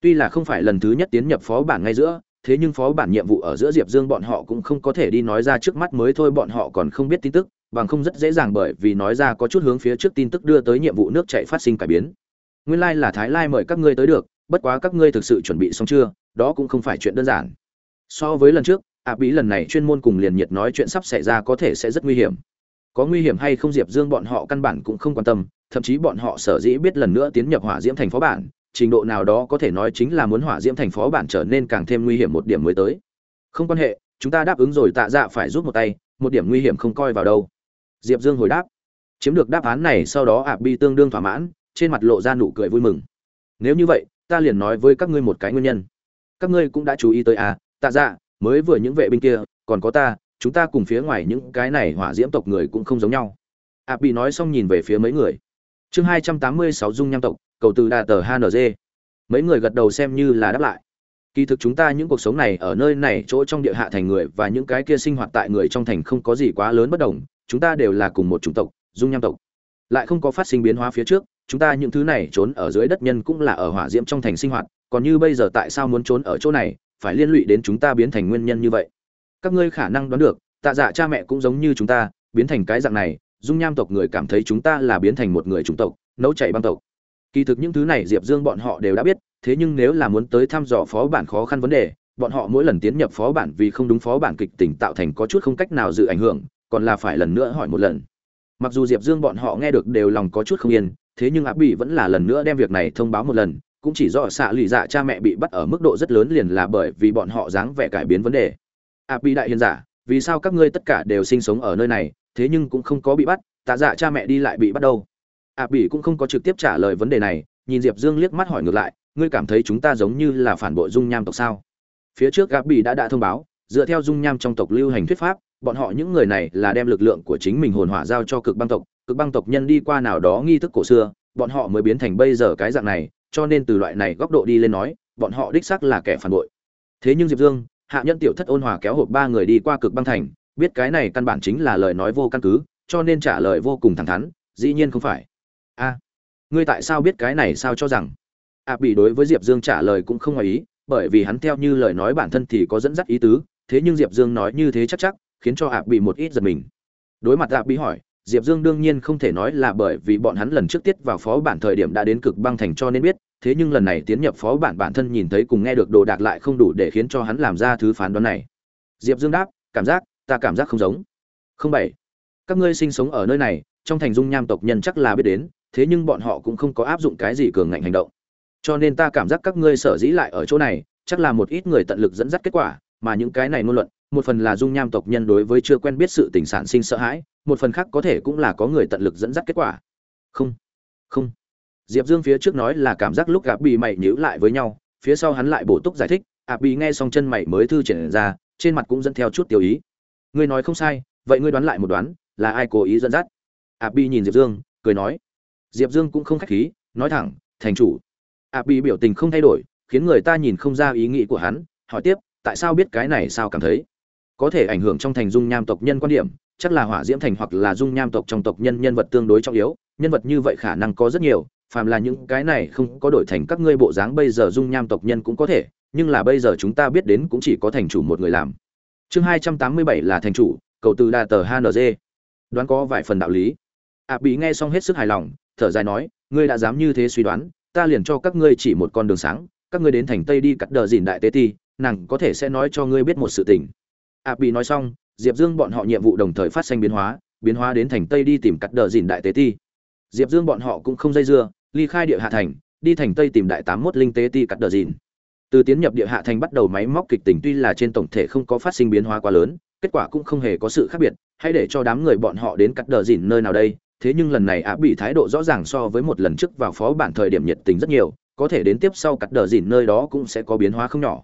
Tuy là không phải lần thứ nhất tiến nhập phó bản ngay giữa, thế nhưng phó bản nhiệm vụ ở giữa diệp dương bọn họ cũng không có thể đi nói ra trước mắt mới thôi, bọn họ còn không biết tin tức, bằng không rất dễ dàng bởi vì nói ra có chút hướng phía trước tin tức đưa tới nhiệm vụ nước chạy phát sinh cải biến. Nguyên lai là thái lai mời các ngươi tới được bất quá các ngươi thực sự chuẩn bị xong chưa, đó cũng không phải chuyện đơn giản. So với lần trước, ạ bí lần này chuyên môn cùng liền nhiệt nói chuyện sắp xảy ra có thể sẽ rất nguy hiểm. Có nguy hiểm hay không diệp dương bọn họ căn bản cũng không quan tâm, thậm chí bọn họ sở dĩ biết lần nữa tiến nhập hỏa diễm thành phó bản, trình độ nào đó có thể nói chính là muốn hỏa diễm thành phó bản trở nên càng thêm nguy hiểm một điểm mới tới. Không quan hệ, chúng ta đáp ứng rồi tạ dạ phải rút một tay, một điểm nguy hiểm không coi vào đâu. Diệp dương hồi đáp. Chiếm được đáp án này sau đó ạp bi tương đương thỏa mãn, trên mặt lộ ra nụ cười vui mừng. Nếu như vậy ta liền nói với các ngươi một cái nguyên nhân. Các ngươi cũng đã chú ý tới à tạ dạ mới vừa những vệ binh kia, còn có ta, chúng ta cùng phía ngoài những cái này hỏa diễm tộc người cũng không giống nhau. Ạp bị nói xong nhìn về phía mấy người. Chương hai trăm tám mươi sáu dung nham tộc, cầu từ đà tờ hng mấy người gật đầu xem như là đáp lại. Kỳ thực chúng ta những cuộc sống này ở nơi này, chỗ trong địa hạ thành người và những cái kia sinh hoạt tại người trong thành không có gì quá lớn bất đồng, chúng ta đều là cùng một chủng tộc, dung nham tộc. Lại không có phát sinh biến hóa phía trước chúng ta những thứ này trốn ở dưới đất nhân cũng là ở hỏa diễm trong thành sinh hoạt, còn như bây giờ tại sao muốn trốn ở chỗ này, phải liên lụy đến chúng ta biến thành nguyên nhân như vậy? Các ngươi khả năng đoán được, tạ dạ cha mẹ cũng giống như chúng ta, biến thành cái dạng này, dung nham tộc người cảm thấy chúng ta là biến thành một người chủng tộc, nấu chảy băng tộc. Kỳ thực những thứ này diệp dương bọn họ đều đã biết, thế nhưng nếu là muốn tới thăm dò phó bản khó khăn vấn đề, bọn họ mỗi lần tiến nhập phó bản vì không đúng phó bản kịch tỉnh tạo thành có chút không cách nào dự ảnh hưởng, còn là phải lần nữa hỏi một lần. Mặc dù diệp dương bọn họ nghe được đều lòng có chút không yên thế nhưng áp bị vẫn là lần nữa đem việc này thông báo một lần, cũng chỉ do xạ lì dạ cha mẹ bị bắt ở mức độ rất lớn liền là bởi vì bọn họ dáng vẻ cải biến vấn đề. Áp bị đại hiền giả, vì sao các ngươi tất cả đều sinh sống ở nơi này, thế nhưng cũng không có bị bắt, tạ dạ cha mẹ đi lại bị bắt đâu? Áp bị cũng không có trực tiếp trả lời vấn đề này, nhìn diệp dương liếc mắt hỏi ngược lại, ngươi cảm thấy chúng ta giống như là phản bội dung nham tộc sao? Phía trước áp bị đã đã thông báo, dựa theo dung nham trong tộc lưu hành thuyết pháp, bọn họ những người này là đem lực lượng của chính mình hồn hỏa giao cho cực băng tộc cực băng tộc nhân đi qua nào đó nghi thức cổ xưa, bọn họ mới biến thành bây giờ cái dạng này, cho nên từ loại này góc độ đi lên nói, bọn họ đích xác là kẻ phản bội. Thế nhưng diệp dương, hạ nhân tiểu thất ôn hòa kéo hộp ba người đi qua cực băng thành, biết cái này căn bản chính là lời nói vô căn cứ, cho nên trả lời vô cùng thẳng thắn, dĩ nhiên không phải. A, ngươi tại sao biết cái này sao cho rằng? Ạ bị đối với diệp dương trả lời cũng không ngoài ý, bởi vì hắn theo như lời nói bản thân thì có dẫn dắt ý tứ, thế nhưng diệp dương nói như thế chắc chắc, khiến cho ạ bị một ít giật mình. Đối mặt ạ bị hỏi diệp dương đương nhiên không thể nói là bởi vì bọn hắn lần trước tiết vào phó bản thời điểm đã đến cực băng thành cho nên biết, thế nhưng lần này tiến nhập phó bản bản thân nhìn thấy cùng nghe được đồ đạc lại không đủ để khiến cho hắn làm ra thứ phán đoán này. Diệp dương đáp, cảm giác, ta cảm giác không giống. Không bảy. Các ngươi sinh sống ở nơi này, trong thành dung nham tộc nhân chắc là biết đến, thế nhưng bọn họ cũng không có áp dụng cái gì cường ngạnh hành động. Cho nên ta cảm giác các ngươi sở dĩ lại ở chỗ này, chắc là một ít người tận lực dẫn dắt kết quả, mà những cái này ngôn luận, một phần là dung nham tộc nhân đối với chưa quen biết sự tình sản sinh sợ hãi một phần khác có thể cũng là có người tận lực dẫn dắt kết quả. Không không. Diệp dương phía trước nói là cảm giác lúc gặp bị mày nhíu lại với nhau, phía sau hắn lại bổ túc giải thích ạp bị nghe xong chân mày mới thư triển ra, trên mặt cũng dẫn theo chút tiêu ý. Ngươi nói không sai, vậy ngươi đoán lại một đoán, là ai cố ý dẫn dắt? Ạp bị nhìn diệp dương, cười nói. Diệp dương cũng không khách khí, nói thẳng, thành chủ. Ạp bị biểu tình không thay đổi, khiến người ta nhìn không ra ý nghĩ của hắn, hỏi tiếp, tại sao biết cái này sao cảm thấy? Có thể ảnh hưởng trong thành dung nham tộc nhân quan điểm, chắc là hỏa diễm thành hoặc là dung nham tộc trong tộc nhân nhân vật tương đối trọng yếu, nhân vật như vậy khả năng có rất nhiều, phàm là những cái này không có đổi thành các ngươi bộ dáng bây giờ dung nham tộc nhân cũng có thể, nhưng là bây giờ chúng ta biết đến cũng chỉ có thành chủ một người làm. Chương hai trăm tám mươi bảy là thành chủ, cầu từ đa tờ hng đoán có vài phần đạo lý. À, Ạ bị nghe xong hết sức hài lòng, thở dài nói, ngươi đã dám như thế suy đoán, ta liền cho các ngươi chỉ một con đường sáng, các ngươi đến thành tây đi cắt đờ dìn đại tế ti, nàng có thể sẽ nói cho ngươi biết một sự tình ạ bị nói xong, diệp dương bọn họ nhiệm vụ đồng thời phát sinh biến hóa biến hóa đến thành tây đi tìm cắt đờ dìn đại tế ti. Diệp dương bọn họ cũng không dây dưa, ly khai địa hạ thành, đi thành tây tìm đại tám mốt linh tế ti cắt đờ dìn. Từ tiến nhập địa hạ thành bắt đầu máy móc kịch tình tuy là trên tổng thể không có phát sinh biến hóa quá lớn, kết quả cũng không hề có sự khác biệt, hãy để cho đám người bọn họ đến cắt đờ dìn nơi nào đây, thế nhưng lần này ạ bị thái độ rõ ràng so với một lần trước vào phó bản thời điểm nhiệt tình rất nhiều, có thể đến tiếp sau cắt đờ dìn nơi đó cũng sẽ có biến hóa không nhỏ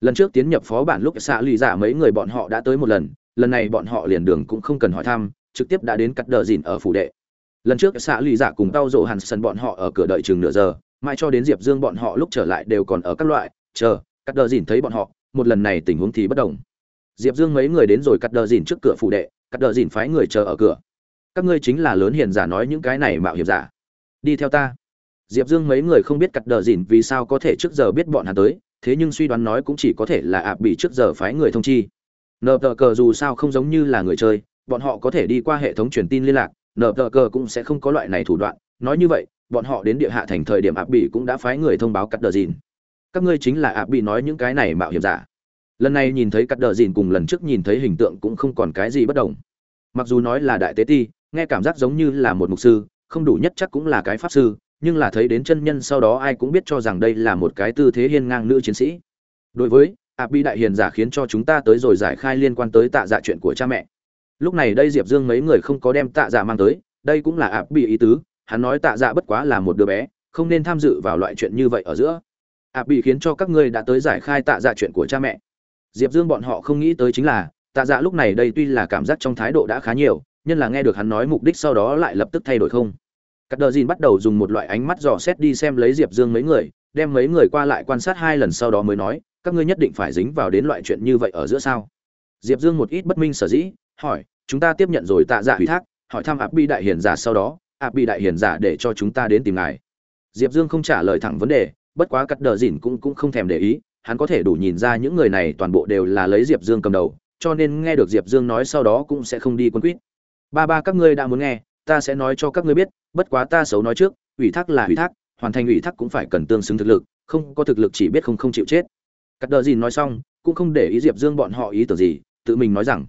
lần trước tiến nhập phó bản lúc xạ lì giả mấy người bọn họ đã tới một lần lần này bọn họ liền đường cũng không cần hỏi thăm, trực tiếp đã đến cắt đờ dìn ở phủ đệ. Lần trước xạ lì giả cùng tao rộ hàn sân bọn họ ở cửa đợi chừng nửa giờ, mãi cho đến diệp dương bọn họ lúc trở lại đều còn ở các loại, chờ, cắt đờ dìn thấy bọn họ, một lần này tình huống thì bất đồng. Diệp dương mấy người đến rồi cắt đờ dìn trước cửa phủ đệ, cắt đờ dìn phái người chờ ở cửa. Các ngươi chính là lớn hiền giả nói những cái này mạo hiểm giả. Đi theo ta. Diệp dương mấy người không biết cắt đờ dìn vì sao có thể trước giờ biết bọn hắn tới thế nhưng suy đoán nói cũng chỉ có thể là ạp bị trước giờ phái người thông chi. Nờ tờ cờ dù sao không giống như là người chơi, bọn họ có thể đi qua hệ thống truyền tin liên lạc, nờ tờ cờ cũng sẽ không có loại này thủ đoạn. Nói như vậy, bọn họ đến địa hạ thành thời điểm ạp bị cũng đã phái người thông báo cắt đờ dìn. Các ngươi chính là ạp bị nói những cái này mạo hiểm giả. Lần này nhìn thấy cắt đờ dìn cùng lần trước nhìn thấy hình tượng cũng không còn cái gì bất đồng. Mặc dù nói là đại tế ti, nghe cảm giác giống như là một mục sư, không đủ nhất chắc cũng là cái pháp sư nhưng là thấy đến chân nhân sau đó ai cũng biết cho rằng đây là một cái tư thế hiên ngang nữ chiến sĩ. Đối với ạp bi đại hiền giả khiến cho chúng ta tới rồi giải khai liên quan tới tạ dạ chuyện của cha mẹ. Lúc này đây diệp dương mấy người không có đem tạ dạ mang tới, đây cũng là ạp bi ý tứ, hắn nói tạ dạ bất quá là một đứa bé, không nên tham dự vào loại chuyện như vậy ở giữa. Ạp bi khiến cho các ngươi đã tới giải khai tạ dạ chuyện của cha mẹ. Diệp dương bọn họ không nghĩ tới chính là, tạ dạ lúc này đây tuy là cảm giác trong thái độ đã khá nhiều, nhưng là nghe được hắn nói mục đích sau đó lại lập tức thay đổi không cắt đờ dìn bắt đầu dùng một loại ánh mắt dò xét đi xem lấy diệp dương mấy người, đem mấy người qua lại quan sát hai lần sau đó mới nói, các ngươi nhất định phải dính vào đến loại chuyện như vậy ở giữa sao? Diệp dương một ít bất minh sở dĩ, hỏi, chúng ta tiếp nhận rồi tạ dạ ủy thác, hỏi thăm áp bi đại hiền giả sau đó, áp bi đại hiền giả để cho chúng ta đến tìm ngài. Diệp dương không trả lời thẳng vấn đề, bất quá cắt đờ dìn cũng cũng không thèm để ý, hắn có thể đủ nhìn ra những người này toàn bộ đều là lấy diệp dương cầm đầu, cho nên nghe được diệp dương nói sau đó cũng sẽ không đi quân quýt. Ba ba, các ngươi đã muốn nghe, ta sẽ nói cho các ngươi biết bất quá ta xấu nói trước, ủy thác là ủy thác, hoàn thành ủy thác cũng phải cần tương xứng thực lực, không có thực lực chỉ biết không không chịu chết. Cắt đờ dìn nói xong, cũng không để ý diệp dương bọn họ ý tưởng gì, tự mình nói rằng,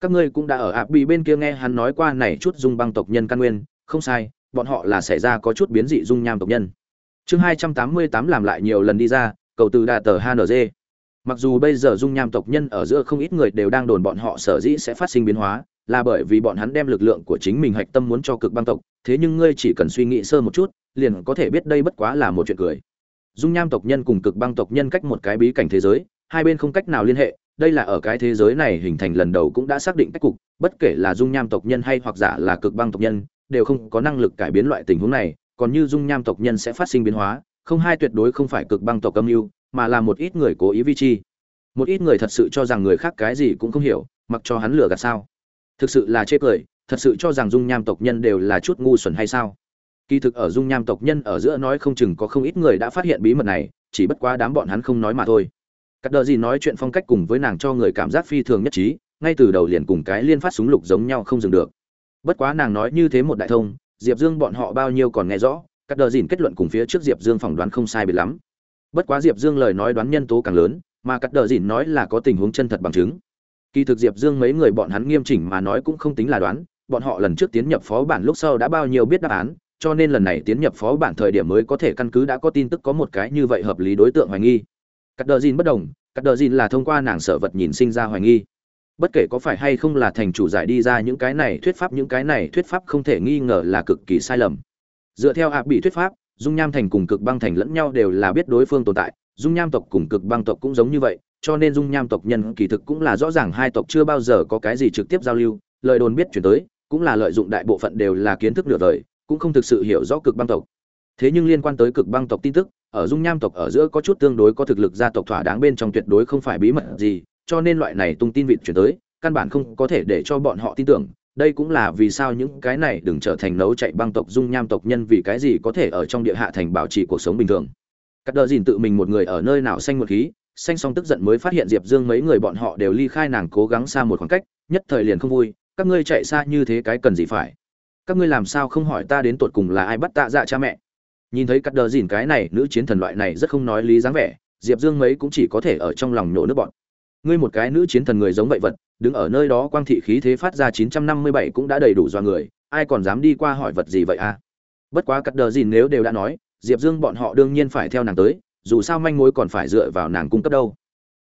các ngươi cũng đã ở ạp bị bên kia nghe hắn nói qua này chút dung băng tộc nhân căn nguyên, không sai, bọn họ là xảy ra có chút biến dị dung nham tộc nhân. Chương hai trăm tám mươi tám làm lại nhiều lần đi ra, cầu từ đà tờ hng mặc dù bây giờ dung nham tộc nhân ở giữa không ít người đều đang đồn bọn họ sở dĩ sẽ phát sinh biến hóa, là bởi vì bọn hắn đem lực lượng của chính mình hạch tâm muốn cho cực băng tộc thế nhưng ngươi chỉ cần suy nghĩ sơ một chút, liền có thể biết đây bất quá là một chuyện cười. Dung nham tộc nhân cùng cực băng tộc nhân cách một cái bí cảnh thế giới, hai bên không cách nào liên hệ, đây là ở cái thế giới này hình thành lần đầu cũng đã xác định cách cục, bất kể là dung nham tộc nhân hay hoặc giả là cực băng tộc nhân, đều không có năng lực cải biến loại tình huống này, còn như dung nham tộc nhân sẽ phát sinh biến hóa, không hai tuyệt đối không phải cực băng tộc âm mưu, mà là một ít người cố ý vi chi. Một ít người thật sự cho rằng người khác cái gì cũng không hiểu, mặc cho hắn lừa gạt sao. Thực sự là chê cười thật sự cho rằng dung nham tộc nhân đều là chút ngu xuẩn hay sao? Kỳ thực ở dung nham tộc nhân ở giữa nói không chừng có không ít người đã phát hiện bí mật này, chỉ bất quá đám bọn hắn không nói mà thôi. Cắt đờ gì nói chuyện phong cách cùng với nàng cho người cảm giác phi thường nhất trí, ngay từ đầu liền cùng cái liên phát súng lục giống nhau không dừng được. Bất quá nàng nói như thế một đại thông, diệp dương bọn họ bao nhiêu còn nghe rõ, cắt đờ dìn kết luận cùng phía trước diệp dương phỏng đoán không sai biệt lắm. Bất quá diệp dương lời nói đoán nhân tố càng lớn, mà cắt đờ dìn nói là có tình huống chân thật bằng chứng. Kỳ thực diệp dương mấy người bọn hắn nghiêm chỉnh mà nói cũng không tính là đoán bọn họ lần trước tiến nhập phó bản lúc sau đã bao nhiêu biết đáp án, cho nên lần này tiến nhập phó bản thời điểm mới có thể căn cứ đã có tin tức có một cái như vậy hợp lý đối tượng hoài nghi. Cắt đờ dìn bất đồng cắt đờ dìn là thông qua nàng sở vật nhìn sinh ra hoài nghi. Bất kể có phải hay không là thành chủ giải đi ra những cái này, thuyết pháp những cái này, thuyết pháp không thể nghi ngờ là cực kỳ sai lầm. Dựa theo hạ bị thuyết pháp, dung nham thành cùng cực băng thành lẫn nhau đều là biết đối phương tồn tại. Dung nham tộc cùng cực băng tộc cũng giống như vậy, cho nên dung nham tộc nhân kỳ thực cũng là rõ ràng hai tộc chưa bao giờ có cái gì trực tiếp giao lưu, lời đồn biết chuyển tới cũng là lợi dụng đại bộ phận đều là kiến thức nửa đời cũng không thực sự hiểu rõ cực băng tộc. Thế nhưng liên quan tới cực băng tộc tin tức, ở dung nham tộc ở giữa có chút tương đối có thực lực gia tộc thỏa đáng bên trong tuyệt đối không phải bí mật gì, cho nên loại này tung tin vịt chuyển tới, căn bản không có thể để cho bọn họ tin tưởng. Đây cũng là vì sao những cái này đừng trở thành nấu chạy băng tộc dung nham tộc nhân vì cái gì có thể ở trong địa hạ thành bảo trì cuộc sống bình thường. Cắt đờ dìn tự mình một người ở nơi nào xanh một khí, xanh xong tức giận mới phát hiện diệp dương mấy người bọn họ đều ly khai nàng cố gắng xa một khoảng cách, nhất thời liền không vui các ngươi chạy xa như thế cái cần gì phải các ngươi làm sao không hỏi ta đến tột cùng là ai bắt tạ dạ cha mẹ nhìn thấy cắt đờ dìn cái này nữ chiến thần loại này rất không nói lý dáng vẻ diệp dương mấy cũng chỉ có thể ở trong lòng nhổ nước bọn ngươi một cái nữ chiến thần người giống vậy vật đứng ở nơi đó quang thị khí thế phát ra 957 cũng đã đầy đủ do người, ai còn dám đi qua hỏi vật gì vậy a? À? Bất quá cắt đờ dìn nếu đều đã nói, Diệp Dương bọn họ đương nhiên phải theo nàng tới, dù sao manh mối còn phải dựa vào nàng cung cấp đâu.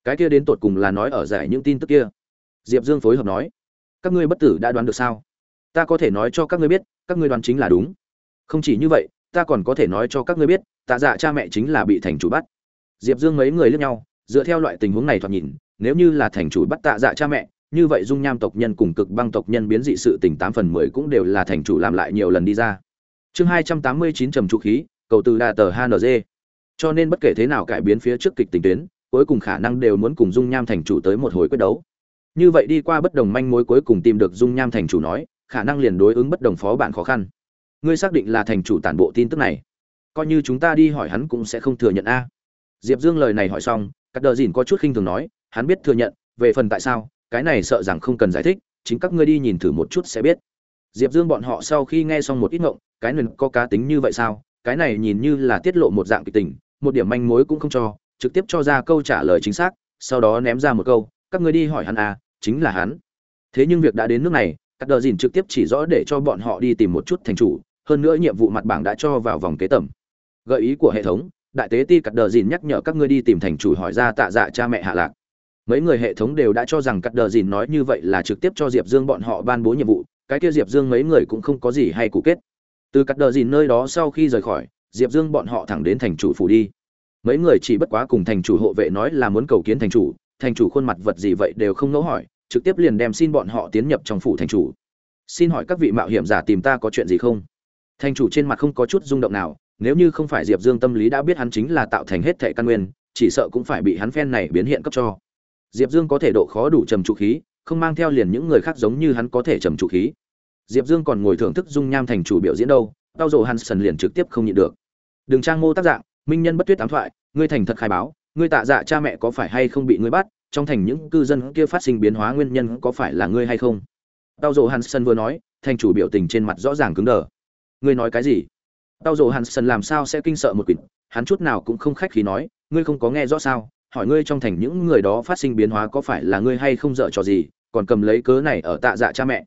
Cái kia đến tột cùng là nói ở giải những tin tức kia. Diệp Dương phối hợp nói, các ngươi bất tử đã đoán được sao? Ta có thể nói cho các ngươi biết, các ngươi đoán chính là đúng. Không chỉ như vậy, ta còn có thể nói cho các ngươi biết, tạ dạ cha mẹ chính là bị thành chủ bắt. Diệp Dương mấy người liếc nhau, dựa theo loại tình huống này thoạt nhìn, nếu như là thành chủ bắt tạ dạ cha mẹ, như vậy dung nham tộc nhân cùng cực băng tộc nhân biến dị sự tình tám phần mười cũng đều là thành chủ làm lại nhiều lần đi ra chương hai trăm tám mươi chín trầm trụ khí cầu từ đà tờ hng cho nên bất kể thế nào cải biến phía trước kịch tình tuyến cuối cùng khả năng đều muốn cùng dung nham thành chủ tới một hồi quyết đấu như vậy đi qua bất đồng manh mối cuối cùng tìm được dung nham thành chủ nói, khả năng liền đối ứng bất đồng phó bản khó khăn. Ngươi xác định là thành chủ tản bộ tin tức này, coi như chúng ta đi hỏi hắn cũng sẽ không thừa nhận a. Diệp dương lời này hỏi xong các đờ dìn có chút khinh thường nói, hắn biết thừa nhận, về phần tại sao, cái này sợ rằng không cần giải thích, chính các ngươi đi nhìn thử một chút sẽ biết. Diệp dương bọn họ sau khi nghe xong một ít ngộng, cái này có cá tính như vậy sao, cái này nhìn như là tiết lộ một dạng kịch tình, một điểm manh mối cũng không cho, trực tiếp cho ra câu trả lời chính xác, sau đó ném ra một câu các ngươi đi hỏi hắn à chính là hắn. Thế nhưng việc đã đến nước này các đờ dìn trực tiếp chỉ rõ để cho bọn họ đi tìm một chút thành chủ, hơn nữa nhiệm vụ mặt bảng đã cho vào vòng kế tầm. Gợi ý của hệ thống, đại tế ti cắt đờ dìn nhắc nhở các ngươi đi tìm thành chủ hỏi ra tạ dạ cha mẹ hạ lạc. Mấy người hệ thống đều đã cho rằng cắt đờ dìn nói như vậy là trực tiếp cho diệp dương bọn họ ban bố nhiệm vụ, cái kia diệp dương mấy người cũng không có gì hay cụ kết. Từ cắt đờ dìn nơi đó sau khi rời khỏi, diệp dương bọn họ thẳng đến thành chủ phủ đi. Mấy người chỉ bất quá cùng thành chủ hộ vệ nói là muốn cầu kiến thành chủ thành chủ khuôn mặt vật gì vậy đều không ngẫu hỏi, trực tiếp liền đem xin bọn họ tiến nhập trong phủ thành chủ. Xin hỏi các vị mạo hiểm giả tìm ta có chuyện gì không? Thành chủ trên mặt không có chút rung động nào, nếu như không phải diệp dương tâm lý đã biết hắn chính là tạo thành hết thẻ căn nguyên, chỉ sợ cũng phải bị hắn phen này biến hiện cấp cho. Diệp dương có thể độ khó đủ trầm trụ khí, không mang theo liền những người khác giống như hắn có thể trầm trụ khí. Diệp dương còn ngồi thưởng thức dung nham thành chủ biểu diễn đâu, tao rồ sần liền trực tiếp không nhịn được. Đừng trang mô tác dạng, minh nhân bất tuyết ám thoại, ngươi thành thật khai báo ngươi tạ dạ cha mẹ có phải hay không bị ngươi bắt? Trong thành những cư dân kia phát sinh biến hóa nguyên nhân có phải là ngươi hay không? Tao rồ hansen vừa nói, thành chủ biểu tình trên mặt rõ ràng cứng đờ. Ngươi nói cái gì? Tao rồ hansen làm sao sẽ kinh sợ một quỷ? Hắn chút nào cũng không khách khí nói, ngươi không có nghe rõ sao? Hỏi ngươi trong thành những người đó phát sinh biến hóa có phải là ngươi hay không dở trò gì? Còn cầm lấy cớ này ở tạ dạ cha mẹ.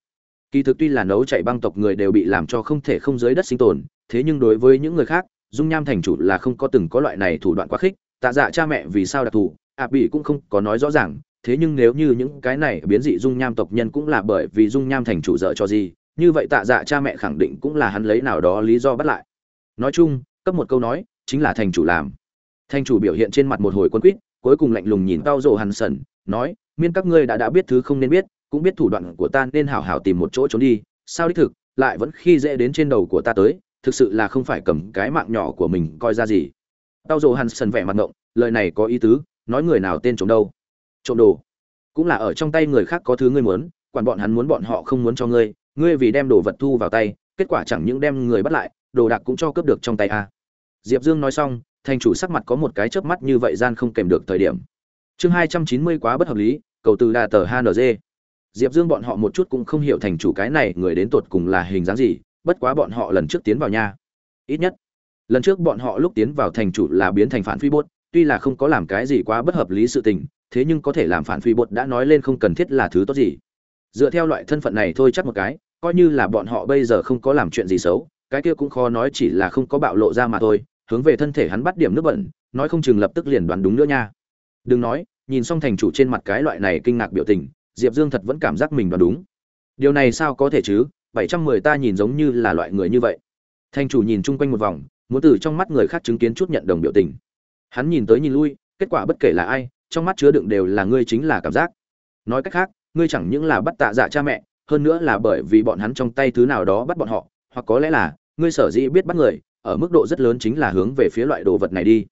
Kỳ thực tuy là nấu chạy băng tộc người đều bị làm cho không thể không dưới đất sinh tồn, thế nhưng đối với những người khác, dung nham thành chủ là không có từng có loại này thủ đoạn quá khích tạ dạ cha mẹ vì sao đặc thù ạ à, bị cũng không có nói rõ ràng thế nhưng nếu như những cái này biến dị dung nham tộc nhân cũng là bởi vì dung nham thành chủ dở cho gì như vậy tạ dạ cha mẹ khẳng định cũng là hắn lấy nào đó lý do bắt lại. Nói chung cấp một câu nói chính là thành chủ làm. Thành chủ biểu hiện trên mặt một hồi quân quýt cuối cùng lạnh lùng nhìn tao rồ hằn sần nói miên các ngươi đã đã biết thứ không nên biết cũng biết thủ đoạn của ta nên hảo hảo tìm một chỗ trốn đi sao đích thực lại vẫn khi dễ đến trên đầu của ta tới thực sự là không phải cầm cái mạng nhỏ của mình coi ra gì tao rồ hắn sần vẻ mặt ngộng, lời này có ý tứ, nói người nào tên trộm đâu. Trộm đồ. Cũng là ở trong tay người khác có thứ ngươi muốn, quản bọn hắn muốn bọn họ không muốn cho ngươi ngươi vì đem đồ vật thu vào tay, kết quả chẳng những đem người bắt lại, đồ đạc cũng cho cướp được trong tay a. Diệp dương nói xong, thành chủ sắc mặt có một cái chớp mắt như vậy gian không kèm được thời điểm. Chương hai trăm chín mươi quá bất hợp lý, cầu từ đà tờ hng diệp dương bọn họ một chút cũng không hiểu thành chủ cái này người đến tột cùng là hình dáng gì, bất quá bọn họ lần trước tiến vào nha. Ít nhất lần trước bọn họ lúc tiến vào thành chủ là biến thành phản phi bốt, tuy là không có làm cái gì quá bất hợp lý sự tình, thế nhưng có thể làm phản phi bột đã nói lên không cần thiết là thứ tốt gì. Dựa theo loại thân phận này thôi chắc một cái, coi như là bọn họ bây giờ không có làm chuyện gì xấu, cái kia cũng khó nói chỉ là không có bạo lộ ra mà thôi, hướng về thân thể hắn bắt điểm nước bẩn, nói không chừng lập tức liền đoán đúng nữa nha. Đừng nói, nhìn xong thành chủ trên mặt cái loại này kinh ngạc biểu tình, diệp dương thật vẫn cảm giác mình đoán đúng. Điều này sao có thể chứ, bảy trăm mười ta nhìn giống như là loại người như vậy. Thành chủ nhìn chung quanh một vòng muốn từ trong mắt người khác chứng kiến chút nhận đồng biểu tình. Hắn nhìn tới nhìn lui, kết quả bất kể là ai, trong mắt chứa đựng đều là ngươi chính là cảm giác. Nói cách khác, ngươi chẳng những là bắt tạ dạ cha mẹ, hơn nữa là bởi vì bọn hắn trong tay thứ nào đó bắt bọn họ, hoặc có lẽ là, ngươi sở dĩ biết bắt người, ở mức độ rất lớn chính là hướng về phía loại đồ vật này đi.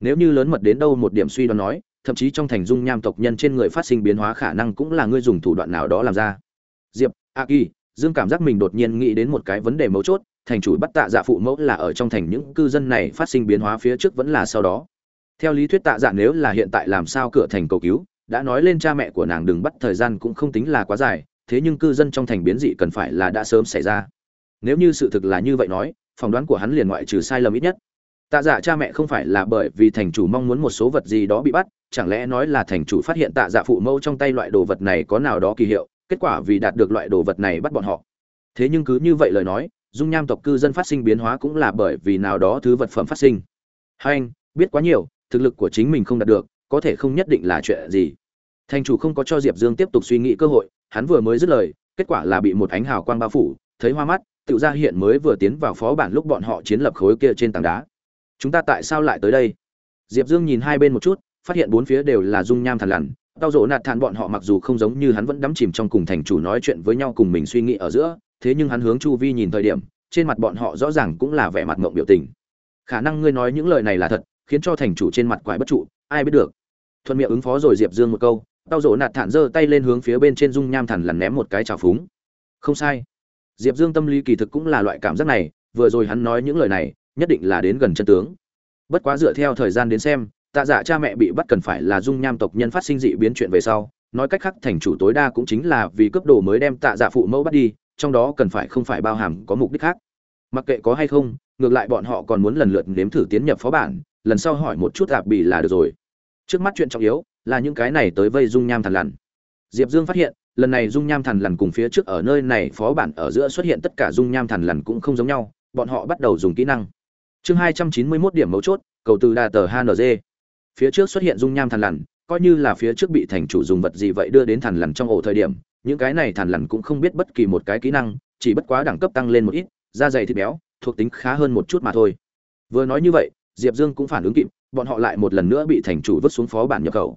Nếu như lớn mật đến đâu một điểm suy đoán nói, thậm chí trong thành dung nham tộc nhân trên người phát sinh biến hóa khả năng cũng là ngươi dùng thủ đoạn nào đó làm ra. Diệp a kỳ dương cảm giác mình đột nhiên nghĩ đến một cái vấn đề mấu chốt thành chủ bắt tạ dạ phụ mẫu là ở trong thành những cư dân này phát sinh biến hóa phía trước vẫn là sau đó. Theo lý thuyết tạ dạ nếu là hiện tại làm sao cửa thành cầu cứu, đã nói lên cha mẹ của nàng đừng bắt thời gian cũng không tính là quá dài, thế nhưng cư dân trong thành biến dị cần phải là đã sớm xảy ra. Nếu như sự thực là như vậy nói, phỏng đoán của hắn liền ngoại trừ sai lầm ít nhất. Tạ dạ cha mẹ không phải là bởi vì thành chủ mong muốn một số vật gì đó bị bắt, chẳng lẽ nói là thành chủ phát hiện tạ dạ phụ mẫu trong tay loại đồ vật này có nào đó kỳ hiệu, kết quả vì đạt được loại đồ vật này bắt bọn họ. Thế nhưng cứ như vậy lời nói dung nham tộc cư dân phát sinh biến hóa cũng là bởi vì nào đó thứ vật phẩm phát sinh. Hai anh, biết quá nhiều, thực lực của chính mình không đạt được, có thể không nhất định là chuyện gì. Thành chủ không có cho diệp dương tiếp tục suy nghĩ cơ hội, hắn vừa mới dứt lời, kết quả là bị một ánh hào quang bao phủ, thấy hoa mắt, tự ra hiện mới vừa tiến vào phó bản lúc bọn họ chiến lập khối kia trên tảng đá. Chúng ta tại sao lại tới đây? Diệp dương nhìn hai bên một chút, phát hiện bốn phía đều là dung nham thằn lằn tao rỗ nạt thản bọn họ mặc dù không giống như hắn vẫn đắm chìm trong cùng thành chủ nói chuyện với nhau cùng mình suy nghĩ ở giữa thế nhưng hắn hướng chu vi nhìn thời điểm, trên mặt bọn họ rõ ràng cũng là vẻ mặt ngộng biểu tình. Khả năng ngươi nói những lời này là thật, khiến cho thành chủ trên mặt quải bất trụ, ai biết được. Thuận miệng ứng phó rồi diệp dương một câu, tao rỗ nạt thản giơ tay lên hướng phía bên trên dung nham thẳn lằn ném một cái trào phúng. Không sai. Diệp dương tâm lý kỳ thực cũng là loại cảm giác này, vừa rồi hắn nói những lời này, nhất định là đến gần chân tướng. Bất quá dựa theo thời gian đến xem, tạ dạ cha mẹ bị bắt cần phải là dung nham tộc nhân phát sinh dị biến chuyện về sau, nói cách khác thành chủ tối đa cũng chính là vì cấp đồ mới đem tạ dạ phụ mẫu bắt đi trong đó cần phải không phải bao hàm có mục đích khác. Mặc kệ có hay không, ngược lại bọn họ còn muốn lần lượt nếm thử tiến nhập phó bản, lần sau hỏi một chút tạp bì là được rồi. Trước mắt chuyện trọng yếu là những cái này tới vây dung nham thằn lằn. Diệp dương phát hiện, lần này dung nham thằn lằn cùng phía trước ở nơi này phó bản ở giữa xuất hiện tất cả dung nham thằn lằn cũng không giống nhau, bọn họ bắt đầu dùng kỹ năng. Chương hai trăm chín mươi mốt điểm mấu chốt, cầu từ đà tờ hng phía trước xuất hiện dung nham thằn lằn, coi như là phía trước bị thành chủ dùng vật gì vậy đưa đến thằn lằn trong ổ thời điểm những cái này thản lằn cũng không biết bất kỳ một cái kỹ năng, chỉ bất quá đẳng cấp tăng lên một ít, da dày thịt béo, thuộc tính khá hơn một chút mà thôi. Vừa nói như vậy, diệp dương cũng phản ứng kịp, bọn họ lại một lần nữa bị thành chủ vứt xuống phó bản nhập khẩu.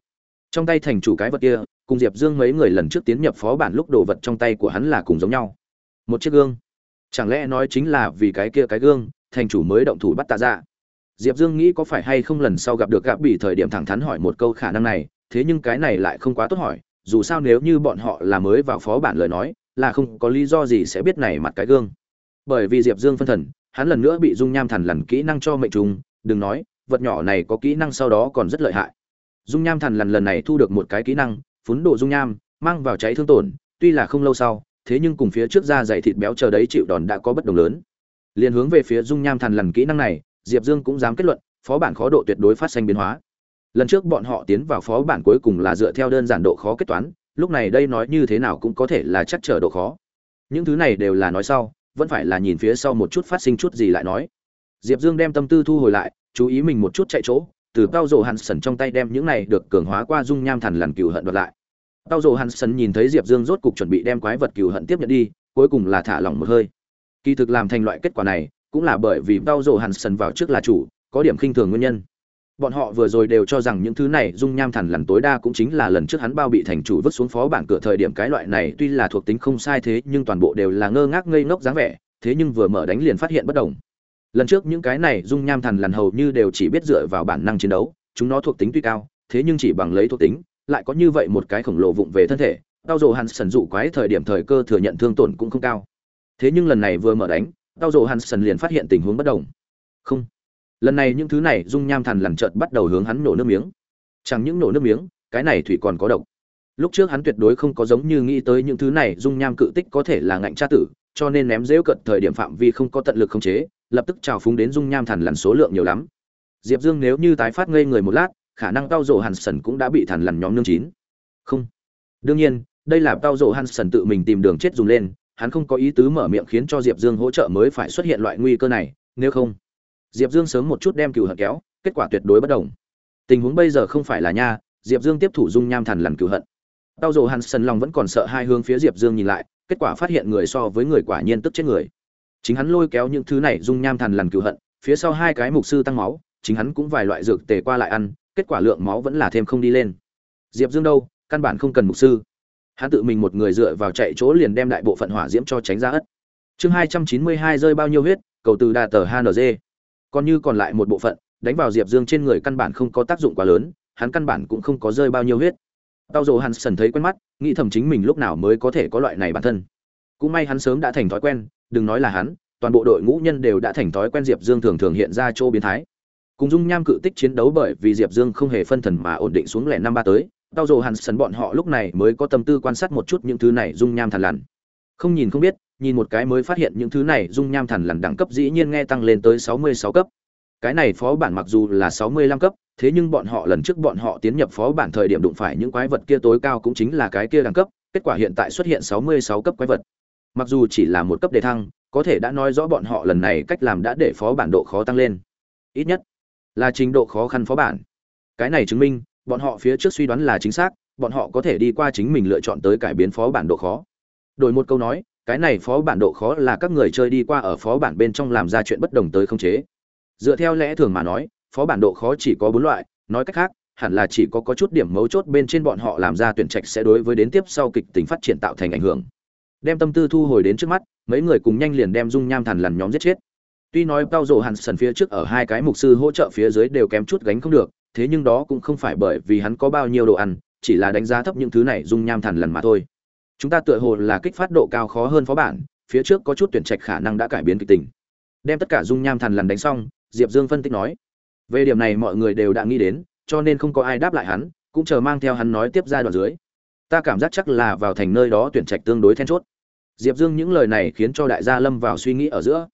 Trong tay thành chủ cái vật kia, cùng diệp dương mấy người lần trước tiến nhập phó bản lúc đồ vật trong tay của hắn là cùng giống nhau. Một chiếc gương. Chẳng lẽ nói chính là vì cái kia cái gương, thành chủ mới động thủ bắt tạ ra diệp dương nghĩ có phải hay không lần sau gặp được gạp bị thời điểm thẳng thắn hỏi một câu khả năng này, thế nhưng cái này lại không quá tốt hỏi dù sao nếu như bọn họ là mới vào phó bản lời nói, là không có lý do gì sẽ biết này mặt cái gương. Bởi vì diệp dương phân thần, hắn lần nữa bị dung nham thần lằn kỹ năng cho mệnh trùng, đừng nói, vật nhỏ này có kỹ năng sau đó còn rất lợi hại. Dung nham thần lần lần này thu được một cái kỹ năng phun độ dung nham, mang vào cháy thương tổn, tuy là không lâu sau, thế nhưng cùng phía trước da dày thịt béo chờ đấy chịu đòn đã có bất đồng lớn. Liền hướng về phía dung nham thần lần kỹ năng này, diệp dương cũng dám kết luận, phó bản khó độ tuyệt đối phát sinh biến hóa lần trước bọn họ tiến vào phó bản cuối cùng là dựa theo đơn giản độ khó kết toán, lúc này đây nói như thế nào cũng có thể là chắc trở độ khó. Những thứ này đều là nói sau, vẫn phải là nhìn phía sau một chút phát sinh chút gì lại nói. Diệp dương đem tâm tư thu hồi lại, chú ý mình một chút chạy chỗ, từ cao rổ hàn sần trong tay đem những này được cường hóa qua dung nham thần lần cừu hận đoạt lại. Cao rổ hàn sần nhìn thấy diệp dương rốt cục chuẩn bị đem quái vật cừu hận tiếp nhận đi, cuối cùng là thả lỏng một hơi. Kỳ thực làm thành loại kết quả này, cũng là bởi vì cao rổ hàn sần vào trước là chủ, có điểm khinh thường nguyên nhân bọn họ vừa rồi đều cho rằng những thứ này dung nham thần lần tối đa cũng chính là lần trước hắn bao bị thành chủ vứt xuống phó bản cửa thời điểm cái loại này tuy là thuộc tính không sai thế nhưng toàn bộ đều là ngơ ngác ngây ngốc dáng vẻ, thế nhưng vừa mở đánh liền phát hiện bất đồng. Lần trước những cái này dung nham thần lần hầu như đều chỉ biết dựa vào bản năng chiến đấu, chúng nó thuộc tính tuy cao, thế nhưng chỉ bằng lấy thuộc tính, lại có như vậy một cái khổng lồ vụng về thân thể, tao dồ hắn sần dụ quái thời điểm thời cơ thừa nhận thương tổn cũng không cao. Thế nhưng lần này vừa mở đánh, tao dồ hắn sần liền phát hiện tình huống bất đồng. Không lần này những thứ này dung nham thần lằn chợt bắt đầu hướng hắn nổ nước miếng. Chẳng những nổ nước miếng, cái này thủy còn có độc. Lúc trước hắn tuyệt đối không có giống như nghĩ tới những thứ này dung nham cự tích có thể là ngạnh tra tử, cho nên ném dễu cận thời điểm phạm vi không có tận lực khống chế, lập tức trào phúng đến dung nham thần lằn số lượng nhiều lắm. Diệp dương nếu như tái phát ngây người một lát, khả năng tao rổ hàn sần cũng đã bị thần lằn nhóm nương chín. Không. Đương nhiên, đây là tao rổ hàn sần tự mình tìm đường chết dùng lên, hắn không có ý tứ mở miệng khiến cho diệp dương hỗ trợ mới phải xuất hiện loại nguy cơ này, nếu không diệp dương sớm một chút đem cựu hận kéo, kết quả tuyệt đối bất đồng. Tình huống bây giờ không phải là nha, diệp dương tiếp thủ dung nham thần lằn cựu hận. Tao rổ hắn sần lòng vẫn còn sợ hai hướng phía diệp dương nhìn lại, kết quả phát hiện người so với người quả nhiên tức chết người. Chính hắn lôi kéo những thứ này dung nham thần lằn cựu hận, phía sau hai cái mục sư tăng máu, chính hắn cũng vài loại dược tề qua lại ăn, kết quả lượng máu vẫn là thêm không đi lên. Diệp dương đâu? Căn bản không cần mục sư. Hắn tự mình một người dựa vào chạy chỗ liền đem đại bộ phận hỏa diễm cho tránh ra ất. Chương hai trăm chín mươi hai rơi bao nhiêu huyết, cầu từ đà tờ hng còn như còn lại một bộ phận, đánh vào diệp dương trên người căn bản không có tác dụng quá lớn, hắn căn bản cũng không có rơi bao nhiêu huyết. Tao dồ hắn sần thấy quen mắt, nghĩ thầm chính mình lúc nào mới có thể có loại này bản thân. Cũng may hắn sớm đã thành thói quen, đừng nói là hắn, toàn bộ đội ngũ nhân đều đã thành thói quen diệp dương thường thường hiện ra chỗ biến thái. Cùng dung nham cự tích chiến đấu bởi vì diệp dương không hề phân thần mà ổn định xuống lẻ năm ba tới, tao dồ hắn sần bọn họ lúc này mới có tâm tư quan sát một chút những thứ này dung nham thằn lằn. Không nhìn không biết nhìn một cái mới phát hiện những thứ này, dung nham thần lằn đẳng cấp dĩ nhiên nghe tăng lên tới sáu mươi sáu cấp. Cái này phó bản mặc dù là sáu mươi lăm cấp, thế nhưng bọn họ lần trước bọn họ tiến nhập phó bản thời điểm đụng phải những quái vật kia tối cao cũng chính là cái kia đẳng cấp, kết quả hiện tại xuất hiện sáu mươi sáu cấp quái vật. Mặc dù chỉ là một cấp đề thăng, có thể đã nói rõ bọn họ lần này cách làm đã để phó bản độ khó tăng lên. Ít nhất là trình độ khó khăn phó bản. Cái này chứng minh, bọn họ phía trước suy đoán là chính xác, bọn họ có thể đi qua chính mình lựa chọn tới cải biến phó bản độ khó. Đổi một câu nói cái này phó bản độ khó là các người chơi đi qua ở phó bản bên trong làm ra chuyện bất đồng tới không chế. Dựa theo lẽ thường mà nói, phó bản độ khó chỉ có bốn loại, nói cách khác, hẳn là chỉ có có chút điểm mấu chốt bên trên bọn họ làm ra tuyển trạch sẽ đối với đến tiếp sau kịch tính phát triển tạo thành ảnh hưởng. Đem tâm tư thu hồi đến trước mắt, mấy người cùng nhanh liền đem dung nham thần lằn nhóm giết chết. Tuy nói bao rộ hàn sần phía trước ở hai cái mục sư hỗ trợ phía dưới đều kém chút gánh không được, thế nhưng đó cũng không phải bởi vì hắn có bao nhiêu đồ ăn, chỉ là đánh giá thấp những thứ này dung nham thần lần mà thôi chúng ta tựa hồ là kích phát độ cao khó hơn phó bản, phía trước có chút tuyển trạch khả năng đã cải biến kịch tình. Đem tất cả dung nham thần lần đánh xong, diệp dương phân tích nói. Về điểm này mọi người đều đã nghĩ đến, cho nên không có ai đáp lại hắn, cũng chờ mang theo hắn nói tiếp ra đoạn dưới. Ta cảm giác chắc là vào thành nơi đó tuyển trạch tương đối then chốt. Diệp dương những lời này khiến cho đại gia lâm vào suy nghĩ ở giữa.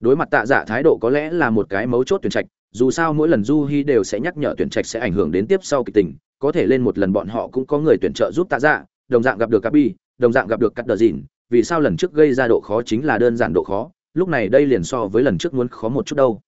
Đối mặt tạ dạ thái độ có lẽ là một cái mấu chốt tuyển trạch, dù sao mỗi lần du hi đều sẽ nhắc nhở tuyển trạch sẽ ảnh hưởng đến tiếp sau kịch tình, có thể lên một lần bọn họ cũng có người tuyển trợ giúp tạ dạ đồng dạng gặp được capi đồng dạng gặp được cắt đờ dìn, vì sao lần trước gây ra độ khó chính là đơn giản độ khó, lúc này đây liền so với lần trước muốn khó một chút đâu.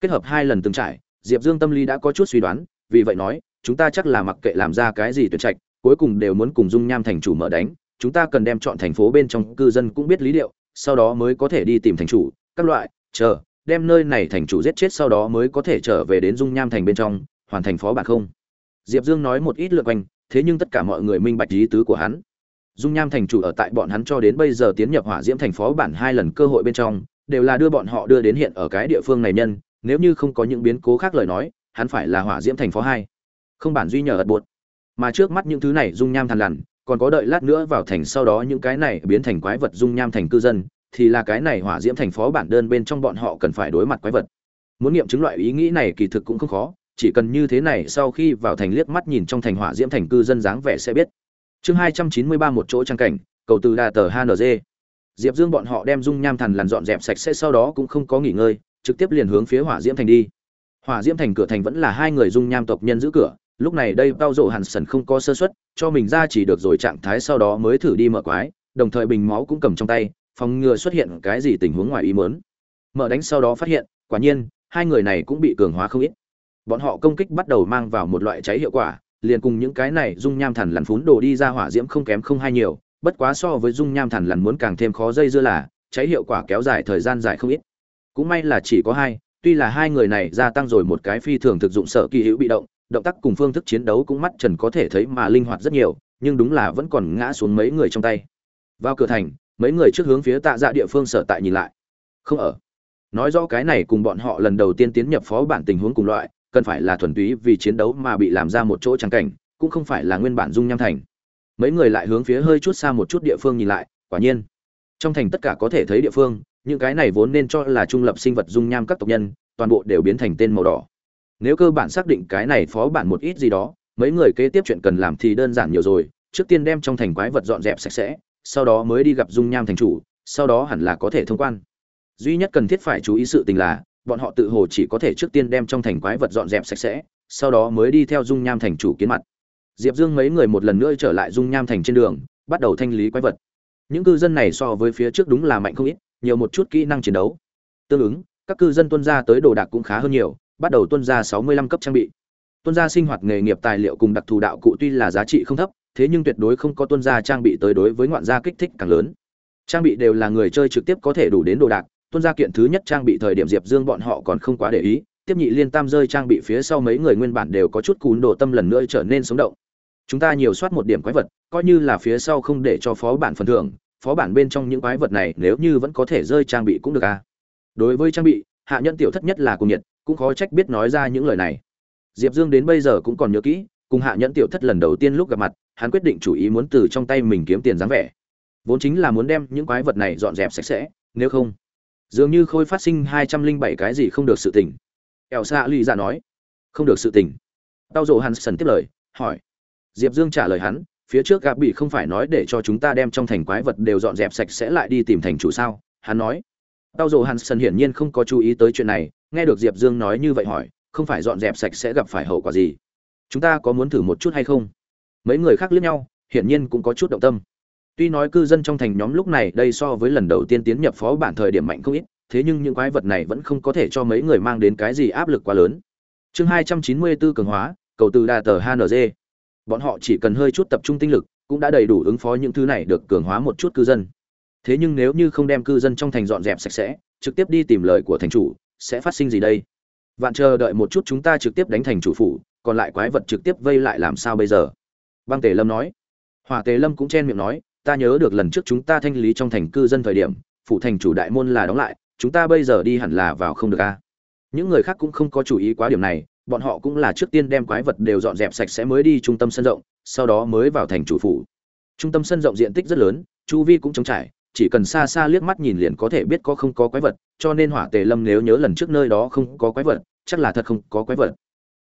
Kết hợp hai lần từng trải, diệp dương tâm lý đã có chút suy đoán, vì vậy nói, chúng ta chắc là mặc kệ làm ra cái gì tuyệt trạch, cuối cùng đều muốn cùng dung nham thành chủ mở đánh, chúng ta cần đem chọn thành phố bên trong cư dân cũng biết lý điệu sau đó mới có thể đi tìm thành chủ, các loại, chờ, đem nơi này thành chủ giết chết sau đó mới có thể trở về đến dung nham thành bên trong, hoàn thành phó bản không. Diệp dương nói một ít lượt quanh thế nhưng tất cả mọi người minh bạch ý tứ của hắn. Dung nham thành chủ ở tại bọn hắn cho đến bây giờ tiến nhập hỏa diễm thành phó bản hai lần cơ hội bên trong, đều là đưa bọn họ đưa đến hiện ở cái địa phương này nhân, nếu như không có những biến cố khác lời nói, hắn phải là hỏa diễm thành phó hai. Không bản duy nhờ ật bột mà trước mắt những thứ này dung nham thằn lằn, còn có đợi lát nữa vào thành sau đó những cái này biến thành quái vật dung nham thành cư dân, thì là cái này hỏa diễm thành phó bản đơn bên trong bọn họ cần phải đối mặt quái vật. Muốn nghiệm chứng loại ý nghĩ này kỳ thực cũng không khó chỉ cần như thế này sau khi vào thành liếc mắt nhìn trong thành hỏa diễm thành cư dân dáng vẻ sẽ biết. Chương hai trăm chín mươi ba một chỗ trang cảnh, cầu từ đà tờ hng diệp dương bọn họ đem dung nham thần lằn dọn dẹp sạch sẽ sau đó cũng không có nghỉ ngơi, trực tiếp liền hướng phía hỏa diễm thành đi. Hỏa diễm thành cửa thành vẫn là hai người dung nham tộc nhân giữ cửa, lúc này đây bao Dụ hàn sần không có sơ suất, cho mình ra chỉ được rồi trạng thái sau đó mới thử đi mở quái, đồng thời bình máu cũng cầm trong tay, phòng ngừa xuất hiện cái gì tình huống ngoài ý muốn. Mở đánh sau đó phát hiện, quả nhiên, hai người này cũng bị cường hóa không ít bọn họ công kích bắt đầu mang vào một loại cháy hiệu quả, liền cùng những cái này dung nham thần lằn phún đồ đi ra hỏa diễm không kém không hai nhiều, bất quá so với dung nham thần lằn muốn càng thêm khó dây dưa là, cháy hiệu quả kéo dài thời gian dài không ít. Cũng may là chỉ có hai, tuy là hai người này gia tăng rồi một cái phi thường thực dụng sở kỳ hữu bị động động tác cùng phương thức chiến đấu cũng mắt trần có thể thấy mà linh hoạt rất nhiều, nhưng đúng là vẫn còn ngã xuống mấy người trong tay. Vào cửa thành, mấy người trước hướng phía tạ dạ địa phương sở tại nhìn lại. Không ở. Nói rõ cái này cùng bọn họ lần đầu tiên tiến nhập phó bản tình huống cùng loại cần phải là thuần túy vì chiến đấu mà bị làm ra một chỗ trắng cảnh, cũng không phải là nguyên bản dung nham thành. Mấy người lại hướng phía hơi chút xa một chút địa phương nhìn lại, quả nhiên, trong thành tất cả có thể thấy địa phương, những cái này vốn nên cho là trung lập sinh vật dung nham các tộc nhân, toàn bộ đều biến thành tên màu đỏ. Nếu cơ bản xác định cái này phó bản một ít gì đó, mấy người kế tiếp chuyện cần làm thì đơn giản nhiều rồi, trước tiên đem trong thành quái vật dọn dẹp sạch sẽ, sau đó mới đi gặp dung nham thành chủ, sau đó hẳn là có thể thông quan. Duy nhất cần thiết phải chú ý sự tình là bọn họ tự hồ chỉ có thể trước tiên đem trong thành quái vật dọn dẹp sạch sẽ, sau đó mới đi theo dung nham thành chủ kiến mặt. Diệp dương mấy người một lần nữa trở lại dung nham thành trên đường, bắt đầu thanh lý quái vật. Những cư dân này so với phía trước đúng là mạnh không ít, nhiều một chút kỹ năng chiến đấu. Tương ứng, các cư dân tuân ra tới đồ đạc cũng khá hơn nhiều, bắt đầu tuân ra sáu mươi lăm cấp trang bị. Tuân ra sinh hoạt nghề nghiệp tài liệu cùng đặc thù đạo cụ tuy là giá trị không thấp, thế nhưng tuyệt đối không có tuân ra trang bị tới đối với ngoạn gia kích thích càng lớn. Trang bị đều là người chơi trực tiếp có thể đủ đến đồ đạc tuân ra kiện thứ nhất trang bị thời điểm diệp dương bọn họ còn không quá để ý, tiếp nhị liên tam rơi trang bị phía sau mấy người nguyên bản đều có chút cún đồ tâm lần nữa trở nên sống động. Chúng ta nhiều soát một điểm quái vật, coi như là phía sau không để cho phó bản phần thưởng, phó bản bên trong những quái vật này nếu như vẫn có thể rơi trang bị cũng được à. Đối với trang bị, hạ nhân tiểu thất nhất là cùng nhiệt, cũng khó trách biết nói ra những lời này. Diệp dương đến bây giờ cũng còn nhớ kỹ, cùng hạ nhẫn tiểu thất lần đầu tiên lúc gặp mặt, hắn quyết định chủ ý muốn từ trong tay mình kiếm tiền dáng vẻ. Vốn chính là muốn đem những quái vật này dọn dẹp sạch sẽ, nếu không dường như khôi phát sinh hai trăm linh bảy cái gì không được sự tỉnh, ẻo xạ lì ra nói không được sự tỉnh. tao rộ hắn sần tiếp lời hỏi. Diệp dương trả lời hắn phía trước gặp bị không phải nói để cho chúng ta đem trong thành quái vật đều dọn dẹp sạch sẽ lại đi tìm thành chủ sao? Hắn nói. Tao rộ hắn sần hiển nhiên không có chú ý tới chuyện này nghe được diệp dương nói như vậy hỏi không phải dọn dẹp sạch sẽ gặp phải hậu quả gì? Chúng ta có muốn thử một chút hay không? Mấy người khác liếc nhau hiển nhiên cũng có chút động tâm tuy nói cư dân trong thành nhóm lúc này đây so với lần đầu tiên tiến nhập phó bản thời điểm mạnh không ít, thế nhưng những quái vật này vẫn không có thể cho mấy người mang đến cái gì áp lực quá lớn. Chương hai trăm chín mươi bốn cường hóa, cầu từ đà tờ HNZ. bọn họ chỉ cần hơi chút tập trung tinh lực, cũng đã đầy đủ ứng phó những thứ này được cường hóa một chút cư dân. Thế nhưng nếu như không đem cư dân trong thành dọn dẹp sạch sẽ, trực tiếp đi tìm lời của thành chủ, sẽ phát sinh gì đây? Vạn chờ đợi một chút chúng ta trực tiếp đánh thành chủ phủ, còn lại quái vật trực tiếp vây lại làm sao bây giờ? Băng tề lâm nói. Hỏa tề lâm cũng chen miệng nói ta nhớ được lần trước chúng ta thanh lý trong thành cư dân thời điểm, phủ thành chủ đại môn là đóng lại, chúng ta bây giờ đi hẳn là vào không được a. Những người khác cũng không có chú ý quá điểm này, bọn họ cũng là trước tiên đem quái vật đều dọn dẹp sạch sẽ mới đi trung tâm sân rộng, sau đó mới vào thành chủ phủ. Trung tâm sân rộng diện tích rất lớn, chu vi cũng trống trải, chỉ cần xa xa liếc mắt nhìn liền có thể biết có không có quái vật, cho nên hỏa tề lâm nếu nhớ lần trước nơi đó không có quái vật, chắc là thật không có quái vật.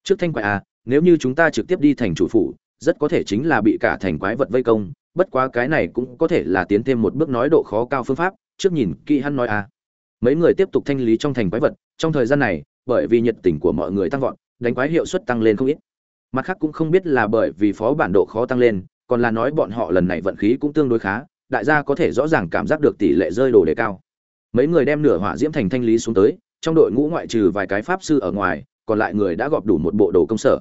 Trước thanh quái à nếu như chúng ta trực tiếp đi thành chủ phủ, rất có thể chính là bị cả thành quái vật vây công bất quá cái này cũng có thể là tiến thêm một bước nói độ khó cao phương pháp, trước nhìn kỹ hắn nói à. Mấy người tiếp tục thanh lý trong thành quái vật, trong thời gian này, bởi vì nhiệt tình của mọi người tăng vọt, đánh quái hiệu suất tăng lên không ít. Mặt khác cũng không biết là bởi vì phó bản độ khó tăng lên, còn là nói bọn họ lần này vận khí cũng tương đối khá, đại gia có thể rõ ràng cảm giác được tỷ lệ rơi đồ đề cao. Mấy người đem nửa hỏa diễm thành thanh lý xuống tới, trong đội ngũ ngoại trừ vài cái pháp sư ở ngoài, còn lại người đã gọp đủ một bộ đồ công sở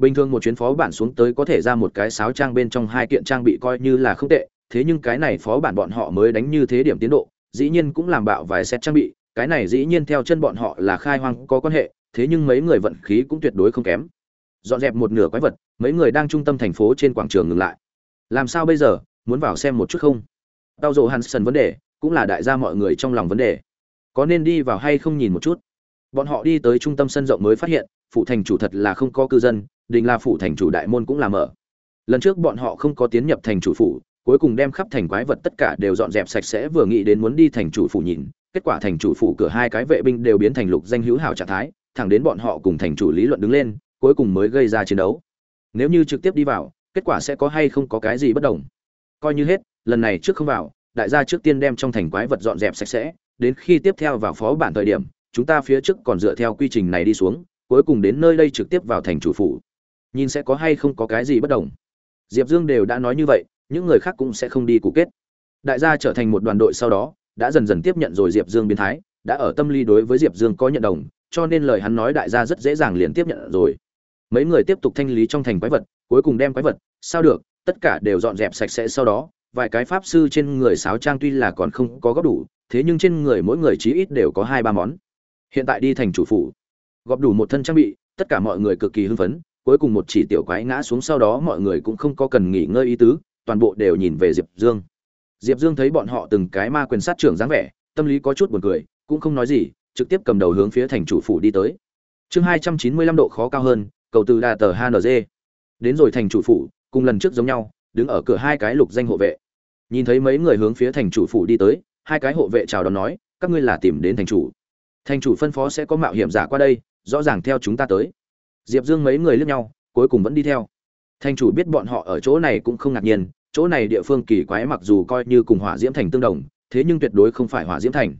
bình thường một chuyến phó bản xuống tới có thể ra một cái sáo trang bên trong hai kiện trang bị coi như là không tệ, thế nhưng cái này phó bản bọn họ mới đánh như thế điểm tiến độ, dĩ nhiên cũng làm bạo vài set trang bị, cái này dĩ nhiên theo chân bọn họ là khai hoang có quan hệ, thế nhưng mấy người vận khí cũng tuyệt đối không kém. Dọn dẹp một nửa quái vật, mấy người đang trung tâm thành phố trên quảng trường ngừng lại. Làm sao bây giờ, muốn vào xem một chút không? Tao rộ hansen vấn đề, cũng là đại gia mọi người trong lòng vấn đề. Có nên đi vào hay không nhìn một chút? Bọn họ đi tới trung tâm sân rộng mới phát hiện, phụ thành chủ thật là không có cư dân đình la phủ thành chủ đại môn cũng là mở. Lần trước bọn họ không có tiến nhập thành chủ phủ, cuối cùng đem khắp thành quái vật tất cả đều dọn dẹp sạch sẽ, vừa nghĩ đến muốn đi thành chủ phủ nhìn, kết quả thành chủ phủ cửa hai cái vệ binh đều biến thành lục danh hữu hảo trạng thái, thẳng đến bọn họ cùng thành chủ lý luận đứng lên, cuối cùng mới gây ra chiến đấu. Nếu như trực tiếp đi vào, kết quả sẽ có hay không có cái gì bất đồng. Coi như hết, lần này trước không vào, đại gia trước tiên đem trong thành quái vật dọn dẹp sạch sẽ, đến khi tiếp theo vào phó bản thời điểm, chúng ta phía trước còn dựa theo quy trình này đi xuống, cuối cùng đến nơi đây trực tiếp vào thành chủ phủ nhìn sẽ có hay không có cái gì bất đồng. Diệp dương đều đã nói như vậy, những người khác cũng sẽ không đi cụ kết. Đại gia trở thành một đoàn đội sau đó, đã dần dần tiếp nhận rồi diệp dương biến thái, đã ở tâm lý đối với diệp dương có nhận đồng, cho nên lời hắn nói đại gia rất dễ dàng liền tiếp nhận rồi. Mấy người tiếp tục thanh lý trong thành quái vật, cuối cùng đem quái vật, sao được, tất cả đều dọn dẹp sạch sẽ sau đó, vài cái pháp sư trên người sáo trang tuy là còn không có góp đủ, thế nhưng trên người mỗi người chí ít đều có hai ba món. Hiện tại đi thành chủ phủ, góp đủ một thân trang bị, tất cả mọi người cực kỳ hưng phấn cuối cùng một chỉ tiểu quái ngã xuống sau đó mọi người cũng không có cần nghỉ ngơi ý tứ, toàn bộ đều nhìn về diệp dương. Diệp dương thấy bọn họ từng cái ma quyền sát trưởng dáng vẻ, tâm lý có chút buồn cười, cũng không nói gì, trực tiếp cầm đầu hướng phía thành chủ phủ đi tới. Chương hai trăm chín mươi lăm độ khó cao hơn, cầu từ đà tờ hng đến rồi thành chủ phủ, cùng lần trước giống nhau, đứng ở cửa hai cái lục danh hộ vệ. Nhìn thấy mấy người hướng phía thành chủ phủ đi tới, hai cái hộ vệ chào đón nói, các ngươi là tìm đến thành chủ. Thành chủ phân phó sẽ có mạo hiểm giả qua đây, rõ ràng theo chúng ta tới diệp dương mấy người lướt nhau, cuối cùng vẫn đi theo. Thành chủ biết bọn họ ở chỗ này cũng không ngạc nhiên, chỗ này địa phương kỳ quái mặc dù coi như cùng hỏa diễm thành tương đồng, thế nhưng tuyệt đối không phải hỏa diễm thành.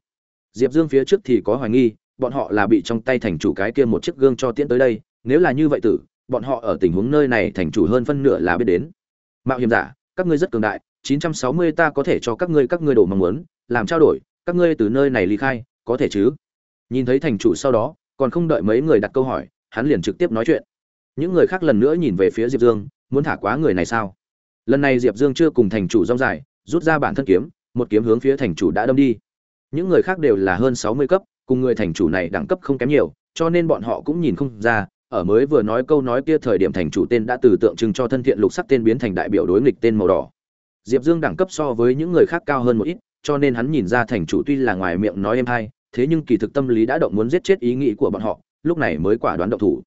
Diệp dương phía trước thì có hoài nghi, bọn họ là bị trong tay thành chủ cái kia một chiếc gương cho tiễn tới đây, nếu là như vậy tử, bọn họ ở tình huống nơi này thành chủ hơn phân nửa là biết đến. Mạo hiểm giả, các ngươi rất cường đại 960 ta có thể cho các ngươi các ngươi đổ mong muốn, làm trao đổi, các ngươi từ nơi này ly khai, có thể chứ? Nhìn thấy thành chủ sau đó, còn không đợi mấy người đặt câu hỏi hắn liền trực tiếp nói chuyện. Những người khác lần nữa nhìn về phía diệp dương, muốn thả quá người này sao? Lần này diệp dương chưa cùng thành chủ rong dài, rút ra bản thân kiếm, một kiếm hướng phía thành chủ đã đâm đi. Những người khác đều là hơn sáu mươi cấp, cùng người thành chủ này đẳng cấp không kém nhiều, cho nên bọn họ cũng nhìn không ra, ở mới vừa nói câu nói kia thời điểm thành chủ tên đã từ tượng trưng cho thân thiện lục sắc tên biến thành đại biểu đối nghịch tên màu đỏ. Diệp dương đẳng cấp so với những người khác cao hơn một ít, cho nên hắn nhìn ra thành chủ tuy là ngoài miệng nói êm hay, thế nhưng kỳ thực tâm lý đã động muốn giết chết ý nghĩ của bọn họ lúc này mới quả đoán động thủ.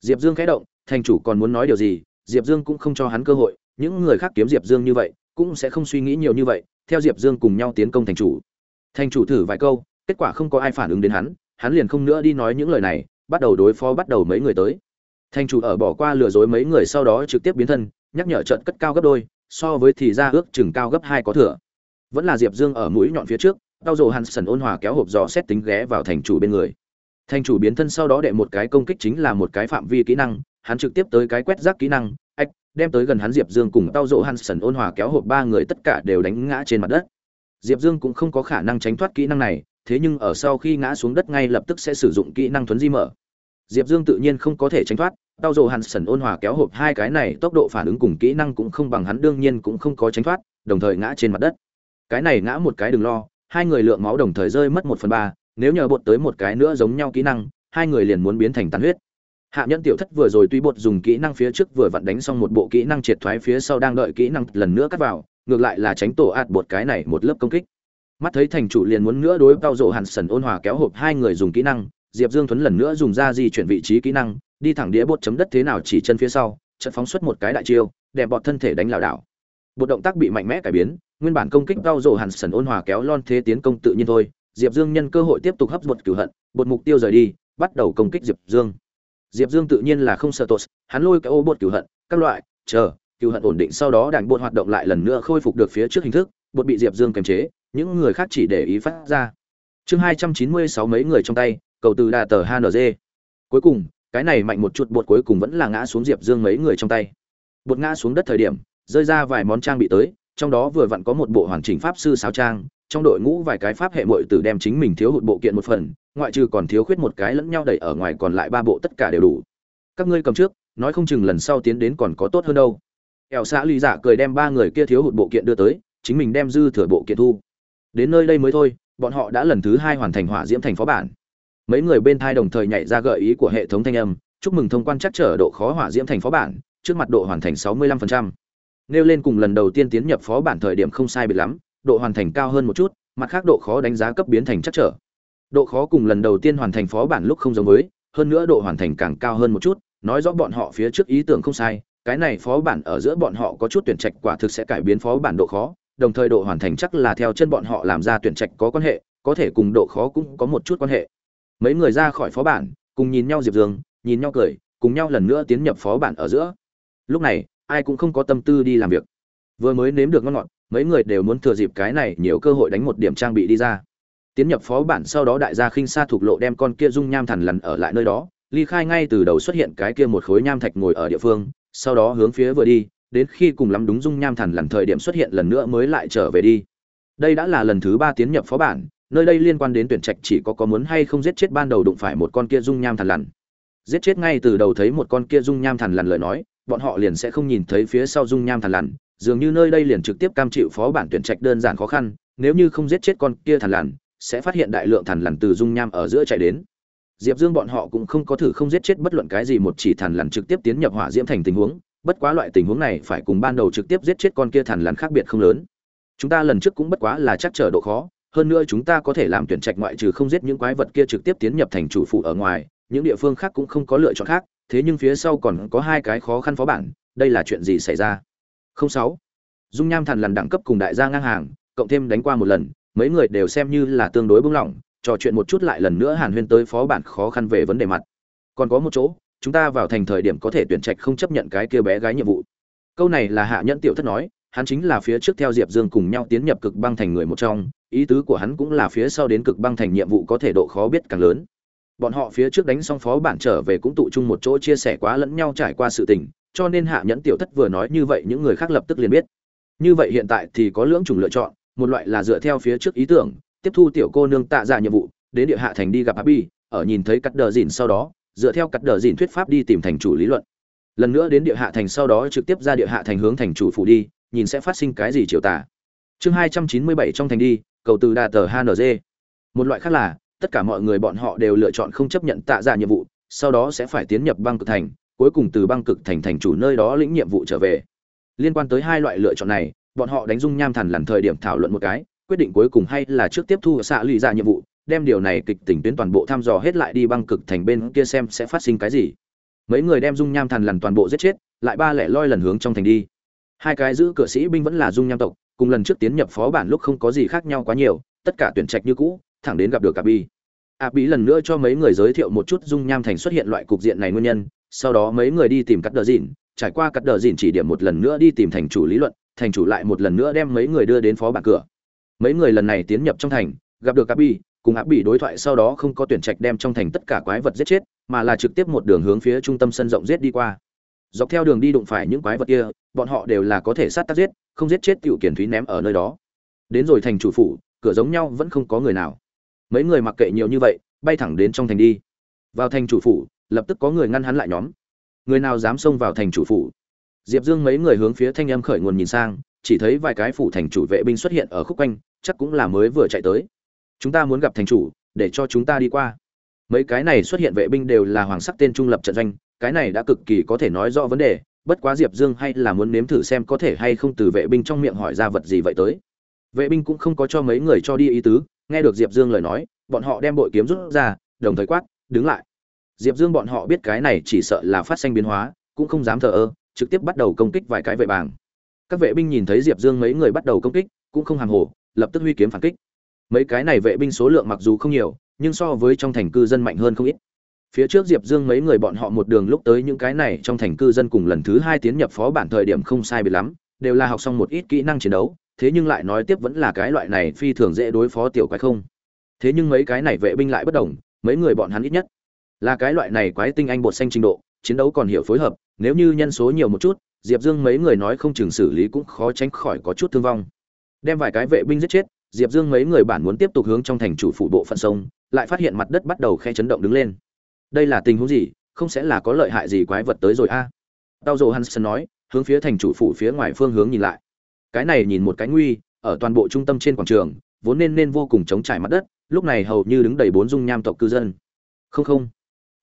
Diệp dương khẽ động, thành chủ còn muốn nói điều gì, diệp dương cũng không cho hắn cơ hội, những người khác kiếm diệp dương như vậy, cũng sẽ không suy nghĩ nhiều như vậy, theo diệp dương cùng nhau tiến công thành chủ. Thành chủ thử vài câu, kết quả không có ai phản ứng đến hắn hắn liền không nữa đi nói những lời này, bắt đầu đối phó bắt đầu mấy người tới. Thành chủ ở bỏ qua lừa dối mấy người sau đó trực tiếp biến thân, nhắc nhở trận cất cao gấp đôi, so với thì ra ước chừng cao gấp hai có thừa. Vẫn là diệp dương ở mũi nhọn phía trước đau dồ hansen ôn hòa kéo hộp giò xét tính ghé vào thành chủ bên người thành chủ biến thân sau đó đệ một cái công kích chính là một cái phạm vi kỹ năng, hắn trực tiếp tới cái quét rác kỹ năng, ách, đem tới gần hắn diệp dương cùng tao rộ hắn sần ôn hòa kéo hộp ba người tất cả đều đánh ngã trên mặt đất. Diệp dương cũng không có khả năng tránh thoát kỹ năng này, thế nhưng ở sau khi ngã xuống đất ngay lập tức sẽ sử dụng kỹ năng thuấn di mở. Diệp dương tự nhiên không có thể tránh thoát, tao rộ hắn sần ôn hòa kéo hộp hai cái này tốc độ phản ứng cùng kỹ năng cũng không bằng hắn, đương nhiên cũng không có tránh thoát, đồng thời ngã trên mặt đất. Cái này ngã một cái đừng lo, hai người lượng máu đồng thời rơi mất một phần ba nếu nhờ bột tới một cái nữa giống nhau kỹ năng, hai người liền muốn biến thành tàn huyết. Hạ nhân tiểu thất vừa rồi tuy bột dùng kỹ năng phía trước vừa vặn đánh xong một bộ kỹ năng triệt thoái phía sau đang đợi kỹ năng lần nữa cắt vào, ngược lại là tránh tổ ạt bột cái này một lớp công kích. Mắt thấy thành chủ liền muốn nữa đối cao rộ hàn sần ôn hòa kéo hộp hai người dùng kỹ năng, diệp dương thuấn lần nữa dùng ra di chuyển vị trí kỹ năng, đi thẳng đĩa bột chấm đất thế nào chỉ chân phía sau trận phóng xuất một cái đại chiêu, đẹp bọt thân thể đánh lảo đảo. Bột động tác bị mạnh mẽ cải biến, nguyên bản công kích cao rộ hàn sần ôn hòa kéo lon thế tiến công tự nhiên thôi diệp dương nhân cơ hội tiếp tục hấp bột cửu hận, bột mục tiêu rời đi, bắt đầu công kích diệp dương. Diệp dương tự nhiên là không sợ tốt hắn lôi cái ô bột cửu hận, các loại, chờ, cửu hận ổn định sau đó đàn bột hoạt động lại lần nữa khôi phục được phía trước hình thức, bột bị diệp dương kiềm chế, những người khác chỉ để ý phát ra. Chương hai trăm chín mươi sáu mấy người trong tay, cầu từ đà tờ HNZ. cuối cùng, cái này mạnh một chút bột cuối cùng vẫn là ngã xuống diệp dương mấy người trong tay. Bột ngã xuống đất thời điểm, rơi ra vài món trang bị tới, trong đó vừa vặn có một bộ hoàn chỉnh pháp sư sáo trang trong đội ngũ vài cái pháp hệ muội tử đem chính mình thiếu hụt bộ kiện một phần ngoại trừ còn thiếu khuyết một cái lẫn nhau đẩy ở ngoài còn lại ba bộ tất cả đều đủ. Các ngươi cầm trước nói không chừng lần sau tiến đến còn có tốt hơn đâu. Ẻo xã Lý dạ cười đem ba người kia thiếu hụt bộ kiện đưa tới chính mình đem dư thừa bộ kiện thu. Đến nơi đây mới thôi bọn họ đã lần thứ hai hoàn thành hỏa diễm thành phó bản. Mấy người bên thai đồng thời nhảy ra gợi ý của hệ thống thanh âm chúc mừng thông quan chắc trở độ khó hỏa diễm thành phó bản trước mặt độ hoàn thành 65%. Nêu lên cùng lần đầu tiên tiến nhập phó bản thời điểm không sai biệt lắm, độ hoàn thành cao hơn một chút, mặt khác độ khó đánh giá cấp biến thành chắc trở. Độ khó cùng lần đầu tiên hoàn thành phó bản lúc không giống với, hơn nữa độ hoàn thành càng cao hơn một chút, nói rõ bọn họ phía trước ý tưởng không sai, cái này phó bản ở giữa bọn họ có chút tuyển trạch quả thực sẽ cải biến phó bản độ khó, đồng thời độ hoàn thành chắc là theo chân bọn họ làm ra tuyển trạch có quan hệ, có thể cùng độ khó cũng có một chút quan hệ. Mấy người ra khỏi phó bản, cùng nhìn nhau Diệp Dương, nhìn nhau cười, cùng nhau lần nữa tiến nhập phó bản ở giữa. Lúc này, ai cũng không có tâm tư đi làm việc. Vừa mới nếm được ngon ngọt, mấy người đều muốn thừa dịp cái này nhiều cơ hội đánh một điểm trang bị đi ra. Tiến nhập phó bản sau đó đại gia khinh xa thuộc lộ đem con kia dung nham thần lần ở lại nơi đó, ly khai ngay từ đầu xuất hiện cái kia một khối nham thạch ngồi ở địa phương, sau đó hướng phía vừa đi, đến khi cùng lắm đúng dung nham thần lần thời điểm xuất hiện lần nữa mới lại trở về đi. Đây đã là lần thứ ba tiến nhập phó bản, nơi đây liên quan đến tuyển trạch chỉ có có muốn hay không giết chết ban đầu đụng phải một con kia dung nham thần lằn. Giết chết ngay từ đầu thấy một con kia dung nham thần lằn lời nói, bọn họ liền sẽ không nhìn thấy phía sau dung nham thần lằn, dường như nơi đây liền trực tiếp cam chịu phó bản tuyển trạch đơn giản khó khăn, nếu như không giết chết con kia thần lằn, sẽ phát hiện đại lượng thần lằn từ dung nham ở giữa chạy đến. Diệp Dương bọn họ cũng không có thử không giết chết bất luận cái gì một chỉ thần lằn trực tiếp tiến nhập hỏa diễm thành tình huống, bất quá loại tình huống này phải cùng ban đầu trực tiếp giết chết con kia thần lằn khác biệt không lớn. Chúng ta lần trước cũng bất quá là chắc trở độ khó, hơn nữa chúng ta có thể làm tuyển trạch ngoại trừ không giết những quái vật kia trực tiếp tiến nhập thành chủ phụ ở ngoài, những địa phương khác cũng không có lựa chọn khác, thế nhưng phía sau còn có hai cái khó khăn phó bản, đây là chuyện gì xảy ra? 06. Dung Nham Thần lần đẳng cấp cùng đại gia ngang hàng, cộng thêm đánh qua một lần, mấy người đều xem như là tương đối bung lỏng, trò chuyện một chút lại lần nữa Hàn Huyên tới phó bản khó khăn về vấn đề mặt. Còn có một chỗ, chúng ta vào thành thời điểm có thể tuyển trạch không chấp nhận cái kia bé gái nhiệm vụ. Câu này là Hạ Nhẫn tiểu thất nói, hắn chính là phía trước theo Diệp Dương cùng nhau tiến nhập cực băng thành người một trong, ý tứ của hắn cũng là phía sau đến cực băng thành nhiệm vụ có thể độ khó biết càng lớn bọn họ phía trước đánh xong phó bản trở về cũng tụ chung một chỗ chia sẻ quá lẫn nhau trải qua sự tình cho nên hạ nhẫn tiểu thất vừa nói như vậy những người khác lập tức liền biết. Như vậy hiện tại thì có lưỡng chủng lựa chọn, một loại là dựa theo phía trước ý tưởng, tiếp thu tiểu cô nương tạ ra nhiệm vụ, đến địa hạ thành đi gặp Abby ở nhìn thấy cắt đờ dìn sau đó, dựa theo cắt đờ dìn thuyết pháp đi tìm thành chủ lý luận. Lần nữa đến địa hạ thành sau đó trực tiếp ra địa hạ thành hướng thành chủ phủ đi, nhìn sẽ phát sinh cái gì chiều tả chương hai trăm chín mươi bảy trong thành đi, cầu từ đà tờ hng một loại khác là, tất cả mọi người bọn họ đều lựa chọn không chấp nhận tạ ra nhiệm vụ, sau đó sẽ phải tiến nhập băng cực thành cuối cùng từ băng cực thành thành chủ nơi đó lĩnh nhiệm vụ trở về. Liên quan tới hai loại lựa chọn này bọn họ đánh dung nham thần lần thời điểm thảo luận một cái quyết định cuối cùng hay là trước tiếp thu xạ lụy ra nhiệm vụ đem điều này kịch tỉnh tuyến toàn bộ thăm dò hết lại đi băng cực thành bên kia xem sẽ phát sinh cái gì. Mấy người đem dung nham thần lần toàn bộ giết chết lại ba lẻ loi lần hướng trong thành đi. Hai cái giữ cửa sĩ binh vẫn là dung nham tộc cùng lần trước tiến nhập phó bản lúc không có gì khác nhau quá nhiều tất cả tuyển trạch như cũ thẳng đến gặp được Abi. Abi lần nữa cho mấy người giới thiệu một chút dung nham thành xuất hiện loại cục diện này nguyên nhân, sau đó mấy người đi tìm cắt đờ dìn trải qua cắt đờ dìn chỉ điểm một lần nữa đi tìm thành chủ lý luận, thành chủ lại một lần nữa đem mấy người đưa đến phó bản cửa. Mấy người lần này tiến nhập trong thành, gặp được Abi, cùng Abi đối thoại sau đó không có tuyển trạch đem trong thành tất cả quái vật giết chết, mà là trực tiếp một đường hướng phía trung tâm sân rộng giết đi qua. Dọc theo đường đi đụng phải những quái vật kia, bọn họ đều là có thể sát tác giết, không giết chết tiểu kiển thúy ném ở nơi đó. Đến rồi thành chủ phủ, cửa giống nhau vẫn không có người nào mấy người mặc kệ nhiều như vậy bay thẳng đến trong thành đi vào thành chủ phủ lập tức có người ngăn hắn lại nhóm. Người nào dám xông vào thành chủ phủ? Diệp dương mấy người hướng phía thanh âm khởi nguồn nhìn sang, chỉ thấy vài cái phủ thành chủ vệ binh xuất hiện ở khúc quanh, chắc cũng là mới vừa chạy tới. Chúng ta muốn gặp thành chủ, để cho chúng ta đi qua. Mấy cái này xuất hiện vệ binh đều là hoàng sắc tên trung lập trận doanh, cái này đã cực kỳ có thể nói rõ vấn đề, bất quá diệp dương hay là muốn nếm thử xem có thể hay không từ vệ binh trong miệng hỏi ra vật gì vậy tới. Vệ binh cũng không có cho mấy người cho đi ý tứ, nghe được diệp dương lời nói, bọn họ đem bội kiếm rút ra, đồng thời quát, đứng lại diệp dương bọn họ biết cái này chỉ sợ là phát sinh biến hóa, cũng không dám thờ ơ, trực tiếp bắt đầu công kích vài cái vệ bàng. Các vệ binh nhìn thấy diệp dương mấy người bắt đầu công kích, cũng không hàng hồ, lập tức huy kiếm phản kích. Mấy cái này vệ binh số lượng mặc dù không nhiều, nhưng so với trong thành cư dân mạnh hơn không ít. Phía trước diệp dương mấy người bọn họ một đường lúc tới những cái này trong thành cư dân cùng lần thứ hai tiến nhập phó bản thời điểm không sai biệt lắm, đều là học xong một ít kỹ năng chiến đấu, thế nhưng lại nói tiếp vẫn là cái loại này phi thường dễ đối phó tiểu quái không. Thế nhưng mấy cái này vệ binh lại bất đồng, mấy người bọn hắn ít nhất là cái loại này quái tinh anh bột xanh trình độ, chiến đấu còn hiểu phối hợp, nếu như nhân số nhiều một chút, diệp dương mấy người nói không chừng xử lý cũng khó tránh khỏi có chút thương vong. Đem vài cái vệ binh giết chết, diệp dương mấy người bản muốn tiếp tục hướng trong thành chủ phủ bộ phận sông, lại phát hiện mặt đất bắt đầu khe chấn động đứng lên. Đây là tình huống gì? Không sẽ là có lợi hại gì quái vật tới rồi a? À? tao dồ hansen nói, hướng phía thành chủ phủ phía ngoài phương hướng nhìn lại. Cái này nhìn một cái nguy, ở toàn bộ trung tâm trên quảng trường, vốn nên nên vô cùng chống trải mặt đất, lúc này hầu như đứng đầy bốn dung nham tộc cư dân. Không không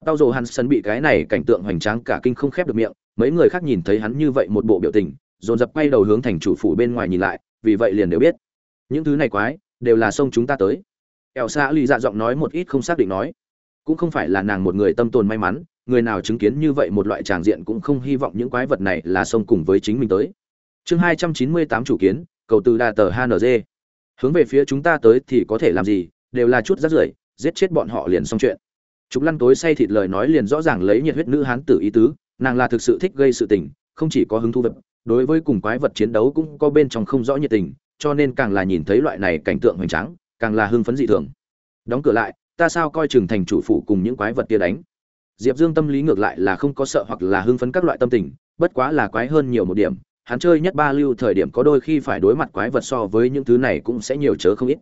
tao dồ hansen bị cái này cảnh tượng hoành tráng cả kinh không khép được miệng, mấy người khác nhìn thấy hắn như vậy một bộ biểu tình, dồn dập quay đầu hướng thành chủ phủ bên ngoài nhìn lại, vì vậy liền đều biết. Những thứ này quái, đều là sông chúng ta tới. Ẻo xã lì dạ giọng nói một ít không xác định nói. Cũng không phải là nàng một người tâm tồn may mắn, người nào chứng kiến như vậy một loại tràng diện cũng không hy vọng những quái vật này là sông cùng với chính mình tới. Chương hai trăm chín mươi tám chủ kiến, cầu từ đà tờ HNZ. hướng về phía chúng ta tới thì có thể làm gì, đều là chút rác rưởi, giết chết bọn họ liền xong chuyện. Trục Lăn tối say thịt lời nói liền rõ ràng lấy nhiệt huyết nữ hán tử ý tứ, nàng là thực sự thích gây sự tình, không chỉ có hứng thú vật, đối với cùng quái vật chiến đấu cũng có bên trong không rõ nhiệt tình, cho nên càng là nhìn thấy loại này cảnh tượng hoành tráng, càng là hưng phấn dị thường. Đóng cửa lại, ta sao coi chừng thành chủ phủ cùng những quái vật kia đánh. Diệp Dương tâm lý ngược lại là không có sợ hoặc là hưng phấn các loại tâm tình, bất quá là quái hơn nhiều một điểm, hắn chơi nhất ba lưu thời điểm có đôi khi phải đối mặt quái vật so với những thứ này cũng sẽ nhiều chớ không ít.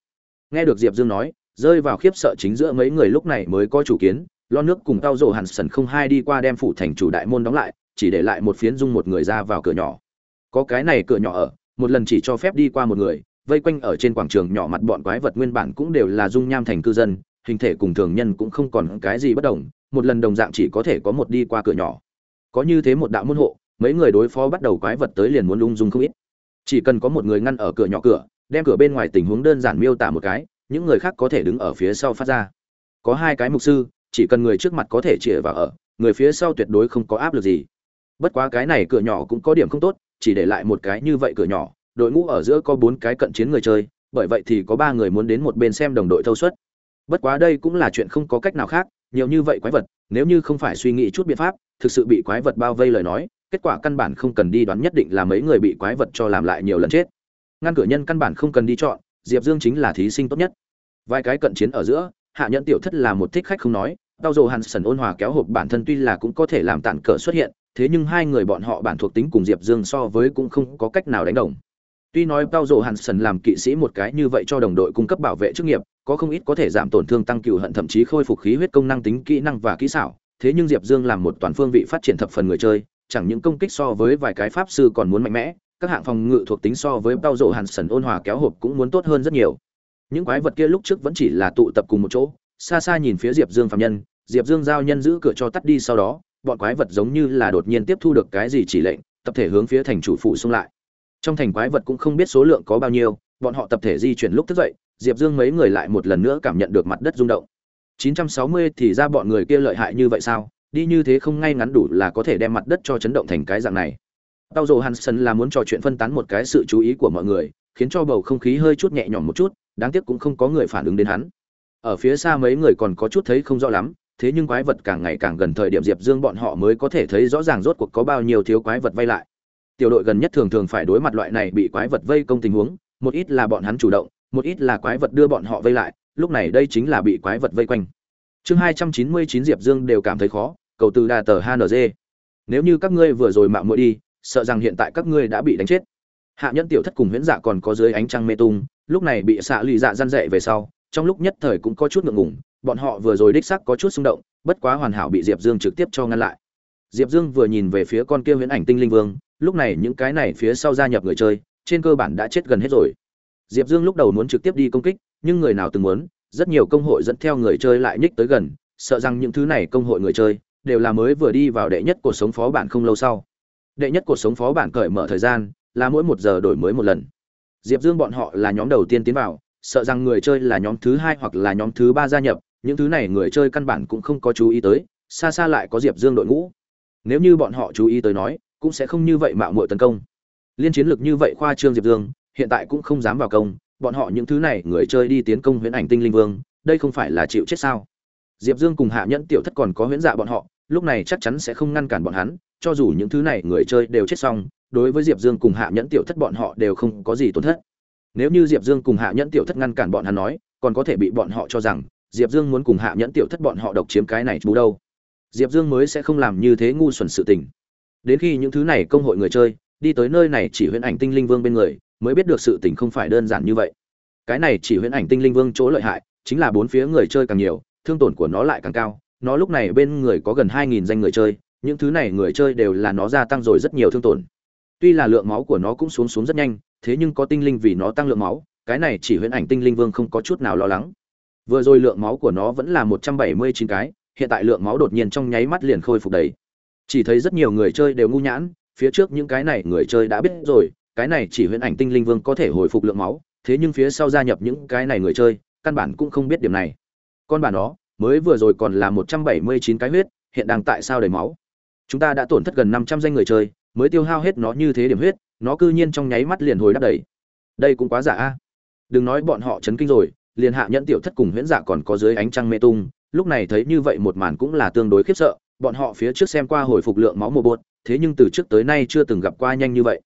Nghe được Diệp Dương nói, rơi vào khiếp sợ chính giữa mấy người lúc này mới có chủ kiến, lo nước cùng tao rổ hẳn sần không hai đi qua đem phủ thành chủ đại môn đóng lại, chỉ để lại một phiến dung một người ra vào cửa nhỏ. Có cái này cửa nhỏ ở, một lần chỉ cho phép đi qua một người, vây quanh ở trên quảng trường nhỏ mặt bọn quái vật nguyên bản cũng đều là dung nham thành cư dân, hình thể cùng thường nhân cũng không còn cái gì bất đồng, một lần đồng dạng chỉ có thể có một đi qua cửa nhỏ. Có như thế một đạo môn hộ, mấy người đối phó bắt đầu quái vật tới liền muốn lung dung không ít. Chỉ cần có một người ngăn ở cửa nhỏ cửa, đem cửa bên ngoài tình huống đơn giản miêu tả một cái, những người khác có thể đứng ở phía sau phát ra. Có hai cái mục sư, chỉ cần người trước mặt có thể chĩa vào ở, người phía sau tuyệt đối không có áp lực gì. Bất quá cái này cửa nhỏ cũng có điểm không tốt, chỉ để lại một cái như vậy cửa nhỏ, đội ngũ ở giữa có bốn cái cận chiến người chơi, bởi vậy thì có ba người muốn đến một bên xem đồng đội thâu suất. Bất quá đây cũng là chuyện không có cách nào khác, nhiều như vậy quái vật, nếu như không phải suy nghĩ chút biện pháp, thực sự bị quái vật bao vây lời nói, kết quả căn bản không cần đi đoán nhất định là mấy người bị quái vật cho làm lại nhiều lần chết. Ngăn cửa nhân căn bản không cần đi chọn, Diệp Dương chính là thí sinh tốt nhất. Vài cái cận chiến ở giữa, hạ nhẫn tiểu thất là một thích khách không nói, Tao hàn sần ôn hòa kéo hộp bản thân tuy là cũng có thể làm tản cờ xuất hiện, thế nhưng hai người bọn họ bản thuộc tính cùng Diệp Dương so với cũng không có cách nào đánh đồng. Tuy nói Tao hàn sần làm kỵ sĩ một cái như vậy cho đồng đội cung cấp bảo vệ chức nghiệp, có không ít có thể giảm tổn thương tăng cựu hận thậm chí khôi phục khí huyết công năng tính kỹ năng và kỹ xảo, thế nhưng Diệp Dương làm một toàn phương vị phát triển thập phần người chơi, chẳng những công kích so với vài cái pháp sư còn muốn mạnh mẽ, các hạng phòng ngự thuộc tính so với Tao hàn sần ôn hòa kéo hộp cũng muốn tốt hơn rất nhiều. Những quái vật kia lúc trước vẫn chỉ là tụ tập cùng một chỗ, xa xa nhìn phía Diệp Dương phàm nhân, Diệp Dương giao nhân giữ cửa cho tắt đi sau đó, bọn quái vật giống như là đột nhiên tiếp thu được cái gì chỉ lệnh, tập thể hướng phía thành chủ phủ xung lại. Trong thành quái vật cũng không biết số lượng có bao nhiêu, bọn họ tập thể di chuyển lúc thức dậy, Diệp Dương mấy người lại một lần nữa cảm nhận được mặt đất rung động. 960 thì ra bọn người kia lợi hại như vậy sao? Đi như thế không ngay ngắn đủ là có thể đem mặt đất cho chấn động thành cái dạng này. Tao Dụ Hansen là muốn trò chuyện phân tán một cái sự chú ý của mọi người, khiến cho bầu không khí hơi chút nhẹ nhõm một chút, đáng tiếc cũng không có người phản ứng đến hắn. Ở phía xa mấy người còn có chút thấy không rõ lắm, thế nhưng quái vật càng ngày càng gần thời điểm Diệp Dương bọn họ mới có thể thấy rõ ràng rốt cuộc có bao nhiêu thiếu quái vật vây lại. Tiểu đội gần nhất thường thường phải đối mặt loại này bị quái vật vây công tình huống, một ít là bọn hắn chủ động, một ít là quái vật đưa bọn họ vây lại, lúc này đây chính là bị quái vật vây quanh. Chương hai trăm chín mươi chín Diệp Dương đều cảm thấy khó, cầu từ đà tờ HNZ. Nếu như các ngươi vừa rồi mạo muội đi, sợ rằng hiện tại các ngươi đã bị đánh chết. Hạ nhân tiểu thất cùng huyễn dạ còn có dưới ánh trăng mê tung, lúc này bị xạ lì dạ gian dậy về sau, trong lúc nhất thời cũng có chút ngượng ngùng, bọn họ vừa rồi đích xác có chút xung động, bất quá hoàn hảo bị Diệp Dương trực tiếp cho ngăn lại. Diệp Dương vừa nhìn về phía con kia huyễn ảnh tinh linh vương, lúc này những cái này phía sau gia nhập người chơi, trên cơ bản đã chết gần hết rồi. Diệp Dương lúc đầu muốn trực tiếp đi công kích, nhưng người nào từng muốn, rất nhiều công hội dẫn theo người chơi lại nhích tới gần, sợ rằng những thứ này công hội người chơi đều là mới vừa đi vào đệ nhất cuộc sống phó bản không lâu sau. Đệ nhất cuộc sống phó bản cởi mở thời gian là mỗi một giờ đổi mới một lần. Diệp Dương bọn họ là nhóm đầu tiên tiến vào, sợ rằng người chơi là nhóm thứ hai hoặc là nhóm thứ ba gia nhập, những thứ này người chơi căn bản cũng không có chú ý tới, xa xa lại có Diệp Dương đội ngũ. Nếu như bọn họ chú ý tới nói, cũng sẽ không như vậy mạo muội tấn công. Liên chiến lược như vậy khoa trương Diệp Dương, hiện tại cũng không dám vào công, bọn họ những thứ này người chơi đi tiến công Huyễn Ảnh Tinh Linh Vương, đây không phải là chịu chết sao? Diệp Dương cùng Hạ Nhẫn tiểu thất còn có huyễn dạ bọn họ, lúc này chắc chắn sẽ không ngăn cản bọn hắn, cho dù những thứ này người chơi đều chết xong, đối với Diệp Dương cùng Hạ Nhẫn tiểu thất bọn họ đều không có gì tổn thất. Nếu như Diệp Dương cùng Hạ Nhẫn tiểu thất ngăn cản bọn hắn nói, còn có thể bị bọn họ cho rằng Diệp Dương muốn cùng Hạ Nhẫn tiểu thất bọn họ độc chiếm cái này chú đâu. Diệp Dương mới sẽ không làm như thế ngu xuẩn sự tình. Đến khi những thứ này công hội người chơi đi tới nơi này chỉ huyễn ảnh tinh linh vương bên người, mới biết được sự tình không phải đơn giản như vậy. cái này chỉ huyễn ảnh tinh linh vương chỗ lợi hại chính là bốn phía người chơi càng nhiều thương tổn của nó lại càng cao nó lúc này bên người có gần hai nghìn danh người chơi những thứ này người chơi đều là nó gia tăng rồi rất nhiều thương tổn. Tuy là lượng máu của nó cũng xuống xuống rất nhanh, thế nhưng có tinh linh vì nó tăng lượng máu, cái này chỉ huyễn ảnh tinh linh vương không có chút nào lo lắng. Vừa rồi lượng máu của nó vẫn là một trăm bảy mươi chín cái, hiện tại lượng máu đột nhiên trong nháy mắt liền khôi phục đầy. Chỉ thấy rất nhiều người chơi đều ngu nhãn, phía trước những cái này người chơi đã biết rồi, cái này chỉ huyễn ảnh tinh linh vương có thể hồi phục lượng máu, thế nhưng phía sau gia nhập những cái này người chơi, căn bản cũng không biết điểm này. Con bản đó mới vừa rồi còn là một trăm bảy mươi chín cái huyết, hiện đang tại sao đầy máu? Chúng ta đã tổn thất gần năm trăm danh người chơi, mới tiêu hao hết nó như thế điểm huyết, nó cư nhiên trong nháy mắt liền hồi đáp đầy. Đây cũng quá giả a. Đừng nói bọn họ chấn kinh rồi, liền hạ nhẫn tiểu thất cùng huyễn dạ còn có dưới ánh trăng mê tung, lúc này thấy như vậy một màn cũng là tương đối khiếp sợ, bọn họ phía trước xem qua hồi phục lượng máu mồ bột, thế nhưng từ trước tới nay chưa từng gặp qua nhanh như vậy.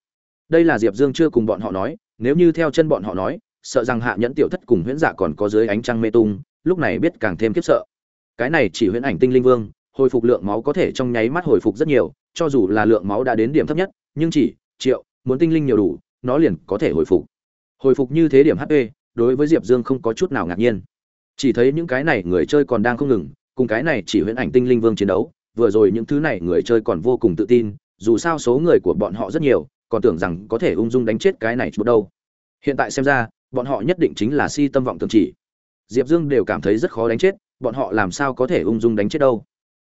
Đây là diệp dương chưa cùng bọn họ nói, nếu như theo chân bọn họ nói, sợ rằng hạ nhẫn tiểu thất cùng huyễn dạ còn có dưới ánh trăng mê tung, lúc này biết càng thêm khiếp sợ. Cái này chỉ huyễn ảnh tinh linh vương hồi phục lượng máu có thể trong nháy mắt hồi phục rất nhiều, cho dù là lượng máu đã đến điểm thấp nhất, nhưng chỉ triệu, muốn tinh linh nhiều đủ, nó liền có thể hồi phục. Hồi phục như thế điểm hp đối với diệp dương không có chút nào ngạc nhiên. Chỉ thấy những cái này người chơi còn đang không ngừng, cùng cái này chỉ huyễn ảnh tinh linh vương chiến đấu, vừa rồi những thứ này người chơi còn vô cùng tự tin, dù sao số người của bọn họ rất nhiều, còn tưởng rằng có thể ung dung đánh chết cái này chút đâu. Hiện tại xem ra, bọn họ nhất định chính là si tâm vọng tưởng chỉ. Diệp dương đều cảm thấy rất khó đánh chết, bọn họ làm sao có thể ung dung đánh chết đâu?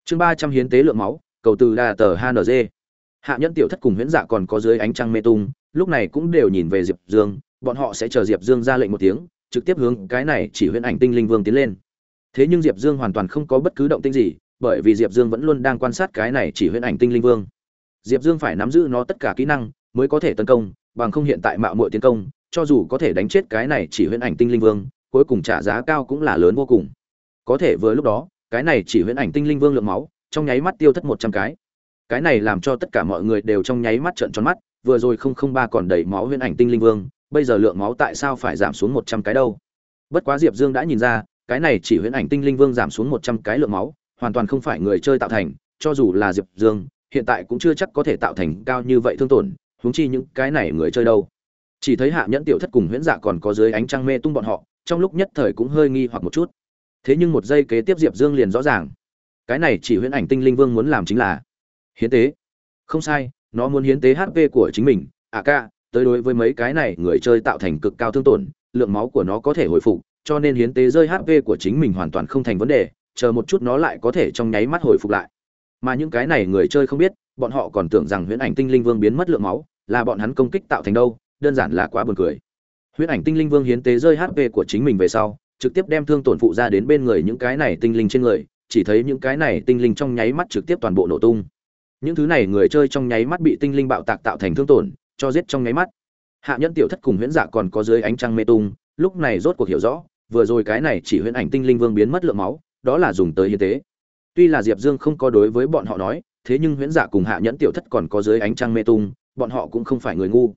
Chương ba trăm hiến tế lượng máu, cầu từ đà tờ hng hạ nhẫn tiểu thất cùng huyễn dạ còn có dưới ánh trăng mê tung, lúc này cũng đều nhìn về diệp dương, bọn họ sẽ chờ diệp dương ra lệnh một tiếng, trực tiếp hướng cái này chỉ huyễn ảnh tinh linh vương tiến lên. Thế nhưng diệp dương hoàn toàn không có bất cứ động tĩnh gì, bởi vì diệp dương vẫn luôn đang quan sát cái này chỉ huyễn ảnh tinh linh vương. Diệp dương phải nắm giữ nó tất cả kỹ năng, mới có thể tấn công, bằng không hiện tại mạo muội tiến công, cho dù có thể đánh chết cái này chỉ huyễn ảnh tinh linh vương, cuối cùng trả giá cao cũng là lớn vô cùng. Có thể vừa lúc đó cái này chỉ huyễn ảnh tinh linh vương lượng máu, trong nháy mắt tiêu thất một trăm cái. Cái này làm cho tất cả mọi người đều trong nháy mắt trợn tròn mắt, vừa rồi không không ba còn đầy máu huyễn ảnh tinh linh vương, bây giờ lượng máu tại sao phải giảm xuống một trăm cái đâu? Bất quá diệp dương đã nhìn ra, cái này chỉ huyễn ảnh tinh linh vương giảm xuống một trăm cái lượng máu, hoàn toàn không phải người chơi tạo thành, cho dù là diệp dương, hiện tại cũng chưa chắc có thể tạo thành cao như vậy thương tổn, huống chi những cái này người chơi đâu. Chỉ thấy hạ nhẫn tiểu thất cùng huyễn dạ còn có dưới ánh trăng mê tung bọn họ, trong lúc nhất thời cũng hơi nghi hoặc một chút thế nhưng một giây kế tiếp diệp dương liền rõ ràng. Cái này chỉ huyễn ảnh tinh linh vương muốn làm chính là hiến tế. Không sai, nó muốn hiến tế hp của chính mình. À ca, tới đối với mấy cái này người chơi tạo thành cực cao thương tổn, lượng máu của nó có thể hồi phục, cho nên hiến tế rơi hp của chính mình hoàn toàn không thành vấn đề, chờ một chút nó lại có thể trong nháy mắt hồi phục lại. Mà những cái này người chơi không biết, bọn họ còn tưởng rằng huyễn ảnh tinh linh vương biến mất lượng máu, là bọn hắn công kích tạo thành đâu, đơn giản là quá buồn cười. Huyễn ảnh tinh linh vương hiến tế rơi hp của chính mình về sau trực tiếp đem thương tổn phụ ra đến bên người những cái này tinh linh trên người, chỉ thấy những cái này tinh linh trong nháy mắt trực tiếp toàn bộ nổ tung. Những thứ này người chơi trong nháy mắt bị tinh linh bạo tạc tạo thành thương tổn, cho giết trong nháy mắt. Hạ nhẫn tiểu thất cùng huyễn dạ còn có dưới ánh trăng mê tung, lúc này rốt cuộc hiểu rõ, vừa rồi cái này chỉ huyễn ảnh tinh linh vương biến mất lượng máu, đó là dùng tới hiến tế. Tuy là diệp dương không có đối với bọn họ nói, thế nhưng huyễn dạ cùng hạ nhẫn tiểu thất còn có dưới ánh trăng mê tung, bọn họ cũng không phải người ngu.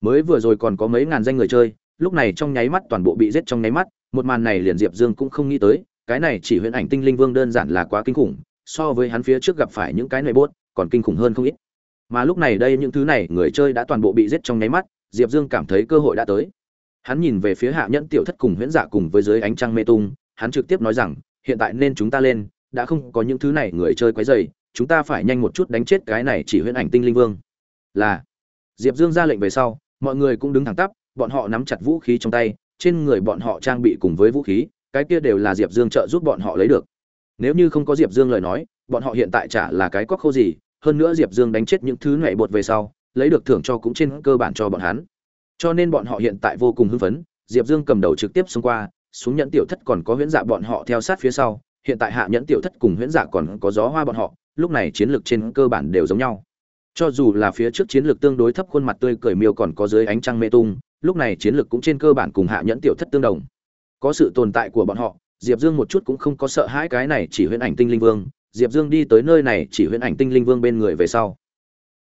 Mới vừa rồi còn có mấy ngàn danh người chơi, lúc này trong nháy mắt toàn bộ bị giết trong nháy mắt một màn này liền diệp dương cũng không nghĩ tới, cái này chỉ huyễn ảnh tinh linh vương đơn giản là quá kinh khủng, so với hắn phía trước gặp phải những cái này bốt còn kinh khủng hơn không ít. Mà lúc này đây những thứ này, người chơi đã toàn bộ bị giết trong nháy mắt, diệp dương cảm thấy cơ hội đã tới. Hắn nhìn về phía hạ nhẫn tiểu thất cùng huyễn giả cùng với dưới ánh trăng mê tung, hắn trực tiếp nói rằng, hiện tại nên chúng ta lên, đã không có những thứ này, người chơi quấy dày chúng ta phải nhanh một chút đánh chết cái này chỉ huyễn ảnh tinh linh vương. Là, diệp dương ra lệnh về sau, mọi người cũng đứng thẳng tắp, bọn họ nắm chặt vũ khí trong tay trên người bọn họ trang bị cùng với vũ khí, cái kia đều là diệp dương trợ giúp bọn họ lấy được. Nếu như không có diệp dương lời nói, bọn họ hiện tại chả là cái quắc khô gì, hơn nữa diệp dương đánh chết những thứ nhảy bột về sau, lấy được thưởng cho cũng trên cơ bản cho bọn hắn. Cho nên bọn họ hiện tại vô cùng hưng phấn, diệp dương cầm đầu trực tiếp xông qua, xuống nhẫn tiểu thất còn có huyễn dạ bọn họ theo sát phía sau, hiện tại hạ nhẫn tiểu thất cùng huyễn dạ còn có gió hoa bọn họ, lúc này chiến lược trên cơ bản đều giống nhau cho dù là phía trước chiến lược tương đối thấp khuôn mặt tươi cười miêu còn có dưới ánh trăng mê tung, lúc này chiến lược cũng trên cơ bản cùng hạ nhẫn tiểu thất tương đồng. Có sự tồn tại của bọn họ, diệp dương một chút cũng không có sợ hãi cái này chỉ huyễn ảnh tinh linh vương, diệp dương đi tới nơi này chỉ huyễn ảnh tinh linh vương bên người về sau.